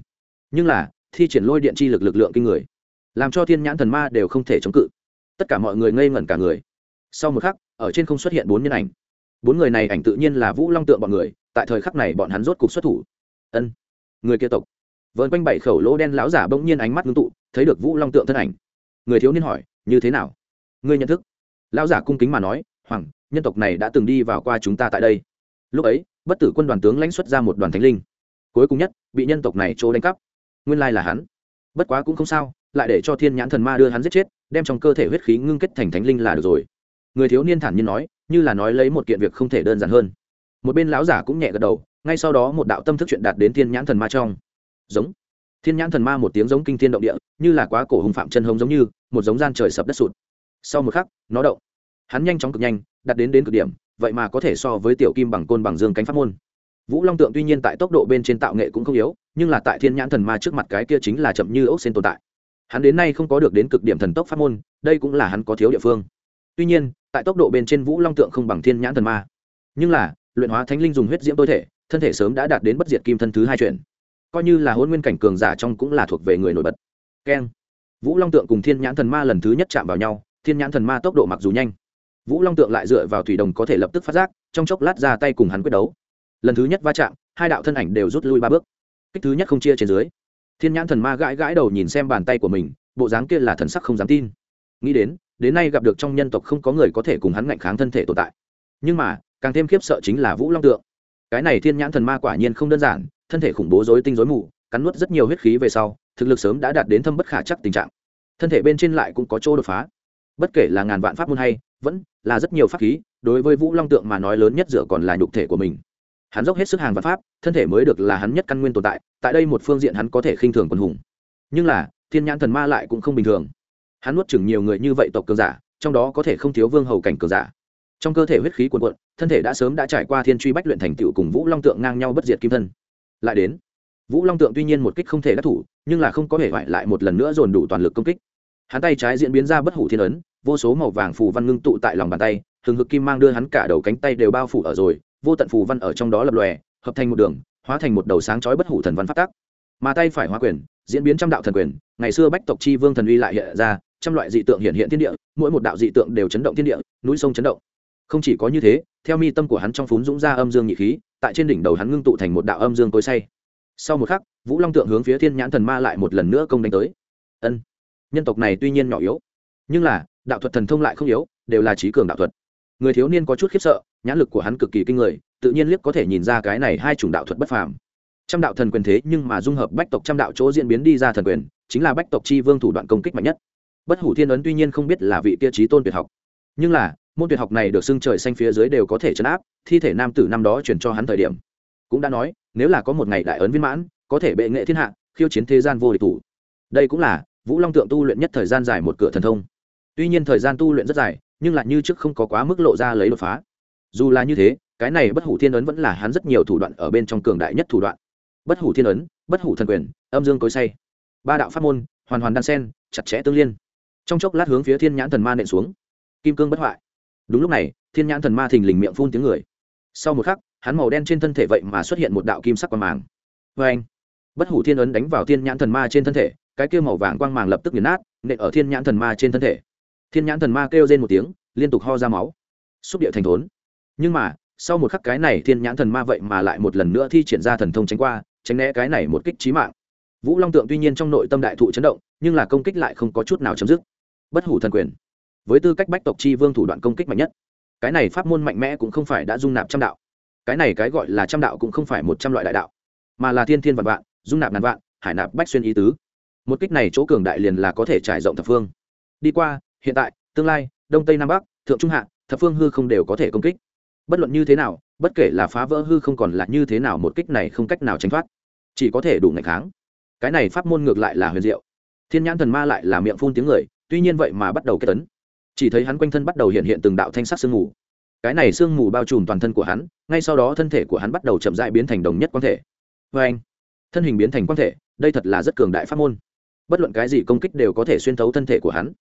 Nhưng là, thi triển lôi điện chi lực lực lượng kinh người, làm cho thiên nhãn thần ma đều không thể chống cự. Tất cả mọi người ngây ngẩn cả người. Sau một khắc, ở trên không xuất hiện bốn nhân ảnh. Bốn người này ảnh tự nhiên là vũ long tượng bọn người, tại thời khắc này bọn hắn rốt cục xuất thủ. Ân, người kia tộc. Vợn quanh bảy khẩu lỗ đen lão giả bỗng nhiên ánh mắt ngưng tụ, thấy được vũ long tượng thân ảnh. Người thiếu niên hỏi, như thế nào? Ngươi nhận thức. Lão giả cung kính mà nói, hoàng nhân tộc này đã từng đi vào qua chúng ta tại đây. Lúc ấy, bất tử quân đoàn tướng lãnh xuất ra một đoàn thánh linh. Cuối cùng nhất, bị nhân tộc này chỗ đánh cắp. Nguyên lai là hắn. Bất quá cũng không sao, lại để cho thiên nhãn thần ma đưa hắn giết chết, đem trong cơ thể huyết khí ngưng kết thành thánh linh là được rồi. Người thiếu niên thản nhiên nói, như là nói lấy một kiện việc không thể đơn giản hơn. Một bên lão giả cũng nhẹ gật đầu, ngay sau đó một đạo tâm thức chuyện đạt đến thiên nhãn thần ma trong. Giống. Thiên nhãn thần ma một tiếng giống kinh thiên động địa, như là quá cổ hùng phạm chân hống giống như, một giống gian trời sập đất sụt. Sau một khắc, nó động. Hắn nhanh chóng cực nhanh đặt đến đến cực điểm, vậy mà có thể so với tiểu kim bằng côn bằng dương cánh pháp môn. Vũ long tượng tuy nhiên tại tốc độ bên trên tạo nghệ cũng không yếu, nhưng là tại thiên nhãn thần ma trước mặt cái kia chính là chậm như ốc xên tồn tại. Hắn đến nay không có được đến cực điểm thần tốc pháp môn, đây cũng là hắn có thiếu địa phương. Tuy nhiên, tại tốc độ bên trên vũ long tượng không bằng thiên nhãn thần ma. Nhưng là, luyện hóa thánh linh dùng huyết diễm tối thể, thân thể sớm đã đạt đến bất diệt kim thân thứ hai chuyện coi như là hôn nguyên cảnh cường giả trong cũng là thuộc về người nổi bật. Keng. Vũ long tượng cùng thiên nhãn thần ma lần thứ nhất chạm vào nhau, thiên nhãn thần ma tốc độ mặc dù nhanh vũ long tượng lại dựa vào thủy đồng có thể lập tức phát giác, trong chốc lát ra tay cùng hắn quyết đấu. Lần thứ nhất va chạm, hai đạo thân ảnh đều rút lui ba bước. Kích thứ nhất không chia trên dưới. Thiên nhãn thần ma gãi gãi đầu nhìn xem bàn tay của mình, bộ dáng kia là thần sắc không dám tin. Nghĩ đến đến nay gặp được trong nhân tộc không có người có thể cùng hắn ngạnh kháng thân thể tồn tại. Nhưng mà, càng thêm khiếp sợ chính là vũ long tượng. Cái này thiên nhãn thần ma quả nhiên không đơn giản, thân thể khủng bố dối tinh dối mù, cắn nuốt rất nhiều huyết khí về sau, thực lực sớm đã đạt đến thâm bất khả chắc tình trạng. Thân thể bên trên lại cũng có chỗ đột phá. Bất kể là ngàn vạn pháp môn hay, vẫn là rất nhiều pháp khí, đối với vũ long tượng mà nói lớn nhất dựa còn là nhục thể của mình. Hắn dốc hết sức hàng vạn pháp, thân thể mới được là hắn nhất căn nguyên tồn tại tại đây một phương diện hắn có thể khinh thường quân hùng. Nhưng là, thiên nhãn thần ma lại cũng không bình thường. Hắn nuốt chừng nhiều người như vậy tộc cường giả, trong đó có thể không thiếu vương hầu cảnh cường giả. Trong cơ thể huyết khí cuồn cuộn, thân thể đã sớm đã trải qua thiên truy bách luyện thành tựu cùng vũ long tượng ngang nhau bất diệt kim thân. Lại đến, vũ long tượng tuy nhiên một kích không thể đắc thủ, nhưng là không có thể hoại lại một lần nữa dồn đủ toàn lực công kích. Hắn tay trái diễn biến ra bất hủ thiên ấn vô số màu vàng phù văn ngưng tụ tại lòng bàn tay, hừng hực kim mang đưa hắn cả đầu cánh tay đều bao phủ ở rồi, vô tận phù văn ở trong đó lập lòe, hợp thành một đường, hóa thành một đầu sáng chói bất hủ thần văn phát tác mà tay phải hóa quyền, diễn biến trăm đạo thần quyền, ngày xưa bách tộc chi vương thần uy lại hiện ra, trăm loại dị tượng hiện hiện thiên địa, mỗi một đạo dị tượng đều chấn động thiên địa, núi sông chấn động. Không chỉ có như thế, theo mi tâm của hắn trong phún dũng ra âm dương nhị khí, tại trên đỉnh đầu hắn ngưng tụ thành một đạo âm dương tối say. Sau một khắc, vũ long tượng hướng phía thiên nhãn thần ma lại một lần nữa công đánh tới. Ân, nhân tộc này tuy nhiên nhỏ yếu, nhưng là đạo thuật thần thông lại không yếu, đều là trí cường đạo thuật. Người thiếu niên có chút khiếp sợ, nhãn lực của hắn cực kỳ kinh người, tự nhiên liếc có thể nhìn ra cái này hai chủng đạo thuật bất phàm. Trăm đạo thần quyền thế nhưng mà dung hợp bách tộc trăm đạo chỗ diễn biến đi ra thần quyền, chính là bách tộc chi vương thủ đoạn công kích mạnh nhất. Bất hủ thiên ấn tuy nhiên không biết là vị tiêu chí tôn tuyệt học, nhưng là, môn tuyệt học này được xưng trời xanh phía dưới đều có thể chấn áp, thi thể nam tử năm đó chuyển cho hắn thời điểm. Cũng đã nói, nếu là có một ngày đại ấn viên mãn, có thể bệ nghệ thiên hạ, khiêu chiến thế gian vô địch thủ. Đây cũng là vũ long tượng tu luyện nhất thời gian dài một cửa thần thông tuy nhiên thời gian tu luyện rất dài, nhưng lại như trước không có quá mức lộ ra lấy đột phá. Dù là như thế, cái này bất hủ thiên ấn vẫn là hắn rất nhiều thủ đoạn ở bên trong cường đại nhất thủ đoạn. Bất hủ thiên ấn, bất hủ thần quyền, âm dương cối say, ba đạo pháp môn, hoàn hoàn đan sen, chặt chẽ tương liên. Trong chốc lát hướng phía thiên nhãn thần ma nện xuống. Kim cương bất hoại. Đúng lúc này, thiên nhãn thần ma thình lình miệng phun tiếng người. Sau một khắc, hắn màu đen trên thân thể vậy mà xuất hiện một đạo kim sắc quang màng. Vê anh, bất hủ thiên ấn đánh vào thiên nhãn thần ma trên thân thể, cái kia màu vàng quang màng lập tức nghiền nát, nện ở thiên nhãn thần ma trên thân thể thiên nhãn thần ma kêu lên một tiếng, liên tục ho ra máu. Xúc địa thành thốn. Nhưng mà, sau một khắc cái này thiên nhãn thần ma vậy mà lại một lần nữa thi triển ra thần thông tránh qua, tránh né cái này một kích trí mạng. Vũ long tượng tuy nhiên trong nội tâm đại thụ chấn động, nhưng là công kích lại không có chút nào chấm dứt. Bất hủ thần quyền. Với tư cách bách tộc chi vương thủ đoạn công kích mạnh nhất, cái này pháp môn mạnh mẽ cũng không phải đã dung nạp trăm đạo. Cái này cái gọi là trăm đạo cũng không phải một trăm loại đại đạo, mà là thiên thiên vạn vạn, dung nạp ngàn vạn, hải nạp bách xuyên ý tứ. Một kích này chỗ cường đại liền là có thể trải rộng thập phương. Đi qua hiện tại, tương lai, đông tây nam bắc, thượng trung hạ, thập phương hư không đều có thể công kích. Bất luận như thế nào, bất kể là phá vỡ hư không còn là như thế nào một kích này không cách nào tránh thoát. Chỉ có thể đủ ngày kháng. Cái này pháp môn ngược lại là huyền diệu. Thiên nhãn thần ma lại là miệng phun tiếng người, tuy nhiên vậy mà bắt đầu kết tấn. Chỉ thấy hắn quanh thân bắt đầu hiện hiện từng đạo thanh sắc sương mù. Cái này sương mù bao trùm toàn thân của hắn, ngay sau đó thân thể của hắn bắt đầu chậm dại biến thành đồng nhất quan thể. Vê anh thân hình biến thành quan thể, đây thật là rất cường đại pháp môn. Bất luận cái gì công kích đều có thể xuyên thấu thân thể của hắn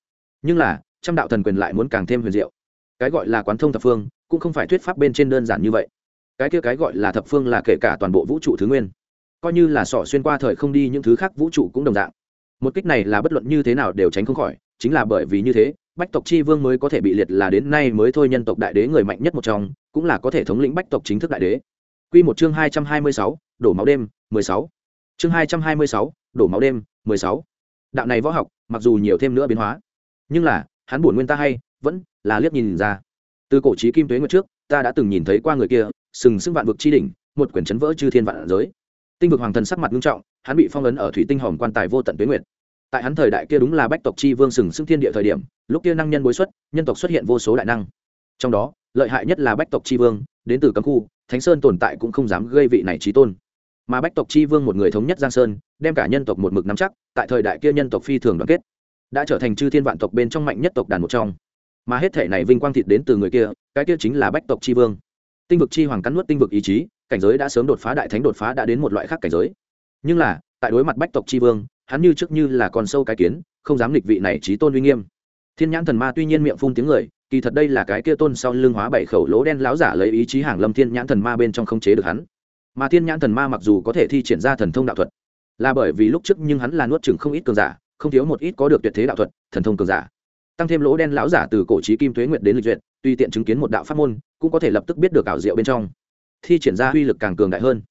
nhưng là, trăm đạo thần quyền lại muốn càng thêm huyền diệu. Cái gọi là quán thông thập phương, cũng không phải thuyết pháp bên trên đơn giản như vậy. Cái kia cái gọi là thập phương là kể cả toàn bộ vũ trụ thứ nguyên. Coi như là sỏ xuyên qua thời không đi những thứ khác vũ trụ cũng đồng dạng. Một kích này là bất luận như thế nào đều tránh không khỏi, chính là bởi vì như thế, bách tộc chi vương mới có thể bị liệt là đến nay mới thôi nhân tộc đại đế người mạnh nhất một trong, cũng là có thể thống lĩnh bách tộc chính thức đại đế. Q một chương hai trăm hai mươi sáu, đổ máu đêm, mười sáu. Chương hai trăm hai mươi sáu, đổ máu đêm, mười sáu. Đạo này võ học, mặc dù nhiều thêm nữa biến hóa nhưng là, hắn buồn nguyên ta hay, vẫn là liếc nhìn ra. Từ cổ trí kim tuế nguyệt trước, ta đã từng nhìn thấy qua người kia, sừng sững vạn vực chi đỉnh, một quyển chấn vỡ chư thiên vạn giới. Tinh vực hoàng thần sắc mặt nghiêm trọng, hắn bị phong ấn ở thủy tinh hòm quan tài vô tận tuế nguyệt. Tại hắn thời đại kia đúng là bách tộc chi vương sừng sững thiên địa thời điểm, lúc kia năng nhân bối xuất, nhân tộc xuất hiện vô số đại năng. Trong đó, lợi hại nhất là bách tộc chi vương, đến từ cấm khu, thánh sơn tồn tại cũng không dám gây vị này trí tôn. Mà bách tộc chi vương một người thống nhất giang sơn, đem cả nhân tộc một mực nắm chắc, tại thời đại kia nhân tộc phi thường đoàn kết đã trở thành chư thiên vạn tộc bên trong mạnh nhất tộc đàn một trong. Mà hết thể này vinh quang thịt đến từ người kia, cái kia chính là bách tộc chi vương. Tinh vực chi hoàng cắn nuốt tinh vực ý chí, cảnh giới đã sớm đột phá, đại thánh đột phá đã đến một loại khác cảnh giới. Nhưng là, tại đối mặt bách tộc chi vương, hắn như trước như là con sâu cái kiến, không dám lịch vị này trí tôn uy nghiêm. Thiên nhãn thần ma tuy nhiên miệng phun tiếng người, kỳ thật đây là cái kia tôn sau lưng hóa bảy khẩu lỗ đen láo giả lấy ý chí hàng lâm thiên nhãn thần ma bên trong không chế được hắn. Mà thiên nhãn thần ma mặc dù có thể thi triển ra thần thông đạo thuật, là bởi vì lúc trước nhưng hắn là nuốt chừng không ít cường giả không thiếu một ít có được tuyệt thế đạo thuật, thần thông cường giả. Tăng thêm lỗ đen lão giả từ cổ trí kim tuế nguyệt đến lịch duyệt, tuy tiện chứng kiến một đạo pháp môn, cũng có thể lập tức biết được ảo diệu bên trong. Thi triển ra uy lực càng cường đại hơn.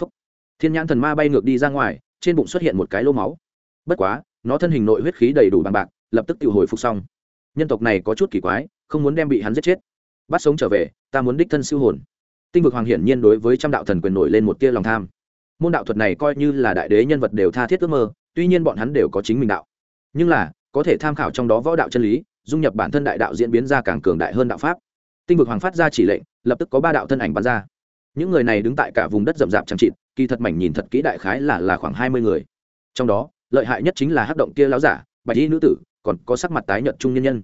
Phúc. thiên nhãn thần ma bay ngược đi ra ngoài, trên bụng xuất hiện một cái lô máu. Bất quá, nó thân hình nội huyết khí đầy đủ bằng bạc, lập tức tự hồi phục xong. Nhân tộc này có chút kỳ quái, không muốn đem bị hắn giết chết. Bắt sống trở về, ta muốn đích thân siêu hồn. Tinh vực hoàng hiển nhiên đối với trăm đạo thần quyền nổi lên một tia lòng tham. Môn đạo thuật này coi như là đại đế nhân vật đều tha thiết ước mơ tuy nhiên bọn hắn đều có chính mình đạo. Nhưng là, có thể tham khảo trong đó võ đạo chân lý, dung nhập bản thân đại đạo diễn biến ra càng cường đại hơn đạo pháp. Tinh vực hoàng phát ra chỉ lệnh, lập tức có ba đạo thân ảnh bắn ra. Những người này đứng tại cả vùng đất rậm rạp chẳng trịt kỳ thật mảnh nhìn thật kỹ đại khái là là khoảng hai mươi người. Trong đó, lợi hại nhất chính là hắc động kia láo giả, bạch y nữ tử, còn có sắc mặt tái nhợt trung nhân nhân.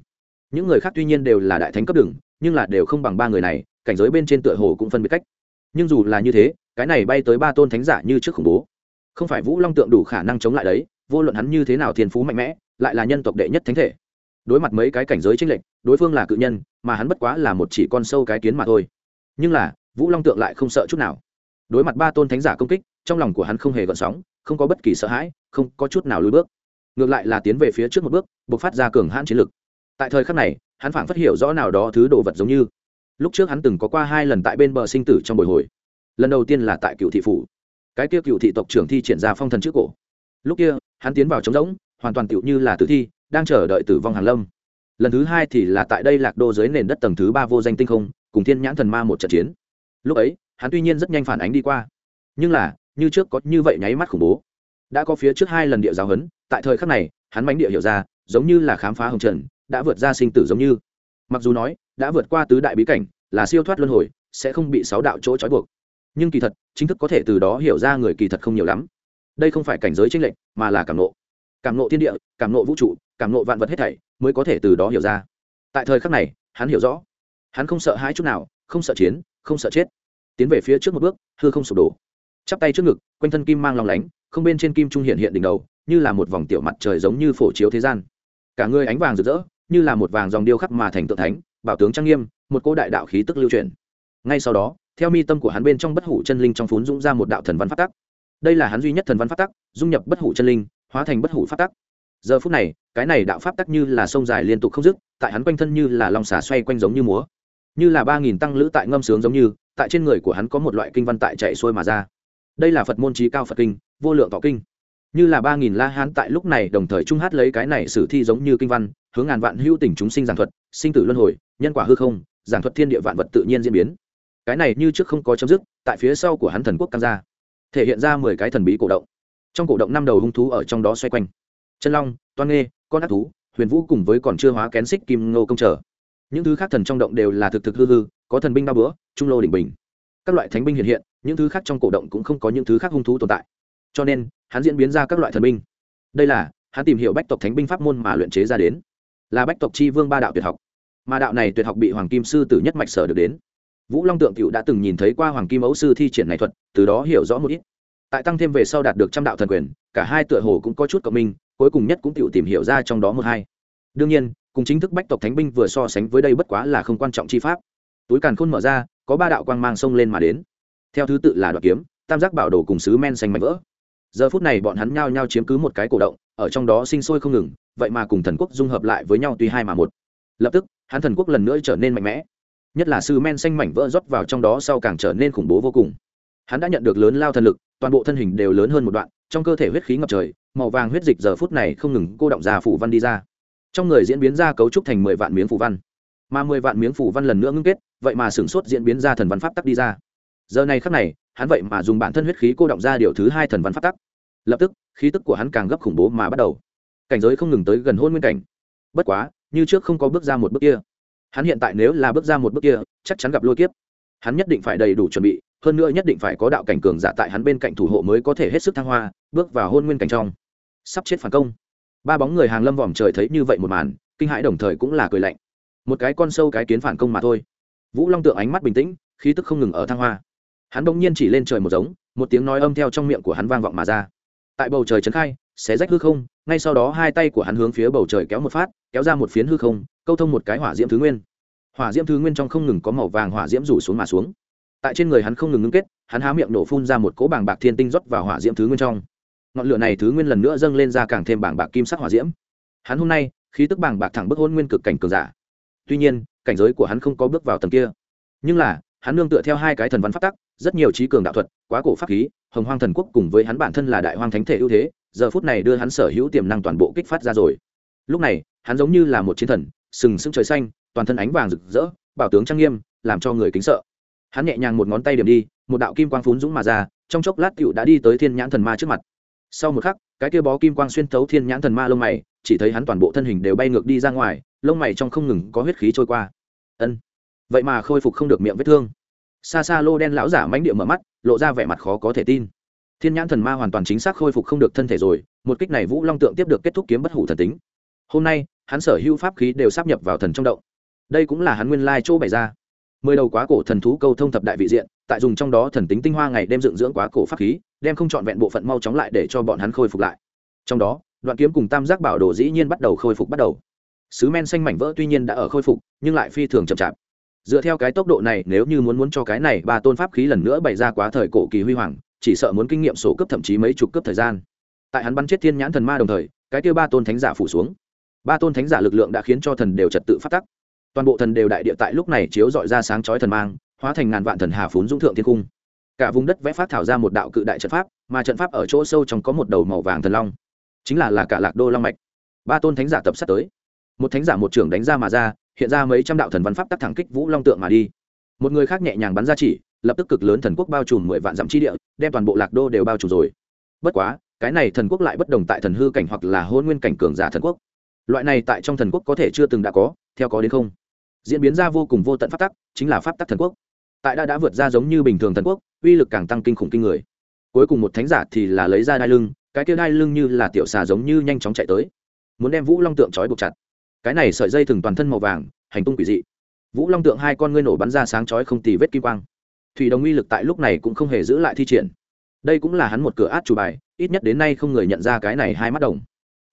Những người khác tuy nhiên đều là đại thánh cấp đường, nhưng là đều không bằng ba người này, cảnh giới bên trên tựa hồ cũng phân biệt cách. Nhưng dù là như thế, cái này bay tới ba tôn thánh giả như trước khủng bố không phải vũ long tượng đủ khả năng chống lại đấy, vô luận hắn như thế nào thiên phú mạnh mẽ, lại là nhân tộc đệ nhất thánh thể. Đối mặt mấy cái cảnh giới tranh lệch, đối phương là cự nhân, mà hắn bất quá là một chỉ con sâu cái kiến mà thôi. Nhưng là, vũ long tượng lại không sợ chút nào. Đối mặt ba tôn thánh giả công kích, trong lòng của hắn không hề gợn sóng, không có bất kỳ sợ hãi, không có chút nào lùi bước. Ngược lại là tiến về phía trước một bước buộc phát ra cường hãn chiến lực. Tại thời khắc này, hắn phảng phát hiểu rõ nào đó thứ đồ vật giống như. Lúc trước hắn từng có qua hai lần tại bên bờ sinh tử trong bồi hồi. Lần đầu tiên là tại cựu thị phủ cái kia cựu thị tộc trưởng thi triển ra phong thần trước cổ. Lúc kia, hắn tiến vào trống rỗng, hoàn toàn tựu như là tử thi, đang chờ đợi tử vong hàn lâm. Lần thứ hai thì là tại đây lạc đô dưới nền đất tầng thứ ba vô danh tinh không, cùng thiên nhãn thần ma một trận chiến. Lúc ấy, hắn tuy nhiên rất nhanh phản ánh đi qua, nhưng là, như trước có như vậy nháy mắt khủng bố. Đã có phía trước hai lần địa giáo huấn, tại thời khắc này, hắn mánh địa hiểu ra, giống như là khám phá hồng trần, đã vượt ra sinh tử giống như. Mặc dù nói, đã vượt qua tứ đại bí cảnh, là siêu thoát luân hồi, sẽ không bị sáu đạo chỗ trói buộc nhưng kỳ thật, chính thức có thể từ đó hiểu ra người kỳ thật không nhiều lắm. Đây không phải cảnh giới tranh lệch, mà là cảm nộ cảm nộ thiên địa, cảm nộ vũ trụ, cảm nộ vạn vật hết thảy mới có thể từ đó hiểu ra. Tại thời khắc này, hắn hiểu rõ. Hắn không sợ hãi chút nào, không sợ chiến, không sợ chết. Tiến về phía trước một bước, hư không sụp đổ. Chắp tay trước ngực, quanh thân kim mang lòng lánh, không bên trên kim trung hiện hiện đỉnh đầu, như là một vòng tiểu mặt trời giống như phổ chiếu thế gian. Cả người ánh vàng rực rỡ, như là một vàng dòng điêu khắc mà thành tượng thánh, bảo tướng trang nghiêm, một cô đại đạo khí tức lưu truyền. Ngay sau đó theo mi tâm của hắn bên trong bất hủ chân linh trong phún dũng ra một đạo thần văn phát tắc. Đây là hắn duy nhất thần văn phát tắc, dung nhập bất hủ chân linh, hóa thành bất hủ phát tắc. Giờ phút này, cái này đạo pháp tắc như là sông dài liên tục không dứt, tại hắn quanh thân như là lòng xà xoay quanh giống như múa. Như là ba nghìn tăng lữ tại ngâm sướng giống như, tại trên người của hắn có một loại kinh văn tại chạy xuôi mà ra. Đây là phật môn trí cao phật kinh, vô lượng tọ kinh. Như là ba nghìn la hán tại lúc này đồng thời trung hát lấy cái này sử thi giống như kinh văn, hướng ngàn vạn hữu tình chúng sinh giảng thuật, sinh tử luân hồi, nhân quả hư không, giảng thuật thiên địa vạn vật tự nhiên diễn biến cái này như trước không có chấm dứt, tại phía sau của hắn thần quốc căng ra, thể hiện ra mười cái thần bí cổ động. Trong cổ động năm đầu hung thú ở trong đó xoay quanh. Chân long, toan nghê, con ác thú, huyền vũ cùng với còn chưa hóa kén xích kim ngô công trở. Những thứ khác thần trong động đều là thực thực hư hư, có thần binh ba bữa, trung lô đỉnh bình. Các loại thánh binh hiện hiện, những thứ khác trong cổ động cũng không có những thứ khác hung thú tồn tại. Cho nên, hắn diễn biến ra các loại thần binh. Đây là, hắn tìm hiểu bách tộc thánh binh pháp môn mà luyện chế ra đến. Là bách tộc chi vương ba đạo tuyệt học. Mà đạo này tuyệt học bị hoàng kim sư tử nhất mạch sở được đến vũ long tượng cựu đã từng nhìn thấy qua hoàng kim ấu sư thi triển này thuật, từ đó hiểu rõ một ít. Tại tăng thêm về sau đạt được trăm đạo thần quyền, cả hai tựa hồ cũng có chút cộng minh, cuối cùng nhất cũng tự tìm hiểu ra trong đó một hai. Đương nhiên, cùng chính thức bách tộc thánh binh vừa so sánh với đây bất quá là không quan trọng chi pháp. Túi càn khôn mở ra, có ba đạo quang mang sông lên mà đến. Theo thứ tự là đoạt kiếm, tam giác bảo đồ cùng sứ men xanh mạnh vỡ. Giờ phút này bọn hắn nhao nhao chiếm cứ một cái cổ động, ở trong đó sinh sôi không ngừng, vậy mà cùng thần quốc dung hợp lại với nhau tuy hai mà một. Lập tức, hắn thần quốc lần nữa trở nên mạnh mẽ nhất là sư men xanh mảnh vỡ rót vào trong đó sau càng trở nên khủng bố vô cùng. Hắn đã nhận được lớn lao thần lực, toàn bộ thân hình đều lớn hơn một đoạn, trong cơ thể huyết khí ngập trời, màu vàng huyết dịch giờ phút này không ngừng cô động ra phủ văn đi ra. Trong người diễn biến ra cấu trúc thành mười vạn miếng phủ văn. Mà mười vạn miếng phủ văn lần nữa ngưng kết, vậy mà sửng sốt diễn biến ra thần văn pháp tắc đi ra. Giờ này khắc này, hắn vậy mà dùng bản thân huyết khí cô động ra điều thứ hai thần văn pháp tắc. Lập tức, khí tức của hắn càng gấp khủng bố mà bắt đầu. Cảnh giới không ngừng tới gần hôn nguyên cảnh. Bất quá, như trước không có bước ra một bước kia hắn hiện tại nếu là bước ra một bước kia, chắc chắn gặp lôi kiếp. Hắn nhất định phải đầy đủ chuẩn bị, hơn nữa nhất định phải có đạo cảnh cường giả tại hắn bên cạnh thủ hộ mới có thể hết sức thăng hoa, bước vào hôn nguyên cảnh trong. Sắp chết phản công. Ba bóng người hàng lâm vòm trời thấy như vậy một màn, kinh hãi đồng thời cũng là cười lạnh. Một cái con sâu cái kiến phản công mà thôi. Vũ long tượng ánh mắt bình tĩnh, khí tức không ngừng ở thăng hoa. Hắn bỗng nhiên chỉ lên trời một giống, một tiếng nói âm theo trong miệng của hắn vang vọng mà ra. Tại bầu trời trấn khai, xé rách hư không ngay sau đó hai tay của hắn hướng phía bầu trời kéo một phát, kéo ra một phiến hư không, câu thông một cái hỏa diễm thứ nguyên. Hỏa diễm thứ nguyên trong không ngừng có màu vàng hỏa diễm rủ xuống mà xuống. Tại trên người hắn không ngừng ngưng kết, hắn há miệng nổ phun ra một cỗ bảng bạc thiên tinh rót vào hỏa diễm thứ nguyên trong. Ngọn lửa này thứ nguyên lần nữa dâng lên ra càng thêm bảng bạc kim sắc hỏa diễm. Hắn hôm nay, khí tức bảng bạc thẳng bức hôn nguyên cực cảnh cường giả. Tuy nhiên, cảnh giới của hắn không có bước vào tầng kia. Nhưng là, hắn nương tựa theo hai cái thần văn phát tắc, rất nhiều trí cường đạo thuật, quá cổ pháp khí, hồng hoang thần quốc cùng với hắn bản thân là đại hoang thánh thể ưu thế giờ phút này đưa hắn sở hữu tiềm năng toàn bộ kích phát ra rồi. Lúc này, hắn giống như là một chiến thần, sừng sững trời xanh, toàn thân ánh vàng rực rỡ, bảo tướng trang nghiêm, làm cho người kính sợ. Hắn nhẹ nhàng một ngón tay điểm đi, một đạo kim quang phún dũng mà ra, trong chốc lát cựu đã đi tới thiên nhãn thần ma trước mặt. Sau một khắc, cái kia bó kim quang xuyên thấu thiên nhãn thần ma lông mày, chỉ thấy hắn toàn bộ thân hình đều bay ngược đi ra ngoài, lông mày trong không ngừng có huyết khí trôi qua. Ân. Vậy mà khôi phục không được miệng vết thương. Xa xa lô đen lão giả mánh địa mở mắt, lộ ra vẻ mặt khó có thể tin thiên nhãn thần ma hoàn toàn chính xác khôi phục không được thân thể rồi, một kích này vũ long tượng tiếp được kết thúc kiếm bất hủ thần tính. Hôm nay, hắn sở hữu pháp khí đều sắp nhập vào thần trong động. Đây cũng là hắn nguyên lai chỗ bày ra. Mười đầu quá cổ thần thú câu thông thập đại vị diện, tại dùng trong đó thần tính tinh hoa ngày đêm dựng dưỡng quá cổ pháp khí, đem không trọn vẹn bộ phận mau chóng lại để cho bọn hắn khôi phục lại. Trong đó, đoạn kiếm cùng tam giác bảo đồ dĩ nhiên bắt đầu khôi phục bắt đầu. Sứ men xanh mảnh vỡ tuy nhiên đã ở khôi phục, nhưng lại phi thường chậm chạp. Dựa theo cái tốc độ này, nếu như muốn muốn cho cái này ba tôn pháp khí lần nữa bày ra quá thời cổ kỳ huy hoàng chỉ sợ muốn kinh nghiệm sổ cấp thậm chí mấy chục cấp thời gian. Tại hắn bắn chết thiên nhãn thần ma đồng thời, cái kia ba tôn thánh giả phủ xuống. Ba tôn thánh giả lực lượng đã khiến cho thần đều trật tự phát tắc. Toàn bộ thần đều đại địa tại lúc này chiếu dọi ra sáng chói thần mang, hóa thành ngàn vạn thần hà phún dũng thượng thiên cung. Cả vùng đất vẽ phát thảo ra một đạo cự đại trận pháp, mà trận pháp ở chỗ sâu trong có một đầu màu vàng thần long. Chính là là cả lạc đô long mạch. Ba tôn thánh giả tập sát tới. Một thánh giả một trưởng đánh ra mà ra, hiện ra mấy trăm đạo thần văn pháp tắc thẳng kích vũ long tượng mà đi. Một người khác nhẹ nhàng bắn ra chỉ lập tức cực lớn thần quốc bao trùm mười vạn dặm chi địa, đem toàn bộ lạc đô đều bao trùm rồi. Bất quá, cái này thần quốc lại bất đồng tại thần hư cảnh hoặc là hôn nguyên cảnh cường giả thần quốc. Loại này tại trong thần quốc có thể chưa từng đã có, theo có đến không. Diễn biến ra vô cùng vô tận pháp tắc, chính là pháp tắc thần quốc. Tại đã đã vượt ra giống như bình thường thần quốc, uy lực càng tăng kinh khủng kinh người. Cuối cùng một thánh giả thì là lấy ra đai lưng, cái kia đai lưng như là tiểu xà giống như nhanh chóng chạy tới. Muốn đem vũ long tượng trói buộc chặt. Cái này sợi dây thừng toàn thân màu vàng, hành tung quỷ dị. Vũ long tượng hai con ngươi nổ bắn ra sáng chói không tì vết kim quang thủy đồng uy lực tại lúc này cũng không hề giữ lại thi triển. Đây cũng là hắn một cửa át chủ bài, ít nhất đến nay không người nhận ra cái này hai mắt đồng.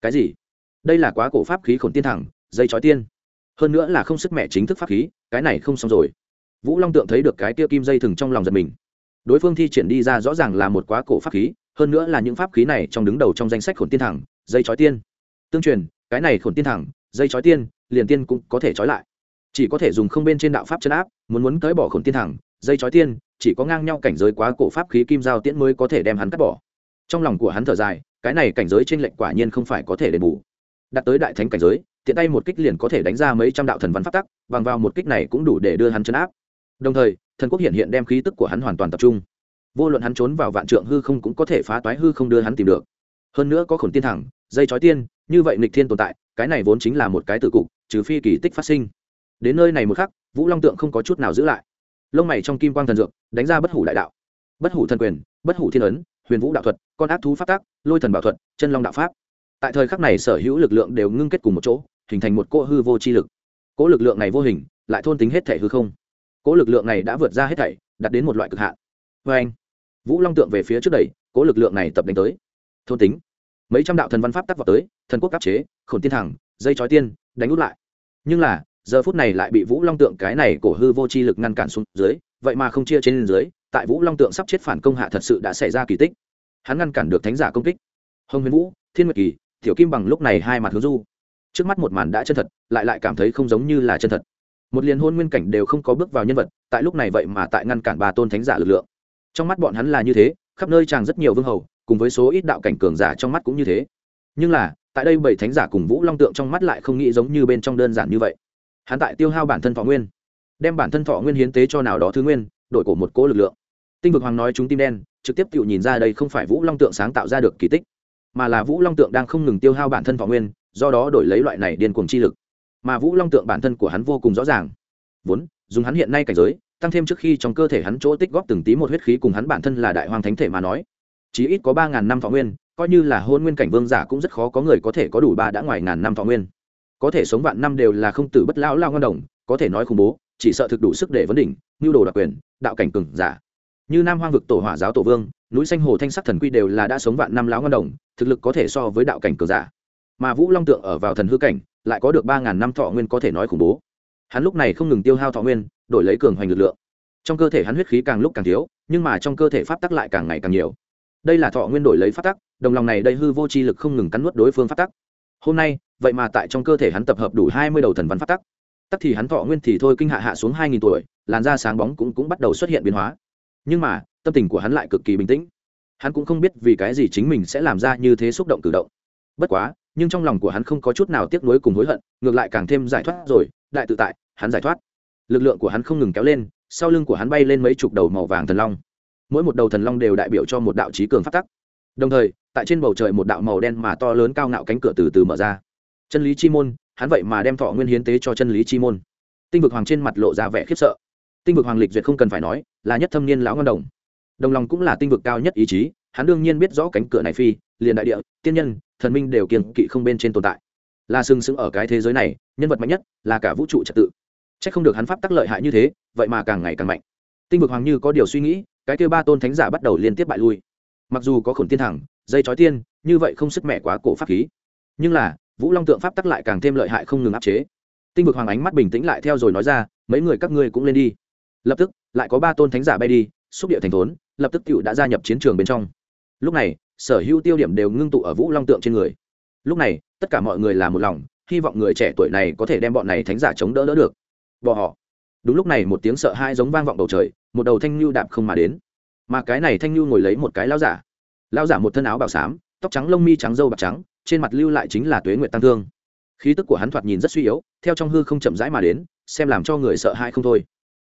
Cái gì? Đây là quá cổ pháp khí khổn tiên thẳng, dây chói tiên. Hơn nữa là không sức mẹ chính thức pháp khí, cái này không xong rồi. Vũ long tượng thấy được cái tia kim dây thừng trong lòng giật mình. Đối phương thi triển đi ra rõ ràng là một quá cổ pháp khí, hơn nữa là những pháp khí này trong đứng đầu trong danh sách khổn tiên thẳng, dây chói tiên. Tương truyền, cái này khổn tiên thẳng, dây chói tiên, liền tiên cũng có thể chói lại. Chỉ có thể dùng không bên trên đạo pháp chân áp, muốn muốn tới bỏ khổn tiên thẳng dây chói tiên, chỉ có ngang nhau cảnh giới quá cổ pháp khí kim giao tiễn mới có thể đem hắn cắt bỏ. Trong lòng của hắn thở dài, cái này cảnh giới trên lệnh quả nhiên không phải có thể đền bù. Đặt tới đại thánh cảnh giới, tiện tay một kích liền có thể đánh ra mấy trăm đạo thần văn pháp tắc, bằng vào một kích này cũng đủ để đưa hắn chấn áp. Đồng thời, thần quốc hiện hiện đem khí tức của hắn hoàn toàn tập trung. Vô luận hắn trốn vào vạn trượng hư không cũng có thể phá toái hư không đưa hắn tìm được. Hơn nữa có khổn tiên thẳng, dây chói tiên, như vậy nịch thiên tồn tại, cái này vốn chính là một cái tự cục, trừ phi kỳ tích phát sinh. Đến nơi này một khắc, vũ long tượng không có chút nào giữ lại lông mày trong kim quang thần dược, đánh ra bất hủ đại đạo. Bất hủ thần quyền, bất hủ thiên ấn, huyền vũ đạo thuật, con ác thú pháp tác, lôi thần bảo thuật, chân long đạo pháp. Tại thời khắc này sở hữu lực lượng đều ngưng kết cùng một chỗ, hình thành một cỗ hư vô chi lực. Cỗ lực lượng này vô hình, lại thôn tính hết thể hư không. Cỗ lực lượng này đã vượt ra hết thảy đặt đến một loại cực hạn. Vê anh, vũ long tượng về phía trước đẩy cỗ lực lượng này tập đánh tới. Thôn tính. Mấy trăm đạo thần văn pháp tắc vào tới, thần quốc áp chế, khổn tiên thẳng, dây chói tiên, đánh út lại. Nhưng là giờ phút này lại bị vũ long tượng cái này cổ hư vô chi lực ngăn cản xuống dưới, vậy mà không chia trên dưới, tại vũ long tượng sắp chết phản công hạ thật sự đã xảy ra kỳ tích. Hắn ngăn cản được thánh giả công kích. Hồng huyền vũ, thiên nguyệt kỳ, tiểu kim bằng lúc này hai mặt hướng du. Trước mắt một màn đã chân thật, lại lại cảm thấy không giống như là chân thật. Một liền hôn nguyên cảnh đều không có bước vào nhân vật, tại lúc này vậy mà tại ngăn cản bà tôn thánh giả lực lượng. Trong mắt bọn hắn là như thế, khắp nơi chàng rất nhiều vương hầu, cùng với số ít đạo cảnh cường giả trong mắt cũng như thế. Nhưng là, tại đây bảy thánh giả cùng vũ long tượng trong mắt lại không nghĩ giống như bên trong đơn giản như vậy hắn tại tiêu hao bản thân thọ nguyên, đem bản thân thọ nguyên hiến tế cho nào đó thứ nguyên, đổi cổ một cỗ lực lượng. Tinh vực hoàng nói chúng tim đen, trực tiếp tự nhìn ra đây không phải vũ long tượng sáng tạo ra được kỳ tích, mà là vũ long tượng đang không ngừng tiêu hao bản thân thọ nguyên, do đó đổi lấy loại này điên cuồng chi lực. Mà vũ long tượng bản thân của hắn vô cùng rõ ràng. Vốn, dùng hắn hiện nay cảnh giới, tăng thêm trước khi trong cơ thể hắn chỗ tích góp từng tí một huyết khí cùng hắn bản thân là đại hoàng thánh thể mà nói, chí ít có ba ngàn năm thọ nguyên, coi như là hôn nguyên cảnh vương giả cũng rất khó có người có thể có đủ ba đã ngoài ngàn năm thọ nguyên có thể sống vạn năm đều là không tử bất lão lao ngon đồng, có thể nói khủng bố, chỉ sợ thực đủ sức để vấn đỉnh nhu đồ đặc quyền, đạo cảnh cường giả. Như nam hoang vực tổ hỏa giáo tổ vương, núi xanh hồ thanh sắc thần quy đều là đã sống vạn năm lão ngon đồng, thực lực có thể so với đạo cảnh cường giả. Mà vũ long tượng ở vào thần hư cảnh, lại có được ba ngàn năm thọ nguyên có thể nói khủng bố. Hắn lúc này không ngừng tiêu hao thọ nguyên, đổi lấy cường hoành lực lượng. Trong cơ thể hắn huyết khí càng lúc càng thiếu, nhưng mà trong cơ thể pháp tắc lại càng ngày càng nhiều. Đây là thọ nguyên đổi lấy pháp tắc, đồng lòng này đây hư vô chi lực không ngừng cắn nuốt đối phương pháp tắc. Hôm nay vậy mà tại trong cơ thể hắn tập hợp đủ hai mươi đầu thần văn pháp tắc. Tắc thì hắn thọ nguyên thì thôi, kinh hạ hạ xuống hai nghìn tuổi, làn da sáng bóng cũng cũng bắt đầu xuất hiện biến hóa. Nhưng mà, tâm tình của hắn lại cực kỳ bình tĩnh. Hắn cũng không biết vì cái gì chính mình sẽ làm ra như thế xúc động cử động. Bất quá, nhưng trong lòng của hắn không có chút nào tiếc nuối cùng hối hận, ngược lại càng thêm giải thoát rồi, đại tự tại, hắn giải thoát. Lực lượng của hắn không ngừng kéo lên, sau lưng của hắn bay lên mấy chục đầu màu vàng thần long. Mỗi một đầu thần long đều đại biểu cho một đạo trí cường phát tắc. Đồng thời, tại trên bầu trời một đạo màu đen mà to lớn cao ngạo cánh cửa từ từ mở ra chân lý chi môn, hắn vậy mà đem thọ nguyên hiến tế cho chân lý chi môn. Tinh vực hoàng trên mặt lộ ra vẻ khiếp sợ. Tinh vực hoàng lịch duyệt không cần phải nói, là nhất thâm niên lão ngân đồng. Đồng lòng cũng là tinh vực cao nhất ý chí, hắn đương nhiên biết rõ cánh cửa này phi, liền đại địa, tiên nhân, thần minh đều kiềng kỵ không bên trên tồn tại. Là sừng sững ở cái thế giới này, nhân vật mạnh nhất, là cả vũ trụ trật tự. C h ắ c không được hắn pháp tắc lợi hại như thế, vậy mà càng ngày càng mạnh. Tinh vực hoàng như có điều suy nghĩ, cái kêu ba tôn thánh giả bắt đầu liên tiếp bại lui. Mặc dù có khổn tiên thẳng, dây chói tiên, như vậy không sức mẹ quá cổ pháp khí. Nhưng là vũ long tượng pháp tắc lại càng thêm lợi hại không ngừng áp chế. Tinh vực hoàng ánh mắt bình tĩnh lại theo rồi nói ra, mấy người các ngươi cũng lên đi. Lập tức, lại có ba tôn thánh giả bay đi, xúc địa thành thốn, lập tức cựu đã gia nhập chiến trường bên trong. Lúc này, sở hữu tiêu điểm đều ngưng tụ ở vũ long tượng trên người. Lúc này, tất cả mọi người là một lòng, hy vọng người trẻ tuổi này có thể đem bọn này thánh giả chống đỡ đỡ được. Bỏ họ. Đúng lúc này một tiếng sợ hai giống vang vọng bầu trời, một đầu thanh lưu đạp không mà đến. Mà cái này thanh lưu ngồi lấy một cái lao giả. Lao giả một thân áo bảo xám, tóc trắng lông mi trắng dâu bạc trắng trên mặt lưu lại chính là tuế nguyệt tăng thương. Khí tức của hắn thoạt nhìn rất suy yếu, theo trong hư không chậm rãi mà đến, xem làm cho người sợ hãi không thôi.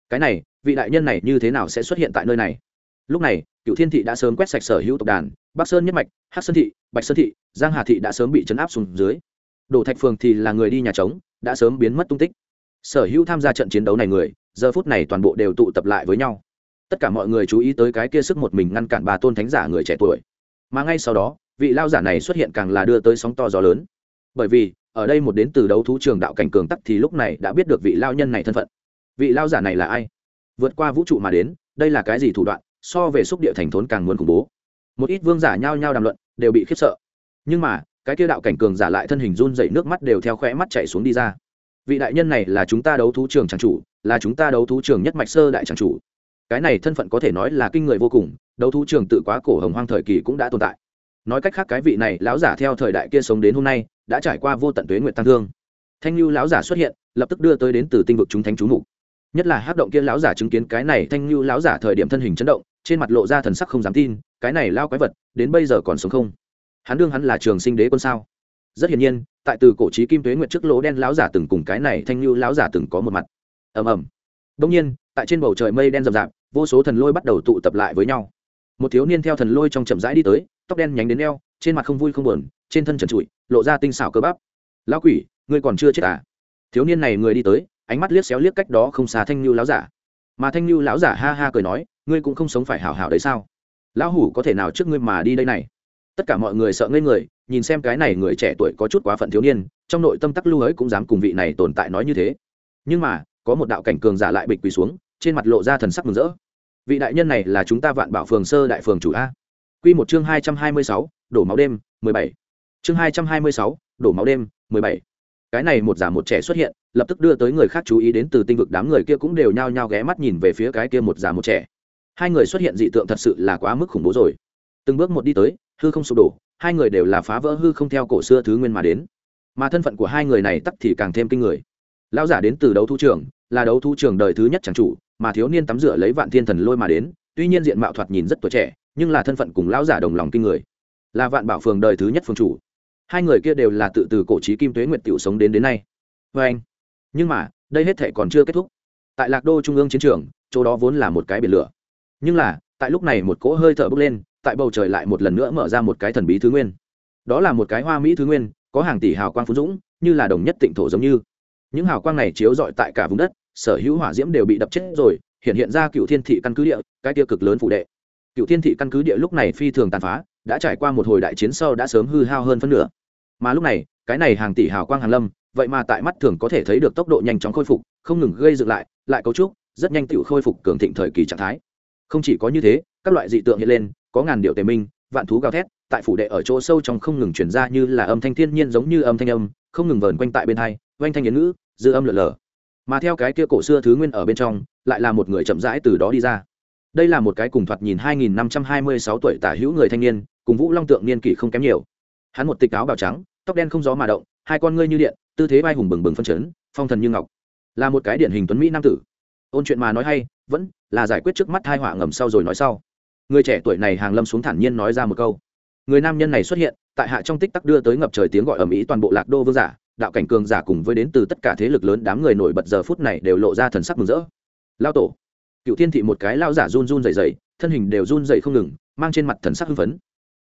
Cái này, vị đại nhân này như thế nào sẽ xuất hiện tại nơi này? Lúc này cựu thiên thị đã sớm quét sạch sở hữu tộc đàn, bắc sơn nhất mạch hát sơn thị, bạch sơn thị, giang hà thị đã sớm bị chấn áp xuống dưới. Đổ thạch phường thì là người đi nhà trống, đã sớm biến mất tung tích. Sở hữu tham gia trận chiến đấu này người, giờ phút này toàn bộ đều tụ tập lại với nhau. Tất cả mọi người chú ý tới cái kia sức một mình ngăn cản bà tôn thánh giả người trẻ tuổi. Mà ngay sau đó vị lao giả này xuất hiện càng là đưa tới sóng to gió lớn. Bởi vì, ở đây một đến từ đấu thú trường đạo cảnh cường tắc thì lúc này đã biết được vị lao nhân này thân phận. Vị lao giả này là ai? Vượt qua vũ trụ mà đến, đây là cái gì thủ đoạn, so về xúc địa thành thốn càng muốn khủng bố. Một ít vương giả nhao nhao đàm luận, đều bị khiếp sợ. Nhưng mà, cái kia đạo cảnh cường giả lại thân hình run dậy nước mắt đều theo khóe mắt chạy xuống đi ra. Vị đại nhân này là chúng ta đấu thú trường trang chủ, là chúng ta đấu thú trường nhất mạch sơ đại trang chủ. Cái này thân phận có thể nói là kinh người vô cùng, đấu thú trường tự quá cổ hồng hoang thời kỳ cũng đã tồn tại nói cách khác cái vị này, lão giả theo thời đại kia sống đến hôm nay, đã trải qua vô tận tuế nguyện tăng thương. Thanh lưu lão giả xuất hiện, lập tức đưa tới đến từ tinh vực chúng thánh chú mục. Nhất là hát động kia lão giả chứng kiến cái này, thanh lưu lão giả thời điểm thân hình chấn động, trên mặt lộ ra thần sắc không dám tin, cái này lao quái vật, đến bây giờ còn sống không? Hắn đương hắn là trường sinh đế quân sao? Rất hiển nhiên, tại từ cổ trí kim tuế nguyện trước lỗ đen lão giả từng cùng cái này, thanh lưu lão giả từng có một mặt. Ầm ầm. Đông nhiên, tại trên bầu trời mây đen rậm rạp, vô số thần lôi bắt đầu tụ tập lại với nhau một thiếu niên theo thần lôi trong chậm rãi đi tới, tóc đen nhánh đến eo, trên mặt không vui không buồn, trên thân trần trụi, lộ ra tinh xảo cơ bắp. Lão quỷ, ngươi còn chưa chết à? Thiếu niên này người đi tới, ánh mắt liếc xéo liếc cách đó không xa thanh lưu lão giả. Mà thanh lưu lão giả ha ha cười nói, ngươi cũng không sống phải hảo hảo đấy sao? Lão hủ có thể nào trước ngươi mà đi đây này? Tất cả mọi người sợ ngây người, nhìn xem cái này người trẻ tuổi có chút quá phận thiếu niên, trong nội tâm tắc lưu ấy cũng dám cùng vị này tồn tại nói như thế. Nhưng mà, có một đạo cảnh cường giả lại bịch quỳ xuống, trên mặt lộ ra thần sắc mừng rỡ vị đại nhân này là chúng ta vạn bảo phường sơ đại phường chủ a. Q một chương hai trăm hai mươi sáu, đổ máu đêm, mười bảy. Chương hai trăm hai mươi sáu, đổ máu đêm, mười bảy. Cái này một giả một trẻ xuất hiện, lập tức đưa tới người khác chú ý đến từ tinh vực đám người kia cũng đều nhao nhao ghé mắt nhìn về phía cái kia một giả một trẻ. Hai người xuất hiện dị tượng thật sự là quá mức khủng bố rồi. Từng bước một đi tới, hư không sụp đổ, hai người đều là phá vỡ hư không theo cổ xưa thứ nguyên mà đến. Mà thân phận của hai người này tắc thì càng thêm kinh người. Lão giả đến từ đấu thu trường, là đấu thu trường đời thứ nhất chẳng chủ mà thiếu niên tắm rửa lấy vạn thiên thần lôi mà đến, tuy nhiên diện mạo thoạt nhìn rất tuổi trẻ, nhưng là thân phận cùng lão giả đồng lòng kinh người. Là vạn bảo phường đời thứ nhất phương chủ. Hai người kia đều là tự từ cổ trí kim tuế nguyệt tiểu sống đến đến nay. Vê anh. Nhưng mà, đây hết thể còn chưa kết thúc. Tại lạc đô trung ương chiến trường, chỗ đó vốn là một cái biển lửa. Nhưng là, tại lúc này một cỗ hơi thở bốc lên, tại bầu trời lại một lần nữa mở ra một cái thần bí thứ nguyên. Đó là một cái hoa mỹ thứ nguyên, có hàng tỷ hào quang phú dũng, như là đồng nhất tịnh thổ giống như. Những hào quang này chiếu rọi tại cả vùng đất sở hữu hỏa diễm đều bị đập chết rồi, hiện hiện ra cựu thiên thị căn cứ địa, cái tiêu cực lớn phụ đệ. Cựu thiên thị căn cứ địa lúc này phi thường tàn phá, đã trải qua một hồi đại chiến sau đã sớm hư hao hơn phân nửa. Mà lúc này, cái này hàng tỷ hào quang hàn lâm, vậy mà tại mắt thường có thể thấy được tốc độ nhanh chóng khôi phục, không ngừng gây dựng lại lại cấu trúc, rất nhanh tự khôi phục cường thịnh thời kỳ trạng thái. Không chỉ có như thế, các loại dị tượng hiện lên, có ngàn điệu tề minh, vạn thú gào thét, tại phủ đệ ở chỗ sâu trong không ngừng chuyển ra như là âm thanh thiên nhiên giống như âm thanh âm, không ngừng vờn quanh tại bên hai, oanh thanh yến ngữ, dư âm lượn lờ mà theo cái kia cổ xưa thứ nguyên ở bên trong, lại là một người chậm rãi từ đó đi ra. Đây là một cái cùng thoạt nhìn 2526 tuổi tả hữu người thanh niên, cùng vũ long tượng niên kỷ không kém nhiều. Hắn một tịch áo bào trắng, tóc đen không gió mà động, hai con ngươi như điện, tư thế vai hùng bừng bừng phân chấn, phong thần như ngọc. Là một cái điển hình tuấn mỹ nam tử. Ôn chuyện mà nói hay, vẫn là giải quyết trước mắt hai họa ngầm sau rồi nói sau. Người trẻ tuổi này hàng lâm xuống thản nhiên nói ra một câu. Người nam nhân này xuất hiện, tại hạ trong tích tắc đưa tới ngập trời tiếng gọi ầm ĩ toàn bộ lạc đô vương giả đạo cảnh cường giả cùng với đến từ tất cả thế lực lớn đám người nổi bật giờ phút này đều lộ ra thần sắc mừng rỡ. Lao tổ. Cựu thiên thị một cái lao giả run run dày dày thân hình đều run dày không ngừng, mang trên mặt thần sắc hưng phấn.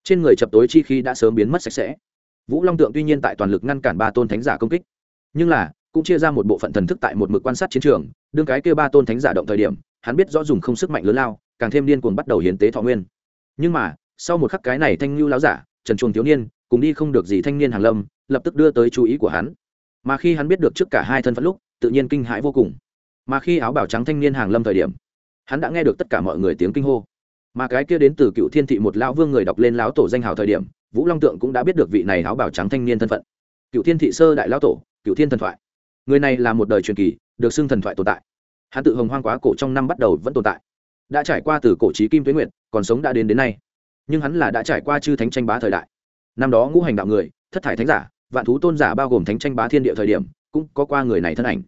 Trên người chập tối chi khi đã sớm biến mất sạch sẽ. Vũ long tượng tuy nhiên tại toàn lực ngăn cản ba tôn thánh giả công kích, nhưng là cũng chia ra một bộ phận thần thức tại một mực quan sát chiến trường, đương cái kêu ba tôn thánh giả động thời điểm, hắn biết rõ dùng không sức mạnh lớn lao, càng thêm điên cuồng bắt đầu hiến tế thọ nguyên. Nhưng mà, sau một khắc cái này thanh lưu láo giả, trần chuồng thiếu niên, cùng đi không được gì thanh niên hàng lâm lập tức đưa tới chú ý của hắn. Mà khi hắn biết được trước cả hai thân phận lúc, tự nhiên kinh hãi vô cùng. Mà khi áo bảo trắng thanh niên hàng lâm thời điểm, hắn đã nghe được tất cả mọi người tiếng kinh hô. Mà cái kia đến từ cựu thiên thị một lão vương người đọc lên lão tổ danh hào thời điểm, vũ long tượng cũng đã biết được vị này áo bảo trắng thanh niên thân phận. Cựu thiên thị sơ đại lão tổ, cựu thiên thần thoại. Người này là một đời truyền kỳ, được xưng thần thoại tồn tại. Hắn tự hồng hoang quá cổ trong năm bắt đầu vẫn tồn tại. Đã trải qua từ cổ trí kim tuế nguyện còn sống đã đến đến nay. Nhưng hắn là đã trải qua chư thánh tranh bá thời đại. Năm đó ngũ hành đạo người, thất thải thánh giả vạn thú tôn giả bao gồm thánh tranh bá thiên địa thời điểm, cũng có qua người này thân ảnh.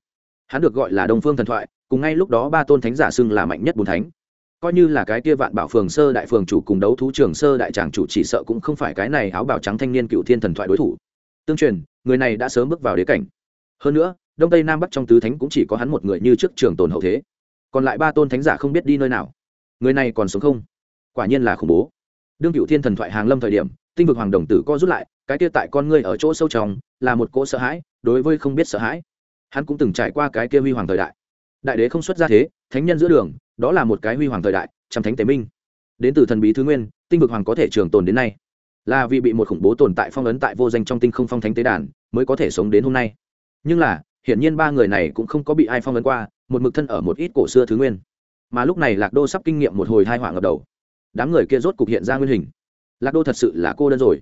Hắn được gọi là đông phương thần thoại, cùng ngay lúc đó ba tôn thánh giả xưng là mạnh nhất bốn thánh. Coi như là cái kia vạn bảo phường sơ đại phường chủ cùng đấu thú trường sơ đại tràng chủ chỉ sợ cũng không phải cái này áo bảo trắng thanh niên cựu thiên thần thoại đối thủ. Tương truyền, người này đã sớm bước vào đế cảnh. Hơn nữa, đông tây nam bắc trong tứ thánh cũng chỉ có hắn một người như trước trường tồn hậu thế. Còn lại ba tôn thánh giả không biết đi nơi nào. Người này còn sống không? Quả nhiên là khủng bố. Đương cựu thiên thần thoại hàng lâm thời điểm tinh vực hoàng đồng tử co rút lại, cái kia tại con ngươi ở chỗ sâu trong, là một cỗ sợ hãi, đối với không biết sợ hãi. Hắn cũng từng trải qua cái kia huy hoàng thời đại. Đại đế không xuất ra thế, thánh nhân giữa đường, đó là một cái huy hoàng thời đại, trăm thánh tế minh. Đến từ thần bí thứ nguyên, tinh vực hoàng có thể trường tồn đến nay. Là vì bị một khủng bố tồn tại phong ấn tại vô danh trong tinh không phong thánh tế đàn, mới có thể sống đến hôm nay. Nhưng là, hiển nhiên ba người này cũng không có bị ai phong ấn qua, một mực thân ở một ít cổ xưa thứ nguyên. Mà lúc này lạc đô sắp kinh nghiệm một hồi hai họa ngập đầu. Đám người kia rốt cục hiện ra nguyên hình lạc đô thật sự là cô đơn rồi.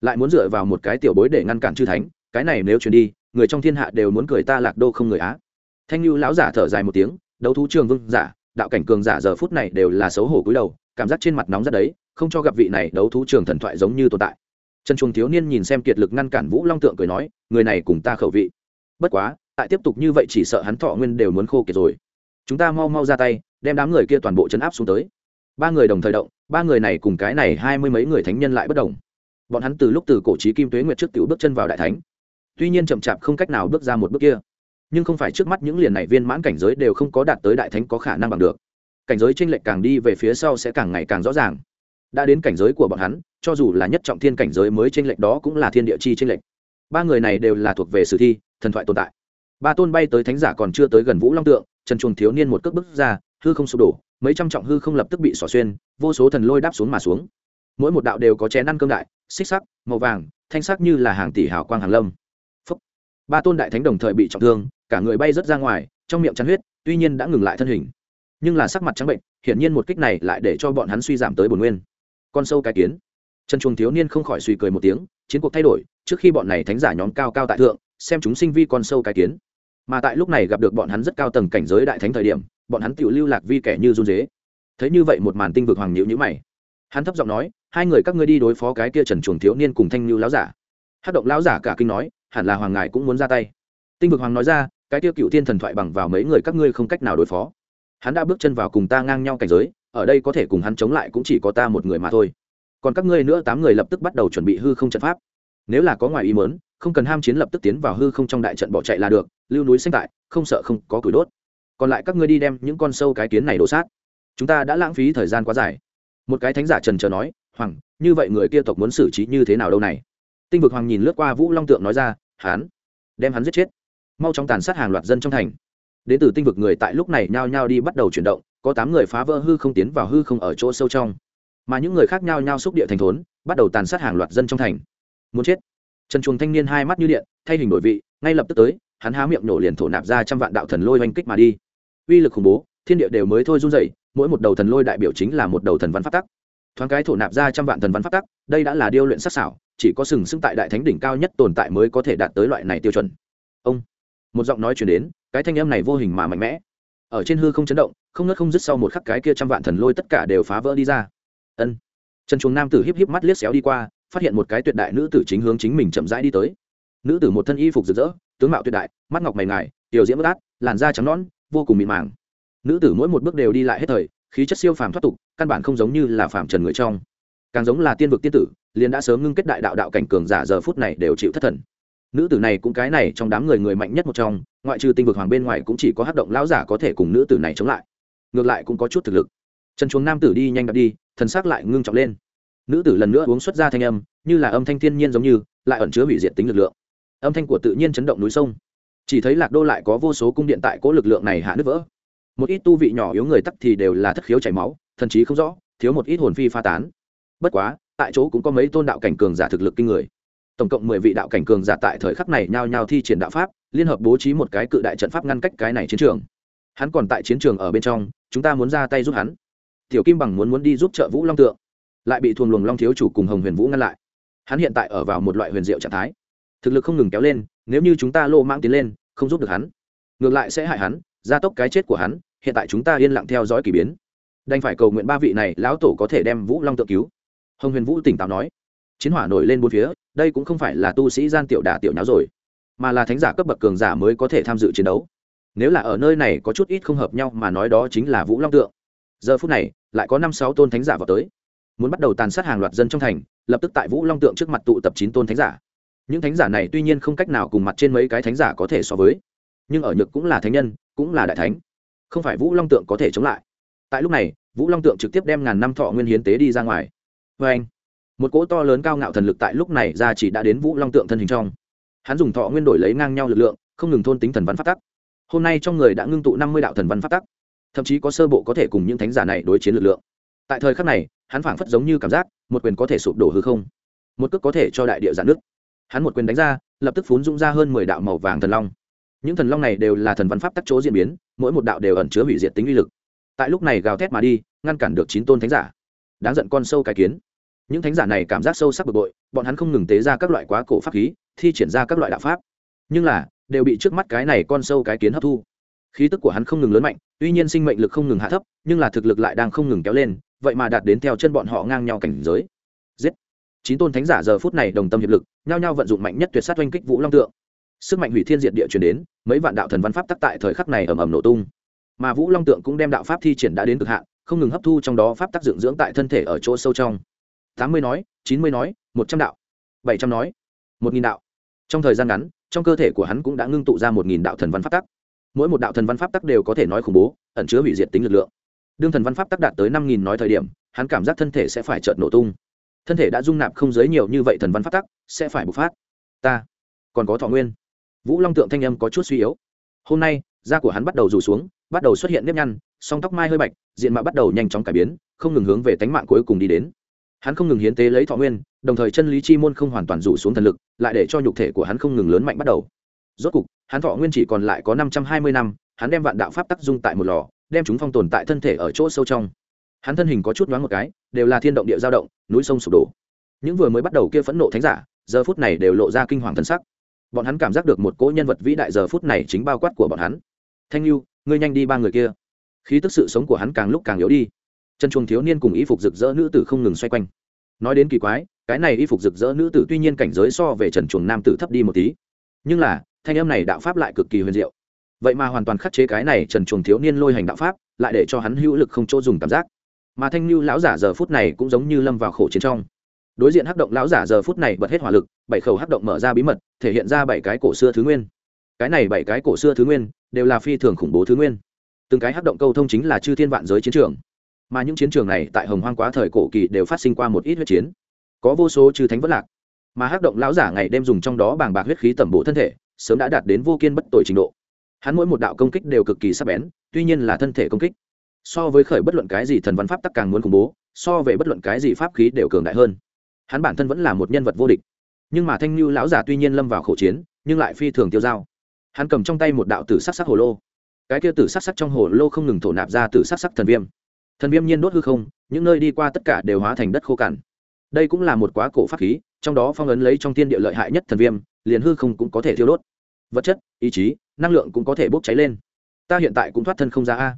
Lại muốn dựa vào một cái tiểu bối để ngăn cản chư thánh, cái này nếu chuyển đi, người trong thiên hạ đều muốn cười ta lạc đô không người á. Thanh lưu lão giả thở dài một tiếng, đấu thú trường vương giả, đạo cảnh cường giả giờ phút này đều là xấu hổ cúi đầu, cảm giác trên mặt nóng rất đấy, không cho gặp vị này đấu thú trường thần thoại giống như tồn tại. Trần chuồng thiếu niên nhìn xem kiệt lực ngăn cản vũ long tượng cười nói, người này cùng ta khẩu vị. Bất quá, tại tiếp tục như vậy chỉ sợ hắn thọ nguyên đều muốn khô kiệt rồi. Chúng ta mau mau ra tay, đem đám người kia toàn bộ chấn áp xuống tới. Ba người đồng thời động ba người này cùng cái này hai mươi mấy người thánh nhân lại bất đồng. Bọn hắn từ lúc từ cổ trí kim tuế nguyệt trước tiểu bước chân vào đại thánh. Tuy nhiên chậm chạp không cách nào bước ra một bước kia, nhưng không phải trước mắt những liền này viên mãn cảnh giới đều không có đạt tới đại thánh có khả năng bằng được. Cảnh giới tranh lệch càng đi về phía sau sẽ càng ngày càng rõ ràng. Đã đến cảnh giới của bọn hắn, cho dù là nhất trọng thiên cảnh giới mới tranh lệch đó cũng là thiên địa chi tranh lệch. Ba người này đều là thuộc về sử thi, thần thoại tồn tại. Ba tôn bay tới thánh giả còn chưa tới gần vũ long tượng, trần chuồng thiếu niên một cước bước ra, hư không sụp đổ mấy trăm trọng hư không lập tức bị xỏ xuyên, vô số thần lôi đáp xuống mà xuống. Mỗi một đạo đều có chén ăn cơm đại, xích sắc, màu vàng, thanh sắc như là hàng tỷ hào quang hàng lâm. Phúc. ba tôn đại thánh đồng thời bị trọng thương, cả người bay rớt ra ngoài, trong miệng chắn huyết, tuy nhiên đã ngừng lại thân hình. Nhưng là sắc mặt trắng bệnh, hiển nhiên một kích này lại để cho bọn hắn suy giảm tới bồn nguyên. Con sâu cái kiến. Trần chuồng thiếu niên không khỏi suy cười một tiếng, chiến cuộc thay đổi, trước khi bọn này thánh giả nhóm cao cao tại thượng, xem chúng sinh vi con sâu cái kiến. Mà tại lúc này gặp được bọn hắn rất cao tầng cảnh giới đại thánh thời điểm bọn hắn tiểu lưu lạc vi kẻ như run dế. Thấy như vậy một màn tinh vực hoàng nhữ nhữ mày. Hắn thấp giọng nói, hai người các ngươi đi đối phó cái kia trần chuồng thiếu niên cùng thanh lưu láo giả. Hát động láo giả cả kinh nói, hẳn là hoàng ngài cũng muốn ra tay. Tinh vực hoàng nói ra, cái kia cựu thiên thần thoại bằng vào mấy người các ngươi không cách nào đối phó. Hắn đã bước chân vào cùng ta ngang nhau cảnh giới, ở đây có thể cùng hắn chống lại cũng chỉ có ta một người mà thôi. Còn các ngươi nữa tám người lập tức bắt đầu chuẩn bị hư không trận pháp. Nếu là có ngoài ý mớn không cần ham chiến lập tức tiến vào hư không trong đại trận bỏ chạy là được, lưu núi xanh tại, không sợ không có củi đốt còn lại các ngươi đi đem những con sâu cái kiến này đổ sát. Chúng ta đã lãng phí thời gian quá dài. Một cái thánh giả trần trờ nói, hoàng, như vậy người kia tộc muốn xử trí như thế nào đâu này? Tinh vực hoàng nhìn lướt qua vũ long tượng nói ra hán đem hắn giết chết. Mau chóng tàn sát hàng loạt dân trong thành. Đến từ tinh vực người tại lúc này nhao nhao đi bắt đầu chuyển động, có tám người phá vỡ hư không tiến vào hư không ở chỗ sâu trong. Mà những người khác nhao nhao xúc địa thành thốn, bắt đầu tàn sát hàng loạt dân trong thành. Muốn chết. Trần chuồng thanh niên hai mắt như điện, thay hình đổi vị, ngay lập tức tới, hắn há miệng nổ liền thổ nạp ra trăm vạn đạo thần lôi oanh kích mà đi uy lực khủng bố, thiên địa đều mới thôi run dậy mỗi một đầu thần lôi đại biểu chính là một đầu thần văn phát tắc. Thoáng cái thổ nạp ra trăm vạn thần văn phát tắc, đây đã là điêu luyện sắc xảo chỉ có sừng sững tại đại thánh đỉnh cao nhất tồn tại mới có thể đạt tới loại này tiêu chuẩn. Ông, một giọng nói chuyển đến, cái thanh âm này vô hình mà mạnh mẽ. Ở trên hư không chấn động, không ngớt không dứt sau một khắc cái kia trăm vạn thần lôi tất cả đều phá vỡ đi ra. Ân. Trần chuồng nam tử híp híp mắt liếc xéo đi qua, phát hiện một cái tuyệt đại nữ tử chính hướng chính mình chậm rãi đi tới. Nữ tử một thân y phục rực rỡ, tướng mạo tuyệt đại, mắt ngọc mày ngài, tiểu diễm bất át, làn da trắng nõn vô cùng mịn màng. Nữ tử mỗi một bước đều đi lại hết thời, khí chất siêu phàm thoát tục, căn bản không giống như là phàm trần người trong. Càng giống là tiên vực tiên tử, liền đã sớm ngưng kết đại đạo đạo cảnh cường giả giờ phút này đều chịu thất thần. Nữ tử này cũng cái này trong đám người người mạnh nhất một trong, ngoại trừ tinh vực hoàng bên ngoài cũng chỉ có hát động lão giả có thể cùng nữ tử này chống lại. Ngược lại cũng có chút thực lực. Trần chuồng nam tử đi nhanh đập đi, thần sắc lại ngưng trọng lên. Nữ tử lần nữa uống xuất ra thanh âm, như là âm thanh thiên nhiên giống như, lại ẩn chứa hủy diệt tính lực lượng. Âm thanh của tự nhiên chấn động núi sông chỉ thấy lạc đô lại có vô số cung điện tại cố lực lượng này hạ nứt vỡ. Một ít tu vị nhỏ yếu người tắc thì đều là thất khiếu chảy máu, thần chí không rõ, thiếu một ít hồn phi pha tán. Bất quá, tại chỗ cũng có mấy tôn đạo cảnh cường giả thực lực kinh người. Tổng cộng mười vị đạo cảnh cường giả tại thời khắc này nhao nhao thi triển đạo pháp, liên hợp bố trí một cái cự đại trận pháp ngăn cách cái này chiến trường. Hắn còn tại chiến trường ở bên trong, chúng ta muốn ra tay giúp hắn. Tiểu kim bằng muốn muốn đi giúp trợ vũ long tượng, lại bị thuồng luồng long thiếu chủ cùng hồng huyền vũ ngăn lại. Hắn hiện tại ở vào một loại huyền diệu trạng thái thực lực không ngừng kéo lên, nếu như chúng ta lô mang tiến lên, không giúp được hắn, ngược lại sẽ hại hắn, gia tốc cái chết của hắn, hiện tại chúng ta yên lặng theo dõi k ỳ biến. Đành phải cầu nguyện ba vị này, lão tổ có thể đem vũ long tự cứu. Hồng huyền vũ tỉnh táo nói. Chiến hỏa nổi lên bốn phía, đây cũng không phải là tu sĩ gian tiểu đà tiểu nháo rồi, mà là thánh giả cấp bậc cường giả mới có thể tham dự chiến đấu. Nếu là ở nơi này có chút ít không hợp nhau mà nói đó chính là vũ long tượng. Giờ phút này, lại có năm sáu tôn thánh giả vào tới. Muốn bắt đầu tàn sát hàng loạt dân trong thành, lập tức tại vũ long tượng trước mặt tụ tập chín tôn thánh giả những thánh giả này tuy nhiên không cách nào cùng mặt trên mấy cái thánh giả có thể so với, nhưng ở nhược cũng là thánh nhân, cũng là đại thánh. Không phải vũ long tượng có thể chống lại. Tại lúc này, vũ long tượng trực tiếp đem ngàn năm thọ nguyên hiến tế đi ra ngoài. Vê anh, một cỗ to lớn cao ngạo thần lực tại lúc này ra chỉ đã đến vũ long tượng thân hình trong. Hắn dùng thọ nguyên đổi lấy ngang nhau lực lượng, không ngừng thôn tính thần văn phát tắc. Hôm nay trong người đã ngưng tụ năm mươi đạo thần văn phát tắc. Thậm chí có sơ bộ có thể cùng những thánh giả này đối chiến lực lượng. Tại thời khắc này, hắn phảng phất giống như cảm giác, một quyền có thể sụp đổ hư không. Một cước có thể cho đại địa giãn nước hắn một quyền đánh ra, lập tức phún dũng ra hơn mười đạo màu vàng thần long. Những thần long này đều là thần văn pháp tắc chỗ diễn biến, mỗi một đạo đều ẩn chứa hủy diệt tính uy lực. Tại lúc này gào thét mà đi, ngăn cản được chín tôn thánh giả. Đáng giận con sâu cái kiến. Những thánh giả này cảm giác sâu sắc bực bội, bọn hắn không ngừng tế ra các loại quá cổ pháp khí, thi triển ra các loại đạo pháp. Nhưng là, đều bị trước mắt cái này con sâu cái kiến hấp thu. Khí tức của hắn không ngừng lớn mạnh, tuy nhiên sinh mệnh lực không ngừng hạ thấp, nhưng là thực lực lại đang không ngừng kéo lên, vậy mà đạt đến theo chân bọn họ ngang nhau cảnh giới chín tôn thánh giả giờ phút này đồng tâm hiệp lực, nhao nhao vận dụng mạnh nhất tuyệt sát oanh kích vũ long tượng. Sức mạnh hủy thiên diệt địa chuyển đến, mấy vạn đạo thần văn pháp tắc tại thời khắc này ầm ầm nổ tung. Mà vũ long tượng cũng đem đạo pháp thi triển đã đến cực hạn, không ngừng hấp thu trong đó pháp tắc dưỡng dưỡng tại thân thể ở chỗ sâu trong. Tám mươi nói, chín mươi nói, một trăm đạo. Bảy trăm nói, một nghìn đạo. Trong thời gian ngắn, trong cơ thể của hắn cũng đã ngưng tụ ra một nghìn đạo thần văn pháp tắc. Mỗi một đạo thần văn pháp tắc đều có thể nói khủng bố, ẩn chứa hủy diệt tính lực lượng. Đương thần văn pháp tắc đạt tới năm nghìn nói thời điểm, hắn cảm giác thân thể sẽ phải trợn nổ tung thân thể đã dung nạp không giới nhiều như vậy thần văn pháp tắc, sẽ phải bộc phát. Ta, còn có thọ nguyên. Vũ long tượng thanh âm có chút suy yếu. Hôm nay, da của hắn bắt đầu rủ xuống, bắt đầu xuất hiện nếp nhăn, song tóc mai hơi bạch, diện mạo bắt đầu nhanh chóng cải biến, không ngừng hướng về tánh mạng cuối cùng đi đến. Hắn không ngừng hiến tế lấy thọ nguyên, đồng thời chân lý chi môn không hoàn toàn rủ xuống thần lực, lại để cho nhục thể của hắn không ngừng lớn mạnh bắt đầu. Rốt cục, hắn thọ nguyên chỉ còn lại có năm trăm hai mươi năm, hắn đem vạn đạo pháp tắc dung tại một lò, đem chúng phong tồn tại thân thể ở chỗ sâu trong hắn thân hình có chút nhoáng một cái, đều là thiên động địa giao động, núi sông sụp đổ. Những vừa mới bắt đầu kia phẫn nộ thánh giả, giờ phút này đều lộ ra kinh hoàng thân sắc. Bọn hắn cảm giác được một cỗ nhân vật vĩ đại giờ phút này chính bao quát của bọn hắn. Thanh lưu ngươi nhanh đi ba người kia. Khí tức sự sống của hắn càng lúc càng yếu đi. Chân chuồng thiếu niên cùng y phục rực rỡ nữ tử không ngừng xoay quanh. Nói đến kỳ quái, cái này y phục rực rỡ nữ tử tuy nhiên cảnh giới so về trần chuồng nam tử thấp đi một tí, nhưng là, thanh âm này đạo pháp lại cực kỳ huyền diệu. Vậy mà hoàn toàn khắc chế cái này trần chuồng thiếu niên lôi hành đạo pháp, lại để cho hắn hữu lực không chỗ dùng cảm giác mà thanh lưu lão giả giờ phút này cũng giống như lâm vào khổ chiến trong. Đối diện hắc động lão giả giờ phút này bật hết hỏa lực, bảy khẩu hắc động mở ra bí mật, thể hiện ra bảy cái cổ xưa thứ nguyên. Cái này bảy cái cổ xưa thứ nguyên, đều là phi thường khủng bố thứ nguyên. Từng cái hắc động câu thông chính là chư thiên vạn giới chiến trường. Mà những chiến trường này tại hồng hoang quá thời cổ kỳ đều phát sinh qua một ít huyết chiến. Có vô số chư thánh vất lạc. Mà hắc động lão giả ngày đêm dùng trong đó bàng bạc huyết khí tẩm bổ thân thể, sớm đã đạt đến vô kiên bất tội trình độ. Hắn mỗi một đạo công kích đều cực kỳ sắc bén, tuy nhiên là thân thể công kích so với khởi bất luận cái gì thần văn pháp tắc càng muốn khủng bố, so về bất luận cái gì pháp khí đều cường đại hơn. Hắn bản thân vẫn là một nhân vật vô địch. Nhưng mà thanh lưu lão già tuy nhiên lâm vào khổ chiến, nhưng lại phi thường tiêu dao. Hắn cầm trong tay một đạo tử sắc sắc hồ lô. Cái kia tử sắc sắc trong hồ lô không ngừng thổ nạp ra tử sắc sắc thần viêm. Thần viêm nhiên đốt hư không, những nơi đi qua tất cả đều hóa thành đất khô cằn. Đây cũng là một quá cổ pháp khí, trong đó phong ấn lấy trong tiên địa lợi hại nhất thần viêm, liền hư không cũng có thể thiêu đốt. Vật chất, ý chí, năng lượng cũng có thể bốc cháy lên. Ta hiện tại cũng thoát thân không ra a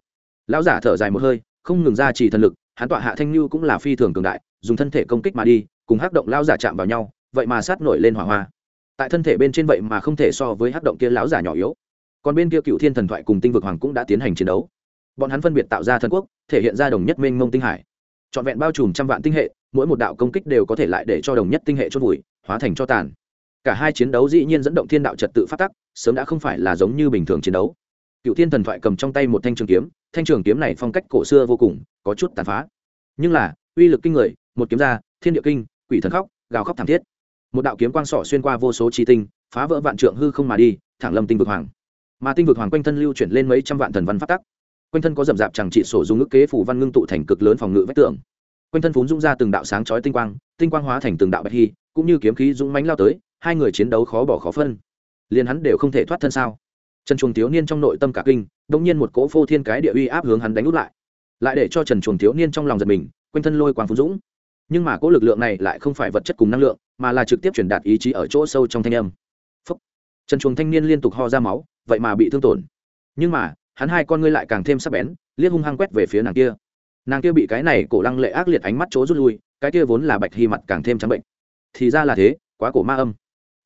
lão giả thở dài một hơi, không ngừng ra chỉ thần lực, hắn tọa hạ thanh lưu cũng là phi thường cường đại, dùng thân thể công kích mà đi, cùng hắc động lão giả chạm vào nhau, vậy mà sát nổi lên hỏa hoa. Tại thân thể bên trên vậy mà không thể so với hắc động kia lão giả nhỏ yếu. Còn bên kia cựu thiên thần thoại cùng tinh vực hoàng cũng đã tiến hành chiến đấu. Bọn hắn phân biệt tạo ra thần quốc, thể hiện ra đồng nhất mênh mông tinh hải. Trọn vẹn bao trùm trăm vạn tinh hệ, mỗi một đạo công kích đều có thể lại để cho đồng nhất tinh hệ chốt vùi, hóa thành cho tàn. Cả hai chiến đấu dĩ nhiên dẫn động thiên đạo trật tự phát tắc, sớm đã không phải là giống như bình thường chiến đấu cựu thiên thần thoại cầm trong tay một thanh trường kiếm, thanh trường kiếm này phong cách cổ xưa vô cùng, có chút tàn phá. Nhưng là, uy lực kinh người, một kiếm ra, thiên địa kinh, quỷ thần khóc, gào khóc thảm thiết. Một đạo kiếm quang sỏ xuyên qua vô số chi tinh, phá vỡ vạn trượng hư không mà đi, thẳng lâm tinh vực hoàng. Mà tinh vực hoàng quanh thân lưu chuyển lên mấy trăm vạn thần văn phát tắc. Quanh thân có rậm rạp chẳng trị sổ dùng ức kế phủ văn ngưng tụ thành cực lớn phòng ngự vách tường. Quanh thân phún dũng ra từng đạo sáng chói tinh quang tinh quang hóa thành từng đạo bạch hy, cũng như kiếm khí dũng mánh lao tới, hai người chiến đấu khó bỏ khó phân. Liền hắn đều không thể thoát thân sao? Trần chuồng thiếu niên trong nội tâm cả kinh đông nhiên một cỗ phô thiên cái địa uy áp hướng hắn đánh út lại. Lại để cho trần chuồng thiếu niên trong lòng giật mình, quanh thân lôi quang phú dũng. Nhưng mà cỗ lực lượng này lại không phải vật chất cùng năng lượng, mà là trực tiếp truyền đạt ý chí ở chỗ sâu trong thanh âm. Phúc. trần chuồng thanh niên liên tục ho ra máu, vậy mà bị thương tổn. Nhưng mà, hắn hai con ngươi lại càng thêm sắc bén, liếc hung hăng quét về phía nàng kia. Nàng kia bị cái này cổ lăng lệ ác liệt ánh mắt chỗ rút lui, cái kia vốn là bạch hy mặt càng thêm trắng bệnh. Thì ra là thế, quá cổ ma âm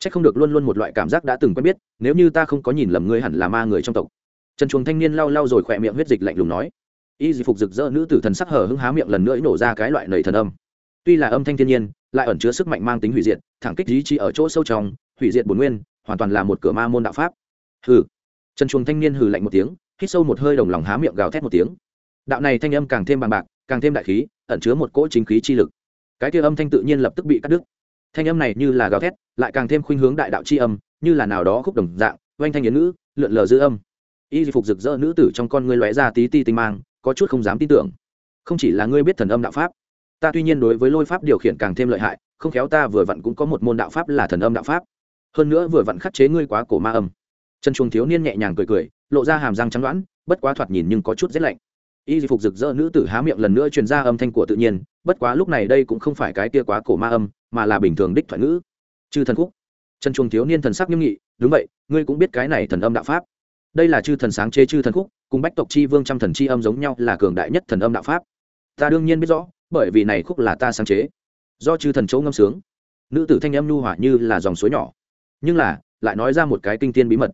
c h ắ c không được luôn luôn một loại cảm giác đã từng quen biết, nếu như ta không có nhìn lầm ngươi hẳn là ma người trong tộc. Trần chuồng thanh niên lau lau rồi khỏe miệng huyết dịch lạnh lùng nói. Y di phục rực rỡ nữ tử thần sắc hở hưng há miệng lần nữa nổ ra cái loại nầy thần âm. Tuy là âm thanh thiên nhiên, lại ẩn chứa sức mạnh mang tính hủy diệt, thẳng kích ý chí ở chỗ sâu trong, hủy diệt bồn nguyên, hoàn toàn là một cửa ma môn đạo pháp. Hừ. Trần chuồng thanh niên hừ lạnh một tiếng, hít sâu một hơi đồng lòng há miệng gào thét một tiếng. Đạo này thanh âm càng thêm bằng bạc, càng thêm đại khí, ẩn chứa một cỗ chính khí chi lực. Cái kia âm thanh tự nhiên lập tức bị cắt đứt thanh âm này như là gào thét, lại càng thêm khuynh hướng đại đạo chi âm, như là nào đó khúc đồng dạng oanh thanh yến ngữ, lượn lờ dư âm. Y phục rực rỡ nữ tử trong con ngươi lóe ra tí ti tinh mang, có chút không dám tin tưởng. Không chỉ là ngươi biết thần âm đạo pháp, ta tuy nhiên đối với lôi pháp điều khiển càng thêm lợi hại, không khéo ta vừa vặn cũng có một môn đạo pháp là thần âm đạo pháp. Hơn nữa vừa vặn khắc chế ngươi quá cổ ma âm. Chân chuồng thiếu niên nhẹ nhàng cười cười, lộ ra hàm răng trắng đoãn bất quá thoạt nhìn nhưng có chút rét lạnh. Y phục rực rỡ nữ tử há miệng lần nữa truyền ra âm thanh của tự nhiên, bất quá lúc này đây cũng không phải cái kia quá cổ ma âm mà là bình thường đích thoại ngữ. Chư thần khúc. Trần chuồng thiếu niên thần sắc nghiêm nghị, đúng vậy, ngươi cũng biết cái này thần âm đạo pháp. Đây là chư thần sáng chế chư thần khúc, cùng bách tộc chi vương trăm thần chi âm giống nhau là cường đại nhất thần âm đạo pháp. Ta đương nhiên biết rõ, bởi vì này khúc là ta sáng chế. Do chư thần chỗ ngâm sướng, nữ tử thanh âm nhu hỏa như là dòng suối nhỏ. Nhưng là, lại nói ra một cái kinh tiên bí mật.